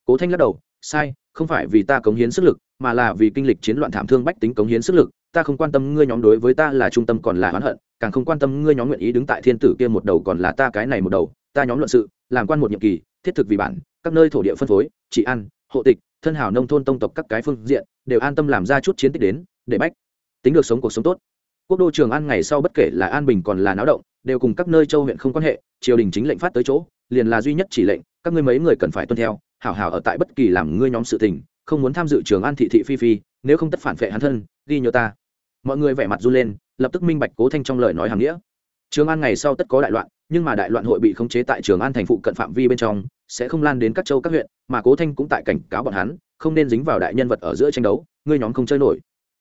Cố thanh lắc đầu, sai, không phải vì ta cống hiến sức lực, mà là vì kinh lịch chiến loạn thảm thương bách tính cống hiến sức lực ta không quan tâm ngươi nhóm đối với ta là trung tâm còn là oán hận, càng không quan tâm ngươi nhóm nguyện ý đứng tại thiên tử kia một đầu còn là ta cái này một đầu, ta nhóm luận sự, làm quan một nhiệm kỳ, thiết thực vì bản, các nơi thổ địa phân phối, trị ăn hộ tịch, thân hảo nông thôn tông tộc các cái phương diện, đều an tâm làm ra chút chiến tích đến, để bách, tính được sống cuộc sống tốt. Quốc đô trường an ngày sau bất kể là an bình còn là náo động, đều cùng các nơi châu huyện không quan hệ, triều đình chính lệnh phát tới chỗ, liền là duy nhất chỉ lệnh, các ngươi mấy người cần phải tuân theo, hảo hảo ở tại bất kỳ làm ngươi nhóm sự tình, không muốn tham dự trường an thị thị phi phi, nếu không tất phản vệ hắn thân, ghi nhớ ta mọi người vẻ mặt run lên, lập tức minh bạch cố thanh trong lời nói hàng nghĩa. Trường an ngày sau tất có đại loạn, nhưng mà đại loạn hội bị khống chế tại trường an thành phụ cận phạm vi bên trong, sẽ không lan đến các châu các huyện, mà cố thanh cũng tại cảnh cáo bọn hắn, không nên dính vào đại nhân vật ở giữa tranh đấu, ngươi nhóm không chơi nổi.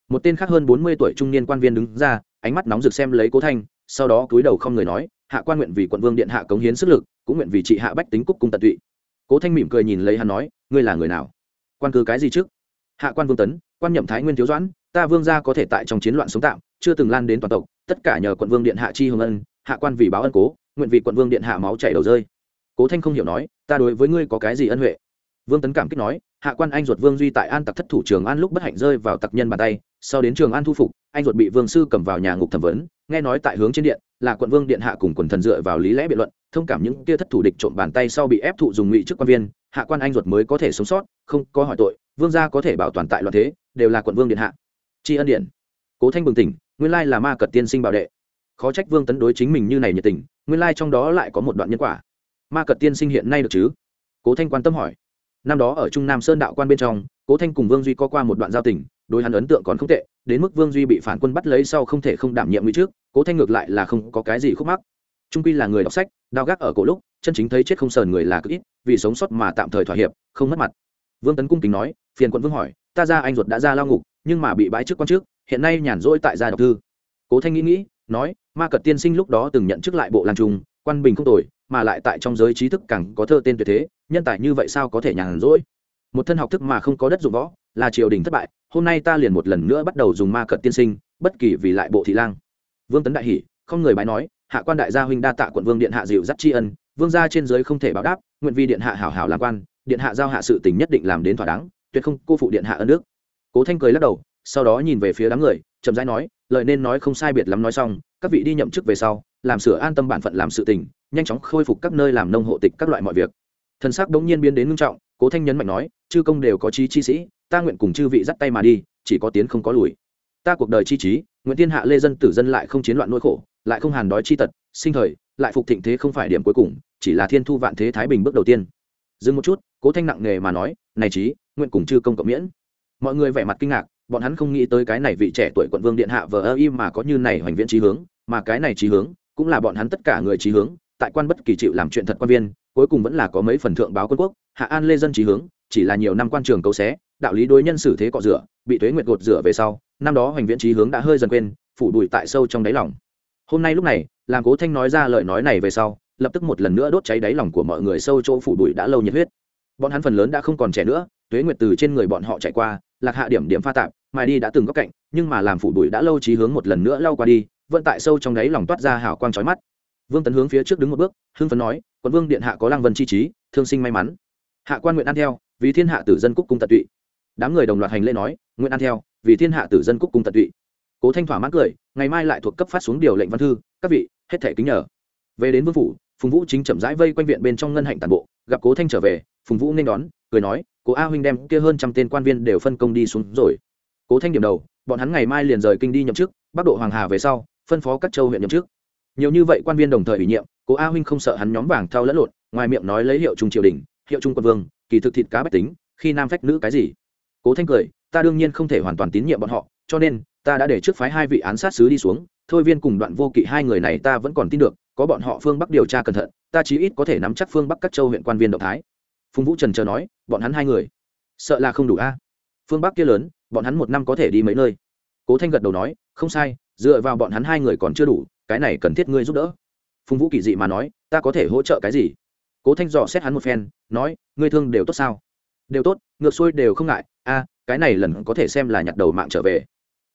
Một tên khác hơn bốn mươi tuổi trung niên quan viên đứng ra, ánh mắt nóng rực xem lấy cố thanh, sau đó cúi đầu không người nói, hạ quan nguyện vì quận vương điện hạ cống hiến sức lực, cũng nguyện vì trị hạ bách tính cúc cung tận tụy. Cố thanh mỉm cười nhìn lấy hắn nói, ngươi là người nào? Quan cư cái gì trước? Hạ quan vương tấn, quan nhậm thái nguyên thiếu doãn, ta vương gia có thể tại trong chiến loạn sống tạm, chưa từng lan đến toàn tộc, tất cả nhờ quận vương điện hạ chi hồng ân, hạ quan vì báo ân cố, nguyện vì quận vương điện hạ máu chảy đầu rơi. Cố thanh không hiểu nói, ta đối với ngươi có cái gì ân huệ? Vương tấn cảm kích nói, hạ quan anh ruột vương duy tại an tặc thất thủ trường an lúc bất hạnh rơi vào tặc nhân bàn tay, sau đến trường an thu phục, anh ruột bị vương sư cầm vào nhà ngục thẩm vấn, nghe nói tại hướng trên điện, là quận vương điện hạ cùng quần thần dựa vào lý lẽ biện luận thông cảm những kia thất thủ địch trộm bàn tay sau bị ép thụ dùng ngụy trước quan viên, hạ quan anh ruột mới có thể sống sót, không có hỏi tội, vương gia có thể bảo toàn tại loạn thế, đều là quận vương điện hạ. Tri ân điện. Cố thanh bừng tỉnh, nguyên lai là ma cật tiên sinh bảo đệ. Khó trách vương tấn đối chính mình như này nhiệt tình, nguyên lai trong đó lại có một đoạn nhân quả. Ma cật tiên sinh hiện nay được chứ? Cố thanh quan tâm hỏi. Năm đó ở trung nam sơn đạo quan bên trong, cố thanh cùng vương duy có qua một đoạn giao tình, đối hắn ấn tượng còn không tệ, đến mức vương duy bị phản quân bắt lấy sau không thể không đảm nhiệm như trước cố thanh ngược lại là không có cái gì khúc mắc trung quy là người đọc sách đao gác ở cổ lúc, chân chính thấy chết không sờn người là cực ít, vì sống sót mà tạm thời thỏa hiệp, không mất mặt. Vương tấn cung kính nói, phiền quận vương hỏi, ta ra anh ruột đã ra lao ngục, nhưng mà bị bãi chức quan trước, hiện nay nhàn rỗi tại gia đọc thư. Cố thanh nghĩ nghĩ, nói, ma cật tiên sinh lúc đó từng nhận chức lại bộ lan trung, quan bình không tồi, mà lại tại trong giới trí thức càng có thơ tên tuyệt thế, nhân tài như vậy sao có thể nhàn rỗi? Một thân học thức mà không có đất dụng võ, là triều đình thất bại, hôm nay ta liền một lần nữa bắt đầu dùng ma cật tiên sinh, bất kỳ vì lại bộ thị lang. Vương tấn đại hỷ không người bái nói hạ quan đại gia huynh đa tạ quận vương điện hạ dịu dắt tri ân, vương gia trên giới không thể báo đáp, nguyện vi điện hạ hảo hảo làm quan, điện hạ giao hạ sự tình nhất định làm đến thỏa đáng, tuyệt không cô phụ điện hạ ân nước cố thanh cười lắc đầu, sau đó nhìn về phía đám người, chậm rãi nói, lời nên nói không sai biệt lắm nói xong, các vị đi nhậm chức về sau, làm sửa an tâm bản phận làm sự tình, nhanh chóng khôi phục các nơi làm nông hộ tịch các loại mọi việc. Thần sắc đống nhiên biến đến ngưng trọng, cố thanh nhấn mạnh nói, chư công đều có trí chi sĩ, ta nguyện cùng chư vị dắt tay mà đi, chỉ có tiến không có lùi. Ta cuộc đời chi trí nguyện thiên hạ lê dân tử dân lại không chiến loạn nỗi khổ lại không hàn đói chi tật, sinh thời, lại phục thịnh thế không phải điểm cuối cùng, chỉ là thiên thu vạn thế thái bình bước đầu tiên. Dừng một chút, cố thanh nặng nề mà nói, này trí nguyện cùng chư công cộng miễn. Mọi người vẻ mặt kinh ngạc, bọn hắn không nghĩ tới cái này vị trẻ tuổi quận vương điện hạ vờ ơ im mà có như này hoành viễn trí hướng, mà cái này trí hướng cũng là bọn hắn tất cả người trí hướng, tại quan bất kỳ chịu làm chuyện thật quan viên, cuối cùng vẫn là có mấy phần thượng báo quân quốc, hạ an lê dân trí hướng, chỉ là nhiều năm quan trường cấu xé, đạo lý đối nhân xử thế cọ rửa, bị tuế nguyệt gột rửa về sau, năm đó hoành viễn trí hướng đã hơi dần quên, phủ đùi tại sâu trong đáy lòng hôm nay lúc này, làm cố thanh nói ra lời nói này về sau, lập tức một lần nữa đốt cháy đáy lòng của mọi người sâu chỗ phủ bụi đã lâu nhiệt huyết. Bọn hắn phần lớn đã không còn trẻ nữa, tuế nguyệt từ trên người bọn họ chạy qua, lạc hạ điểm điểm pha tạp mài đi đã từng góc cạnh, nhưng mà làm phủ bụi đã lâu trí hướng một lần nữa lao qua đi, vẫn tại sâu trong đáy lòng toát ra hào quang trói mắt. Vương tấn hướng phía trước đứng một bước, hưng phấn nói, quận vương điện hạ có lang vân chi trí, thương sinh may mắn. Hạ quan nguyện ăn theo, vì thiên hạ tử dân cúc cung tận tụy. Đám người đồng loạt hành lễ nói, nguyện ăn theo, vì thiên hạ tử dân cúc cung tận tụy cố thanh thỏa mãn cười, ngày mai lại thuộc cấp phát xuống điều lệnh văn thư, các vị, hết thể kính nhờ. Về đến vương phủ, phùng vũ chính chậm rãi vây quanh viện bên trong ngân hạnh tàn bộ, gặp cố thanh trở về, phùng vũ nên đón, cười nói, cố a huynh đem kia hơn trăm tên quan viên đều phân công đi xuống rồi. Cố thanh điểm đầu, bọn hắn ngày mai liền rời kinh đi nhậm chức, bắc độ hoàng hà về sau, phân phó các châu huyện nhậm chức. Nhiều như vậy quan viên đồng thời ủy nhiệm, cố a huynh không sợ hắn nhóm vàng thao lẫn lộn, ngoài miệng nói lấy hiệu trung triều đình, hiệu trung quân vương, kỳ thực thịt cá bách tính, khi nam phách nữ cái gì? Cố thanh cười, ta đương nhiên không thể hoàn toàn tín nhiệm bọn họ, cho nên ta đã để trước phái hai vị án sát sứ đi xuống, thôi viên cùng đoạn vô kỵ hai người này ta vẫn còn tin được, có bọn họ phương bắc điều tra cẩn thận, ta chí ít có thể nắm chắc phương bắc các châu huyện quan viên động thái. Phùng vũ trần chờ nói, bọn hắn hai người, sợ là không đủ a. Phương bắc kia lớn, bọn hắn một năm có thể đi mấy nơi? Cố thanh gật đầu nói, không sai, dựa vào bọn hắn hai người còn chưa đủ, cái này cần thiết ngươi giúp đỡ. Phùng vũ kỳ dị mà nói, ta có thể hỗ trợ cái gì? Cố thanh dò xét hắn một phen, nói, ngươi thương đều tốt sao? Đều tốt, ngược xuôi đều không ngại, a, cái này lần có thể xem là nhặt đầu mạng trở về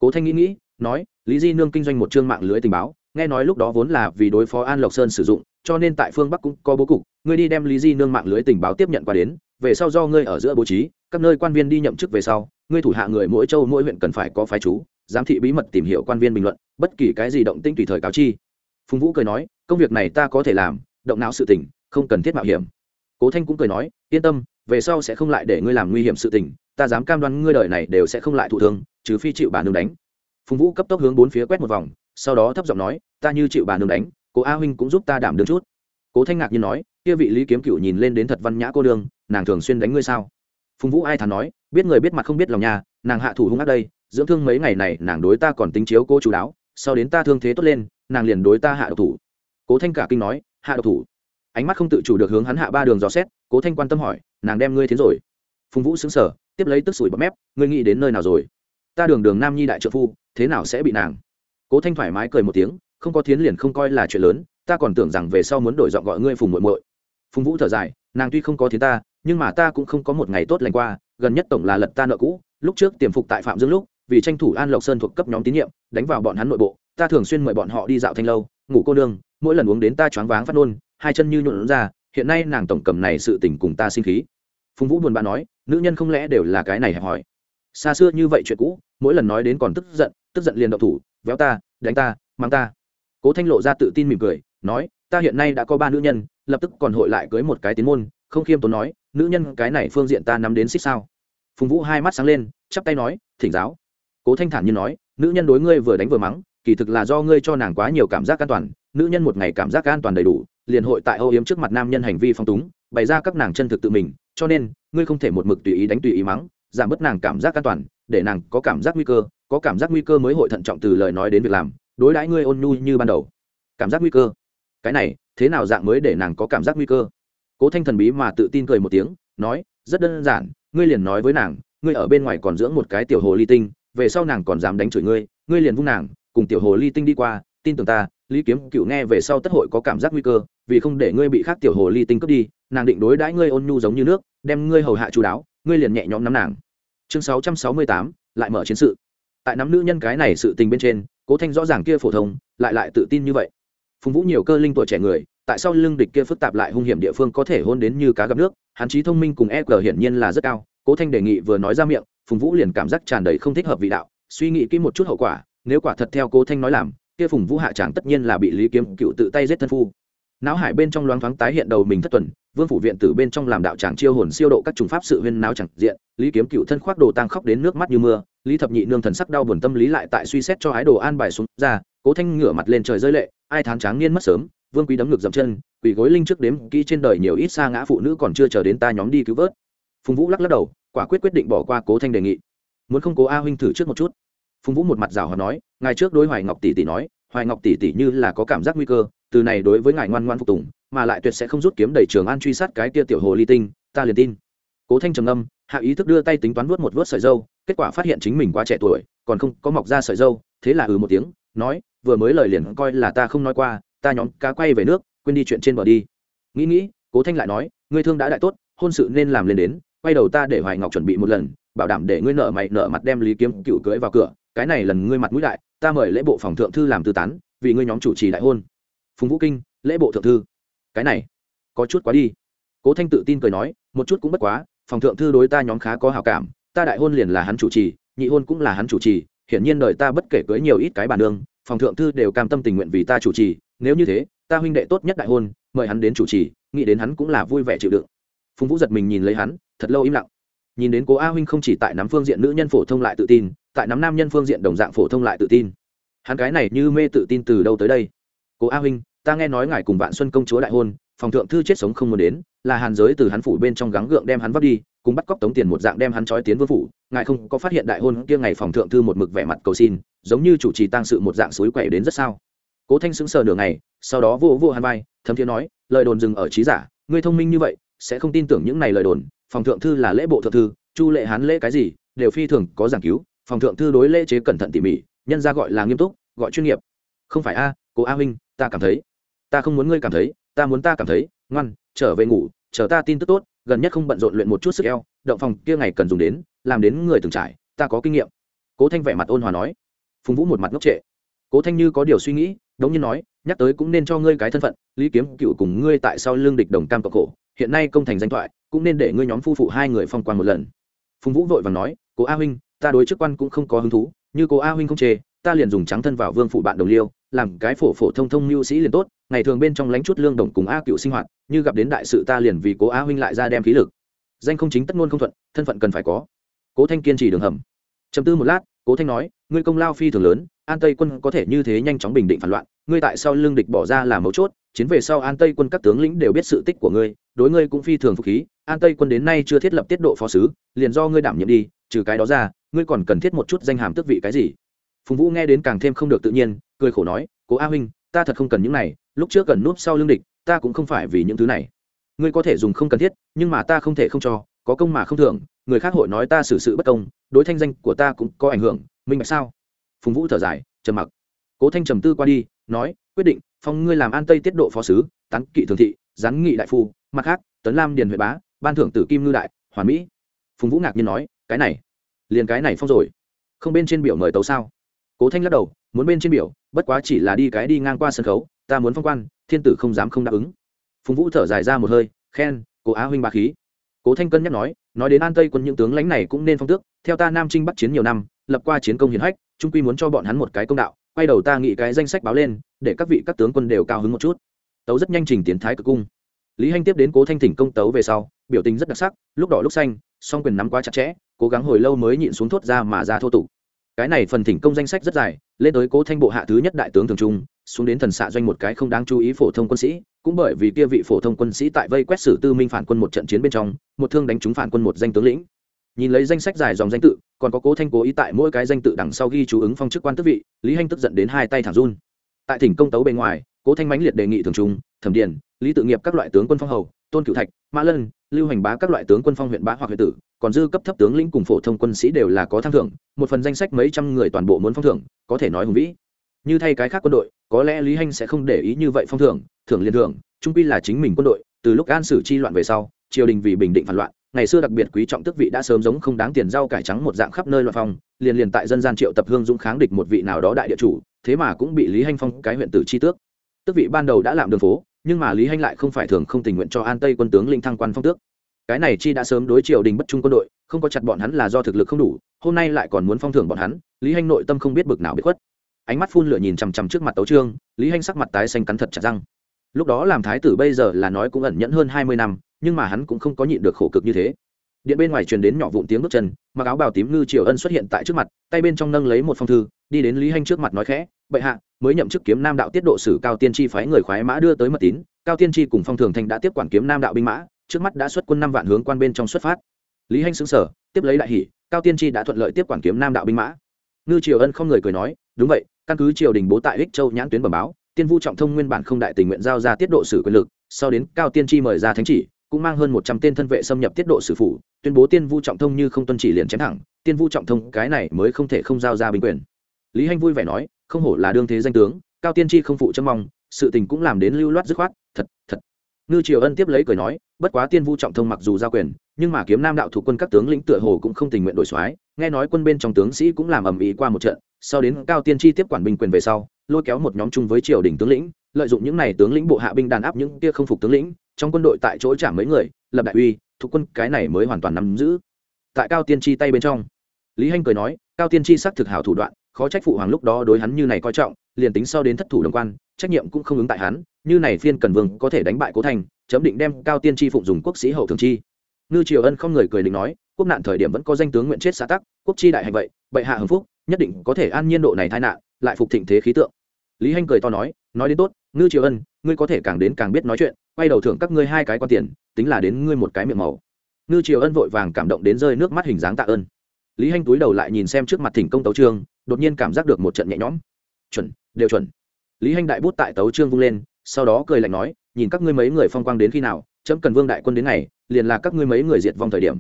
cố thanh nghĩ nghĩ, nói, lý di nương kinh doanh một chương mạng lưới tình báo, nghe nói lúc đó vốn là vì đối phó an lộc sơn sử dụng, cho nên tại phương bắc cũng có bố cục, ngươi đi đem lý di nương mạng lưới tình báo tiếp nhận qua đến, về sau do ngươi ở giữa bố trí, các nơi quan viên đi nhậm chức về sau, ngươi thủ hạ người mỗi châu mỗi huyện cần phải có phái chú, giám thị bí mật tìm hiểu quan viên bình luận, bất kỳ cái gì động tinh tùy thời cáo chi. Phùng vũ cười nói, công việc này ta có thể làm, động não sự tình, không cần thiết mạo hiểm. Cố thanh cũng cười nói, yên tâm, về sau sẽ không lại để ngươi làm nguy hiểm sự tình ta dám cam đoan ngươi đời này đều sẽ không lại thụ thương, trừ phi chịu bà nương đánh. Phùng vũ cấp tốc hướng bốn phía quét một vòng, sau đó thấp giọng nói, ta như chịu bà nương đánh cố a huynh cũng giúp ta đảm đương chút. Cố thanh ngạc như nói, kia vị lý kiếm cựu nhìn lên đến thật văn nhã cô đương nàng thường xuyên đánh ngươi sao? Phùng vũ ai thản nói, biết người biết mặt không biết lòng nhà, nàng hạ thủ hung ác đây, dưỡng thương mấy ngày này nàng đối ta còn tính chiếu cô chú đáo, sau đến ta thương thế tốt lên, nàng liền đối ta hạ độc thủ. Cố thanh cả kinh nói, hạ độc thủ. Ánh mắt không tự chủ được hướng hắn hạ ba đường dò xét, cố thanh quan tâm hỏi, nàng đem ngươi thế rồi? Phùng vũ xứng sở, tiếp lấy tức sủi bắp mép, ngươi nghĩ đến nơi nào rồi? Ta đường đường nam nhi đại trợ phu, thế nào sẽ bị nàng? Cố thanh thoải mái cười một tiếng, không có thiến liền không coi là chuyện lớn, ta còn tưởng rằng về sau muốn đổi giọng gọi ngươi phùng muội muội. Phùng vũ thở dài, nàng tuy không có thiến ta, nhưng mà ta cũng không có một ngày tốt lành qua, gần nhất tổng là lật ta nợ cũ, lúc trước tiềm phục tại phạm dương lúc, vì tranh thủ an lộc sơn thuộc cấp nhóm tín nhiệm, đánh vào bọn hắn nội bộ, ta thường xuyên mời bọn họ đi dạo thanh lâu, ngủ cô nương, mỗi lần uống đến ta choáng váng phát nôn hai chân như nhuộn ra, hiện nay nàng tổng cầm này sự tình cùng ta sinh khí. Phùng vũ buồn bã nói nữ nhân không lẽ đều là cái này hẹp hỏi xa xưa như vậy chuyện cũ, mỗi lần nói đến còn tức giận tức giận liền động thủ, véo ta, đánh ta, mang ta. Cố thanh lộ ra tự tin mỉm cười, nói, ta hiện nay đã có ba nữ nhân, lập tức còn hội lại cưới một cái tiến môn. Không khiêm tốn nói, nữ nhân cái này phương diện ta nắm đến xích sao? Phùng vũ hai mắt sáng lên, chắp tay nói, thỉnh giáo. Cố thanh thản như nói, nữ nhân đối ngươi vừa đánh vừa mắng, kỳ thực là do ngươi cho nàng quá nhiều cảm giác an toàn, nữ nhân một ngày cảm giác an toàn đầy đủ, liền hội tại âu yếm trước mặt nam nhân hành vi phong túng bày ra các nàng chân thực tự mình, cho nên, ngươi không thể một mực tùy ý đánh tùy ý mắng, giảm bớt nàng cảm giác an toàn, để nàng có cảm giác nguy cơ, có cảm giác nguy cơ mới hội thận trọng từ lời nói đến việc làm, đối đãi ngươi ôn nhu như ban đầu. Cảm giác nguy cơ? Cái này, thế nào dạng mới để nàng có cảm giác nguy cơ? Cố thanh thần bí mà tự tin cười một tiếng, nói, rất đơn giản, ngươi liền nói với nàng, ngươi ở bên ngoài còn dưỡng một cái tiểu hồ ly tinh, về sau nàng còn dám đánh chửi ngươi ngươi liền vung nàng, cùng tiểu hồ ly tinh đi qua, tin tưởng ta, lý kiếm cựu nghe về sau tất hội có cảm giác nguy cơ, vì không để ngươi bị khác tiểu hồ ly tinh cướp đi nàng định đối đãi ngươi ôn nhu giống như nước, đem ngươi hầu hạ chú đáo, ngươi liền nhẹ nhõm nắm nàng. Chương sáu trăm sáu mươi tám, lại mở chiến sự. Tại nắm nữ nhân cái này sự tình bên trên, cố thanh rõ ràng kia phổ thông, lại lại tự tin như vậy. Phùng vũ nhiều cơ linh tuổi trẻ người, tại sao lưng địch kia phức tạp lại hung hiểm địa phương có thể hôn đến như cá gặp nước, hắn trí thông minh cùng e g hiển nhiên là rất cao. Cố thanh đề nghị vừa nói ra miệng, phùng vũ liền cảm giác tràn đầy không thích hợp vị đạo, suy nghĩ kỹ một chút hậu quả, nếu quả thật theo cố thanh nói làm, kia phùng vũ hạ tràng tất nhiên là bị lý kiếm cựu tự tay giết thân phu. Não hải bên trong loáng thoáng tái hiện đầu mình thất tuần vương phủ viện tử bên trong làm đạo tràng chiêu hồn siêu độ các trùng pháp sự huyên náo chẳng diện, lý kiếm cựu thân khoác đồ tang khóc đến nước mắt như mưa, lý thập nhị nương thần sắc đau buồn tâm lý lại tại suy xét cho ái đồ an bài xuống ra, cố thanh ngửa mặt lên trời rơi lệ, ai thán tráng niên mất sớm, vương quý đấm ngực dậm chân, quỳ gối linh trước đếm, kỹ trên đời nhiều ít xa ngã phụ nữ còn chưa chờ đến ta nhóm đi cứu vớt. Phùng vũ lắc lắc đầu, quả quyết quyết định bỏ qua cố thanh đề nghị. Muốn không cố a huynh thử trước một chút. Phùng vũ một mặt rào hòa nói, ngài trước đối hoài ngọc tỷ tỷ nói, hoài ngọc tỷ tỷ như là có cảm giác nguy cơ, từ này đối với ngài ngoan ngoan phục tùng mà lại tuyệt sẽ không rút kiếm đẩy trường an truy sát cái tia tiểu hồ ly tinh, ta liền tin. Cố thanh trầm âm hạ ý thức đưa tay tính toán vuốt một vuốt sợi dâu, kết quả phát hiện chính mình quá trẻ tuổi, còn không có mọc ra sợi dâu, thế là ừ một tiếng, nói, vừa mới lời liền coi là ta không nói qua, ta nhóm cá quay về nước, quên đi chuyện trên bờ đi. Nghĩ nghĩ, cố thanh lại nói, ngươi thương đã đại tốt, hôn sự nên làm lên đến, quay đầu ta để hoài ngọc chuẩn bị một lần, bảo đảm để ngươi nợ mày, nợ mặt đem lý kiếm cựu cưới vào cửa, cái này lần ngươi mặt mũi đại, ta mời lễ bộ phòng thượng thư làm tư tán, vì ngươi nhóm chủ trì đại hôn. Phùng vũ kinh, lễ bộ thượng thư cái này, có chút quá đi. Cố thanh tự tin cười nói, một chút cũng bất quá, phòng thượng thư đối ta nhóm khá có hào cảm, ta đại hôn liền là hắn chủ trì, nhị hôn cũng là hắn chủ trì, hiển nhiên đời ta bất kể cưới nhiều ít cái bàn đường phòng thượng thư đều cam tâm tình nguyện vì ta chủ trì, nếu như thế, ta huynh đệ tốt nhất đại hôn, mời hắn đến chủ trì, nghĩ đến hắn cũng là vui vẻ chịu đựng. Phùng vũ giật mình nhìn lấy hắn, thật lâu im lặng. Nhìn đến cố a huynh không chỉ tại nắm phương diện nữ nhân phổ thông lại tự tin, tại nắm nam nhân phương diện đồng dạng phổ thông lại tự tin. Hắn cái này như mê tự tin từ đâu tới đây? Cố a huynh ta nghe nói ngài cùng vạn xuân công chúa đại hôn, phòng thượng thư chết sống không muốn đến, là hàn giới từ hắn phủ bên trong gắng gượng đem hắn vấp đi, cùng bắt cóc tống tiền một dạng đem hắn trói tiến vương phủ, ngài không có phát hiện đại hôn kia ngày phòng thượng thư một mực vẻ mặt cầu xin, giống như chủ trì tăng sự một dạng suối quậy đến rất sao. Cố thanh sững sờ nửa ngày, sau đó vô vô hàn vai, thấm thiên nói, lời đồn dừng ở trí giả, ngươi thông minh như vậy, sẽ không tin tưởng những này lời đồn, phòng thượng thư là lễ bộ thượng thư, chu lệ hán lễ cái gì, đều phi thường có giảng cứu, phòng thượng thư đối lễ chế cẩn thận tỉ mỉ, nhân ra gọi là nghiêm túc, gọi chuyên nghiệp. Không phải a, cố a huynh, ta cảm thấy ta không muốn ngươi cảm thấy, ta muốn ta cảm thấy, ngoan, trở về ngủ, chờ ta tin tức tốt, gần nhất không bận rộn luyện một chút sức eo, động phòng kia ngày cần dùng đến, làm đến người từng trải, ta có kinh nghiệm. Cố thanh vẻ mặt ôn hòa nói. Phùng vũ một mặt ngốc trệ. Cố thanh như có điều suy nghĩ, đống nhiên nói, nhắc tới cũng nên cho ngươi cái thân phận, lý kiếm cựu cùng ngươi tại sau lương địch đồng cam cộng khổ, hiện nay công thành danh thoại, cũng nên để ngươi nhóm phu phụ hai người phong quan một lần. Phùng vũ vội vàng nói, cố a huynh, ta đối chức quan cũng không có hứng thú, như cố a huynh không chê, ta liền dùng trắng thân vào vương phụ bạn đồng liêu làm cái phổ phổ thông thông mưu sĩ liền tốt, ngày thường bên trong lánh chút lương đồng cùng a cựu sinh hoạt, như gặp đến đại sự ta liền vì cố a huynh lại ra đem khí lực. Danh không chính tất ngôn không thuận, thân phận cần phải có. Cố thanh kiên trì đường hầm. Chấm tư một lát, cố thanh nói, ngươi công lao phi thường lớn, an tây quân có thể như thế nhanh chóng bình định phản loạn, ngươi tại sao lương địch bỏ ra là mấu chốt, chiến về sau an tây quân các tướng lĩnh đều biết sự tích của ngươi, đối ngươi cũng phi thường phục khí, an tây quân đến nay chưa thiết lập tiết độ phó sứ, liền do ngươi đảm nhiệm đi, trừ cái đó ra, ngươi còn cần thiết một chút danh hàm tước vị cái gì? Phùng vũ nghe đến càng thêm không được tự nhiên cười khổ nói, cố a huynh, ta thật không cần những này, lúc trước cần núp sau lương địch, ta cũng không phải vì những thứ này. Ngươi có thể dùng không cần thiết, nhưng mà ta không thể không cho, có công mà không thưởng, người khác hội nói ta xử sự bất công, đối thanh danh của ta cũng có ảnh hưởng, minh bạch sao? Phùng vũ thở dài, trầm mặc. Cố thanh trầm tư qua đi, nói, quyết định, phong ngươi làm an tây tiết độ phó sứ, tán kỵ thường thị, gián nghị đại phu, mặt khác, tấn lam điền huệ bá, ban thưởng tử kim ngư đại, hoàn mỹ. Phùng vũ ngạc nhiên nói, cái này, liền cái này phong rồi. Không bên trên biểu mời tấu sao? Cố thanh lắc đầu, muốn bên trên biểu, bất quá chỉ là đi cái đi ngang qua sân khấu, ta muốn phong quan, thiên tử không dám không đáp ứng. Phùng vũ thở dài ra một hơi, khen, cố á huynh ba khí. Cố thanh cân nhắc nói nói đến an tây quân những tướng lãnh này cũng nên phong tước, theo ta nam trinh bắt chiến nhiều năm, lập qua chiến công hiển hách trung quy muốn cho bọn hắn một cái công đạo, quay đầu ta nghĩ cái danh sách báo lên, để các vị các tướng quân đều cao hứng một chút. Tấu rất nhanh trình tiến thái cực cung. Lý hanh tiếp đến cố thanh thỉnh công tấu về sau, biểu tình rất đặc sắc, lúc đỏ lúc xanh, song quyền nắm quá chặt chẽ, cố gắng hồi lâu mới nhịn xuống thốt ra mà ra thô tục cái này phần thỉnh công danh sách rất dài, lên tới cố thanh bộ hạ thứ nhất đại tướng thường trung, xuống đến thần xạ doanh một cái không đáng chú ý phổ thông quân sĩ, cũng bởi vì kia vị phổ thông quân sĩ tại vây quét sử tư minh phản quân một trận chiến bên trong, một thương đánh trúng phản quân một danh tướng lĩnh. Nhìn lấy danh sách dài dòng danh tự, còn có cố thanh cố ý tại mỗi cái danh tự đằng sau ghi chú ứng phong chức quan tước vị, lý hanh tức giận đến hai tay thẳng run. Tại thỉnh công tấu bên ngoài, cố thanh mãnh liệt đề nghị thường trung, thẩm điền, lý tự nghiệp các loại tướng quân phong hầu tôn cửu thạch, mã lân, lưu hành bá các loại tướng quân phong huyện bá hoặc huyện tử, còn dư cấp thấp tướng lĩnh cùng phổ thông quân sĩ đều là có thăng thưởng, một phần danh sách mấy trăm người toàn bộ muốn phong thưởng, có thể nói hùng vĩ. Như thay cái khác quân đội, có lẽ lý hanh sẽ không để ý như vậy phong thưởng thưởng liên thưởng, trung pi là chính mình quân đội, từ lúc an sử chi loạn về sau, triều đình vì bình định phản loạn, ngày xưa đặc biệt quý trọng tước vị đã sớm giống không đáng tiền rau cải trắng một dạng khắp nơi loạn phong, liền liền tại dân gian triệu tập hương dũng kháng địch một vị nào đó đại địa chủ, thế mà cũng bị lý hanh phong cái huyện tử chi tước. Tước vị ban đầu đã làm đường phố nhưng mà lý hanh lại không phải thường không tình nguyện cho an tây quân tướng linh thăng quan phong tước. Cái này chi đã sớm đối triều đình bất trung quân đội, không có chặt bọn hắn là do thực lực không đủ, hôm nay lại còn muốn phong thưởng bọn hắn, lý hanh nội tâm không biết bực nào bị khuất. Ánh mắt phun lửa nhìn chằm chằm trước mặt tấu trương, lý hanh sắc mặt tái xanh cắn thật chặt răng. Lúc đó làm thái tử bây giờ là nói cũng ẩn nhẫn hơn hai mươi năm, nhưng mà hắn cũng không có nhịn được khổ cực như thế. Điện bên ngoài truyền đến nhỏ vụn tiếng bước chân, mặc áo bào tím ngư triều ân xuất hiện tại trước mặt, tay bên trong nâng lấy một phong thư, đi đến lý hanh trước mặt nói khẽ, bệ hạ mới nhậm chức kiếm nam đạo tiết độ sử cao tiên tri phái người khoái mã đưa tới mật tín, cao tiên tri cùng phong thường thanh đã tiếp quản kiếm nam đạo binh mã, trước mắt đã xuất quân năm vạn hướng quan bên trong xuất phát. Lý hanh xứng sở tiếp lấy đại hỷ cao tiên tri đã thuận lợi tiếp quản kiếm nam đạo binh mã. Ngư triều ân không người cười nói, đúng vậy, căn cứ triều đình bố tại ích châu nhãn tuyến bẩm báo, tiên vu trọng thông nguyên bản không đại tình nguyện giao ra tiết độ sử quyền lực, sau đến cao tiên tri mời ra thánh chỉ, cũng mang hơn một trăm tên thân vệ xâm nhập tiết độ sử phủ, tuyên bố tiên vu trọng thông như không tuân chỉ liền chém thẳng, tiên vu trọng thông cái này mới không thể không giao ra binh quyền. Lý hanh vui vẻ nói không hổ là đương thế danh tướng, cao tiên tri không phụ châm mong, sự tình cũng làm đến lưu loát dứt khoát, thật thật. Ngư triều ân tiếp lấy cười nói, bất quá tiên vu trọng thông mặc dù giao quyền, nhưng mà kiếm nam đạo thủ quân các tướng lĩnh tựa hồ cũng không tình nguyện đổi soái, nghe nói quân bên trong tướng sĩ cũng làm ầm ĩ qua một trận, sau đến cao tiên tri tiếp quản binh quyền về sau, lôi kéo một nhóm chung với triều đình tướng lĩnh, lợi dụng những này tướng lĩnh bộ hạ binh đàn áp những kia không phục tướng lĩnh, trong quân đội tại chỗ trả mấy người, lập đại uy, thuộc quân cái này mới hoàn toàn nắm giữ. Tại cao tiên tri tay bên trong, lý hanh cười nói, cao tiên tri xác thực hảo thủ đoạn khó trách phụ hoàng lúc đó đối hắn như này coi trọng, liền tính sau đến thất thủ đồng quan, trách nhiệm cũng không ứng tại hắn, như này phiên cần vương có thể đánh bại cố thành, chấm định đem cao tiên tri phụng dùng quốc sĩ hậu thường chi. Ngư triều ân không người cười định nói, quốc nạn thời điểm vẫn có danh tướng nguyện chết xã tắc, quốc chi đại hành vậy, bệ hạ hưng phúc, nhất định có thể an nhiên độ này tai nạn, lại phục thịnh thế khí tượng. Lý hanh cười to nói nói đến tốt, ngư triều ân, ngươi có thể càng đến càng biết nói chuyện, quay đầu thưởng các ngươi hai cái quan tiền, tính là đến ngươi một cái miệng màu. Ngư triều ân vội vàng cảm động đến rơi nước mắt hình dáng tạ ơn. Lý hanh túi đầu lại nhìn xem trước mặt thỉnh công tấu trương đột nhiên cảm giác được một trận nhẹ nhõm. Chuẩn, đều chuẩn. Lý hanh đại bút tại tấu trương vung lên, sau đó cười lạnh nói, nhìn các ngươi mấy người phong quang đến khi nào, chấm cần vương đại quân đến ngày, liền là các ngươi mấy người diệt vong thời điểm.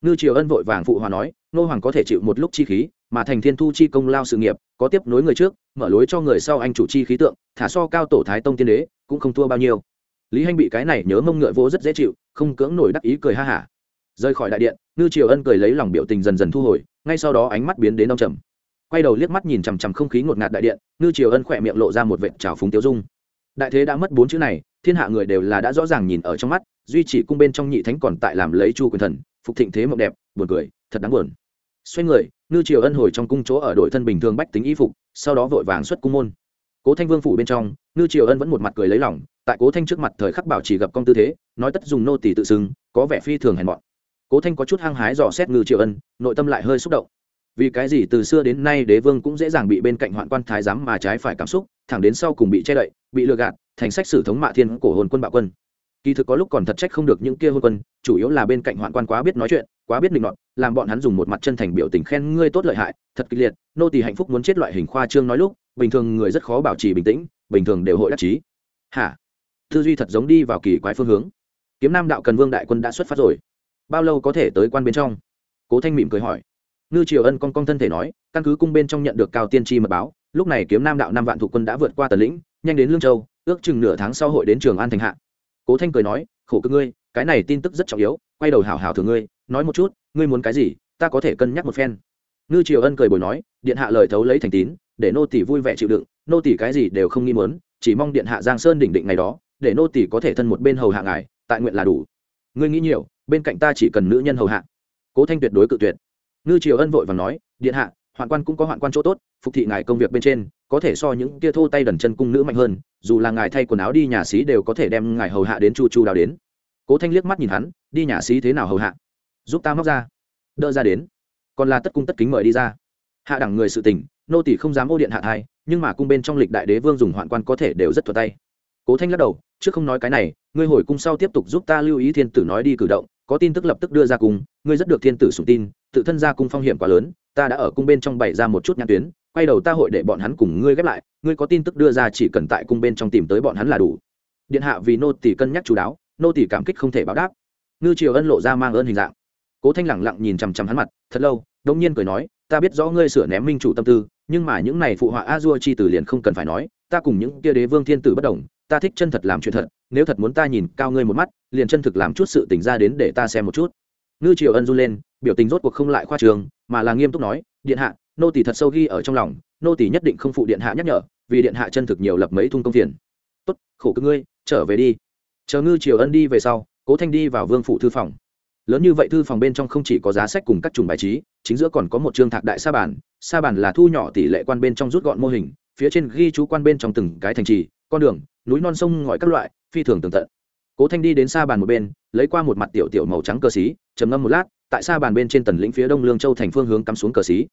Ngư triều ân vội vàng phụ hòa nói, nô hoàng có thể chịu một lúc chi khí, mà thành thiên thu chi công lao sự nghiệp, có tiếp nối người trước, mở lối cho người sau anh chủ chi khí tượng, thả so cao tổ thái tông tiên đế, cũng không thua bao nhiêu. Lý hanh bị cái này nhớ mông ngựa vỗ rất dễ chịu, không cưỡng nổi đắc ý cười ha hả. Rời khỏi đại điện, ngư triều ân cười lấy lòng biểu tình dần dần thu hồi, ngay sau đó ánh mắt biến đến đông trầm quay đầu liếc mắt nhìn chằm chằm không khí ngột ngạt đại điện, ngư triều ân khỏe miệng lộ ra một vệ trào phúng tiêu dung. Đại thế đã mất bốn chữ này, thiên hạ người đều là đã rõ ràng nhìn ở trong mắt, duy chỉ cung bên trong nhị thánh còn tại làm lấy chu quyền thần, phục thịnh thế mộng đẹp, buồn cười, thật đáng buồn. Xoay người, ngư triều ân hồi trong cung chỗ ở đội thân bình thường bách tính y phục, sau đó vội vàng xuất cung môn. Cố thanh vương phủ bên trong, ngư triều ân vẫn một mặt cười lấy lòng, tại cố thanh trước mặt thời khắc bảo chỉ gặp công tư thế, nói tất dùng nô tỷ tự xưng, có vẻ phi thường hèn mọn. Cố thanh có chút hăng hái dò xét ngư triều ân, nội tâm lại hơi xúc động vì cái gì từ xưa đến nay đế vương cũng dễ dàng bị bên cạnh hoạn quan thái giám mà trái phải cảm xúc, thẳng đến sau cùng bị che đậy, bị lừa gạt, thành sách sử thống mạ thiên cổ hồn quân bạo quân. Kỳ thực có lúc còn thật trách không được những kia hôn quân, chủ yếu là bên cạnh hoạn quan quá biết nói chuyện, quá biết định luận làm bọn hắn dùng một mặt chân thành biểu tình khen ngươi tốt lợi hại, thật kịch liệt, nô tỳ hạnh phúc muốn chết loại hình khoa trương nói lúc, bình thường người rất khó bảo trì bình tĩnh, bình thường đều hội đắc chí. Hả? Tư duy thật giống đi vào kỳ quái phương hướng. Kiếm nam đạo cần vương đại quân đã xuất phát rồi. Bao lâu có thể tới quan bên trong? Cố thanh mỉm cười hỏi ngư triều ân con con thân thể nói, căn cứ cung bên trong nhận được cao tiên tri mật báo, lúc này kiếm nam đạo năm vạn thủ quân đã vượt qua tần lĩnh, nhanh đến lương châu, ước chừng nửa tháng sau hội đến trường an thành hạ. Cố thanh cười nói, khổ cực ngươi, cái này tin tức rất trọng yếu, quay đầu hảo hảo thường ngươi, nói một chút, ngươi muốn cái gì, ta có thể cân nhắc một phen. Ngư triều ân cười bồi nói, điện hạ lời thấu lấy thành tín, để nô tỷ vui vẻ chịu đựng, nô tỷ cái gì đều không nghi mớn chỉ mong điện hạ giang sơn đỉnh định ngày đó, để nô tỷ có thể thân một bên hầu hạ ngài, tại nguyện là đủ. Ngươi nghĩ nhiều, bên cạnh ta chỉ cần nữ nhân hầu hạ. Cố thanh tuyệt đối cự tuyệt ngư triều ân vội và nói, điện hạ, hoạn quan cũng có hoạn quan chỗ tốt, phục thị ngài công việc bên trên, có thể so những kia thô tay đần chân cung nữ mạnh hơn, dù là ngài thay quần áo đi nhà xí đều có thể đem ngài hầu hạ đến chu chu đào đến. Cố thanh liếc mắt nhìn hắn, đi nhà xí thế nào hầu hạ? Giúp ta móc ra. Đỡ ra đến. Còn là tất cung tất kính mời đi ra. Hạ đẳng người sự tình, nô tỷ không dám ô điện hạ thai, nhưng mà cung bên trong lịch đại đế vương dùng hoạn quan có thể đều rất thuật tay. Cố thanh lắc đầu, trước không nói cái này, ngươi hồi cung sau tiếp tục giúp ta lưu ý thiên tử nói đi cử động có tin tức lập tức đưa ra cung, ngươi rất được thiên tử sủng tin, tự thân ra cung phong hiểm quá lớn, ta đã ở cung bên trong bày ra một chút nhãn tuyến, quay đầu ta hội để bọn hắn cùng ngươi ghép lại, ngươi có tin tức đưa ra chỉ cần tại cung bên trong tìm tới bọn hắn là đủ. Điện hạ vì nô tỷ cân nhắc chú đáo, nô tỷ cảm kích không thể báo đáp. Ngư triều ân lộ ra mang ơn hình dạng. Cố thanh lẳng lặng nhìn chằm chằm hắn mặt, thật lâu đông nhiên cười nói, ta biết rõ ngươi sửa ném minh chủ tâm tư, nhưng mà những này phụ họa a dua chi từ liền không cần phải nói, ta cùng những kia đế vương thiên tử bất đồng ta thích chân thật làm chuyện thật, nếu thật muốn ta nhìn cao ngươi một mắt, liền chân thực làm chút sự tình ra đến để ta xem một chút. Ngư triều ân run lên, biểu tình rốt cuộc không lại khoa trường, mà là nghiêm túc nói, điện hạ, nô tỷ thật sâu ghi ở trong lòng, nô tỷ nhất định không phụ điện hạ nhắc nhở, vì điện hạ chân thực nhiều lập mấy thung công tiền tốt, khổ cứ ngươi, trở về đi. Chờ ngư triều ân đi về sau, cố thanh đi vào vương phủ thư phòng. Lớn như vậy thư phòng bên trong không chỉ có giá sách cùng các chủng bài trí, chính giữa còn có một trương thạc đại sa bản. sa bản là thu nhỏ tỷ lệ quan bên trong rút gọn mô hình, phía trên ghi chú quan bên trong từng cái thành trì con đường, núi non sông ngòi các loại, phi thường tường tận. Cố thanh đi đến xa bàn một bên, lấy qua một mặt tiểu tiểu màu trắng cờ xí, trầm ngâm một lát, tại xa bàn bên trên tần lĩnh phía đông lương châu thành phương hướng cắm xuống cờ xí.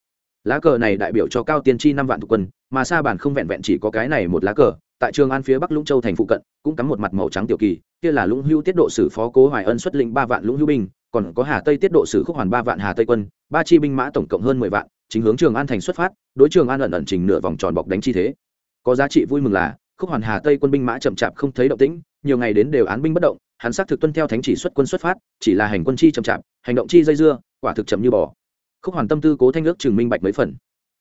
Lá cờ này đại biểu cho cao tiên tri năm vạn thuộc quân, mà xa bàn không vẹn vẹn chỉ có cái này một lá cờ, tại trường an phía bắc lũng châu thành phụ cận, cũng cắm một mặt màu trắng tiểu kỳ, kia là lũng hưu tiết độ sử phó cố hoài ân xuất lĩnh ba vạn lũng hưu binh, còn có hà tây tiết độ sử khúc hoàn ba vạn hà tây quân, ba chi binh mã tổng cộng hơn mười vạn, chính hướng trường an thành xuất phát, đối trường an ẩn ẩn trình nửa vòng tròn bọc đánh chi thế. Có giá trị vui mừng là khúc hoàn hà tây quân binh mã chậm chạp không thấy động tĩnh, nhiều ngày đến đều án binh bất động, hắn xác thực tuân theo thánh chỉ xuất quân xuất phát, chỉ là hành quân chi chậm chạp, hành động chi dây dưa, quả thực chậm như bỏ khúc hoàn tâm tư cố thanh ước trường minh bạch mấy phần.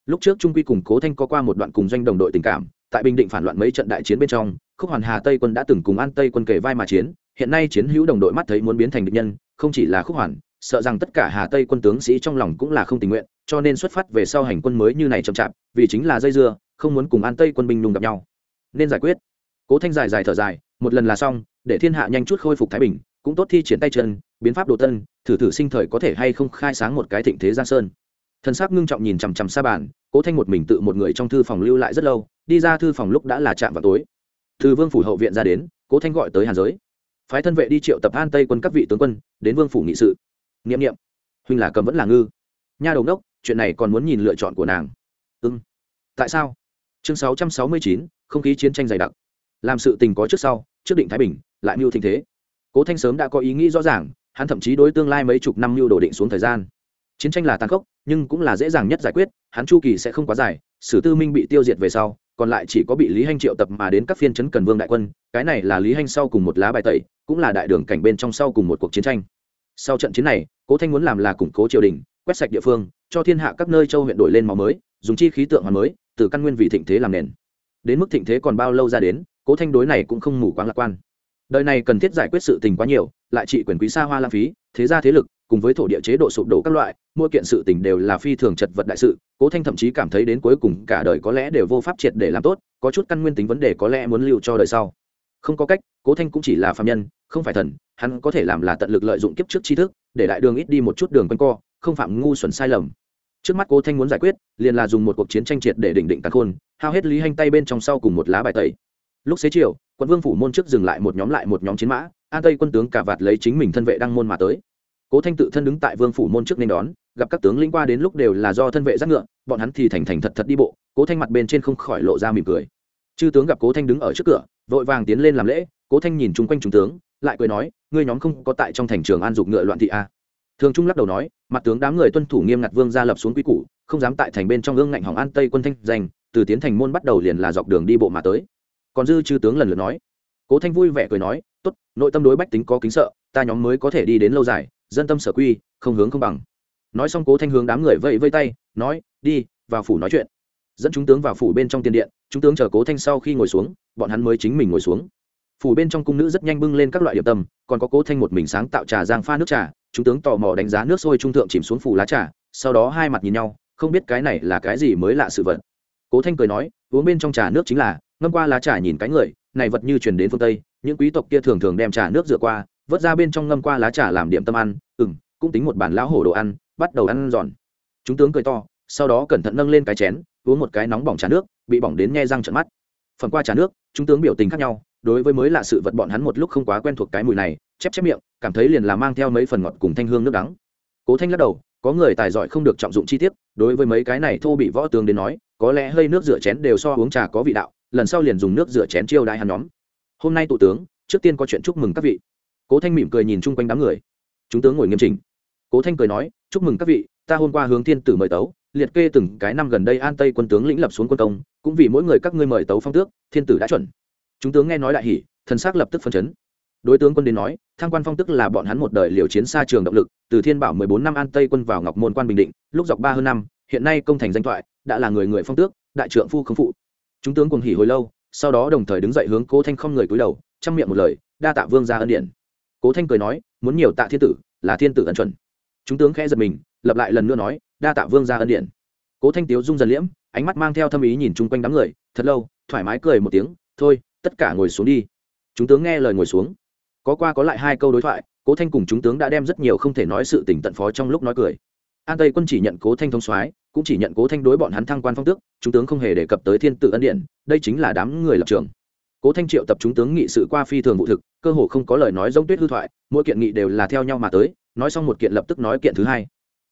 Lúc trước trung quy cùng cố thanh có qua một đoạn cùng doanh đồng đội tình cảm, tại bình định phản loạn mấy trận đại chiến bên trong, khúc hoàn hà tây quân đã từng cùng an tây quân kể vai mà chiến, hiện nay chiến hữu đồng đội mắt thấy muốn biến thành địch nhân, không chỉ là khúc hoàn, sợ rằng tất cả hà tây quân tướng sĩ trong lòng cũng là không tình nguyện, cho nên xuất phát về sau hành quân mới như này chậm chạp, vì chính là dây dưa, không muốn cùng an tây quân binh nung gặp nhau nên giải quyết. Cố thanh dài dài thở dài, một lần là xong, để thiên hạ nhanh chút khôi phục thái bình, cũng tốt thi triển tay chân, biến pháp đồ tân, thử thử sinh thời có thể hay không khai sáng một cái thịnh thế giang sơn. Thân xác ngưng trọng nhìn chằm chằm xa bàn, cố thanh một mình tự một người trong thư phòng lưu lại rất lâu, đi ra thư phòng lúc đã là chạm vào tối. Từ vương phủ hậu viện ra đến, cố thanh gọi tới hàn giới. Phái thân vệ đi triệu tập an tây quân các vị tướng quân, đến vương phủ nghị sự. N i ệ m n i ệ m huynh là cầm vẫn là ngư. Nha đầu đốc, chuyện này còn muốn nhìn lựa chọn của nàng. Ưng tại sao? Chương sáu trăm sáu mươi chín không khí chiến tranh dày đặc. Làm sự tình có trước sau, trước định thái bình, lại mưu tình thế. Cố thanh sớm đã có ý nghĩ rõ ràng, hắn thậm chí đối tương lai mấy chục năm mưu đồ định xuống thời gian. Chiến tranh là tàn khốc, nhưng cũng là dễ dàng nhất giải quyết, hắn chu kỳ sẽ không quá dài, sử tư minh bị tiêu diệt về sau, còn lại chỉ có bị lý hanh triệu tập mà đến các phiên chấn cần vương đại quân, cái này là lý hanh sau cùng một lá bài tẩy, cũng là đại đường cảnh bên trong sau cùng một cuộc chiến tranh. Sau trận chiến này, cố thanh muốn làm là củng cố triều đình, quét sạch địa phương, cho thiên hạ các nơi châu huyện đổi lên máu mới, dùng chi khí tượng hoàn mới, từ căn nguyên vị thịnh thế làm nền đến mức thịnh thế còn bao lâu ra đến, cố thanh đối này cũng không mù quáng lạc quan. Đời này cần thiết giải quyết sự tình quá nhiều, lại trị quyền quý xa hoa lãng phí, thế gia thế lực, cùng với thổ địa chế độ sụp đổ các loại, mỗi kiện sự tình đều là phi thường chật vật đại sự, cố thanh thậm chí cảm thấy đến cuối cùng cả đời có lẽ đều vô pháp triệt để làm tốt, có chút căn nguyên tính vấn đề có lẽ muốn lưu cho đời sau. Không có cách, cố thanh cũng chỉ là phạm nhân, không phải thần, hắn có thể làm là tận lực lợi dụng kiếp trước tri thức, để đại đường ít đi một chút đường quanh co, không phạm ngu xuẩn sai lầm trước mắt cố thanh muốn giải quyết, liền là dùng một cuộc chiến tranh triệt để đỉnh định tàn khôn, hao hết lý hành tay bên trong sau cùng một lá bài tẩy. Lúc xế chiều, quận vương phủ môn trước dừng lại một nhóm lại một nhóm chiến mã, an tây quân tướng cả vạt lấy chính mình thân vệ đăng môn mà tới. Cố thanh tự thân đứng tại vương phủ môn trước nên đón, gặp các tướng linh qua đến lúc đều là do thân vệ giác ngựa, bọn hắn thì thành thành thật thật đi bộ, cố thanh mặt bên trên không khỏi lộ ra mỉm cười. Chư tướng gặp cố thanh đứng ở trước cửa, vội vàng tiến lên làm lễ, cố thanh nhìn chung quanh trung tướng, lại cười nói, ngươi nhóm không có tại trong thành trường an dục ngựa loạn thị a thường trung lắc đầu nói, mặt tướng đám người tuân thủ nghiêm ngặt vương gia lập xuống quy củ, không dám tại thành bên trong gương ngạnh hỏng an tây quân thanh danh, từ tiến thành môn bắt đầu liền là dọc đường đi bộ mà tới. Còn dư chư tướng lần lượt nói. Cố thanh vui vẻ cười nói, tốt, nội tâm đối bách tính có kính sợ, ta nhóm mới có thể đi đến lâu dài, dân tâm sở quy, không hướng không bằng. Nói xong cố thanh hướng đám người vẫy vây tay, nói, đi, vào phủ nói chuyện. Dẫn chúng tướng vào phủ bên trong tiền điện, chúng tướng chờ cố thanh sau khi ngồi xuống, bọn hắn mới chính mình ngồi xuống. Phủ bên trong cung nữ rất nhanh bưng lên các loại điểm tâm, còn có cố thanh một mình sáng tạo trà giang pha nước trà chúng tướng tò mò đánh giá nước sôi trung thượng chìm xuống phủ lá trà, sau đó hai mặt nhìn nhau, không biết cái này là cái gì mới lạ sự vật. Cố thanh cười nói, uống bên trong trà nước chính là, ngâm qua lá trà nhìn cái người, này vật như truyền đến phương tây, những quý tộc kia thường thường đem trà nước rửa qua, vớt ra bên trong ngâm qua lá trà làm điểm tâm ăn ừ m cũng tính một bản lão hổ đồ ăn, bắt đầu ăn giòn. Chúng tướng cười to, sau đó cẩn thận nâng lên cái chén, uống một cái nóng bỏng trà nước, bị bỏng đến nghe răng trận mắt. Phần qua trà nước, chúng tướng biểu tình khác nhau, đối với mới lạ sự vật bọn hắn một lúc không quá quen thuộc cái mùi này, chép chép miệng cảm thấy liền là mang theo mấy phần ngọt cùng thanh hương nước đắng. Cố thanh lắc đầu, có người tài giỏi không được trọng dụng chi tiết, đối với mấy cái này thô bị võ tướng đến nói, có lẽ hơi nước rửa chén đều so uống trà có vị đạo, lần sau liền dùng nước rửa chén chiêu đại hắn nhóm. Hôm nay tụ tướng, trước tiên có chuyện chúc mừng các vị. Cố thanh mỉm cười nhìn chung quanh đám người. Chúng tướng ngồi nghiêm chỉnh. Cố thanh cười nói, chúc mừng các vị, ta hôm qua hướng thiên tử mời tấu, liệt kê từng cái năm gần đây an tây quân tướng lĩnh lập xuống quân công, cũng vì mỗi người các ngươi mời tấu phong tước, thiên tử đã chuẩn. Chúng tướng nghe nói đại hỉ, thần sắc lập tức phân chấn đối tướng quân đến nói, thăng quan phong tức là bọn hắn một đời liều chiến xa trường động lực, từ thiên bảo mười bốn năm an tây quân vào ngọc môn quan bình định, lúc dọc ba hơn năm, hiện nay công thành danh thoại, đã là người người phong tước, đại trượng phu không phụ. Chúng tướng cùng hỉ hồi lâu, sau đó đồng thời đứng dậy hướng cố thanh không người cúi đầu, chăm miệng một lời, đa tạ vương ra ân điện cố thanh cười nói, muốn nhiều tạ thiên tử, là thiên tử ân chuẩn. Chúng tướng khẽ giật mình lập lại lần nữa nói, đa tạ vương ra ân điện cố thanh tiếu dung dần liễm, ánh mắt mang theo thâm ý nhìn chung quanh đám người, thật lâu, thoải mái cười một tiếng, thôi, tất cả ngồi xuống đi. Chúng tướng nghe lời ngồi xuống có qua có lại hai câu đối thoại, cố thanh cùng chúng tướng đã đem rất nhiều không thể nói sự tình tận phó trong lúc nói cười. An tây quân chỉ nhận cố thanh thông soái, cũng chỉ nhận cố thanh đối bọn hắn thăng quan phong tước, chúng tướng không hề đề cập tới thiên tự ân điện, đây chính là đám người lập trường. Cố thanh triệu tập chúng tướng nghị sự qua phi thường vụ thực, cơ hồ không có lời nói giống tuyết hư thoại, mỗi kiện nghị đều là theo nhau mà tới, nói xong một kiện lập tức nói kiện thứ hai.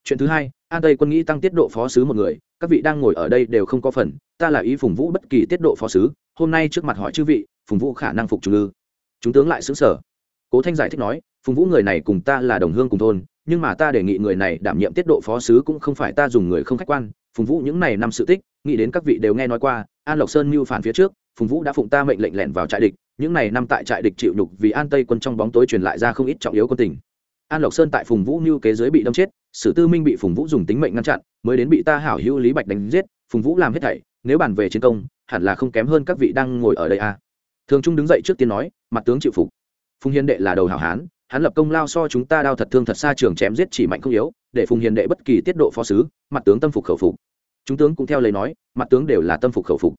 Chuyện thứ hai, an tây quân nghĩ tăng tiết độ phó sứ một người, các vị đang ngồi ở đây đều không có phần, ta là ý phùng vũ bất kỳ tiết độ phó sứ, hôm nay trước mặt hỏi chư vị, phùng vũ khả năng phục trung ư chúng tướng lại xứng sở cố thanh giải thích nói, phùng vũ người này cùng ta là đồng hương cùng thôn, nhưng mà ta đề nghị người này đảm nhiệm tiết độ phó sứ cũng không phải ta dùng người không khách quan. Phùng vũ những này năm sự tích, nghĩ đến các vị đều nghe nói qua, an lộc sơn mưu phản phía trước, phùng vũ đã phụng ta mệnh lệnh lẻn vào trại địch, những này năm tại trại địch chịu nhục vì an tây quân trong bóng tối truyền lại ra không ít trọng yếu quân tình. An lộc sơn tại phùng vũ mưu kế giới bị đâm chết, sử tư minh bị phùng vũ dùng tính mệnh ngăn chặn, mới đến bị ta hảo hữu lý bạch đánh giết, phùng vũ làm hết thảy, nếu bàn về chiến công, hẳn là không kém hơn các vị đang ngồi ở đây a à. thường trung đứng dậy trước tiên nói, mặt tướng chịu phục phùng hiền đệ là đầu hảo hán, hắn lập công lao so chúng ta đao thật thương thật xa trường chém giết chỉ mạnh không yếu, để phùng hiền đệ bất kỳ tiết độ phó sứ, mặt tướng tâm phục khẩu phục. Chúng tướng cũng theo lời nói, mặt tướng đều là tâm phục khẩu phục.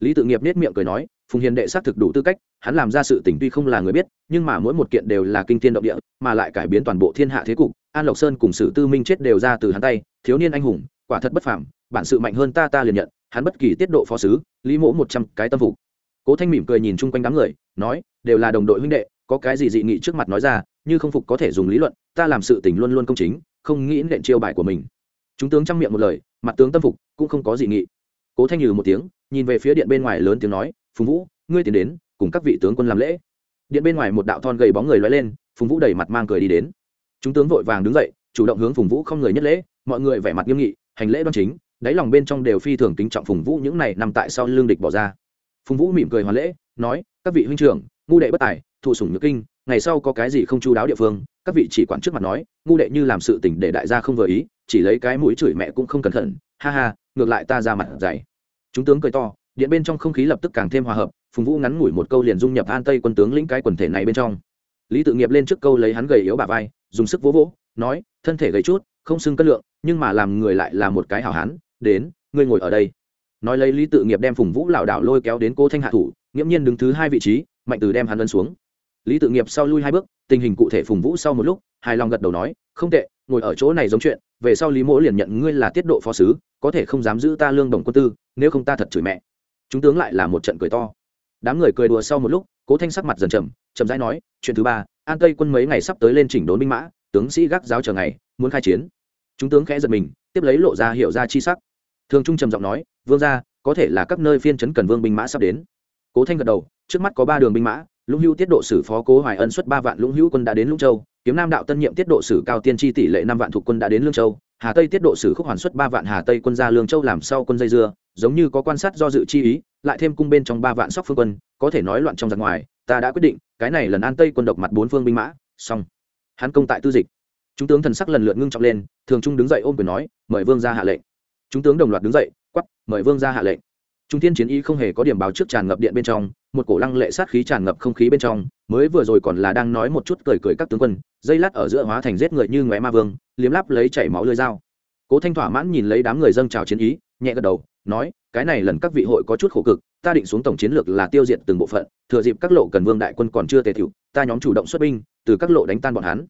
Lý tự nghiệp nết miệng cười nói, phùng hiền đệ xác thực đủ tư cách, hắn làm ra sự tình tuy không là người biết, nhưng mà mỗi một kiện đều là kinh thiên động địa, mà lại cải biến toàn bộ thiên hạ thế cục. An lộc sơn cùng sử tư minh chết đều ra từ hắn tay, thiếu niên anh hùng, quả thật bất phàm, bản sự mạnh hơn ta ta liền nhận, hắn bất kỳ tiết độ phó sứ, lý mỗ một trăm cái tâm phục. Cố thanh mỉm cười nhìn chung quanh đám người, nói, đều là đồng đội huynh đệ có cái gì dị nghị trước mặt nói ra, như không phục có thể dùng lý luận, ta làm sự tình luôn luôn công chính, không nghĩ nện chiêu bài của mình. Chúng tướng chăm miệng một lời, mặt tướng tâm phục, cũng không có dị nghị. Cố thanh nhừ một tiếng, nhìn về phía điện bên ngoài lớn tiếng nói, phùng vũ, ngươi tiến đến, cùng các vị tướng quân làm lễ. Điện bên ngoài một đạo thon gầy bóng người loay lên, phùng vũ đẩy mặt mang cười đi đến. Chúng tướng vội vàng đứng dậy, chủ động hướng phùng vũ không người nhất lễ, mọi người vẻ mặt nghiêm nghị, hành lễ đoan chính, đáy lòng bên trong đều phi thường kính trọng phùng vũ những này nằm tại sau lương địch bỏ ra. Phùng vũ mỉm cười hoàn lễ, nói, các vị huynh trưởng, ngu đệ bất tài thụ sủng nhược kinh, ngày sau có cái gì không chu đáo địa phương, các vị chỉ quản trước mặt nói, ngu đệ như làm sự tình để đại gia không vừa ý, chỉ lấy cái mũi chửi mẹ cũng không cẩn thận, ha ha, ngược lại ta ra mặt dày. Chúng tướng cười to, điện bên trong không khí lập tức càng thêm hòa hợp, phùng vũ ngắn ngủi một câu liền dung nhập an tây quân tướng lĩnh cái quần thể này bên trong. Lý tự nghiệp lên trước câu lấy hắn gầy yếu bà vai, dùng sức vỗ vỗ, nói, thân thể gầy chút, không xưng cân lượng, nhưng mà làm người lại là một cái hảo hán, đến, ngươi ngồi ở đây. Nói lấy lý tự nghiệp đem phùng vũ lảo đảo lôi kéo đến cô thanh hạ thủ, nghiễm nhiên đứng thứ hai vị trí, mạnh từ đem hắn ân xuống lý tự nghiệp sau lui hai bước, tình hình cụ thể phùng vũ sau một lúc, hài lòng gật đầu nói, không tệ, ngồi ở chỗ này giống chuyện, về sau lý mỗ liền nhận ngươi là tiết độ phó sứ, có thể không dám giữ ta lương đồng quân tư, nếu không ta thật chửi mẹ. Chúng tướng lại là một trận cười to. Đám người cười đùa sau một lúc, cố thanh sắc mặt dần trầm, chậm rãi nói, chuyện thứ ba, an tây quân mấy ngày sắp tới lên chỉnh đốn binh mã, tướng sĩ gác giáo chờ ngày, muốn khai chiến. Chúng tướng khẽ giật mình, tiếp lấy lộ ra hiểu ra chi sắc. Thường trung trầm giọng nói, vương gia, có thể là các nơi phiên trấn cần vương binh mã sắp đến. Cố thanh gật đầu, trước mắt có ba đường binh mã lũng hữu tiết độ sử phó cố hoài ân xuất ba vạn lũng hữu quân đã đến lũng châu, kiếm nam đạo tân nhiệm tiết độ sử cao tiên tri tỷ lệ năm vạn thuộc quân đã đến lương châu, hà tây tiết độ sử khúc hoàn xuất ba vạn hà tây quân ra lương châu làm sau quân dây dưa, giống như có quan sát do dự chi ý, lại thêm cung bên trong ba vạn sóc phương quân, có thể nói loạn trong giặc ngoài, ta đã quyết định, cái này lần an tây quân độc mặt bốn phương binh mã, xong. Hắn công tại tư dịch. Chúng tướng thần sắc lần lượt ngưng trọng lên, thường trung đứng dậy ôm quyền nói, mời vương ra hạ lệnh. Chúng tướng đồng loạt đứng dậy quắp mời vương ra hạ lệnh. Trung thiên chiến ý không hề có điểm báo trước tràn ngập điện bên trong một cổ lăng lệ sát khí tràn ngập không khí bên trong, mới vừa rồi còn là đang nói một chút cười cười các tướng quân, dây lát ở giữa hóa thành giết người như ngoé ma vương, liếm láp lấy chảy máu lưỡi dao. Cố thanh thỏa mãn nhìn lấy đám người dâng trào chiến ý, nhẹ gật đầu, nói, cái này lần các vị hội có chút khổ cực, ta định xuống tổng chiến lược là tiêu diệt từng bộ phận, thừa dịp các lộ cần vương đại quân còn chưa tề thiệu ta nhóm chủ động xuất binh, từ các lộ đánh tan bọn hắn.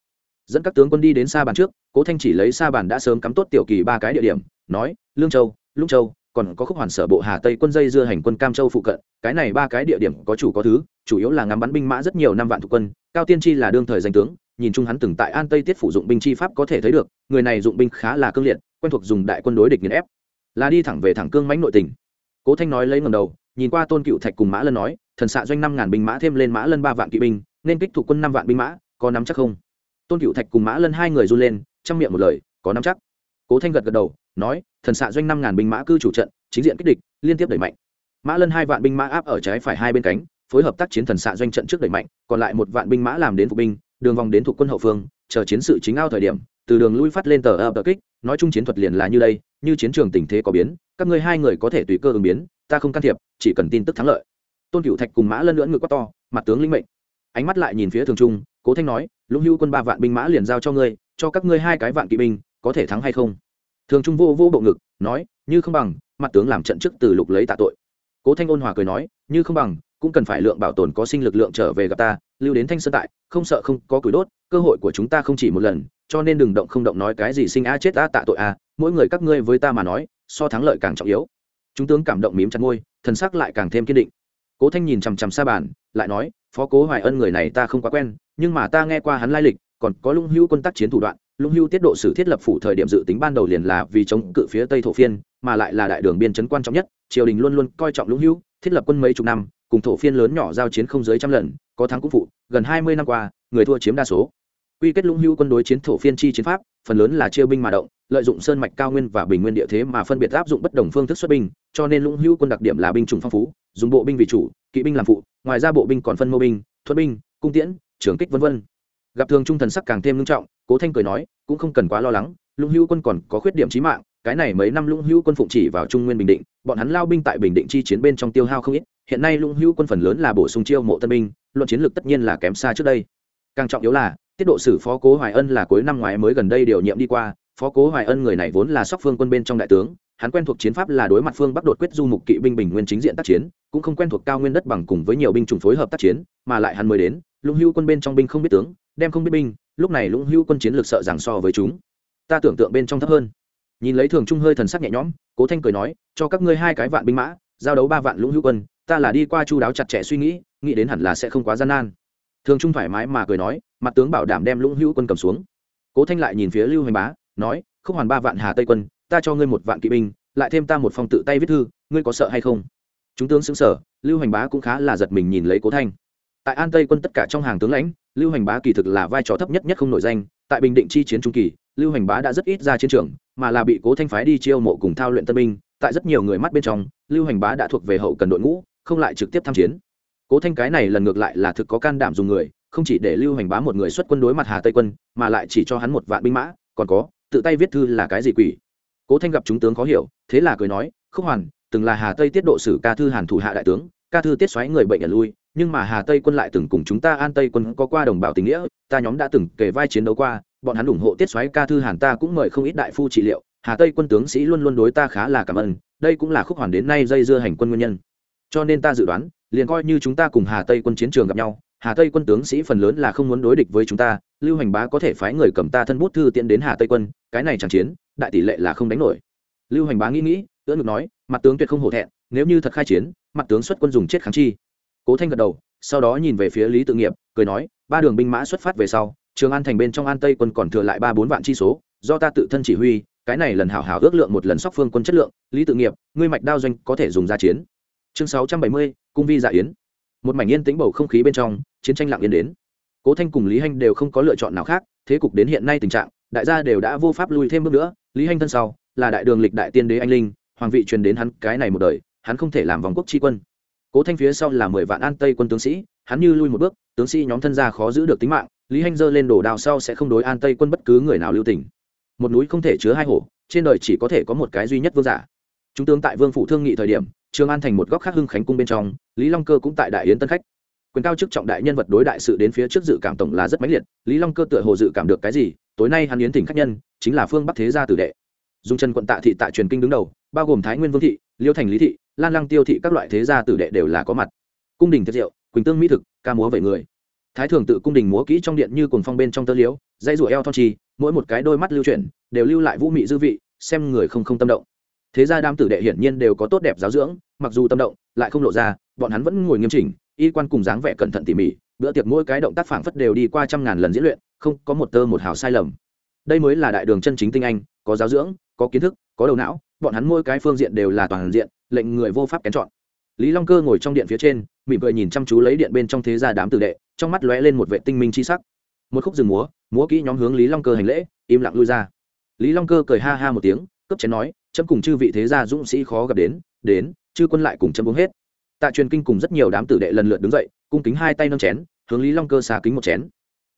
Dẫn các tướng quân đi đến xa bàn trước, cố thanh chỉ lấy xa bàn đã sớm cắm tốt tiểu kỳ ba cái địa điểm, nói, lương châu, lũng châu còn có khúc hoàn sở bộ hà tây quân dây dưa hành quân cam châu phụ cận, cái này ba cái địa điểm có chủ có thứ, chủ yếu là ngắm bắn binh mã rất nhiều năm vạn thuộc quân, cao tiên tri là đương thời danh tướng, nhìn chung hắn từng tại an tây tiết phủ dụng binh chi pháp có thể thấy được, người này dụng binh khá là cương liệt, quen thuộc dùng đại quân đối địch nghiền ép. Là đi thẳng về thẳng cương mãnh nội tình. Cố thanh nói lấy ngầm đầu, nhìn qua tôn cựu thạch cùng mã lân nói, thần xạ doanh năm ngàn binh mã thêm lên mã lân ba vạn kỵ binh, nên kích thủ quân năm vạn binh mã, có nắm chắc không? Tôn cựu thạch cùng mã lân hai người run lên trong miệng một lời, có nắm chắc. Cố thanh gật gật đầu nói, thần xạ doanh năm ngàn binh mã cư chủ trận, chính diện kích địch, liên tiếp đẩy mạnh. Mã lân hai vạn binh mã áp ở trái phải hai bên cánh, phối hợp tác chiến thần xạ doanh trận trước đẩy mạnh, còn lại một vạn binh mã làm đến phục binh, đường vòng đến thuộc quân hậu phương, chờ chiến sự chính ao thời điểm, từ đường lui phát lên tờ ập kích, nói chung chiến thuật liền là như đây, như chiến trường tình thế có biến, các ngươi hai người có thể tùy cơ ứng biến, ta không can thiệp, chỉ cần tin tức thắng lợi. Tôn cựu thạch cùng mã lân lưỡn ngựa quá to, mặt tướng lĩnh mệnh. Ánh mắt lại nhìn phía thường trung, cố thanh nói, lũng hữu quân ba vạn binh mã liền giao cho ngươi, cho các ngươi hai cái vạn kỵ binh, có thể thắng hay không? Thường trung vô vô bộ ngực, nói, như không bằng, mặt tướng làm trận trước từ lục lấy tạ tội. Cố thanh ôn hòa cười nói, như không bằng, cũng cần phải lượng bảo tồn có sinh lực lượng trở về gặp ta, lưu đến thanh sơn tại, không sợ không có củi đốt, cơ hội của chúng ta không chỉ một lần, cho nên đừng động không động nói cái gì sinh a chết a tạ tội a mỗi người các ngươi với ta mà nói, so thắng lợi càng trọng yếu. Chúng tướng cảm động mím chặt ngôi thần sắc lại càng thêm kiên định. Cố thanh nhìn chằm chằm xa bàn, lại nói, phó cố hoài ân người này ta không quá quen, nhưng mà ta nghe qua hắn lai lịch, còn có lũng hữu quân tác chiến thủ đoạn lũng Hưu tiết độ sử thiết lập phủ thời điểm dự tính ban đầu liền là vì chống cự phía tây thổ phiên mà lại là đại đường biên chấn quan trọng nhất triều đình luôn luôn coi trọng lũng Hưu, thiết lập quân mấy chục năm cùng thổ phiên lớn nhỏ giao chiến không dưới trăm lần có thắng cũng phụ gần hai mươi năm qua người thua chiếm đa số. Quy kết lũng Hưu quân đối chiến thổ phiên chi chiến pháp phần lớn là chiêu binh mà động lợi dụng sơn mạch cao nguyên và bình nguyên địa thế mà phân biệt áp dụng bất đồng phương thức xuất binh cho nên lũng Hưu quân đặc điểm là binh chủng phong phú dùng bộ binh vì chủ kỵ binh làm phụ ngoài ra bộ binh còn phân mô binh thuật binh cung tiễn trường kích v v gặp thường trung thần sắc càng thêm nghiêm trọng, cố thanh cười nói, cũng không cần quá lo lắng, lũng hữu quân còn có khuyết điểm trí mạng, cái này mấy năm lũng hữu quân phụng chỉ vào trung nguyên bình định, bọn hắn lao binh tại bình định chi chiến bên trong tiêu hao không ít, hiện nay lũng hữu quân phần lớn là bổ sung chiêu mộ tân binh, luận chiến lược tất nhiên là kém xa trước đây. Càng trọng yếu là, tiết độ sử phó cố hoài ân là cuối năm ngoái mới gần đây điều nhiệm đi qua, phó cố hoài ân người này vốn là sóc phương quân bên trong đại tướng hắn quen thuộc chiến pháp là đối mặt phương bắc đột quyết du mục kỵ binh bình nguyên chính diện tác chiến, cũng không quen thuộc cao nguyên đất bằng cùng với nhiều binh chủng phối hợp tác chiến, mà lại hắn mới đến, lũng hữu quân bên trong binh không biết tướng, đem không biết binh, lúc này lũng hữu quân chiến lược sợ rằng so với chúng. Ta tưởng tượng bên trong thấp hơn. Nhìn lấy thường trung hơi thần sắc nhẹ nhõm, cố thanh cười nói, cho các ngươi hai cái vạn binh mã, giao đấu ba vạn lũng hữu quân, ta là đi qua chu đáo chặt chẽ suy nghĩ nghĩ đến hẳn là sẽ không quá gian nan. Thường trung thoải mái mà cười nói, mặt tướng bảo đảm đem lũng hữu quân cầm xuống. Cố thanh lại nhìn phía lưu hoành bá, nói không hoàn ba vạn hà tây quân ta cho ngươi một vạn kỵ binh, lại thêm ta một phong tự tay viết thư, ngươi có sợ hay không? Chúng tướng xứng sở lưu Hành bá cũng khá là giật mình nhìn lấy cố thanh. Tại an tây quân tất cả trong hàng tướng lãnh, lưu Hành bá kỳ thực là vai trò thấp nhất nhất không nổi danh, tại bình định chi chiến trung kỳ, lưu Hành bá đã rất ít ra chiến trường, mà là bị cố thanh phái đi chiêu mộ cùng thao luyện tân binh, tại rất nhiều người mắt bên trong, lưu Hành bá đã thuộc về hậu cần đội ngũ, không lại trực tiếp tham chiến. Cố thanh cái này lần ngược lại là thực có can đảm dùng người, không chỉ để lưu hành bá một người xuất quân đối mặt hà tây quân, mà lại chỉ cho hắn một vạn binh mã, còn có, tự tay viết thư là cái gì quỷ? Cố thanh gặp chúng tướng khó hiểu, thế là cười nói không hoàn, từng là hà tây tiết độ sử ca thư hàn thủ hạ đại tướng, ca thư tiết xoáy người bệnh ở lui, nhưng mà hà tây quân lại từng cùng chúng ta an tây quân có qua đồng bào tình nghĩa, ta nhóm đã từng kể vai chiến đấu qua, bọn hắn ủng hộ tiết xoáy ca thư hàn ta cũng mời không ít đại phu trị liệu, hà tây quân tướng sĩ luôn luôn đối ta khá là cảm ơn, đây cũng là khúc hoàn đến nay dây dưa hành quân nguyên nhân. Cho nên ta dự đoán, liền coi như chúng ta cùng hà tây quân chiến trường gặp nhau, hà tây quân tướng sĩ phần lớn là không muốn đối địch với chúng ta, lưu hành bá có thể phái người cầm ta thân bút thư tiện đến hà tây quân, cái này chẳng chiến đại tỷ lệ là không đánh nổi. Lưu hành bá nghĩ nghĩ, ưỡn ngực nói, mặt tướng tuyệt không hổ thẹn, nếu như thật khai chiến, mặt tướng xuất quân dùng chết kháng chi. Cố thanh gật đầu, sau đó nhìn về phía lý tự nghiệp, cười nói, ba đường binh mã xuất phát về sau, trường an thành bên trong an tây quân còn thừa lại ba bốn vạn chi số, do ta tự thân chỉ huy, cái này lần hảo hảo ước lượng một lần sóc phương quân chất lượng, lý tự nghiệp, ngươi mạch đao doanh có thể dùng ra chiến. Chương sáu trăm bảy mươi, cung vi dạ yến. Một mảnh yên tĩnh bầu không khí bên trong, chiến tranh lặng yên đến. Cố thanh cùng lý hanh đều không có lựa chọn nào khác, thế cục đến hiện nay tình trạng đại gia đều đã vô pháp lui thêm bước nữa, lý hanh thân sau, là đại đường lịch đại tiên đế anh linh, hoàng vị truyền đến hắn cái này một đời, hắn không thể làm vòng quốc tri quân. Cố thanh phía sau là mười vạn an tây quân tướng sĩ, hắn như lui một bước, tướng sĩ nhóm thân gia khó giữ được tính mạng, lý hanh dơ lên đổ đào sau sẽ không đối an tây quân bất cứ người nào lưu tình. Một núi không thể chứa hai hổ, trên đời chỉ có thể có một cái duy nhất vương giả. Chúng tướng tại vương phủ thương nghị thời điểm trường an thành một góc khác hưng khánh cung bên trong, lý long cơ cũng tại đại yến tân khách. Quyền cao chức trọng đại nhân vật đối đại sự đến phía trước dự cảm tổng là rất mãnh liệt, lý long cơ tựa hồ dự cảm được cái gì tối nay hắn yến thỉnh khách nhân chính là phương bắc thế gia tử đệ. Dung chân quận tạ thị tại truyền kinh đứng đầu bao gồm thái nguyên vương thị liêu thành lý thị lan lăng tiêu thị các loại thế gia tử đệ đều là có mặt. Cung đình thiệt rượu quỳnh tương mỹ thực ca múa vậy người. Thái thường tự cung đình múa kỹ trong điện như cồn phong bên trong tơ liếu dây rủa eo thon trì, mỗi một cái đôi mắt lưu chuyển đều lưu lại vũ mị dư vị xem người không không tâm động. Thế gia đám tử đệ hiển nhiên đều có tốt đẹp giáo dưỡng mặc dù tâm động lại không lộ ra bọn hắn vẫn ngồi nghiêm chỉnh y quan cùng dáng vẻ cẩn thận tỉ mỉ bữa tiệc mỗi cái động tác phảng phất đều đi qua trăm ngàn lần diễn luyện, không có một tơ một hào sai lầm. Đây mới là đại đường chân chính tinh anh, có giáo dưỡng, có kiến thức, có đầu não, bọn hắn mỗi cái phương diện đều là toàn diện, lệnh người vô pháp kén chọn. Lý long cơ ngồi trong điện phía trên, mỉm cười nhìn chăm chú lấy điện bên trong thế gia đám tử đệ, trong mắt lóe lên một vệ tinh minh chi sắc. Một khúc rừng múa múa kỹ nhóm hướng lý long cơ hành lễ, im lặng lui ra. Lý long cơ cười ha ha một tiếng cấp chén nói, chấm cùng chư vị thế gia dũng sĩ khó gặp đến đến, chư quân lại cùng chấm uống hết. Tạ truyền kinh cùng rất nhiều đám tử đệ lần lượt đứng dậy cung kính hai tay nâng chén, hướng lý long cơ xà kính một chén.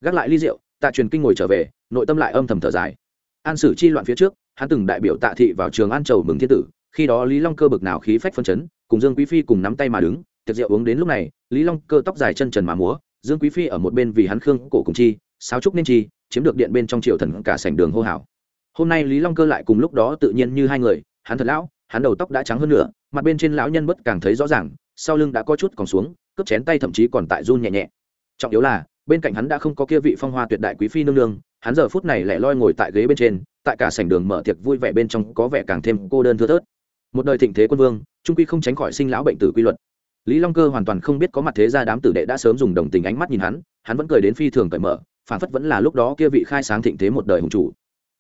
Gác lại ly rượu, tạ truyền kinh ngồi trở về, nội tâm lại âm thầm thở dài. An sử chi loạn phía trước, hắn từng đại biểu tạ thị vào trường an chầu mừng thiên tử, khi đó lý long cơ bực nào khí phách phân chấn, cùng dương quý phi cùng nắm tay mà đứng, tiệc rượu uống đến lúc này, lý long cơ tóc dài chân trần mà múa, dương quý phi ở một bên vì hắn khương cổ cùng chi, sáo trúc nên chi, chiếm được điện bên trong triều thần cả sảnh đường hô hào. Hôm nay lý long cơ lại cùng lúc đó tự nhiên như hai người, hắn thật lão, hắn đầu tóc đã trắng hơn nữa mặt bên trên lão nhân bất càng thấy rõ ràng, sau lưng đã có chút còn xuống cướp chén tay thậm chí còn tại run nhẹ nhẹ. Trọng yếu là, bên cạnh hắn đã không có kia vị phong hoa tuyệt đại quý phi nương nương, hắn giờ phút này lại loi ngồi tại ghế bên trên, tại cả sảnh đường mở tiệc vui vẻ bên trong có vẻ càng thêm cô đơn thưa thớt. Một đời thịnh thế quân vương, trung quy không tránh khỏi sinh lão bệnh tử quy luật. Lý long cơ hoàn toàn không biết có mặt thế gia đám tử đệ đã sớm dùng đồng tình ánh mắt nhìn hắn hắn vẫn cười đến phi thường cởi mở, phản phất vẫn là lúc đó kia vị khai sáng thịnh thế một đời hùng chủ.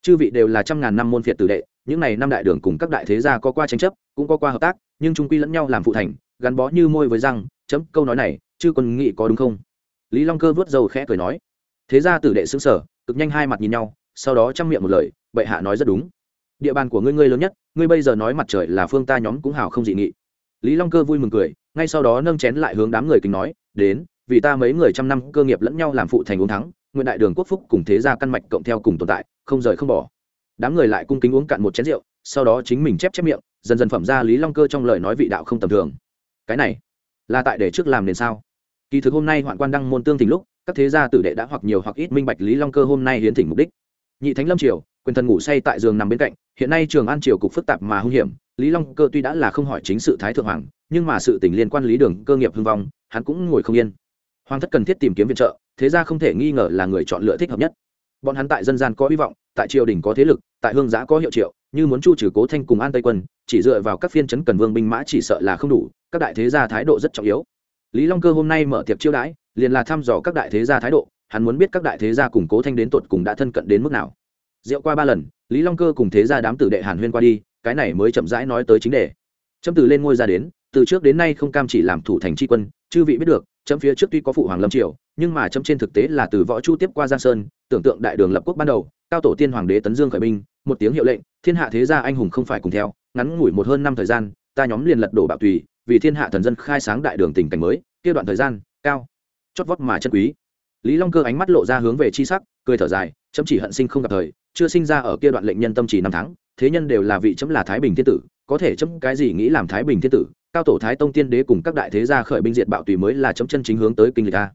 Chư vị đều là trăm ngàn năm môn phiệt tử đệ, những này năm đại đường cùng các đại thế gia có qua tranh chấp, cũng có qua hợp tác, nhưng trung quy lẫn nhau làm phụ thành, gắn bó như môi với răng chấm, câu nói này, chư quân nghĩ có đúng không? Lý long cơ vớt dầu khẽ cười nói. Thế gia tử đệ xứng sở cực nhanh hai mặt nhìn nhau, sau đó chăm miệng một lời, bệ hạ nói rất đúng. Địa bàn của ngươi ngươi lớn nhất, ngươi bây giờ nói mặt trời là phương ta nhóm cũng hào không dị nghị. Lý long cơ vui mừng cười, ngay sau đó nâng chén lại hướng đám người kính nói, đến, vì ta mấy người trăm năm cơ nghiệp lẫn nhau làm phụ thành uống thắng, nguyện đại đường quốc phúc cùng thế gia căn mạch cộng theo cùng tồn tại, không rời không bỏ. Đám người lại cung kính uống cạn một chén rượu, sau đó chính mình chép chép miệng, dần dần phẩm ra lý long cơ trong lời nói vị đạo không tầm thường. Cái này là tại để trước làm nền sao? Kỳ thực hôm nay hoạn quan đăng môn tương thỉnh lúc, các thế gia tử đệ đã hoặc nhiều hoặc ít minh bạch lý long cơ hôm nay hiến thỉnh mục đích. Nhị thánh lâm triều, quyền thần ngủ say tại giường nằm bên cạnh, hiện nay trường an triều cục phức tạp mà hung hiểm, lý long cơ tuy đã là không hỏi chính sự thái thượng hoàng, nhưng mà sự tình liên quan lý đường cơ nghiệp hưng vong, hắn cũng ngồi không yên. Hoàng thất cần thiết tìm kiếm viện trợ, thế ra không thể nghi ngờ là người chọn lựa thích hợp nhất. Bọn hắn tại dân gian có hy vọng, tại triều đình có thế lực, tại hương giã có hiệu triệu, như muốn chu trừ cố thanh cùng an tây quân, chỉ dựa vào các phiên chấn cần vương binh mã chỉ sợ là không đủ các đại thế gia thái độ rất trọng yếu. Lý long cơ hôm nay mở tiệc chiêu đãi, liền là thăm dò các đại thế gia thái độ, hắn muốn biết các đại thế gia cùng cố thanh đến tột cùng đã thân cận đến mức nào. Rượu qua ba lần, lý long cơ cùng thế gia đám tử đệ hàn huyên qua đi, cái này mới chậm rãi nói tới chính đề. Trâm từ lên ngôi ra đến, từ trước đến nay không cam chỉ làm thủ thành tri quân, chư vị biết được, chấm phía trước tuy có phụ hoàng lâm triều, nhưng mà chấm trên thực tế là từ võ chu tiếp qua giang sơn, tưởng tượng đại đường lập quốc ban đầu, cao tổ tiên hoàng đế tấn dương khởi binh, một tiếng hiệu lệnh, thiên hạ thế gia anh hùng không phải cùng theo, ngắn ngủi một hơn năm thời gian, ta nhóm liền lật đổ bạo tùy vì thiên hạ thần dân khai sáng đại đường tình cảnh mới, kia đoạn thời gian, cao, chót vót mà chân quý. Lý long cơ ánh mắt lộ ra hướng về chi sắc, cười thở dài, chấm chỉ hận sinh không gặp thời, chưa sinh ra ở kia đoạn lệnh nhân tâm chỉ năm tháng, thế nhân đều là vị chấm là thái bình thiên tử, có thể chấm cái gì nghĩ làm thái bình thiên tử, cao tổ thái tông tiên đế cùng các đại thế gia khởi binh diệt bạo tùy mới là chấm chân chính hướng tới kinh lịch ta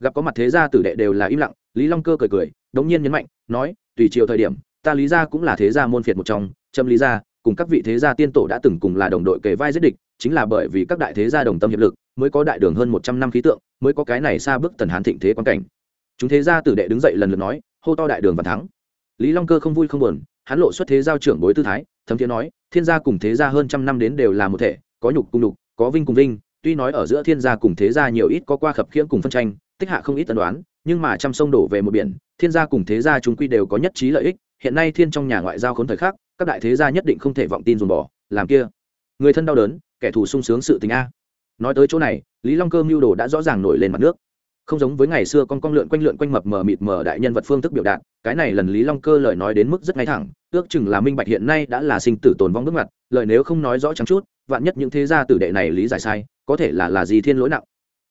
gặp có mặt thế gia tử đệ đều là im lặng, lý long cơ cười cười, đống nhiên nhấn mạnh, nói, tùy chiều thời điểm, ta lý gia cũng là thế gia môn phiệt một trong, chấm lý gia cùng các vị thế gia tiên tổ đã từng cùng là đồng đội kề vai giết địch, chính là bởi vì các đại thế gia đồng tâm hiệp lực, mới có đại đường hơn một trăm năm khí tượng, mới có cái này xa bước tần hán thịnh thế quan cảnh. Chúng thế gia tử đệ đứng dậy lần lượt nói, hô to đại đường và thắng. Lý long cơ không vui không buồn, hắn lộ xuất thế giao trưởng bối tư thái, thấm thiên nói, thiên gia cùng thế gia hơn trăm năm đến đều là một thể, có nhục cùng nhục, có vinh cùng vinh, tuy nói ở giữa thiên gia cùng thế gia nhiều ít có qua khập khiễng cùng phân tranh, tích hạ không ít tần đoán nhưng mà trăm sông đổ về một biển, thiên gia cùng thế gia chúng quy đều có nhất trí lợi ích, hiện nay thiên trong nhà ngoại giao khốn thời khắc các đại thế gia nhất định không thể vọng tin dồn bỏ, làm kia. Người thân đau đớn, kẻ thù sung sướng sự tình a. Nói tới chỗ này, lý long cơ mưu đồ đã rõ ràng nổi lên mặt nước. Không giống với ngày xưa con con lượn quanh lượn quanh mập mờ mịt mờ đại nhân vật phương thức biểu đạt, cái này lần lý long cơ lời nói đến mức rất ngay thẳng, ước chừng là minh bạch hiện nay đã là sinh tử tồn vong bước mặt lời nếu không nói rõ chẳng chút, vạn nhất những thế gia tử đệ này lý giải sai, có thể là là gì thiên lỗi nặng.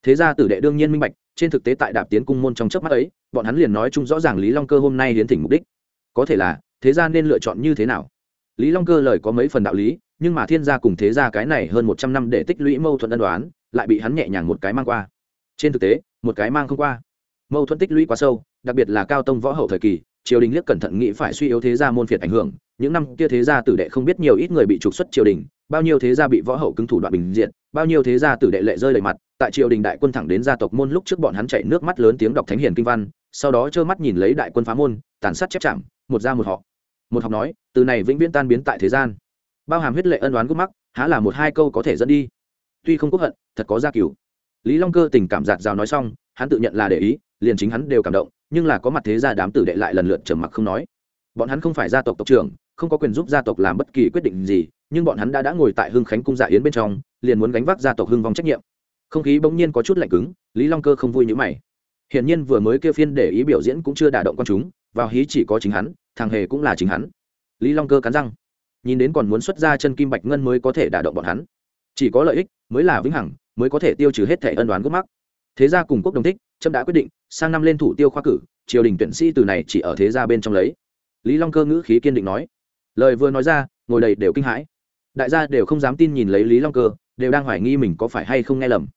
Thế gia tử đệ đương nhiên minh bạch, trên thực tế tại đạp tiến cung môn trong chớp mắt ấy, bọn hắn liền nói chung rõ ràng lý long cơ hôm nay hiến thỉnh mục đích. Có thể là, thế gia nên lựa chọn như thế nào? Lý long cơ lời có mấy phần đạo lý, nhưng mà thiên gia cùng thế gia cái này hơn một trăm năm để tích lũy mâu thuẫn ân đoán, lại bị hắn nhẹ nhàng một cái mang qua. Trên thực tế, một cái mang không qua. Mâu thuẫn tích lũy quá sâu, đặc biệt là cao tông võ hậu thời kỳ, triều đình liếc cẩn thận nghĩ phải suy yếu thế gia môn phiệt ảnh hưởng. Những năm kia thế gia tử đệ không biết nhiều ít người bị trục xuất triều đình, bao nhiêu thế gia bị võ hậu cứng thủ đoạn bình diện, bao nhiêu thế gia tử đệ lệ rơi đầy mặt, tại triều đình đại quân thẳng đến gia tộc môn lúc trước bọn hắn chạy nước mắt lớn tiếng đọc thánh hiền kinh văn, sau đó trơ mắt nhìn lấy đại quân phá môn, tàn sát chép chạm, một ra một họ một học nói, từ này vĩnh viễn tan biến tại thế gian. Bao hàm huyết lệ ân đoán gốc mắc, há là một hai câu có thể dẫn đi. Tuy không quốc hận, thật có gia cửu. Lý long cơ tình cảm giạt rào nói xong, hắn tự nhận là để ý, liền chính hắn đều cảm động, nhưng là có mặt thế gia đám tử đệ lại lần lượt trầm mặc không nói. Bọn hắn không phải gia tộc tộc trưởng, không có quyền giúp gia tộc làm bất kỳ quyết định gì, nhưng bọn hắn đã đã ngồi tại hưng khánh cung dạ yến bên trong, liền muốn gánh vác gia tộc hưng vong trách nhiệm. Không khí bỗng nhiên có chút lạnh cứng, lý long cơ không vui như mày hiển nhiên vừa mới kêu phiên để ý biểu diễn cũng chưa đả động con chúng, vào hí chỉ có chính hắn, thằng hề cũng là chính hắn. Lý long cơ cắn răng. Nhìn đến còn muốn xuất ra chân kim bạch ngân mới có thể đả động bọn hắn. Chỉ có lợi ích, mới là vĩnh hằng, mới có thể tiêu trừ hết thẻ ân đoán gốc mắc. Thế gia cùng quốc đồng thích trâm đã quyết định, sang năm lên thủ tiêu khoa cử, triều đình tuyển sĩ từ này chỉ ở thế gia bên trong lấy. Lý long cơ ngữ khí kiên định nói. Lời vừa nói ra, ngồi đầy đều kinh hãi. Đại gia đều không dám tin nhìn lấy lý long cơ, đều đang hoài nghi mình có phải hay không nghe lầm.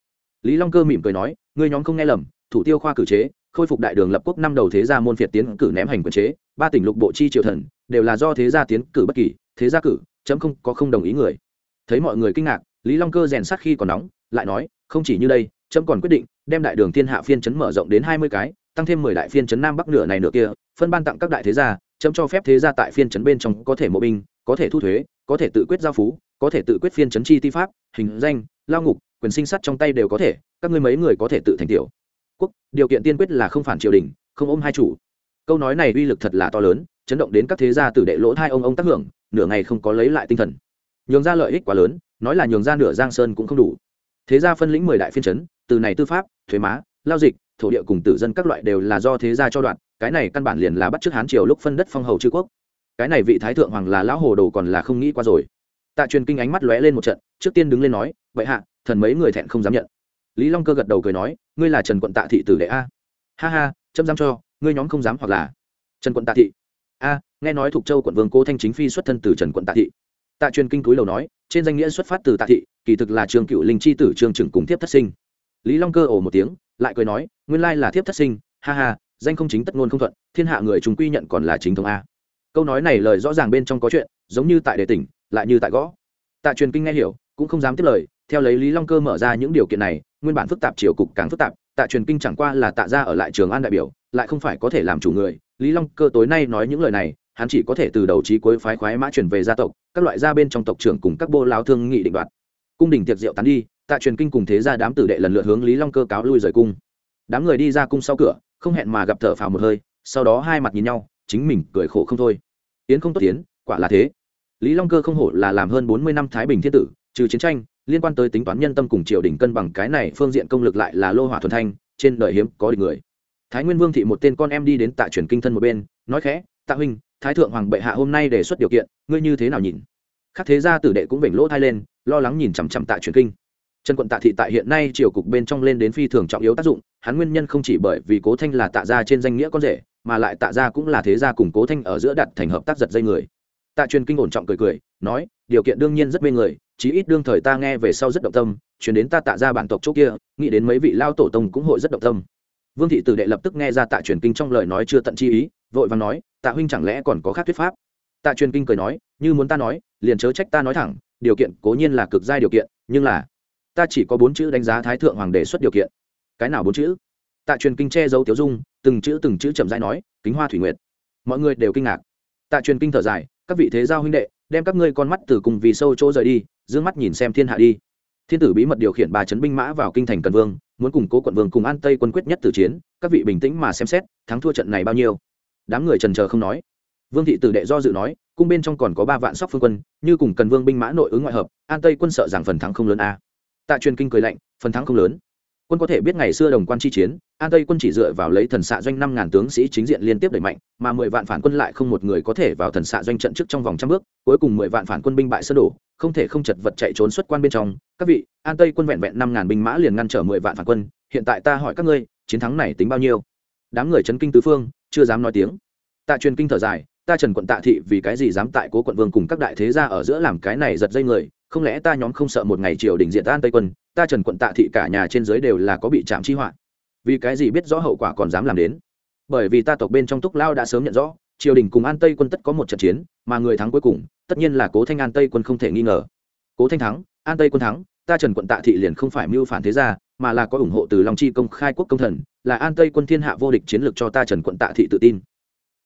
Lý long cơ mỉm cười nói, ngươi nhóm không nghe lầm thủ tiêu khoa cử chế, khôi phục đại đường lập quốc năm đầu thế gia môn phiệt tiến cử ném hành quyền chế, ba tỉnh lục bộ chi triều thần, đều là do thế gia tiến cử bất kỳ, thế gia cử, chấm không có không đồng ý người. Thấy mọi người kinh ngạc, lý long cơ rèn sát khi còn nóng, lại nói, không chỉ như đây, chấm còn quyết định đem đại đường thiên hạ phiên chấn mở rộng đến hai mươi cái, tăng thêm mười đại phiên chấn nam bắc nửa này nửa kia, phân ban tặng các đại thế gia, chấm cho phép thế gia tại phiên chấn bên trong có thể mộ binh, có thể thu thuế, có thể tự quyết giao phú, có thể tự quyết phiên chấn chi ti pháp, hình danh, lao ngục, quyền sinh sát trong tay đều có thể, các ngươi mấy người có thể tự thành tiểu quốc, điều kiện tiên quyết là không phản triều đình, không ôm hai chủ. Câu nói này uy lực thật là to lớn, chấn động đến các thế gia tử đệ lỗ hai ông ông tác hưởng, nửa ngày không có lấy lại tinh thần. Nhường ra lợi ích quá lớn, nói là nhường ra nửa giang sơn cũng không đủ. Thế gia phân lĩnh mười đại phiên chấn, từ này tư pháp, thuế má, lao dịch, thổ địa cùng tử dân các loại đều là do thế gia cho đoạn, cái này căn bản liền là bắt chước hán triều lúc phân đất phong hầu chư quốc. Cái này vị thái thượng hoàng là lão hồ đồ còn là không nghĩ qua rồi. Tạ truyền kinh ánh mắt lóe lên một trận, trước tiên đứng lên nói vậy hạ, thần mấy người thẹn không dám nhận lý long cơ gật đầu cười nói, ngươi là trần quận tạ thị tử đệ a. Ha ha, chấm dám cho, ngươi nhóm không dám hoặc là? Trần quận tạ thị. A, nghe nói thuộc châu quận vương cố thanh chính phi xuất thân từ trần quận tạ thị. Tạ truyền kinh túi đầu nói, trên danh nghĩa xuất phát từ tạ thị, kỳ thực là trường cựu linh chi tử trường trừng cùng Thiếp thất sinh. Lý long cơ ồ một tiếng, lại cười nói, nguyên lai là thiếp thất sinh, ha ha, danh không chính tất ngôn không thuận, thiên hạ người chúng quy nhận còn là chính thống a. Câu nói này lời rõ ràng bên trong có chuyện, giống như tại đề tỉnh, lại như tại gõ. Tạ truyền kinh nghe hiểu, cũng không dám tiếp lời, theo lấy lý long cơ mở ra những điều kiện này nguyên bản phức tạp, triều cục càng phức tạp, tạ truyền kinh chẳng qua là tạ ra ở lại trường an đại biểu, lại không phải có thể làm chủ người. Lý long cơ tối nay nói những lời này, hắn chỉ có thể từ đầu trí cuối phái khoái mã chuyển về gia tộc, các loại gia bên trong tộc trưởng cùng các bô lao thương nghị định đoạt. Cung đình tiệc rượu tán đi, tạ truyền kinh cùng thế gia đám tử đệ lần lượt hướng lý long cơ cáo lui rời cung. Đám người đi ra cung sau cửa, không hẹn mà gặp thở phào một hơi, sau đó hai mặt nhìn nhau, chính mình cười khổ không thôi. Tiến không tốt tiến, quả là thế. Lý long cơ không hổ là làm hơn bốn mươi năm thái bình thiên tử trừ chiến tranh, liên quan tới tính toán nhân tâm cùng triều đình cân bằng cái này phương diện công lực lại là lô hỏa thuần thanh, trên đời hiếm có địch người. Thái nguyên vương thị một tên con em đi đến tạ truyền kinh thân một bên, nói khẽ, tạ huynh, thái thượng hoàng bệ hạ hôm nay đề xuất điều kiện, ngươi như thế nào nhìn? Khắc thế gia tử đệ cũng vểnh lỗ thai lên, lo lắng nhìn chằm chằm tạ truyền kinh. Trần quận tạ thị tại hiện nay triều cục bên trong lên đến phi thường trọng yếu tác dụng, hắn nguyên nhân không chỉ bởi vì cố thanh là tạ gia trên danh nghĩa con rể, mà lại tạ gia cũng là thế gia cùng cố thanh ở giữa đặt thành hợp tác giật dây người. Tạ truyền kinh ổn trọng cười cười, nói điều kiện đương nhiên rất mê người, chí ít đương thời ta nghe về sau rất động tâm, chuyển đến ta tạ ra bản tộc chỗ kia, nghĩ đến mấy vị lao tổ tông cũng hội rất động tâm. Vương thị tử đệ lập tức nghe ra tạ truyền kinh trong lời nói chưa tận chi ý, vội và nói, tạ huynh chẳng lẽ còn có khác thuyết pháp? Tạ truyền kinh cười nói, như muốn ta nói, liền chớ trách ta nói thẳng, điều kiện cố nhiên là cực giai điều kiện, nhưng là, ta chỉ có bốn chữ đánh giá thái thượng hoàng đề xuất điều kiện. Cái nào bốn chữ? Tạ truyền kinh che giấu tiểu dung, từng chữ từng chữ chậm rãi nói, kính hoa thủy nguyệt. Mọi người đều kinh ngạc. Tạ truyền kinh thở dài, các vị thế giao huynh đệ đem các ngươi con mắt từ cùng vì sâu chỗ rời đi d mắt nhìn xem thiên hạ đi. Thiên tử bí mật điều khiển ba trấn binh mã vào kinh thành cần vương, muốn củng cố quận vương cùng an tây quân quyết nhất tử chiến, các vị bình tĩnh mà xem xét, thắng thua trận này bao nhiêu. Đám người trần chờ không nói. Vương thị tử đệ do dự nói, cung bên trong còn có ba vạn sóc phương quân, như cùng cần vương binh mã nội ứng ngoại hợp, an tây quân sợ rằng phần thắng không lớn a. Tạ truyền kinh cười lạnh, phần thắng không lớn quân có thể biết ngày xưa đồng quan chi chiến, an tây quân chỉ dựa vào lấy thần xạ doanh năm ngàn tướng sĩ chính diện liên tiếp đẩy mạnh, mà mười vạn phản quân lại không một người có thể vào thần xạ doanh trận trước trong vòng trăm bước, cuối cùng mười vạn phản quân binh bại sơ đổ, không thể không chật vật chạy trốn xuất quan bên trong. Các vị, an tây quân vẹn vẹn năm ngàn binh mã liền ngăn trở mười vạn phản quân, hiện tại ta hỏi các ngươi, chiến thắng này tính bao nhiêu? Đám người chấn kinh tứ phương, chưa dám nói tiếng. Tạ truyền kinh thở dài, ta trần quận tạ thị vì cái gì dám tại cố quận vương cùng các đại thế gia ở giữa làm cái này giật dây người? Không lẽ ta nhóm không sợ một ngày triều đình diện an tây quân ta trần quận tạ thị cả nhà trên dưới đều là có bị chạm chi họa. Vì cái gì biết rõ hậu quả còn dám làm đến? Bởi vì ta tộc bên trong túc lao đã sớm nhận rõ, triều đình cùng an tây quân tất có một trận chiến, mà người thắng cuối cùng, tất nhiên là cố thanh an tây quân không thể nghi ngờ. Cố thanh thắng, an tây quân thắng, ta trần quận tạ thị liền không phải mưu phản thế gia, mà là có ủng hộ từ long chi công khai quốc công thần, là an tây quân thiên hạ vô địch chiến lược cho ta trần quận tạ thị tự tin.